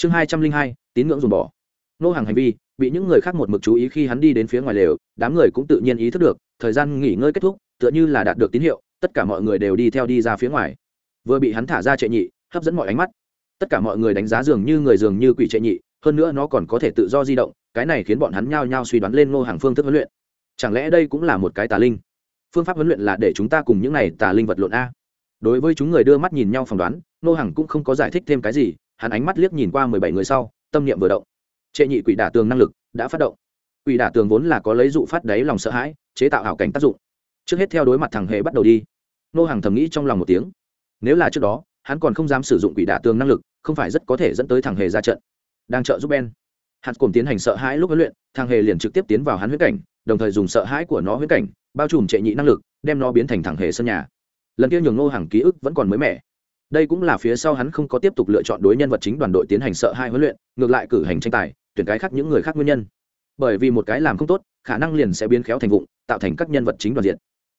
chương hai trăm linh hai, tín ngưỡng dùng bỏ. Nô hàng hành vi, bị những người khác một mực chú ý khi hắn đi đến phía ngoài lều, đám người cũng tự nhiên ý thức được, thời gian nghỉ ngơi kết thúc, tựa như là đạt được tín hiệu, tất cả mọi người đều đi theo đi ra phía ngoài. Vừa bị hắn thả ra trệ nhị, hấp dẫn mọi ánh mắt. Tất cả mọi người đánh giá dường như người dường như quỷ trệ nhị, hơn nữa nó còn có thể tự do di động, cái này khiến bọn hắn nhao nhao suy đoán lên ngô hàng phương thức huấn luyện. Chẳng lẽ đây cũng là một cái tà linh? Phương pháp huấn luyện là để chúng ta cùng những này tà linh vật lộn a. Đối với chúng người đưa mắt nhìn nhau phỏng đoán ngô hàng cũng không có giải thích thêm cái gì hắn ánh mắt liếc nhìn qua mười bảy người sau, tâm niệm vừa động. Trệ nhị quỷ đả tường năng lực đã phát động. Quỷ đả tường vốn là có lấy dụ phát đáy lòng sợ hãi, chế tạo hảo cảnh tác dụng. Trước hết theo đối mặt thằng hề bắt đầu đi. Nô hàng thầm nghĩ trong lòng một tiếng. Nếu là trước đó, hắn còn không dám sử dụng quỷ đả tường năng lực, không phải rất có thể dẫn tới thằng hề ra trận. Đang trợ giúp ben. Hắn cùng tiến hành sợ hãi lúc huấn luyện, thằng hề liền trực tiếp tiến vào hắn huyết cảnh, đồng thời dùng sợ hãi của nó huyết cảnh, bao trùm trệ nhị năng lực, đem nó biến thành thằng hề sân nhà. Lần kia nhường nô hàng ký ức vẫn còn mới mẻ đây cũng là phía sau hắn không có tiếp tục lựa chọn đối nhân vật chính đoàn đội tiến hành sợ hai huấn luyện, ngược lại cử hành tranh tài, tuyển cái khác những người khác nguyên nhân. Bởi vì một cái làm không tốt, khả năng liền sẽ biến khéo thành vụng, tạo thành các nhân vật chính đoàn diện.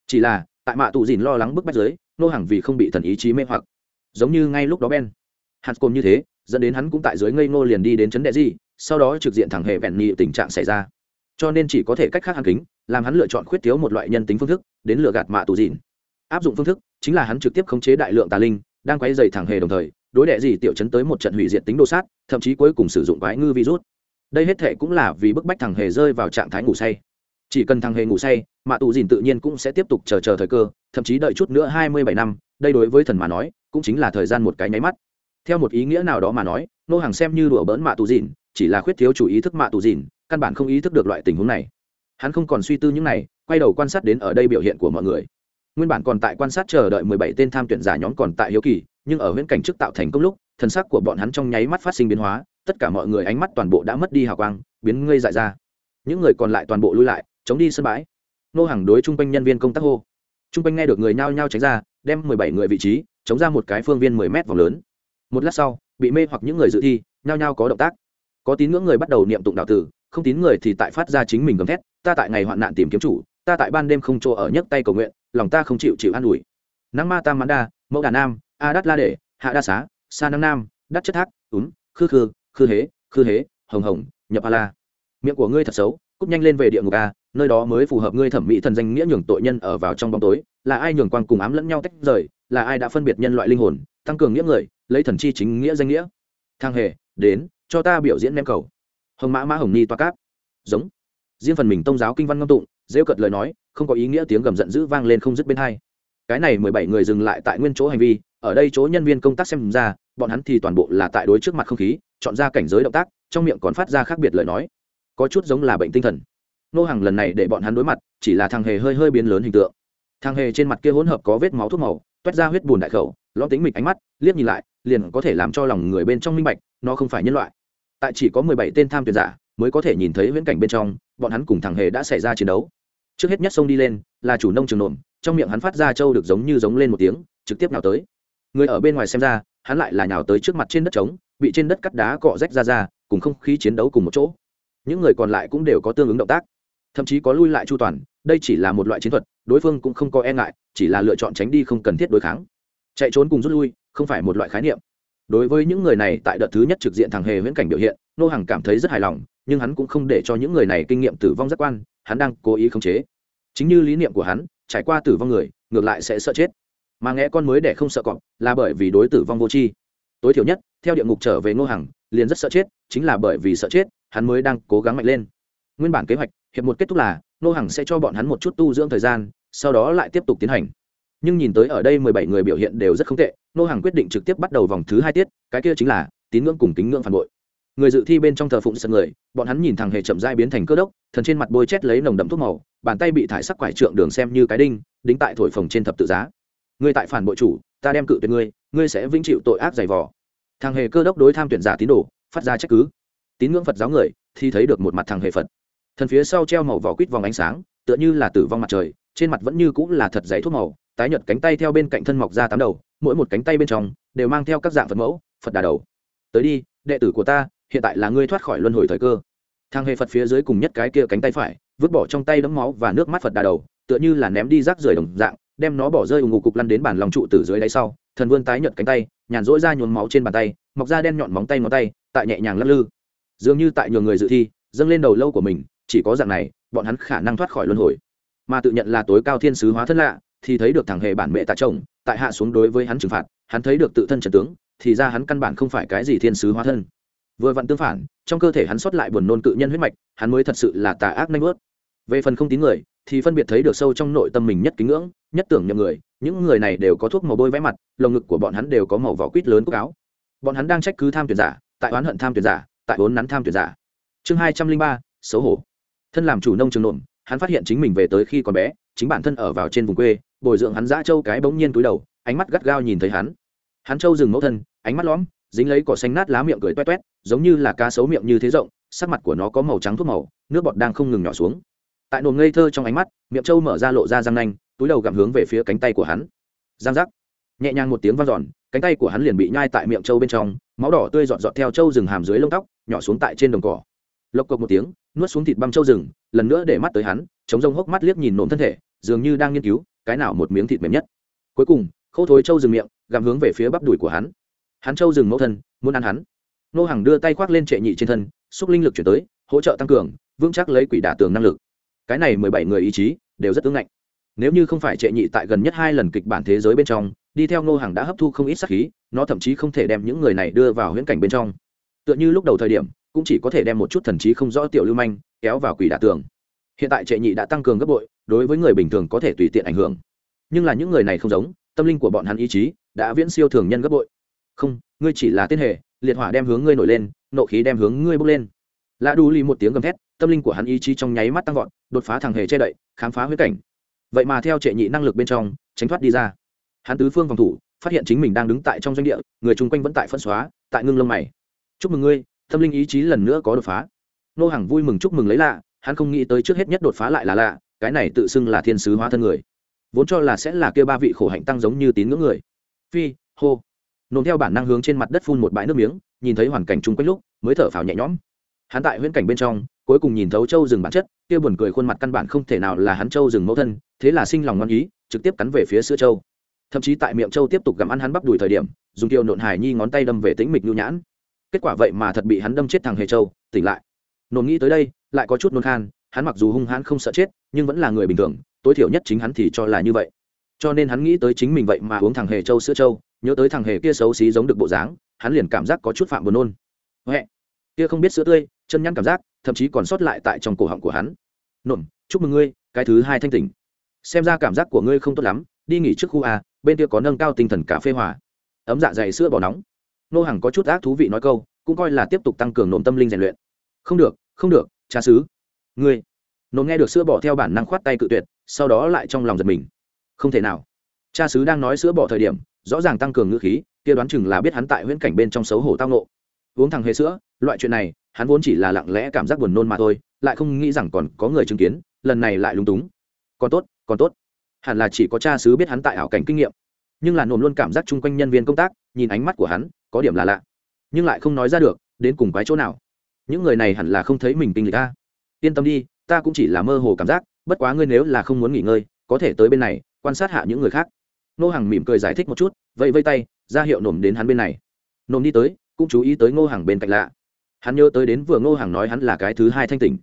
Chỉ là, tại mạ tù dìn lo lắng bức bách giới nô hàng vì không bị thần ý chí mê hoặc. Giống như ngay lúc đó ben. Hạt cồn như thế, dẫn đến hắn cũng tại dưới ngây ngô liền đi đến chấn đệ gì sau đó trực diện thẳng hệ vẹn nhị tình trạng xảy ra. Cho nên chỉ có thể cách khác hàng kính, làm hắn lựa chọn khuyết thiếu một loại nhân tính phương thức, đến lựa gạt mạ tù dìn. Áp dụng phương thức chính là hắn trực tiếp khống chế đại lượng tà linh đang quay dày thẳng hề đồng thời, đối đệ gì tiểu chấn tới một trận hủy diệt tính đồ sát, thậm chí cuối cùng sử dụng quái ngư virus. Đây hết thể cũng là vì bức bách thằng hề rơi vào trạng thái ngủ say. Chỉ cần thằng hề ngủ say mạ tù dìn tự nhiên cũng sẽ tiếp tục chờ chờ thời cơ, thậm chí đợi chút nữa hai mươi bảy năm, đây đối với thần mà nói, cũng chính là thời gian một cái nháy mắt. Theo một ý nghĩa nào đó mà nói, nô hàng xem như đùa bỡn mạ tù dìn, chỉ là khuyết thiếu chủ ý thức mạ tù dìn, căn bản không ý thức được loại tình huống này. Hắn không còn suy tư những này, quay đầu quan sát đến ở đây biểu hiện của mọi người nguyên bản còn tại quan sát chờ đợi mười bảy tên tham tuyển giả nhóm còn tại hiếu kỳ, nhưng ở huyễn cảnh trước tạo thành công lúc thân sắc của bọn hắn trong nháy mắt phát sinh biến hóa, tất cả mọi người ánh mắt toàn bộ đã mất đi hào quang, biến ngây dại ra. Những người còn lại toàn bộ lui lại, chống đi sân bãi. Nô hàng đối chung quanh nhân viên công tác hô. Chung quanh nghe được người nhao nhao tránh ra, đem mười bảy người vị trí, chống ra một cái phương viên mười mét vòng lớn. Một lát sau, bị mê hoặc những người dự thi, nhao nhao có động tác. Có tín ngưỡng người bắt đầu niệm tụng đạo tử, không tín người thì tại phát ra chính mình gầm thét, ta tại ngày hoạn nạn tìm kiếm chủ, ta tại ban đêm không chỗ ở nhấc tay cầu nguyện lòng ta không chịu chịu an ủi. Nắng ma tam mãn đa, mẫu đà nam, a đắt la đệ, hạ đa xá, sa nam nam đắt chất thác, úm, khư khư khư hế khư hế, hồng hồng, nhập a la. Miệng của ngươi thật xấu cúp nhanh lên về địa ngục a, nơi đó mới phù hợp ngươi thẩm mỹ thần danh nghĩa nhường tội nhân ở vào trong bóng tối. Là ai nhường quang cùng ám lẫn nhau tách rời? Là ai đã phân biệt nhân loại linh hồn, tăng cường nghĩa người, lấy thần chi chính nghĩa danh nghĩa? Thang hề, đến, cho ta biểu diễn nem cầu. Hồng mã mã hồng ni toa cáp. Giống. Riêng phần mình tông giáo kinh văn ngâm tụng rêu cợt lời nói, không có ý nghĩa tiếng gầm giận dữ vang lên không dứt bên hai. Cái này mười bảy người dừng lại tại nguyên chỗ hành vi, ở đây chỗ nhân viên công tác xem ra, bọn hắn thì toàn bộ là tại đối trước mặt không khí, chọn ra cảnh giới động tác, trong miệng còn phát ra khác biệt lời nói. Có chút giống là bệnh tinh thần. Nô hàng lần này để bọn hắn đối mặt, chỉ là thằng hề hơi hơi biến lớn hình tượng. Thằng hề trên mặt kia hỗn hợp có vết máu thuốc màu, toét ra huyết bùn đại khẩu lo tính mịch ánh mắt, liếc nhìn lại, liền có thể làm cho lòng người bên trong minh bạch, nó không phải nhân loại. Tại chỉ có mười bảy tên tham tuyển giả, mới có thể nhìn thấy viễn cảnh bên trong, bọn hắn cùng thằng hề đã xảy ra chiến đấu trước hết nhất sông đi lên, là chủ nông trường nổm trong miệng hắn phát ra trâu được giống như giống lên một tiếng, trực tiếp nào tới. Người ở bên ngoài xem ra, hắn lại là nhào tới trước mặt trên đất trống, bị trên đất cắt đá cọ rách ra ra, cùng không khí chiến đấu cùng một chỗ. Những người còn lại cũng đều có tương ứng động tác, thậm chí có lui lại chu toàn, đây chỉ là một loại chiến thuật, đối phương cũng không có e ngại, chỉ là lựa chọn tránh đi không cần thiết đối kháng. Chạy trốn cùng rút lui, không phải một loại khái niệm. Đối với những người này, tại đợt thứ nhất trực diện thằng hề viễn cảnh biểu hiện, nô hàng cảm thấy rất hài lòng, nhưng hắn cũng không để cho những người này kinh nghiệm tử vong giác quan, hắn đang cố ý khống chế chính như lý niệm của hắn, trải qua tử vong người, ngược lại sẽ sợ chết. Mà nghe con mới để không sợ cọp, là bởi vì đối tử vong vô tri. Tối thiểu nhất, theo địa ngục trở về ngô hằng, liền rất sợ chết, chính là bởi vì sợ chết, hắn mới đang cố gắng mạnh lên. Nguyên bản kế hoạch, hiệp một kết thúc là, ngô hằng sẽ cho bọn hắn một chút tu dưỡng thời gian, sau đó lại tiếp tục tiến hành. Nhưng nhìn tới ở đây mười bảy người biểu hiện đều rất không tệ, ngô hằng quyết định trực tiếp bắt đầu vòng thứ hai tiết, cái kia chính là tín ngưỡng cùng kính ngưỡng phản bội người dự thi bên trong thờ phụng sân người, bọn hắn nhìn thằng hề chậm dai biến thành cơ đốc, thần trên mặt bôi chét lấy nồng đậm thuốc màu, bàn tay bị thải sắc quải trượng đường xem như cái đinh, đính tại thổi phồng trên thập tự giá. Ngươi tại phản bội chủ, ta đem cự tuyệt ngươi ngươi sẽ vĩnh chịu tội ác dày vò. Thằng hề cơ đốc đối tham tuyển giả tín đồ, phát ra trách cứ. Tín ngưỡng phật giáo người, thì thấy được một mặt thằng hề phật. Thần phía sau treo màu vỏ quýt vòng ánh sáng, tựa như là tử vong mặt trời, trên mặt vẫn như cũng là thật dày thuốc màu, tái nhợt cánh tay theo bên cạnh thân mọc ra tám đầu, mỗi một cánh tay bên trong, đều mang theo các dạng phật mẫu, phật đà đầu. Tới đi, đệ tử của ta hiện tại là ngươi thoát khỏi luân hồi thời cơ. Thang hề phật phía dưới cùng nhất cái kia cánh tay phải, vứt bỏ trong tay đấm máu và nước mắt phật đà đầu, tựa như là ném đi rác rưởi đồng dạng, đem nó bỏ rơi ủng ngụ cục lăn đến bàn lòng trụ từ dưới đáy sau, thần vươn tái nhợt cánh tay, nhàn rỗi ra nhuốm máu trên bàn tay, mọc ra đen nhọn móng tay ngón tay, tại nhẹ nhàng lắc lư. Dường như tại nhường người dự thi, dâng lên đầu lâu của mình, chỉ có dạng này, bọn hắn khả năng thoát khỏi luân hồi. Mà tự nhận là tối cao thiên sứ hóa thân lạ, thì thấy được thằng hề bản mẹ tạ chồng, tại hạ xuống đối với hắn trừng phạt, hắn thấy được tự thân trần tướng, thì ra hắn căn bản không phải cái gì thiên sứ hóa thân vừa vặn tương phản, trong cơ thể hắn xuất lại buồn nôn cự nhân huyết mạch, hắn mới thật sự là tà ác nanh ướt về phần không tín người, thì phân biệt thấy được sâu trong nội tâm mình nhất kính ngưỡng, nhất tưởng nhầm người, những người này đều có thuốc màu bôi vẽ mặt, lồng ngực của bọn hắn đều có màu vỏ quýt lớn cúc áo. Bọn hắn đang trách cứ tham tuyển giả, tại oán hận tham tuyển giả, tại vốn nắn tham tuyển giả. Chương hai trăm linh ba, xấu hổ. Thân làm chủ nông trường nộm, hắn phát hiện chính mình về tới khi còn bé, chính bản thân ở vào trên vùng quê, bồi dưỡng hắn dã châu cái bỗng nhiên túi đầu, ánh mắt gắt gao nhìn thấy hắn. Hắn trâu dừng mẫu thân, ánh mắt lõm dính lấy cỏ xanh nát lá miệng cười toét toét, giống như là cá sấu miệng như thế rộng, sắc mặt của nó có màu trắng thuốc màu, nước bọt đang không ngừng nhỏ xuống. Tại nồm ngây thơ trong ánh mắt, miệng trâu mở ra lộ ra răng nanh, túi đầu gặm hướng về phía cánh tay của hắn. Giang giác. Nhẹ nhàng một tiếng vang giòn cánh tay của hắn liền bị nhai tại miệng trâu bên trong, máu đỏ tươi dọn dọn theo trâu rừng hàm dưới lông tóc, nhỏ xuống tại trên đồng cỏ. Lộc cộc một tiếng, nuốt xuống thịt băm trâu rừng, lần nữa để mắt tới hắn, chống rông hốc mắt liếc nhìn nổm thân thể, dường như đang nghiên cứu, cái nào một miếng thịt mềm nhất. Cuối cùng, khâu thối trâu rừng miệng, gặm hướng về phía bắp đùi của hắn hắn Châu dừng mẫu thân, muốn ăn hắn. Nô hàng đưa tay khoác lên trệ nhị trên thân, xúc linh lực chuyển tới, hỗ trợ tăng cường, vững chắc lấy quỷ đả tường năng lực. Cái này mười bảy người ý chí, đều rất ứng ngạnh. Nếu như không phải trệ nhị tại gần nhất hai lần kịch bản thế giới bên trong, đi theo ngô hàng đã hấp thu không ít sắc khí, nó thậm chí không thể đem những người này đưa vào huyễn cảnh bên trong. Tựa như lúc đầu thời điểm, cũng chỉ có thể đem một chút thần trí không rõ tiểu lưu manh, kéo vào quỷ đả tường. Hiện tại trệ nhị đã tăng cường gấp bội, đối với người bình thường có thể tùy tiện ảnh hưởng. Nhưng là những người này không giống, tâm linh của bọn hắn ý chí, đã viễn siêu thường nhân gấp bội không, ngươi chỉ là tên hệ liệt hỏa đem hướng ngươi nổi lên, nộ khí đem hướng ngươi bốc lên. Lạ đu ly một tiếng gầm thét, tâm linh của hắn ý chí trong nháy mắt tăng vọt, đột phá thằng hề che đậy, khám phá huyết cảnh. Vậy mà theo trệ nhị năng lực bên trong, tránh thoát đi ra. Hắn tứ phương phòng thủ, phát hiện chính mình đang đứng tại trong doanh địa, người chung quanh vẫn tại phân xóa, tại ngưng lông mày. Chúc mừng ngươi, tâm linh ý chí lần nữa có đột phá. Nô hàng vui mừng chúc mừng lấy lạ, hắn không nghĩ tới trước hết nhất đột phá lại là lạ, cái này tự xưng là thiên sứ hóa thân người. Vốn cho là sẽ là kêu ba vị khổ hạnh tăng giống như tín ngưỡng người. Phi, hô nôn theo bản năng hướng trên mặt đất phun một bãi nước miếng, nhìn thấy hoàn cảnh chung quanh lúc, mới thở phào nhẹ nhõm. Hắn tại huyễn cảnh bên trong, cuối cùng nhìn thấu châu rừng bản chất, kia buồn cười khuôn mặt căn bản không thể nào là hắn châu rừng mẫu thân, thế là sinh lòng ngon ý, trực tiếp cắn về phía sữa châu. Thậm chí tại miệng châu tiếp tục gặm ăn hắn bắp đùi thời điểm, dùng tiêu nộn hải nhi ngón tay đâm về tĩnh mịch nhu nhãn. Kết quả vậy mà thật bị hắn đâm chết thằng hề châu, tỉnh lại. Nôn nghĩ tới đây, lại có chút nôn khan, hắn mặc dù hung hãn không sợ chết, nhưng vẫn là người bình thường, tối thiểu nhất chính hắn thì cho là như vậy. Cho nên hắn nghĩ tới chính mình vậy mà uống thằng hề châu sữa châu nhớ tới thằng hề kia xấu xí giống được bộ dáng, hắn liền cảm giác có chút phạm buồn nôn. Huệ, kia không biết sữa tươi, chân nhăn cảm giác, thậm chí còn sót lại tại trong cổ họng của hắn. Nổm chúc mừng ngươi, cái thứ hai thanh tỉnh. Xem ra cảm giác của ngươi không tốt lắm, đi nghỉ trước khu a, bên kia có nâng cao tinh thần cà phê hòa. Ấm dạ dày sữa bỏ nóng. Nô hàng có chút ác thú vị nói câu, cũng coi là tiếp tục tăng cường nộm tâm linh rèn luyện. Không được không được, cha xứ. Ngươi, nộm nghe được sữa bỏ theo bản năng khoát tay cự tuyệt, sau đó lại trong lòng giật mình. Không thể nào. Cha xứ đang nói sữa bỏ thời điểm rõ ràng tăng cường ngữ khí, kia đoán chừng là biết hắn tại huyễn cảnh bên trong xấu hổ tao nộ uống thằng hề sữa, loại chuyện này, hắn vốn chỉ là lặng lẽ cảm giác buồn nôn mà thôi, lại không nghĩ rằng còn có người chứng kiến, lần này lại lúng túng. Còn tốt còn tốt. Hẳn là chỉ có cha xứ biết hắn tại ảo cảnh kinh nghiệm. Nhưng là nồn luôn cảm giác chung quanh nhân viên công tác, nhìn ánh mắt của hắn, có điểm là lạ. Nhưng lại không nói ra được, đến cùng cái chỗ nào. Những người này hẳn là không thấy mình kinh lịch ta yên tâm đi, ta cũng chỉ là mơ hồ cảm giác, bất quá ngươi nếu là không muốn nghỉ ngơi, có thể tới bên này, quan sát hạ những người khác nô hàng mỉm cười giải thích một chút, vẫy vây tay, ra hiệu nổm đến hắn bên này. Nổm đi tới, cũng chú ý tới ngô hàng bên cạnh lạ. Hắn nhớ tới đến vừa ngô hàng nói hắn là cái thứ hai thanh tỉnh.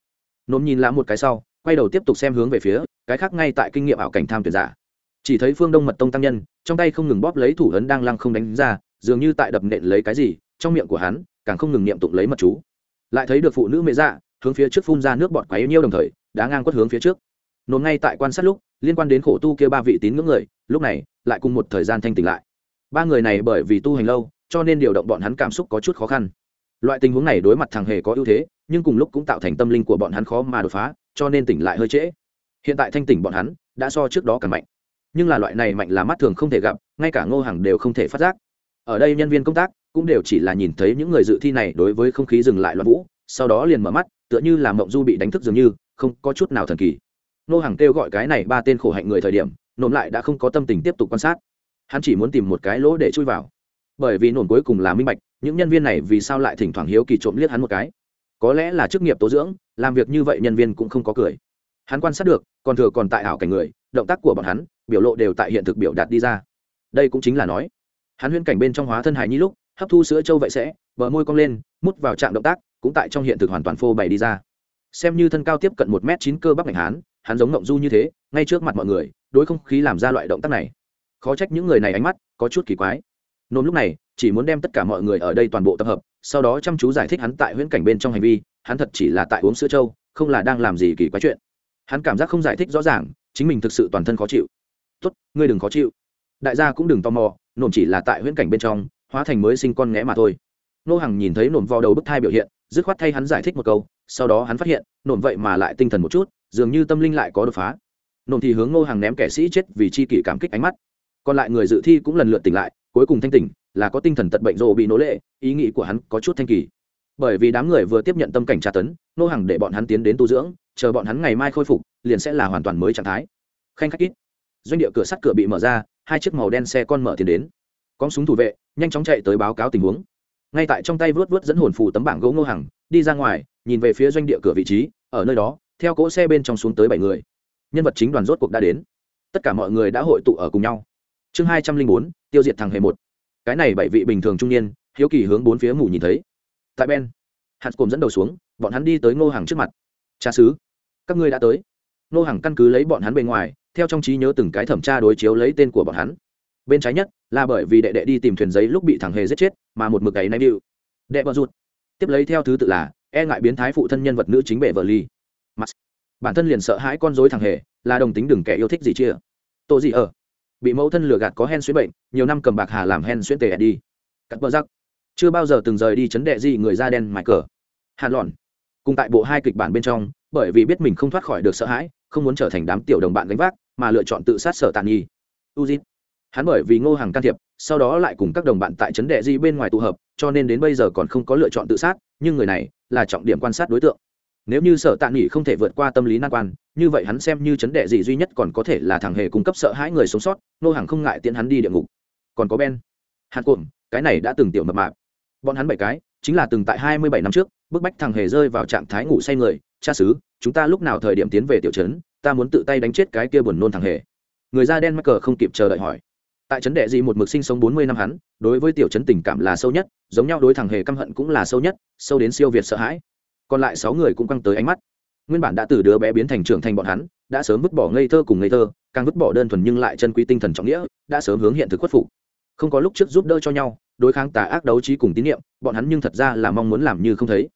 Nổm nhìn lạ một cái sau, quay đầu tiếp tục xem hướng về phía, cái khác ngay tại kinh nghiệm ảo cảnh tham tuyển giả. Chỉ thấy phương đông mật tông tăng nhân, trong tay không ngừng bóp lấy thủ ấn đang lăng không đánh ra, dường như tại đập nện lấy cái gì, trong miệng của hắn, càng không ngừng niệm tụng lấy mật chú. Lại thấy được phụ nữ mẹ dạ hướng phía trước phun ra nước bọt quấy nhiêu đồng thời đã ngang quất hướng phía trước. Nồm ngay tại quan sát lúc liên quan đến khổ tu kia ba vị tín ngưỡng người, lúc này, lại cùng một thời gian thanh tỉnh lại. Ba người này bởi vì tu hành lâu, cho nên điều động bọn hắn cảm xúc có chút khó khăn. Loại tình huống này đối mặt thằng hề có ưu thế, nhưng cùng lúc cũng tạo thành tâm linh của bọn hắn khó mà đột phá, cho nên tỉnh lại hơi trễ. Hiện tại thanh tỉnh bọn hắn, đã so trước đó càng mạnh. Nhưng là loại này mạnh là mắt thường không thể gặp, ngay cả ngô hàng đều không thể phát giác. Ở đây nhân viên công tác cũng đều chỉ là nhìn thấy những người dự thi này đối với không khí dừng lại loạn vũ, sau đó liền mở mắt, tựa như là mộng du bị đánh thức dường như, không có chút nào thần kỳ. Nô hàng kêu gọi cái này ba tên khổ hạnh người thời điểm nổm lại đã không có tâm tình tiếp tục quan sát. Hắn chỉ muốn tìm một cái lỗ để chui vào. Bởi vì nổm cuối cùng là minh bạch, những nhân viên này vì sao lại thỉnh thoảng hiếu kỳ trộm liếc hắn một cái. Có lẽ là chức nghiệp tố dưỡng, làm việc như vậy nhân viên cũng không có cười. Hắn quan sát được, còn thừa còn tại ảo cảnh người, động tác của bọn hắn, biểu lộ đều tại hiện thực biểu đạt đi ra. Đây cũng chính là nói, hắn huyễn cảnh bên trong hóa thân hài nhi lúc, hấp thu sữa châu vậy sẽ, bờ môi cong lên, mút vào trạng động tác, cũng tại trong hiện thực hoàn toàn phô bày đi ra. Xem như thân cao tiếp cận một m chín cơ bắp ngành hán hắn giống ngộng du như thế, ngay trước mặt mọi người, đối không khí làm ra loại động tác này. Khó trách những người này ánh mắt có chút kỳ quái. Nôm lúc này, chỉ muốn đem tất cả mọi người ở đây toàn bộ tập hợp, sau đó chăm chú giải thích hắn tại huyễn cảnh bên trong hành vi, hắn thật chỉ là tại uống sữa trâu, không là đang làm gì kỳ quái chuyện. Hắn cảm giác không giải thích rõ ràng, chính mình thực sự toàn thân khó chịu. Tốt, ngươi đừng khó chịu. Đại gia cũng đừng tò mò nổm chỉ là tại huyễn cảnh bên trong, hóa thành mới sinh con nghẽ mà thôi. Nô hằng nhìn thấy nổm vào đầu bức thai biểu hiện, dứt khoát thay hắn giải thích một câu, sau đó hắn phát hiện nổm vậy mà lại tinh thần một chút dường như tâm linh lại có đột phá. Nộm thì hướng Ngô hàng ném kẻ sĩ chết vì chi kỷ cảm kích ánh mắt. Còn lại người dự thi cũng lần lượt tỉnh lại, cuối cùng thanh tỉnh, là có tinh thần tật bệnh rồ bị nỗ lệ, ý nghĩ của hắn có chút thanh kỳ. Bởi vì đám người vừa tiếp nhận tâm cảnh tra tấn nô hàng để bọn hắn tiến đến tu dưỡng, chờ bọn hắn ngày mai khôi phục, liền sẽ là hoàn toàn mới trạng thái. Khanh khách ít. Doanh địa cửa sắt cửa bị mở ra, hai chiếc màu đen xe con mở tiền đến. Con súng thủ vệ, nhanh chóng chạy tới báo cáo tình huống. Ngay tại trong tay vớt vớt dẫn hồn phù tấm bảng gỗ ngô hàng đi ra ngoài, nhìn về phía doanh địa cửa vị trí, ở nơi đó theo cỗ xe bên trong xuống tới bảy người. Nhân vật chính đoàn rốt cuộc đã đến. Tất cả mọi người đã hội tụ ở cùng nhau. Chương hai trăm linh bốn, tiêu diệt thằng hề một. Cái này bảy vị bình thường trung niên, hiếu kỳ hướng bốn phía mù nhìn thấy. Tại ben hạt cồn dẫn đầu xuống, bọn hắn đi tới ngô hàng trước mặt. Cha xứ các ngươi đã tới. Ngô hàng căn cứ lấy bọn hắn bề ngoài, theo trong trí nhớ từng cái thẩm tra đối chiếu lấy tên của bọn hắn. Bên trái nhất, là bởi vì đệ đệ đi tìm thuyền giấy lúc bị thằng hề giết chết, mà một mực ấy nay điệu đệ vợ rụt. Tiếp lấy theo thứ tự là e ngại biến thái phụ thân nhân vật nữ chính bệ vợ ly mắt bản thân liền sợ hãi con dối thằng hề, là đồng tính đừng kẻ yêu thích gì chia. Tô gì ở. Bị mẫu thân lừa gạt có hen xuyến bệnh, nhiều năm cầm bạc hà làm hen xuyến tề đi. Cắt bờ giặc chưa bao giờ từng rời đi chấn đệ gì người da đen mải cờ. Hàn lọn. Cùng tại bộ hai kịch bản bên trong, bởi vì biết mình không thoát khỏi được sợ hãi, không muốn trở thành đám tiểu đồng bạn gánh vác, mà lựa chọn tự sát sở tàn nhi uzit hắn bởi vì ngô hàng can thiệp, sau đó lại cùng các đồng bạn tại trấn đệ di bên ngoài tụ hợp, cho nên đến bây giờ còn không có lựa chọn tự sát, nhưng người này là trọng điểm quan sát đối tượng nếu như sợ tạ nghỉ không thể vượt qua tâm lý nan quan, như vậy hắn xem như chấn đệ gì duy nhất còn có thể là thằng hề cung cấp sợ hãi người sống sót, nô hàng không ngại tiễn hắn đi địa ngục. Còn có ben hạt cuộn cái này đã từng tiểu mập mạp. Bọn hắn bảy cái, chính là từng tại hai mươi bảy năm trước, bức bách thằng hề rơi vào trạng thái ngủ say người, cha xứ, chúng ta lúc nào thời điểm tiến về tiểu trấn, ta muốn tự tay đánh chết cái kia buồn nôn thằng hề. Người da đen mắc cờ không kịp chờ đợi hỏi. Tại trấn đệ gì một mực sinh sống bốn mươi năm hắn, đối với tiểu trấn tình cảm là sâu nhất, giống nhau đối thằng hề căm hận cũng là sâu nhất, sâu đến siêu việt sợ hãi còn lại sáu người cũng căng tới ánh mắt. Nguyên bản đã từ đứa bé biến thành trưởng thành bọn hắn, đã sớm vứt bỏ ngây thơ cùng ngây thơ, càng vứt bỏ đơn thuần nhưng lại chân quý tinh thần trọng nghĩa, đã sớm hướng hiện thực khuất phục. Không có lúc trước giúp đỡ cho nhau, đối kháng tà ác đấu trí cùng tín nhiệm bọn hắn nhưng thật ra là mong muốn làm như không thấy.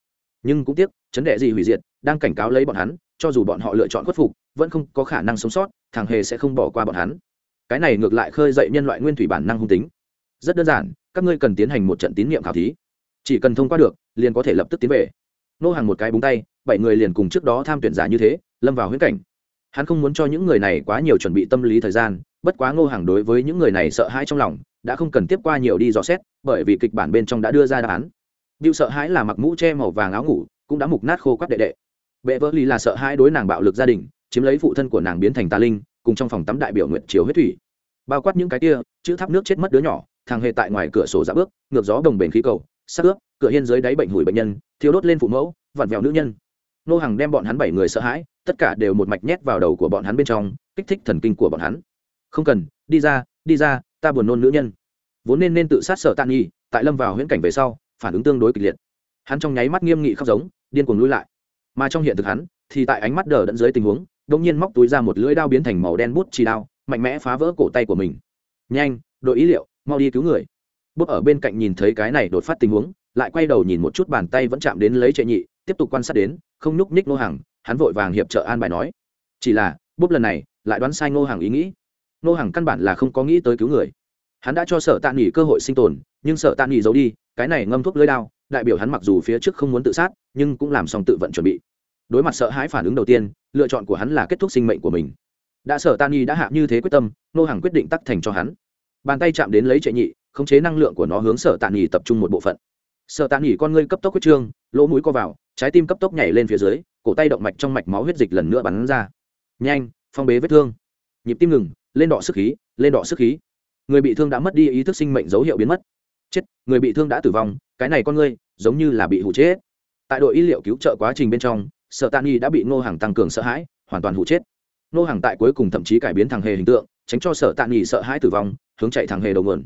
Nhưng cũng tiếc, chấn đệ gì hủy diệt, đang cảnh cáo lấy bọn hắn, cho dù bọn họ lựa chọn khuất phục, vẫn không có khả năng sống sót, thằng hề sẽ không bỏ qua bọn hắn. Cái này ngược lại khơi dậy nhân loại nguyên thủy bản năng hung tính. Rất đơn giản, các ngươi cần tiến hành một trận tín nhiệm khảo thí. Chỉ cần thông qua được, liền có thể lập tức tiến về nô hàng một cái búng tay, bảy người liền cùng trước đó tham tuyển giả như thế, lâm vào huyễn cảnh. Hắn không muốn cho những người này quá nhiều chuẩn bị tâm lý thời gian, bất quá ngô hàng đối với những người này sợ hãi trong lòng, đã không cần tiếp qua nhiều đi dò xét, bởi vì kịch bản bên trong đã đưa ra đáp án. Điệu sợ hãi là mặc mũ che màu vàng áo ngủ, cũng đã mục nát khô quắt đệ đệ. Bệ vỡ ly là sợ hãi đối nàng bạo lực gia đình, chiếm lấy phụ thân của nàng biến thành tà linh, cùng trong phòng tắm đại biểu nguyện chiếu huyết thủy. Bao quát những cái kia, chữ tháp nước chết mất đứa nhỏ, thằng hề tại ngoài cửa sổ dạ bước ngược gió đồng bền khí cầu sắc ướp cửa hiên dưới đáy bệnh hủi bệnh nhân thiếu đốt lên phụ mẫu, vặn vẹo nữ nhân. Nô hàng đem bọn hắn bảy người sợ hãi, tất cả đều một mạch nhét vào đầu của bọn hắn bên trong, kích thích thần kinh của bọn hắn. Không cần, đi ra đi ra, ta buồn nôn nữ nhân. Vốn nên nên tự sát sợ tàn nghi, tại lâm vào huyễn cảnh về sau, phản ứng tương đối kịch liệt. Hắn trong nháy mắt nghiêm nghị khóc giống, điên cuồng lui lại. Mà trong hiện thực hắn, thì tại ánh mắt đờ đẫn dưới tình huống đông nhiên móc túi ra một lưỡi đao biến thành màu đen bút chỉ đao, mạnh mẽ phá vỡ cổ tay của mình. Nhanh, đội ý liệu, mau đi cứu người. Bút ở bên cạnh nhìn thấy cái này đột phát tình huống lại quay đầu nhìn một chút bàn tay vẫn chạm đến lấy trệ nhị, tiếp tục quan sát đến, không nhúc nhích nô hàng hắn vội vàng hiệp trợ an bài nói. Chỉ là bút lần này, lại đoán sai ngô hàng ý nghĩ. Nô hàng căn bản là không có nghĩ tới cứu người. Hắn đã cho sở tạ nghỉ cơ hội sinh tồn, nhưng sở tạ nghỉ giấu đi, cái này ngâm thuốc lưới đao, đại biểu hắn mặc dù phía trước không muốn tự sát, nhưng cũng làm xong tự vận chuẩn bị. Đối mặt sợ hãi phản ứng đầu tiên, lựa chọn của hắn là kết thúc sinh mệnh của mình. Đã sở tạ nghỉ đã hạ như thế quyết tâm nô hàng quyết định tắc thành cho hắn. Bàn tay chạm đến lấy trệ nhị, khống chế năng lượng của nó hướng sở tạ nghỉ tập trung một bộ phận sở Tàn nghỉ con ngươi cấp tốc huyết trương, lỗ mũi co vào, trái tim cấp tốc nhảy lên phía dưới, cổ tay động mạch trong mạch máu huyết dịch lần nữa bắn ra. Nhanh, phong bế vết thương. Nhịp tim ngừng, lên đỏ sức khí, lên đỏ sức khí. Người bị thương đã mất đi ý thức sinh mệnh dấu hiệu biến mất. Chết, người bị thương đã tử vong, cái này con ngươi, giống như là bị hụ chết. Tại đội y liệu cứu trợ quá trình bên trong sợ tàn nghỉ đã bị ngô hàng tăng cường sợ hãi, hoàn toàn hụ chết. Ngô hàng tại cuối cùng thậm chí cải biến thằng hề hình tượng, tránh cho sợ tàn nghỉ sợ hãi tử vong, hướng chạy thằng hề đầu nguồn.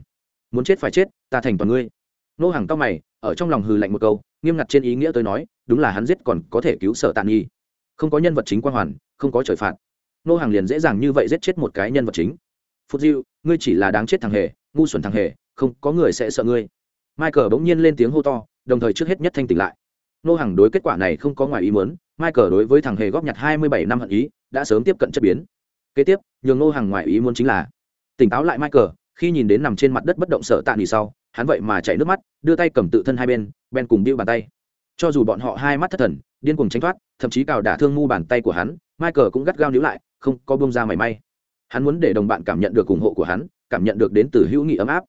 Muốn chết phải chết, ta thành toàn ngươi. Nô hàng cao mày, ở trong lòng hừ lạnh một câu, nghiêm ngặt trên ý nghĩa tôi nói, đúng là hắn giết còn có thể cứu sở tàn nghi không có nhân vật chính quan hoàn, không có trời phạt. Nô hàng liền dễ dàng như vậy giết chết một cái nhân vật chính. Phút diệu ngươi chỉ là đáng chết thằng hề, ngu xuẩn thằng hề, không, có người sẽ sợ ngươi. Michael bỗng nhiên lên tiếng hô to, đồng thời trước hết nhất thanh tỉnh lại. Nô hàng đối kết quả này không có ngoài ý muốn, michael đối với thằng hề góp nhặt hai mươi bảy năm hận ý, đã sớm tiếp cận chất biến. Kế tiếp, nhường nô hàng ngoài ý muốn chính là, tỉnh táo lại michael, khi nhìn đến nằm trên mặt đất bất động sợ tạ nghỉ sau hắn vậy mà chảy nước mắt, đưa tay cầm tự thân hai bên ben cùng điêu bàn tay. Cho dù bọn họ hai mắt thất thần, điên cùng tránh thoát, thậm chí cào đả thương ngu bàn tay của hắn, michael cũng gắt gao níu lại, không có bông ra mảy may. Hắn muốn để đồng bạn cảm nhận được ủng hộ của hắn, cảm nhận được đến từ hữu nghị ấm áp.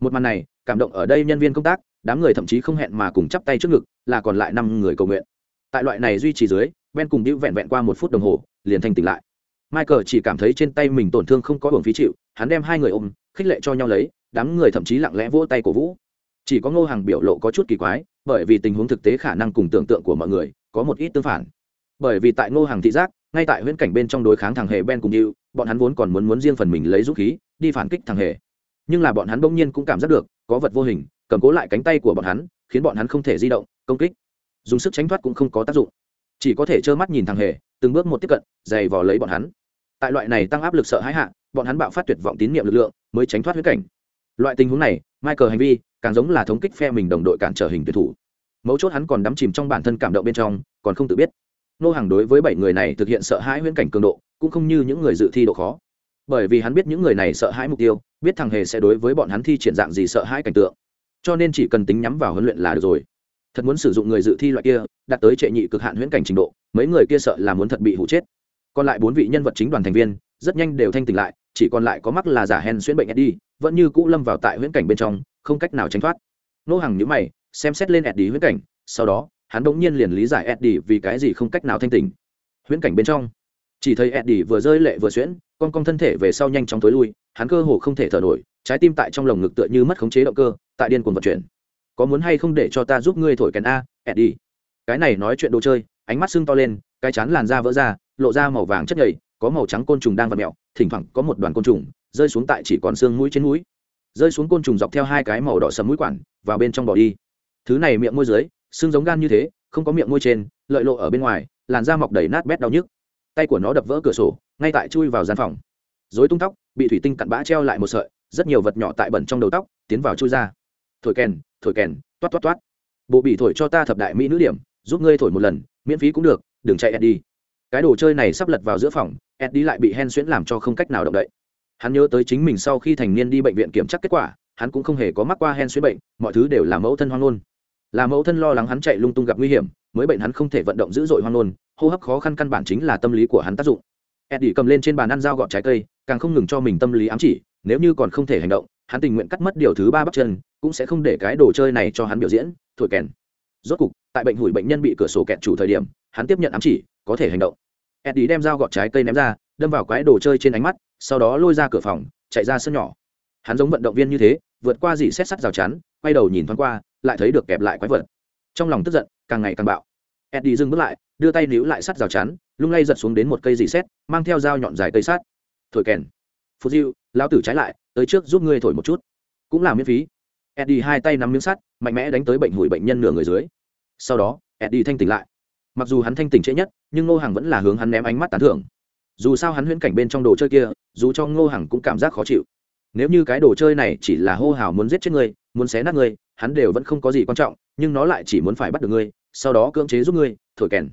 Một màn này, cảm động ở đây nhân viên công tác, đám người thậm chí không hẹn mà cùng chắp tay trước ngực, là còn lại năm người cầu nguyện. Tại loại này duy trì dưới, ben cùng điêu vẹn vẹn qua một phút đồng hồ, liền thành tỉnh lại. Michael chỉ cảm thấy trên tay mình tổn thương không có hưởng phí chịu, hắn đem hai người ôm, khích lệ cho nhau lấy đám người thậm chí lặng lẽ vỗ tay cổ vũ. Chỉ có ngô hàng biểu lộ có chút kỳ quái, bởi vì tình huống thực tế khả năng cùng tưởng tượng của mọi người có một ít tương phản. Bởi vì tại ngô hàng thị giác, ngay tại huyễn cảnh bên trong đối kháng thằng hề ben cùng điệu bọn hắn vốn còn muốn muốn riêng phần mình lấy dũng khí, đi phản kích thằng hề. Nhưng là bọn hắn bỗng nhiên cũng cảm giác được, có vật vô hình, cầm cố lại cánh tay của bọn hắn, khiến bọn hắn không thể di động, công kích. Dùng sức tránh thoát cũng không có tác dụng. Chỉ có thể trơ mắt nhìn thằng hề, từng bước một tiếp cận dày vò lấy bọn hắn. Tại loại này tăng áp lực sợ hãi hạ, bọn hắn bạo phát tuyệt vọng tín nhiệm lực lượng, mới tránh thoát huyết cảnh loại tình huống này, michael hành vi, càng giống là thống kích phe mình đồng đội cản trở hình tuyệt thủ. Mấu chốt hắn còn đắm chìm trong bản thân cảm động bên trong, còn không tự biết. Nô hàng đối với bảy người này thực hiện sợ hãi huyễn cảnh cường độ, cũng không như những người dự thi độ khó. Bởi vì hắn biết những người này sợ hãi mục tiêu, biết thằng hề sẽ đối với bọn hắn thi triển dạng gì sợ hãi cảnh tượng. Cho nên chỉ cần tính nhắm vào huấn luyện là được rồi. Thật muốn sử dụng người dự thi loại kia, đạt tới trệ nhị cực hạn huyễn cảnh trình độ, mấy người kia sợ là muốn thật bị hụ chết. Còn lại bốn vị nhân vật chính đoàn thành viên, rất nhanh đều thanh tỉnh lại, chỉ còn lại có mắc là giả hen xuyễn bệnh đi vẫn như cũ lâm vào tại huyễn cảnh bên trong không cách nào tránh thoát nô hàng nhữ mày xem xét lên eddie huyễn cảnh sau đó hắn bỗng nhiên liền lý giải Eddie vì cái gì không cách nào thanh tỉnh. Huyễn cảnh bên trong, chỉ thấy Eddie vừa rơi lệ vừa xuyễn, con con thân thể về sau nhanh chóng tối lui, hắn cơ hồ không thể thở nổi, trái tim tại trong lồng ngực tựa như mất khống chế động cơ, tại điên cuồng vận chuyển. Có muốn hay không để cho ta giúp ngươi thổi kèn a, Eddie? Cái này nói chuyện đồ chơi, ánh mắt sưng to lên, cái chán làn da vỡ ra, lộ ra màu vàng chất nhầy, có màu trắng côn trùng đang vặn mèo, thỉnh thoảng có một đoàn côn trùng rơi xuống tại chỉ còn xương mũi trên mũi. Rơi xuống côn trùng dọc theo hai cái màu đỏ sẫm mũi quản, vào bên trong bỏ đi. Thứ này miệng môi dưới, xương giống gan như thế, không có miệng môi trên lợi lộ ở bên ngoài làn da mọc đầy nát bét đau nhức. Tay của nó đập vỡ cửa sổ ngay tại chui vào gian phòng. Dối tung tóc bị thủy tinh cặn bã treo lại một sợi rất nhiều vật nhỏ tại bẩn trong đầu tóc tiến vào chui ra. Thổi kèn thổi kèn toát toát toát. Bộ bị thổi cho ta thập đại mỹ nữ điểm giúp ngươi thổi một lần miễn phí cũng được đừng chạy đi cái đồ chơi này sắp lật vào giữa phòng đi lại bị hen xuyễn làm cho không cách nào động đậy hắn nhớ tới chính mình sau khi thành niên đi bệnh viện kiểm tra kết quả, hắn cũng không hề có mắc qua hen xuyễn bệnh, mọi thứ đều là mẫu thân hoang ngôn. Là mẫu thân lo lắng hắn chạy lung tung gặp nguy hiểm, mới bệnh hắn không thể vận động dữ dội hoang ngôn, hô hấp khó khăn căn bản chính là tâm lý của hắn tác dụng. Eddie cầm lên trên bàn ăn dao gọt trái cây, càng không ngừng cho mình tâm lý ám chỉ, nếu như còn không thể hành động, hắn tình nguyện cắt mất điều thứ ba bắp chân, cũng sẽ không để cái đồ chơi này cho hắn biểu diễn, thổi kèn. Rốt cục, tại bệnh hủi bệnh nhân bị cửa sổ kẹt chủ thời điểm, hắn tiếp nhận ám chỉ, có thể hành động. Eddie đem dao gọt trái cây ném ra đâm vào cái đồ chơi trên ánh mắt, sau đó lôi ra cửa phòng, chạy ra sân nhỏ. Hắn giống vận động viên như thế, vượt qua dì xét sắt rào chắn, quay đầu nhìn thoáng qua, lại thấy được kẹp lại quái vật. Trong lòng tức giận, càng ngày càng bạo. Eddie dừng bước lại, đưa tay níu lại sắt rào chắn, lung lay giật xuống đến một cây dì xét, mang theo dao nhọn dài cây sát thổi kèn. Phú diêu lão tử trái lại, tới trước giúp ngươi thổi một chút. Cũng là miễn phí. Eddie hai tay nắm miếng sắt, mạnh mẽ đánh tới bệnh hủi bệnh nhân nửa người dưới. Sau đó, eddie thanh tỉnh lại. Mặc dù hắn thanh tỉnh trễ nhất, nhưng ngô hàng vẫn là hướng hắn ném ánh mắt tán thưởng dù sao hắn huyễn cảnh bên trong đồ chơi kia, dù cho ngô Hằng cũng cảm giác khó chịu. Nếu như cái đồ chơi này chỉ là hô hào muốn giết chết ngươi, muốn xé nát ngươi, hắn đều vẫn không có gì quan trọng, nhưng nó lại chỉ muốn phải bắt được ngươi, sau đó cưỡng chế giúp ngươi, thổi kèn.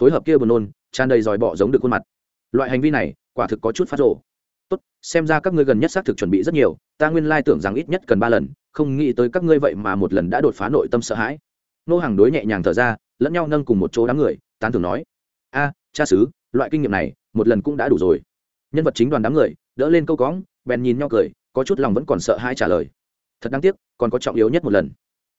Phối hợp kia buồn nôn, tràn đầy dòi bọ giống được khuôn mặt. Loại hành vi này, quả thực có chút phát rộ tốt, xem ra các ngươi gần nhất xác thực chuẩn bị rất nhiều, ta nguyên lai tưởng rằng ít nhất cần ba lần, không nghĩ tới các ngươi vậy mà một lần đã đột phá nội tâm sợ hãi. Nô hàng đối nhẹ nhàng thở ra, lẫn nhau nâng cùng một chỗ đám người, tán thường nói, a, cha xứ, loại kinh nghiệm này một lần cũng đã đủ rồi. Nhân vật chính đoàn đám người, đỡ lên câu cõng, bèn nhìn nhau cười, có chút lòng vẫn còn sợ hai trả lời. Thật đáng tiếc, còn có trọng yếu nhất một lần.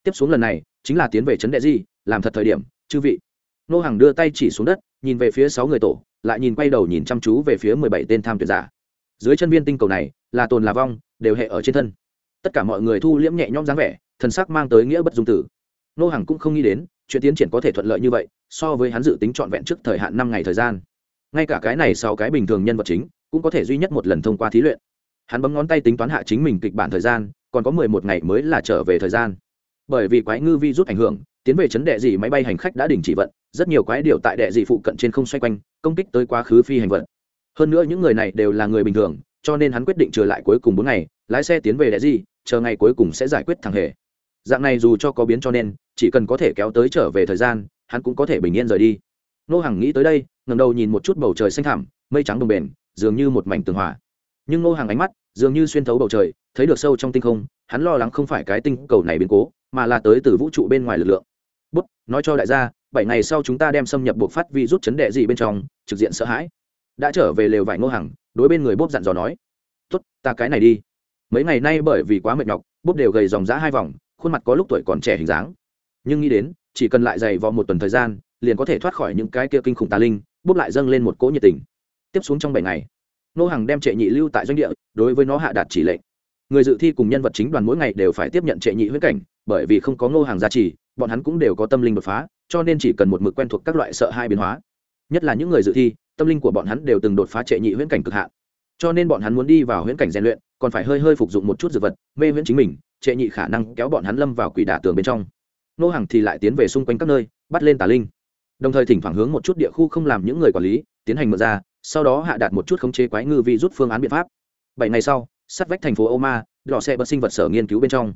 Tiếp xuống lần này, chính là tiến về trấn đệ di, làm thật thời điểm, chư vị. Nô hàng đưa tay chỉ xuống đất, nhìn về phía sáu người tổ, lại nhìn quay đầu nhìn chăm chú về phía mười bảy tên tham tuyển giả. Dưới chân viên tinh cầu này, là tồn là vong, đều hệ ở trên thân. Tất cả mọi người thu liễm nhẹ nhõm dáng vẻ, thần sắc mang tới nghĩa bất dung tử. Nô hàng cũng không nghĩ đến, chuyện tiến triển có thể thuận lợi như vậy, so với hắn dự tính trọn vẹn trước thời hạn năm ngày thời gian ngay cả cái này sau cái bình thường nhân vật chính cũng có thể duy nhất một lần thông qua thí luyện. Hắn bấm ngón tay tính toán hạ chính mình kịch bản thời gian, còn có mười một ngày mới là trở về thời gian. Bởi vì quái ngư vi rút ảnh hưởng, tiến về chấn đệ dị máy bay hành khách đã đình chỉ vận, rất nhiều quái điều tại đệ dị phụ cận trên không xoay quanh, công kích tới quá khứ phi hành vận. Hơn nữa những người này đều là người bình thường, cho nên hắn quyết định trở lại cuối cùng bốn ngày, lái xe tiến về đệ dị, chờ ngày cuối cùng sẽ giải quyết thằng hề. Dạng này dù cho có biến cho nên, chỉ cần có thể kéo tới trở về thời gian, hắn cũng có thể bình yên rời đi nô hằng nghĩ tới đây ngầm đầu nhìn một chút bầu trời xanh thẳm, mây trắng đồng bền dường như một mảnh tường hòa. Nhưng nô hàng ánh mắt dường như xuyên thấu bầu trời, thấy được sâu trong tinh không, hắn lo lắng không phải cái tinh cầu này biến cố, mà là tới từ vũ trụ bên ngoài lực lượng. Bút, nói cho đại gia, bảy ngày sau chúng ta đem xâm nhập buộc phát vi rút chấn đệ gì bên trong, trực diện sợ hãi. Đã trở về lều vải ngô hằng, đối bên người bốp dặn dò nói, tốt, ta cái này đi. Mấy ngày nay bởi vì quá mệt nhọc, bốp đều gầy dòng dã hai vòng, khuôn mặt có lúc tuổi còn trẻ hình dáng. Nhưng nghĩ đến, chỉ cần lại dày vò một tuần thời gian liền có thể thoát khỏi những cái kia kinh khủng tà linh bốc lại dâng lên một cỗ nhiệt tình. Tiếp xuống trong bảy ngày, nô hàng đem trệ nhị lưu tại doanh địa, đối với nó hạ đạt chỉ lệnh. Người dự thi cùng nhân vật chính đoàn mỗi ngày đều phải tiếp nhận trệ nhị huyết cảnh, bởi vì không có ngô hàng gia trì, bọn hắn cũng đều có tâm linh đột phá, cho nên chỉ cần một mực quen thuộc các loại sợ hai biến hóa. Nhất là những người dự thi, tâm linh của bọn hắn đều từng đột phá trệ nhị huyễn cảnh cực hạn. Cho nên bọn hắn muốn đi vào huyễn cảnh rèn luyện, còn phải hơi hơi phục dụng một chút dược vật, mê huyễn chính mình, trệ nhị khả năng kéo bọn hắn lâm vào quỷ đả tường bên trong. Nô hàng thì lại tiến về xung quanh các nơi, bắt lên tà linh đồng thời thỉnh thoảng hướng một chút địa khu không làm những người quản lý tiến hành mở ra sau đó hạ đạt một chút khống chế quái ngư vi rút phương án biện pháp bảy ngày sau sát vách thành phố Oma, lò xe bật sinh vật sở nghiên cứu bên trong.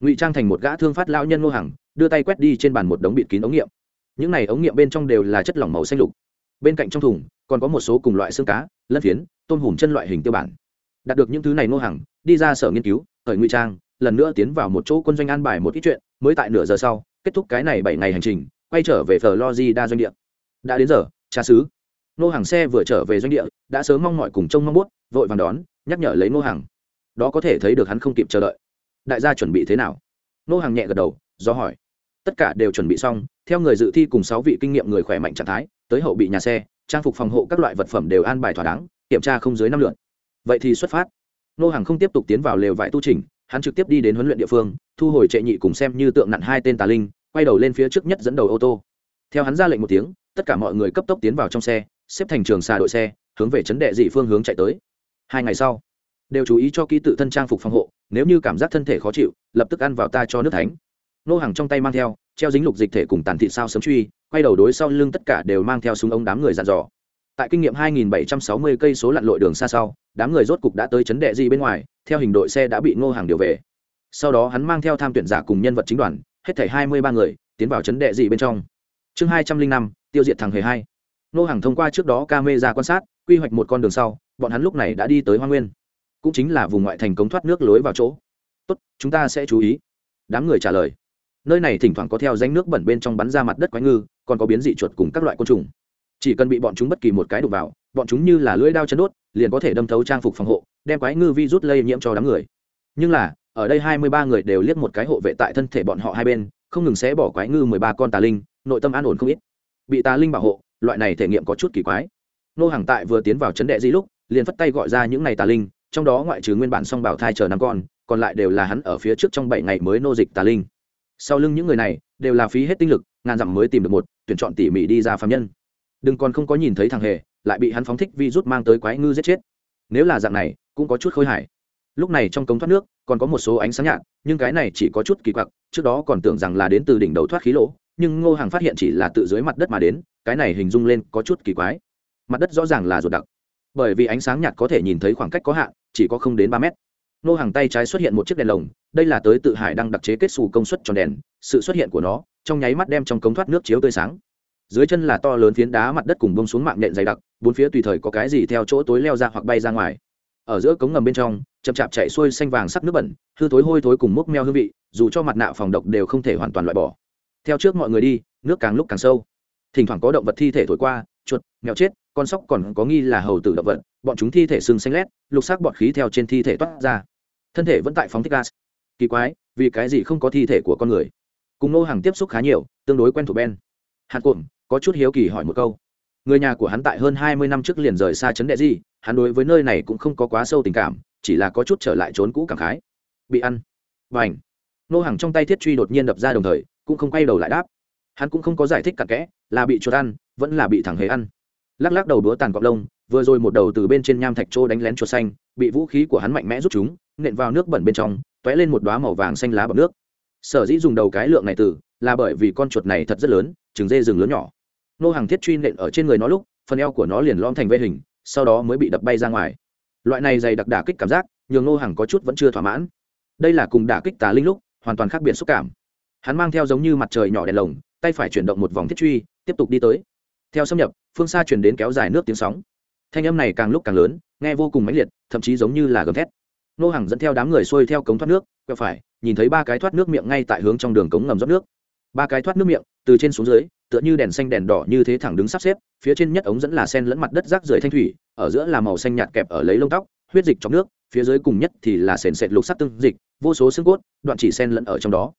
Ngụy Trang thành một gã thương phát lão nhân Ngô Hằng, đưa tay quét đi trên bàn một đống bịt kín ống nghiệm. Những này ống nghiệm bên trong đều là chất lỏng màu xanh lục. Bên cạnh trong thùng còn có một số cùng loại xương cá, lân phiến, tôm hùm chân loại hình tiêu bản. Đạt được những thứ này Ngô Hằng, đi ra sở nghiên cứu, khởi ngụy trang, lần nữa tiến vào một chỗ quân doanh an bài một ít chuyện, mới tại nửa giờ sau, kết thúc cái này bảy ngày hành trình, quay trở về Florida doanh địa. Đã đến giờ, cha sứ Nô hàng xe vừa trở về doanh địa, đã sớm mong mọi cùng trông mong muốn, vội vàng đón, nhắc nhở lấy nô hàng đó có thể thấy được hắn không kịp chờ đợi. Đại gia chuẩn bị thế nào? Nô hàng nhẹ gật đầu do hỏi. Tất cả đều chuẩn bị xong theo người dự thi cùng sáu vị kinh nghiệm người khỏe mạnh trạng thái tới hậu bị nhà xe trang phục phòng hộ các loại vật phẩm đều an bài thỏa đáng kiểm tra không dưới năm lượt. Vậy thì xuất phát. Nô hàng không tiếp tục tiến vào lều vải tu trình hắn trực tiếp đi đến huấn luyện địa phương thu hồi trệ nhị cùng xem như tượng nặn hai tên tà linh quay đầu lên phía trước nhất dẫn đầu ô tô. Theo hắn ra lệnh một tiếng, tất cả mọi người cấp tốc tiến vào trong xe, xếp thành trường xa đội xe, hướng về chấn đệ dị phương hướng chạy tới. Hai ngày sau, đều chú ý cho kỹ tự thân trang phục phòng hộ, nếu như cảm giác thân thể khó chịu, lập tức ăn vào ta cho nước thánh. Nô hàng trong tay mang theo, treo dính lục dịch thể cùng tàn thị sao sớm truy, quay đầu đối sau lưng tất cả đều mang theo súng ống đám người dàn dò. Tại kinh nghiệm 2.760 cây số lặn lội đường xa sau, đám người rốt cục đã tới chấn đệ di bên ngoài, theo hình đội xe đã bị ngô hàng điều về. Sau đó hắn mang theo tham tuyển giả cùng nhân vật chính đoàn hết thảy 23 người tiến vào chấn đệ dị bên trong. Chương 205, tiêu diệt thằng hề hai. Nô hàng thông qua trước đó ca mê ra quan sát quy hoạch một con đường sau bọn hắn lúc này đã đi tới hoa nguyên. Cũng chính là vùng ngoại thành cống thoát nước lối vào chỗ. Tốt chúng ta sẽ chú ý. Đám người trả lời. Nơi này thỉnh thoảng có theo danh nước bẩn bên trong bắn ra mặt đất quái ngư còn có biến dị chuột cùng các loại côn trùng. Chỉ cần bị bọn chúng bất kỳ một cái đụng vào bọn chúng như là lưỡi đao chân đốt liền có thể đâm thấu trang phục phòng hộ đem quái ngư vi rút lây nhiễm cho đám người. Nhưng là ở đây hai mươi ba người đều liếc một cái hộ vệ tại thân thể bọn họ hai bên, không ngừng xé bỏ quái ngư mười ba con tà linh, nội tâm an ổn không ít. Bị tà linh bảo hộ, loại này thể nghiệm có chút kỳ quái. Nô hàng tại vừa tiến vào chấn đệ di lúc, liền phất tay gọi ra những này tà linh, trong đó ngoại trừ nguyên bản song bảo thai chờ năm con, còn lại đều là hắn ở phía trước trong bảy ngày mới nô dịch tà linh. Sau lưng những người này, đều là phí hết tinh lực, ngàn dặm mới tìm được một, tuyển chọn tỉ mỉ đi ra phạm nhân. Đừng còn không có nhìn thấy thằng hề, lại bị hắn phóng thích vi rút mang tới quái ngư giết chết. Nếu là dạng này, cũng có chút khôi hài lúc này trong cống thoát nước, còn có một số ánh sáng nhạt, nhưng cái này chỉ có chút kỳ quặc, trước đó còn tưởng rằng là đến từ đỉnh đầu thoát khí lỗ, nhưng ngô hàng phát hiện chỉ là tự dưới mặt đất mà đến, cái này hình dung lên có chút kỳ quái. Mặt đất rõ ràng là ruột đặc. Bởi vì ánh sáng nhạt có thể nhìn thấy khoảng cách có hạn, chỉ có không đến ba mét. Ngô hàng tay trái xuất hiện một chiếc đèn lồng, đây là tới tự hải đang đặc chế kết xù công suất tròn đèn, sự xuất hiện của nó, trong nháy mắt đem trong cống thoát nước chiếu tươi sáng. Dưới chân là to lớn phiến đá mặt đất cùng bông xuống mạng nện dày đặc, bốn phía tùy thời có cái gì theo chỗ tối leo ra hoặc bay ra ngoài ở giữa cống ngầm bên trong, chậm chạp chạy xuôi xanh vàng sắc nước bẩn, hư thối hôi thối cùng mốc meo hương vị, dù cho mặt nạ phòng độc đều không thể hoàn toàn loại bỏ. Theo trước mọi người đi, nước càng lúc càng sâu. Thỉnh thoảng có động vật thi thể thổi qua, chuột, mèo chết, con sóc còn có nghi là hầu tử động vật, bọn chúng thi thể sưng xanh lét, lục xác bọt khí theo trên thi thể toát ra. Thân thể vẫn tại phóng thích gas. Kỳ quái, vì cái gì không có thi thể của con người? Cùng nô hàng tiếp xúc khá nhiều, tương đối quen thuộc ben. Hạt cuộn, có chút hiếu kỳ hỏi một câu người nhà của hắn tại hơn hai mươi năm trước liền rời xa Trấn đệ gì hắn đối với nơi này cũng không có quá sâu tình cảm, chỉ là có chút trở lại trốn cũ cảm khái. Bị ăn. Và ảnh nô hàng trong tay thiết truy đột nhiên đập ra đồng thời, cũng không quay đầu lại đáp. Hắn cũng không có giải thích cặn kẽ, là bị chuột ăn, vẫn là bị thẳng hề ăn. Lắc lắc đầu đũa tàn cọc lông, vừa rồi một đầu từ bên trên nham thạch trô đánh lén chuột xanh, bị vũ khí của hắn mạnh mẽ rút chúng, nện vào nước bẩn bên trong t ó é lên một đoá màu vàng xanh lá bọc nước. Sở dĩ dùng đầu cái lượng này từ, là bởi vì con chuột này thật rất lớn trứng dê rừng lớn nhỏ nô hàng thiết truy nện ở trên người nó lúc, phần eo của nó liền lom thành vê hình, sau đó mới bị đập bay ra ngoài. Loại này dày đặc đả kích cảm giác, nhường nô hàng có chút vẫn chưa thỏa mãn. Đây là cùng đả kích tà linh lúc, hoàn toàn khác biệt xúc cảm. Hắn mang theo giống như mặt trời nhỏ đèn lồng, tay phải chuyển động một vòng thiết truy, tiếp tục đi tới. Theo xâm nhập, phương xa chuyển đến kéo dài nước tiếng sóng. Thanh âm này càng lúc càng lớn, nghe vô cùng mãnh liệt, thậm chí giống như là gầm thét. Nô hàng dẫn theo đám người xuôi theo cống thoát nước, quẹo phải, nhìn thấy ba cái thoát nước miệng ngay tại hướng trong đường cống ngầm rót nước ba cái thoát nước miệng, từ trên xuống dưới, tựa như đèn xanh đèn đỏ như thế thẳng đứng sắp xếp, phía trên nhất ống dẫn là sen lẫn mặt đất rác rưởi thanh thủy, ở giữa là màu xanh nhạt kẹp ở lấy lông tóc, huyết dịch trong nước, phía dưới cùng nhất thì là sền sệt lục sắc tương dịch, vô số xương cốt, đoạn chỉ sen lẫn ở trong đó.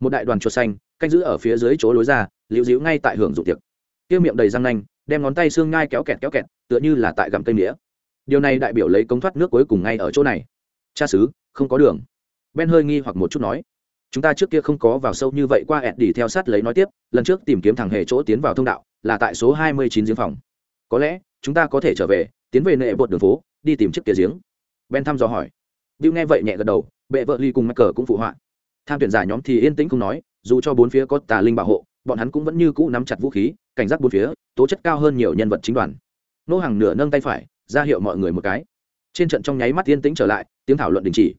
Một đại đoàn chuột xanh, canh giữ ở phía dưới chỗ lối ra, liễu diễu ngay tại hưởng dụng tiệc. Tiêu miệng đầy răng nanh, đem ngón tay xương ngai kéo kẹt kéo kẹt, tựa như là tại gặm cây nghĩa điều này đại biểu lấy công thoát nước cuối cùng ngay ở chỗ này. Cha xứ, không có đường. Ben hơi nghi hoặc một chút nói chúng ta trước kia không có vào sâu như vậy qua ẹt đi theo sát lấy nói tiếp, lần trước tìm kiếm thằng hề chỗ tiến vào thông đạo, là tại số hai mươi chín giếng phòng. Có lẽ, chúng ta có thể trở về, tiến về nệ bột đường phố, đi tìm chiếc kia giếng. Ben thăm dò hỏi. Bill nghe vậy nhẹ gật đầu, bệ vợ ly cùng mắc cờ cũng phụ họa. Tham tuyển giả nhóm thì yên tĩnh không nói, dù cho bốn phía có tà linh bảo hộ, bọn hắn cũng vẫn như cũ nắm chặt vũ khí, cảnh giác bốn phía, tố chất cao hơn nhiều nhân vật chính đoàn. Nô hàng nửa nâng tay phải, ra hiệu mọi người một cái. Trên trận trong nháy mắt yên tĩnh trở lại, tiếng thảo luận đình chỉ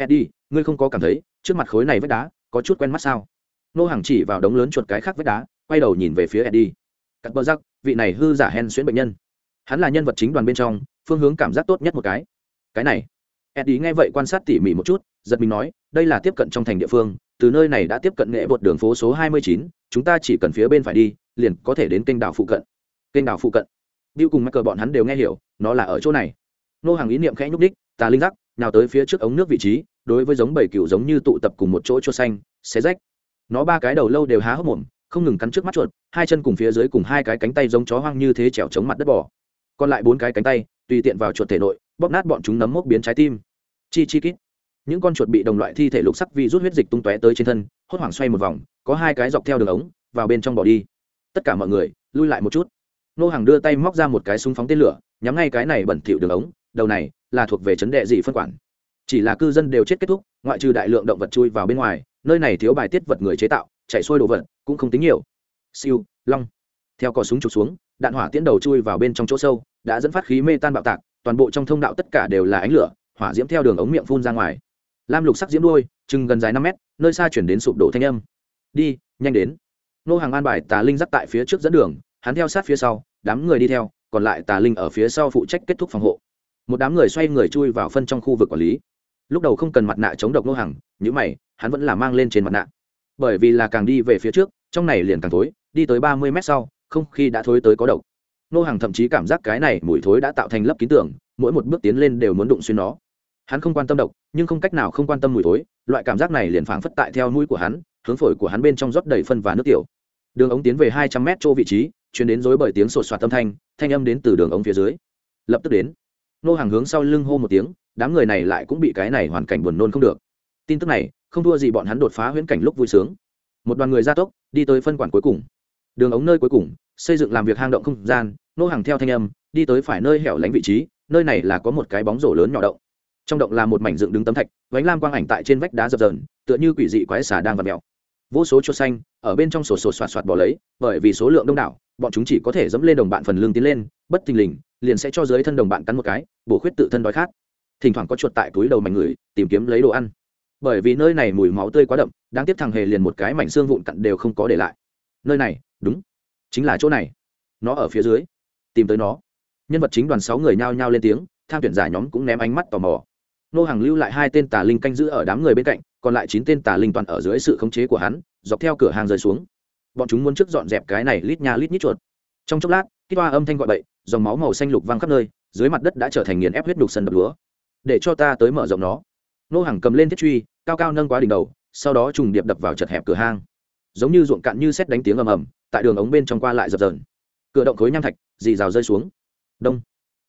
eddie ngươi không có cảm thấy trước mặt khối này vách đá có chút quen mắt sao? Nô hàng chỉ vào đống lớn chuột cái khác vách đá quay đầu nhìn về phía eddie. Cắt bơ rắc, vị này hư giả hen xuyễn bệnh nhân. Hắn là nhân vật chính đoàn bên trong phương hướng cảm giác tốt nhất một cái. Cái này. Eddie nghe vậy quan sát tỉ mỉ một chút giật mình nói đây là tiếp cận trong thành địa phương từ nơi này đã tiếp cận nghệ bột đường phố số 29, chúng ta chỉ cần phía bên phải đi liền có thể đến kênh đảo phụ cận. Kênh đảo phụ cận. Bill cùng Michael bọn hắn đều nghe hiểu nó là ở chỗ này. Nô hàng ý niệm khẽ nhúc đích tà linh giác nào tới phía trước ống nước vị trí, đối với giống bảy cựu giống như tụ tập cùng một chỗ chua xanh, xé rách. Nó ba cái đầu lâu đều há hốc mồm, không ngừng cắn trước mắt chuột, hai chân cùng phía dưới cùng hai cái cánh tay giống chó hoang như thế trèo chống mặt đất bỏ còn lại bốn cái cánh tay, tùy tiện vào chuột thể nội, bóp nát bọn chúng nấm mốc biến trái tim. Chi chi kít. Những con chuột bị đồng loại thi thể lục sắc vi rút huyết dịch tung tóe tới trên thân, hốt hoảng xoay một vòng, có hai cái dọc theo đường ống, vào bên trong bỏ đi. Tất cả mọi người, lui lại một chút. Nô hàng đưa tay móc ra một cái súng phóng tên lửa, nhắm ngay cái này bẩn thỉu đường ống đầu này là thuộc về chấn đệ dị phân quản. Chỉ là cư dân đều chết kết thúc, ngoại trừ đại lượng động vật chui vào bên ngoài, nơi này thiếu bài tiết vật người chế tạo, chạy xuôi đồ vật cũng không tính nhiều. Siêu, long. Theo cò súng trục xuống, đạn hỏa tiến đầu chui vào bên trong chỗ sâu, đã dẫn phát khí mê tan bạo tạc, toàn bộ trong thông đạo tất cả đều là ánh lửa, hỏa diễm theo đường ống miệng phun ra ngoài. Lam lục sắc diễm đôi chừng gần dài năm mét, nơi xa chuyển đến sụp đổ thanh âm. Đi, nhanh đến. Nô hàng an bài tà linh dắt tại phía trước dẫn đường, hắn theo sát phía sau, đám người đi theo, còn lại tà linh ở phía sau phụ trách kết thúc phòng hộ một đám người xoay người chui vào phân trong khu vực quản lý. Lúc đầu không cần mặt nạ chống độc nô hàng những mày, hắn vẫn là mang lên trên mặt nạ. Bởi vì là càng đi về phía trước, trong này liền càng thối, đi tới ba mươi mét sau, không khí đã thối tới có độc. Nô hàng thậm chí cảm giác cái này mùi thối đã tạo thành lớp kín tưởng mỗi một bước tiến lên đều muốn đụng xuyên nó. Hắn không quan tâm độc, nhưng không cách nào không quan tâm mùi thối, loại cảm giác này liền phảng phất tại theo mũi của hắn, hướng phổi của hắn bên trong rót đầy phân và nước tiểu. Đường ống tiến về hai trăm mét chỗ vị trí, chuyển đến dối bởi tiếng sột soạt âm thanh thanh âm đến từ đường ống phía dưới. Lập tức đến nô hàng hướng sau lưng hô một tiếng, đám người này lại cũng bị cái này hoàn cảnh buồn nôn không được. Tin tức này, không thua gì bọn hắn đột phá huyễn cảnh lúc vui sướng. Một đoàn người ra tốc, đi tới phân quản cuối cùng. Đường ống nơi cuối cùng, xây dựng làm việc hang động không gian, nô hàng theo thanh âm, đi tới phải nơi hẻo lánh vị trí, nơi này là có một cái bóng rổ lớn nhỏ động. Trong động là một mảnh dựng đứng tấm thạch, vánh lam quang ảnh tại trên vách đá dập dờn, tựa như quỷ dị quái xà đang vặt mèo. Vô số chuột xanh, ở bên trong sổ sổ soạt soạt bỏ lấy, bởi vì số lượng đông đảo, bọn chúng chỉ có thể dẫm lên đồng bạn phần lương tiến lên, bất thình lình liền sẽ cho dưới thân đồng bạn cắn một cái, bổ khuyết tự thân đói khát. Thỉnh thoảng có chuột tại túi đầu mảnh người, tìm kiếm lấy đồ ăn. Bởi vì nơi này mùi máu tươi quá đậm, đáng tiếc thằng hề liền một cái mảnh xương vụn cặn đều không có để lại. Nơi này, đúng, chính là chỗ này. Nó ở phía dưới. Tìm tới nó. Nhân vật chính đoàn sáu người nhao nhao lên tiếng, tham tuyển giả nhóm cũng ném ánh mắt tò mò. Nô hàng lưu lại hai tên tà linh canh giữ ở đám người bên cạnh, còn lại chín tên tà linh toàn ở dưới sự khống chế của hắn, dọc theo cửa hàng rơi xuống. Bọn chúng muốn trước dọn dẹp cái này lít nha lít nhít chuột trong chốc lát, kích toa âm thanh gọi bậy, dòng máu màu xanh lục văng khắp nơi, dưới mặt đất đã trở thành nghiền ép huyết đục sân đập lúa. Để cho ta tới mở rộng nó. Nô hàng cầm lên thiết truy, cao cao nâng quá đỉnh đầu, sau đó trùng điệp đập vào chật hẹp cửa hang. Giống như ruộng cạn như xét đánh tiếng ầm ầm, tại đường ống bên trong qua lại dập dờn. Cửa động khối nham thạch, dì rào rơi xuống. Đông.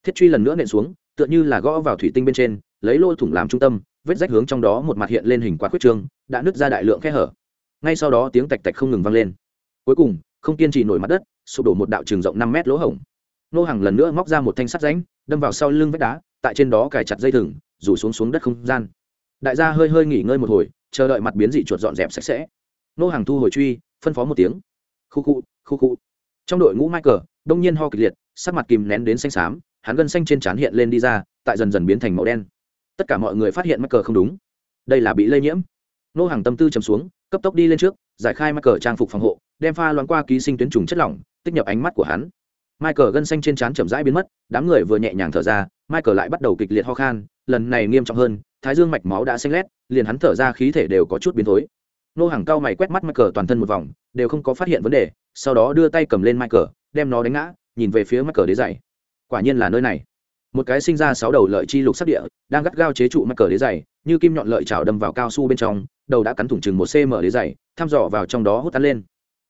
Thiết truy lần nữa nện xuống, tựa như là gõ vào thủy tinh bên trên, lấy lô thủng làm trung tâm, vết rách hướng trong đó một mặt hiện lên hình quạt khuyết trương, đã nứt ra đại lượng khe hở. Ngay sau đó tiếng tạch tạch không ngừng vang lên. Cuối cùng không kiên trì nổi mặt đất, sụp đổ một đạo trường rộng năm mét lỗ hổng. Nô hàng lần nữa móc ra một thanh sắt ránh đâm vào sau lưng vách đá, tại trên đó cài chặt dây thừng, rủ xuống xuống đất không gian. Đại gia hơi hơi nghỉ ngơi một hồi, chờ đợi mặt biến dị chuột dọn dẹp sạch sẽ. Nô hàng thu hồi truy, phân phó một tiếng. Khu khu khu khu. Trong đội ngũ michael, đông nhiên ho kịch liệt, sắc mặt kìm nén đến xanh xám, hắn gân xanh trên trán hiện lên đi ra, tại dần dần biến thành màu đen. Tất cả mọi người phát hiện michael không đúng. Đây là bị lây nhiễm. Nô hàng tâm tư chầm xuống, cấp tốc đi lên trước, giải khai michael trang phục phòng hộ đem pha loãng qua ký sinh tuyến trùng chất lỏng, tích nhập ánh mắt của hắn. Michael gân xanh trên trán chậm rãi biến mất, đám người vừa nhẹ nhàng thở ra, michael lại bắt đầu kịch liệt ho khan, lần này nghiêm trọng hơn, thái dương mạch máu đã xanh lét, liền hắn thở ra khí thể đều có chút biến thối. Nô hàng cao mày quét mắt michael toàn thân một vòng, đều không có phát hiện vấn đề, sau đó đưa tay cầm lên michael, đem nó đánh ngã, nhìn về phía michael đế dày quả nhiên là nơi này. Một cái sinh ra sáu đầu lợi chi lục sắc địa, đang gắt gao chế trụ michael đế dày như kim nhọn lợi chảo đâm vào cao su bên trong, đầu đã cắn thủng chừng một cm đế dày thăm dò vào trong đó hút tắn lên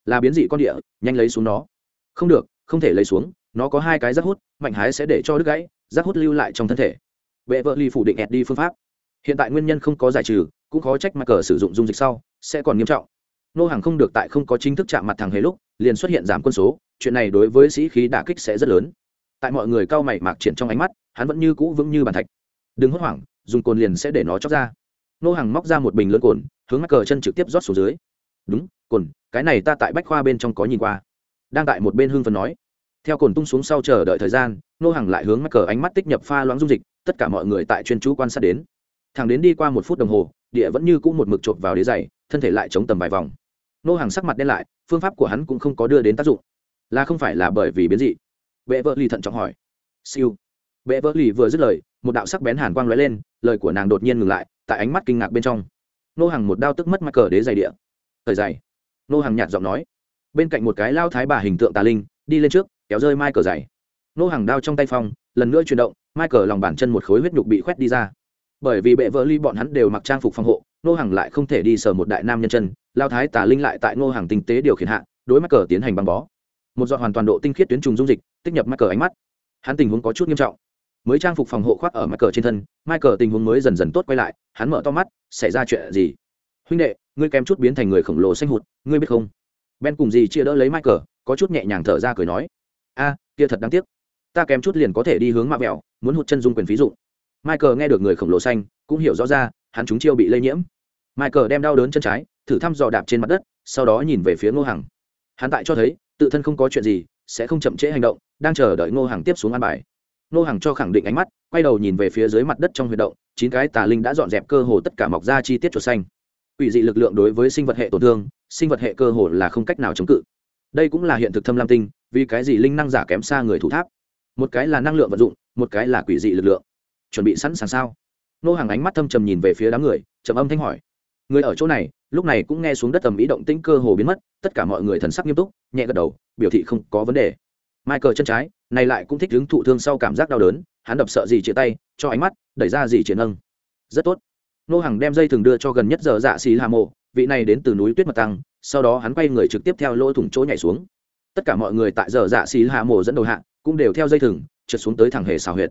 là biến dị con địa, nhanh lấy xuống nó. Không được, không thể lấy xuống, nó có hai cái rác hút, mạnh hái sẽ để cho đứt gãy rác hút lưu lại trong thân thể. Vệ vợ ly phủ định ẹt đi phương pháp. Hiện tại nguyên nhân không có giải trừ, cũng khó trách mặt cờ sử dụng dung dịch sau, sẽ còn nghiêm trọng. Nô hàng không được tại không có chính thức chạm mặt thằng hề lúc, liền xuất hiện giảm quân số, chuyện này đối với sĩ khí đả kích sẽ rất lớn. Tại mọi người cao mày mạc triển trong ánh mắt, hắn vẫn như cũ vững như bàn thạch. Đừng hốt hoảng, dùng cồn liền sẽ để nó chóc ra. Nô hàng móc ra một bình lớn cồn, hướng mắc cờ chân trực tiếp rót xuống dưới. Đúng cồn, cái này ta tại bách khoa bên trong có nhìn qua. Đang tại một bên hưng phần nói. Theo cồn tung xuống sau chờ đợi thời gian, nô hàng lại hướng mắc cờ ánh mắt tích nhập pha loãng dung dịch, tất cả mọi người tại chuyên chú quan sát đến. Thằng đến đi qua một phút đồng hồ, địa vẫn như cũ một mực chộp vào đế dày thân thể lại chống tầm vài vòng. Nô hàng sắc mặt đen lại, phương pháp của hắn cũng không có đưa đến tác dụng. Là không phải là bởi vì biến dị? Vệ vợ lì thận trọng hỏi. Siêu. Vệ vợ lì vừa dứt lời, một đạo sắc bén hàn quang lóe lên, lời của nàng đột nhiên ngừng lại, tại ánh mắt kinh ngạc bên trong. Nô hàng một đao tức mất mắc cờ đế dày địa. Thời dày nô hàng nhạt giọng nói. Bên cạnh một cái lao thái bà hình tượng tà linh, đi lên trước, kéo rơi mai cờ dày nô hàng đao trong tay phong, lần nữa chuyển động mai cờ lòng bàn chân một khối huyết nhục bị khoét đi ra. Bởi vì bệ vợ ly bọn hắn đều mặc trang phục phòng hộ, nô hàng lại không thể đi sờ một đại nam nhân chân, lao thái tà linh lại tại nô hàng tinh tế điều khiển hạ, đối mắc cờ tiến hành băng bó. Một dọn hoàn toàn độ tinh khiết tuyến trùng dung dịch, tích nhập mắc cờ ánh mắt. Hắn tình huống có chút nghiêm trọng. Mới trang phục phòng hộ khoác ở mắc cờ trên thân mai cờ tình huống mới dần dần tốt quay lại, hắn mở to mắt, xảy ra chuyện gì? Huynh đệ ngươi kém chút biến thành người khổng lồ xanh hụt ngươi biết không? Ben cùng gì chia đỡ lấy Michael, có chút nhẹ nhàng thở ra cười nói a kia thật đáng tiếc. Ta kém chút liền có thể đi hướng mạ mẹo muốn hụt chân dung quyền phí dụ michael nghe được người khổng lồ xanh cũng hiểu rõ ra hắn chúng chiêu bị lây nhiễm. Michael đem đau đớn chân trái thử thăm dò đạp trên mặt đất sau đó nhìn về phía ngô hằng. Hắn tại cho thấy tự thân không có chuyện gì sẽ không chậm trễ hành động đang chờ đợi ngô hằng tiếp xuống an bài. Ngô hằng cho khẳng định ánh mắt quay đầu nhìn về phía dưới mặt đất trong huy động chín cái tà linh đã dọn dẹp cơ hồ tất cả mọc ra chi tiết chuột xanh. Quỷ dị lực lượng đối với sinh vật hệ tổn thương, sinh vật hệ cơ hồ là không cách nào chống cự. Đây cũng là hiện thực thâm lam tinh, vì cái gì linh năng giả kém xa người thủ tháp? Một cái là năng lượng vận dụng, một cái là quỷ dị lực lượng. Chuẩn bị sẵn sàng sao? Nô hàng ánh mắt thâm trầm nhìn về phía đám người, trầm âm thanh hỏi. Người ở chỗ này, lúc này cũng nghe xuống đất tầm ý động tĩnh cơ hồ biến mất, tất cả mọi người thần sắc nghiêm túc, nhẹ gật đầu, biểu thị không có vấn đề. Michael chân trái, này lại cũng thích đứng thụ thương sau cảm giác đau đớn, hắn đập sợ gì chia tay, cho ánh mắt, đẩy ra gì triển nâng. Rất tốt nô hàng đem dây thừng đưa cho gần nhất giờ dạ xì hà mộ, vị này đến từ núi tuyết mật tăng, sau đó hắn quay người trực tiếp theo lỗ thủng chỗ nhảy xuống. Tất cả mọi người tại giờ dạ xì hà mộ dẫn đầu hạng cũng đều theo dây thừng, trượt xuống tới thằng hề xào huyệt.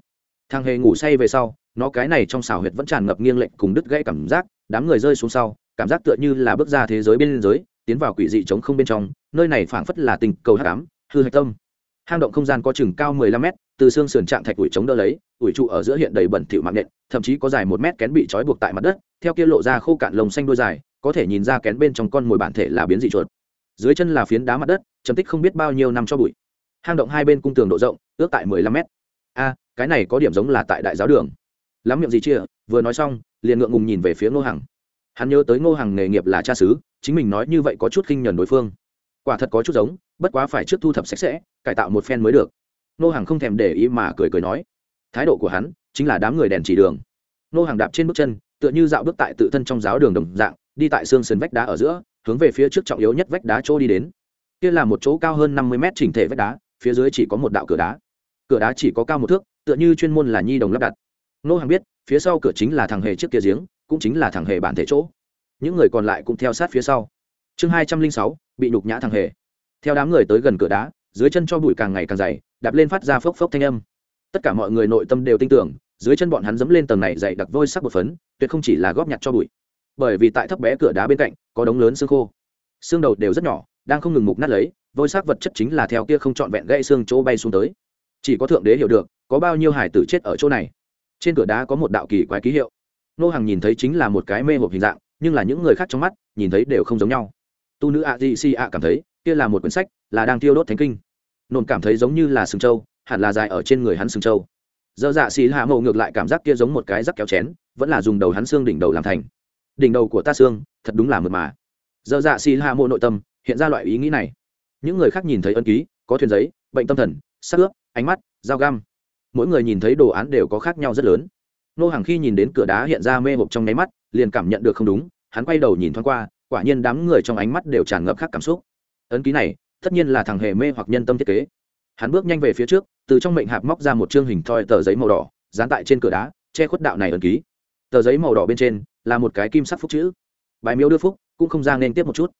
Thằng hề ngủ say về sau, nó cái này trong xào huyệt vẫn tràn ngập nghiêng lệnh cùng đứt gãy cảm giác, đám người rơi xuống sau, cảm giác tựa như là bước ra thế giới bên giới tiến vào quỷ dị trống không bên trong, nơi này phảng phất là tình cầu hát cám hư hạch tâm. Hang động không gian có chừng cao 15 mét từ xương sườn trạng thạch ủi chống đỡ lấy, ủi trụ ở giữa hiện đầy bẩn thỉu mạng nện thậm chí có dài một mét kén bị trói buộc tại mặt đất, theo kia lộ ra khô cạn lồng xanh đuôi dài, có thể nhìn ra kén bên trong con mồi bản thể là biến dị chuột. Dưới chân là phiến đá mặt đất, chấm tích không biết bao nhiêu năm cho bụi. Hang động hai bên cung tường độ rộng, ước tại 15 mét. A, cái này có điểm giống là tại đại giáo đường. Lắm miệng gì chia, vừa nói xong, liền ngượng ngùng nhìn về phía ngô hằng. Hắn nhớ tới ngô hằng nghề nghiệp là cha xứ, chính mình nói như vậy có chút khinh nhẫn đối phương. Quả thật có chút giống, bất quá phải trước thu thập sạch sẽ, cải tạo một phen mới được. Nô hàng không thèm để ý mà cười cười nói, thái độ của hắn chính là đám người đèn chỉ đường. Nô hàng đạp trên bước chân, tựa như dạo bước tại tự thân trong giáo đường đồng dạng, đi tại xương sườn vách đá ở giữa, hướng về phía trước trọng yếu nhất vách đá chỗ đi đến. Kia là một chỗ cao hơn năm mươi mét chỉnh thể vách đá, phía dưới chỉ có một đạo cửa đá. Cửa đá chỉ có cao một thước, tựa như chuyên môn là nhi đồng lắp đặt. Nô hàng biết, phía sau cửa chính là thằng hề trước kia giếng, cũng chính là thằng hề bản thể chỗ. Những người còn lại cũng theo sát phía sau. Chương hai trăm linh sáu, bị nhục nhã thằng hề. Theo đám người tới gần cửa đá, dưới chân cho bụi càng ngày càng dày đạp lên phát ra phốc phốc thanh âm. Tất cả mọi người nội tâm đều tin tưởng, dưới chân bọn hắn dẫm lên tầng này dày đặc vôi sắc bột phấn, tuyệt không chỉ là góp nhặt cho bụi. Bởi vì tại thấp bé cửa đá bên cạnh, có đống lớn xương khô. Xương đầu đều rất nhỏ, đang không ngừng mục nát lấy, vôi sắc vật chất chính là theo kia không trọn vẹn gãy xương chỗ bay xuống tới. Chỉ có thượng đế hiểu được, có bao nhiêu hải tử chết ở chỗ này. Trên cửa đá có một đạo kỳ quái ký hiệu. Nô hàng nhìn thấy chính là một cái mê hộp hình dạng, nhưng là những người khác trong mắt, nhìn thấy đều không giống nhau. Tu nữ a di si a cảm thấy, kia là một quyển sách, là đang tiêu đốt thánh kinh nôn cảm thấy giống như là sừng trâu, hẳn là dài ở trên người hắn sừng trâu. Dơ dạ xì hạ mộ ngược lại cảm giác kia giống một cái rắc kéo chén, vẫn là dùng đầu hắn xương đỉnh đầu làm thành. Đỉnh đầu của ta xương, thật đúng là mượt mà. Dơ dạ xì hạ mộ nội tâm, hiện ra loại ý nghĩ này. Những người khác nhìn thấy ân ký, có thuyền giấy, bệnh tâm thần, sắc ướp, ánh mắt, dao găm. Mỗi người nhìn thấy đồ án đều có khác nhau rất lớn. Nô hàng khi nhìn đến cửa đá hiện ra mê hộp trong nháy mắt, liền cảm nhận được không đúng, hắn quay đầu nhìn thoáng qua, quả nhiên đám người trong ánh mắt đều tràn ngập khác cảm xúc. Ấn ký này tất nhiên là thằng hề mê hoặc nhân tâm thiết kế. Hắn bước nhanh về phía trước, từ trong mệnh hạp móc ra một chương hình thoi tờ giấy màu đỏ, dán tại trên cửa đá, che khuất đạo này ẩn ký. Tờ giấy màu đỏ bên trên là một cái kim sắc phúc chữ. Bài miếu đưa phúc, cũng không ra nên tiếp một chút.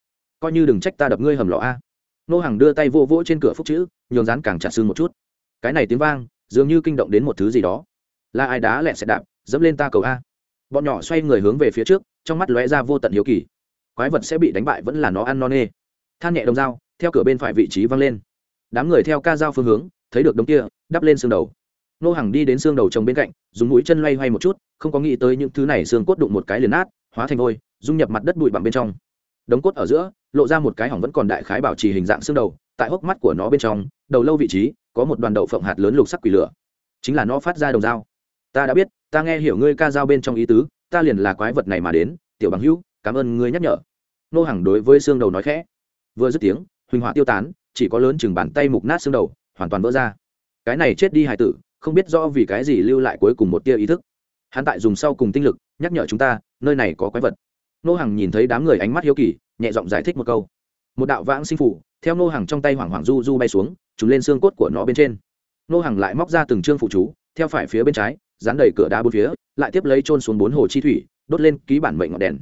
Coi như đừng trách ta đập ngươi hầm lò a. Nô hàng đưa tay vô vỗ trên cửa phúc chữ, nhường dán càng chặt xương một chút. Cái này tiếng vang, dường như kinh động đến một thứ gì đó. Là ai đá lẹ sẽ đạp, dẫm lên ta cầu a. Bọn nhỏ xoay người hướng về phía trước, trong mắt lóe ra vô tận hiếu kỳ. Quái vật sẽ bị đánh bại vẫn là nó ăn non nê. Than nhẹ đồng dao theo cửa bên phải vị trí văng lên. Đám người theo ca dao phương hướng, thấy được đống kia, đắp lên xương đầu. Nô hàng đi đến xương đầu chồng bên cạnh, dùng mũi chân loay hoay một chút, không có nghĩ tới những thứ này xương cốt đụng một cái liền nát, hóa thành vôi, dung nhập mặt đất bụi bặm bên trong. Đống cốt ở giữa, lộ ra một cái hỏng vẫn còn đại khái bảo trì hình dạng xương đầu, tại hốc mắt của nó bên trong, đầu lâu vị trí, có một đoàn đậu phộng hạt lớn lục sắc quỷ lửa. Chính là nó phát ra đồng dao. Ta đã biết, ta nghe hiểu ngươi ca dao bên trong ý tứ, ta liền là quái vật này mà đến, tiểu bằng hữu, cảm ơn ngươi nhắc nhở. Nô hàng đối với xương đầu nói khẽ. Vừa dứt tiếng huỳnh hỏa tiêu tán, chỉ có lớn chừng bàn tay mục nát xương đầu, hoàn toàn vỡ ra. Cái này chết đi hài tử, không biết rõ vì cái gì lưu lại cuối cùng một tia ý thức. Hắn tại dùng sau cùng tinh lực, nhắc nhở chúng ta, nơi này có quái vật. Nô hàng nhìn thấy đám người ánh mắt hiếu kỳ, nhẹ giọng giải thích một câu. Một đạo vãng sinh phủ, theo nô hàng trong tay hoảng hoảng du du bay xuống chúng lên xương cốt của nó bên trên. Nô hàng lại móc ra từng chương phụ chú, theo phải phía bên trái, dán đầy cửa đá bốn phía, lại tiếp lấy trôn xuống bốn hồ chi thủy, đốt lên ký bản mệnh ngọn đèn.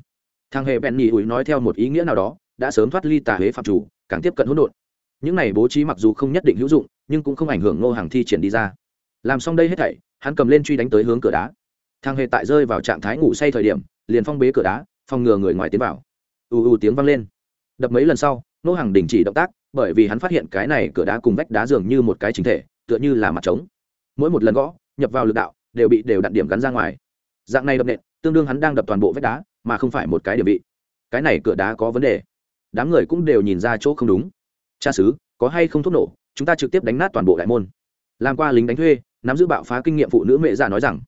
Thằng hề bèn nhì ủi nói theo một ý nghĩa nào đó, đã sớm thoát ly tà huế phạm chủ càng tiếp cận hỗn độn. Những này bố trí mặc dù không nhất định hữu dụng, nhưng cũng không ảnh hưởng Ngô hàng thi triển đi ra. Làm xong đây hết thảy, hắn cầm lên truy đánh tới hướng cửa đá. Thang hề tại rơi vào trạng thái ngủ say thời điểm, liền phong bế cửa đá, phòng ngừa người ngoài tiến vào. Ù ù tiếng vang lên. Đập mấy lần sau, Ngô hàng đình chỉ động tác, bởi vì hắn phát hiện cái này cửa đá cùng vách đá dường như một cái chính thể, tựa như là mặt trống. Mỗi một lần gõ, nhập vào lực đạo, đều bị đều đặn điểm gắn ra ngoài. Dạng này đập nện, tương đương hắn đang đập toàn bộ vách đá, mà không phải một cái điểm vị. Cái này cửa đá có vấn đề đám người cũng đều nhìn ra chỗ không đúng. Cha sứ, có hay không thuốc nổ? Chúng ta trực tiếp đánh nát toàn bộ đại môn. Làm qua lính đánh thuê nắm giữ bạo phá kinh nghiệm phụ nữ mẹ già nói rằng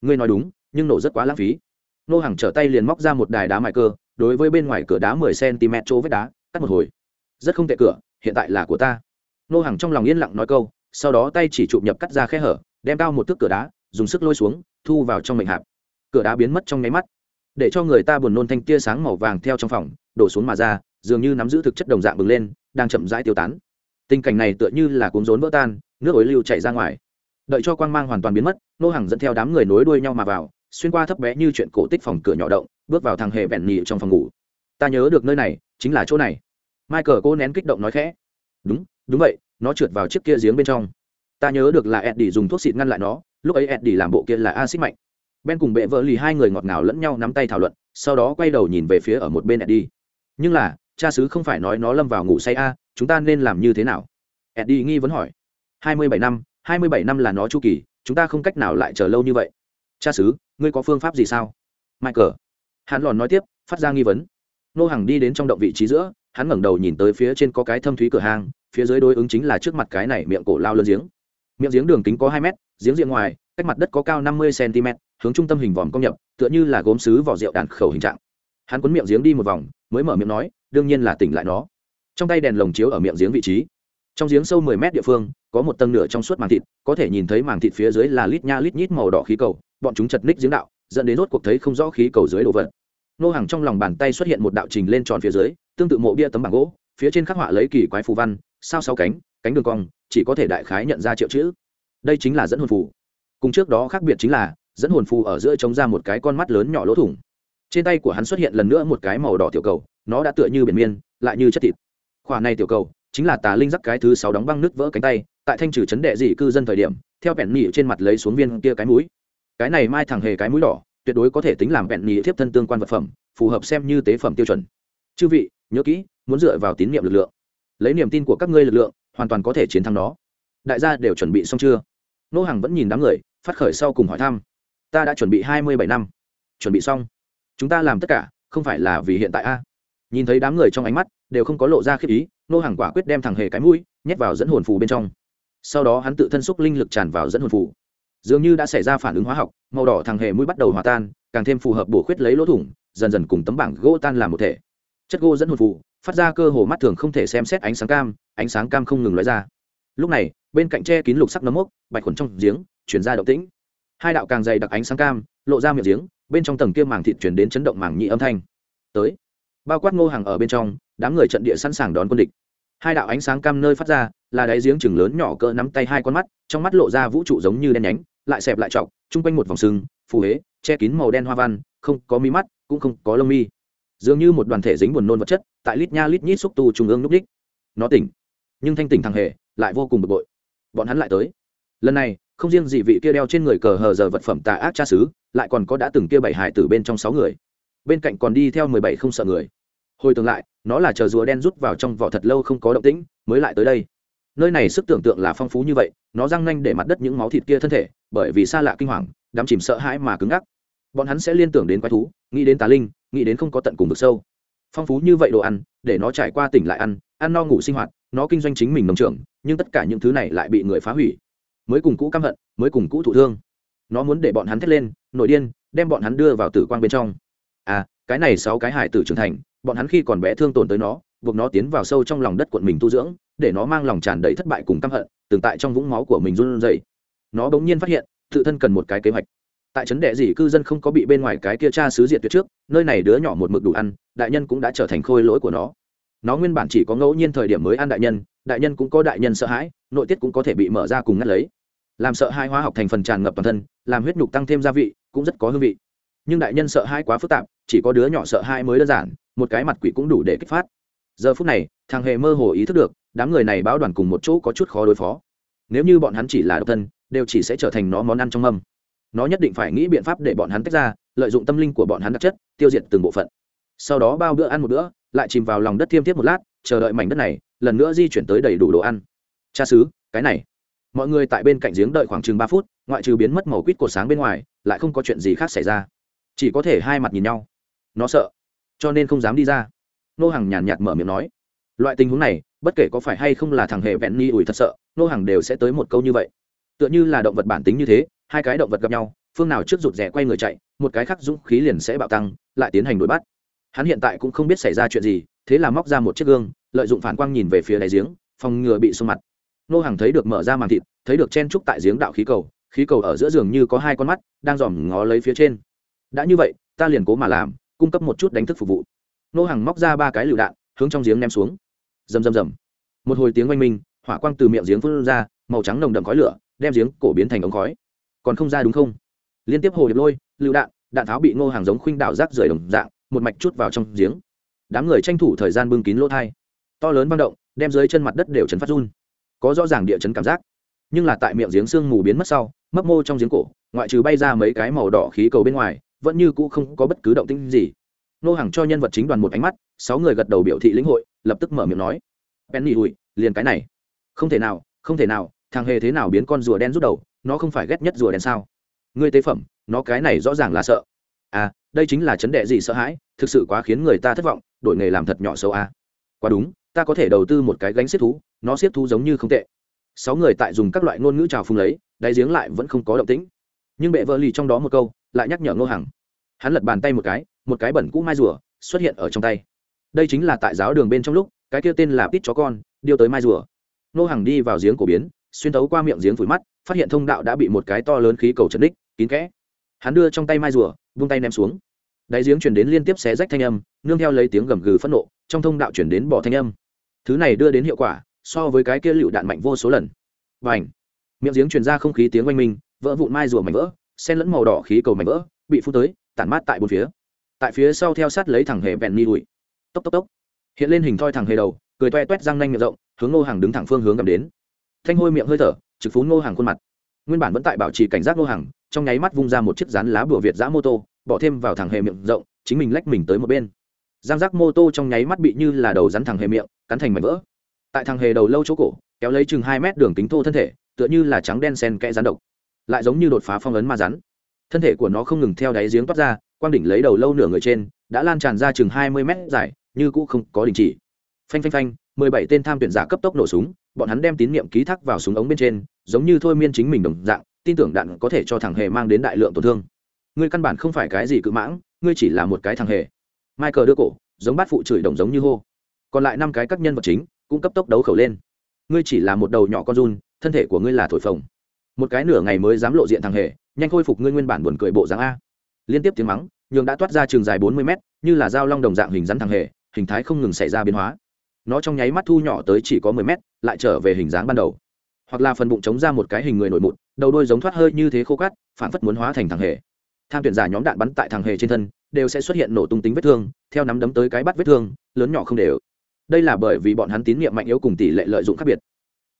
ngươi nói đúng nhưng nổ rất quá lãng phí. Nô hàng trở tay liền móc ra một đài đá mại cơ đối với bên ngoài cửa đá mười cm chỗ vết đá cắt một hồi. Rất không tệ cửa hiện tại là của ta. Nô hàng trong lòng yên lặng nói câu sau đó tay chỉ chụp nhập cắt ra khe hở đem cao một thước cửa đá dùng sức lôi xuống thu vào trong mệnh hạp. Cửa đá biến mất trong nháy mắt để cho người ta buồn nôn thanh tia sáng màu vàng theo trong phòng đổ xuống mà ra dường như nắm giữ thực chất đồng dạng bừng lên, đang chậm rãi tiêu tán. Tình cảnh này tựa như là cuốn rốn vỡ tan, nước ối lưu chảy ra ngoài. Đợi cho quang mang hoàn toàn biến mất, nô hàng dẫn theo đám người nối đuôi nhau mà vào, xuyên qua thấp bé như chuyện cổ tích phòng cửa nhỏ động, bước vào thằng hề bẹn nhị trong phòng ngủ. Ta nhớ được nơi này, chính là chỗ này. Michael cô nén kích động nói khẽ. Đúng đúng vậy, nó trượt vào chiếc kia giếng bên trong. Ta nhớ được là eddie dùng thuốc xịt ngăn lại nó, lúc ấy eddie làm bộ kia là acid mạnh. Ben cùng bệ vợ lì hai người ngọt ngào lẫn nhau nắm tay thảo luận, sau đó quay đầu nhìn về phía ở một bên eddie. Nhưng là cha xứ không phải nói nó lâm vào ngủ say a chúng ta nên làm như thế nào? Eddie nghi vấn hỏi. Hai mươi bảy năm hai mươi bảy năm là nó chu kỳ chúng ta không cách nào lại chờ lâu như vậy. Cha xứ ngươi có phương pháp gì sao? Michael. Hắn lòn nói tiếp phát ra nghi vấn. Nô hàng đi đến trong động vị trí giữa hắn ngẩng đầu nhìn tới phía trên có cái thâm thúy cửa hàng, phía dưới đối ứng chính là trước mặt cái này miệng cổ lao lớn giếng. Miệng giếng đường kính có hai mét giếng diện ngoài cách mặt đất có cao năm mươi cm hướng trung tâm hình vòm công nhập tựa như là gốm xứ vỏ rượu đàn khẩu hình trạng. Hắn quấn miệng giếng đi một vòng mới mở miệng nói đương nhiên là tỉnh lại nó. Trong tay đèn lồng chiếu ở miệng giếng vị trí. Trong giếng sâu mười mét địa phương, có một tầng nửa trong suốt màng thịt, có thể nhìn thấy màng thịt phía dưới là lít nha lít nhít màu đỏ khí cầu, bọn chúng chật ních giếng đạo, dẫn đến rốt cuộc thấy không rõ khí cầu dưới đồ vật. Nô hàng trong lòng bàn tay xuất hiện một đạo trình lên tròn phía dưới, tương tự mộ bia tấm bảng gỗ, phía trên khắc họa lấy kỳ quái phù văn, sao sáu cánh cánh đường cong, chỉ có thể đại khái nhận ra triệu chữ. Đây chính là dẫn hồn phù. Cùng trước đó khác biệt chính là, dẫn hồn phù ở giữa trống ra một cái con mắt lớn nhỏ lỗ thủng. Trên tay của hắn xuất hiện lần nữa một cái màu đỏ tiểu cầu nó đã tựa như biển miên, lại như chất thịt. Khoản này tiểu cầu, chính là tà linh dắt cái thứ sáu đóng băng nước vỡ cánh tay, tại thanh trừ chấn đệ dị cư dân thời điểm, theo bẹn nhị trên mặt lấy xuống viên kia cái mũi. Cái này mai thẳng hề cái mũi đỏ, tuyệt đối có thể tính làm bẹn nhị thiếp thân tương quan vật phẩm, phù hợp xem như tế phẩm tiêu chuẩn. Chư vị, nhớ kỹ, muốn dựa vào tín nhiệm lực lượng. Lấy niềm tin của các ngươi lực lượng, hoàn toàn có thể chiến thắng nó. Đại gia đều chuẩn bị xong chưa? Nô hàng vẫn nhìn đám người, phát khởi sau cùng hỏi thăm. Ta đã chuẩn bị hai mươi bảy năm. Chuẩn bị xong. Chúng ta làm tất cả, không phải là vì hiện tại a? Nhìn thấy đám người trong ánh mắt đều không có lộ ra khiếp ý, nô hàng quả quyết đem thằng hề cái mũi nhét vào dẫn hồn phù bên trong. Sau đó hắn tự thân xúc linh lực tràn vào dẫn hồn phù. Dường như đã xảy ra phản ứng hóa học, màu đỏ thằng hề mũi bắt đầu hòa tan, càng thêm phù hợp bổ khuyết lấy lỗ thủng, dần dần cùng tấm bảng gỗ tan làm một thể. Chất gỗ dẫn hồn phù, phát ra cơ hồ mắt thường không thể xem xét ánh sáng cam, ánh sáng cam không ngừng lóe ra. Lúc này, bên cạnh che kín lục sắc nấm mốc, bạch khuẩn trong giếng chuyển ra động tĩnh. Hai đạo càng dày đặc ánh sáng cam, lộ ra miệng giếng, bên trong tầng kia màng thịt chuyển đến chấn động màng nhị âm thanh. Tới bao quát ngô hàng ở bên trong, đám người trận địa sẵn sàng đón quân địch. Hai đạo ánh sáng cam nơi phát ra, là đáy giếng chừng lớn nhỏ cỡ nắm tay hai con mắt, trong mắt lộ ra vũ trụ giống như đen nhánh, lại xẹp lại trọc, chung quanh một vòng sừng phù hế che kín màu đen hoa văn, không có mi mắt, cũng không có lông mi. Dường như một đoàn thể dính buồn nôn vật chất, tại lít nha lít nhít xúc tu trung ương núp đích. Nó tỉnh. Nhưng thanh tỉnh thằng hề, lại vô cùng bực bội. Bọn hắn lại tới. Lần này, không riêng gì vị kia đeo trên người cờ hờ giờ vật phẩm tà ác cha xứ, lại còn có đã từng kia bảy hải tử bên trong sáu người. Bên cạnh còn đi theo mười bảy không sợ người hồi tương lại, nó là chờ rùa đen rút vào trong vỏ thật lâu không có động tĩnh, mới lại tới đây. Nơi này sức tưởng tượng là phong phú như vậy, nó răng nanh để mặt đất những máu thịt kia thân thể, bởi vì xa lạ kinh hoàng đắm chìm sợ hãi mà cứng ngắc. Bọn hắn sẽ liên tưởng đến quái thú, nghĩ đến tà linh, nghĩ đến không có tận cùng vực sâu. Phong phú như vậy đồ ăn, để nó trải qua tỉnh lại ăn ăn no ngủ sinh hoạt, nó kinh doanh chính mình nông trường, nhưng tất cả những thứ này lại bị người phá hủy. Mới cùng cũ căm hận, mới cùng cũ thụ thương. Nó muốn để bọn hắn thét lên nội điên, đem bọn hắn đưa vào tử quang bên trong. À cái này sáu cái hải tử trưởng thành, bọn hắn khi còn bé thương tổn tới nó, buộc nó tiến vào sâu trong lòng đất quận mình tu dưỡng, để nó mang lòng tràn đầy thất bại cùng căm hận, từng tại trong vũng máu của mình run rẩy. Nó bỗng nhiên phát hiện, tự thân cần một cái kế hoạch. Tại trấn đệ gì cư dân không có bị bên ngoài cái kia cha xứ diệt tuyệt trước, nơi này đứa nhỏ một mực đủ ăn, đại nhân cũng đã trở thành khôi lỗi của nó. Nó nguyên bản chỉ có ngẫu nhiên thời điểm mới ăn đại nhân đại nhân cũng có đại nhân sợ hãi, nội tiết cũng có thể bị mở ra cùng ngắt lấy. Làm sợ hai hóa học thành phần tràn ngập toàn thân, làm huyết nhục tăng thêm gia vị, cũng rất có hương vị. Nhưng đại nhân sợ hai quá phức tạp chỉ có đứa nhỏ sợ hai mới đơn giản, một cái mặt quỷ cũng đủ để kích phát. Giờ phút này, thằng hề mơ hồ ý thức được, đám người này báo đoàn cùng một chỗ có chút khó đối phó. Nếu như bọn hắn chỉ là độc thân, đều chỉ sẽ trở thành nó món ăn trong mâm. Nó nhất định phải nghĩ biện pháp để bọn hắn tách ra, lợi dụng tâm linh của bọn hắn đặc chất, tiêu diệt từng bộ phận. Sau đó bao bữa ăn một bữa, lại chìm vào lòng đất thiêm thiết một lát, chờ đợi mảnh đất này, lần nữa di chuyển tới đầy đủ đồ ăn. Cha xứ, cái này. Mọi người tại bên cạnh giếng đợi khoảng chừng ba phút, ngoại trừ biến mất màu quýt cột sáng bên ngoài, lại không có chuyện gì khác xảy ra. Chỉ có thể hai mặt nhìn nhau nó sợ, cho nên không dám đi ra. Nô hàng nhàn nhạt mở miệng nói, loại tình huống này, bất kể có phải hay không là thằng hề vẹn ni ủi thật sợ, nô hàng đều sẽ tới một câu như vậy. Tựa như là động vật bản tính như thế, hai cái động vật gặp nhau, phương nào trước rụt rè quay người chạy, một cái khác dũng khí liền sẽ bạo tăng, lại tiến hành đuổi bắt. Hắn hiện tại cũng không biết xảy ra chuyện gì, thế là móc ra một chiếc gương, lợi dụng phản quang nhìn về phía đáy giếng, phòng ngừa bị xung mặt. Nô hàng thấy được mở ra màng thịt, thấy được chen trúc tại giếng đạo khí cầu khí cầu ở giữa giường như có hai con mắt, đang dòm ngó lấy phía trên. Đã như vậy, ta liền cố mà làm cung cấp một chút đánh thức phục vụ. Nô hàng móc ra ba cái lựu đạn, hướng trong giếng ném xuống. Rầm rầm rầm. Một hồi tiếng oanh minh, hỏa quang từ miệng giếng phun ra, màu trắng nồng đậm khói lửa, đem giếng cổ biến thành ống khói. Còn không ra đúng không? Liên tiếp hồ điệp lôi, lựu đạn đạn tháo bị ngô hàng giống khuynh đạo rác rưởi đồng dạng, một mạch chút vào trong giếng. Đám người tranh thủ thời gian bưng kín lỗ thai. To lớn vang động, đem dưới chân mặt đất đều chấn phát run. Có rõ ràng địa chấn cảm giác. Nhưng là tại miệng giếng sương mù biến mất sau, mấp mô trong giếng cổ, ngoại trừ bay ra mấy cái màu đỏ khí cầu bên ngoài vẫn như cũ không có bất cứ động tĩnh gì. Nô hàng cho nhân vật chính đoàn một ánh mắt, sáu người gật đầu biểu thị lĩnh hội, lập tức mở miệng nói. Penny ủi, liền cái này. Không thể nào, không thể nào, thằng hề thế nào biến con rùa đen rút đầu, nó không phải ghét nhất rùa đen sao? Ngươi tế phẩm, nó cái này rõ ràng là sợ. À đây chính là chấn đệ gì sợ hãi, thực sự quá khiến người ta thất vọng, đổi nghề làm thật nhỏ xấu à. quá đúng, ta có thể đầu tư một cái gánh xiết thú, nó xiết thú giống như không tệ. Sáu người tại dùng các loại ngôn ngữ trào phung lấy đáy giếng lại vẫn không có động tĩnh. Nhưng bệ vợ lì trong đó một câu lại nhắc nhở ngô hằng. Hắn lật bàn tay một cái một cái bẩn cũ mai rùa xuất hiện ở trong tay. Đây chính là tại giáo đường bên trong lúc, cái kia tên là pít chó con, điêu tới mai rùa. Ngô hằng đi vào giếng cổ biến, xuyên tấu qua miệng giếng phủi mắt, phát hiện thông đạo đã bị một cái to lớn khí cầu chấn đích kín kẽ. Hắn đưa trong tay mai rùa, vung tay ném xuống. Đáy giếng chuyển đến liên tiếp xé rách thanh âm, nương theo lấy tiếng gầm gừ phẫn nộ, trong thông đạo chuyển đến bỏ thanh âm. Thứ này đưa đến hiệu quả, so với cái kia lựu đạn mạnh vô số lần. Và ảnh miệng giếng truyền ra không khí tiếng oanh minh, vỡ vụn mai rùa mảnh vỡ sen lẫn màu đỏ khí cầu mảnh vỡ, bị phun tới, tản mát tại bốn phía. Tại phía sau theo sát lấy thằng hề vẹn mi ủi. Tốc tốc tốc. Hiện lên hình thoi thằng hề đầu, cười toe toét răng nanh miệng rộng, hướng ngô hàng đứng thẳng phương hướng gầm đến. Thanh hôi miệng hơi thở, trực phú ngô hàng khuôn mặt. Nguyên bản vẫn tại bảo trì cảnh giác ngô hàng trong nháy mắt vung ra một chiếc rán lá bùa việt giã mô tô, bỏ thêm vào thằng hề miệng rộng, chính mình lách mình tới một bên. Giang giác mô tô trong nháy mắt bị như là đầu rắn thằng hề miệng, cắn thành mảnh vỡ. Tại thằng hề đầu lâu chỗ cổ, kéo lấy chừng hai mét đường kính thô thân thể, tựa như là trắng đen sen kẽ rán độc lại giống như đột phá phong ấn ma rắn. Thân thể của nó không ngừng theo đáy giếng toát ra, quang đỉnh lấy đầu lâu nửa người trên, đã lan tràn ra chừng hai mươi mét dài, như cũ không có đình chỉ. Phanh phanh phanh, mười bảy tên tham tuyển giả cấp tốc nổ súng, bọn hắn đem tín nhiệm ký thác vào súng ống bên trên, giống như thôi miên chính mình đồng dạng, tin tưởng đạn có thể cho thằng hề mang đến đại lượng tổn thương. Ngươi căn bản không phải cái gì cự mãng, ngươi chỉ là một cái thằng hề. Michael đưa cổ, giống bát phụ chửi đồng giống như hô. Còn lại năm cái các nhân vật chính, cũng cấp tốc đấu khẩu lên. Ngươi chỉ là một đầu nhỏ con run, thân thể của ngươi là thổi phồng một cái nửa ngày mới dám lộ diện thằng hề, nhanh khôi phục ngươi nguyên bản buồn cười bộ dáng a. Liên tiếp tiếng mắng, nhường đã toát ra trường dài bốn mươi mét, như là dao long đồng dạng hình rắn thằng hề, hình thái không ngừng xảy ra biến hóa. Nó trong nháy mắt thu nhỏ tới chỉ có mười mét, lại trở về hình dáng ban đầu. Hoặc là phần bụng chống ra một cái hình người nổi mụn, đầu đôi giống thoát hơi như thế khô cát, phản phất muốn hóa thành thằng hề. Tham tuyển giả nhóm đạn bắn tại thằng hề trên thân, đều sẽ xuất hiện nổ tung tính vết thương, theo nắm đấm tới cái bắt vết thương, lớn nhỏ không đều. Đây là bởi vì bọn hắn tín nhiệm mạnh yếu cùng tỷ lệ lợi dụng khác biệt.